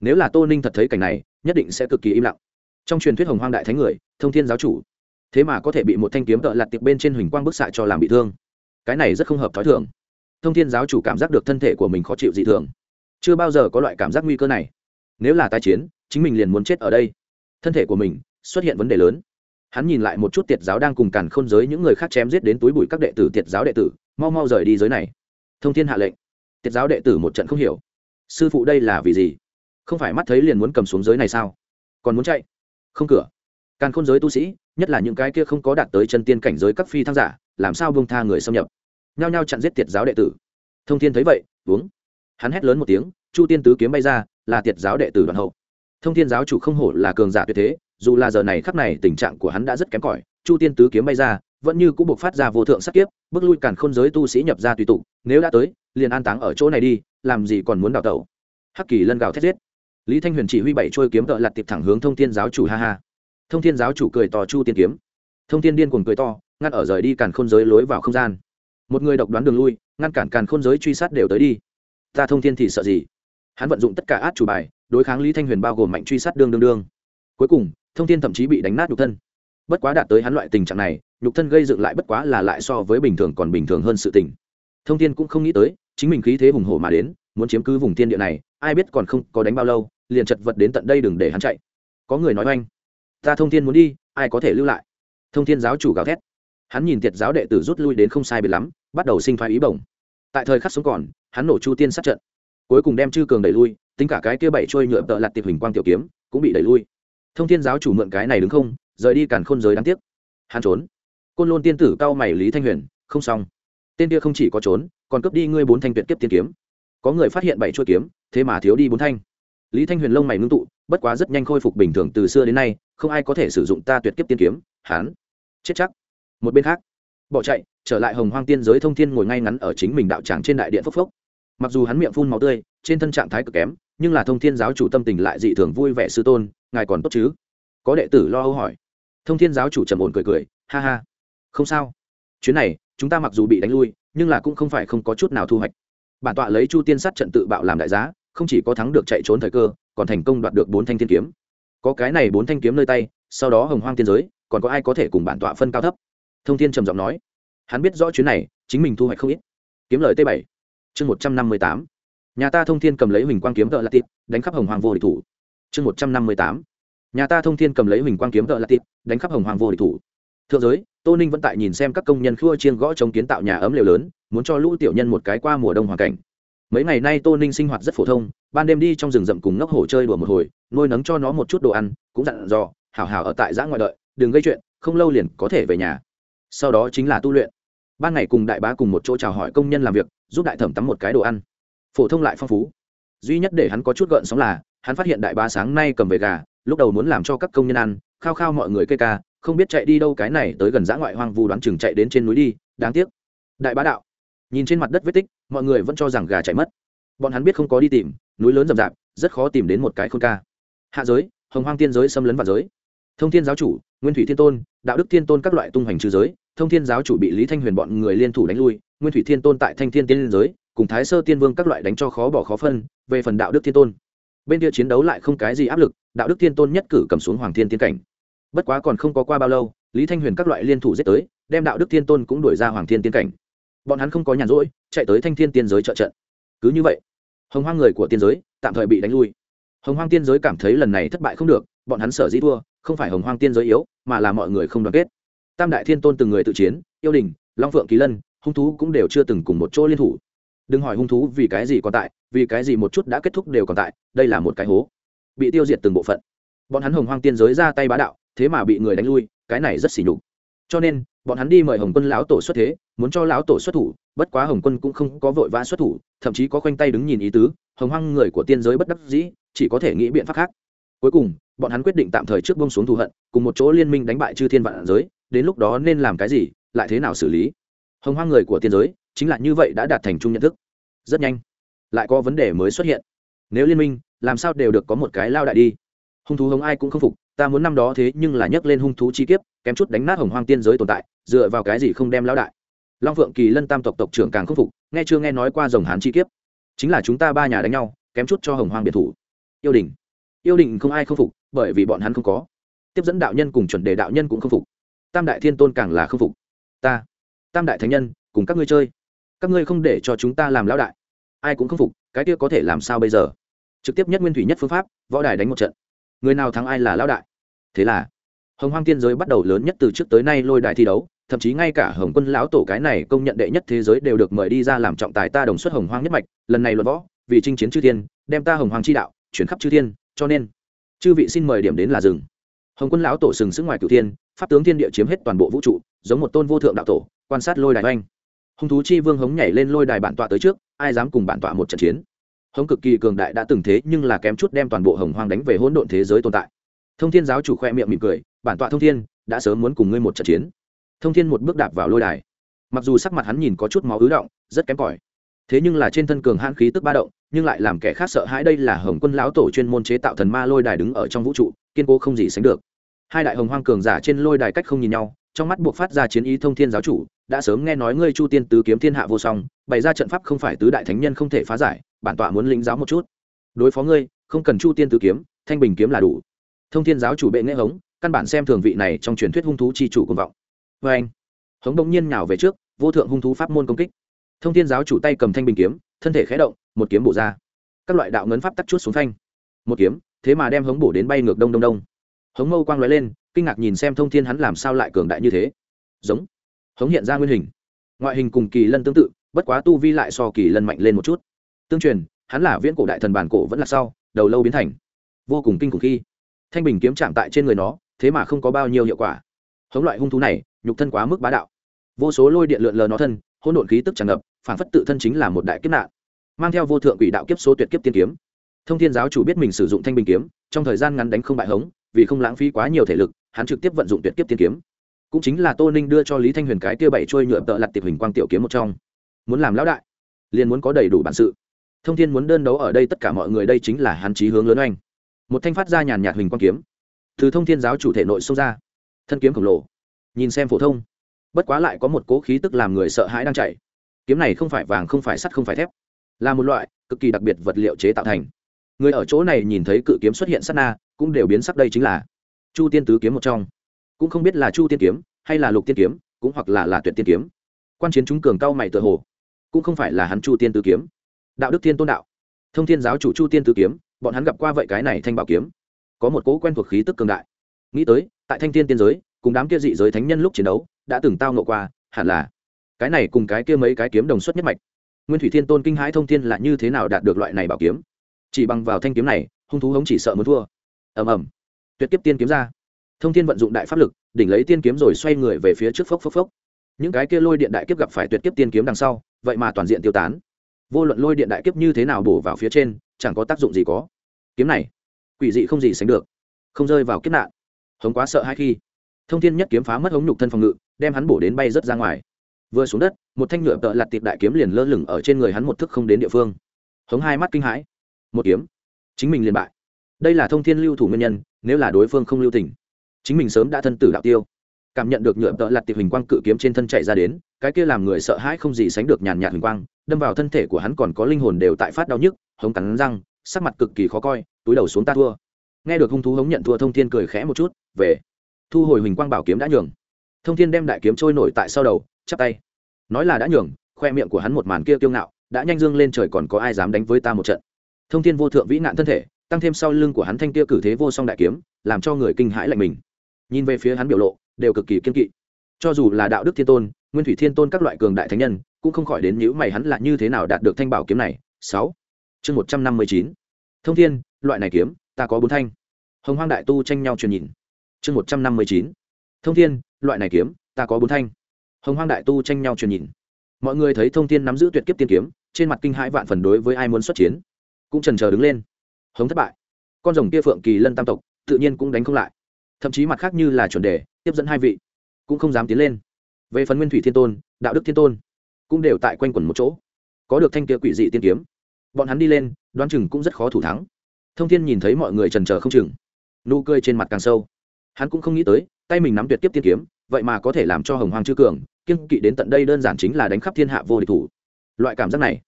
Nếu là tô ninh thật thấy cảnh này, nhất định sẽ cực kỳ im lặng. Trong truyền thuyết hồng hoang đại thánh người, thông thiên giáo chủ. Thế mà có thể bị một thanh kiếm tợ lặt tiệp bên trên huỳnh quang bức xạ cho làm bị thương cái này rất không hợp t h ó i thường. Thông thiên giáo chủ cảm giác được thân thể của mình khó chịu dị thường. Chưa bao giờ có loại cảm giác nguy cơ này. Nếu là tai chiến, chính mình liền muốn chết ở đây. Thân thể của mình xuất hiện vấn đề lớn. Hắn nhìn lại một chút tiệt giáo đang cùng càn khôn giới những người khác chém giết đến túi bụi các đệ tử tiệt giáo đệ tử, mau mau rời đi giới này. Thông thiên hạ lệnh. Tiệt giáo đệ tử một trận không hiểu. Sư phụ đây là vì gì? Không phải mắt thấy liền muốn cầm xuống giới này sao? Còn muốn chạy? Không cửa. Càn khôn giới tu sĩ, nhất là những cái kia không có đạt tới chân tiên cảnh giới các phi thăng giả làm sao bông tha người xâm nhập? Nhao nhao chặn giết tiệt giáo đệ tử. Thông thiên thấy vậy, uống. Hắn hét lớn một tiếng, chu tiên tứ kiếm bay ra, là tiệt giáo đệ tử đoàn hậu. Thông thiên giáo chủ không hổ là cường giả tuyệt thế, dù là giờ này khắc này tình trạng của hắn đã rất kém cỏi, chu tiên tứ kiếm bay ra, vẫn như cũng buộc phát ra vô thượng sắc kiếp, bước lui cản khôn giới tu sĩ nhập ra tùy tụ, nếu đã tới, liền an táng ở chỗ này đi, làm gì còn muốn đào tẩu. Hắc kỳ lân gào thét giết. Lý thanh huyền chỉ huy bảy trôi kiếm tợ lặt tiệp thẳng hướng thông thiên giáo chủ, ha ha. Thông thiên giáo chủ cười to chu tiên kiếm. Thông thiên điên cuồng cười to ngăn ở rời đi càn khôn giới lối vào không gian. Một người độc đoán đường lui, ngăn cản càn khôn giới truy sát đều tới đi. Ta thông thiên thì sợ gì? Hắn vận dụng tất cả át chủ bài, đối kháng lý thanh huyền bao gồm mạnh truy sát đương đương đương. Cuối cùng, thông thiên thậm chí bị đánh nát nhục thân. Bất quá đạt tới hắn loại tình trạng này, nhục thân gây dựng lại bất quá là lại so với bình thường còn bình thường hơn sự tình. Thông thiên cũng không nghĩ tới, chính mình khí thế hùng hổ mà đến, muốn chiếm cứ vùng thiên địa này, ai biết còn không có đánh bao lâu, liền chật vật đến tận đây đừng để hắn chạy. Có người nói oanh. Ta thông thiên muốn đi, ai có thể lưu lại? Thông thiên giáo chủ gào thét hắn nhìn tiệt giáo đệ tử rút lui đến không sai biệt lắm bắt đầu sinh phái ý bổng. Tại thời khắc sống còn hắn nổ chu tiên sát trận. Cuối cùng đem chư cường đẩy lui tính cả cái kia bảy trôi nhựa tợ lặt tiệp hình quang tiểu kiếm cũng bị đẩy lui. Thông thiên giáo chủ mượn cái này đứng không rời đi càn khôn giới đáng tiếc. Hắn trốn. Côn lôn tiên tử cao mày lý thanh huyền không xong. Tên kia không chỉ có trốn còn cướp đi ngươi bốn thanh tuyệt kiếp tiên kiếm. Có người phát hiện bảy chuôi kiếm thế mà thiếu đi bốn thanh. Lý thanh huyền lông mày ngưng tụ bất quá rất nhanh khôi phục bình thường từ xưa đến nay không ai có thể sử dụng ta tuyệt kiếp tiên kiếm Hắn, chết chắc một bên khác, bỏ chạy, trở lại hồng hoang tiên giới thông thiên ngồi ngay ngắn ở chính mình đạo tràng trên đại điện phốc phốc. Mặc dù hắn miệng phun máu tươi, trên thân trạng thái cực kém, nhưng là thông thiên giáo chủ tâm tình lại dị thường vui vẻ sư tôn, ngài còn tốt chứ? Có đệ tử lo âu hỏi. Thông thiên giáo chủ trầm ổn cười cười, ha ha. Không sao. Chuyến này, chúng ta mặc dù bị đánh lui, nhưng là cũng không phải không có chút nào thu hoạch. Bản tọa lấy chu tiên sát trận tự bạo làm đại giá, không chỉ có thắng được chạy trốn thời cơ, còn thành công đoạt được bốn thanh thiên kiếm. Có cái này bốn thanh kiếm nơi tay, sau đó hồng hoang tiên giới, còn có ai có thể cùng bản tọa phân cao thấp? Thông thiên trầm giọng nói, hắn biết rõ chuyến này, chính mình thu hoạch không ít. Kiếm lời t bảy, chương một trăm năm mươi tám. Nhà ta thông thiên cầm lấy huỳnh quang kiếm tợ lạc tịp đánh khắp hồng hoàng vô địch thủ. Chương một trăm năm mươi tám. Nhà ta thông thiên cầm lấy huỳnh quang kiếm tợ lạc tịp đánh khắp hồng hoàng vô địch thủ. Thượng giới, tô ninh vẫn tại nhìn xem các công nhân khua chiên gõ chống kiến tạo nhà ấm lều lớn, muốn cho lũ tiểu nhân một cái qua mùa đông hoàn cảnh. Mấy ngày nay tô ninh sinh hoạt rất phổ thông, ban đêm đi trong rừng rậm cùng ngốc hổ chơi đùa một hồi, nuôi nấng cho nó một chút đồ ăn, cũng dặn dò, hảo hảo ở tại giã ngoại đợi, đừng gây chuyện, không lâu liền có thể về nhà sau đó chính là tu luyện. Ban ngày cùng đại bá cùng một chỗ chào hỏi công nhân làm việc, giúp đại thẩm tắm một cái đồ ăn. Phổ thông lại phong phú. Duy nhất để hắn có chút gợn sóng là, hắn phát hiện đại bá sáng nay cầm về gà, lúc đầu muốn làm cho các công nhân ăn, khao khao mọi người cây ca, không biết chạy đi đâu cái này tới gần dã ngoại hoang vu đoán chừng chạy đến trên núi đi, đáng tiếc. Đại bá đạo, nhìn trên mặt đất vết tích, mọi người vẫn cho rằng gà chạy mất. Bọn hắn biết không có đi tìm, núi lớn rậm rạp, rất khó tìm đến một cái khôn ca. Hạ giới, hồng hoang tiên giới xâm lấn vào giới. Thông thiên giáo chủ, nguyên thủy thiên tôn đạo đức thiên tôn các loại tung hoành trừ giới, thông thiên giáo chủ bị lý thanh huyền bọn người liên thủ đánh lui, nguyên thủy thiên tôn tại thanh thiên tiên giới, cùng thái sơ tiên vương các loại đánh cho khó bỏ khó phân, về phần đạo đức thiên tôn. Bên kia chiến đấu lại không cái gì áp lực, đạo đức thiên tôn nhất cử cầm xuống hoàng thiên tiên cảnh. Bất quá còn không có qua bao lâu, lý thanh huyền các loại liên thủ giết tới, đem đạo đức thiên tôn cũng đuổi ra hoàng thiên tiên cảnh. Bọn hắn không có nhàn rỗi, chạy tới thanh thiên tiên giới trợ trận. Cứ như vậy, hồng hoang người của tiên giới tạm thời bị đánh lui. Hồng hoang tiên giới cảm thấy lần này thất bại không được, bọn hắn sở dĩ thua không phải hồng hoang tiên giới yếu, mà là mọi người không đoàn kết. Tam đại thiên tôn từng người tự chiến, yêu đình, long phượng kỳ lân, hung thú cũng đều chưa từng cùng một chỗ liên thủ. Đừng hỏi hung thú vì cái gì còn tại, vì cái gì một chút đã kết thúc đều còn tại, đây là một cái hố. Bị tiêu diệt từng bộ phận. Bọn hắn hồng hoang tiên giới ra tay bá đạo, thế mà bị người đánh lui, cái này rất xỉ nhục. Cho nên, bọn hắn đi mời hồng quân lão tổ xuất thế, muốn cho lão tổ xuất thủ, bất quá hồng quân cũng không có vội vã xuất thủ, thậm chí có khoanh tay đứng nhìn ý tứ, hồng hoang người của tiên giới bất đắc dĩ, chỉ có thể nghĩ biện pháp khác. Cuối cùng bọn hắn quyết định tạm thời trước bông xuống thù hận, cùng một chỗ liên minh đánh bại chư thiên vạn giới, đến lúc đó nên làm cái gì, lại thế nào xử lý? Hồng hoang người của tiên giới, chính là như vậy đã đạt thành chung nhận thức. Rất nhanh, lại có vấn đề mới xuất hiện. Nếu liên minh, làm sao đều được có một cái lao đại đi? Hung thú hống ai cũng không phục, ta muốn năm đó thế nhưng là nhấc lên hung thú chi kiếp, kém chút đánh nát hồng hoang tiên giới tồn tại, dựa vào cái gì không đem lão đại? Long phượng kỳ lân tam tộc tộc trưởng càng không phục, nghe chưa nghe nói qua dòng hán chi kiếp. Chính là chúng ta ba nhà đánh nhau, kém chút cho hồng hoang biệt thủ. Yêu đình. Yêu đình không ai không phục bởi vì bọn hắn không có. Tiếp dẫn đạo nhân cùng chuẩn đề đạo nhân cũng không phục. Tam đại thiên tôn càng là không phục. Ta, tam đại thánh nhân, cùng các ngươi chơi. Các ngươi không để cho chúng ta làm lão đại. Ai cũng không phục, cái kia có thể làm sao bây giờ? Trực tiếp nhất nguyên thủy nhất phương pháp, võ đài đánh một trận. Người nào thắng ai là lão đại? Thế là, hồng hoang tiên giới bắt đầu lớn nhất từ trước tới nay lôi đài thi đấu, thậm chí ngay cả hồng quân lão tổ cái này công nhận đệ nhất thế giới đều được mời đi ra làm trọng tài ta đồng xuất hồng hoang nhất mạch, lần này luận võ, vì chinh chiến chư thiên, đem ta hồng hoàng chi đạo, chuyển khắp chư thiên, cho nên chư vị xin mời điểm đến là rừng. Hồng quân lão tổ sừng sững ngoài cửu thiên, pháp tướng thiên địa chiếm hết toàn bộ vũ trụ, giống một tôn vô thượng đạo tổ, quan sát lôi đài oanh. Hung thú chi vương hống nhảy lên lôi đài bản tọa tới trước, ai dám cùng bản tọa một trận chiến? Hống cực kỳ cường đại đã từng thế, nhưng là kém chút đem toàn bộ hồng hoang đánh về hỗn độn thế giới tồn tại. Thông thiên giáo chủ khoe miệng mỉm cười, bản tọa thông thiên, đã sớm muốn cùng ngươi một trận chiến. Thông thiên một bước đạp vào lôi đài. Mặc dù sắc mặt hắn nhìn có chút máu ứ động, rất kém cỏi thế nhưng là trên thân cường hãn khí tức ba động, nhưng lại làm kẻ khác sợ hãi đây là hồng quân lão tổ chuyên môn chế tạo thần ma lôi đài đứng ở trong vũ trụ, kiên cố không gì sánh được. Hai đại hồng hoang cường giả trên lôi đài cách không nhìn nhau, trong mắt buộc phát ra chiến ý thông thiên giáo chủ, đã sớm nghe nói ngươi chu tiên tứ kiếm thiên hạ vô song, bày ra trận pháp không phải tứ đại thánh nhân không thể phá giải, bản tọa muốn lĩnh giáo một chút. Đối phó ngươi, không cần chu tiên tứ kiếm, thanh bình kiếm là đủ. Thông thiên giáo chủ bệ nghệ hống, căn bản xem thường vị này trong truyền thuyết hung thú chi chủ công vọng. Vê anh hống bỗng nhiên nhào về trước, vô thượng hung thú pháp môn công kích thông thiên giáo chủ tay cầm thanh bình kiếm, thân thể khé động, một kiếm bổ ra. Các loại đạo ngấn pháp tắt chút xuống thanh một kiếm, thế mà đem hống bổ đến bay ngược đông đông đông. Hống mâu quang lóe lên, kinh ngạc nhìn xem thông thiên hắn làm sao lại cường đại như thế. Giống. Hống hiện ra nguyên hình. Ngoại hình cùng kỳ lân tương tự, bất quá tu vi lại so kỳ lân mạnh lên một chút. Tương truyền, hắn là viễn cổ đại thần bản cổ vẫn là sau, đầu lâu biến thành. Vô cùng kinh khủng khi, thanh bình kiếm chạm tại trên người nó, thế mà không có bao nhiêu hiệu quả. Hống loại hung thú này, nhục thân quá mức bá đạo. Vô số lôi điện lượn lờ nó thân hỗn độn khí tức tràn ngập, phản phất tự thân chính là một đại kiếp nạn, mang theo vô thượng quỷ đạo kiếp số tuyệt kiếp tiên kiếm. Thông thiên giáo chủ biết mình sử dụng thanh bình kiếm, trong thời gian ngắn đánh không bại hống, vì không lãng phí quá nhiều thể lực, hắn trực tiếp vận dụng tuyệt kiếp tiên kiếm. Cũng chính là tô ninh đưa cho lý thanh huyền cái tia bảy trôi nhựa tợ lặt tiệp hình quang tiểu kiếm một trong. Muốn làm lão đại, liền muốn có đầy đủ bản sự. Thông thiên muốn đơn đấu ở đây tất cả mọi người đây chính là hắn chí hướng lớn oanh. Một thanh phát ra nhàn nhạt hình quang kiếm. Từ thông thiên giáo chủ thể nội xông ra, thân kiếm khổng lồ. Nhìn xem phổ thông bất quá lại có một cố khí tức làm người sợ hãi đang chạy. Kiếm này không phải vàng, không phải sắt, không phải thép. Là một loại cực kỳ đặc biệt vật liệu chế tạo thành. Người ở chỗ này nhìn thấy cự kiếm xuất hiện sát na, cũng đều biến sắc đây chính là chu tiên tứ kiếm một trong. Cũng không biết là chu tiên kiếm, hay là lục tiên kiếm, cũng hoặc là là tuyệt tiên kiếm. Quan chiến chúng cường cao mày tự hồ, cũng không phải là hắn chu tiên tứ kiếm. Đạo đức tiên tôn đạo. Thông thiên giáo chủ chu tiên tứ kiếm, bọn hắn gặp qua vậy cái này thanh bảo kiếm. Có một cố quen thuộc khí tức cường đại. Nghĩ tới, tại thanh thiên tiên giới, cùng đám kia dị giới thánh nhân lúc chiến đấu đã từng tao nộ qua, hẳn là cái này cùng cái kia mấy cái kiếm đồng xuất nhất mạch. Nguyên thủy thiên tôn kinh hãi thông thiên là như thế nào đạt được loại này bảo kiếm? Chỉ bằng vào thanh kiếm này, hung thú hống chỉ sợ muốn thua. Ầm ầm. Tuyệt kiếp tiên kiếm ra. Thông thiên vận dụng đại pháp lực, đỉnh lấy tiên kiếm rồi xoay người về phía trước phốc phốc phốc. Những cái kia lôi điện đại kiếp gặp phải tuyệt kiếp tiên kiếm đằng sau, vậy mà toàn diện tiêu tán. Vô luận lôi điện đại kiếp như thế nào bổ vào phía trên, chẳng có tác dụng gì có. Kiếm này, quỷ dị không gì sánh được. Không rơi vào kiếp nạn. Hống quá sợ hai khi, thông thiên nhất kiếm phá mất hống nhục thân phòng ngự đem hắn bổ đến bay rớt ra ngoài. Vừa xuống đất, một thanh nhựa tợ lặt tiệp đại kiếm liền lơ lửng ở trên người hắn một thức không đến địa phương. Hống hai mắt kinh hãi. Một kiếm. Chính mình liền bại. Đây là thông thiên lưu thủ nguyên nhân, nếu là đối phương không lưu tình. Chính mình sớm đã thân tử đạo tiêu. Cảm nhận được nhựa tợ lặt tiệp hình quang cự kiếm trên thân chạy ra đến, cái kia làm người sợ hãi không gì sánh được nhàn nhạt hình quang, đâm vào thân thể của hắn còn có linh hồn đều tại phát đau nhức, hống cắn răng, sắc mặt cực kỳ khó coi, túi đầu xuống ta thua. Nghe được hung thú hống nhận thua thông thiên cười khẽ một chút, về. Thu hồi hình quang bảo kiếm đã nhường thông thiên đem đại kiếm trôi nổi tại sau đầu, chắp tay. Nói là đã nhường, khoe miệng của hắn một màn kia kiêu ngạo, đã nhanh dương lên trời còn có ai dám đánh với ta một trận. Thông thiên vô thượng vĩ nạn thân thể, tăng thêm sau lưng của hắn thanh kia cử thế vô song đại kiếm, làm cho người kinh hãi lạnh mình. Nhìn về phía hắn biểu lộ, đều cực kỳ kiên kỵ. Cho dù là đạo đức thiên tôn, nguyên thủy thiên tôn các loại cường đại thánh nhân, cũng không khỏi đến nhữ mày hắn là như thế nào đạt được thanh bảo kiếm này. Sáu. Chương một trăm năm mươi chín. Thông thiên, loại này kiếm, ta có bốn thanh. Hồng hoang đại tu tranh nhau truyền nhìn. Chương một trăm năm mươi chín thông thiên, loại này kiếm, ta có bốn thanh. Hồng hoang đại tu tranh nhau truyền nhìn. Mọi người thấy thông thiên nắm giữ tuyệt kiếp tiên kiếm, trên mặt kinh hãi vạn phần đối với ai muốn xuất chiến. Cũng trần chờ đứng lên. Hống thất bại. Con rồng kia phượng kỳ lân tam tộc, tự nhiên cũng đánh không lại. Thậm chí mặt khác như là chuẩn đề, tiếp dẫn hai vị, cũng không dám tiến lên. Về phần nguyên thủy thiên tôn, đạo đức thiên tôn, cũng đều tại quanh quẩn một chỗ. Có được thanh kia quỷ dị tiên kiếm. Bọn hắn đi lên, đoán chừng cũng rất khó thủ thắng. Thông thiên nhìn thấy mọi người trần trờ không chừng. Nụ cười trên mặt càng sâu. Hắn cũng không nghĩ tới tay mình nắm tuyệt kiếp tiên kiếm, vậy mà có thể làm cho hồng hoàng chư cường kiên kỵ đến tận đây đơn giản chính là đánh khắp thiên hạ vô địch thủ. Loại cảm giác này,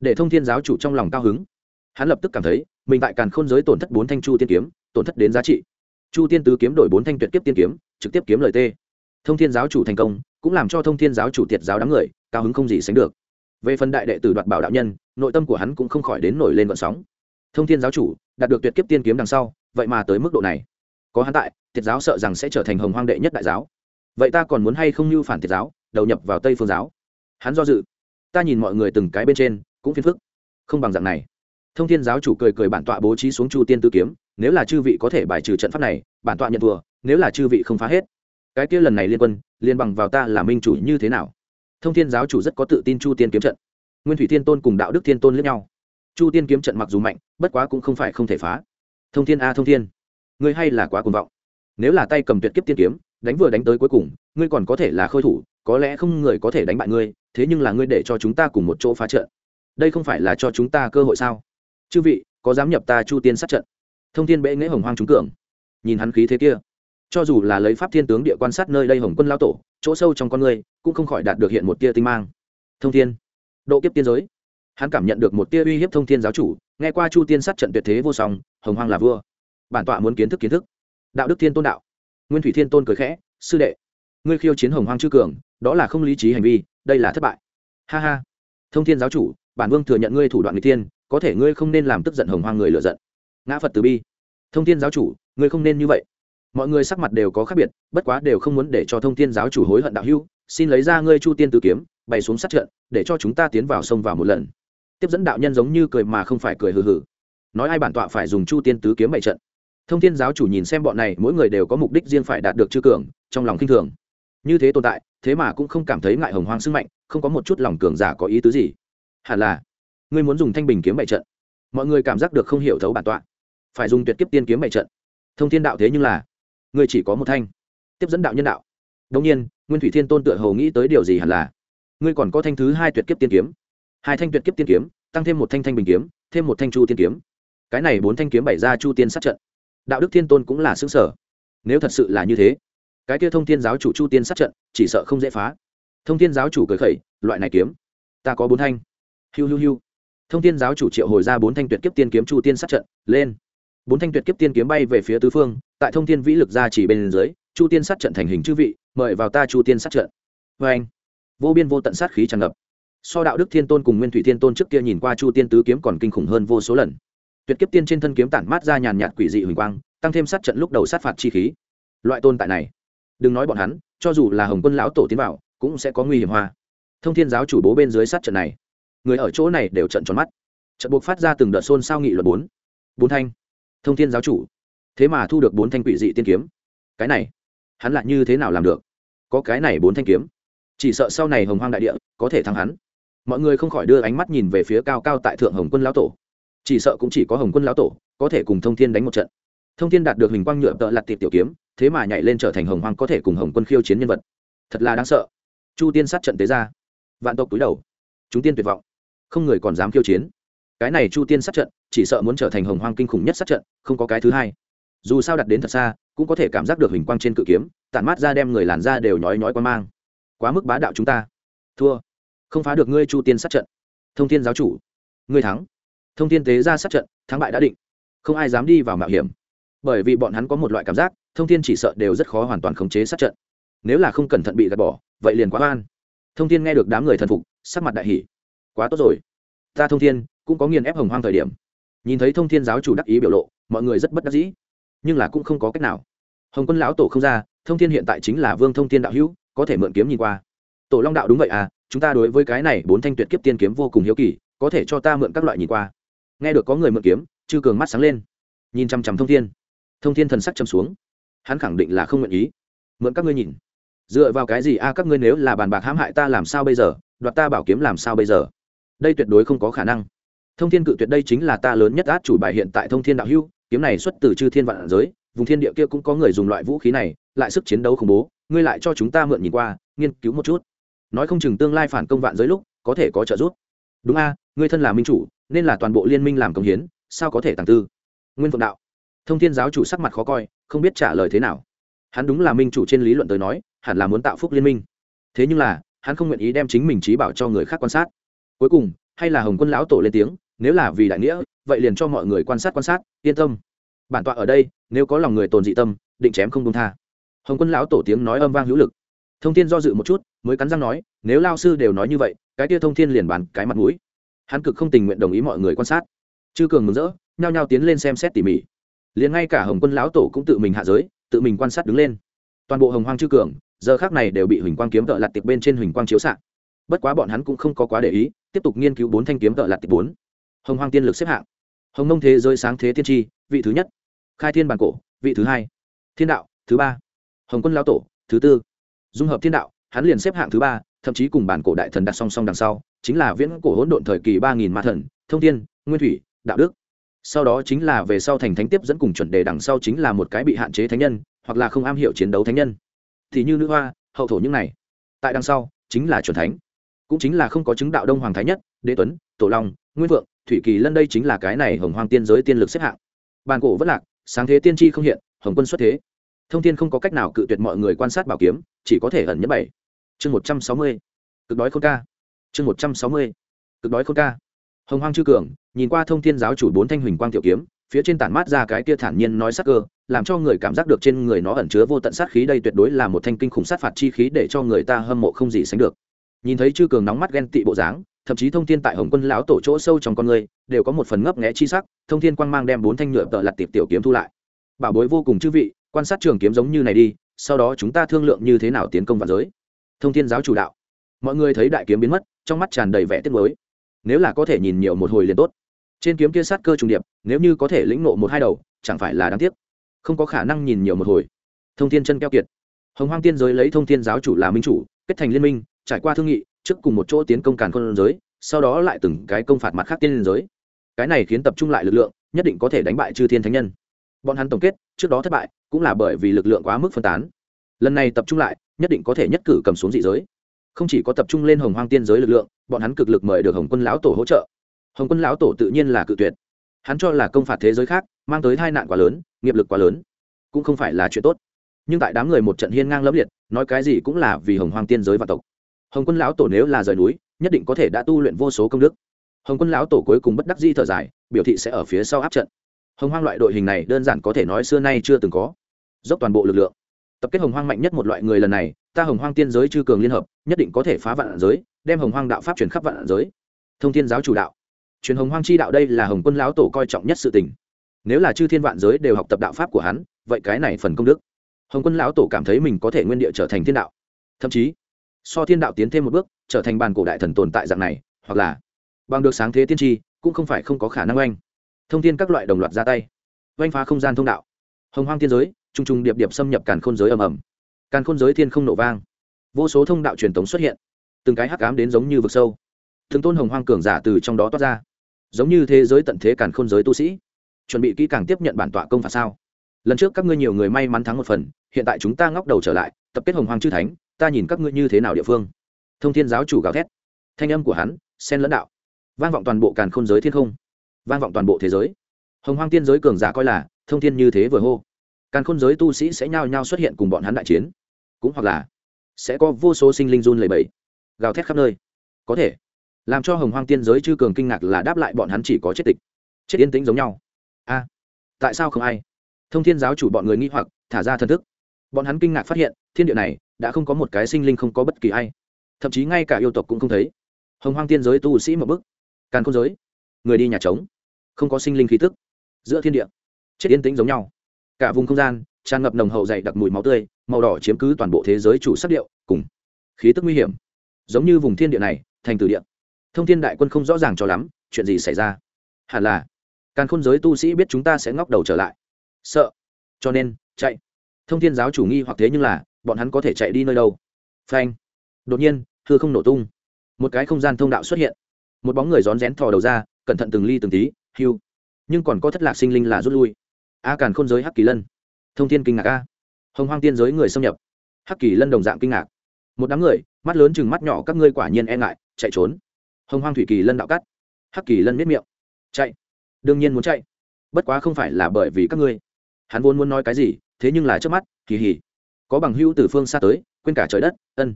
để thông thiên giáo chủ trong lòng cao hứng. Hắn lập tức cảm thấy, mình tại càn khôn giới tổn thất bốn thanh chu tiên kiếm, tổn thất đến giá trị. Chu tiên tứ kiếm đổi bốn thanh tuyệt kiếp tiên kiếm, trực tiếp kiếm lời tê. Thông thiên giáo chủ thành công, cũng làm cho thông thiên giáo chủ tiệt giáo đám người, cao hứng không gì sánh được. Về phần đại đệ tử đoạt bảo đạo nhân, nội tâm của hắn cũng không khỏi đến nổi lên vận sóng. Thông thiên giáo chủ, đạt được tuyệt kiếp tiên kiếm đằng sau, vậy mà tới mức độ này có hắn tại, tiết giáo sợ rằng sẽ trở thành hồng hoang đệ nhất đại giáo. Vậy ta còn muốn hay không mưu phản tiết giáo, đầu nhập vào tây phương giáo? Hắn do dự. Ta nhìn mọi người từng cái bên trên, cũng phiền phức. Không bằng dạng này. Thông thiên giáo chủ cười cười bản tọa bố trí xuống chu tiên tư kiếm, nếu là chư vị có thể bài trừ trận pháp này, bản tọa nhận thua, nếu là chư vị không phá hết. Cái kia lần này liên quân, liên bằng vào ta là minh chủ như thế nào? Thông thiên giáo chủ rất có tự tin chu tiên kiếm trận. Nguyên thủy thiên tôn cùng đạo đức thiên tôn lẫn nhau. Chu tiên kiếm trận mặc dù mạnh, bất quá cũng không phải không thể phá. Thông thiên a thông thiên ngươi hay là quá cuồng vọng. Nếu là tay cầm tuyệt kiếp tiên kiếm, đánh vừa đánh tới cuối cùng, ngươi còn có thể là khôi thủ, có lẽ không người có thể đánh bại ngươi, thế nhưng là ngươi để cho chúng ta cùng một chỗ phá trận. Đây không phải là cho chúng ta cơ hội sao? Chư vị, có dám nhập ta chu tiên sát trận? Thông thiên bệ nghễ hồng hoang trúng cường. Nhìn hắn khí thế kia. Cho dù là lấy pháp thiên tướng địa quan sát nơi đây hồng quân lao tổ, chỗ sâu trong con người cũng không khỏi đạt được hiện một tia tinh mang. Thông thiên. Độ kiếp tiên giới. Hắn cảm nhận được một tia uy hiếp thông thiên giáo chủ, nghe qua chu tiên sát trận tuyệt thế vô song, hồng hoang là vua bản tọa muốn kiến thức kiến thức. Đạo đức thiên tôn đạo. Nguyên thủy thiên tôn cười khẽ, sư đệ, ngươi khiêu chiến hồng hoang chư cường, đó là không lý trí hành vi, đây là thất bại. Ha ha. Thông thiên giáo chủ, bản vương thừa nhận ngươi thủ đoạn người tiên có thể ngươi không nên làm tức giận hồng hoang người lựa giận. Ngã phật từ bi. Thông thiên giáo chủ, ngươi không nên như vậy. Mọi người sắc mặt đều có khác biệt, bất quá đều không muốn để cho thông thiên giáo chủ hối hận đạo hưu xin lấy ra ngươi chu tiên tử kiếm, bày xuống sát trận, để cho chúng ta tiến vào sông vào một lần. Tiếp dẫn đạo nhân giống như cười mà không phải cười hừ hừ. Nói ai bản tọa phải dùng chu tiên tứ kiếm bày trận? Thông thiên giáo chủ nhìn xem bọn này, mỗi người đều có mục đích riêng phải đạt được chư cường, trong lòng kinh thường. Như thế tồn tại, thế mà cũng không cảm thấy ngại hồng hoang sức mạnh, không có một chút lòng cường giả có ý tứ gì. Hẳn là, ngươi muốn dùng thanh bình kiếm bày trận. Mọi người cảm giác được không hiểu thấu bản tọa. Phải dùng tuyệt kiếp tiên kiếm bày trận. Thông thiên đạo thế nhưng là, ngươi chỉ có một thanh. Tiếp dẫn đạo nhân đạo. Đông nhiên, nguyên thủy thiên tôn tựa hầu nghĩ tới điều gì hẳn là, ngươi còn có thanh thứ hai tuyệt kiếp tiên kiếm. Hai thanh tuyệt kiếp tiên kiếm, tăng thêm một thanh thanh bình kiếm, thêm một thanh chu tiên kiếm. Cái này bốn thanh kiếm bày ra chu tiên sát trận đạo đức thiên tôn cũng là xứng sở. Nếu thật sự là như thế, cái kia thông thiên giáo chủ chu tiên sát trận, chỉ sợ không dễ phá. Thông thiên giáo chủ cười khẩy, loại này kiếm, ta có bốn thanh. Hiu hiu hiu. Thông thiên giáo chủ triệu hồi ra bốn thanh tuyệt kiếp tiên kiếm chu tiên sát trận, lên. Bốn thanh tuyệt kiếp tiên kiếm bay về phía tứ phương, tại thông thiên vĩ lực ra chỉ bên dưới, chu tiên sát trận thành hình chư vị, mời vào ta chu tiên sát trận. Vê anh, vô biên vô tận sát khí tràn ngập. So đạo đức thiên tôn cùng nguyên thủy thiên tôn trước kia nhìn qua chu tiên tứ kiếm còn kinh khủng hơn vô số lần tuyệt kiếp tiên trên thân kiếm tản mát ra nhàn nhạt quỷ dị huỳnh quang, tăng thêm sát trận lúc đầu sát phạt chi khí. Loại tôn tại này, đừng nói bọn hắn, cho dù là hồng quân lão tổ tiến vào, cũng sẽ có nguy hiểm hoa. Thông thiên giáo chủ bố bên dưới sát trận này, người ở chỗ này đều trận tròn mắt. Trận buộc phát ra từng đợt xôn sao nghị luật bốn. Bốn thanh. Thông thiên giáo chủ. Thế mà thu được bốn thanh quỷ dị tiên kiếm. Cái này, hắn lại như thế nào làm được? Có cái này bốn thanh kiếm. Chỉ sợ sau này hồng hoang đại địa, có thể thắng hắn. Mọi người không khỏi đưa ánh mắt nhìn về phía cao cao tại thượng hồng quân lão tổ chỉ sợ cũng chỉ có hồng quân lão tổ, có thể cùng thông thiên đánh một trận. Thông thiên đạt được hình quang nhựa tợ lặt tiệp tiểu kiếm, thế mà nhảy lên trở thành hồng hoang có thể cùng hồng quân khiêu chiến nhân vật. Thật là đáng sợ. Chu tiên sát trận tế ra. Vạn tộc túi đầu. Chúng tiên tuyệt vọng. Không người còn dám khiêu chiến. Cái này chu tiên sát trận, chỉ sợ muốn trở thành hồng hoang kinh khủng nhất sát trận, không có cái thứ hai. Dù sao đặt đến thật xa, cũng có thể cảm giác được hình quang trên cự kiếm, tản mát ra đem người làn ra đều nhói nhói quan mang. Quá mức bá đạo chúng ta. Thua. Không phá được ngươi chu tiên sát trận. Thông tin giáo chủ. Ngươi thắng thông Thiên tế ra sát trận, thắng bại đã định. Không ai dám đi vào mạo hiểm. Bởi vì bọn hắn có một loại cảm giác, thông Thiên chỉ sợ đều rất khó hoàn toàn khống chế sát trận. Nếu là không cẩn thận bị gạt bỏ, vậy liền quá oan. Thông Thiên nghe được đám người thần phục, sắc mặt đại hỷ quá tốt rồi. Ta thông thiên, cũng có nghiền ép hồng hoang thời điểm. Nhìn thấy thông thiên giáo chủ đắc ý biểu lộ, mọi người rất bất đắc dĩ. Nhưng là cũng không có cách nào. Hồng quân lão tổ không ra, thông thiên hiện tại chính là vương thông thiên đạo hữu, có thể mượn kiếm nhìn qua. Tổ long đạo đúng vậy à chúng ta đối với cái này bốn thanh tuyệt kiếp tiên kiếm vô cùng hiếu kỳ, có thể cho ta mượn các loại nhìn qua nghe được có người mượn kiếm, chư cường mắt sáng lên. Nhìn chằm chằm thông thiên. Thông thiên thần sắc châm xuống. Hắn khẳng định là không nguyện ý. Mượn các ngươi nhìn. Dựa vào cái gì? A, các ngươi nếu là bàn bạc hãm hại ta làm sao bây giờ? Đoạt ta bảo kiếm làm sao bây giờ? Đây tuyệt đối không có khả năng. Thông thiên cự tuyệt đây chính là ta lớn nhất át chủ bài hiện tại thông thiên đạo hưu kiếm này xuất từ chư thiên vạn giới, vùng thiên địa kia cũng có người dùng loại vũ khí này, lại sức chiến đấu khủng bố. Ngươi lại cho chúng ta mượn nhìn qua, nghiên cứu một chút. Nói không chừng tương lai phản công vạn giới lúc, có thể có trợ giúp đúng a, ngươi thân là minh chủ, nên là toàn bộ liên minh làm công hiến, sao có thể tàng tư? Nguyên phượng đạo. Thông thiên giáo chủ sắc mặt khó coi, không biết trả lời thế nào. Hắn đúng là minh chủ trên lý luận tới nói, hẳn là muốn tạo phúc liên minh. Thế nhưng là, hắn không nguyện ý đem chính mình trí bảo cho người khác quan sát. Cuối cùng, hay là hồng quân lão tổ lên tiếng, nếu là vì đại nghĩa, vậy liền cho mọi người quan sát quan sát, yên tâm. Bản tọa ở đây, nếu có lòng người tồn dị tâm, định chém không công tha. Hồng quân lão tổ tiếng nói âm vang hữu lực. Thông thiên do dự một chút, mới cắn răng nói, nếu lao sư đều nói như vậy cái kia thông thiên liền bàn cái mặt mũi. Hắn cực không tình nguyện đồng ý mọi người quan sát. Chư cường mừng rỡ, nhao nhao tiến lên xem xét tỉ mỉ. Liền ngay cả hồng quân lão tổ cũng tự mình hạ giới, tự mình quan sát đứng lên. Toàn bộ hồng hoang chư cường, giờ khác này đều bị huỳnh quang kiếm tợ lặt tiệp bên trên huỳnh quang chiếu s bất quá bọn hắn cũng không có quá để ý, tiếp tục nghiên cứu bốn thanh kiếm tợ lặt tiệp bốn. Hồng hoang tiên lực xếp hạng. Hồng mông thế giới sáng thế tiên tri, vị thứ nhất. Khai thiên bản cổ, vị thứ hai. Thiên đạo, thứ ba. Hồng quân lão tổ, thứ tư. Dung hợp thiên đạo, hắn liền xếp hạng thứ ba thậm chí cùng bản cổ đại thần đặt song song đằng sau, chính là viễn cổ hỗn độn thời kỳ ba nghìn ma thần, thông thiên, nguyên thủy, đạo đức. Sau đó chính là về sau thành thánh tiếp dẫn cùng chuẩn đề đằng sau chính là một cái bị hạn chế thánh nhân, hoặc là không am hiểu chiến đấu thánh nhân. Thì như nữ hoa, hậu thổ những này. Tại đằng sau, chính là chuẩn thánh. Cũng chính là không có chứng đạo đông hoàng thái nhất, đế tuấn, tổ long, nguyên vượng thủy kỳ lân đây chính là cái này hồng hoang tiên giới tiên lực xếp hạng. Bàn cổ vất lạc, sáng thế tiên tri không hiện, hồng quân xuất thế. Thông thiên không có cách nào cự tuyệt mọi người quan sát bảo kiếm, chỉ có thể ẩn nhất bảy chương một trăm sáu mươi, cực đói khôn ca. Chương một trăm sáu mươi, cực đói khôn ca. Hồng hoang chư cường, nhìn qua thông thiên giáo chủ bốn thanh huỳnh quang tiểu kiếm, phía trên tản mát ra cái kia thản nhiên nói sắc cơ, làm cho người cảm giác được trên người nó ẩn chứa vô tận sát khí đây tuyệt đối là một thanh kinh khủng sát phạt chi khí để cho người ta hâm mộ không gì sánh được. Nhìn thấy chư cường nóng mắt ghen tị bộ dáng, thậm chí thông thiên tại hồng quân lão tổ chỗ sâu trong con người, đều có một phần ngấp nghé chi sắc, thông thiên quang mang đem bốn thanh nhựa tợ lặt tiệp tiểu kiếm thu lại. Bảo bối vô cùng chư vị, quan sát trường kiếm giống như này đi, sau đó chúng ta thương lượng như thế nào tiến công vào giới thông thiên giáo chủ đạo. Mọi người thấy đại kiếm biến mất, trong mắt tràn đầy vẻ tiếc mới nếu là có thể nhìn nhiều một hồi liền tốt. Trên kiếm kia sát cơ trùng điệp, nếu như có thể lĩnh nộ một hai đầu, chẳng phải là đáng tiếc. Không có khả năng nhìn nhiều một hồi. Thông thiên chân keo kiệt. Hồng hoang tiên giới lấy thông thiên giáo chủ là minh chủ, kết thành liên minh, trải qua thương nghị, trước cùng một chỗ tiến công càn khôn giới, sau đó lại từng cái công phạt mặt khác tiên liên giới. Cái này khiến tập trung lại lực lượng, nhất định có thể đánh bại chư thiên thánh nhân. Bọn hắn tổng kết, trước đó thất bại, cũng là bởi vì lực lượng quá mức phân tán lần này tập trung lại, nhất định có thể nhất cử cầm xuống dị giới. Không chỉ có tập trung lên hồng hoang tiên giới lực lượng, bọn hắn cực lực mời được hồng quân lão tổ hỗ trợ. Hồng quân lão tổ tự nhiên là cự tuyệt. Hắn cho là công phạt thế giới khác, mang tới tai nạn quá lớn, nghiệp lực quá lớn, cũng không phải là chuyện tốt. Nhưng tại đám người một trận hiên ngang lẫm liệt, nói cái gì cũng là vì hồng hoang tiên giới và tộc. Hồng quân lão tổ nếu là rời núi, nhất định có thể đã tu luyện vô số công đức. Hồng quân lão tổ cuối cùng bất đắc di thở dài, biểu thị sẽ ở phía sau áp trận. Hồng hoang loại đội hình này đơn giản có thể nói xưa nay chưa từng có. Dốc toàn bộ lực lượng tập kết hồng hoang mạnh nhất một loại người lần này, ta hồng hoang tiên giới chư cường liên hợp, nhất định có thể phá vạn giới, đem hồng hoang đạo pháp truyền khắp vạn giới. Thông thiên giáo chủ đạo. Truyền hồng hoang chi đạo đây là hồng quân lão tổ coi trọng nhất sự tình. Nếu là chư thiên vạn giới đều học tập đạo pháp của hắn, vậy cái này phần công đức. Hồng quân lão tổ cảm thấy mình có thể nguyên địa trở thành thiên đạo. Thậm chí, so thiên đạo tiến thêm một bước, trở thành bàn cổ đại thần tồn tại dạng này, hoặc là bằng được sáng thế tiên tri, cũng không phải không có khả năng oanh. Thông tin các loại đồng loạt ra tay. Oanh phá không gian thông đạo. Hồng hoang tiên giới t r u n g t r u n g điệp điệp xâm nhập càn khôn giới ầm ầm. Càn khôn giới thiên không nổ vang. Vô số thông đạo truyền thống xuất hiện. Từng cái hắc cám đến giống như vực sâu. Thường tôn hồng hoang cường giả từ trong đó toát ra. Giống như thế giới tận thế càn khôn giới tu sĩ. Chuẩn bị kỹ càng tiếp nhận bản tọa công phạt sao? Lần trước các ngươi nhiều người may mắn thắng một phần, hiện tại chúng ta ngóc đầu trở lại, tập kết hồng hoang chư thánh, ta nhìn các ngươi như thế nào địa phương. Thông thiên giáo chủ gào thét. Thanh âm của hắn sen lẫn đạo. Vang vọng toàn bộ càn khôn giới thiên không. Vang vọng toàn bộ thế giới. Hồng hoang tiên giới cường giả coi là, thông thiên như thế vừa hô càn khôn giới tu sĩ sẽ nhao nhao xuất hiện cùng bọn hắn đại chiến. Cũng hoặc là sẽ có vô số sinh linh run lầy bẫy gào thét khắp nơi. Có thể làm cho hồng hoang tiên giới chư cường kinh ngạc là đáp lại bọn hắn chỉ có chết tịch, chết yên tĩnh giống nhau. A, tại sao không ai? Thông thiên giáo chủ bọn người nghi hoặc, thả ra thân thức. Bọn hắn kinh ngạc phát hiện, thiên địa này đã không có một cái sinh linh không có bất kỳ ai. Thậm chí ngay cả yêu tộc cũng không thấy. Hồng hoang tiên giới tu sĩ một bức càn khôn giới, người đi nhà trống. Không có sinh linh khí tức. Giữa thiên địa, chết yên tĩnh giống nhau cả vùng không gian tràn ngập nồng hậu dày đặc mùi máu tươi, màu đỏ chiếm cứ toàn bộ thế giới chủ sắc điệu, cùng khí tức nguy hiểm. Giống như vùng thiên địa này, thành từ địa. Thông thiên đại quân không rõ ràng cho lắm, chuyện gì xảy ra? Hẳn là càng khôn giới tu sĩ biết chúng ta sẽ ngóc đầu trở lại. Sợ. Cho nên, chạy. Thông thiên giáo chủ nghi hoặc thế nhưng là, bọn hắn có thể chạy đi nơi đâu? Phanh. Đột nhiên thưa không nổ tung. Một cái không gian thông đạo xuất hiện. Một bóng người rón rén thò đầu ra, cẩn thận từng ly từng tí hiu nhưng còn có thất lạc sinh linh là rút lui a càn khôn giới hắc kỳ lân. Thông thiên kinh ngạc a. Hồng hoang tiên giới người xâm nhập. Hắc kỳ lân đồng dạng kinh ngạc. Một đám người, mắt lớn chừng mắt nhỏ, các ngươi quả nhiên e ngại, chạy trốn. Hồng hoang thủy kỳ lân đạo cắt. Hắc kỳ lân miết miệng. Chạy. Đương nhiên muốn chạy. Bất quá không phải là bởi vì các ngươi. Hắn vốn muốn nói cái gì, thế nhưng là trước mắt, kỳ hỉ. Có bằng hữu từ phương xa tới, quên cả trời đất, ân.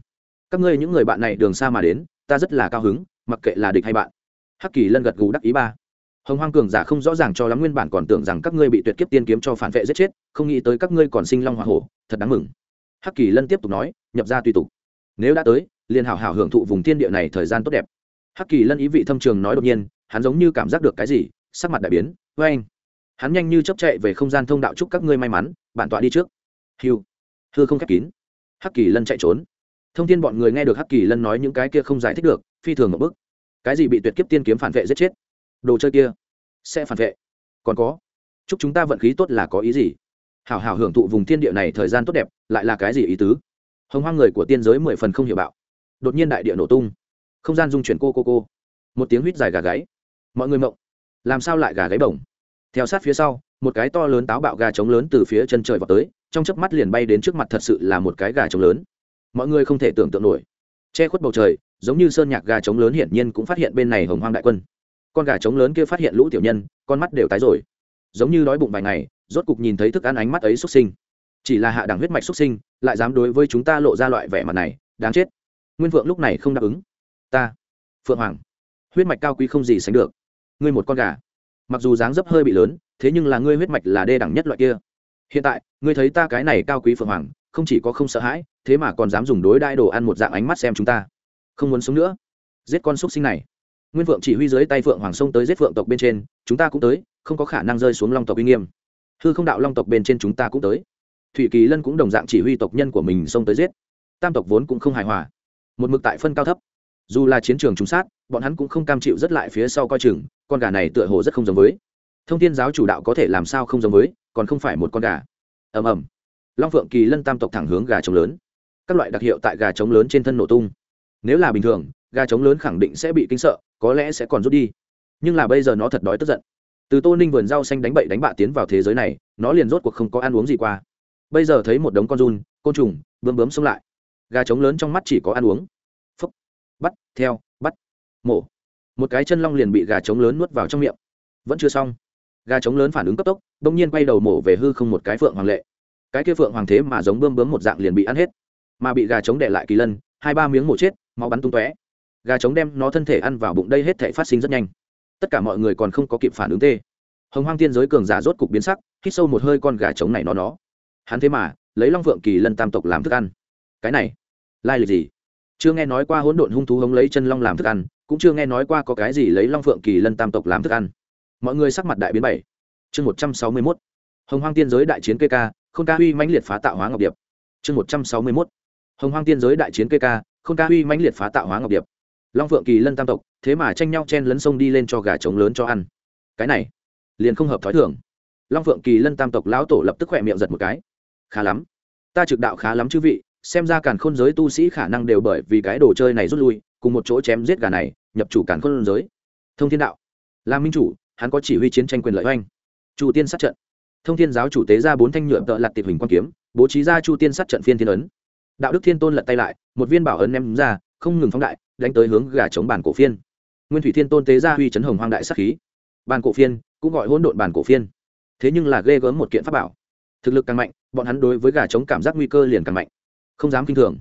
Các ngươi những người bạn này đường xa mà đến, ta rất là cao hứng, mặc kệ là địch hay bạn. Hắc kỳ lân gật gù đắc ý ba hồng hoang cường giả không rõ ràng cho lắm nguyên bản còn tưởng rằng các ngươi bị tuyệt kiếp tiên kiếm cho phản vệ giết chết, không nghĩ tới các ngươi còn sinh long hoa hổ, thật đáng mừng. Hắc kỳ lân tiếp tục nói, nhập ra tùy tục. Nếu đã tới, liền hảo hảo hưởng thụ vùng thiên địa này thời gian tốt đẹp. Hắc kỳ lân ý vị thâm trường nói đột nhiên, hắn giống như cảm giác được cái gì, sắc mặt đại biến vê anh hắn nhanh như chấp chạy về không gian thông đạo chúc các ngươi may mắn, bản tọa đi trước. Hiu thưa không khép kín. Hắc kỳ lân chạy trốn. Thông tin bọn người nghe được hắc kỳ lân nói những cái kia không giải thích được, phi thường một bức cái gì bị tuyệt kiếp tiên kiếm phản vệ giết chết? Đồ chơi kia sẽ phản vệ. Còn có, chúc chúng ta vận khí tốt là có ý gì? Hảo hảo hưởng thụ vùng thiên địa này thời gian tốt đẹp, lại là cái gì ý tứ? Hồng hoang người của tiên giới mười phần không hiểu bạo. Đột nhiên đại địa nổ tung. Không gian dung chuyển cô cô cô. Một tiếng huýt dài gà gáy. Mọi người mộng. Làm sao lại gà gáy bổng? Theo sát phía sau, một cái to lớn táo bạo gà trống lớn từ phía chân trời vào tới, trong chớp mắt liền bay đến trước mặt thật sự là một cái gà trống lớn. Mọi người không thể tưởng tượng nổi. Che khuất bầu trời, giống như sơn nhạc gà trống lớn hiển nhiên cũng phát hiện bên này hồng hoang đại quân con gà trống lớn kia phát hiện lũ tiểu nhân, con mắt đều tái rồi. Giống như đói bụng vài ngày, rốt cục nhìn thấy thức ăn ánh mắt ấy xuất sinh. Chỉ là hạ đẳng huyết mạch xuất sinh, lại dám đối với chúng ta lộ ra loại vẻ mặt này, đáng chết. Nguyên vượng lúc này không đáp ứng. Ta, phượng hoàng, huyết mạch cao quý không gì sánh được. Ngươi một con gà. Mặc dù dáng dấp hơi bị lớn, thế nhưng là ngươi huyết mạch là đê đẳng nhất loại kia. Hiện tại, ngươi thấy ta cái này cao quý phượng hoàng, không chỉ có không sợ hãi, thế mà còn dám dùng đối đai đồ ăn một dạng ánh mắt xem chúng ta. Không muốn sống nữa. Giết con xúc sinh này nguyên phượng chỉ huy dưới tay phượng hoàng sông tới giết phượng tộc bên trên, chúng ta cũng tới, không có khả năng rơi xuống long tộc uy nghiêm. Hư không đạo long tộc bên trên chúng ta cũng tới. Thủy kỳ lân cũng đồng dạng chỉ huy tộc nhân của mình xông tới giết. Tam tộc vốn cũng không hài hòa. Một mực tại phân cao thấp. Dù là chiến trường trúng sát, bọn hắn cũng không cam chịu rất lại phía sau coi chừng, con gà này tựa hồ rất không giống với. Thông thiên giáo chủ đạo có thể làm sao không giống với, còn không phải một con gà. Ầm ầm. Long phượng kỳ lân tam tộc thẳng hướng gà trống lớn. Các loại đặc hiệu tại gà trống lớn trên thân nổ tung. Nếu là bình thường, gà trống lớn khẳng định sẽ bị kinh sợ có lẽ sẽ còn rút đi. Nhưng là bây giờ nó thật đói tức giận. Từ tô ninh vườn rau xanh đánh bậy đánh bạ tiến vào thế giới này, nó liền rốt cuộc không có ăn uống gì qua. Bây giờ thấy một đống con run, côn trùng, bướm bướm xông lại. Gà trống lớn trong mắt chỉ có ăn uống. Phúc. Bắt, theo, bắt. Mổ. Một cái chân long liền bị gà trống lớn nuốt vào trong miệng. Vẫn chưa xong. Gà trống lớn phản ứng cấp tốc đ ỗ n g nhiên quay đầu mổ về hư không một cái phượng hoàng lệ. Cái kia phượng hoàng thế mà giống bươm bướm một dạng liền bị ăn hết. Mà bị gà trống để lại kỳ lân, hai ba miếng mổ chết, máu bắn tung tóe gà trống đem nó thân thể ăn vào bụng đây hết thể phát sinh rất nhanh. Tất cả mọi người còn không có kịp phản ứng tê. Hồng hoang tiên giới cường giả rốt cục biến sắc, hít sâu một hơi con gà trống này nó nó. Hắn thế mà, lấy long phượng kỳ lân tam tộc làm thức ăn. Cái này, lai lịch gì? Chưa nghe nói qua hỗn độn hung thú hống lấy chân long làm thức ăn, cũng chưa nghe nói qua có cái gì lấy long phượng kỳ lân tam tộc làm thức ăn. Mọi người sắc mặt đại biến bảy. Chương một trăm sáu mươi mốt. Hồng hoang tiên giới đại chiến kê ca không ca huy mãnh liệt phá tạo hóa ngọc điệp. Chương một trăm sáu mươi mốt. Hồng hoang tiên giới đại chiến kê ca không ca huy mãnh liệt phá tạo hóa ngọc điệp long phượng kỳ lân tam tộc, thế mà tranh nhau chen lấn sông đi lên cho gà trống lớn cho ăn. Cái này, liền không hợp thói thường. Long phượng kỳ lân tam tộc lão tổ lập tức khỏe miệng giật một cái. Khá lắm. Ta trực đạo khá lắm chứ vị, xem ra càn khôn giới tu sĩ khả năng đều bởi vì cái đồ chơi này rút lui, cùng một chỗ chém giết gà này, nhập chủ càn khôn giới. Thông thiên đạo. Là minh chủ, hắn có chỉ huy chiến tranh quyền lợi oanh. Chu tiên sát trận. Thông thiên giáo chủ tế ra bốn thanh nhựa tợ lặt tịch hình quan kiếm, bố trí ra chu tiên sát trận phiên thiên ấn. Đạo đức thiên tôn lật tay lại, một viên bảo ấn ném ra, không ngừng phóng đại đánh tới hướng gà chống bản cổ phiên. Nguyên thủy thiên tôn tế ra huy chấn hồng hoang đại sắc khí. Bản cổ phiên cũng gọi hỗn độn bản cổ phiên. Thế nhưng là ghê gớm một kiện pháp bảo. Thực lực càng mạnh, bọn hắn đối với gà trống cảm giác nguy cơ liền càng mạnh. Không dám k i n h thường.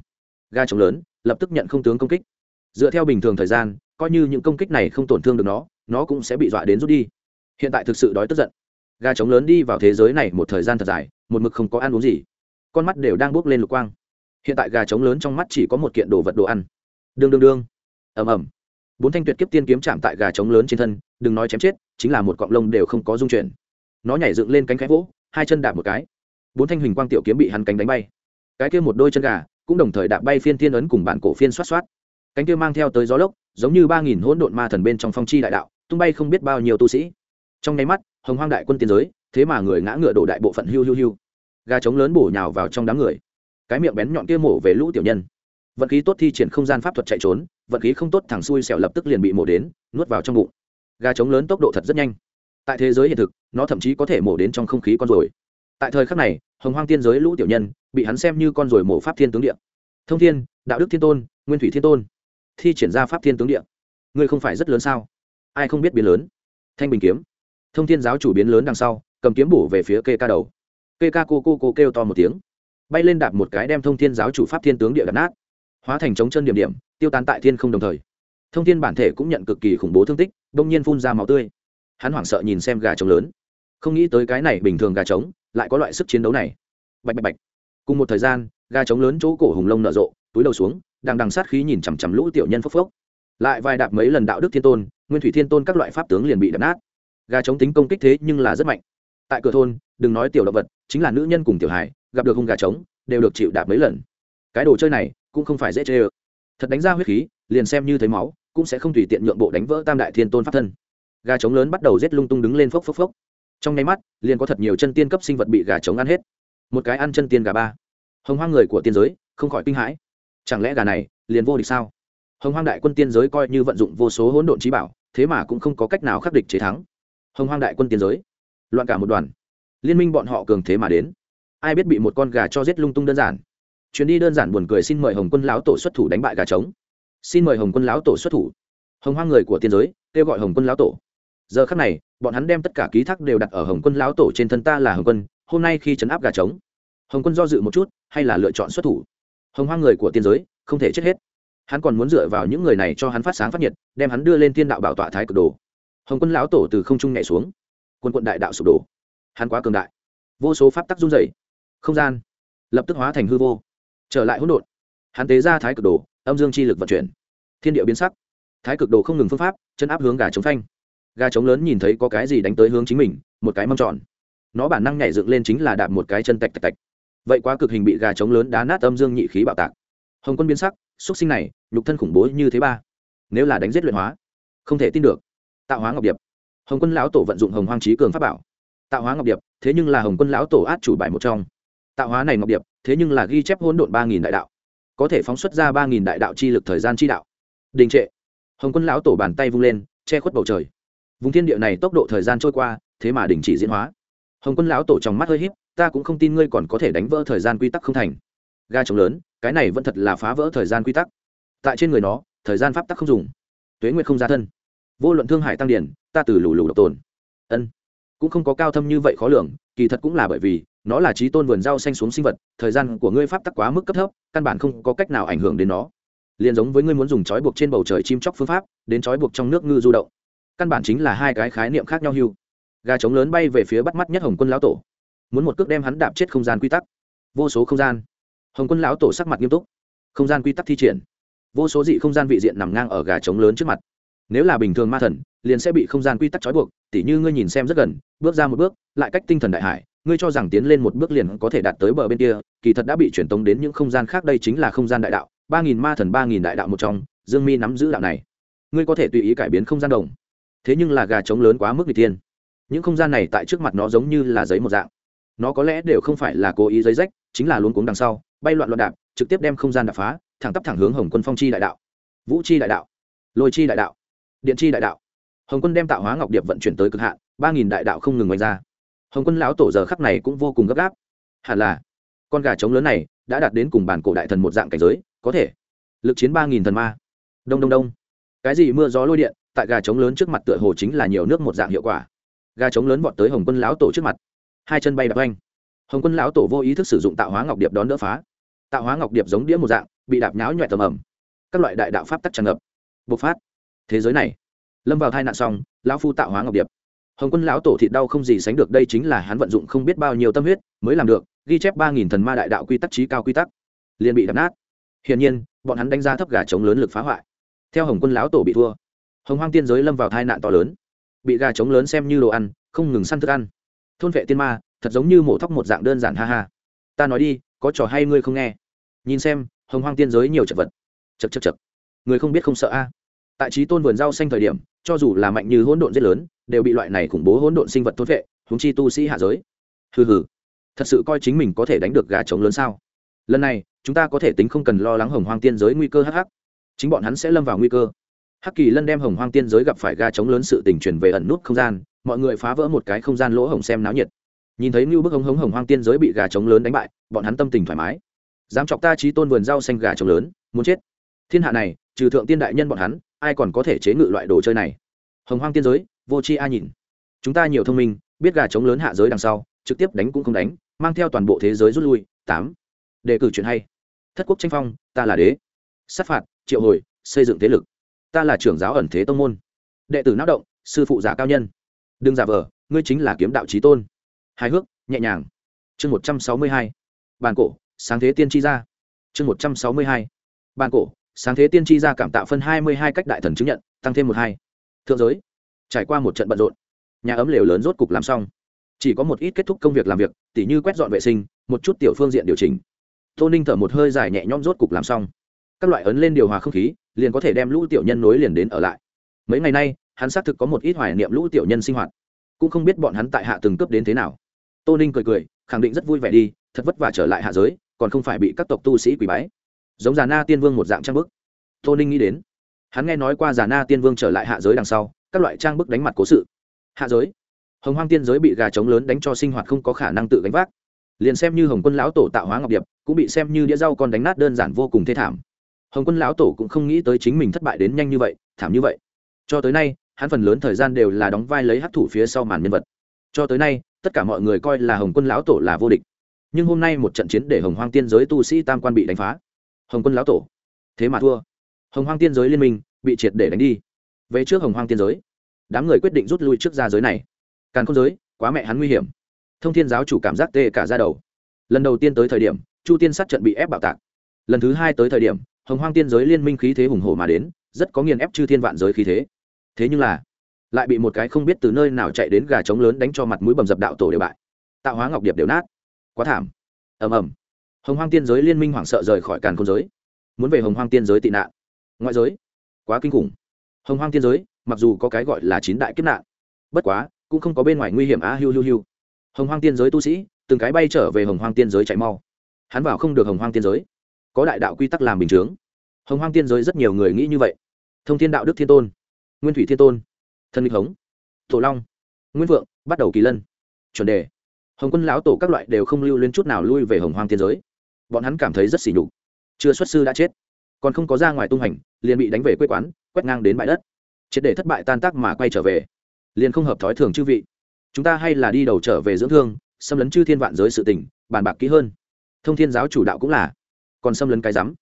Gà trống lớn, lập tức nhận không tướng công kích. Dựa theo bình thường thời gian, coi như những công kích này không tổn thương được nó nó cũng sẽ bị dọa đến rút đi. Hiện tại thực sự đói tức giận. Gà trống lớn đi vào thế giới này một thời gian thật dài, một mực không có ăn uống gì. Con mắt đều đang bốc lên lục quang. Hiện tại gà trống lớn trong mắt chỉ có một kiện đồ vật đồ ăn đương đương đương. Ầm ầm. Bốn thanh tuyệt kiếp tiên kiếm chạm tại gà trống lớn trên thân, đừng nói chém chết, chính là một cọng lông đều không có dung chuyển. Nó nhảy dựng lên cánh khẽ vỗ, hai chân đạp một cái. Bốn thanh huỳnh quang tiểu kiếm bị hắn cánh đánh bay. Cái kia một đôi chân gà cũng đồng thời đạp bay phiên thiên ấn cùng bản cổ phiên xoát xoát. Cánh kia mang theo tới gió lốc, giống như ba nghìn hỗn độn ma thần bên trong phong chi đại đạo, tung bay không biết bao nhiêu tu sĩ. Trong nháy mắt, hồng hoang đại quân tiên giới, thế mà người ngã ngựa đổ đại bộ phận hưu hưu hưu. Gà trống lớn bổ nhào vào trong đám người. Cái miệng bén nhọn kia mổ về lũ tiểu nhân vận khí tốt thi triển không gian pháp thuật chạy trốn, vận khí không tốt thẳng xuôi xẻo lập tức liền bị mổ đến, nuốt vào trong bụng. Gà trống lớn tốc độ thật rất nhanh. Tại thế giới hiện thực, nó thậm chí có thể mổ đến trong không khí con ruồi. Tại thời khắc này, hồng hoang tiên giới lũ tiểu nhân bị hắn xem như con ruồi mổ pháp thiên tướng địa. Thông thiên, đạo đức thiên tôn, nguyên thủy thiên tôn, thi triển ra pháp thiên tướng địa. Ngươi không phải rất lớn sao? Ai không biết biến lớn? Thanh bình kiếm. Thông thiên giáo chủ biến lớn đằng sau, cầm kiếm bổ về phía kê ca đầu. Kê ca cô cô cô kêu to một tiếng. Bay lên đạp một cái đem thông thiên giáo chủ pháp thiên tướng địa đập nát hóa thành trống chân điểm điểm, tiêu tán tại thiên không đồng thời. Thông thiên bản thể cũng nhận cực kỳ khủng bố thương tích, đông nhiên phun ra máu tươi. Hắn hoảng sợ nhìn xem gà trống lớn. Không nghĩ tới cái này bình thường gà trống lại có loại sức chiến đấu này. Bạch bạch bạch. Cùng một thời gian, gà trống lớn chỗ cổ hùng lông nở rộ, túi đầu xuống, đang đằng sát khí nhìn chằm chằm lũ tiểu nhân phốc phốc. Lại vài đạp mấy lần đạo đức thiên tôn, nguyên thủy thiên tôn các loại pháp tướng liền bị đập nát. Gà trống tính công kích thế nhưng là rất mạnh. Tại cửa thôn, đừng nói tiểu động vật, chính là nữ nhân cùng tiểu hải gặp được hung gà trống, đều được chịu đạp mấy lần. Cái đồ chơi này cũng không phải dễ chê ơ. Thật đánh ra huyết khí, liền xem như thấy máu, cũng sẽ không tùy tiện nhượng bộ đánh vỡ tam đại thiên tôn pháp thân. Gà trống lớn bắt đầu rết lung tung đứng lên phốc phốc phốc. Trong nháy mắt, liền có thật nhiều chân tiên cấp sinh vật bị gà trống ăn hết. Một cái ăn chân tiên gà ba. Hồng hoang người của tiên giới, không khỏi kinh hãi. Chẳng lẽ gà này liền vô địch sao? Hồng hoang đại quân tiên giới coi như vận dụng vô số hỗn độn trí bảo, thế mà cũng không có cách nào khắc địch chế thắng. Hồng hoang đại quân tiên giới, loạn cả một đoàn. Liên minh bọn họ cường thế mà đến. Ai biết bị một con gà cho giết lung tung đơn giản chuyến đi đơn giản buồn cười xin mời hồng quân lão tổ xuất thủ đánh bại gà trống. Xin mời hồng quân lão tổ xuất thủ. Hồng hoang người của tiên giới, kêu gọi hồng quân lão tổ. Giờ khắc này, bọn hắn đem tất cả ký thác đều đặt ở hồng quân lão tổ trên thân ta là hồng quân, hôm nay khi chấn áp gà trống, hồng quân do dự một chút, hay là lựa chọn xuất thủ? Hồng hoang người của tiên giới, không thể chết hết. Hắn còn muốn dựa vào những người này cho hắn phát sáng phát nhiệt, đem hắn đưa lên thiên đạo bảo tọa thái cực đồ. Hồng quân lão tổ từ không trung nhảy xuống. Quân quận đại đạo sụp đổ. Hắn quá cường đại. Vô số pháp tắc run rẩy. Không gian lập tức hóa thành hư vô trở lại hỗn độn. Hắn tế ra thái cực đồ, âm dương chi lực vận chuyển. Thiên địa biến sắc. Thái cực đồ không ngừng phương pháp, chân áp hướng gà trống phanh. Gà trống lớn nhìn thấy có cái gì đánh tới hướng chính mình, một cái mâm tròn. Nó bản năng nhảy dựng lên chính là đạp một cái chân tạch tạch tạch. Vậy quá cực hình bị gà trống lớn đá nát âm dương nhị khí bạo tạc. Hồng quân biến sắc, xúc sinh này, nhục thân khủng bố như thế ba. Nếu là đánh giết luyện hóa, không thể tin được. Tạo hóa ngọc điệp. Hồng quân lão tổ vận dụng hồng hoang trí cường pháp bảo. Tạo hóa ngọc điệp, thế nhưng là hồng quân lão tổ át chủ bài một trong tạo hóa này ngọc điệp, thế nhưng là ghi chép hỗn độn ba nghìn đại đạo. Có thể phóng xuất ra ba nghìn đại đạo chi lực thời gian chi đạo. Đình trệ. Hồng quân lão tổ bàn tay vung lên, che khuất bầu trời. Vùng thiên địa này tốc độ thời gian trôi qua, thế mà đình chỉ diễn hóa. Hồng quân lão tổ trong mắt hơi h í p ta cũng không tin ngươi còn có thể đánh vỡ thời gian quy tắc không thành. Ga trống lớn, cái này vẫn thật là phá vỡ thời gian quy tắc. Tại trên người nó, thời gian pháp tắc không dùng. Tuế nguyệt không ra thân. Vô luận thương hải tăng điển, ta từ lù lù độc tồn. Ân. Cũng không có cao thâm như vậy khó lường, kỳ thật cũng là bởi vì nó là trí tôn vườn rau xanh xuống sinh vật, thời gian của ngươi pháp tắc quá mức cấp thấp, căn bản không có cách nào ảnh hưởng đến nó. Liền giống với ngươi muốn dùng trói buộc trên bầu trời chim chóc phương pháp, đến trói buộc trong nước ngư du động. Căn bản chính là hai cái khái niệm khác nhau hưu. Gà trống lớn bay về phía bắt mắt nhất hồng quân lão tổ. Muốn một cước đem hắn đạp chết không gian quy tắc. Vô số không gian. Hồng quân lão tổ sắc mặt nghiêm túc. Không gian quy tắc thi triển. Vô số dị không gian vị diện nằm ngang ở gà trống lớn trước mặt. Nếu là bình thường ma thần, liền sẽ bị không gian quy tắc trói buộc, tỉ như ngươi nhìn xem rất gần, bước ra một bước, lại cách tinh thần đại hải ngươi cho rằng tiến lên một bước liền có thể đạt tới bờ bên kia, kỳ thật đã bị truyền tống đến những không gian khác, đây chính là không gian đại đạo, ba nghìn ma thần, ba nghìn đại đạo một trong, dương mi nắm giữ đạo này. Ngươi có thể tùy ý cải biến không gian đồng. Thế nhưng là gà trống lớn quá mức người tiên những không gian này tại trước mặt nó giống như là giấy một dạng. Nó có lẽ đều không phải là cố ý giấy rách, chính là luôn cuống đằng sau, bay loạn loạn đạp, trực tiếp đem không gian đập phá, thẳng tắp thẳng hướng hồng quân phong chi đại đạo. Vũ chi đại đạo. Lôi chi đại đạo. Điện chi đại đạo. Hồng quân đem tạo hóa ngọc điệp vận chuyển tới cực hạn, ba nghìn đại đạo không ngừng ngoài ra hồng quân lão tổ giờ khắc này cũng vô cùng gấp gáp. Hẳn là, con gà trống lớn này đã đạt đến cùng bản cổ đại thần một dạng cảnh giới, có thể. Lực chiến ba nghìn thần ma. Đông đông đông. Cái gì mưa gió lôi điện, tại gà trống lớn trước mặt tựa hồ chính là nhiều nước một dạng hiệu quả. Gà trống lớn vọt tới hồng quân lão tổ trước mặt. Hai chân bay đập oanh. hồng quân lão tổ vô ý thức sử dụng tạo hóa ngọc điệp đón đỡ phá. Tạo hóa ngọc điệp giống đĩa một dạng, bị đạp nháo nhoẹt tầm ẩm. Các loại đại đạo pháp tắc tràn ngập. Bộc phát. Thế giới này. Lâm vào tai nạn xong, lão phu tạo hóa ngọc điệp hồng quân lão tổ thịt đau không gì sánh được, đây chính là hắn vận dụng không biết bao nhiêu tâm huyết mới làm được, ghi chép ba nghìn thần ma đại đạo quy tắc trí cao quy tắc. Liền bị đập nát. Hiển nhiên, bọn hắn đánh giá thấp gà chống lớn lực phá hoại. Theo hồng quân lão tổ bị thua, hồng hoang tiên giới lâm vào tai nạn to lớn. Bị gà trống lớn xem như đồ ăn, không ngừng săn thức ăn. Thôn vệ tiên ma, thật giống như mổ thóc một dạng đơn giản ha ha. Ta nói đi, có trò hay ngươi không nghe? Nhìn xem, hồng hoang tiên giới nhiều chật vật. Chật chật chật. Người không biết không sợ a. Tại trí tôn vườn rau xanh thời điểm, cho dù là mạnh như hỗn độn rất lớn đều bị loại này khủng bố hỗn độn sinh vật thôn vệ húng chi tu sĩ hạ giới. Hừ hừ, thật sự coi chính mình có thể đánh được gà trống lớn sao? Lần này, chúng ta có thể tính không cần lo lắng hồng hoang tiên giới nguy cơ hắc hắc. Chính bọn hắn sẽ lâm vào nguy cơ. Hắc kỳ lân đem hồng hoang tiên giới gặp phải gà trống lớn sự tình truyền về ẩn nút không gian, mọi người phá vỡ một cái không gian lỗ hồng xem náo nhiệt. Nhìn thấy như bức hống hống hồng hoang tiên giới bị gà trống lớn đánh bại, bọn hắn tâm tình thoải mái. Dám chọc ta trí tôn vườn rau xanh gà trống lớn, muốn chết. Thiên hạ này, trừ thượng tiên đại nhân bọn hắn, ai còn có thể chế ngự loại đồ chơi này? Hồng hoang tiên giới vô c h i a nhìn. Chúng ta nhiều thông minh, biết gà trống lớn hạ giới đằng sau, trực tiếp đánh cũng không đánh, mang theo toàn bộ thế giới rút lui. Tám. Đề cử chuyện hay. Thất quốc tranh phong, ta là đế. Sát phạt, triệu hồi, xây dựng thế lực. Ta là trưởng giáo ẩn thế tông môn. Đệ tử não động, sư phụ giả cao nhân. Đừng giả vờ, ngươi chính là kiếm đạo trí tôn. Hài hước, nhẹ nhàng. Chương một trăm sáu mươi hai. Bàn cổ, sáng thế tiên tri ra. Chương một trăm sáu mươi hai. Bàn cổ, sáng thế tiên tri ra cảm tạo phân hai mươi hai cách đại thần chứng nhận, tăng thêm một hai. Thượng giới trải qua một trận bận rộn, nhà ấm lều lớn rốt cục làm xong. Chỉ có một ít kết thúc công việc làm việc, tỉ như quét dọn vệ sinh, một chút tiểu phương diện điều chỉnh. Tô ninh thở một hơi dài nhẹ nhõm rốt cục làm xong. Các loại ấn lên điều hòa không khí, liền có thể đem lũ tiểu nhân nối liền đến ở lại. Mấy ngày nay, hắn xác thực có một ít hoài niệm lũ tiểu nhân sinh hoạt. Cũng không biết bọn hắn tại hạ từng cướp đến thế nào. Tô ninh cười cười, khẳng định rất vui vẻ đi, thật vất vả trở lại hạ giới, còn không phải bị các tộc tu sĩ quỷ bái. Giống già na tiên vương một dạng trang bức. Tô ninh nghĩ đến. Hắn nghe nói qua già na tiên vương trở lại hạ giới đằng sau các loại trang bức đánh mặt cố sự. Hạ giới. Hồng hoang tiên giới bị gà trống lớn đánh cho sinh hoạt không có khả năng tự gánh vác. Liền xem như hồng quân lão tổ tạo hóa ngọc điệp, cũng bị xem như đĩa rau còn đánh nát đơn giản vô cùng thê thảm. Hồng quân lão tổ cũng không nghĩ tới chính mình thất bại đến nhanh như vậy, thảm như vậy. Cho tới nay, hắn phần lớn thời gian đều là đóng vai lấy hát thủ phía sau màn nhân vật. Cho tới nay, tất cả mọi người coi là hồng quân lão tổ là vô địch. Nhưng hôm nay một trận chiến để hồng hoang tiên giới tu sĩ tam quan bị đánh phá. Hồng quân lão tổ. Thế mà thua. Hồng hoang tiên giới liên minh bị triệt để đánh đi về trước hồng hoang tiên giới. Đám người quyết định rút lui trước ra giới này. Càn không giới, quá mẹ hắn nguy hiểm. Thông thiên giáo chủ cảm giác tê cả ra đầu. Lần đầu tiên tới thời điểm, chu tiên sát trận bị ép bạo tạc. Lần thứ hai tới thời điểm, hồng hoang tiên giới liên minh khí thế hùng hổ mà đến, rất có nghiền ép chư thiên vạn giới khí thế. Thế nhưng là, lại bị một cái không biết từ nơi nào chạy đến gà trống lớn đánh cho mặt mũi bầm dập đạo tổ đều bại. Tạo hóa ngọc điệp đều nát. Quá thảm. Ầm ầm. Hồng hoang tiên giới liên minh hoảng sợ rời khỏi càn không giới. Muốn về hồng hoang tiên giới tị nạn. Ngoại giới. Quá kinh khủng hồng hoang tiên giới, mặc dù có cái gọi là chín đại kiếp nạn, bất quá, cũng không có bên ngoài nguy hiểm á, hiu hiu hiu. Hồng hoang tiên giới tu sĩ, từng cái bay trở về hồng hoang tiên giới chạy mau. Hắn vào không được hồng hoang tiên giới. Có đại đạo quy tắc làm bình chướng. Hồng hoang tiên giới rất nhiều người nghĩ như vậy. Thông thiên đạo đức thiên tôn, nguyên thủy thiên tôn thân Minh hống thổ long, nguyên vượng, bắt đầu kỳ lân. Chuẩn đề. Hồng quân lão tổ các loại đều không lưu lên chút nào lui về hồng hoang tiên giới. Bọn hắn cảm thấy rất xỉ nhục. Chưa xuất sư đã chết còn không có ra ngoài tung hành, liền bị đánh về quê quán, quét ngang đến bãi đất. Triệt để thất bại tan tác mà quay trở về. Liền không hợp thói thường chư vị. Chúng ta hay là đi đầu trở về dưỡng thương, xâm lấn chư thiên vạn giới sự tỉnh bàn bạc kỹ hơn. Thông thiên giáo chủ đạo cũng là. Còn xâm lấn cái rắm.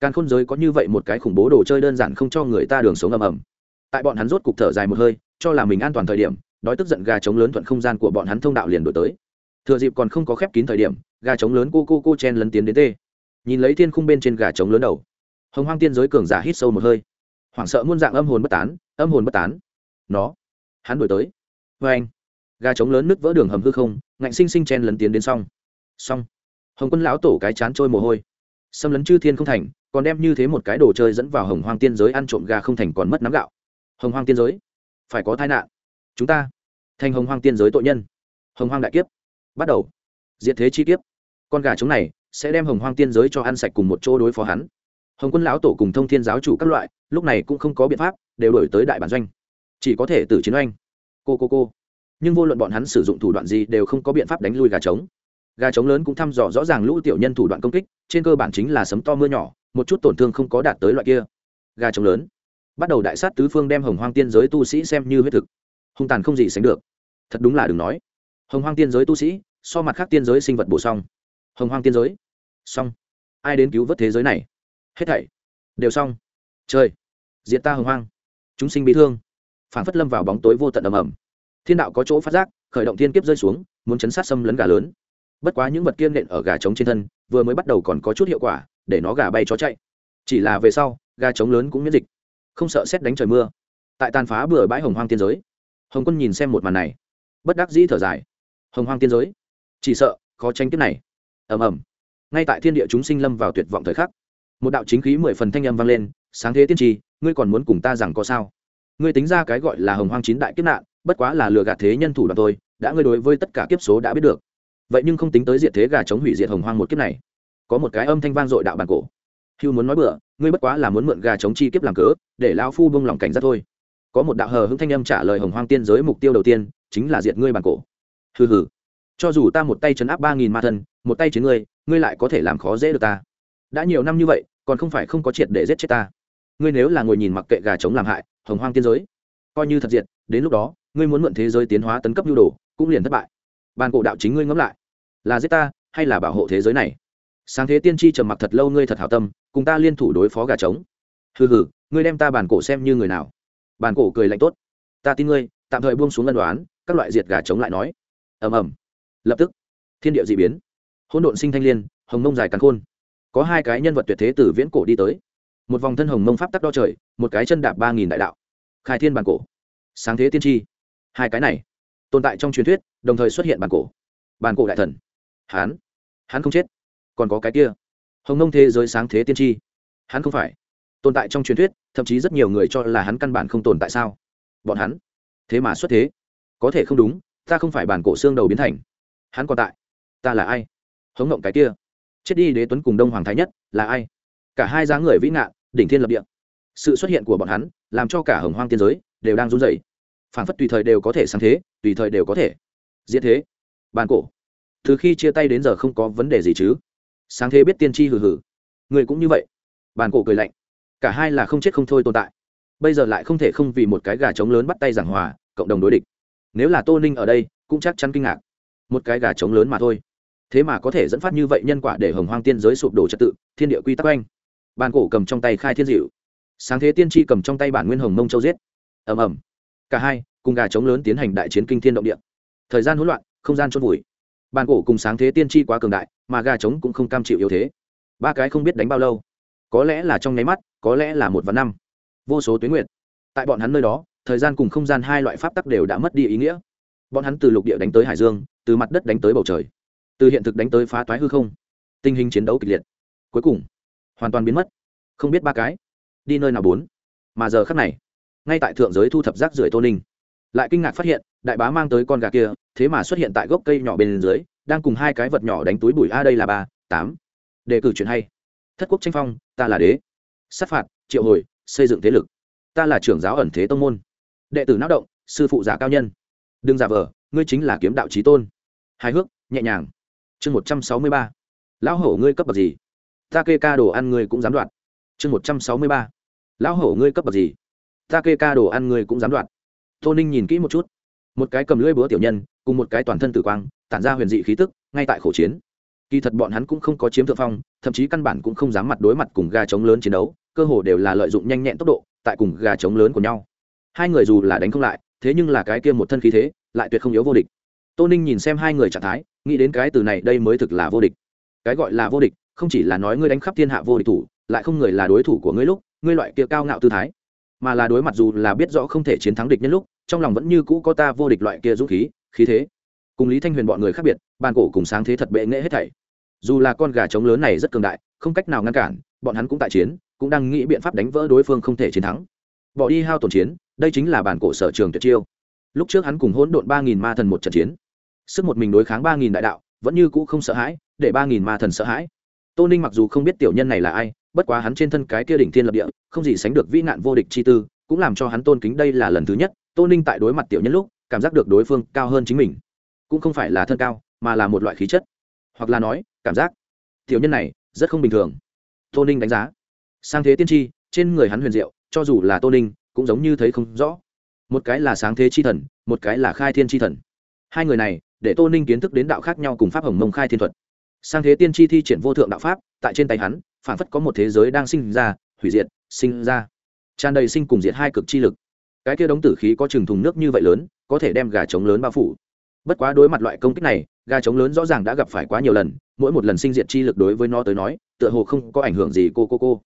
Càn khôn giới có như vậy một cái khủng bố đồ chơi đơn giản không cho người ta đường sống ầm ầm. Tại bọn hắn rốt cục thở dài một hơi, cho là mình an toàn thời điểm, đói tức giận gà trống lớn thuận không gian của bọn hắn thông đạo liền đổi tới. Thừa dịp còn không có khép kín thời điểm, gà trống lớn cô cô cô chen lấn tiến đến tê. Nhìn lấy thiên khung bên trên gà trống lớn đầu hồng hoang tiên giới cường giả hít sâu một hơi. Hoảng sợ muôn dạng âm hồn bất tán, âm hồn bất tán. Nó, hắn đổi tới. Vê anh, gà trống lớn nứt vỡ đường hầm hư không, ngạnh sinh sinh chen lấn tiến đến xong xong hồng quân lão tổ cái chán trôi mồ hôi. Xâm lấn chư thiên không thành, còn đem như thế một cái đồ chơi dẫn vào hồng hoang tiên giới ăn trộm gà không thành còn mất nắm gạo. Hồng hoang tiên giới, phải có tai nạn. Chúng ta, thành hồng hoang tiên giới tội nhân. Hồng hoang đại kiếp, bắt đầu. Diệt thế chi kiếp. Con gà trống này sẽ đem hồng hoang tiên giới cho ăn sạch cùng một chỗ đối phó hắn hồng quân lão tổ cùng thông thiên giáo chủ các loại, lúc này cũng không có biện pháp, đều đổi tới đại bản doanh. Chỉ có thể từ chiến oanh. Cô cô cô. Nhưng vô luận bọn hắn sử dụng thủ đoạn gì đều không có biện pháp đánh lui gà trống. Gà trống lớn cũng thăm dò rõ ràng lũ tiểu nhân thủ đoạn công kích, trên cơ bản chính là sấm to mưa nhỏ, một chút tổn thương không có đạt tới loại kia. Gà trống lớn. Bắt đầu đại sát tứ phương đem hồng hoang tiên giới tu sĩ xem như huyết thực. Hung tàn không gì sánh được. Thật đúng là đừng nói. Hồng hoang tiên giới tu sĩ, so mặt khác tiên giới sinh vật bổ song hồng hoang tiên giới. Xong. Ai đến cứu vớt thế giới này? Hết thảy. Đều xong. Trời. Diệt ta hồng hoang. Chúng sinh bị thương. Phản phất lâm vào bóng tối vô tận ầm ầm. Thiên đạo có chỗ phát giác, khởi động thiên kiếp rơi xuống, muốn chấn sát xâm lấn gà lớn. Bất quá những vật kiên nện ở gà trống trên thân, vừa mới bắt đầu còn có chút hiệu quả, để nó gà bay chó chạy. Chỉ là về sau, gà trống lớn cũng miễn dịch. Không sợ xét đánh trời mưa. Tại tàn phá bừa bãi hồng hoang tiên giới, hồng quân nhìn xem một màn này. Bất đắc dĩ thở dài. Hồng hoang tiên giới? Chỉ sợ, khó tranh kiếp này. Ầm ầm. Ngay tại thiên địa chúng sinh lâm vào tuyệt vọng thời khắc một đạo chính khí mười phần thanh âm vang lên, sáng thế tiên tri, ngươi còn muốn cùng ta rằng có sao? Ngươi tính ra cái gọi là hồng hoang chín đại kiếp nạn, bất quá là lừa gạt thế nhân thủ đoạn tôi đã ngươi đối với tất cả kiếp số đã biết được. Vậy nhưng không tính tới diệt thế gà chống hủy diệt hồng hoang một kiếp này. Có một cái âm thanh vang dội đạo bản cổ. Hưu muốn nói bựa ngươi bất quá là muốn mượn gà chống chi kiếp làm cớ, để lao phu bông lòng cảnh ra thôi. Có một đạo hờ hững thanh âm trả lời hồng hoang tiên giới mục tiêu đầu tiên, chính là diệt ngươi bản cổ. Hừ hừ, cho dù ta một tay chấn áp ba nghìn ma thân, một tay chiến ngươi ngươi lại có thể làm khó dễ được ta. Đã nhiều năm như vậy còn không phải không có triệt để giết chết ta. Ngươi nếu là ngồi nhìn mặc kệ gà trống làm hại, hồng hoang tiên giới, coi như thật diệt, đến lúc đó, ngươi muốn mượn thế giới tiến hóa tấn cấp nhu đồ, cũng liền thất bại. Bàn cổ đạo chính ngươi ngẫm lại, là giết ta hay là bảo hộ thế giới này? Sáng thế tiên tri trầm mặc thật lâu, ngươi thật hảo tâm, cùng ta liên thủ đối phó gà trống. Hừ hừ, ngươi đem ta bàn cổ xem như người nào? Bàn cổ cười lạnh tốt. Ta tin ngươi, tạm thời buông xuống lân đoán các loại diệt gà trống lại nói. Ầm ầm. Lập tức, thiên địa d ị biến. Hỗn độn sinh thanh l i ê n hồng mông dài cắn khôn có hai cái nhân vật tuyệt thế từ viễn cổ đi tới. Một vòng thân hồng mông pháp tắc đo trời, một cái chân đạp ba nghìn đại đạo. Khai thiên bản cổ. Sáng thế tiên tri. Hai cái này, tồn tại trong truyền thuyết, đồng thời xuất hiện bản cổ. Bản cổ đại thần. Hán. Hắn không chết. Còn có cái kia. Hồng mông thế giới sáng thế tiên tri. Hắn không phải. Tồn tại trong truyền thuyết, thậm chí rất nhiều người cho là hắn căn bản không tồn tại sao? Bọn hắn. Thế mà xuất thế. Có thể không đúng, ta không phải bản cổ xương đầu biến thành. Hắn còn tại. Ta là ai? Hống ngộng cái kia chết đi đế tuấn cùng đông hoàng thái nhất, là ai? Cả hai dáng người vĩ ngạn, đỉnh thiên lập địa. Sự xuất hiện của bọn hắn, làm cho cả hồng hoang tiên giới đều đang run rẩy. Phản phất tùy thời đều có thể sáng thế, tùy thời đều có thể diễn thế. Bàn cổ. Từ khi chia tay đến giờ không có vấn đề gì chứ? Sáng thế biết tiên tri hừ hừ. Người cũng như vậy. Bàn cổ cười lạnh. Cả hai là không chết không thôi tồn tại. Bây giờ lại không thể không vì một cái gà trống lớn bắt tay giảng hòa, cộng đồng đối địch. Nếu là tô ninh ở đây, cũng chắc chắn kinh ngạc. Một cái gà trống lớn mà thôi thế mà có thể dẫn phát như vậy nhân quả để hồng hoang tiên giới sụp đổ trật tự, thiên địa quy tắc oanh. Bàn cổ cầm trong tay khai thiên dịu sáng thế tiên tri cầm trong tay bản nguyên hồng mông châu giết. Ầm ầm. Cả hai, cùng gà trống lớn tiến hành đại chiến kinh thiên động địa. Thời gian hỗn loạn, không gian chôn vùi. Bàn cổ cùng sáng thế tiên tri quá cường đại, mà gà trống cũng không cam chịu yếu thế. Ba cái không biết đánh bao lâu. Có lẽ là trong nháy mắt, có lẽ là một vạn năm. Vô số tuyến nguyện tại bọn hắn nơi đó, thời gian cùng không gian hai loại pháp tắc đều đã mất đi ý nghĩa. Bọn hắn từ lục địa đánh tới hải dương, từ mặt đất đánh tới bầu trời từ hiện thực đánh tới phá toái hư không, tình hình chiến đấu kịch liệt. Cuối cùng, hoàn toàn biến mất. Không biết ba cái, đi nơi nào bốn. Mà giờ khắc này, ngay tại thượng giới thu thập rác rưởi tô ninh, lại kinh ngạc phát hiện, đại bá mang tới con gà kia, thế mà xuất hiện tại gốc cây nhỏ bên dưới, đang cùng hai cái vật nhỏ đánh túi bụi. A, đây là ba, tám. Đề cử chuyện hay. Thất quốc tranh phong, ta là đế. Sát phạt, triệu hồi, xây dựng thế lực. Ta là trưởng giáo ẩn thế tông môn. Đệ tử não động, sư phụ giả cao nhân. Đừng giả vờ, ngươi chính là kiếm đạo trí tôn. Hài hước, nhẹ nhàng chương một trăm sáu mươi ba. Lão hổ ngươi cấp bậc gì? Ta kê ca đồ ăn ngươi cũng dám đoạt. Chương một trăm sáu mươi ba. Lão hổ ngươi cấp bậc gì? Ta kê ca đồ ăn ngươi cũng dám đoạt. Tô ninh nhìn kỹ một chút. Một cái cầm lưỡi búa tiểu nhân, cùng một cái toàn thân tử quang, tản ra huyền dị khí tức, ngay tại khổ chiến. Kỳ thật bọn hắn cũng không có chiếm thượng phong, thậm chí căn bản cũng không dám mặt đối mặt cùng gà trống lớn chiến đấu, cơ hồ đều là lợi dụng nhanh nhẹn tốc độ, tại cùng gà trống lớn của nhau. Hai người dù là đánh không lại, thế nhưng là cái kia một thân khí thế, lại tuyệt không yếu vô địch tô ninh nhìn xem hai người trạng thái, nghĩ đến cái từ này đây mới thực là vô địch. Cái gọi là vô địch, không chỉ là nói ngươi đánh khắp thiên hạ vô địch thủ, lại không người là đối thủ của ngươi lúc, ngươi loại kia cao ngạo tư thái. Mà là đối mặt dù là biết rõ không thể chiến thắng địch nhân lúc, trong lòng vẫn như cũ có ta vô địch loại kia dũng khí khí thế. Cùng lý thanh huyền bọn người khác biệt, bàn cổ cùng sáng thế thật bệ nghệ hết thảy. Dù là con gà trống lớn này rất cường đại, không cách nào ngăn cản, bọn hắn cũng tại chiến, cũng đang nghĩ biện pháp đánh vỡ đối phương không thể chiến thắng. Bỏ đi hao tổn chiến, đây chính là bản cổ sở trường tuyệt chiêu. Lúc trước hắn cùng hỗn độn ba nghìn ma thần một trận chiến sức một mình đối kháng ba nghìn đại đạo, vẫn như cũ không sợ hãi, để ba nghìn ma thần sợ hãi. Tô ninh mặc dù không biết tiểu nhân này là ai, bất quá hắn trên thân cái kia đỉnh thiên lập địa, không gì sánh được vĩ nạn vô địch chi tư, cũng làm cho hắn tôn kính đây là lần thứ nhất. Tô ninh tại đối mặt tiểu nhân lúc, cảm giác được đối phương cao hơn chính mình. Cũng không phải là thân cao, mà là một loại khí chất. Hoặc là nói, cảm giác tiểu nhân này rất không bình thường. Tô ninh đánh giá. Sang thế tiên tri, trên người hắn huyền diệu, cho dù là tô ninh, cũng giống như thấy không rõ. Một cái là sáng thế chi thần, một cái là khai thiên chi thần. Hai người này để tô ninh kiến thức đến đạo khác nhau cùng pháp hồng mông khai thiên thuật. Sang thế tiên tri thi triển vô thượng đạo pháp, tại trên tay hắn phản phất có một thế giới đang sinh ra, hủy diệt, sinh ra. Tràn đầy sinh cùng diệt hai cực chi lực. Cái kia đống tử khí có chừng thùng nước như vậy lớn, có thể đem gà trống lớn bao phủ. Bất quá đối mặt loại công kích này, gà trống lớn rõ ràng đã gặp phải quá nhiều lần, mỗi một lần sinh diệt chi lực đối với nó tới nói, tựa hồ không có ảnh hưởng gì cô cô cô.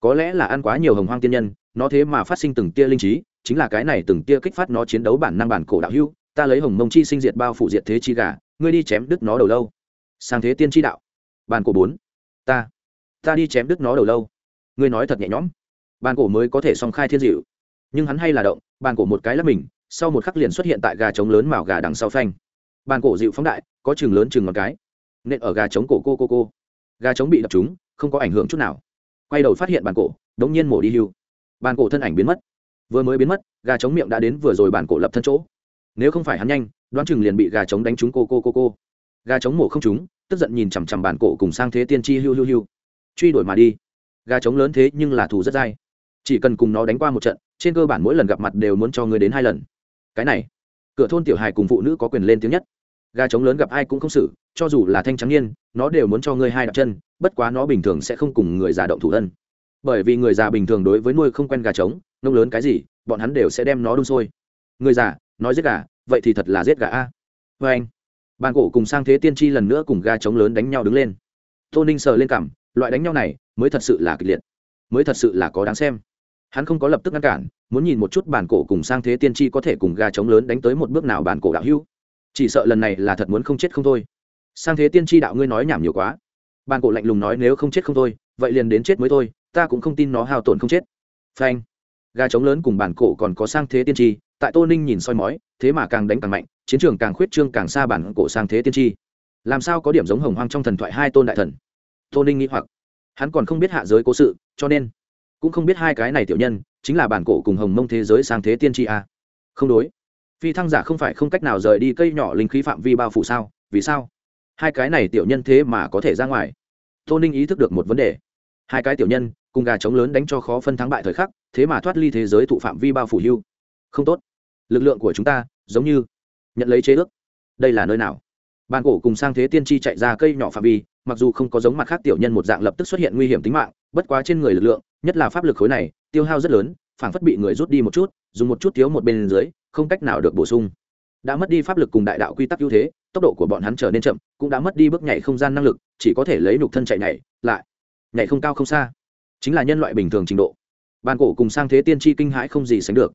Có lẽ là ăn quá nhiều hồng hoang tiên nhân, nó thế mà phát sinh từng tia linh trí, chính là cái này từng tia kích phát nó chiến đấu bản năng bản cổ đạo hưu ta lấy hồng mông chi sinh diệt bao phủ diệt thế chi gà, ngươi đi chém đứt nó đầu lâu. Sang thế tiên chi đạo. Bàn cổ bốn. Ta. Ta đi chém đứt nó đầu lâu. Ngươi nói thật nhẹ nhõm. Bàn cổ mới có thể song khai thiên dịu nhưng hắn hay là động, bàn cổ một cái lắp mình, sau một khắc liền xuất hiện tại gà trống lớn màu gà đằng sau phanh. Bàn cổ dịu phóng đại, có chừng lớn chừng một cái. Nên ở gà trống cổ cô cô cô. Gà trống bị đập trúng, không có ảnh hưởng chút nào. Quay đầu phát hiện bàn cổ, đống nhiên mổ đi hưu. Bàn cổ thân ảnh biến mất. Vừa mới biến mất, gà trống miệng đã đến vừa rồi bàn cổ lập thân chỗ nếu không phải hắn nhanh, đoán chừng liền bị gà trống đánh trúng cô cô cô cô. Gà trống mổ không trúng, tức giận nhìn chằm chằm bàn cổ cùng sang thế tiên tri hưu hưu hưu. Truy đuổi mà đi. Gà trống lớn thế nhưng là thù rất dai. Chỉ cần cùng nó đánh qua một trận, trên cơ bản mỗi lần gặp mặt đều muốn cho người đến hai lần. Cái này, cửa thôn tiểu hài cùng phụ nữ có quyền lên tiếng nhất. Gà trống lớn gặp ai cũng không xử, cho dù là thanh trắng niên, nó đều muốn cho ngươi hai đặt chân, bất quá nó bình thường sẽ không cùng người già động thủ thân. Bởi vì người già bình thường đối với nuôi không quen gà trống, nông lớn cái gì, bọn hắn đều sẽ đem nó đun sôi. Người già nói giết gà, vậy thì thật là giết gà a. Vê anh, bàn cổ cùng sang thế tiên tri lần nữa cùng ga chống lớn đánh nhau đứng lên. Tô ninh sờ lên cảm loại đánh nhau này mới thật sự là kịch liệt, mới thật sự là có đáng xem. Hắn không có lập tức ngăn cản, muốn nhìn một chút bản cổ cùng sang thế tiên tri có thể cùng ga chống lớn đánh tới một bước nào bản cổ đạo hưu chỉ sợ lần này là thật muốn không chết không thôi. Sang thế tiên tri đạo ngươi nói nhảm nhiều quá. Bản cổ lạnh lùng nói nếu không chết không thôi, vậy liền đến chết mới thôi, ta cũng không tin nó hao tổn không chết. Phanh. Ga chống lớn cùng bản cổ còn có sang thế tiên tri tại tô ninh nhìn soi mói, thế mà càng đánh càng mạnh, chiến trường càng khuyết trương càng xa bản cổ sang thế tiên tri. Làm sao có điểm giống hồng hoang trong thần thoại hai tôn đại thần? Tô ninh nghĩ hoặc. Hắn còn không biết hạ giới cố sự, cho nên cũng không biết hai cái này tiểu nhân chính là bản cổ cùng hồng mông thế giới sang thế tiên tri a không đối. Phi thăng giả không phải không cách nào rời đi cây nhỏ linh khí phạm vi bao phủ sao? Vì sao? Hai cái này tiểu nhân thế mà có thể ra ngoài? Tô ninh ý thức được một vấn đề. Hai cái tiểu nhân cùng gà trống lớn đánh cho khó phân thắng bại thời khắc, thế mà thoát ly thế giới thụ phạm vi bao phủ hưu. Không tốt lực lượng của chúng ta giống như nhận lấy chế ước. Đây là nơi nào? Bàn cổ cùng sang thế tiên tri chạy ra cây nhỏ phạm vi, mặc dù không có giống mặt khác tiểu nhân một dạng lập tức xuất hiện nguy hiểm tính mạng, bất quá trên người lực lượng, nhất là pháp lực khối này, tiêu hao rất lớn, phảng phất bị người rút đi một chút, dùng một chút thiếu một bên dưới, không cách nào được bổ sung. Đã mất đi pháp lực cùng đại đạo quy tắc ưu thế, tốc độ của bọn hắn trở nên chậm, cũng đã mất đi bước nhảy không gian năng lực, chỉ có thể lấy nục thân chạy nhảy, lại nhảy không cao không xa. Chính là nhân loại bình thường trình độ. Bàn cổ cùng sang thế tiên tri kinh hãi không gì sánh được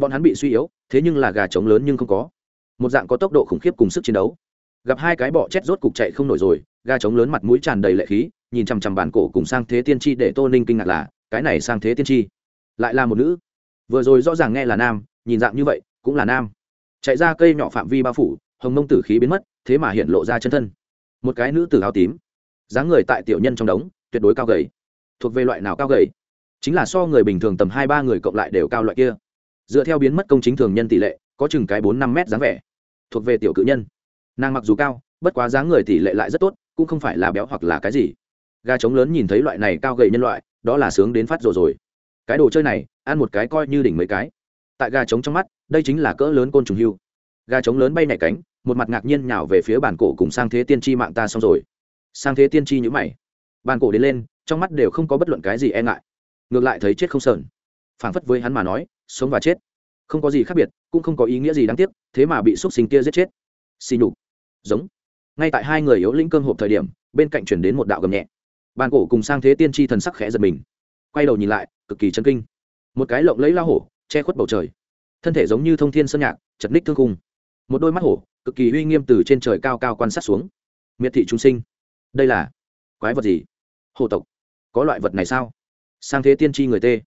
bọn hắn bị suy yếu, thế nhưng là gà trống lớn nhưng không có. Một dạng có tốc độ khủng khiếp cùng sức chiến đấu. Gặp hai cái bọ chết rốt cục chạy không nổi rồi, gà trống lớn mặt mũi tràn đầy lệ khí, nhìn chằm chằm bàn cổ cùng sang thế tiên tri để tô ninh kinh ngạc là, cái này sang thế tiên tri lại là một nữ. Vừa rồi rõ ràng nghe là nam, nhìn dạng như vậy, cũng là nam. Chạy ra cây nhỏ phạm vi bao phủ, hồng mông tử khí biến mất, thế mà hiện lộ ra chân thân. Một cái nữ tử áo tím, dáng người tại tiểu nhân trong đống, tuyệt đối cao gầy. Thuộc về loại nào cao gầy? Chính là so người bình thường tầm hai ba người cộng lại đều cao loại kia dựa theo biến mất công chính thường nhân tỷ lệ, có chừng cái bốn năm mét dáng vẻ, thuộc về tiểu cự nhân. Nàng mặc dù cao, bất quá dáng người tỷ lệ lại rất tốt, cũng không phải là béo hoặc là cái gì. Gà trống lớn nhìn thấy loại này cao gầy nhân loại, đó là sướng đến phát rồi rồi. Cái đồ chơi này, ăn một cái coi như đỉnh mấy cái. Tại gà trống trong mắt, đây chính là cỡ lớn côn trùng hưu. Gà trống lớn bay nhảy cánh, một mặt ngạc nhiên nhào về phía bản cổ cùng sang thế tiên tri mạng ta xong rồi. Sang thế tiên tri nhữ mày. Bàn cổ đến lên, trong mắt đều không có bất luận cái gì e ngại. Ngược lại thấy chết không sờn. Phảng phất với hắn mà nói sống và chết. Không có gì khác biệt, cũng không có ý nghĩa gì đáng tiếc, thế mà bị xúc sinh kia giết chết. Xì nhục. Giống. Ngay tại hai người yếu lĩnh cơm hộp thời điểm, bên cạnh chuyển đến một đạo gầm nhẹ. Bàn cổ cùng sang thế tiên tri thần sắc khẽ giật mình. Quay đầu nhìn lại, cực kỳ chân kinh. Một cái lộng lấy lao hổ, che khuất bầu trời. Thân thể giống như thông thiên sơn nhạc, chật ních thương cung một đôi mắt hổ, cực kỳ uy nghiêm từ trên trời cao cao quan sát xuống. Miệt thị chúng sinh. Đây là quái vật gì? Hổ tộc. Có loại vật này sao? Sang thế tiên tri người tê.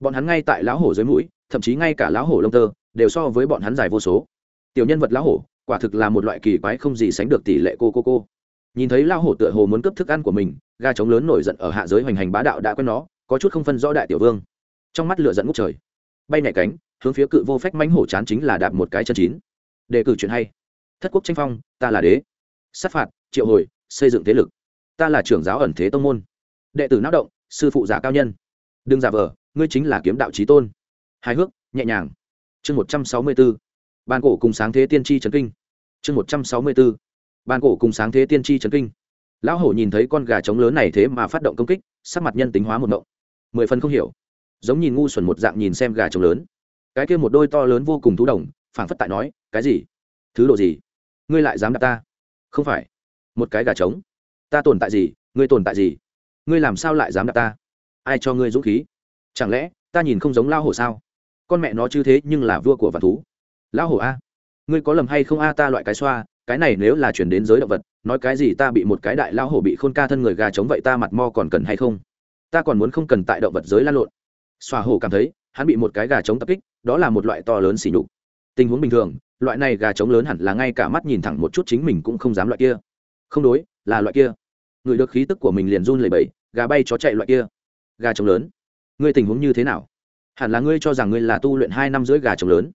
Bọn hắn ngay tại lão hổ dưới mũi thậm chí ngay cả lão hổ lông tơ đều so với bọn hắn dài vô số. Tiểu nhân vật lão hổ, quả thực là một loại kỳ quái không gì sánh được tỷ lệ cô cô cô. Nhìn thấy lão hổ tựa hồ muốn cướp thức ăn của mình ga trống lớn nổi giận ở hạ giới hoành hành bá đạo đã quen nó, có chút không phân rõ đại tiểu vương. Trong mắt lửa giận ngút trời, bay nhảy cánh, hướng phía cự vô phách mánh hổ chán chính là đạp một cái chân chín. Đề cử chuyện hay. Thất quốc tranh phong, ta là đế. Sát phạt, triệu hồi, xây dựng thế lực. Ta là trưởng giáo ẩn thế tông môn. Đệ tử não động, sư phụ giả cao nhân. Đừng giả vờ, ngươi chính là kiếm đạo trí tôn hài hước, nhẹ nhàng. Chương một trăm sáu mươi b ố ban cổ cùng sáng thế tiên tri trấn kinh. Chương một trăm sáu mươi b ố ban cổ cùng sáng thế tiên tri trấn kinh. Lão hổ nhìn thấy con gà trống lớn này thế mà phát động công kích, sắc mặt nhân tính hóa một mộng mười phần không hiểu. Giống nhìn ngu xuẩn một dạng nhìn xem gà trống lớn. Cái kia một đôi to lớn vô cùng thú đồng, phảng phất tại nói, cái gì? Thứ độ gì? Ngươi lại dám đặt ta? Không phải. Một cái gà trống? Ta tồn tại gì? Ngươi tồn tại gì? Ngươi làm sao lại dám đặt ta? Ai cho ngươi dũng khí? Chẳng lẽ ta nhìn không giống lao hổ sao? Con mẹ nó chứ thế nhưng là vua của vạn thú. Lão hổ a, ngươi có lầm hay không a ta loại cái xoa, cái này nếu là chuyển đến giới động vật, nói cái gì ta bị một cái đại lão hổ bị khôn ca thân người gà chống vậy ta mặt mo còn cần hay không? Ta còn muốn không cần tại động vật giới lan lộn. Xoa hổ cảm thấy, hắn bị một cái gà chống tập kích, đó là một loại to lớn xỉ nhục. Tình huống bình thường, loại này gà trống lớn hẳn là ngay cả mắt nhìn thẳng một chút chính mình cũng không dám loại kia. Không đối, là loại kia. Người được khí tức của mình liền run lẩy bẩy, gà bay chó chạy loại kia. Gà trống lớn. Ngươi tình huống như thế nào? Hẳn là ngươi cho rằng ngươi là tu luyện hai năm rưỡi gà trống lớn.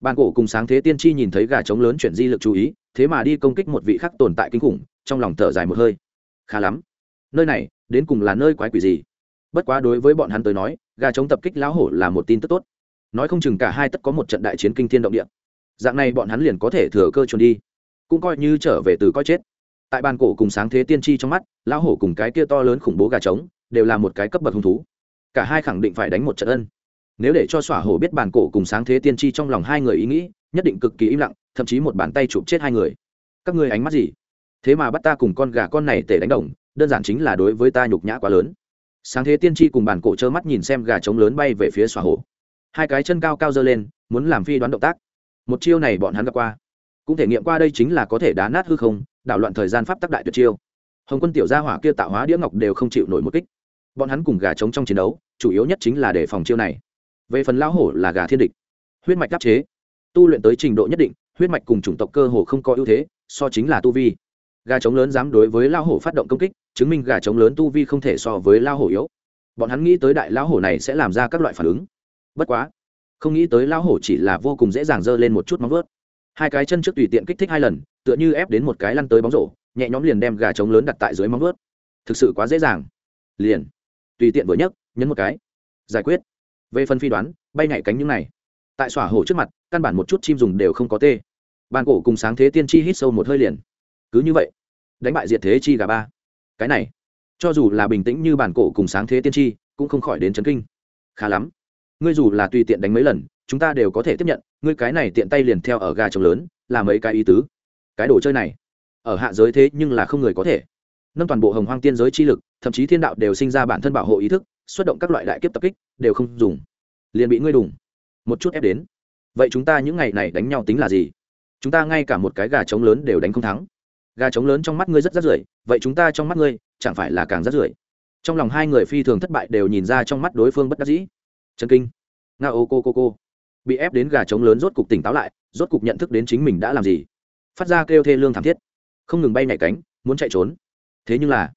Bàn cổ cùng sáng thế tiên tri nhìn thấy gà trống lớn chuyển di lực chú ý, thế mà đi công kích một vị khắc tồn tại kinh khủng, trong lòng thở dài một hơi. Khá lắm. Nơi này, đến cùng là nơi quái quỷ gì? Bất quá đối với bọn hắn tới nói, gà trống tập kích lão hổ là một tin tức tốt. Nói không chừng cả hai tất có một trận đại chiến kinh thiên động địa. Dạng này bọn hắn liền có thể thừa cơ trốn đi. Cũng coi như trở về từ coi chết. Tại bàn cổ cùng sáng thế tiên tri trong mắt, lão hổ cùng cái kia to lớn khủng bố gà trống, đều là một cái cấp bậc hung thú. Cả hai khẳng định phải đánh một trận ân nếu để cho xỏa hổ biết bản cổ cùng sáng thế tiên tri trong lòng hai người ý nghĩ, nhất định cực kỳ im lặng, thậm chí một bàn tay chụp chết hai người. Các ngươi ánh mắt gì? Thế mà bắt ta cùng con gà con này tể đánh đồng, đơn giản chính là đối với ta nhục nhã quá lớn. Sáng thế tiên tri cùng bản cổ trơ mắt nhìn xem gà trống lớn bay về phía xỏa hổ. Hai cái chân cao cao dơ lên, muốn làm phi đoán động tác. Một chiêu này bọn hắn gặp qua. Cũng thể nghiệm qua đây chính là có thể đá nát hư không, đảo loạn thời gian pháp tắc đại tuyệt chiêu. Hồng quân tiểu gia hỏa kia tạo hóa đĩa ngọc đều không chịu nổi một kích. Bọn hắn cùng gà trống trong chiến đấu, chủ yếu nhất chính là để phòng chiêu này về phần lão hổ là gà thiên địch. Huyết mạch đáp chế. Tu luyện tới trình độ nhất định, huyết mạch cùng chủng tộc cơ hồ không có ưu thế, so chính là tu vi. Gà trống lớn dám đối với lao hổ phát động công kích, chứng minh gà trống lớn tu vi không thể so với lao hổ yếu. Bọn hắn nghĩ tới đại lão hổ này sẽ làm ra các loại phản ứng. Bất quá, không nghĩ tới lão hổ chỉ là vô cùng dễ dàng giơ lên một chút móng vớt hai cái chân trước tùy tiện kích thích hai lần, tựa như ép đến một cái lăn tới bóng rổ, nhẹ nhõm liền đem gà trống lớn đặt tại dưới móng vớt thực sự quá dễ dàng. Liền, tùy tiện vừa nhấc, nhấn một cái. Giải quyết về phần phi đoán, bay nhảy cánh những này. Tại xỏa hổ trước mặt, căn bản một chút chim dùng đều không có tê. Bàn cổ cùng sáng thế tiên chi hít sâu một hơi liền. Cứ như vậy, đánh bại diệt thế chi gà ba. Cái này, cho dù là bình tĩnh như bản cổ cùng sáng thế tiên tri, cũng không khỏi đến chấn kinh. Khá lắm. Ngươi dù là tùy tiện đánh mấy lần, chúng ta đều có thể tiếp nhận, ngươi cái này tiện tay liền theo ở gà trống lớn, là mấy cái ý tứ. Cái đồ chơi này, ở hạ giới thế nhưng là không người có thể. Nâng toàn bộ hồng hoang tiên giới chi lực, thậm chí thiên đạo đều sinh ra bản thân bảo hộ ý thức, xuất động các loại đại kiếp tập kích đều không dùng. Liền bị ngươi đùng một chút ép đến. Vậy chúng ta những ngày này đánh nhau tính là gì? Chúng ta ngay cả một cái gà trống lớn đều đánh không thắng. Gà trống lớn trong mắt ngươi rất rắt rưởi, vậy chúng ta trong mắt ngươi chẳng phải là càng rắt rưởi? Trong lòng hai người phi thường thất bại đều nhìn ra trong mắt đối phương bất đắc dĩ. Chân kinh. Nga ô cô cô cô. Bị ép đến gà trống lớn rốt cục tỉnh táo lại, rốt cục nhận thức đến chính mình đã làm gì. Phát ra kêu thê lương thảm thiết. Không ngừng bay nhảy cánh, muốn chạy trốn. Thế nhưng là,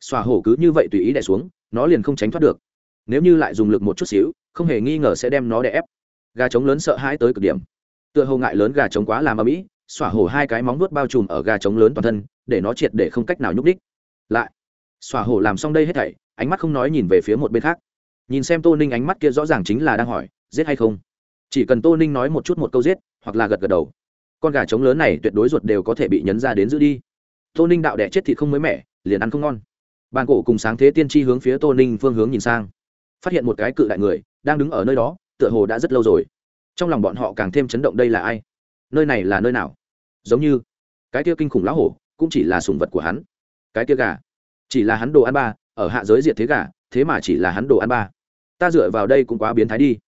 xòa hổ cứ như vậy tùy ý đẻ xuống, nó liền không tránh thoát được nếu như lại dùng lực một chút xíu, không hề nghi ngờ sẽ đem nó đè ép. Gà trống lớn sợ hãi tới cực điểm. Tựa hồ ngại lớn gà trống quá làm âm ỉ xỏa hổ hai cái móng vuốt bao trùm ở gà trống lớn toàn thân, để nó triệt để không cách nào nhúc đích lại, xỏa hổ làm xong đây hết thảy, ánh mắt không nói nhìn về phía một bên khác. Nhìn xem tô ninh ánh mắt kia rõ ràng chính là đang hỏi, giết hay không? Chỉ cần tô ninh nói một chút một câu giết, hoặc là gật gật đầu. Con gà trống lớn này tuyệt đối ruột đều có thể bị nhấn ra đến giữ đi. Tô ninh đạo đẻ chết thịt không mới mẻ, liền ăn không ngon. Bàn cổ cùng sáng thế tiên tri hướng phía tô ninh phương hướng nhìn sang phát hiện một cái cự đại người đang đứng ở nơi đó, tựa hồ đã rất lâu rồi. Trong lòng bọn họ càng thêm chấn động đây là ai? Nơi này là nơi nào? Giống như cái kia kinh khủng lão hổ cũng chỉ là sùng vật của hắn. Cái kia gà chỉ là hắn đồ ăn ba, ở hạ giới diệt thế gà, thế mà chỉ là hắn đồ ăn ba. Ta dựa vào đây cũng quá biến thái đi.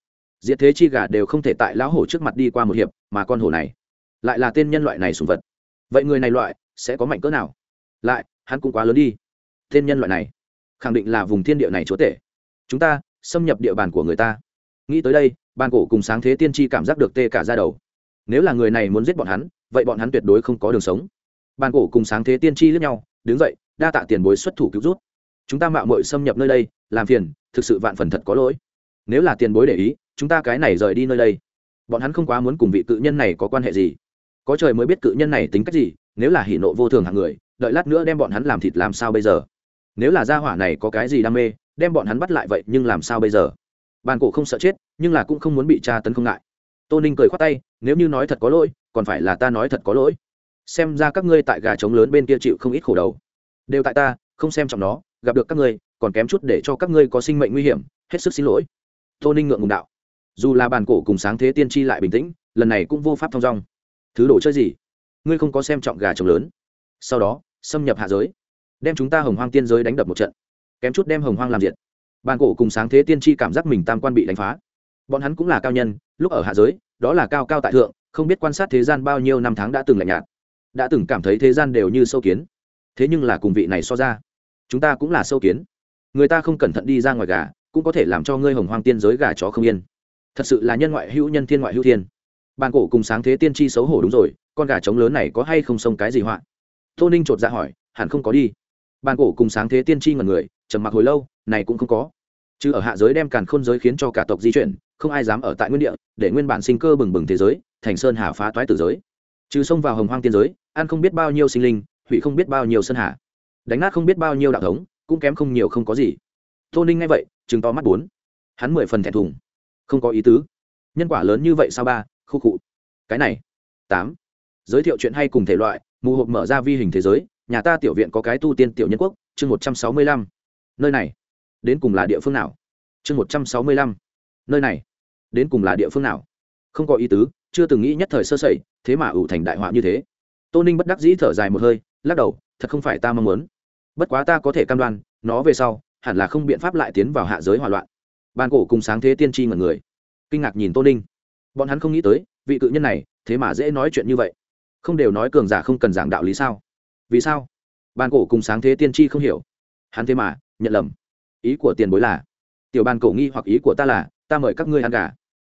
Diệt thế chi gà đều không thể tại lão hổ trước mặt đi qua một hiệp, mà con hổ này lại là tên nhân loại này sùng vật. Vậy người này loại sẽ có mạnh cỡ nào? Lại, hắn cũng quá lớn đi. Tên nhân loại này khẳng định là vùng thiên địa này chúa tể. Chúng ta xâm nhập địa bàn của người ta. Nghĩ tới đây ban cổ cùng sáng thế tiên tri cảm giác được tê cả ra đầu. Nếu là người này muốn giết bọn hắn, vậy bọn hắn tuyệt đối không có đường sống. Ban cổ cùng sáng thế tiên tri lướt nhau, đứng dậy, đa tạ tiền bối xuất thủ cứu rút. Chúng ta mạo mội xâm nhập nơi đây, làm phiền, thực sự vạn phần thật có lỗi. Nếu là tiền bối để ý, chúng ta cái này rời đi nơi đây. Bọn hắn không quá muốn cùng vị cự nhân này có quan hệ gì. Có trời mới biết cự nhân này tính cách gì, nếu là hỉ nộ vô thường hạng người, đợi lát nữa đem bọn hắn làm thịt làm sao bây giờ? Nếu là gia hỏa này có cái gì đam mê đem bọn hắn bắt lại vậy nhưng làm sao bây giờ? Bàn cổ không sợ chết, nhưng là cũng không muốn bị tra tấn không ngại. Tô ninh cười khoát tay, nếu như nói thật có lỗi, còn phải là ta nói thật có lỗi. Xem ra các ngươi tại gà trống lớn bên kia chịu không ít khổ đầu. Đều tại ta, không xem trọng nó, gặp được các ngươi, còn kém chút để cho các ngươi có sinh mệnh nguy hiểm, hết sức xin lỗi. Tô ninh ngượng ngùng đạo. Dù là bàn cổ cùng sáng thế tiên tri lại bình tĩnh, lần này cũng vô pháp thong dong. Thứ đồ chơi gì? Ngươi không có xem trọng gà trống lớn. Sau đó, xâm nhập hạ giới. Đem chúng ta hồng hoang tiên giới đánh đập một trận kém chút đem hồng hoang làm diệt. Bàn cổ cùng sáng thế tiên tri cảm giác mình tam quan bị đánh phá. Bọn hắn cũng là cao nhân, lúc ở hạ giới, đó là cao cao tại thượng, không biết quan sát thế gian bao nhiêu năm tháng đã từng lạnh nhạt. Đã từng cảm thấy thế gian đều như sâu kiến. Thế nhưng là cùng vị này so ra, chúng ta cũng là sâu kiến. Người ta không cẩn thận đi ra ngoài gà, cũng có thể làm cho ngươi hồng hoang tiên giới gà chó không yên. Thật sự là nhân ngoại hữu nhân thiên ngoại hữu thiên. Bàn cổ cùng sáng thế tiên tri xấu hổ đúng rồi, con gà trống lớn này có hay không xông cái gì họa? Tô ninh chột ra dạ hỏi, hẳn không có đi. Bàn cổ cùng sáng thế tiên tri ngần người trầm mặc hồi lâu, này cũng không có. Chứ ở hạ giới đem càn khôn giới khiến cho cả tộc di chuyển, không ai dám ở tại nguyên địa, để nguyên bản sinh cơ bừng bừng thế giới, thành sơn hà phá toái tử giới. Trừ xông vào hồng hoang tiên giới, ăn không biết bao nhiêu sinh linh, hủy không biết bao nhiêu sơn hà. Đánh nát không biết bao nhiêu đạo thống, cũng kém không nhiều không có gì. Tô ninh nghe vậy chừng to mắt bốn. Hắn mười phần thẹn thùng. Không có ý tứ. Nhân quả lớn như vậy sao ba? Khu cụ cái này. Tám. Giới thiệu chuyện hay cùng thể loại, mù hộp mở ra vi hình thế giới, nhà ta tiểu viện có cái tu tiên tiểu nhân quốc, chương một trăm sáu mươi lăm nơi này. Đến cùng là địa phương nào? Chương một trăm sáu mươi lăm. Nơi này. Đến cùng là địa phương nào? Không có ý tứ, chưa từng nghĩ nhất thời sơ sẩy, thế mà ủ thành đại họa như thế. Tô ninh bất đắc dĩ thở dài một hơi, lắc đầu, thật không phải ta mong muốn. Bất quá ta có thể cam đoan, nó về sau, hẳn là không biện pháp lại tiến vào hạ giới hỏa loạn. Ban cổ cùng sáng thế tiên tri ngần người. Kinh ngạc nhìn tô ninh. Bọn hắn không nghĩ tới, vị cự nhân này, thế mà dễ nói chuyện như vậy. Không đều nói cường giả không cần giảng đạo lý sao? Vì sao? Ban cổ cùng sáng thế tiên tri không hiểu. Hắn thế mà nhận lầm. Ý của tiền bối là, tiểu ban cổ nghi hoặc ý của ta là, ta mời các ngươi ăn gà.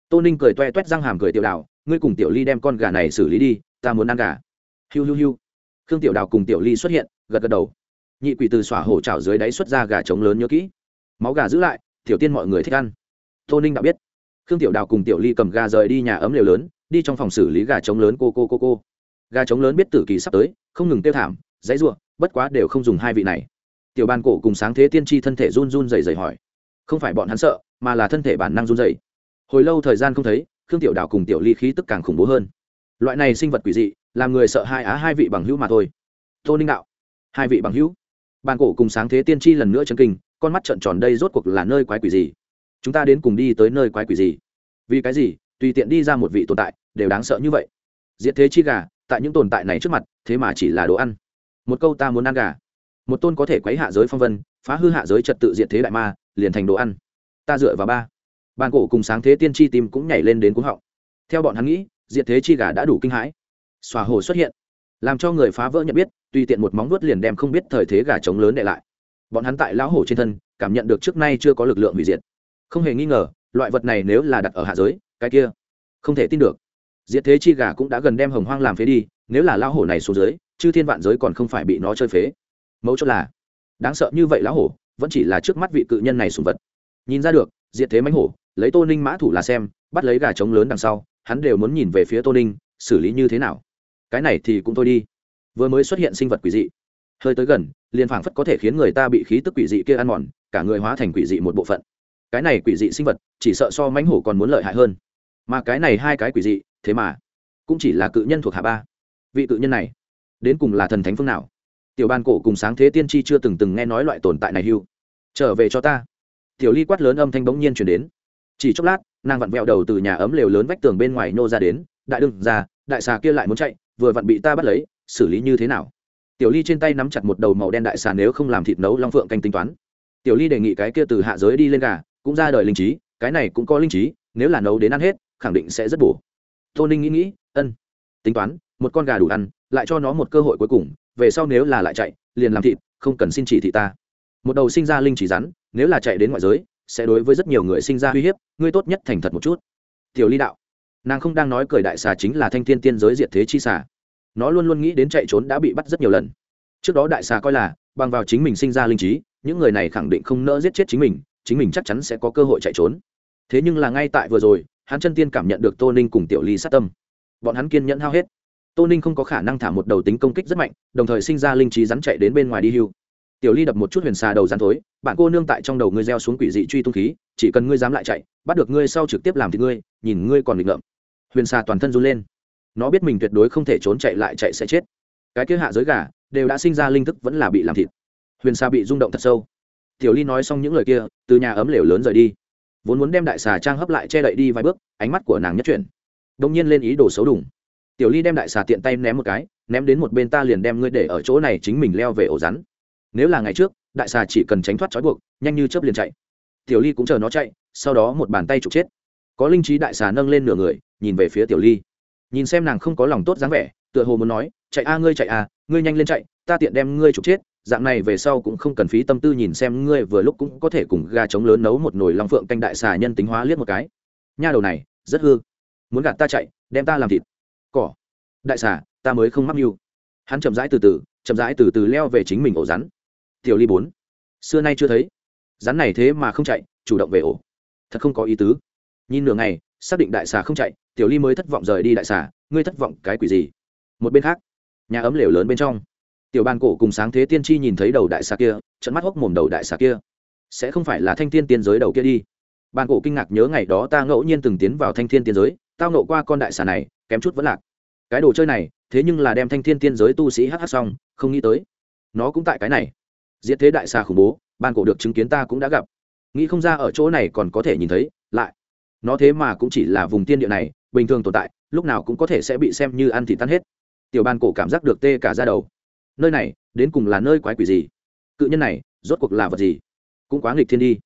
Tô ninh cười toe toét răng hàm cười tiểu đào ngươi cùng tiểu ly đem con gà này xử lý đi, ta muốn ăn gà. Hiu hiu hiu. Khương tiểu đào cùng tiểu ly xuất hiện, gật gật đầu. Nhị quỷ từ xỏa hổ trào dưới đáy xuất ra gà trống lớn nhớ kỹ. Máu gà giữ lại, tiểu tiên mọi người thích ăn. Tô ninh đã biết. Khương tiểu đào cùng tiểu ly cầm gà rời đi nhà ấm lều lớn, đi trong phòng xử lý gà trống lớn cô cô cô cô. Gà trống lớn biết tử kỳ sắp tới, không ngừng tiêu thảm, dãy ruộng bất quá đều không dùng hai vị này tiểu bàn cổ cùng sáng thế tiên tri thân thể run run dày dày hỏi. Không phải bọn hắn sợ, mà là thân thể bản năng run dày hồi lâu thời gian không thấy, khương tiểu đào cùng tiểu ly khí tức càng khủng bố hơn. Loại này sinh vật quỷ dị, làm người sợ hai á hai vị bằng hữu mà thôi. Tô ninh đạo, hai vị bằng hữu. Bàn cổ cùng sáng thế tiên tri lần nữa chân kinh, con mắt trợn tròn đây rốt cuộc là nơi quái quỷ gì? Chúng ta đến cùng đi tới nơi quái quỷ gì? Vì cái gì? Tùy tiện đi ra một vị tồn tại, đều đáng sợ như vậy. Diệt thế chi gà, tại những tồn tại này trước mặt, thế mà chỉ là đồ ăn. Một câu ta muốn ăn gà một tôn có thể quấy hạ giới phong vân, phá hư hạ giới trật tự diệt thế đại ma, liền thành đồ ăn. Ta dựa vào ba. Bàn cổ cùng sáng thế tiên tri tim cũng nhảy lên đến cúng họng. Theo bọn hắn nghĩ, diệt thế chi gà đã đủ kinh hãi. Xòa hồ xuất hiện. Làm cho người phá vỡ nhận biết, tùy tiện một móng vuốt liền đem không biết thời thế gà trống lớn để lại. Bọn hắn tại lão hổ trên thân, cảm nhận được trước nay chưa có lực lượng hủy diệt. Không hề nghi ngờ, loại vật này nếu là đặt ở hạ giới, cái kia không thể tin được. Diệt thế chi gà cũng đã gần đem hồng hoang làm phế đi, nếu là lão hổ này xuống dưới, chư thiên vạn giới còn không phải bị nó chơi phế mấu chốt là, đáng sợ như vậy lão hổ, vẫn chỉ là trước mắt vị cự nhân này sùng vật. Nhìn ra được, diệt thế mánh hổ, lấy tô ninh mã thủ là xem, bắt lấy gà trống lớn đằng sau, hắn đều muốn nhìn về phía tô ninh, xử lý như thế nào. Cái này thì cũng thôi đi. Vừa mới xuất hiện sinh vật quỷ dị. Hơi tới gần, liền phảng phất có thể khiến người ta bị khí tức quỷ dị kia ăn mòn, cả người hóa thành quỷ dị một bộ phận. Cái này quỷ dị sinh vật, chỉ sợ so mánh hổ còn muốn lợi hại hơn. Mà cái này hai cái quỷ dị, thế mà, cũng chỉ là cự nhân thuộc hạ ba vị cự nhân này. Đến cùng là thần thánh phương nào? Tiểu ban cổ cùng sáng thế tiên tri chưa từng từng nghe nói loại tồn tại này hưu. Trở về cho ta. Tiểu ly quát lớn âm thanh bỗng nhiên chuyển đến. Chỉ chốc lát, nàng vặn vẹo đầu từ nhà ấm lều lớn vách tường bên ngoài nô ra đến, đại đương ra đại xà kia lại muốn chạy, vừa vặn bị ta bắt lấy, xử lý như thế nào? Tiểu ly trên tay nắm chặt một đầu màu đen đại xà nếu không làm thịt nấu long phượng canh tính toán. Tiểu ly đề nghị cái kia từ hạ giới đi lên gà, cũng ra đời linh trí, cái này cũng có linh trí, nếu là nấu đến ăn hết, khẳng định sẽ rất bổ. Tô ninh nghĩ nghĩ, ân, tính toán, một con gà đủ ăn, lại cho nó một cơ hội cuối cùng về sau nếu là lại chạy, liền làm thịt, không cần xin chỉ thị ta. Một đầu sinh ra linh chỉ rắn, nếu là chạy đến ngoại giới, sẽ đối với rất nhiều người sinh ra uy hiếp, ngươi tốt nhất thành thật một chút. Tiểu ly đạo. Nàng không đang nói cười đại xà chính là thanh thiên tiên giới diệt thế chi xà. Nó luôn luôn nghĩ đến chạy trốn đã bị bắt rất nhiều lần. Trước đó đại xà coi là, bằng vào chính mình sinh ra linh trí, những người này khẳng định không nỡ giết chết chính mình chính mình chắc chắn sẽ có cơ hội chạy trốn. Thế nhưng là ngay tại vừa rồi, hắn chân tiên cảm nhận được tô ninh cùng tiểu ly sát tâm. Bọn hắn kiên nhẫn hao hết tô ninh không có khả năng thả một đầu tính công kích rất mạnh, đồng thời sinh ra linh trí rắn chạy đến bên ngoài đi hưu. Tiểu ly đập một chút huyền xà đầu rắn thối, bạn cô nương tại trong đầu ngươi gieo xuống quỷ dị truy tung khí, chỉ cần ngươi dám lại chạy, bắt được ngươi sau trực tiếp làm thì ngươi, nhìn ngươi còn nghịch ngợm. Huyền xà toàn thân run lên. Nó biết mình tuyệt đối không thể trốn chạy lại chạy sẽ chết. Cái kia hạ giới gà, đều đã sinh ra linh thức vẫn là bị làm thịt. Huyền xà bị rung động thật sâu. Tiểu ly nói xong những lời kia, từ nhà ấm lều lớn rời đi. Vốn muốn đem đại xà trang hấp lại che đậy đi vài bước, ánh mắt của nàng nhất chuyển. Đông nhiên lên ý đồ xấu đủng tiểu ly đem đại xà tiện tay ném một cái, ném đến một bên ta liền đem ngươi để ở chỗ này chính mình leo về ổ rắn. Nếu là ngày trước, đại xà chỉ cần tránh thoát trói buộc, nhanh như chớp liền chạy. Tiểu ly cũng chờ nó chạy, sau đó một bàn tay trục chết. Có linh trí đại xà nâng lên nửa người, nhìn về phía tiểu ly. Nhìn xem nàng không có lòng tốt dáng vẻ, tựa hồ muốn nói, chạy a, ngươi chạy a, ngươi nhanh lên chạy, ta tiện đem ngươi trục chết. Dạng này về sau cũng không cần phí tâm tư nhìn xem ngươi vừa lúc cũng có thể cùng gà trống lớn nấu một nồi long phượng canh đại xà nhân tính hóa liếc một cái. Nha đầu này, rất hư. Muốn gạt ta chạy, đem ta làm thịt cỏ. Đại xà, ta mới không mắc mưu. Hắn chậm rãi từ từ, chậm rãi từ từ leo về chính mình ổ rắn. Tiểu ly bốn. Xưa nay chưa thấy. Rắn này thế mà không chạy, chủ động về ổ. Thật không có ý tứ. Nhìn nửa ngày, xác định đại xà không chạy, tiểu ly mới thất vọng rời đi đại xà. Ngươi thất vọng cái quỷ gì? Một bên khác, nhà ấm lều lớn bên trong. Tiểu bàn cổ cùng sáng thế tiên tri nhìn thấy đầu đại xà kia trận mắt hốc mồm đầu đại xà kia. Sẽ không phải là thanh thiên tiên giới đầu kia đi. Bàn cổ kinh ngạc nhớ ngày đó ta ngẫu nhiên từng tiến vào thanh thiên tiên giới tao nộ qua con đại xà này, kém chút vẫn lạc. Cái đồ chơi này, thế nhưng là đem thanh thiên tiên giới tu sĩ hh xong, không nghĩ tới. Nó cũng tại cái này. Diệt thế đại xà khủng bố, ban cổ được chứng kiến ta cũng đã gặp. Nghĩ không ra ở chỗ này còn có thể nhìn thấy, lại. Nó thế mà cũng chỉ là vùng tiên địa này, bình thường tồn tại, lúc nào cũng có thể sẽ bị xem như ăn thì tan hết. Tiểu ban cổ cảm giác được tê cả ra đầu. Nơi này, đến cùng là nơi quái quỷ gì? Cự nhân này, rốt cuộc là vật gì? Cũng quá nghịch thiên đi.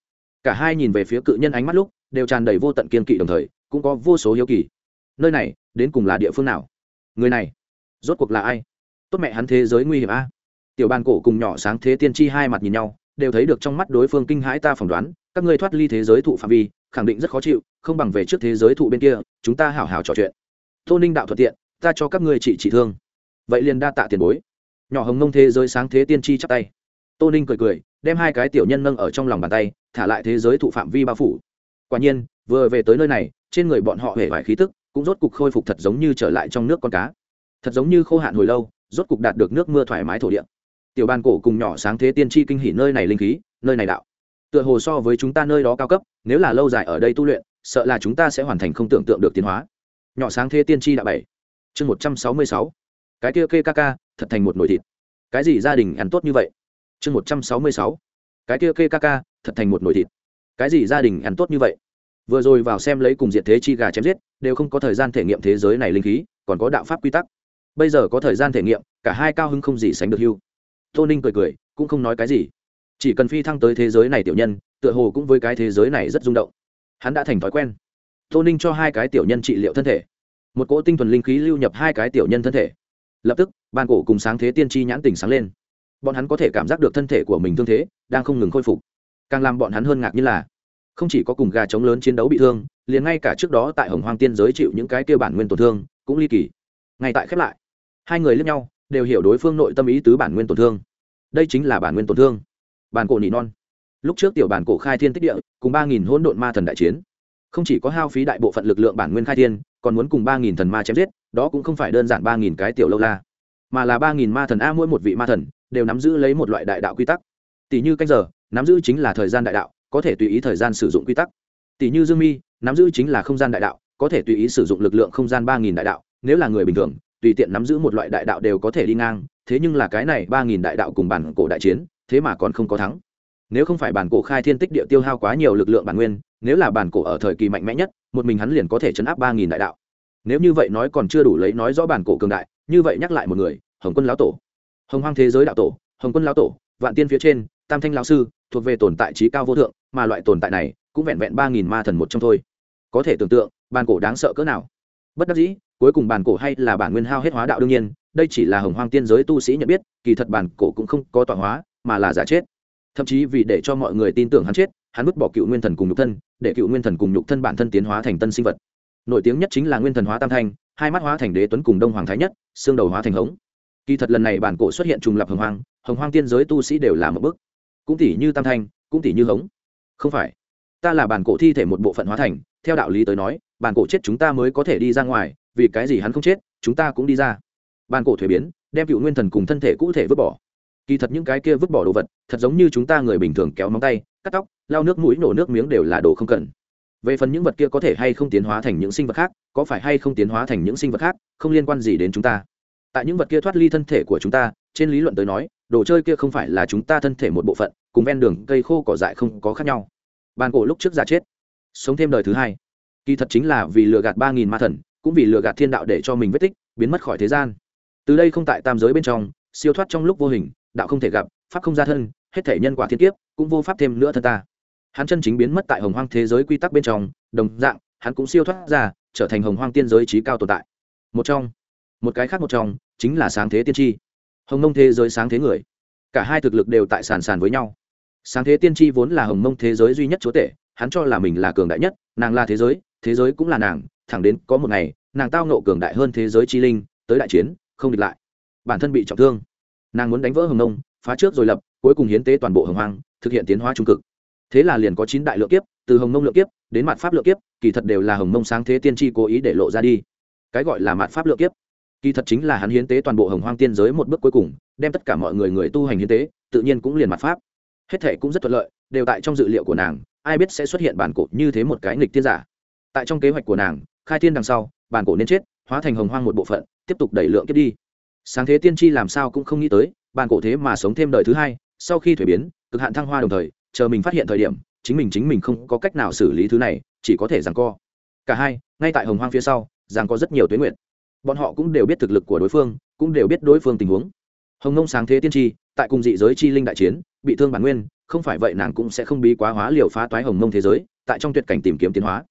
Cả hai nhìn về phía cự nhân ánh mắt lúc, đều tràn đầy vô tận kiên kỵ đồng thời cũng có vô số hiếu kỳ. Nơi này, đến cùng là địa phương nào? Người này, rốt cuộc là ai? Tốt mẹ hắn thế giới nguy hiểm a. Tiểu bàn cổ cùng nhỏ sáng thế tiên tri hai mặt nhìn nhau, đều thấy được trong mắt đối phương kinh hãi ta phỏng đoán, các ngươi thoát ly thế giới thụ phạm vi, khẳng định rất khó chịu, không bằng về trước thế giới thụ bên kia, chúng ta hảo hảo trò chuyện. Tô ninh đạo thuận tiện, ta cho các ngươi trị trị thương. Vậy liền đa tạ tiền bối. Nhỏ hồng nông thế giới sáng thế tiên tri chắp tay. Tô ninh cười cười, đem hai cái tiểu nhân nâng ở trong lòng bàn tay, thả lại thế giới thụ phạm vi bao phủ. Quả nhiên, vừa về tới nơi này trên người bọn họ hề vải khí tức cũng rốt cục khôi phục thật giống như trở lại trong nước con cá. Thật giống như khô hạn hồi lâu, rốt cục đạt được nước mưa thoải mái thổ địa. Tiểu ban cổ cùng nhỏ sáng thế tiên tri kinh hỉ nơi này linh khí, nơi này đạo. Tựa hồ so với chúng ta nơi đó cao cấp, nếu là lâu dài ở đây tu luyện, sợ là chúng ta sẽ hoàn thành không tưởng tượng được tiến hóa. Nhỏ sáng thế tiên tri đạo bảy. Chương một trăm sáu mươi sáu. Cái kia kê ca ca, thật thành một nồi thịt. Cái gì gia đình ăn tốt như vậy? Chương một trăm sáu mươi sáu. Cái kia kê ca ca, thật thành một nồi thịt. Cái gì gia đình ăn tốt như vậy? Vừa rồi vào xem lấy cùng diệt thế chi gà chém giết, đều không có thời gian thể nghiệm thế giới này linh khí, còn có đạo pháp quy tắc. Bây giờ có thời gian thể nghiệm, cả hai cao hưng không gì sánh được hưu. Tô ninh cười cười, cũng không nói cái gì. Chỉ cần phi thăng tới thế giới này tiểu nhân, tựa hồ cũng với cái thế giới này rất rung động. Hắn đã thành thói quen. Tô ninh cho hai cái tiểu nhân trị liệu thân thể. Một cỗ tinh thuần linh khí lưu nhập hai cái tiểu nhân thân thể. Lập tức ban cổ cùng sáng thế tiên tri nhãn tình sáng lên. Bọn hắn có thể cảm giác được thân thể của mình thương thế, đang không ngừng khôi phục. Càng làm bọn hắn hơn ngạc như là không chỉ có cùng gà trống lớn chiến đấu bị thương, liền ngay cả trước đó tại hồng hoang tiên giới chịu những cái kia bản nguyên tổn thương, cũng ly kỳ. Ngay tại khép lại, hai người lẫn nhau, đều hiểu đối phương nội tâm ý tứ bản nguyên tổn thương. Đây chính là bản nguyên tổn thương. Bản cổ nỉ non. Lúc trước tiểu bản cổ khai thiên tích địa, cùng ba nghìn hỗn độn ma thần đại chiến. Không chỉ có hao phí đại bộ phận lực lượng bản nguyên khai thiên, còn muốn cùng ba nghìn thần ma chém giết, đó cũng không phải đơn giản ba nghìn cái tiểu lâu la, mà là ba nghìn ma thần a mỗi một vị ma thần, đều nắm giữ lấy một loại đại đạo quy tắc. Tỷ như canh giờ, nắm giữ chính là thời gian đại đạo có thể tùy ý thời gian sử dụng quy tắc. Tỷ như dương mi, nắm giữ chính là không gian đại đạo, có thể tùy ý sử dụng lực lượng không gian ba nghìn đại đạo, nếu là người bình thường, tùy tiện nắm giữ một loại đại đạo đều có thể đi ngang, thế nhưng là cái này ba nghìn đại đạo cùng bản cổ đại chiến, thế mà còn không có thắng. Nếu không phải bản cổ khai thiên tích địa tiêu hao quá nhiều lực lượng bản nguyên, nếu là bản cổ ở thời kỳ mạnh mẽ nhất, một mình hắn liền có thể chấn áp ba nghìn đại đạo. Nếu như vậy nói còn chưa đủ lấy nói rõ bản cổ cường đại, như vậy nhắc lại một người, hồng quân lão tổ. Hồng hoang thế giới đạo tổ, hồng quân lão tổ, vạn tiên phía trên tam thanh lão sư, thuộc về tồn tại trí cao vô thượng, mà loại tồn tại này cũng vẹn vẹn ba nghìn ma thần một trong thôi. Có thể tưởng tượng, bản cổ đáng sợ cỡ nào. Bất đắc dĩ, cuối cùng bản cổ hay là bản nguyên hao hết hóa đạo đương nhiên, đây chỉ là hồng hoang tiên giới tu sĩ nhận biết, kỳ thật bản cổ cũng không có tọa hóa, mà là giả chết. Thậm chí vì để cho mọi người tin tưởng hắn chết, hắn vứt bỏ cựu nguyên thần cùng nhục thân, để cựu nguyên thần cùng nhục thân bản thân tiến hóa thành tân sinh vật. Nổi tiếng nhất chính là nguyên thần hóa tam thanh, hai mắt hóa thành đế tuấn cùng đông hoàng thái nhất, xương đầu hóa thành hống. Kỳ thật lần này bản cổ xuất hiện trùng lập hồng hoang hồng hoang tiên giới tu sĩ đều là một bức cũng tỷ như tam thanh, cũng tỷ như hống. Không phải. Ta là bản cổ thi thể một bộ phận hóa thành, theo đạo lý tới nói, bản cổ chết chúng ta mới có thể đi ra ngoài, vì cái gì hắn không chết, chúng ta cũng đi ra. Bản cổ thuế biến, đem cựu nguyên thần cùng thân thể cụ thể vứt bỏ. Kỳ thật những cái kia vứt bỏ đồ vật, thật giống như chúng ta người bình thường kéo móng tay, cắt tóc lao nước mũi, nổ nước miếng đều là đồ không cần. Về phần những vật kia có thể hay không tiến hóa thành những sinh vật khác, có phải hay không tiến hóa thành những sinh vật khác, không liên quan gì đến chúng ta. Tại những vật kia thoát ly thân thể của chúng ta trên lý luận tới nói, đồ chơi kia không phải là chúng ta thân thể một bộ phận, cùng ven đường cây khô cỏ dại không có khác nhau. Bàn cổ lúc trước giả chết, sống thêm đời thứ hai. Kỳ thật chính là vì lừa gạt ba nghìn ma thần, cũng vì lừa gạt thiên đạo để cho mình vết tích, biến mất khỏi thế gian. Từ đây không tại tam giới bên trong, siêu thoát trong lúc vô hình, đạo không thể gặp, pháp không ra thân, hết thể nhân quả thiên kiếp, cũng vô pháp thêm nữa thân ta. Hắn chân chính biến mất tại hồng hoang thế giới quy tắc bên trong, đồng dạng, hắn cũng siêu thoát ra, trở thành hồng hoang tiên giới trí cao tồn tại. Một trong, một cái khác một trong, chính là sáng thế tiên tri hồng mông thế giới sáng thế người. Cả hai thực lực đều tại sàn sàn với nhau. Sáng thế tiên tri vốn là hồng mông thế giới duy nhất chúa tể, hắn cho là mình là cường đại nhất, nàng là thế giới thế giới cũng là nàng, thẳng đến có một ngày, nàng tao nộ cường đại hơn thế giới chi linh, tới đại chiến, không địch lại. Bản thân bị trọng thương. Nàng muốn đánh vỡ hồng nông phá trước rồi lập, cuối cùng hiến tế toàn bộ hồng hoang, thực hiện tiến hóa trung cực. Thế là liền có chín đại lượng kiếp, từ hồng mông lượng kiếp, đến mặt pháp lượng kiếp, kỳ thật đều là hồng mông sáng thế tiên tri cố ý để lộ ra đi. Cái gọi là mặt pháp lượng kiếp kỳ thật chính là hắn hiến tế toàn bộ hồng hoang tiên giới một bước cuối cùng, đem tất cả mọi người người tu hành hiến tế, tự nhiên cũng liền mặt pháp. Hết thể cũng rất thuận lợi, đều tại trong dự liệu của nàng, ai biết sẽ xuất hiện bản cổ như thế một cái nghịch tiên giả. Tại trong kế hoạch của nàng, khai thiên đằng sau, bản cổ nên chết, hóa thành hồng hoang một bộ phận, tiếp tục đẩy lượng kiếp đi. Sáng thế tiên tri làm sao cũng không nghĩ tới, bản cổ thế mà sống thêm đời thứ hai, sau khi thuế biến, cực hạn thăng hoa đồng thời, chờ mình phát hiện thời điểm, chính mình chính mình không có cách nào xử lý thứ này, chỉ có thể rằng co. Cả hai, ngay tại hồng hoang phía sau rằng có rất nhiều tuyến nguyện bọn họ cũng đều biết thực lực của đối phương, cũng đều biết đối phương tình huống. Hồng nông sáng thế tiên tri, tại cùng dị giới chi linh đại chiến, bị thương bản nguyên, không phải vậy nàng cũng sẽ không bí quá hóa liều phá toái hồng Nông thế giới, tại trong tuyệt cảnh tìm kiếm tiến hóa.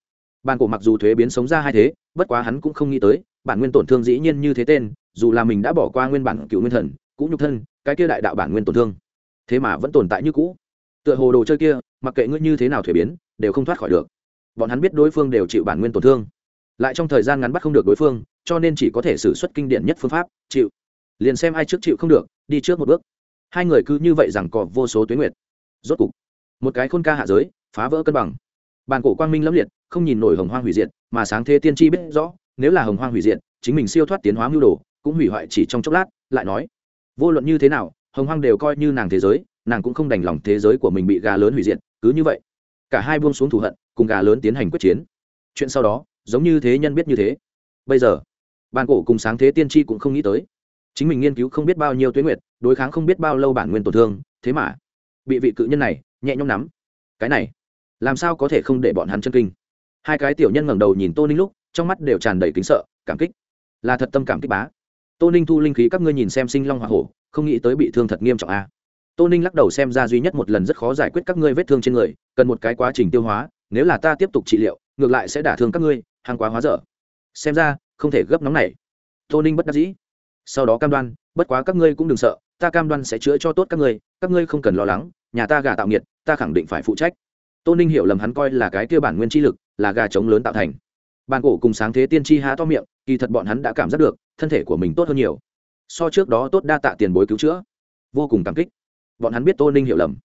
Bản cổ mặc dù thuế biến sống ra hai thế, bất quá hắn cũng không nghĩ tới, bản nguyên tổn thương dĩ nhiên như thế tên, dù là mình đã bỏ qua nguyên bản cựu nguyên thần cũng nhục thân, cái kia đại đạo bản nguyên tổn thương, thế mà vẫn tồn tại như cũ. Tựa hồ đồ chơi kia, mặc kệ ngươi như thế nào thuế biến, đều không thoát khỏi được. Bọn hắn biết đối phương đều chịu bản nguyên tổn thương lại trong thời gian ngắn bắt không được đối phương, cho nên chỉ có thể xử suất kinh điển nhất phương pháp, chịu. Liền xem ai trước chịu không được, đi trước một bước. Hai người cứ như vậy rằng có vô số tuyến nguyệt. Rốt cục, một cái khôn ca hạ giới, phá vỡ cân bằng. Bàn cổ quang minh lâm liệt, không nhìn nổi hồng hoang hủy diệt, mà sáng thế tiên tri biết rõ, nếu là hồng hoang hủy diệt, chính mình siêu thoát tiến hóa mưu đồ, cũng hủy hoại chỉ trong chốc lát, lại nói, vô luận như thế nào, hồng hoang đều coi như nàng thế giới, nàng cũng không đành lòng thế giới của mình bị gà lớn hủy diệt, cứ như vậy. Cả hai buông xuống thù hận, cùng gà lớn tiến hành quyết chiến. Chuyện sau đó giống như thế nhân biết như thế. Bây giờ bàn cổ cùng sáng thế tiên tri cũng không nghĩ tới. Chính mình nghiên cứu không biết bao nhiêu tuyến nguyệt, đối kháng không biết bao lâu bản nguyên tổn thương, thế mà bị vị cự nhân này nhẹ nhõm nắm. Cái này, làm sao có thể không để bọn hắn chân kinh? Hai cái tiểu nhân ngẩng đầu nhìn tô ninh lúc, trong mắt đều tràn đầy kính sợ, cảm kích. Là thật tâm cảm kích bá. Tô ninh thu linh khí các ngươi nhìn xem sinh long hoa hổ, không nghĩ tới bị thương thật nghiêm trọng a. À. tô ninh lắc đầu xem ra duy nhất một lần rất khó giải quyết các ngươi vết thương trên người, cần một cái quá trình tiêu hóa, nếu là ta tiếp tục trị liệu, ngược lại sẽ đả thương các ngươi hàng quá hóa dở. Xem ra, không thể gấp nóng này. Tô ninh bất đắc dĩ. Sau đó cam đoan, bất quá các ngươi cũng đừng sợ, ta cam đoan sẽ chữa cho tốt các ngươi các ngươi không cần lo lắng, nhà ta gà tạo nghiệt, ta khẳng định phải phụ trách. Tô ninh hiểu lầm hắn coi là cái kia bản nguyên chi lực, là gà trống lớn tạo thành. Bàn cổ cùng sáng thế tiên tri há to miệng, kỳ thật bọn hắn đã cảm giác được, thân thể của mình tốt hơn nhiều. So trước đó tốt đa tạ tiền bối cứu chữa. Vô cùng cảm kích. Bọn hắn biết tô ninh hiểu lầm.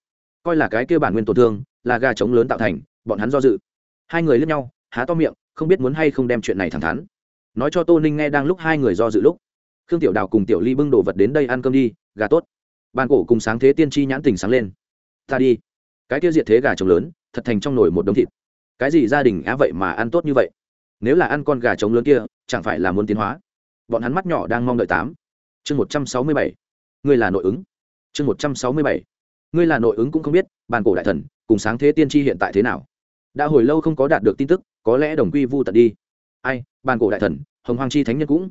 Coi là cái kia bản nguyên tổn thương, là gà trống lớn tạo thành, bọn hắn do dự. Hai người lướt nhau, há to miệng không biết muốn hay không đem chuyện này thẳng thắn. Nói cho tô ninh nghe đang lúc hai người do dự lúc, khương tiểu đào cùng tiểu ly bưng đồ vật đến đây ăn cơm đi, gà tốt. Bàn cổ cùng sáng thế tiên tri nhãn tình sáng lên. Ta đi. Cái tiêu diệt thế gà trống lớn, thật thành trong nồi một đống thịt. Cái gì gia đình á vậy mà ăn tốt như vậy? Nếu là ăn con gà trống lớn kia, chẳng phải là muốn tiến hóa? Bọn hắn mắt nhỏ đang mong đợi tám. Chương một trăm sáu mươi bảy. Ngươi là nội ứng. Chương một trăm sáu mươi bảy. Ngươi là nội ứng cũng không biết, bàn cổ đại thần, cùng sáng thế tiên tri hiện tại thế nào? Đã hồi lâu không có đạt được tin tức, có lẽ đồng quy vu tận đi. Ai, bàn cổ đại thần, hồng hoàng chi thánh nhân cũng.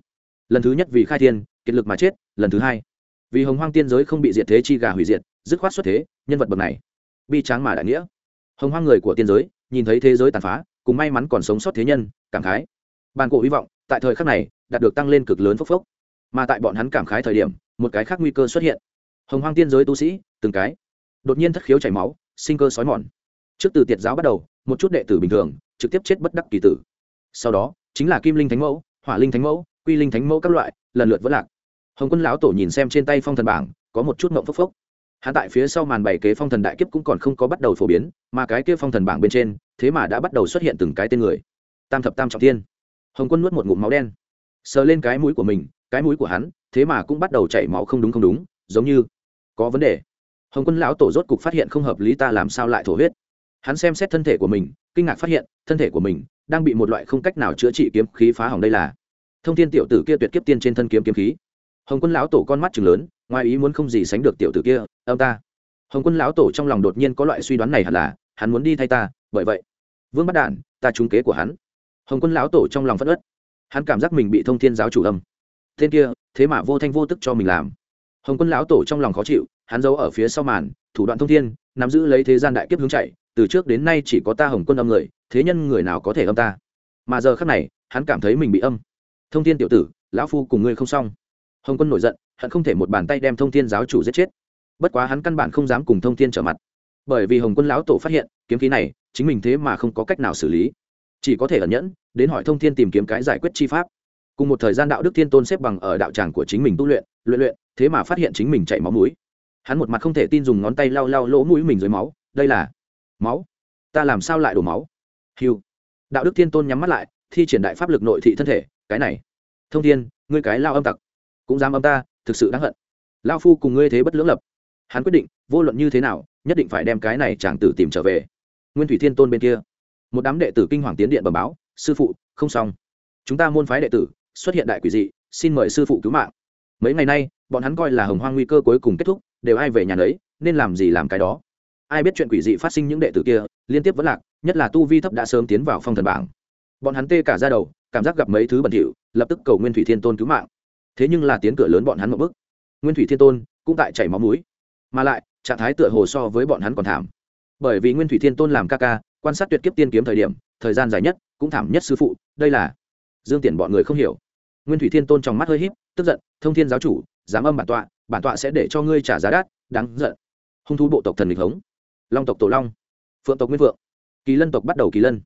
Lần thứ nhất vì khai thiên, kiệt lực mà chết, lần thứ hai. Vì hồng hoang tiên giới không bị diệt thế chi gà hủy diệt, dứt khoát xuất thế, nhân vật bậc này. Bi tráng mà đại nghĩa. Hồng hoang người của tiên giới, nhìn thấy thế giới tàn phá, cùng may mắn còn sống sót thế nhân, cảm khái. Bàn cổ hy vọng, tại thời khắc này, đạt được tăng lên cực lớn phốc phốc. Mà tại bọn hắn cảm khái thời điểm, một cái khác nguy cơ xuất hiện. Hồng hoang tiên giới tu sĩ, từng cái. Đột nhiên thất khiếu chảy máu, sinh cơ sói mòn trước từ tiệt giáo bắt đầu, một chút đệ tử bình thường, trực tiếp chết bất đắc kỳ tử. Sau đó, chính là kim linh thánh mẫu, hỏa linh thánh mẫu, quy linh thánh mẫu các loại, lần lượt vỡ lạc. Hồng quân lão tổ nhìn xem trên tay phong thần bảng, có một chút mộng phốc phốc. Hắn tại phía sau màn bảy kế phong thần đại kiếp cũng còn không có bắt đầu phổ biến, mà cái kia phong thần bảng bên trên, thế mà đã bắt đầu xuất hiện từng cái tên người. Tam thập tam trọng tiên hồng quân nuốt một ngụm máu đen. Sờ lên cái mũi của mình, cái mũi của hắn, thế mà cũng bắt đầu chảy máu không đúng không đúng, giống như có vấn đề. Hồng quân lão tổ rốt cục phát hiện không hợp lý ta làm sao lại thổ huyết hắn xem xét thân thể của mình, kinh ngạc phát hiện, thân thể của mình đang bị một loại không cách nào chữa trị kiếm khí phá hỏng đây là. Thông tin tiểu tử kia tuyệt kiếp tiên trên thân kiếm kiếm khí. Hồng quân lão tổ con mắt chừng lớn, ngoài ý muốn không gì sánh được tiểu tử kia, ông ta. Hồng quân lão tổ trong lòng đột nhiên có loại suy đoán này hẳn là, hắn muốn đi thay ta, bởi vậy. Vương bắt đản, ta trúng kế của hắn. Hồng quân lão tổ trong lòng phất ớt hắn cảm giác mình bị thông thiên giáo chủ âm. Tên kia, thế mà vô thanh vô tức cho mình làm. Hồng quân lão tổ trong lòng khó chịu, hắn giấu ở phía sau màn, thủ đoạn thông thiên, nắm giữ lấy thế gian đại kiếp hướng chạy từ trước đến nay chỉ có ta hồng quân âm người, thế nhân người nào có thể âm ta? Mà giờ khác này, hắn cảm thấy mình bị âm. Thông thiên tiểu tử, lão phu cùng ngươi không xong. Hồng quân nổi giận, hận không thể một bàn tay đem thông thiên giáo chủ giết chết. Bất quá hắn căn bản không dám cùng thông thiên trở mặt. Bởi vì hồng quân lão tổ phát hiện, kiếm khí này, chính mình thế mà không có cách nào xử lý. Chỉ có thể ẩn nhẫn, đến hỏi thông thiên tìm kiếm cái giải quyết chi pháp. Cùng một thời gian đạo đức thiên tôn xếp bằng ở đạo tràng của chính mình tu luyện luyện luyện, thế mà phát hiện chính mình chảy máu mũi. Hắn một mặt không thể tin dùng ngón tay lau lau lỗ mũi mình dưới máu, đây là máu. Ta làm sao lại đổ máu? Hiu đạo đức thiên tôn nhắm mắt lại, thi triển đại pháp lực nội thị thân thể, cái này. Thông thiên, ngươi cái lao âm tặc. Cũng dám âm ta, thực sự đáng hận. Lao phu cùng ngươi thế bất lưỡng lập. Hắn quyết định, vô luận như thế nào, nhất định phải đem cái này chàng tử tìm trở về. Nguyên thủy thiên tôn bên kia. Một đám đệ tử kinh hoàng tiến điện bẩm báo, sư phụ, không xong. Chúng ta môn phái đệ tử, xuất hiện đại quỷ dị, xin mời sư phụ cứu mạng. Mấy ngày nay, bọn hắn coi là hồng hoang nguy cơ cuối cùng kết thúc, đều ai về nhà đấy nên làm gì làm cái đó? Ai biết chuyện quỷ dị phát sinh những đệ tử kia, liên tiếp vẫn lạc, nhất là tu vi thấp đã sớm tiến vào phong thần bảng. Bọn hắn tê cả ra đầu, cảm giác gặp mấy thứ bẩn thỉu, lập tức cầu nguyên thủy thiên tôn cứu mạng. Thế nhưng là tiến cửa lớn bọn hắn một bức nguyên thủy thiên tôn cũng tại chảy máu mũi. Mà lại, trạng thái tựa hồ so với bọn hắn còn thảm. Bởi vì nguyên thủy thiên tôn làm ca ca, quan sát tuyệt kiếp tiên kiếm thời điểm, thời gian dài nhất cũng thảm nhất sư phụ, đây là dương tiền bọn người không hiểu. Nguyên thủy thiên tôn trong mắt hơi híp, tức giận, thông thiên giáo chủ, dám âm bản tọa bản tọa sẽ để cho ngươi trả giá đắt, đáng giận. Hung thú bộ tộc thần lịch hống long tộc tổ long, phượng tộc nguyên phượng, kỳ lân tộc bắt đầu kỳ lân.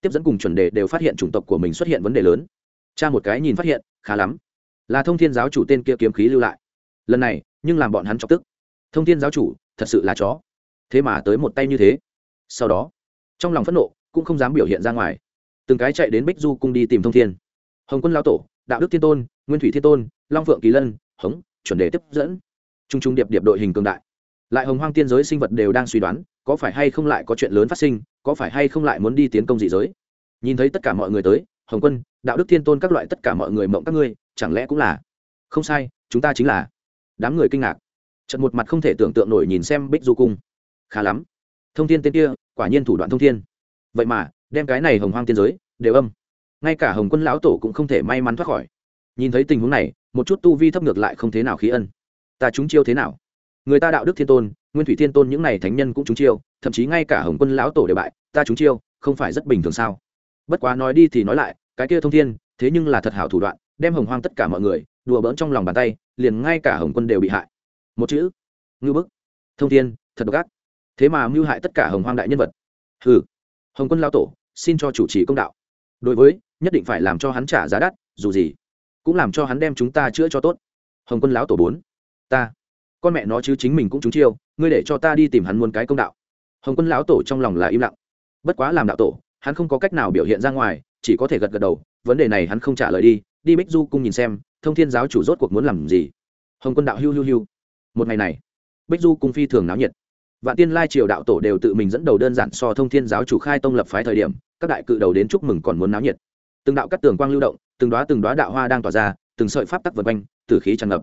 Tiếp dẫn cùng chuẩn đề đều phát hiện chủng tộc của mình xuất hiện vấn đề lớn. Cha một cái nhìn phát hiện, khá lắm. Là thông thiên giáo chủ tên kia kiếm khí lưu lại. Lần này, nhưng làm bọn hắn chọc tức. Thông thiên giáo chủ, thật sự là chó. Thế mà tới một tay như thế. Sau đó, trong lòng phẫn nộ, cũng không dám biểu hiện ra ngoài. Từng cái chạy đến bích du cung đi tìm thông thiên. Hồng quân lao tổ, đạo đức thiên tôn, nguyên thủy thiên tôn, long phượng kỳ lân, hống, chuẩn đề tiếp dẫn. T r u n g t r u n g điệp điệp đội hình cường đại lại hồng hoang tiên giới sinh vật đều đang suy đoán, có phải hay không lại có chuyện lớn phát sinh, có phải hay không lại muốn đi tiến công dị giới. Nhìn thấy tất cả mọi người tới, hồng quân, đạo đức thiên tôn các loại tất cả mọi người mộng các ngươi, chẳng lẽ cũng là? Không sai, chúng ta chính là. Đám người kinh ngạc. Trận một mặt không thể tưởng tượng nổi nhìn xem bích du cung. Khá lắm. Thông thiên tên kia, quả nhiên thủ đoạn thông thiên. Vậy mà, đem cái này hồng hoang tiên giới, đều âm. Ngay cả hồng quân lão tổ cũng không thể may mắn thoát khỏi. Nhìn thấy tình huống này, một chút tu vi thấp ngược lại không thế nào khí ân. Ta chúng chiêu thế nào? Người ta đạo đức thiên tôn, nguyên thủy thiên tôn những n à y thánh nhân cũng chúng chiêu, thậm chí ngay cả hồng quân lão tổ đều bại, ta chúng chiêu, không phải rất bình thường sao? Bất quá nói đi thì nói lại, cái kia thông thiên, thế nhưng là thật hảo thủ đoạn, đem hồng hoang tất cả mọi người, đùa bỡn trong lòng bàn tay, liền ngay cả hồng quân đều bị hại. Một chữ ngư bức. Thông thiên, thật độc ác. Thế mà mưu hại tất cả hồng hoang đại nhân vật. Hừ. Hồng quân lão tổ, xin cho chủ trì công đạo. Đối với, nhất định phải làm cho hắn trả giá đắt, dù gì, cũng làm cho hắn đem chúng ta chữa cho tốt. Hồng quân lão tổ bốn. Ta con mẹ nó chứ chính mình cũng trúng chiêu, ngươi để cho ta đi tìm hắn muốn cái công đạo. Hồng quân lão tổ trong lòng là im lặng. Bất quá làm đạo tổ, hắn không có cách nào biểu hiện ra ngoài, chỉ có thể gật gật đầu, vấn đề này hắn không trả lời đi đi bích du cung nhìn xem, thông thiên giáo chủ rốt cuộc muốn làm gì. Hồng quân đạo hiu hiu hiu. Một ngày này, bích du cung phi thường náo nhiệt. Vạn tiên lai triều đạo tổ đều tự mình dẫn đầu đơn giản so thông thiên giáo chủ khai tông lập phái thời điểm, các đại cự đầu đến chúc mừng còn muốn náo nhiệt. Từng đạo cắt tường quang lưu động, từng đoá từng đoá đạo hoa đang tỏa ra, từng sợi pháp tắc vật quanh, tử khí tràn ngập.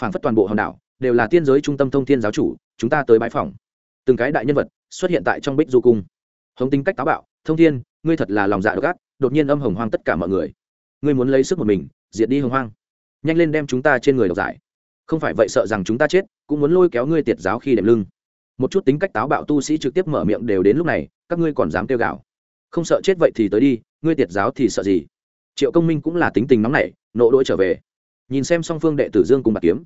Phảng phất toàn bộ hòn đảo đều là tiên giới trung tâm thông thiên giáo chủ, chúng ta tới bãi phòng từng cái đại nhân vật xuất hiện tại trong bích du cung. Hồng tính cách táo bạo, thông thiên, ngươi thật là lòng dạ độc ác, đột nhiên âm hồng hoang tất cả mọi người. Ngươi muốn lấy sức một mình, diệt đi hồng hoang. Nhanh lên đem chúng ta trên người độc giải. Không phải vậy sợ rằng chúng ta chết, cũng muốn lôi kéo ngươi tiệt giáo khi đệm lưng. Một chút tính cách táo bạo tu sĩ trực tiếp mở miệng đều đến lúc này, các ngươi còn dám kêu gào. Không sợ chết vậy thì tới đi, ngươi tiệt giáo thì sợ gì? Triệu công minh cũng là tính tình nóng nảy, nộ đỗi trở về. Nhìn xem song phương đệ tử dương cùng bạc kiếm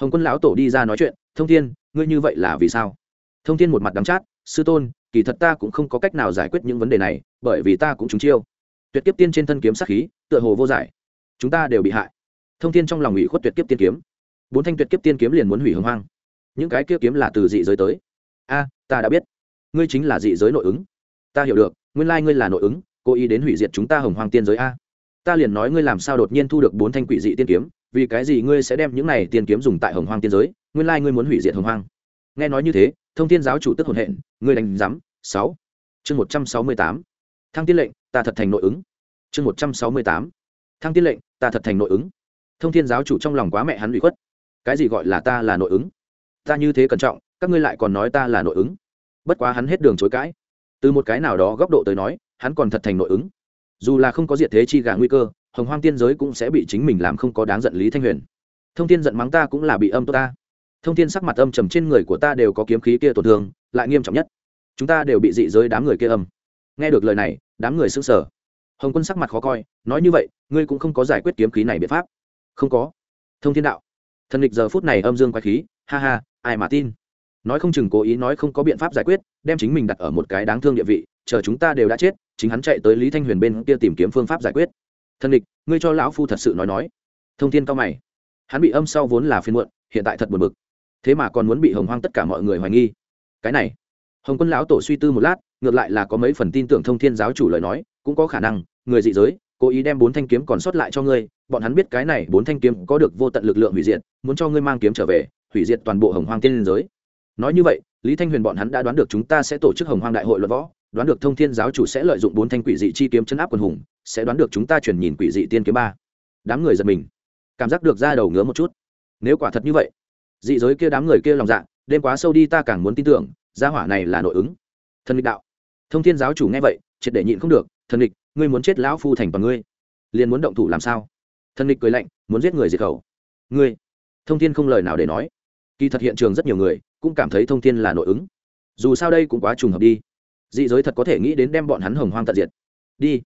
hồng quân lão tổ đi ra nói chuyện, thông thiên, ngươi như vậy là vì sao? Thông thiên một mặt đắng chát, sư tôn, kỳ thật ta cũng không có cách nào giải quyết những vấn đề này, bởi vì ta cũng trúng chiêu. Tuyệt kiếp tiên trên thân kiếm sát khí, tựa hồ vô giải. Chúng ta đều bị hại. Thông thiên trong lòng ủy khuất tuyệt kiếp tiên kiếm. Bốn thanh tuyệt kiếp tiên kiếm liền muốn hủy hưng hoang. Những cái kia kiếm là từ dị giới tới. A, ta đã biết. Ngươi chính là dị giới nội ứng. Ta hiểu được, nguyên lai ngươi là nội ứng, cố ý đến hủy diệt chúng ta hồng hoang tiên giới a. Ta liền nói ngươi làm sao đột nhiên thu được bốn thanh quỷ dị tiên kiếm vì cái gì ngươi sẽ đem những này tiên kiếm dùng tại hồng hoang tiên giới? Nguyên lai ngươi muốn hủy diệt hồng hoang. Nghe nói như thế, thông thiên giáo chủ tức hồn hện, ngươi đánh giám. Sáu. Chương một trăm sáu mươi tám. Thăng tiên lệnh, ta thật thành nội ứng. Chương một trăm sáu mươi tám. Thăng tiên lệnh, ta thật thành nội ứng. Thông thiên giáo chủ trong lòng quá mẹ hắn bị khuất. Cái gì gọi là ta là nội ứng? Ta như thế cẩn trọng, các ngươi lại còn nói ta là nội ứng. Bất quá hắn hết đường chối cãi. Từ một cái nào đó góc độ tới nói, hắn còn thật thành nội ứng. Dù là không có diệt thế chi gà nguy cơ hồng hoang tiên giới cũng sẽ bị chính mình làm không có đáng giận lý thanh huyền. Thông tin giận mắng ta cũng là bị âm tốt ta. Thông tin sắc mặt âm trầm trên người của ta đều có kiếm khí kia tổn thương, lại nghiêm trọng nhất. Chúng ta đều bị dị giới đám người kia âm. Nghe được lời này, đám người sững sờ. Hồng quân sắc mặt khó coi, nói như vậy, ngươi cũng không có giải quyết kiếm khí này biện pháp. Không có. Thông thiên đạo. Thần địch giờ phút này âm dương quái khí, ha ha, ai mà tin. Nói không chừng cố ý nói không có biện pháp giải quyết, đem chính mình đặt ở một cái đáng thương địa vị, chờ chúng ta đều đã chết, chính hắn chạy tới lý thanh huyền bên kia tìm kiếm phương pháp giải quyết. Thần địch, ngươi cho lão phu thật sự nói nói. Thông tin cao mày. Hắn bị âm sau vốn là phiên muộn, hiện tại thật buồn bực. Thế mà còn muốn bị hồng hoang tất cả mọi người hoài nghi. Cái này, hồng quân lão tổ suy tư một lát, ngược lại là có mấy phần tin tưởng thông thiên giáo chủ lời nói, cũng có khả năng, người dị giới, cố ý đem bốn thanh kiếm còn sót lại cho ngươi, bọn hắn biết cái này bốn thanh kiếm có được vô tận lực lượng hủy diệt, muốn cho ngươi mang kiếm trở về, hủy diệt toàn bộ hồng hoang tiên liên giới. Nói như vậy, lý thanh huyền bọn hắn đã đoán được chúng ta sẽ tổ chức hồng hoang đại hội luật võ đoán được thông thiên giáo chủ sẽ lợi dụng bốn thanh quỷ dị chi kiếm chấn áp quần hùng, sẽ đoán được chúng ta chuyển nhìn quỷ dị tiên kiếm ba. Đám người giật mình, cảm giác được ra đầu ngứa một chút. Nếu quả thật như vậy, dị giới kia đám người kia lòng dạ đêm quá sâu đi ta càng muốn tin tưởng, gia hỏa này là nội ứng. Thần địch đạo. Thông thiên giáo chủ nghe vậy, triệt để nhịn không được, thần địch ngươi muốn chết lão phu thành bằng ngươi, liền muốn động thủ làm sao? Thần địch cười lạnh, muốn giết người diệt khẩu. Ngươi? Thông thiên không lời nào để nói. Kỳ thật hiện trường rất nhiều người cũng cảm thấy thông thiên là nội ứng. Dù sao đây cũng quá trùng hợp đi dị giới thật có thể nghĩ đến đem bọn hắn hồng hoang tận diệt. Đi.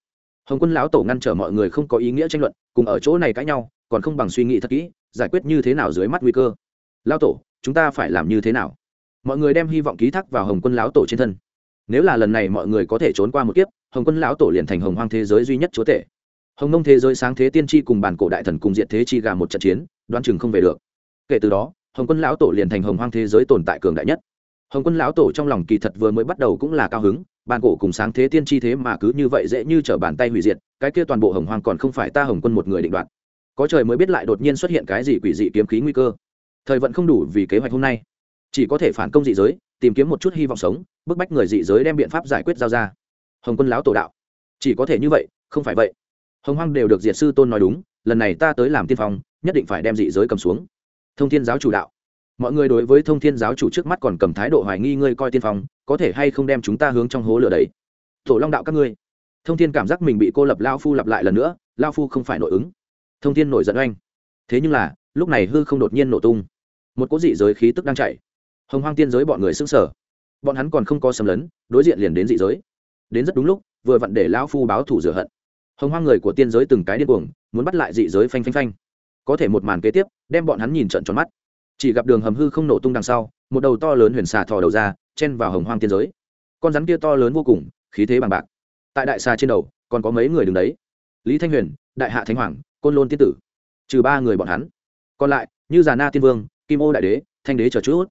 Hồng quân lão tổ ngăn trở mọi người không có ý nghĩa tranh luận, cùng ở chỗ này cãi nhau, còn không bằng suy nghĩ thật kỹ, giải quyết như thế nào dưới mắt nguy cơ. Lão tổ, chúng ta phải làm như thế nào? Mọi người đem hy vọng ký thác vào hồng quân lão tổ trên thân. Nếu là lần này mọi người có thể trốn qua một kiếp, hồng quân lão tổ liền thành hồng hoang thế giới duy nhất chúa tể. Hồng nông thế giới sáng thế tiên tri cùng bản cổ đại thần cùng diện thế chi gà một trận chiến, đoán chừng không về được. Kể từ đó, hồng quân lão tổ liền thành hồng hoang thế giới tồn tại cường đại nhất hồng quân lão tổ trong lòng kỳ thật vừa mới bắt đầu cũng là cao hứng, bàn cổ cùng sáng thế tiên chi thế mà cứ như vậy dễ như t r ở bàn tay hủy diệt, cái kia toàn bộ hồng hoàng còn không phải ta hồng quân một người định đoạt. Có trời mới biết lại đột nhiên xuất hiện cái gì quỷ dị kiếm khí nguy cơ. Thời vận không đủ vì kế hoạch hôm nay. Chỉ có thể phản công dị giới, tìm kiếm một chút hy vọng sống, bức bách người dị giới đem biện pháp giải quyết giao ra. Hồng quân lão tổ đạo. Chỉ có thể như vậy, không phải vậy. Hồng hoang đều được diệt sư tôn nói đúng, lần này ta tới làm tiên phong, nhất định phải đem dị giới cầm xuống. Thông thiên giáo chủ đạo mọi người đối với thông thiên giáo chủ trước mắt còn cầm thái độ hoài nghi ngươi coi tiên phong, có thể hay không đem chúng ta hướng trong hố lửa đấy tổ long đạo các ngươi. Thông thiên cảm giác mình bị cô lập lao phu lặp lại lần nữa, lao phu không phải nội ứng. Thông thiên nổi giận oanh. Thế nhưng là, lúc này hư không đột nhiên nổ tung. Một cỗ dị giới khí tức đang chạy. Hồng hoang tiên giới bọn người s ư n g sở bọn hắn còn không có xâm lấn, đối diện liền đến dị giới. Đến rất đúng lúc, vừa vặn để lão phu báo thủ rửa hận. Hồng hoang người của tiên giới từng cái điên cuồng, muốn bắt lại dị giới phanh phanh phanh. Có thể một màn kế tiếp, đem bọn hắn nhìn trận tròn mắt chỉ gặp đường hầm hư không nổ tung đằng sau, một đầu to lớn huyền xà thò đầu ra, chen vào hồng hoang tiên giới. Con rắn kia to lớn vô cùng, khí thế bằng bạc. Tại đại xà trên đầu, còn có mấy người đứng đấy. Lý thanh huyền, đại hạ thánh hoàng, côn lôn tiên tử, trừ ba người bọn hắn. Còn lại, như già na tiên vương, kim ô đại đế, thanh đế chờ chút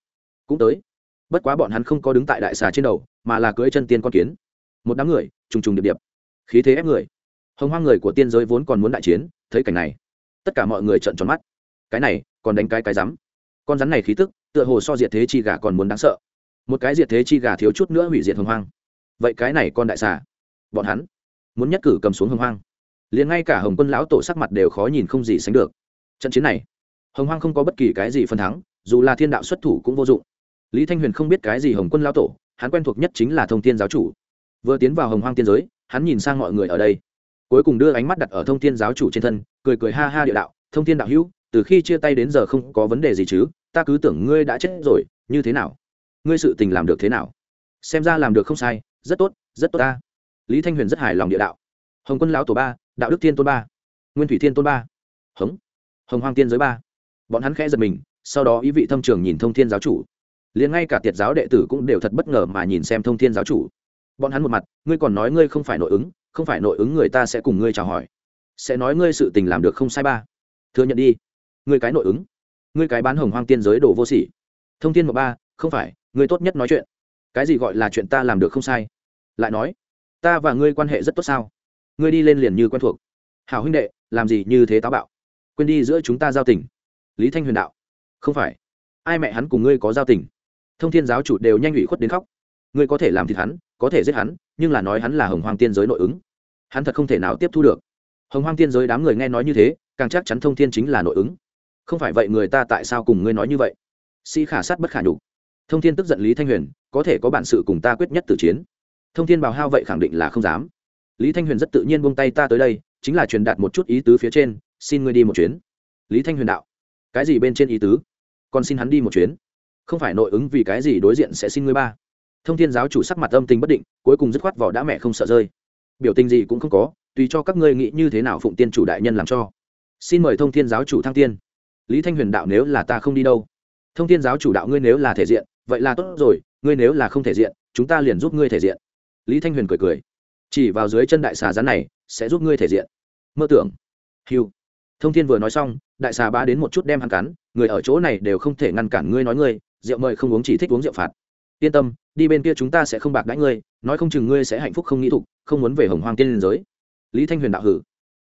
cũng tới. Bất quá bọn hắn không có đứng tại đại xà trên đầu, mà là cưỡi chân tiên con kiến. Một đám người, trùng trùng điệp điệp. Khí thế ép người. Hồng hoang người của tiên giới vốn còn muốn đại chiến, thấy cảnh này, tất cả mọi người trợn tròn mắt. Cái này, còn đánh cái cái rắm con rắn này khí tức, tựa hồ so diệt thế chi gà còn muốn đáng sợ. Một cái diệt thế chi gà thiếu chút nữa hủy diệt hồng hoang. Vậy cái này con đại xà, bọn hắn muốn nhất cử cầm xuống hồng hoang. Liền ngay cả hồng quân lão tổ sắc mặt đều khó nhìn không gì sánh được. Trận chiến này, hồng hoang không có bất kỳ cái gì phần thắng, dù là thiên đạo xuất thủ cũng vô dụng. Lý thanh huyền không biết cái gì hồng quân lão tổ, hắn quen thuộc nhất chính là thông tin giáo chủ. Vừa tiến vào hồng hoang tiên giới, hắn nhìn sang mọi người ở đây. Cuối cùng đưa ánh mắt đặt ở thông tin giáo chủ trên thân, cười cười ha ha địa đạo, thông tin đạo hữu từ khi chia tay đến giờ không có vấn đề gì chứ, ta cứ tưởng ngươi đã chết rồi, như thế nào? Ngươi sự tình làm được thế nào? Xem ra làm được không sai, rất tốt rất tốt ta. Lý thanh huyền rất hài lòng địa đạo. Hồng quân lão tổ ba, đạo đức thiên tôn ba, nguyên thủy thiên tôn ba. Hống. Hồng hoàng tiên giới ba. Bọn hắn khẽ giật mình, sau đó ý vị thâm trường nhìn thông thiên giáo chủ. Liền ngay cả tiệt giáo đệ tử cũng đều thật bất ngờ mà nhìn xem thông thiên giáo chủ. Bọn hắn một mặt, ngươi còn nói ngươi không phải nội ứng, không phải nội ứng người ta sẽ cùng ngươi chào hỏi. Sẽ nói ngươi sự tình làm được không sai ba. Thừa nhận đi ngươi cái nội ứng, ngươi cái bán hồng hoang tiên giới đồ vô sỉ. Thông tin một ba, không phải, ngươi tốt nhất nói chuyện. Cái gì gọi là chuyện ta làm được không sai? Lại nói, ta và ngươi quan hệ rất tốt sao? Ngươi đi lên liền như quen thuộc. Hảo huynh đệ, làm gì như thế táo bạo? Quên đi giữa chúng ta giao tình. Lý thanh huyền đạo, không phải. Ai mẹ hắn cùng ngươi có giao tình? Thông thiên giáo chủ đều nhanh ủy khuất đến khóc. Ngươi có thể làm thịt hắn, có thể giết hắn, nhưng là nói hắn là hồng hoang tiên giới nội ứng. Hắn thật không thể nào tiếp thu được. Hồng hoang tiên giới đám người nghe nói như thế, càng chắc chắn thông thiên chính là nội ứng không phải vậy người ta tại sao cùng ngươi nói như vậy? Sĩ khả sát bất khả nhục. Thông thiên tức giận lý thanh huyền, có thể có bản sự cùng ta quyết nhất tử chiến. Thông thiên bào hao vậy khẳng định là không dám. Lý thanh huyền rất tự nhiên buông tay ta tới đây, chính là truyền đạt một chút ý tứ phía trên, xin ngươi đi một chuyến. Lý thanh huyền đạo. Cái gì bên trên ý tứ? Còn xin hắn đi một chuyến. Không phải nội ứng vì cái gì đối diện sẽ xin ngươi ba. Thông thiên giáo chủ sắc mặt âm tình bất định, cuối cùng dứt khoát vỏ đã mẹ không sợ rơi. Biểu tình gì cũng không có, tùy cho các ngươi nghĩ như thế nào phụng tiên chủ đại nhân làm cho. Xin mời thông thiên giáo chủ thăng tiên lý thanh huyền đạo nếu là ta không đi đâu. Thông thiên giáo chủ đạo ngươi nếu là thể diện, vậy là tốt rồi, ngươi nếu là không thể diện, chúng ta liền giúp ngươi thể diện. Lý thanh huyền cười cười. Chỉ vào dưới chân đại xà rắn này, sẽ giúp ngươi thể diện. Mơ tưởng. Hiu thông thiên vừa nói xong, đại xà bá đến một chút đem hắn cắn, người ở chỗ này đều không thể ngăn cản ngươi nói ngươi, rượu mời không uống chỉ thích uống rượu phạt. Yên tâm, đi bên kia chúng ta sẽ không bạc đãi ngươi, nói không chừng ngươi sẽ hạnh phúc không nghĩ thục, không muốn về hồng hoang tiên liên giới. Lý thanh huyền đạo hử.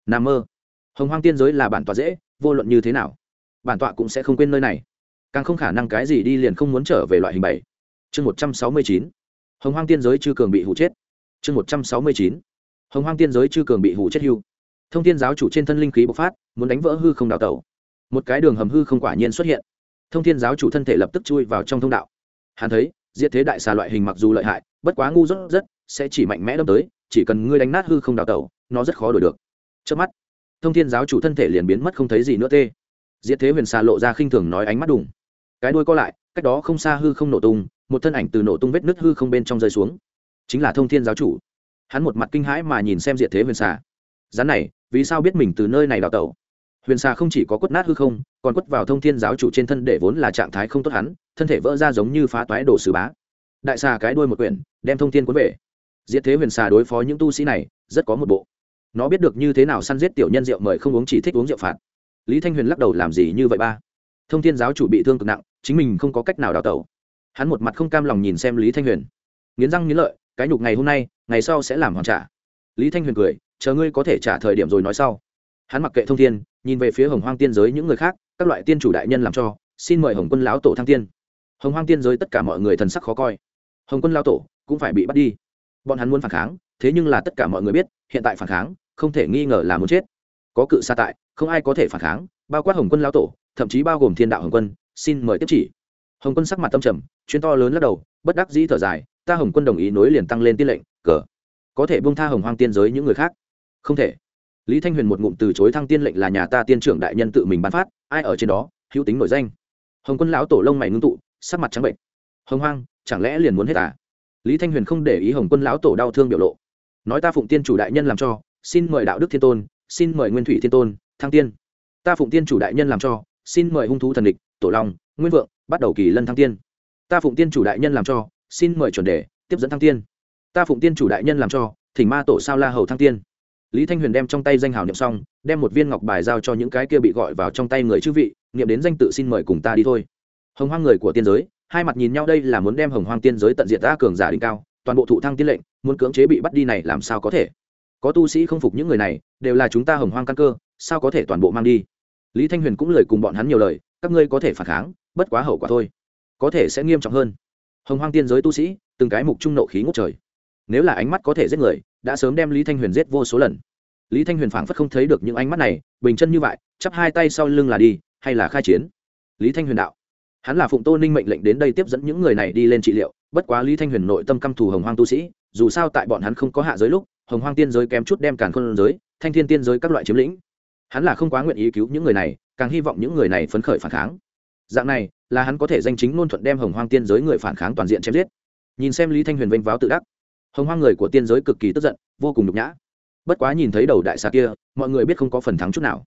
N mơ. Hồng hoang tiên giới là bản tọa dễ, vô luận như thế nào bản tọa cũng sẽ không quên nơi này. Càng không khả năng cái gì đi liền không muốn trở về loại hình bảy. Chương một trăm sáu mươi chín. Hồng hoang tiên giới chư cường bị hụ chết. Chương một trăm sáu mươi chín. Hồng hoang tiên giới chư cường bị hụ chết hưu. Thông tiên giáo chủ trên thân linh khí bộc phát, muốn đánh vỡ hư không đào tẩu. Một cái đường hầm hư không quả nhiên xuất hiện. Thông thiên giáo chủ thân thể lập tức chui vào trong thông đạo. Hắn thấy, diệt thế đại xà loại hình mặc dù lợi hại, bất quá ngu dốt rất, sẽ chỉ mạnh mẽ đâm tới, chỉ cần ngươi đánh nát hư không đào tẩu, nó rất khó đổi được. Trước mắt, thông thiên giáo chủ thân thể liền biến mất không thấy gì nữa tê diệt thế huyền xà lộ ra khinh thường nói ánh mắt đùng. Cái đuôi co lại, cách đó không xa hư không nổ tung, một thân ảnh từ nổ tung vết nứt hư không bên trong rơi xuống. Chính là thông thiên giáo chủ. Hắn một mặt kinh hãi mà nhìn xem diệt thế huyền xà. Rắn này, vì sao biết mình từ nơi này đào tẩu? Huyền xà không chỉ có quất nát hư không, còn quất vào thông thiên giáo chủ trên thân để vốn là trạng thái không tốt hắn, thân thể vỡ ra giống như phá toái đổ sứ bá. Đại xà cái đuôi một quyển, đem thông thiên cuốn về. Diệt thế huyền xà đối phó những tu sĩ này, rất có một bộ. Nó biết được như thế nào săn giết tiểu nhân rượu mời không uống chỉ thích uống rượu phạt lý thanh huyền lắc đầu làm gì như vậy ba? Thông thiên giáo chủ bị thương cực nặng, chính mình không có cách nào đào tẩu. Hắn một mặt không cam lòng nhìn xem lý thanh huyền. Nghiến răng nghiến lợi, cái nhục ngày hôm nay, ngày sau sẽ làm hoàn trả. Lý thanh huyền cười, chờ ngươi có thể trả thời điểm rồi nói sau. Hắn mặc kệ thông thiên, nhìn về phía hồng hoang tiên giới những người khác, các loại tiên chủ đại nhân làm cho, xin mời hồng quân lão tổ thăng tiên. Hồng hoang tiên giới tất cả mọi người thần sắc khó coi. Hồng quân lão tổ cũng phải bị bắt đi. Bọn hắn muốn phản kháng, thế nhưng là tất cả mọi người biết, hiện tại phản kháng, không thể nghi ngờ là muốn chết. Có cự xa tại không ai có thể phản kháng, bao quát hồng quân lão tổ, thậm chí bao gồm thiên đạo hồng quân, xin mời tiếp chỉ. Hồng quân sắc mặt tâm trầm chuyên to lớn lắc đầu, bất đắc dĩ thở dài, ta hồng quân đồng ý nối liền tăng lên tiên lệnh, cờ. Có thể bông tha hồng hoang tiên giới những người khác? Không thể. Lý thanh huyền một ngụm từ chối thăng tiên lệnh là nhà ta tiên trưởng đại nhân tự mình bán phát, ai ở trên đó, hữu tính nổi danh. Hồng quân lão tổ lông mày ngưng tụ, sắc mặt trắng bệnh. Hồng hoang, chẳng lẽ liền muốn hết à? Lý thanh huyền không để ý hồng quân lão tổ đau thương biểu lộ. Nói ta phụng tiên chủ đại nhân làm cho, xin mời đạo đức thiên tôn, xin mời nguyên thủy thiên tôn thăng tiên. Ta phụng tiên chủ đại nhân làm cho, xin mời hung thú thần địch, tổ long, nguyên vượng, bắt đầu kỳ lân thăng tiên. Ta phụng tiên chủ đại nhân làm cho, xin mời chuẩn đề, tiếp dẫn thăng tiên. Ta phụng tiên chủ đại nhân làm cho, thỉnh ma tổ sao la hầu thăng tiên. Lý thanh huyền đem trong tay danh hào niệm xong, đem một viên ngọc bài giao cho những cái kia bị gọi vào trong tay người chư vị, niệm đến danh tự xin mời cùng ta đi thôi. Hồng hoang người của tiên giới, hai mặt nhìn nhau đây là muốn đem hồng hoang tiên giới tận diện ta cường giả đỉnh cao, toàn bộ thụ thăng tiên lệnh, muốn cưỡng chế bị bắt đi này làm sao có thể? Có tu sĩ không phục những người này, đều là chúng ta hồng hoang căn cơ sao có thể toàn bộ mang đi? Lý thanh huyền cũng lời cùng bọn hắn nhiều lời, các ngươi có thể phản kháng, bất quá hậu quả thôi. Có thể sẽ nghiêm trọng hơn. Hồng hoang tiên giới tu sĩ, từng cái mục trung nộ khí ngốc trời. Nếu là ánh mắt có thể giết người, đã sớm đem lý thanh huyền giết vô số lần. Lý thanh huyền phảng phất không thấy được những ánh mắt này, bình chân như vậy, chắp hai tay sau lưng là đi, hay là khai chiến? Lý thanh huyền đạo. Hắn là phụng tô ninh mệnh lệnh đến đây tiếp dẫn những người này đi lên trị liệu, bất quá lý thanh huyền nội tâm căm thù hồng hoang tu sĩ, dù sao tại bọn hắn không có hạ giới lúc, hồng hoang tiên giới kém chút đem càn khôn giới, thanh thiên tiên giới các loại chiếm lĩnh hắn là không quá nguyện ý cứu những người này, càng hy vọng những người này phấn khởi phản kháng. Dạng này, là hắn có thể danh chính ngôn thuận đem hồng hoang tiên giới người phản kháng toàn diện chém giết. Nhìn xem lý thanh huyền vênh váo tự đắc, hồng hoang người của tiên giới cực kỳ tức giận, vô cùng nhục nhã. Bất quá nhìn thấy đầu đại xà kia, mọi người biết không có phần thắng chút nào.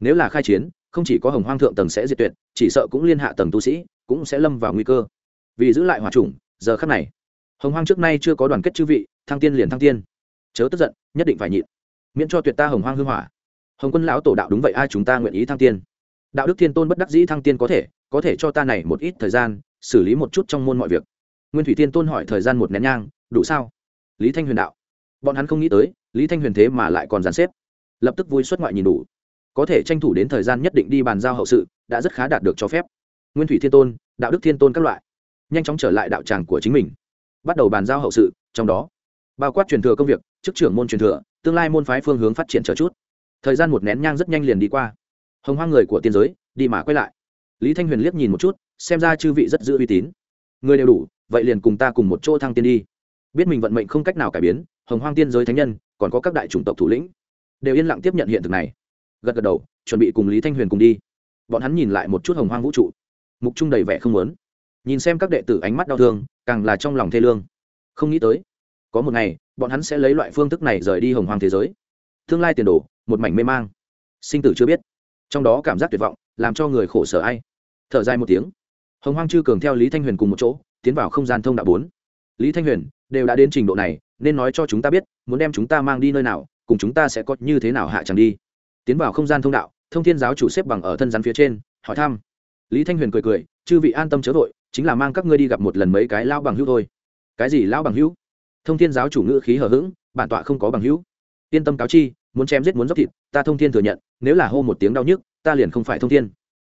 Nếu là khai chiến, không chỉ có hồng hoang thượng tầng sẽ diệt tuyệt, chỉ sợ cũng liên hạ tầng tu sĩ, cũng sẽ lâm vào nguy cơ. Vì giữ lại hòa trùng giờ khắc này, hồng hoang trước nay chưa có đoàn kết chư vị, thăng tiên liền thăng tiên. Chớ tức giận, nhất định phải nhịn. Miễn cho tuyệt ta hồng hoang hư hỏa hồng quân lão tổ đạo đúng vậy, ai chúng ta nguyện ý thăng tiên? Đạo đức thiên tôn bất đắc dĩ thăng tiên có thể có thể cho ta này một ít thời gian, xử lý một chút trong môn mọi việc. Nguyên thủy thiên tôn hỏi thời gian một nén nhang, đủ sao? Lý thanh huyền đạo. Bọn hắn không nghĩ tới, lý thanh huyền thế mà lại còn dàn xếp. Lập tức vui xuất ngoại nhìn đủ. Có thể tranh thủ đến thời gian nhất định đi bàn giao hậu sự, đã rất khá đạt được cho phép. Nguyên thủy thiên tôn, đạo đức thiên tôn các loại. Nhanh chóng trở lại đạo tràng của chính mình. Bắt đầu bàn giao hậu sự, trong đó, bao quát truyền thừa công việc, chức trưởng môn truyền thừa, tương lai môn phái phương hướng phát triển chờ chút thời gian một nén nhang rất nhanh liền đi qua. Hồng hoang người của tiên giới, đi mà quay lại. Lý thanh huyền liếc nhìn một chút, xem ra chư vị rất giữ uy tín. Người đều đủ, vậy liền cùng ta cùng một chỗ thăng tiên đi. Biết mình vận mệnh không cách nào cải biến, hồng hoang tiên giới thánh nhân, còn có các đại chủng tộc thủ lĩnh, đều yên lặng tiếp nhận hiện thực này. Gật gật đầu, chuẩn bị cùng lý thanh huyền cùng đi. Bọn hắn nhìn lại một chút hồng hoang vũ trụ. Mục trung đầy vẻ không lớn nhìn xem các đệ tử ánh mắt đau thương, càng là trong lòng thê lương. Không nghĩ tới, có một ngày, bọn hắn sẽ lấy loại phương thức này rời đi hồng hoang thế giới tương lai tiền đồ, một mảnh mê mang. Sinh tử chưa biết. Trong đó cảm giác tuyệt vọng, làm cho người khổ sở ai. Thở dài một tiếng. Hồng hoang chư cường theo lý thanh huyền cùng một chỗ, tiến vào không gian thông đạo bốn. Lý thanh huyền, đều đã đến trình độ này, nên nói cho chúng ta biết, muốn đem chúng ta mang đi nơi nào, cùng chúng ta sẽ có như thế nào hạ chẳng đi. Tiến vào không gian thông đạo, thông thiên giáo chủ xếp bằng ở thân rắn phía trên, hỏi thăm. Lý thanh huyền cười cười, chư vị an tâm chớ vội, chính là mang các ngươi đi gặp một lần mấy cái lao bằng hữu thôi. Cái gì lão bằng hữu? Thông thiên giáo chủ ngữ khí hờ hững, bản tọa không có bằng hữu. Yên tâm cáo chi muốn chém giết muốn dốc thịt, ta thông thiên thừa nhận, nếu là hô một tiếng đau nhức, ta liền không phải thông thiên.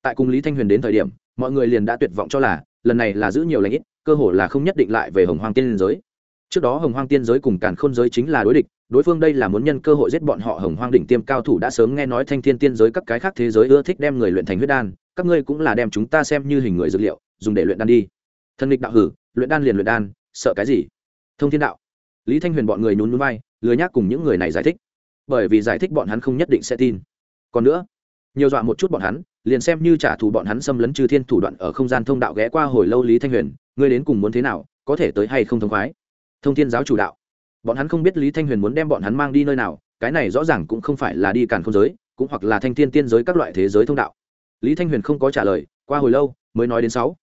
Tại cùng lý thanh huyền đến thời điểm, mọi người liền đã tuyệt vọng cho là, lần này là giữ nhiều lãnh ít, cơ hội là không nhất định lại về hồng hoang tiên giới. Trước đó hồng hoang tiên giới cùng càn khôn giới chính là đối địch, đối phương đây là muốn nhân cơ hội giết bọn họ hồng hoang đỉnh tiêm cao thủ đã sớm nghe nói thanh thiên tiên giới các cái khác thế giới ưa thích đem người luyện thành huyết đan, các ngươi cũng là đem chúng ta xem như hình người dược liệu, dùng để luyện đan đi. Thân địch đạo hử, luyện đan liền luyện đan, sợ cái gì? Thông thiên đạo. Lý thanh huyền bọn người nhún núi vai lừa nhác cùng những người này giải thích bởi vì giải thích bọn hắn không nhất định sẽ tin. Còn nữa, nhiều dọa một chút bọn hắn, liền xem như trả thù bọn hắn xâm lấn trừ thiên thủ đoạn ở không gian thông đạo ghé qua hồi lâu lý thanh huyền, ngươi đến cùng muốn thế nào, có thể tới hay không thông khoái? Thông thiên giáo chủ đạo. Bọn hắn không biết lý thanh huyền muốn đem bọn hắn mang đi nơi nào, cái này rõ ràng cũng không phải là đi càn không giới, cũng hoặc là thanh thiên tiên giới các loại thế giới thông đạo. Lý thanh huyền không có trả lời, qua hồi lâu mới nói đến sáu.